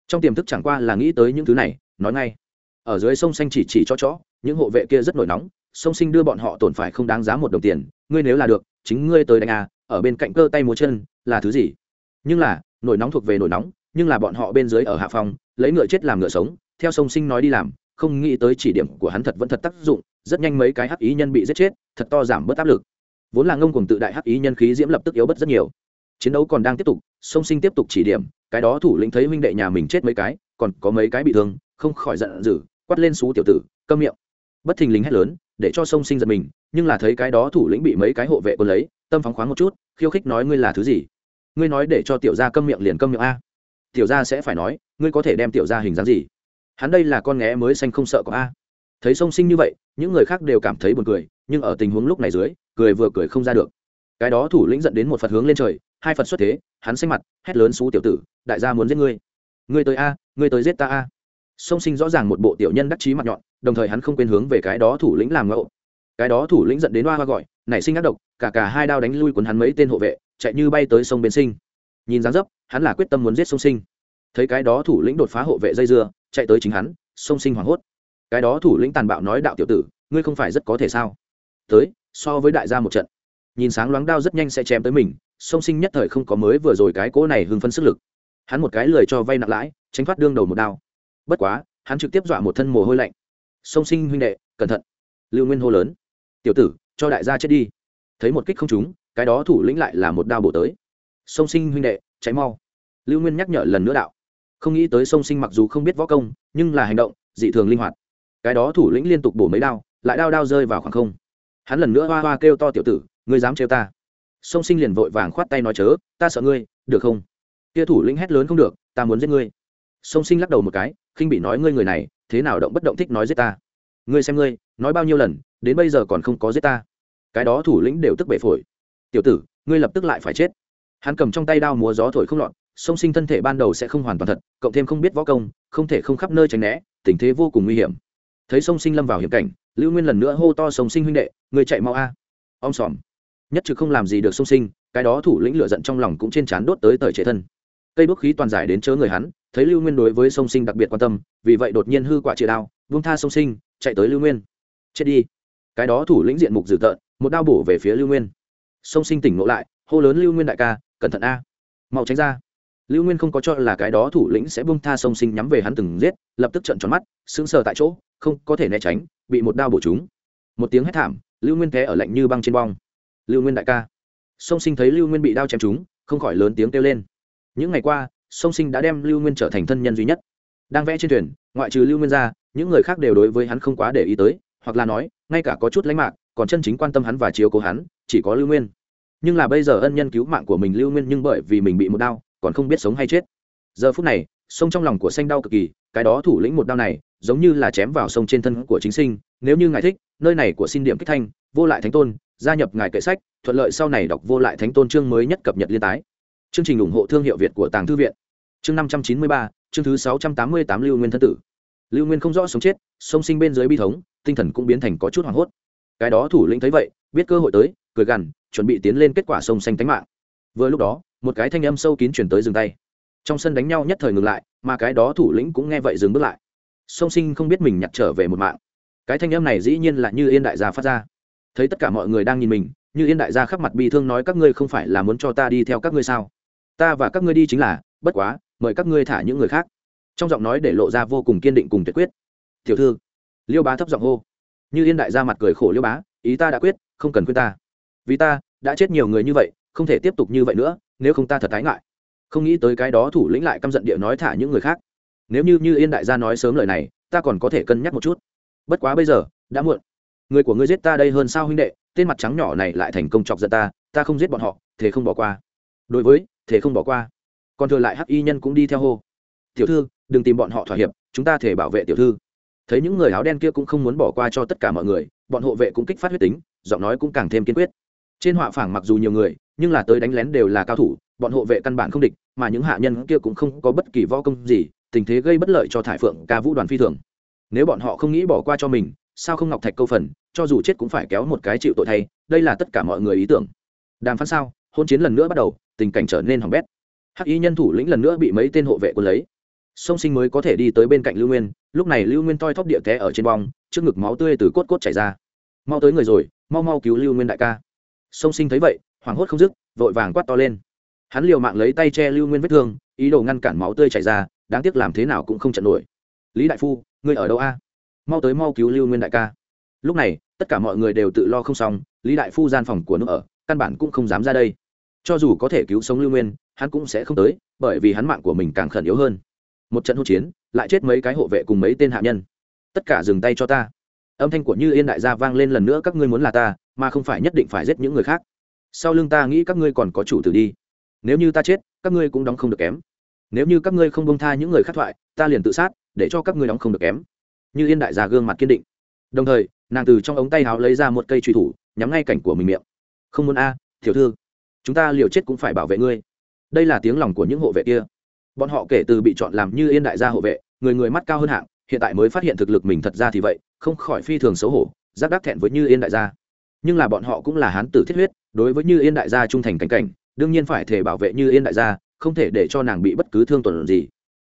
Trong tiềm thức chẳng qua là nghĩ tới những thứ này, nói ngay. Ở dưới sông xanh chỉ chỉ cho chó, những hộ vệ kia rất nổi nóng, sông sinh đưa bọn họ tổn phải không đáng giá một đồng tiền, ngươi nếu là được, chính ngươi tới đánh à ở bên cạnh cơ tay múa chân là thứ gì? Nhưng là, nổi nóng thuộc về nổi nóng, nhưng là bọn họ bên dưới ở hạ phòng, lấy ngựa chết làm ngựa sống, theo sông sinh nói đi làm, không nghĩ tới chỉ điểm của hắn thật vẫn thật tác dụng, rất nhanh mấy cái hắc ý nhân bị giết chết, thật to giảm bớt áp lực. Vốn là ngông cùng tự đại hắc ý nhân khí diễm lập tức yếu bớt rất nhiều. Chiến đấu còn đang tiếp tục, sông sinh tiếp tục chỉ điểm, cái đó thủ lĩnh thấy huynh đệ nhà mình chết mấy cái, còn có mấy cái bị thương, không khỏi giận dữ, quát lên xú tiểu tử, câm miệng. Bất thình lình hét lớn, để cho sông sinh giật mình, nhưng là thấy cái đó thủ lĩnh bị mấy cái hộ vệ quân lấy tâm phóng khoáng một chút, khiêu khích nói ngươi là thứ gì? Ngươi nói để cho tiểu gia câm miệng liền câm miệng a. Tiểu gia sẽ phải nói, ngươi có thể đem tiểu gia hình dáng gì? Hắn đây là con nghé mới xanh không sợ có a. Thấy sông sinh như vậy, những người khác đều cảm thấy buồn cười, nhưng ở tình huống lúc này dưới, cười vừa cười không ra được. Cái đó thủ lĩnh dẫn đến một phật hướng lên trời, hai phật xuất thế, hắn xanh mặt, hét lớn xú tiểu tử, đại gia muốn giết ngươi. Ngươi tới a, ngươi tới giết ta a. Sông sinh rõ ràng một bộ tiểu nhân đắc chí mặt nhọn, đồng thời hắn không quên hướng về cái đó thủ lĩnh làm ngẫu cái đó thủ lĩnh dẫn đến hoa hoa gọi, nảy sinh ác độc, cả cả hai đao đánh lui quần hắn mấy tên hộ vệ, chạy như bay tới sông bên sinh. Nhìn dáng dấp, hắn là quyết tâm muốn giết sông sinh. Thấy cái đó thủ lĩnh đột phá hộ vệ dây dưa, chạy tới chính hắn, sông sinh hoảng hốt. Cái đó thủ lĩnh tàn bạo nói đạo tiểu tử, ngươi không phải rất có thể sao? Tới, so với đại gia một trận. Nhìn sáng loáng đao rất nhanh sẽ chém tới mình, sông sinh nhất thời không có mới vừa rồi cái cỗ này hưng phân sức lực. Hắn một cái lời cho vay nặng lãi, tránh thoát đương đầu một đao. Bất quá, hắn trực tiếp dọa một thân mồ hôi lạnh. Sông sinh huynh đệ, cẩn thận. Lưu nguyên hô lớn tiểu tử, cho đại gia chết đi. Thấy một kích không trúng, cái đó thủ lĩnh lại là một đao bổ tới. Sông sinh huynh đệ cháy mau. Lưu nguyên nhắc nhở lần nữa đạo. Không nghĩ tới sông sinh mặc dù không biết võ công, nhưng là hành động, dị thường linh hoạt. Cái đó thủ lĩnh liên tục bổ mấy đao, lại đao đao rơi vào khoảng không. Hắn lần nữa hoa hoa kêu to tiểu tử, ngươi dám trêu ta. Sông sinh liền vội vàng khoát tay nói chớ, ta sợ ngươi, được không? Kia thủ lĩnh hét lớn không được, ta muốn giết ngươi. Sông sinh lắc đầu một cái, khinh bị nói ngươi người này, thế nào động bất động thích nói giết ta ngươi xem ngươi, nói bao nhiêu lần, đến bây giờ còn không có giết ta. Cái đó thủ lĩnh đều tức bể phổi. Tiểu tử, ngươi lập tức lại phải chết. Hắn cầm trong tay đao múa gió thổi không lọt, Song sinh thân thể ban đầu sẽ không hoàn toàn thật, cộng thêm không biết võ công, không thể không khắp nơi tránh né, tình thế vô cùng nguy hiểm. Thấy Song sinh lâm vào hiểm cảnh, lưu nguyên lần nữa hô to Song sinh huynh đệ người chạy mau a. Om sòm. Nhất trực không làm gì được Song sinh, cái đó thủ lĩnh lựa giận trong lòng cũng trên trán đốt tới tời chế thân. Cây bước khí toàn giải đến chớ người hắn, thấy lưu nguyên đối với Song sinh đặc biệt quan tâm, vì vậy đột nhiên hư quả chia đao, vung tha Song sinh chạy tới lưu nguyên. Chết đi. Cái đó thủ lĩnh diện mục dữ tợn, một đao bổ về phía lưu nguyên. Sông sinh tỉnh ngộ lại, hô lớn lưu nguyên đại ca, cẩn thận a. Mau tránh ra. Lưu nguyên không có cho là cái đó thủ lĩnh sẽ bung tha sông sinh nhắm về hắn từng giết, lập tức trận tròn mắt, sững sờ tại chỗ, không có thể né tránh, bị một đao bổ trúng. Một tiếng hét thảm, lưu nguyên té ở lạnh như băng trên bong. Lưu nguyên đại ca. Sông sinh thấy lưu nguyên bị đao chém trúng, không khỏi lớn tiếng kêu lên. Những ngày qua sông sinh đã đem lưu nguyên trở thành thân nhân duy nhất. Đang vẽ trên thuyền, ngoại trừ lưu nguyên ra những người khác đều đối với hắn không quá để ý tới, hoặc là nói, ngay cả có chút lãnh mạc, còn chân chính quan tâm hắn và chiếu cố hắn, chỉ có lưu nguyên. Nhưng là bây giờ ân nhân cứu mạng của mình lưu nguyên nhưng bởi vì mình bị một đao còn không biết sống hay chết. Giờ phút này, sông trong lòng của xanh đau cực kỳ, cái đó thủ lĩnh một đao này, giống như là chém vào sông trên thân của chính sinh, nếu như ngài thích, nơi này của xin điểm kích thanh, vô lại thánh tôn, gia nhập ngài kệ sách, thuận lợi sau này đọc vô lại thánh tôn chương mới nhất cập nhật liên tái. Chương trình ủng hộ thương hiệu việt của tàng thư viện. Chương năm trăm chín mươi ba, chương thứ sáu trăm tám mươi tám lưu nguyên thân tử lưu nguyên không rõ sống chết sông sinh bên dưới bi thống, tinh thần cũng biến thành có chút hoảng hốt. Cái đó thủ lĩnh thấy vậy, biết cơ hội tới, cười gằn, chuẩn bị tiến lên kết quả sông xanh tánh mạng. Vừa lúc đó, một cái thanh âm sâu kín chuyển tới dừng tay. Trong sân đánh nhau nhất thời ngừng lại, mà cái đó thủ lĩnh cũng nghe vậy dừng bước lại. Sông sinh không biết mình nhặt trở về một mạng. Cái thanh âm này dĩ nhiên là như yên đại gia phát ra. Thấy tất cả mọi người đang nhìn mình, như yên đại gia khắp mặt bi thương nói các ngươi không phải là muốn cho ta đi theo các ngươi sao? Ta và các ngươi đi chính là, bất quá, mời các ngươi thả những người khác trong giọng nói để lộ ra vô cùng kiên định cùng tuyệt quyết. Tiểu thư. Liêu bá thấp giọng hô. Như yên đại gia mặt cười khổ liêu bá, ý ta đã quyết, không cần khuyên ta. Vì ta, đã chết nhiều người như vậy, không thể tiếp tục như vậy nữa, nếu không ta thật tái ngại. Không nghĩ tới cái đó thủ lĩnh lại căm giận địa nói thả những người khác. Nếu như như yên đại gia nói sớm lời này, ta còn có thể cân nhắc một chút. Bất quá bây giờ, đã muộn. Người của ngươi giết ta đây hơn sao huynh đệ, tên mặt trắng nhỏ này lại thành công chọc giận ta ta không giết bọn họ thế không bỏ qua. Đối với thế không bỏ qua. Còn thừa lại hắc y nhân cũng đi theo hô. Tiểu thư đừng tìm bọn họ thỏa hiệp, chúng ta thể bảo vệ tiểu thư. Thấy những người áo đen kia cũng không muốn bỏ qua cho tất cả mọi người, bọn hộ vệ cũng kích phát huyết tính, giọng nói cũng càng thêm kiên quyết. Trên họa phảng mặc dù nhiều người, nhưng là tới đánh lén đều là cao thủ, bọn hộ vệ căn bản không địch, mà những hạ nhân kia cũng không có bất kỳ võ công gì, tình thế gây bất lợi cho thải phượng ca vũ đoàn phi thường. Nếu bọn họ không nghĩ bỏ qua cho mình, sao không ngọc thạch câu phần, cho dù chết cũng phải kéo một cái chịu tội thay, đây là tất cả mọi người ý tưởng. Đàm phán sao? Hôn chiến lần nữa bắt đầu, tình cảnh trở nên hỏng bét. Hắc y nhân thủ lĩnh lần nữa bị mấy tên hộ vệ quân lấy song sinh mới có thể đi tới bên cạnh lưu nguyên, lúc này lưu nguyên toi thóp địa té ở trên bong, trước ngực máu tươi từ cốt cốt chảy ra. Mau tới người rồi, mau mau cứu lưu nguyên đại ca. Song sinh thấy vậy, hoảng hốt không dứt, vội vàng quát to lên. Hắn liều mạng lấy tay che lưu nguyên vết thương, ý đồ ngăn cản máu tươi chảy ra, đáng tiếc làm thế nào cũng không chặn nổi. Lý đại phu, ngươi ở đâu a? Mau tới mau cứu lưu nguyên đại ca. Lúc này, tất cả mọi người đều tự lo không xong, lý đại phu gian phòng của nước ở, căn bản cũng không dám ra đây. Cho dù có thể cứu sống lưu nguyên, hắn cũng sẽ không tới, bởi vì hắn mạng của mình càng khẩn yếu hơn một trận hỗn chiến lại chết mấy cái hộ vệ cùng mấy tên hạ nhân. Tất cả dừng tay cho ta. Âm thanh của như yên đại gia vang lên lần nữa các ngươi muốn là ta mà không phải nhất định phải giết những người khác. Sau lưng ta nghĩ các ngươi còn có chủ tử đi. Nếu như ta chết các ngươi cũng đóng không được kém. Nếu như các ngươi không bông tha những người khác thoại ta liền tự sát để cho các ngươi đóng không được kém. Như yên đại gia gương mặt kiên định. Đồng thời nàng từ trong ống tay áo lấy ra một cây truy thủ nhắm ngay cảnh của mình miệng. Không muốn a à, tiểu thư chúng ta liều chết cũng phải bảo vệ ngươi. Đây là tiếng lòng của những hộ vệ kia bọn họ kể từ bị chọn làm như yên đại gia hộ vệ, người người mắt cao hơn hạng, hiện tại mới phát hiện thực lực mình thật ra thì vậy, không khỏi phi thường xấu hổ giáp đắc thẹn với như yên đại gia. Nhưng là bọn họ cũng là hán tử thiết huyết, đối với như yên đại gia trung thành cảnh cảnh, đương nhiên phải thể bảo vệ như yên đại gia, không thể để cho nàng bị bất cứ thương tổn gì.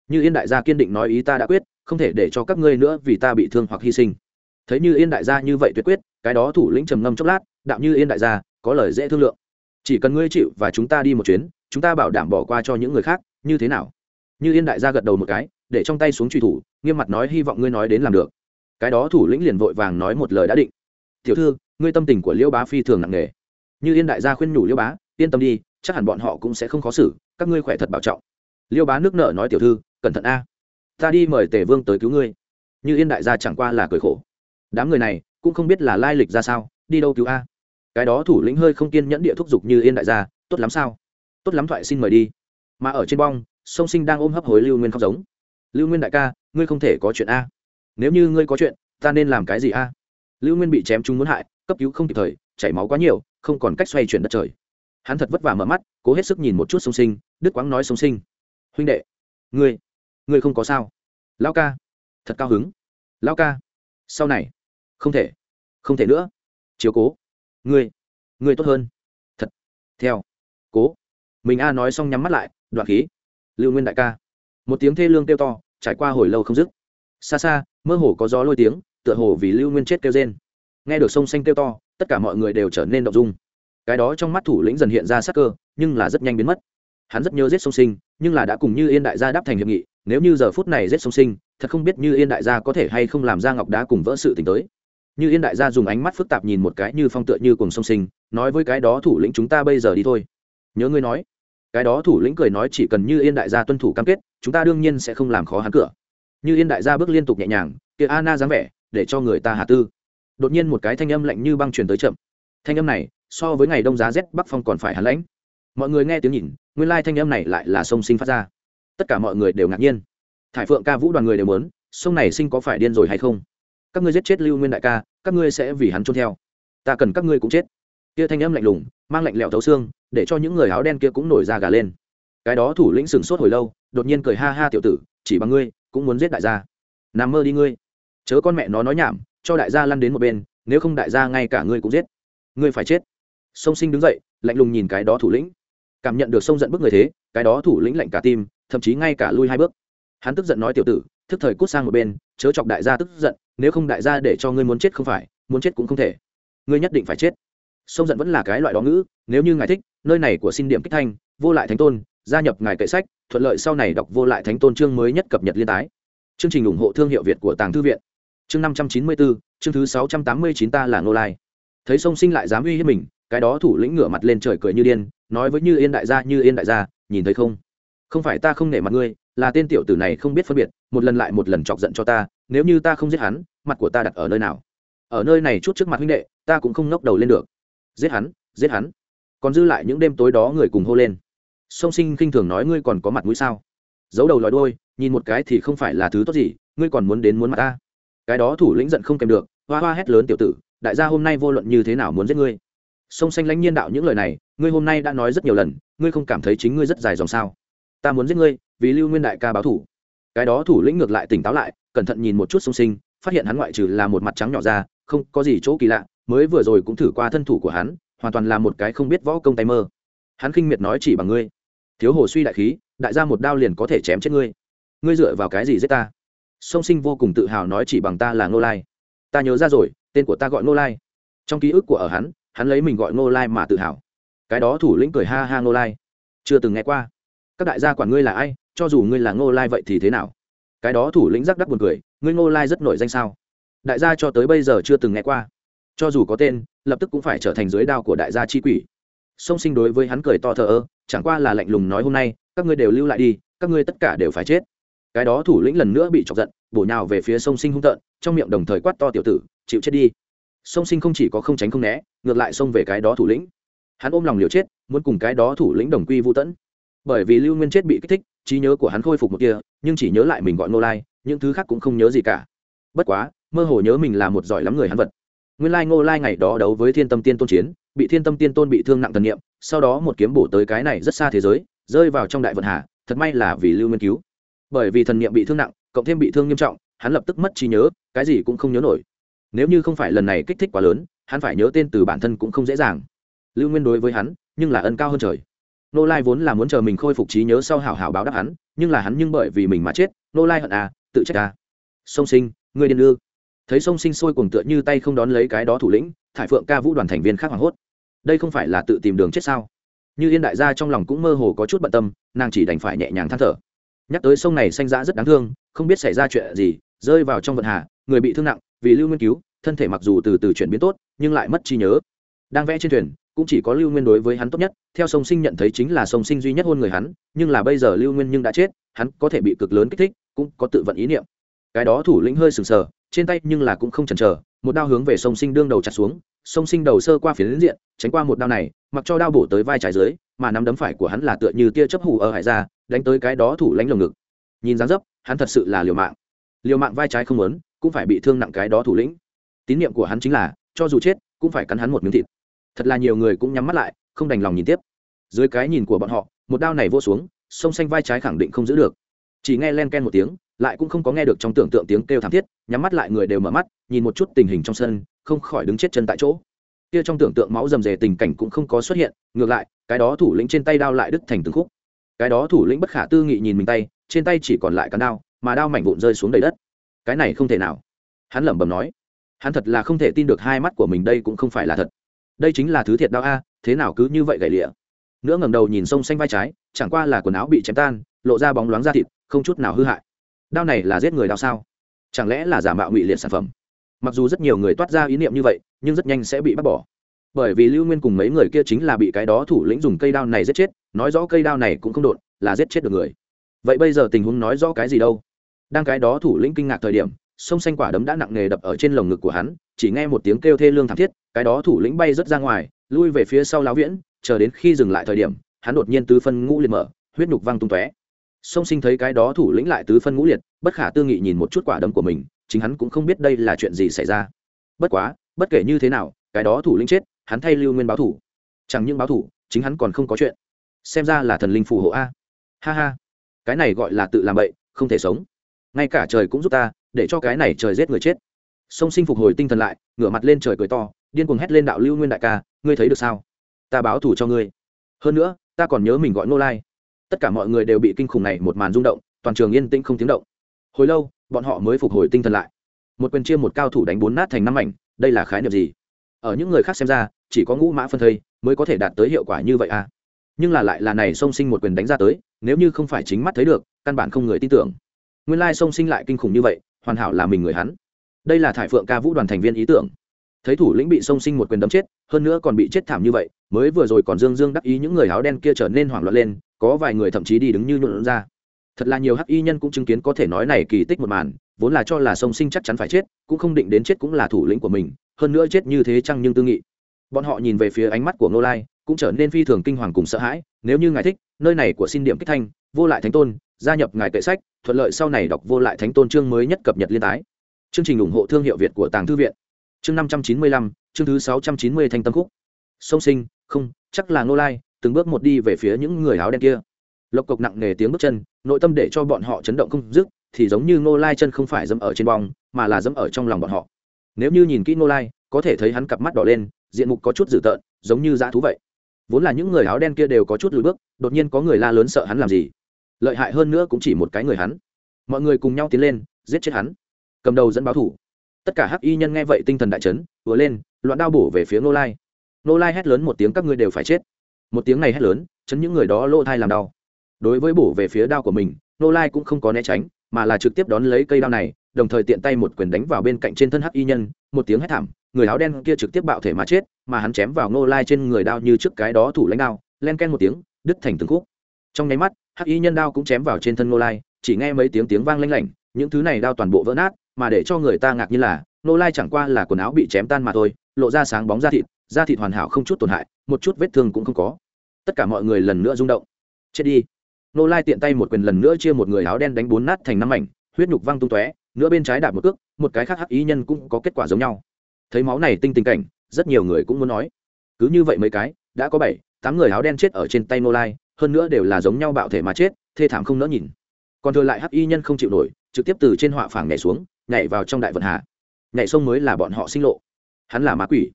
Như yên đại gia kiên định nói ý ta đã quyết, không thể để cho các ngươi nữa vì ta bị thương hoặc hy sinh. Thấy như yên đại gia như vậy tuyệt quyết, cái đó thủ lĩnh trầm ngâm chốc lát, đạo như yên đại gia, có lời dễ thương lượng. Chỉ cần ngươi chịu và chúng ta đi một chuyến, chúng ta bảo đảm bỏ qua cho những người khác, như thế nào? Như yên đại gia gật đầu một cái, để trong tay xuống truy thủ, nghiêm mặt nói hy vọng ngươi nói đến làm được. Cái đó thủ lĩnh liền vội vàng nói một lời đã định. Tiểu thư, ngươi tâm tình của liễu bá phi thường nặng nề. Như yên đại gia khuyên nhủ liễu bá, yên tâm đi, chắc hẳn bọn họ cũng sẽ không khó xử, các ngươi khỏe thật bảo trọng. Liễu bá nước nợ nói, tiểu thư, cẩn thận a. Ta đi mời tề vương tới cứu ngươi. Như yên đại gia chẳng qua là cười khổ. Đám người này cũng không biết là lai lịch ra sao, đi đâu cứu a? Cái đó thủ lĩnh hơi không kiên nhẫn địa thúc giục như yên đại gia, tốt lắm sao? Tốt lắm thoại xin mời đi. Mà ở trên bong Song sinh đang ôm hấp hối lưu nguyên khóc giống. Lưu nguyên đại ca, ngươi không thể có chuyện a. Nếu như ngươi có chuyện, ta nên làm cái gì a? Lưu nguyên bị chém chúng muốn hại, cấp cứu không kịp thời, chảy máu quá nhiều, không còn cách xoay chuyển đất trời. Hắn thật vất vả mở mắt, cố hết sức nhìn một chút Song sinh đức quáng nói Song sinh. Huynh đệ, ngươi ngươi không có sao. Lao ca, thật cao hứng. Lao ca, sau này, không thể không thể nữa. Chiếu cố, ngươi ngươi tốt hơn. Thật, theo cố. Mình a nói xong nhắm mắt lại, đoạn khí lưu nguyên đại ca. Một tiếng thê lương kêu to, trải qua hồi lâu không dứt. Xa xa, mơ hồ có gió lôi tiếng, tựa hồ vì lưu nguyên chết kêu rên. Nghe được sông xanh kêu to, tất cả mọi người đều trở nên động dung. Cái đó trong mắt thủ lĩnh dần hiện ra sắc cơ, nhưng là rất nhanh biến mất. Hắn rất nhớ giết sông sinh, nhưng là đã cùng như yên đại gia đáp thành hiệp nghị, nếu như giờ phút này giết sông sinh, thật không biết như yên đại gia có thể hay không làm ra ngọc đá cùng vỡ sự t tới. Như yên đại gia dùng ánh mắt phức tạp nhìn một cái như phong tựa như cùng sông sinh, nói với cái đó thủ lĩnh chúng ta bây giờ đi thôi. Nhớ ngươi nói cái đó thủ lĩnh cười nói chỉ cần như yên đại gia tuân thủ cam kết, chúng ta đương nhiên sẽ không làm khó hắn cửa. Như yên đại gia bước liên tục nhẹ nhàng, kia Anna dáng vẻ, để cho người ta hà tư. Đột nhiên một cái thanh âm lạnh như băng truyền tới chậm. Thanh âm này, so với ngày đông giá rét, bắc phong còn phải hắn lãnh. Mọi người nghe tiếng nhìn, nguyên lai thanh âm này lại là sông sinh phát ra. Tất cả mọi người đều ngạc nhiên. Thải phượng ca vũ đoàn người đều muốn, sông này sinh có phải điên rồi hay không? Các ngươi giết chết lưu nguyên đại ca, các ngươi sẽ vì hắn trôn theo. Ta cần các ngươi cũng chết. Kia thanh âm lạnh lùng, mang lạnh lẽo thấu xương để cho những người áo đen kia cũng nổi ra gà lên. Cái đó thủ lĩnh sừng sốt hồi lâu, đột nhiên cười ha ha tiểu tử, chỉ bằng ngươi, cũng muốn giết đại gia. Nằm mơ đi ngươi. Chớ con mẹ nó nói nhảm, cho đại gia lăn đến một bên, nếu không đại gia ngay cả ngươi cũng giết. Ngươi phải chết. Sông sinh đứng dậy, lạnh lùng nhìn cái đó thủ lĩnh. Cảm nhận được sông giận bức người thế, cái đó thủ lĩnh lạnh cả tim, thậm chí ngay cả lui hai bước. Hắn tức giận nói tiểu tử, thức thời cút sang một bên, chớ chọc đại gia tức giận, nếu không đại gia để cho ngươi muốn chết không phải, muốn chết cũng không thể. Ngươi nhất định phải chết. Sông giận vẫn là cái loại đó ngữ, nếu như ngài thích nơi này của xin điểm kích thanh, vô lại thánh tôn, gia nhập ngài kệ sách, thuận lợi sau này đọc vô lại thánh tôn chương mới nhất cập nhật liên tái. Chương trình ủng hộ thương hiệu việt của tàng thư viện. Chương năm trăm chín mươi bốn, chương thứ sáu trăm tám mươi chín ta là ngô lai. Thấy sông sinh lại dám uy hiếp mình, cái đó thủ lĩnh ngửa mặt lên trời cười như điên, nói với như yên đại gia, như yên đại gia, nhìn thấy không? Không phải ta không nể mặt ngươi, là tên tiểu tử này không biết phân biệt, một lần lại một lần chọc giận cho ta, nếu như ta không giết hắn, mặt của ta đặt ở nơi nào? Ở nơi này chút trước mặt huynh đệ, ta cũng không ngóc đầu lên được. Giết hắn giết hắn còn dư lại những đêm tối đó người cùng hô lên. Song sinh khinh thường nói, ngươi còn có mặt mũi sao? Giấu đầu lòi đôi nhìn một cái thì không phải là thứ tốt gì, ngươi còn muốn đến muốn mặt ta? Cái đó thủ lĩnh giận không kèm được, hoa hoa hét lớn, tiểu tử, đại gia hôm nay vô luận như thế nào muốn giết ngươi? Sông xanh lãnh nhiên đạo những lời này, ngươi hôm nay đã nói rất nhiều lần, ngươi không cảm thấy chính ngươi rất dài dòng sao? Ta muốn giết ngươi, vì lưu nguyên đại ca báo thủ. Cái đó thủ lĩnh ngược lại tỉnh táo lại, cẩn thận nhìn một chút sông sinh, phát hiện hắn ngoại trừ là một mặt trắng nhỏ ra, không có gì chỗ kỳ lạ, mới vừa rồi cũng thử qua thân thủ của hắn hoàn toàn là một cái không biết võ công tay mơ. Hắn khinh miệt nói chỉ bằng ngươi. Thiếu hồ suy đại khí, đại gia một đao liền có thể chém chết ngươi. Ngươi dựa vào cái gì giết ta? Song sinh vô cùng tự hào nói chỉ bằng ta là ngô lai. Ta nhớ ra rồi, tên của ta gọi ngô lai. Trong ký ức của ở hắn hắn lấy mình gọi ngô lai mà tự hào. Cái đó thủ lĩnh cười ha ha ngô lai. Chưa từng nghe qua. Các đại gia quản ngươi là ai, cho dù ngươi là ngô lai vậy thì thế nào? Cái đó thủ lĩnh rắc đắc buồn cười, ngươi ngô lai rất nổi danh sao? Đại gia cho tới bây giờ chưa từng nghe qua cho dù có tên, lập tức cũng phải trở thành dưới đao của đại gia chi quỷ. Song sinh đối với hắn cười to thờ ơ, chẳng qua là lạnh lùng nói hôm nay, các ngươi đều lưu lại đi, các ngươi tất cả đều phải chết. Cái đó thủ lĩnh lần nữa bị chọc giận, bổ nhào về phía sông sinh hung tợn, trong miệng đồng thời quát to tiểu tử, chịu chết đi. Sông sinh không chỉ có không tránh không né, ngược lại xông về cái đó thủ lĩnh. Hắn ôm lòng liều chết, muốn cùng cái đó thủ lĩnh đồng quy vũ tẫn bởi vì lưu nguyên chết bị kích thích, trí nhớ của hắn khôi phục một kia, nhưng chỉ nhớ lại mình gọi nô lai, những thứ khác cũng không nhớ gì cả. Bất quá, mơ hồ nhớ mình là một giỏi lắm người hắn vật nguyên lai ngô lai ngày đó đấu với thiên tâm tiên tôn chiến, bị thiên tâm tiên tôn bị thương nặng thần niệm, sau đó một kiếm bổ tới cái này rất xa thế giới, rơi vào trong đại vận hà, thật may là vì lưu nguyên cứu. Bởi vì thần niệm bị thương nặng, cộng thêm bị thương nghiêm trọng, hắn lập tức mất trí nhớ, cái gì cũng không nhớ nổi. Nếu như không phải lần này kích thích quá lớn, hắn phải nhớ tên từ bản thân cũng không dễ dàng. Lưu nguyên đối với hắn, nhưng là ân cao hơn trời. Nô lai vốn là muốn chờ mình khôi phục trí nhớ sau hảo hảo báo đáp hắn, nhưng là hắn nhưng bởi vì mình mà chết nô lai hận à tự trách à. Song sinh người điên ư? Thấy sông sinh sôi cuồng tựa như tay không đón lấy cái đó thủ lĩnh, thải phượng ca vũ đoàn thành viên khác hoảng hốt. Đây không phải là tự tìm đường chết sao? Như yên đại gia trong lòng cũng mơ hồ có chút bận tâm, nàng chỉ đành phải nhẹ nhàng than thở. Nhắc tới sông này xanh dã rất đáng thương, không biết xảy ra chuyện gì, rơi vào trong vận hà, người bị thương nặng, vì lưu nguyên cứu, thân thể mặc dù từ từ chuyển biến tốt, nhưng lại mất trí nhớ. Đang vẽ trên thuyền, cũng chỉ có lưu nguyên đối với hắn tốt nhất, theo sông sinh nhận thấy chính là sông sinh duy nhất hôn người hắn, nhưng là bây giờ lưu nguyên nhưng đã chết, hắn có thể bị cực lớn kích thích, cũng có tự vận ý niệm cái đó thủ lĩnh hơi sừng sờ, trên tay nhưng là cũng không chần chờ, một đao hướng về sông sinh đương đầu chặt xuống, sông sinh đầu sơ qua phía đến diện, tránh qua một đao này, mặc cho đao bổ tới vai trái dưới, mà nắm đấm phải của hắn là tựa như tia chấp hù ở hải ra, đánh tới cái đó thủ lãnh lồng ngực. Nhìn dáng dấp, hắn thật sự là liều mạng. Liều mạng vai trái không lớn cũng phải bị thương nặng cái đó thủ lĩnh. Tín nhiệm của hắn chính là, cho dù chết, cũng phải cắn hắn một miếng thịt. Thật là nhiều người cũng nhắm mắt lại, không đành lòng nhìn tiếp. Dưới cái nhìn của bọn họ, một đao này vô xuống, sông xanh vai trái khẳng định không giữ được. Chỉ nghe len ken một tiếng lại cũng không có nghe được trong tưởng tượng tiếng kêu thảm thiết, nhắm mắt lại người đều mở mắt, nhìn một chút tình hình trong sân, không khỏi đứng chết chân tại chỗ. Kia trong tưởng tượng máu rầm rề tình cảnh cũng không có xuất hiện, ngược lại, cái đó thủ lĩnh trên tay đao lại đứt thành từng khúc. Cái đó thủ lĩnh bất khả tư nghị nhìn mình tay, trên tay chỉ còn lại cán đao, mà đao mảnh vụn rơi xuống đầy đất. Cái này không thể nào. Hắn lẩm bẩm nói, hắn thật là không thể tin được hai mắt của mình đây cũng không phải là thật. Đây chính là thứ thiệt đao a, thế nào cứ như vậy gãy lịa. Nữa ngẩng đầu nhìn sông xanh vai trái, chẳng qua là quần áo bị chém tan, lộ ra bóng loáng da thịt, không chút nào hư hại đao này là giết người đao sao? Chẳng lẽ là giả mạo ngụy liệt sản phẩm? Mặc dù rất nhiều người toát ra ý niệm như vậy, nhưng rất nhanh sẽ bị bắt bỏ. Bởi vì lưu nguyên cùng mấy người kia chính là bị cái đó thủ lĩnh dùng cây đao này giết chết, nói rõ cây đao này cũng không đột là giết chết được người. Vậy bây giờ tình huống nói rõ cái gì đâu? Đang cái đó thủ lĩnh kinh ngạc thời điểm, sông xanh quả đấm đã nặng nề đập ở trên lồng ngực của hắn, chỉ nghe một tiếng kêu thê lương thảm thiết, cái đó thủ lĩnh bay rất ra ngoài, lui về phía sau láo viễn, chờ đến khi dừng lại thời điểm, hắn đột nhiên tứ phân ngũ liệt mở, huyết nhục văng tung tóe. Song sinh thấy cái đó thủ lĩnh lại tứ phân ngũ liệt, bất khả tư nghị nhìn một chút quả đấm của mình, chính hắn cũng không biết đây là chuyện gì xảy ra. Bất quá, bất kể như thế nào, cái đó thủ lĩnh chết, hắn thay lưu nguyên báo thủ. Chẳng những báo thủ, chính hắn còn không có chuyện. Xem ra là thần linh phù hộ a. Ha ha. Cái này gọi là tự làm bậy, không thể sống. Ngay cả trời cũng giúp ta, để cho cái này trời giết người chết. Song sinh phục hồi tinh thần lại, ngửa mặt lên trời cười to, điên cuồng hét lên đạo lưu nguyên đại ca, ngươi thấy được sao? Ta báo thù cho ngươi. Hơn nữa, ta còn nhớ mình gọi nô lai tất cả mọi người đều bị kinh khủng này một màn rung động toàn trường yên tĩnh không tiếng động. Hồi lâu bọn họ mới phục hồi tinh thần lại. Một quyền chia một cao thủ đánh bốn nát thành năm ảnh, đây là khái niệm gì? Ở những người khác xem ra chỉ có ngũ mã phân thây mới có thể đạt tới hiệu quả như vậy à? Nhưng là lại là này song sinh một quyền đánh ra tới nếu như không phải chính mắt thấy được căn bản không người tin tưởng. Nguyên lai song sinh lại kinh khủng như vậy hoàn hảo là mình người hắn. Đây là thải phượng ca vũ đoàn thành viên ý tưởng thấy thủ lĩnh bị sông sinh một quyền đấm chết, hơn nữa còn bị chết thảm như vậy, mới vừa rồi còn dương dương đắc ý những người áo đen kia trở nên hoảng loạn lên, có vài người thậm chí đi đứng như nhuộn ra. Thật là nhiều hắc y nhân cũng chứng kiến có thể nói này kỳ tích một màn, vốn là cho là sông sinh chắc chắn phải chết, cũng không định đến chết cũng là thủ lĩnh của mình, hơn nữa chết như thế chăng nhưng tư nghị. Bọn họ nhìn về phía ánh mắt của ngô lai, cũng trở nên phi thường kinh hoàng cùng sợ hãi, nếu như ngài thích, nơi này của xin điểm kích thanh, vô lại thánh tôn, gia nhập ngài kệ sách, thuận lợi sau này đọc vô lại thánh tôn chương mới nhất cập nhật liên tái. Chương trình ủng hộ thương hiệu việt của tàng thư viện chương năm trăm chín mươi lăm, chương thứ sáu trăm chín mươi thanh tâm khúc. Sông sinh, không, chắc là ngô lai, từng bước một đi về phía những người áo đen kia. Lộc cộc nặng nề tiếng bước chân, nội tâm để cho bọn họ chấn động không dứt, thì giống như ngô lai chân không phải dẫm ở trên bong, mà là dẫm ở trong lòng bọn họ. Nếu như nhìn kỹ ngô lai, có thể thấy hắn cặp mắt đỏ lên, diện mục có chút dữ tợn, giống như dã thú vậy. Vốn là những người áo đen kia đều có chút lùi bước, đột nhiên có người la lớn sợ hắn làm gì. Lợi hại hơn nữa cũng chỉ một cái người hắn. Mọi người cùng nhau tiến lên, giết chết hắn. Cầm đầu dẫn báo thủ tất cả hắc y nhân nghe vậy tinh thần đại chấn vừa lên, loạn đao bổ về phía nô lai. Nô lai hét lớn một tiếng, các ngươi đều phải chết. Một tiếng này hét lớn, chấn những người đó lỗ thai làm đau. Đối với bổ về phía đao của mình nô lai cũng không có né tránh, mà là trực tiếp đón lấy cây đao này, đồng thời tiện tay một quyền đánh vào bên cạnh trên thân hắc y nhân, một tiếng hét thảm, người áo đen kia trực tiếp bạo thể mà chết, mà hắn chém vào nô lai trên người đao như trước cái đó thủ lãnh đao, len ken một tiếng, đứt thành từng khúc. Trong nháy mắt, hắc y nhân đao cũng chém vào trên thân nô lai, chỉ nghe mấy tiếng tiếng vang lanh lảnh, những thứ này đao toàn bộ vỡ nát mà để cho người ta ngạc như là, nô lai chẳng qua là quần áo bị chém tan mà thôi, lộ ra sáng bóng da thịt da thịt hoàn hảo không chút tổn hại, một chút vết thương cũng không có. Tất cả mọi người lần nữa rung động. Chết đi. Nô lai tiện tay một quyền lần nữa chia một người áo đen đánh bốn nát thành năm mảnh, huyết nhục văng tung tóe, nửa bên trái đạp một cước, một cái khác hắc ý nhân cũng có kết quả giống nhau. Thấy máu này tinh tình cảnh, rất nhiều người cũng muốn nói, cứ như vậy mấy cái, đã có bảy, tám người áo đen chết ở trên tay nô lai, hơn nữa đều là giống nhau bạo thể mà chết, thê thảm không nỡ nhìn. Còn thừa lại hắc y nhân không chịu nổi, trực tiếp từ trên họa phảng nhảy xuống nhảy vào trong đại vận hà. Nhảy sông mới là bọn họ sinh lộ. Hắn là ma quỷ.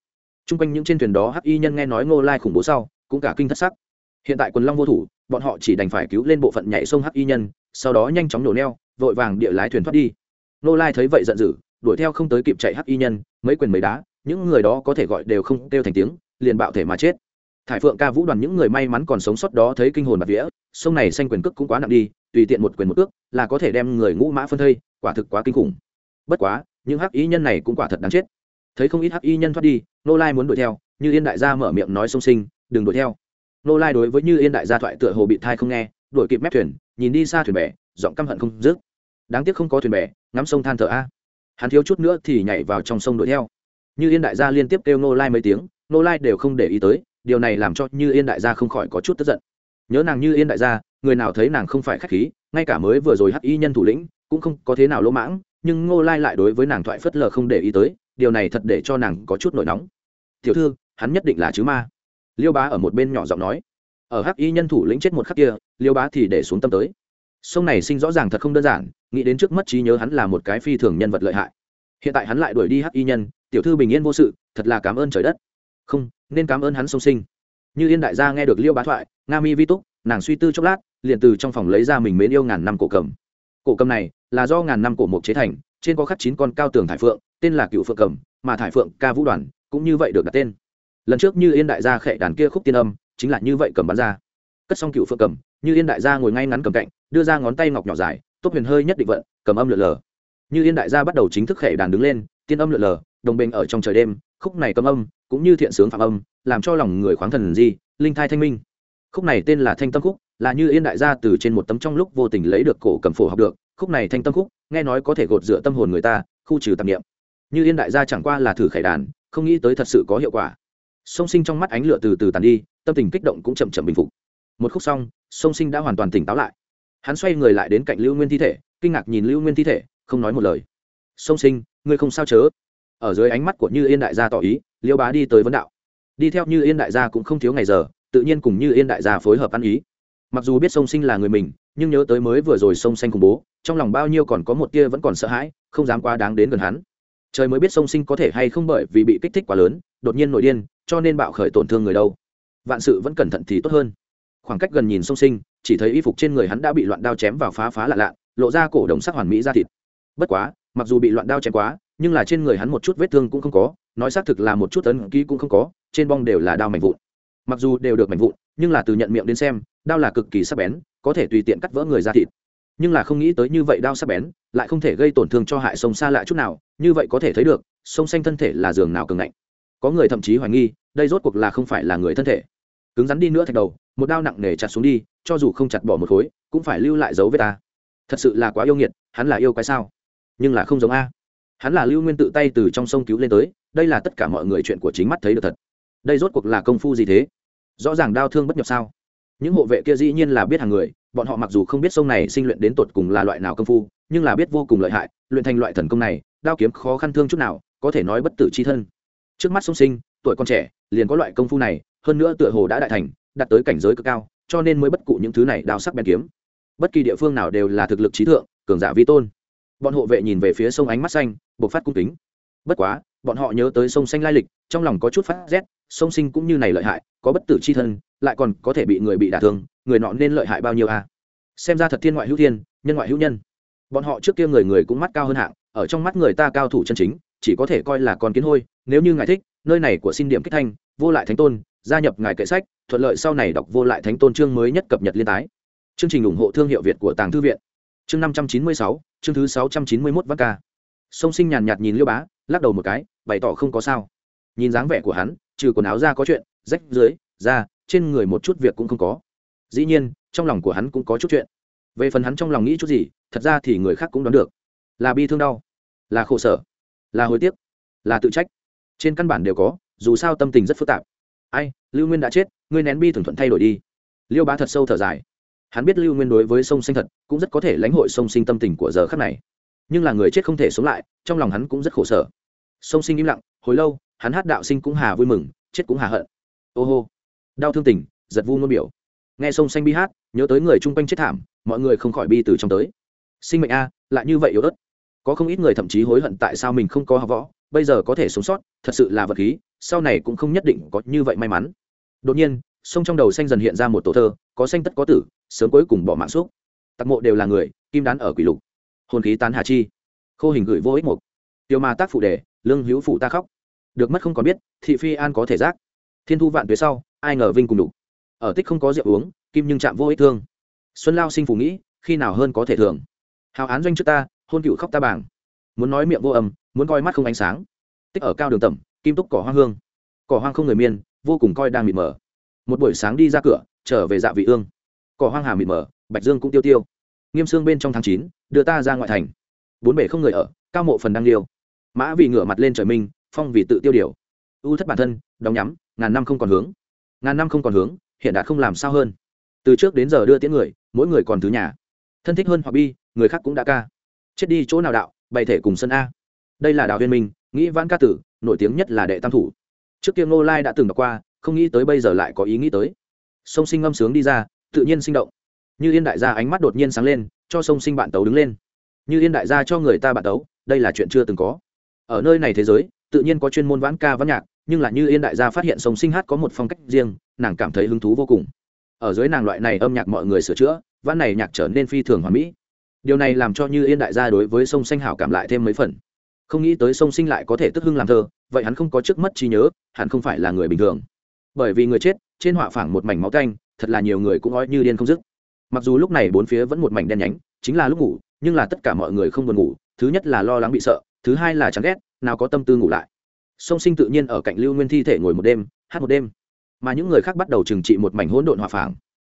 T r u n g quanh những trên thuyền đó hắc y nhân nghe nói ngô lai khủng bố sau, cũng cả kinh thất sắc. Hiện tại quần long vô thủ, bọn họ chỉ đành phải cứu lên bộ phận nhảy sông hắc y nhân, sau đó nhanh chóng nổ neo, vội vàng địa lái thuyền thoát đi. Ngô lai thấy vậy giận dữ, đuổi theo không tới kịp chạy hắc y nhân, mấy quyền mấy đá, những người đó có thể gọi đều không kêu thành tiếng, liền bạo thể mà chết. Thải phượng ca vũ đoàn những người may mắn còn sống sót đó thấy kinh hồn bạt vía, sông này xanh quyền cước cũng quá nặng đi, tùy tiện một quyền một cước là có thể đem người ngũ mã phân thây, quả thực quá kinh khủng bất quá, những hắc y nhân này cũng quả thật đáng chết. Thấy không ít hắc y nhân thoát đi nô lai muốn đuổi theo, như yên đại gia mở miệng nói sông sinh, đừng đuổi theo. Nô lai đối với như yên đại gia thoại tựa hồ bị thai không nghe, đuổi kịp mép thuyền, nhìn đi xa thuyền bè, giọng căm hận không dứt. Đáng tiếc không có thuyền bè, ngắm sông than thở a. Hắn thiếu chút nữa thì nhảy vào trong sông đuổi theo. Như yên đại gia liên tiếp kêu nô lai mấy tiếng nô lai đều không để ý tới, điều này làm cho như yên đại gia không khỏi có chút tức giận. Nhớ nàng như yên đại gia, người nào thấy nàng không phải k h á c h khí, ngay cả mới vừa rồi hắc y nhân thủ lĩnh, cũng không có thế nào lỗ mãng nhưng ngô lai lại đối với nàng thoại phất lờ không để ý tới, điều này thật để cho nàng có chút nổi nóng. Tiểu thư, hắn nhất định là chứ ma. Liêu bá ở một bên nhỏ giọng nói. Ở hắc y nhân thủ lĩnh chết một khắc kia, liêu bá thì để xuống tâm tới. Sông này sinh rõ ràng thật không đơn giản, nghĩ đến trước mất trí nhớ hắn là một cái phi thường nhân vật lợi hại. Hiện tại hắn lại đuổi đi hắc y nhân, tiểu thư bình yên vô sự, thật là cảm ơn trời đất. Không, nên cảm ơn hắn sông sinh. Như yên đại gia nghe được liêu bá thoại, nga mi vi túc, nàng suy tư chốc lát, liền từ trong phòng lấy ra mình mến yêu ngàn năm cổ cầm cổ cầm này là do ngàn năm cổ mục chế thành, trên có khắc chín con cao tường thải phượng, tên là cựu phượng cầm, mà thải phượng ca vũ đoàn cũng như vậy được đặt tên. Lần trước như yên đại gia khệ đàn kia khúc tiên âm, chính là như vậy cầm bắn ra. Cất xong cựu phượng cầm, như yên đại gia ngồi ngay ngắn cầm cạnh, đưa ra ngón tay ngọc nhỏ dài tốt huyền hơi nhất định vận, cầm âm lượn lờ. Như yên đại gia bắt đầu chính thức khệ đàn đứng lên, tiên âm lượn lờ, đồng bình ở trong trời đêm, khúc này cầm âm cũng như thiện sướng phạm âm, làm cho lòng người khoáng thần di, linh thai thanh minh. Khúc này tên là thanh tâm khúc là như yên đại gia từ trên một tấm trong lúc vô tình lấy được cổ cầm phổ học được, khúc này thanh tâm khúc, nghe nói có thể gột rửa tâm hồn người ta, khu trừ tạp niệm. Như yên đại gia chẳng qua là thử khải đàn, không nghĩ tới thật sự có hiệu quả. Song sinh trong mắt ánh lửa từ từ tàn đi, tâm tình kích động cũng chậm chậm bình phục. Một khúc xong, song sinh đã hoàn toàn tỉnh táo lại. Hắn xoay người lại đến cạnh lưu nguyên thi thể, kinh ngạc nhìn lưu nguyên thi thể, không nói một lời. Song sinh, ngươi không sao chớ? Ở dưới ánh mắt của như yên đại gia tỏ ý liêu bá đi tới vấn đạo. Đi theo như yên đại gia cũng không thiếu ngày giờ, tự nhiên cùng như yên đại gia phối hợp ăn ý mặc dù biết sông sinh là người mình, nhưng nhớ tới mới vừa rồi sông xanh cùng bố, trong lòng bao nhiêu còn có một tia vẫn còn sợ hãi, không dám quá đáng đến gần hắn. Trời mới biết sông sinh có thể hay không bởi vì bị kích thích quá lớn, đột nhiên nội điên, cho nên bạo khởi tổn thương người đâu. Vạn sự vẫn cẩn thận thì tốt hơn. Khoảng cách gần nhìn sông sinh, chỉ thấy y phục trên người hắn đã bị loạn đao chém vào phá phá lạ lạ, lộ ra cổ đồng sắc hoàn mỹ ra thịt. Bất quá, mặc dù bị loạn đao chém quá, nhưng là trên người hắn một chút vết thương cũng không có, nói xác thực là một chút ấn ký cũng không có, trên bong đều là đao mảnh vụn mặc dù đều được mảnh vụn, nhưng là từ nhận miệng đến xem, đao là cực kỳ sắc bén, có thể tùy tiện cắt vỡ người ra thịt. Nhưng là không nghĩ tới như vậy đao sắc bén, lại không thể gây tổn thương cho hại sông xa lạ chút nào, như vậy có thể thấy được, sông xanh thân thể là giường nào cường ngạnh. Có người thậm chí hoài nghi, đây rốt cuộc là không phải là người thân thể. Cứng rắn đi nữa thạch đầu, một đao nặng nề chặt xuống đi, cho dù không chặt bỏ một khối, cũng phải lưu lại dấu vết ta. Thật sự là quá yêu nghiệt, hắn là yêu cái sao? Nhưng là không giống a. Hắn là lưu nguyên tự tay từ trong sông cứu lên tới, đây là tất cả mọi người chuyện của chính mắt thấy được thật. Đây rốt cuộc là công phu gì thế? Rõ ràng đau thương bất nhập sao? Những hộ vệ kia dĩ nhiên là biết hàng người, bọn họ mặc dù không biết sông này sinh luyện đến tột cùng là loại nào công phu, nhưng là biết vô cùng lợi hại, luyện thành loại thần công này, đao kiếm khó khăn thương chút nào, có thể nói bất tử c h i thân. Trước mắt sông sinh, tuổi con trẻ, liền có loại công phu này, hơn nữa tựa hồ đã đại thành, đạt tới cảnh giới cực cao, cho nên mới bất cụ những thứ này đao sắc bèn kiếm. Bất kỳ địa phương nào đều là thực lực trí thượng, cường giả vi tôn. Bọn hộ vệ nhìn về phía sông ánh mắt xanh buộc phát cung kính. Bất quá, bọn họ nhớ tới sông xanh lai lịch, trong lòng có chút phát rét Song sinh cũng như này lợi hại, có bất tử c h i thân, lại còn có thể bị người bị đả thương, người nọ nên lợi hại bao nhiêu à? xem ra thật thiên ngoại hữu thiên, nhân ngoại hữu nhân. Bọn họ trước kia người người cũng mắt cao hơn hạng, ở trong mắt người ta cao thủ chân chính, chỉ có thể coi là con kiến hôi, nếu như ngài thích, nơi này của xin điểm kích thanh, vô lại thánh tôn, gia nhập ngài kệ sách, thuận lợi sau này đọc vô lại thánh tôn chương mới nhất cập nhật liên tái. Chương trình ủng hộ thương hiệu việt của tàng thư viện. Chương năm trăm chín mươi sáu, chương thứ sáu trăm chín mươi mốt vác ca. Sông sinh nhàn nhạt nhìn liêu bá, lắc đầu một cái, bày tỏ không có sao. Nhìn dáng vẻ của hắn trừ quần áo ra có chuyện, rách dưới, ra, trên người một chút việc cũng không có. Dĩ nhiên, trong lòng của hắn cũng có chút chuyện. Về phần hắn trong lòng nghĩ chút gì, thật ra thì người khác cũng đoán được. Là bi thương đau, là khổ sở, là hối tiếc, là tự trách. Trên căn bản đều có, dù sao tâm tình rất phức tạp. Ai, lưu nguyên đã chết, ngươi nén bi thường thuận thay đổi đi. Liêu bá thật sâu thở dài. Hắn biết lưu nguyên đối với sông sinh thật, cũng rất có thể lãnh hội sông sinh tâm tình của giờ khắc này. Nhưng là người chết không thể sống lại, trong lòng hắn cũng rất khổ sở. Sông sinh im lặng, hồi lâu hắn hát đạo sinh cũng hà vui mừng, chết cũng hà hận. Ô hô. Đau thương tình, giật vu ngôn biểu. Nghe sông xanh bi hát, nhớ tới người chung quanh chết thảm, mọi người không khỏi bi từ trong tới. Sinh mệnh a, lại như vậy yếu ớt. Có không ít người thậm chí hối hận tại sao mình không có học võ, bây giờ có thể sống sót, thật sự là vật khí, sau này cũng không nhất định có như vậy may mắn. Đột nhiên, sông trong đầu xanh dần hiện ra một tổ thơ, có xanh tất có tử, sớm cuối cùng bỏ mạng xúc. Tặc mộ đều là người, kim đán ở quỷ lục. Hồn khí tán hà chi. Khô hình gửi vô ích mục. Tiêu ma tác phụ đề, lương hữu phụ ta khóc được mất không còn biết, thị phi an có thể giác. Thiên thu vạn tuế sau, ai ngờ vinh cùng đủ. Ở tích không có rượu uống, kim nhưng chạm vô ích thương. Xuân lao sinh phủ nghĩ, khi nào hơn có thể thường hào án doanh trước ta, hôn cựu khóc ta bảng muốn nói miệng vô âm, muốn coi mắt không ánh sáng. Tích ở cao đường tẩm, kim túc cỏ hoang hương. Cỏ hoang không người miên, vô cùng coi đang mịt mờ. Một buổi sáng đi ra cửa, trở về dạ vị ương. Cỏ hoang hà mịt mờ, bạch dương cũng tiêu tiêu. Nghiêm xương bên trong tháng chín, đưa ta ra ngoại thành. Bốn bể không người ở, cao mộ phần đang liêu. Mã vì ngửa mặt lên trời minh phong vì tự tiêu điều. Ưu thất bản thân, đóng nhắm, ngàn năm không còn hướng. Ngàn năm không còn hướng, hiện đã không làm sao hơn. Từ trước đến giờ đưa tiễn người, mỗi người còn thứ nhà. Thân thích hơn hoặc bi, người khác cũng đã ca. Chết đi chỗ nào đạo, bày thể cùng sân a. Đây là đạo viên minh nghĩ vãn ca tử, nổi tiếng nhất là đệ tam thủ. Trước kia ngô lai đã từng đọc qua, không nghĩ tới bây giờ lại có ý nghĩ tới. Sông sinh ngâm sướng đi ra, tự nhiên sinh động. Như yên đại gia ánh mắt đột nhiên sáng lên, cho sông sinh bạn tấu đứng lên. Như yên đại gia cho người ta bạn tấu, đây là chuyện chưa từng có. Ở nơi này thế giới tự nhiên có chuyên môn vãn ca vãn nhạc, nhưng là như yên đại gia phát hiện sông sinh hát có một phong cách riêng, nàng cảm thấy hứng thú vô cùng. Ở dưới nàng loại này âm nhạc mọi người sửa chữa, vãn này nhạc trở nên phi thường hoàn mỹ. Điều này làm cho như yên đại gia đối với sông xanh hảo cảm lại thêm mấy phần. Không nghĩ tới sông sinh lại có thể tức hưng làm thơ, vậy hắn không có trước mất trí nhớ hẳn không phải là người bình thường. Bởi vì người chết, trên họa phảng một mảnh máu canh thật là nhiều người cũng nói như điên không dứt. Mặc dù lúc này bốn phía vẫn một mảnh đen nhánh, chính là lúc ngủ, nhưng là tất cả mọi người không buồn ngủ, thứ nhất là lo lắng bị sợ, thứ hai là chán ghét nào có tâm tư ngủ lại. Sông sinh tự nhiên ở cạnh lưu nguyên thi thể ngồi một đêm, hát một đêm. Mà những người khác bắt đầu trừng trị một mảnh hỗn độn hòa phảng.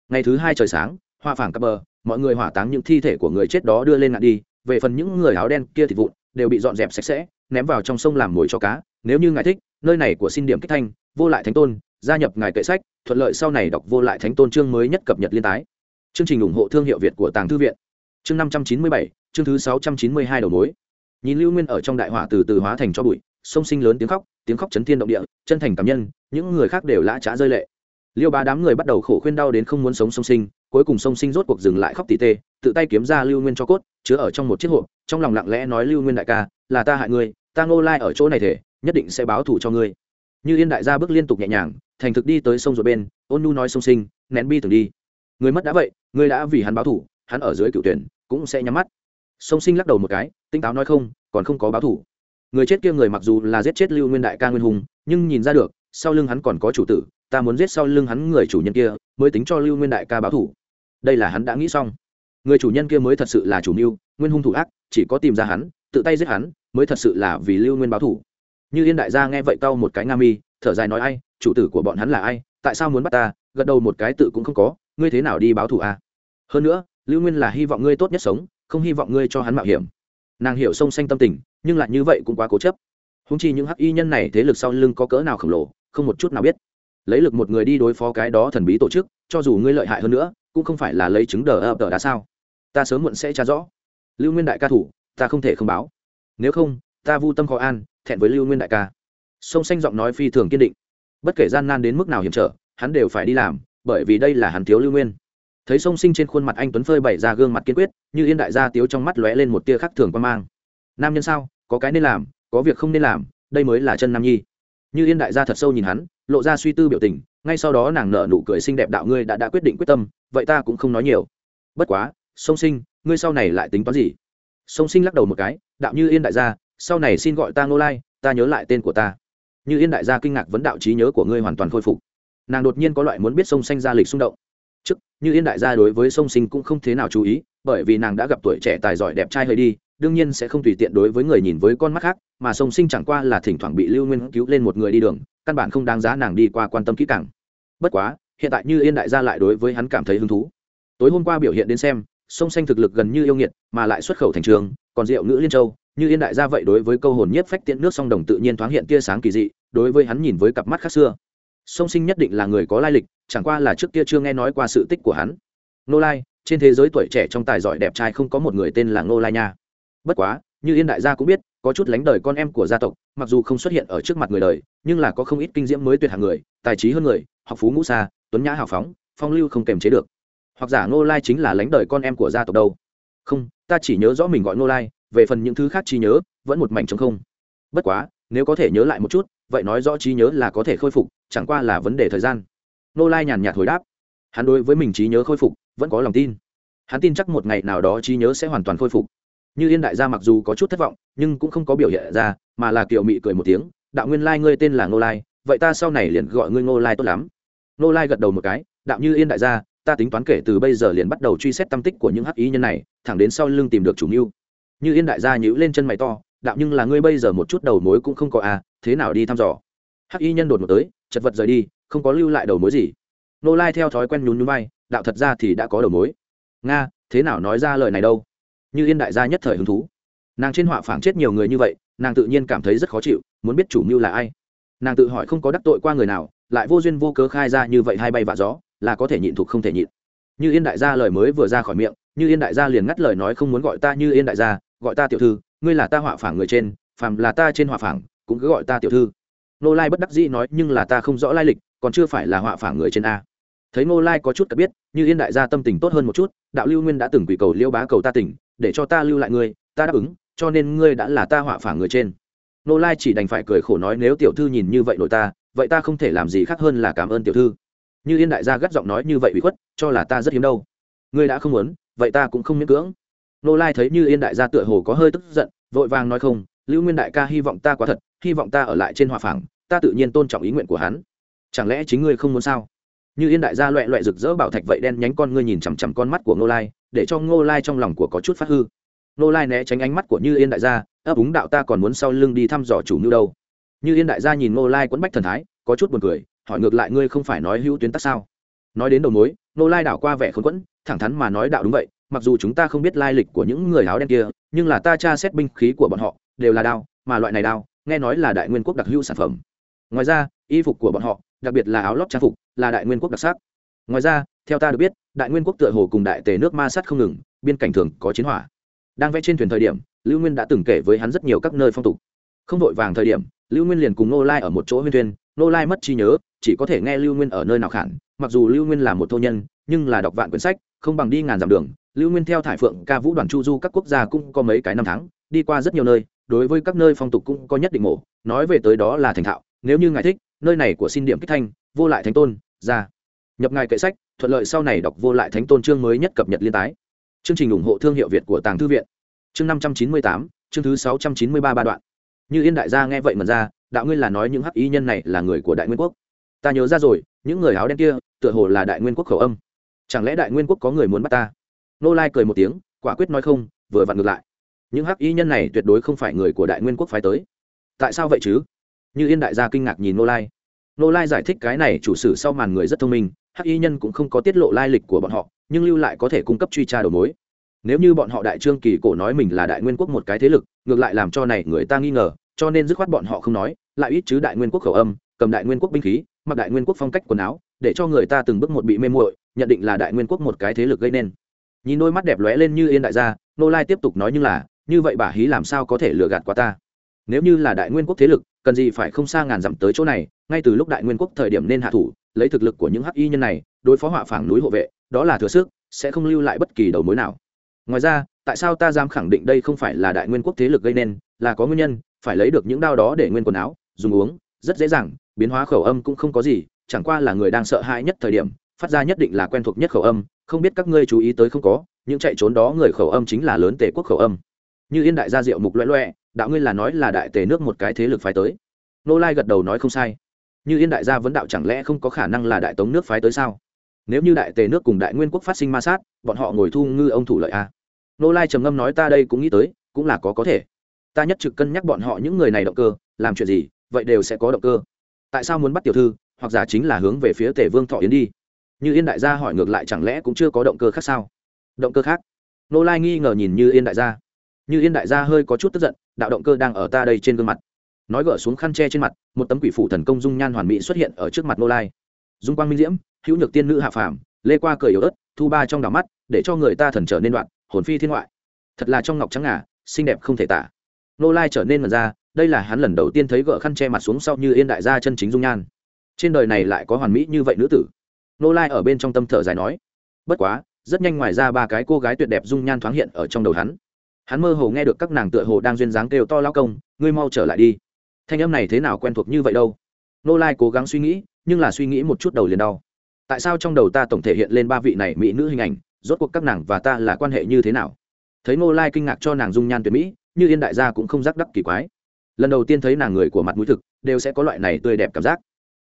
Ngày thứ hai trời sáng hòa phảng cập bờ, mọi người hỏa táng những thi thể của người chết đó đưa lên ngạn đi, về phần những người áo đen kia thì vụn, đều bị dọn dẹp sạch sẽ, ném vào trong sông làm mồi cho cá. Nếu như ngài thích, nơi này của xin điểm kích thanh, vô lại thánh tôn, gia nhập ngài kệ sách, thuận lợi sau này đọc vô lại thánh tôn chương mới nhất cập nhật liên tái. Chương trình ủng hộ thương hiệu việt của tàng thư viện. Chương năm trăm chín mươi bảy, chương thứ sáu trăm chín mươi hai đầu mối nhìn lưu nguyên ở trong đại hỏa từ từ hóa thành cho bụi, sông sinh lớn tiếng khóc tiếng khóc chấn thiên động địa, chân thành cảm nhân, những người khác đều lã trá rơi lệ. Liêu ba đám người bắt đầu khổ khuyên đau đến không muốn sống sông sinh, cuối cùng sông sinh rốt cuộc dừng lại khóc tỉ tê, tự tay kiếm ra lưu nguyên cho cốt, chứa ở trong một chiếc hộp, trong lòng lặng lẽ nói lưu nguyên đại ca, là ta hại ngươi, ta ngô lai ở chỗ này thể, nhất định sẽ báo thù cho ngươi. Như yên đại gia bước liên tục nhẹ nhàng, thành thực đi tới sông rồi bên, ôn nu nói sông sinh, nén bi từng đi. Người mất đã vậy ngươi đã vì hắn báo thù, hắn ở dưới cựu tuyển, cũng sẽ nhắm mắt sông sinh lắc đầu một cái, tinh táo nói không, còn không có báo thù người chết kia người mặc dù là giết chết lưu nguyên đại ca nguyên hùng, nhưng nhìn ra được, sau lưng hắn còn có chủ tử, ta muốn giết sau lưng hắn người chủ nhân kia, mới tính cho lưu nguyên đại ca báo thủ. Đây là hắn đã nghĩ xong. Người chủ nhân kia mới thật sự là chủ mưu, nguyên hung thủ ác, chỉ có tìm ra hắn, tự tay giết hắn, mới thật sự là vì lưu nguyên báo thủ. Như yên đại gia nghe vậy cau một cái nga mi, thở dài nói ai, chủ tử của bọn hắn là ai, tại sao muốn bắt ta, gật đầu một cái tự cũng không có, ngươi thế nào đi báo thù à? hơn nữa, lưu nguyên là hy vọng ngươi tốt nhất sống không hy vọng ngươi cho hắn mạo hiểm. Nàng hiểu sông xanh tâm tình, nhưng lại như vậy cũng quá cố chấp. Húng chi những hắc y nhân này thế lực sau lưng có cỡ nào khổng lồ, không một chút nào biết. Lấy lực một người đi đối phó cái đó thần bí tổ chức, cho dù ngươi lợi hại hơn nữa, cũng không phải là lấy chứng đờ ập đờ đá sao. Ta sớm muộn sẽ trả rõ. Lưu nguyên đại ca thủ, ta không thể không báo. Nếu không, ta vu tâm khó an, thẹn với lưu nguyên đại ca. Sông xanh giọng nói phi thường kiên định. Bất kể gian nan đến mức nào hiểm trở, hắn đều phải đi làm, bởi vì đây là hắn thiếu lưu nguyên thấy sông sinh trên khuôn mặt anh tuấn phơi bày ra gương mặt kiên quyết, như yên đại gia tiếu trong mắt lóe lên một tia khắc thường quan mang. Nam nhân sao? Có cái nên làm, có việc không nên làm, đây mới là chân nam nhi. Như yên đại gia thật sâu nhìn hắn, lộ ra suy tư biểu tình, ngay sau đó nàng nở nụ cười xinh đẹp đạo ngươi đã đã quyết định quyết tâm, vậy ta cũng không nói nhiều. Bất quá sông sinh, ngươi sau này lại tính toán gì? Sông sinh lắc đầu một cái, đạo như yên đại gia, sau này xin gọi ta ngô lai, ta nhớ lại tên của ta. Như yên đại gia kinh ngạc vấn đạo trí nhớ của ngươi hoàn toàn khôi phục. Nàng đột nhiên có loại muốn biết sông xanh ra lịch xung động trước, như yên đại gia đối với sông sinh cũng không thế nào chú ý, bởi vì nàng đã gặp tuổi trẻ tài giỏi đẹp trai hơi đi, đương nhiên sẽ không tùy tiện đối với người nhìn với con mắt khác, mà sông sinh chẳng qua là thỉnh thoảng bị lưu nguyên cứu lên một người đi đường, căn bản không đáng giá nàng đi qua quan tâm kỹ càng. Bất quá, hiện tại như yên đại gia lại đối với hắn cảm thấy hứng thú. Tối hôm qua biểu hiện đến xem, sông xanh thực lực gần như yêu nghiệt, mà lại xuất khẩu thành trường, còn rượu ngữ liên châu, như yên đại gia vậy đối với câu hồn nhất phách tiễn nước song đồng tự nhiên thoáng hiện tia sáng kỳ dị, đối với hắn nhìn với cặp mắt khác xưa. Song sinh nhất định là người có lai lịch, chẳng qua là trước kia chưa nghe nói qua sự tích của hắn. Nô lai, trên thế giới tuổi trẻ trong tài giỏi đẹp trai không có một người tên là nô lai nha. Bất quá, như yên đại gia cũng biết, có chút lánh đời con em của gia tộc, mặc dù không xuất hiện ở trước mặt người đời, nhưng là có không ít kinh diễm mới tuyệt hạng người, tài trí hơn người, học phú ngũ xa tuấn nhã hào phóng, phong lưu không kềm chế được. Hoặc giả ngô lai chính là lánh đời con em của gia tộc đâu? Không, ta chỉ nhớ rõ mình gọi ngô lai, về phần những thứ khác chi nhớ, vẫn một mảnh trống không. Bất quá, nếu có thể nhớ lại một chút vậy nói rõ trí nhớ là có thể khôi phục, chẳng qua là vấn đề thời gian. Nô lai nhàn nhạt hồi đáp. Hắn đối với mình trí nhớ khôi phục, vẫn có lòng tin. Hắn tin chắc một ngày nào đó trí nhớ sẽ hoàn toàn khôi phục. Như yên đại gia mặc dù có chút thất vọng, nhưng cũng không có biểu hiện ra, mà là kiều mị cười một tiếng, đạo nguyên lai ngươi tên là ngô lai, vậy ta sau này liền gọi ngươi ngô lai tốt lắm. Ngô lai gật đầu một cái, đạo như yên đại gia, ta tính toán kể từ bây giờ liền bắt đầu truy xét tâm tích của những hắc ý nhân này, thẳng đến sau lưng tìm được chủ mưu. Như yên đại gia nhíu lên chân mày to đạo nhưng là ngươi bây giờ một chút đầu mối cũng không có à thế nào đi thăm dò? Hắc y nhân đột một tới, chật vật rời đi, không có lưu lại đầu mối gì. Nô lai theo thói quen nhún nhún vai, đạo thật ra thì đã có đầu mối. Nga, thế nào nói ra lời này đâu? Như yên đại gia nhất thời hứng thú. Nàng trên họa phảng chết nhiều người như vậy, nàng tự nhiên cảm thấy rất khó chịu, muốn biết chủ mưu là ai. Nàng tự hỏi không có đắc tội qua người nào, lại vô duyên vô cớ khai ra như vậy hai bay vạ gió, là có thể nhịn thuộc không thể nhịn. Như yên đại gia lời mới vừa ra khỏi miệng, như yên đại gia liền ngắt lời nói không muốn gọi ta như yên đại gia, gọi ta tiểu thư ngươi là ta họa phảng người trên, phàm là ta trên họa phảng, cũng cứ gọi ta tiểu thư. Nô lai bất đắc dĩ nói, nhưng là ta không rõ lai lịch, còn chưa phải là họa phảng người trên a. Thấy nô lai có chút cả biết, như yên đại gia tâm tình tốt hơn một chút, đạo lưu nguyên đã từng quỷ cầu liêu bá cầu ta tỉnh, để cho ta lưu lại ngươi, ta đáp ứng, cho nên ngươi đã là ta họa phảng người trên. Nô lai chỉ đành phải cười khổ nói, nếu tiểu thư nhìn như vậy nội ta, vậy ta không thể làm gì khác hơn là cảm ơn tiểu thư. Như yên đại gia gắt giọng nói, như vậy bị khuất, cho là ta rất hiếm đâu. Ngươi đã không muốn, vậy ta cũng không miễn cưỡng nô lai thấy như yên đại gia tựa hồ có hơi tức giận, vội vàng nói không, lưu nguyên đại ca hy vọng ta quá thật, hy vọng ta ở lại trên hòa phẳng, ta tự nhiên tôn trọng ý nguyện của hắn. Chẳng lẽ chính ngươi không muốn sao? Như yên đại gia loẹ loẹ rực rỡ bảo thạch vậy đen nhánh con ngươi nhìn chằm chằm con mắt của ngô lai, để cho ngô lai trong lòng của có chút phát hư. Ngô lai né tránh ánh mắt của như yên đại gia, ấp úng đạo ta còn muốn sau lưng đi thăm dò chủ mưu đâu. Như yên đại gia nhìn ngô lai quẫn bách thần thái, có chút buồn cười, hỏi ngược lại ngươi không phải nói hữu tuyến tắc sao? Nói đến đầu mối, ngô lai đảo qua vẻ khốn quẫn, thẳng thắn mà nói đạo đúng vậy mặc dù chúng ta không biết lai lịch của những người áo đen kia, nhưng là ta tra xét binh khí của bọn họ, đều là đao, mà loại này đao, nghe nói là đại nguyên quốc đặc hữu sản phẩm. Ngoài ra, y phục của bọn họ, đặc biệt là áo lót trang phục, là đại nguyên quốc đặc sắc. Ngoài ra, theo ta được biết, đại nguyên quốc tựa hồ cùng đại tề nước ma sát không ngừng, biên cảnh thường có chiến hỏa. Đang vẽ trên thuyền thời điểm, lưu nguyên đã từng kể với hắn rất nhiều các nơi phong tục. Không vội vàng thời điểm, lưu nguyên liền cùng nô lai ở một chỗ huyên thuyền nô lai mất trí nhớ, chỉ có thể nghe lưu nguyên ở nơi nào khản, mặc dù lưu nguyên là một thô nhân, nhưng là đọc vạn quyển sách không bằng đi ngàn dặm đường, lưu nguyên theo thải phượng ca vũ đoàn chu du các quốc gia cũng có mấy cái năm tháng, đi qua rất nhiều nơi, đối với các nơi phong tục cũng có nhất định mổ, nói về tới đó là thành thạo, nếu như ngài thích, nơi này của xin điểm kích thanh, vô lại thánh tôn, ra. Nhập ngài kệ sách, thuận lợi sau này đọc vô lại thánh tôn chương mới nhất cập nhật liên tái. Chương trình ủng hộ thương hiệu việt của tàng thư viện. Chương năm trăm chín mươi tám, chương thứ sáu trăm chín mươi ba ba đoạn. Như yên đại gia nghe vậy mà ra, đạo ngươi là nói những hắc y nhân này là người của đại nguyên quốc. Ta nhớ ra rồi, những người áo đen kia, tựa hồ là đại nguyên quốc khẩu âm chẳng lẽ đại nguyên quốc có người muốn bắt ta? Nô lai cười một tiếng, quả quyết nói không, vừa vặn ngược lại. Những hắc y nhân này tuyệt đối không phải người của đại nguyên quốc phái tới. Tại sao vậy chứ? Như yên đại gia kinh ngạc nhìn nô lai. Nô lai giải thích cái này chủ sử sau màn người rất thông minh, hắc y nhân cũng không có tiết lộ lai lịch của bọn họ, nhưng lưu lại có thể cung cấp truy tra đầu mối. Nếu như bọn họ đại trương kỳ cổ nói mình là đại nguyên quốc một cái thế lực, ngược lại làm cho này người ta nghi ngờ, cho nên dứt khoát bọn họ không nói, lại ít chứ đại nguyên quốc khẩu âm, cầm đại nguyên quốc binh khí, mặc đại nguyên quốc phong cách quần áo, để cho người ta từng bước một bị mê muội nhận định là đại nguyên quốc một cái thế lực gây nên. Nhìn đôi mắt đẹp lóe lên như yên đại gia nô lai tiếp tục nói như là, như vậy bà hí làm sao có thể lừa gạt qua ta? Nếu như là đại nguyên quốc thế lực, cần gì phải không xa ngàn dặm tới chỗ này, ngay từ lúc đại nguyên quốc thời điểm nên hạ thủ, lấy thực lực của những hắc y nhân này, đối phó họa phảng núi hộ vệ, đó là thừa sức, sẽ không lưu lại bất kỳ đầu mối nào. Ngoài ra, tại sao ta dám khẳng định đây không phải là đại nguyên quốc thế lực gây nên, là có nguyên nhân, phải lấy được những đao đó để nguyên quần áo, dùng uống, rất dễ dàng, biến hóa khẩu âm cũng không có gì, chẳng qua là người đang sợ hãi nhất thời điểm phát ra nhất định là quen thuộc nhất khẩu âm, không biết các ngươi chú ý tới không có, những chạy trốn đó người khẩu âm chính là lớn tề quốc khẩu âm. Như yên đại gia diệu mục loẹ loẹ, đạo ngươi là nói là đại tề nước một cái thế lực phái tới. Nô lai gật đầu nói không sai. Như yên đại gia vấn đạo chẳng lẽ không có khả năng là đại tống nước phái tới sao? Nếu như đại tề nước cùng đại nguyên quốc phát sinh ma sát, bọn họ ngồi thu ngư ông thủ lợi a à? nô lai trầm ngâm nói ta đây cũng nghĩ tới, cũng là có có thể. Ta nhất trực cân nhắc bọn họ những người này động cơ, làm chuyện gì, vậy đều sẽ có động cơ. Tại sao muốn bắt tiểu thư, hoặc giả chính là hướng về phía tề vương thọ yến đi? Như yên đại gia hỏi ngược lại chẳng lẽ cũng chưa có động cơ khác sao? Động cơ khác? Nô lai nghi ngờ nhìn như yên đại gia. Như yên đại gia hơi có chút tức giận, đạo động cơ đang ở ta đây trên gương mặt. Nói gỡ xuống khăn tre trên mặt, một tấm quỷ phủ thần công dung nhan hoàn mỹ xuất hiện ở trước mặt nô lai. Dung quang minh diễm, hữu nhược tiên nữ hạ phàm, lê qua cười yếu ớt, thu ba trong đảo mắt, để cho người ta thần trở nên đoạn, hồn phi thiên ngoại. Thật là trong ngọc trắng ngà, xinh đẹp không thể tả. Nô lai trở nên mật ra, đây là hắn lần đầu tiên thấy gỡ khăn che mặt xuống sau như yên đại gia chân chính dung nhan. Trên đời này lại có hoàn mỹ như vậy nữ tử nô lai ở bên trong tâm thở dài nói, bất quá, rất nhanh ngoài ra ba cái cô gái tuyệt đẹp dung nhan thoáng hiện ở trong đầu hắn. Hắn mơ hồ nghe được các nàng tựa hồ đang duyên dáng kêu to lao công, ngươi mau trở lại đi. Thanh âm này thế nào quen thuộc như vậy đâu? Nô lai cố gắng suy nghĩ, nhưng là suy nghĩ một chút đầu liền đau. Tại sao trong đầu ta tổng thể hiện lên ba vị này mỹ nữ hình ảnh, rốt cuộc các nàng và ta là quan hệ như thế nào? Thấy nô lai kinh ngạc cho nàng dung nhan tuyệt mỹ, như yên đại gia cũng không rắc đắc kỳ quái. Lần đầu tiên thấy nàng người của mặt mũi thực, đều sẽ có loại này tươi đẹp cảm giác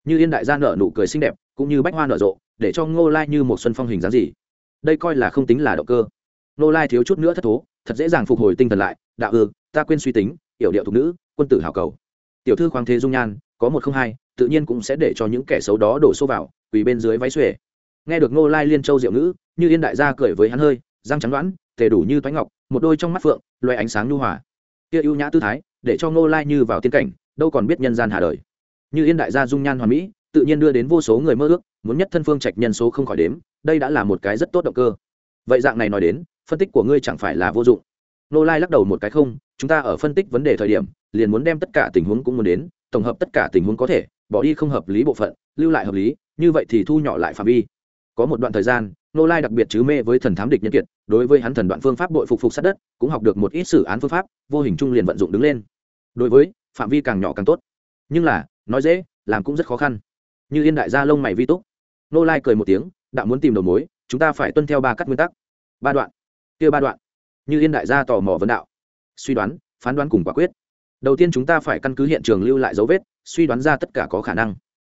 như yên đại gia nở nụ cười xinh đẹp, cũng như bách hoa nở rộ, để cho ngô lai như một xuân phong hình dáng gì. Đây coi là không tính là động cơ. Ngô lai thiếu chút nữa thất thố, thật dễ dàng phục hồi tinh thần lại, đạo ư, ta quên suy tính, yểu điệu thục nữ, quân tử hào cầu. Tiểu thư khoáng thế dung nhan, có một không hai, tự nhiên cũng sẽ để cho những kẻ xấu đó đổ xô vào, quỳ bên dưới váy xuề. Nghe được ngô lai liên châu diệu ngữ, như yên đại gia cười với hắn hơi, răng trắng đoán tề đủ như thoái ngọc, một đôi trong mắt phượng loay ánh sáng nhu hòa. Kia ưu nhã tư thái, để cho ngô lai như vào tiên cảnh, đâu còn biết nhân gian hà đời như yên đại gia dung nhan hoàn mỹ, tự nhiên đưa đến vô số người mơ ước, muốn nhất thân phương trạch nhân số không khỏi đếm, đây đã là một cái rất tốt động cơ. Vậy dạng này nói đến, phân tích của ngươi chẳng phải là vô dụng. Nô lai lắc đầu một cái không, chúng ta ở phân tích vấn đề thời điểm, liền muốn đem tất cả tình huống cũng muốn đến, tổng hợp tất cả tình huống có thể, bỏ đi không hợp lý bộ phận, lưu lại hợp lý, như vậy thì thu nhỏ lại phạm vi. Có một đoạn thời gian, nô lai đặc biệt chứ mê với thần thám địch nhân kiệt, đối với hắn thần đoạn phương pháp bội phục phục sát đất, cũng học được một ít xử án phương pháp, vô hình chung liền vận dụng đứng lên. Đối với, phạm vi càng nhỏ càng tốt. Nhưng là nói dễ, làm cũng rất khó khăn. Như yên đại gia lông mày vi túc. Nô lai cười một tiếng, đạo muốn tìm đầu mối, chúng ta phải tuân theo ba các nguyên tắc. Ba đoạn. Kia ba đoạn. Như yên đại gia tò mò vấn đạo. Suy đoán, phán đoán cùng quả quyết. Đầu tiên chúng ta phải căn cứ hiện trường lưu lại dấu vết, suy đoán ra tất cả có khả năng.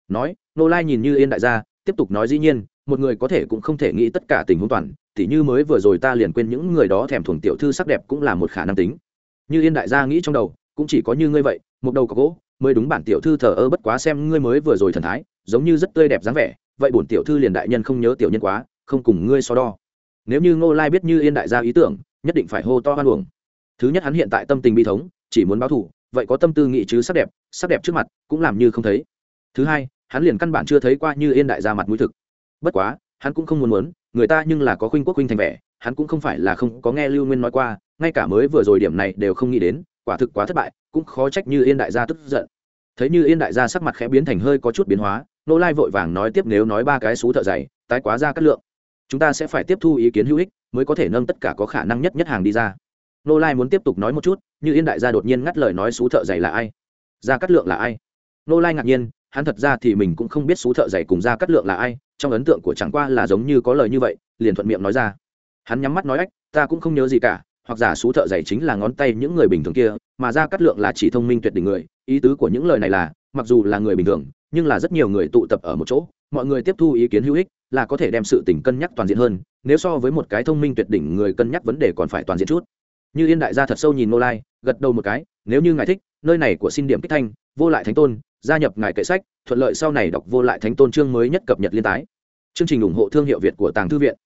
Nói, nô lai nhìn như yên đại gia, tiếp tục nói dĩ nhiên, một người có thể cũng không thể nghĩ tất cả tình huống toàn, tỉ như mới vừa rồi ta liền quên những người đó thèm thuồng tiểu thư sắc đẹp cũng là một khả năng tính. Như yên đại gia nghĩ trong đầu, cũng chỉ có như ngươi vậy, một đầu có gỗ mới đúng bản tiểu thư thờ ơ bất quá xem ngươi mới vừa rồi thần thái, giống như rất tươi đẹp dáng vẻ, vậy bổn tiểu thư liền đại nhân không nhớ tiểu nhân quá, không cùng ngươi so đo. Nếu như ngô lai biết như yên đại gia ý tưởng, nhất định phải hô to hoan uổng. Thứ nhất hắn hiện tại tâm tình bi thống, chỉ muốn báo thù, vậy có tâm tư nghị chứ sắc đẹp sắc đẹp trước mặt cũng làm như không thấy. Thứ hai, hắn liền căn bản chưa thấy qua như yên đại gia mặt mũi thực. Bất quá, hắn cũng không muốn muốn, người ta nhưng là có khuynh quốc khuynh thành vẻ, hắn cũng không phải là không có nghe lưu nguyên nói qua, ngay cả mới vừa rồi điểm này đều không nghĩ đến quả thực quá thất bại, cũng khó trách như yên đại gia tức giận. Thấy như yên đại gia sắc mặt khẽ biến thành hơi có chút biến hóa nô lai vội vàng nói tiếp nếu nói ba cái xú thợ dày tái quá ra cắt lượng. Chúng ta sẽ phải tiếp thu ý kiến hữu ích, mới có thể nâng tất cả có khả năng nhất nhất hàng đi ra. Nô lai muốn tiếp tục nói một chút, như yên đại gia đột nhiên ngắt lời nói xú thợ dày là ai? Ra cắt lượng là ai? Nô lai ngạc nhiên, hắn thật ra thì mình cũng không biết xú thợ dày cùng ra cắt lượng là ai, trong ấn tượng của chẳng qua là giống như có lời như vậy, liền thuận miệng nói ra. Hắn nhắm mắt nói ách, ta cũng không nhớ gì cả hoặc giả sú thợ dày chính là ngón tay những người bình thường kia, mà ra cắt lượng là chỉ thông minh tuyệt đỉnh người. Ý tứ của những lời này là, mặc dù là người bình thường, nhưng là rất nhiều người tụ tập ở một chỗ, mọi người tiếp thu ý kiến hữu ích, là có thể đem sự tình cân nhắc toàn diện hơn, nếu so với một cái thông minh tuyệt đỉnh người cân nhắc vấn đề còn phải toàn diện chút. Như yên đại gia thật sâu nhìn nô lai, gật đầu một cái, nếu như ngài thích, nơi này của xin điểm kích thanh, vô lại thánh tôn, gia nhập ngài kệ sách, thuận lợi sau này đọc vô lại thánh tôn chương mới nhất cập nhật liên tái. Chương trình ủng hộ thương hiệu việt của tàng thư viện.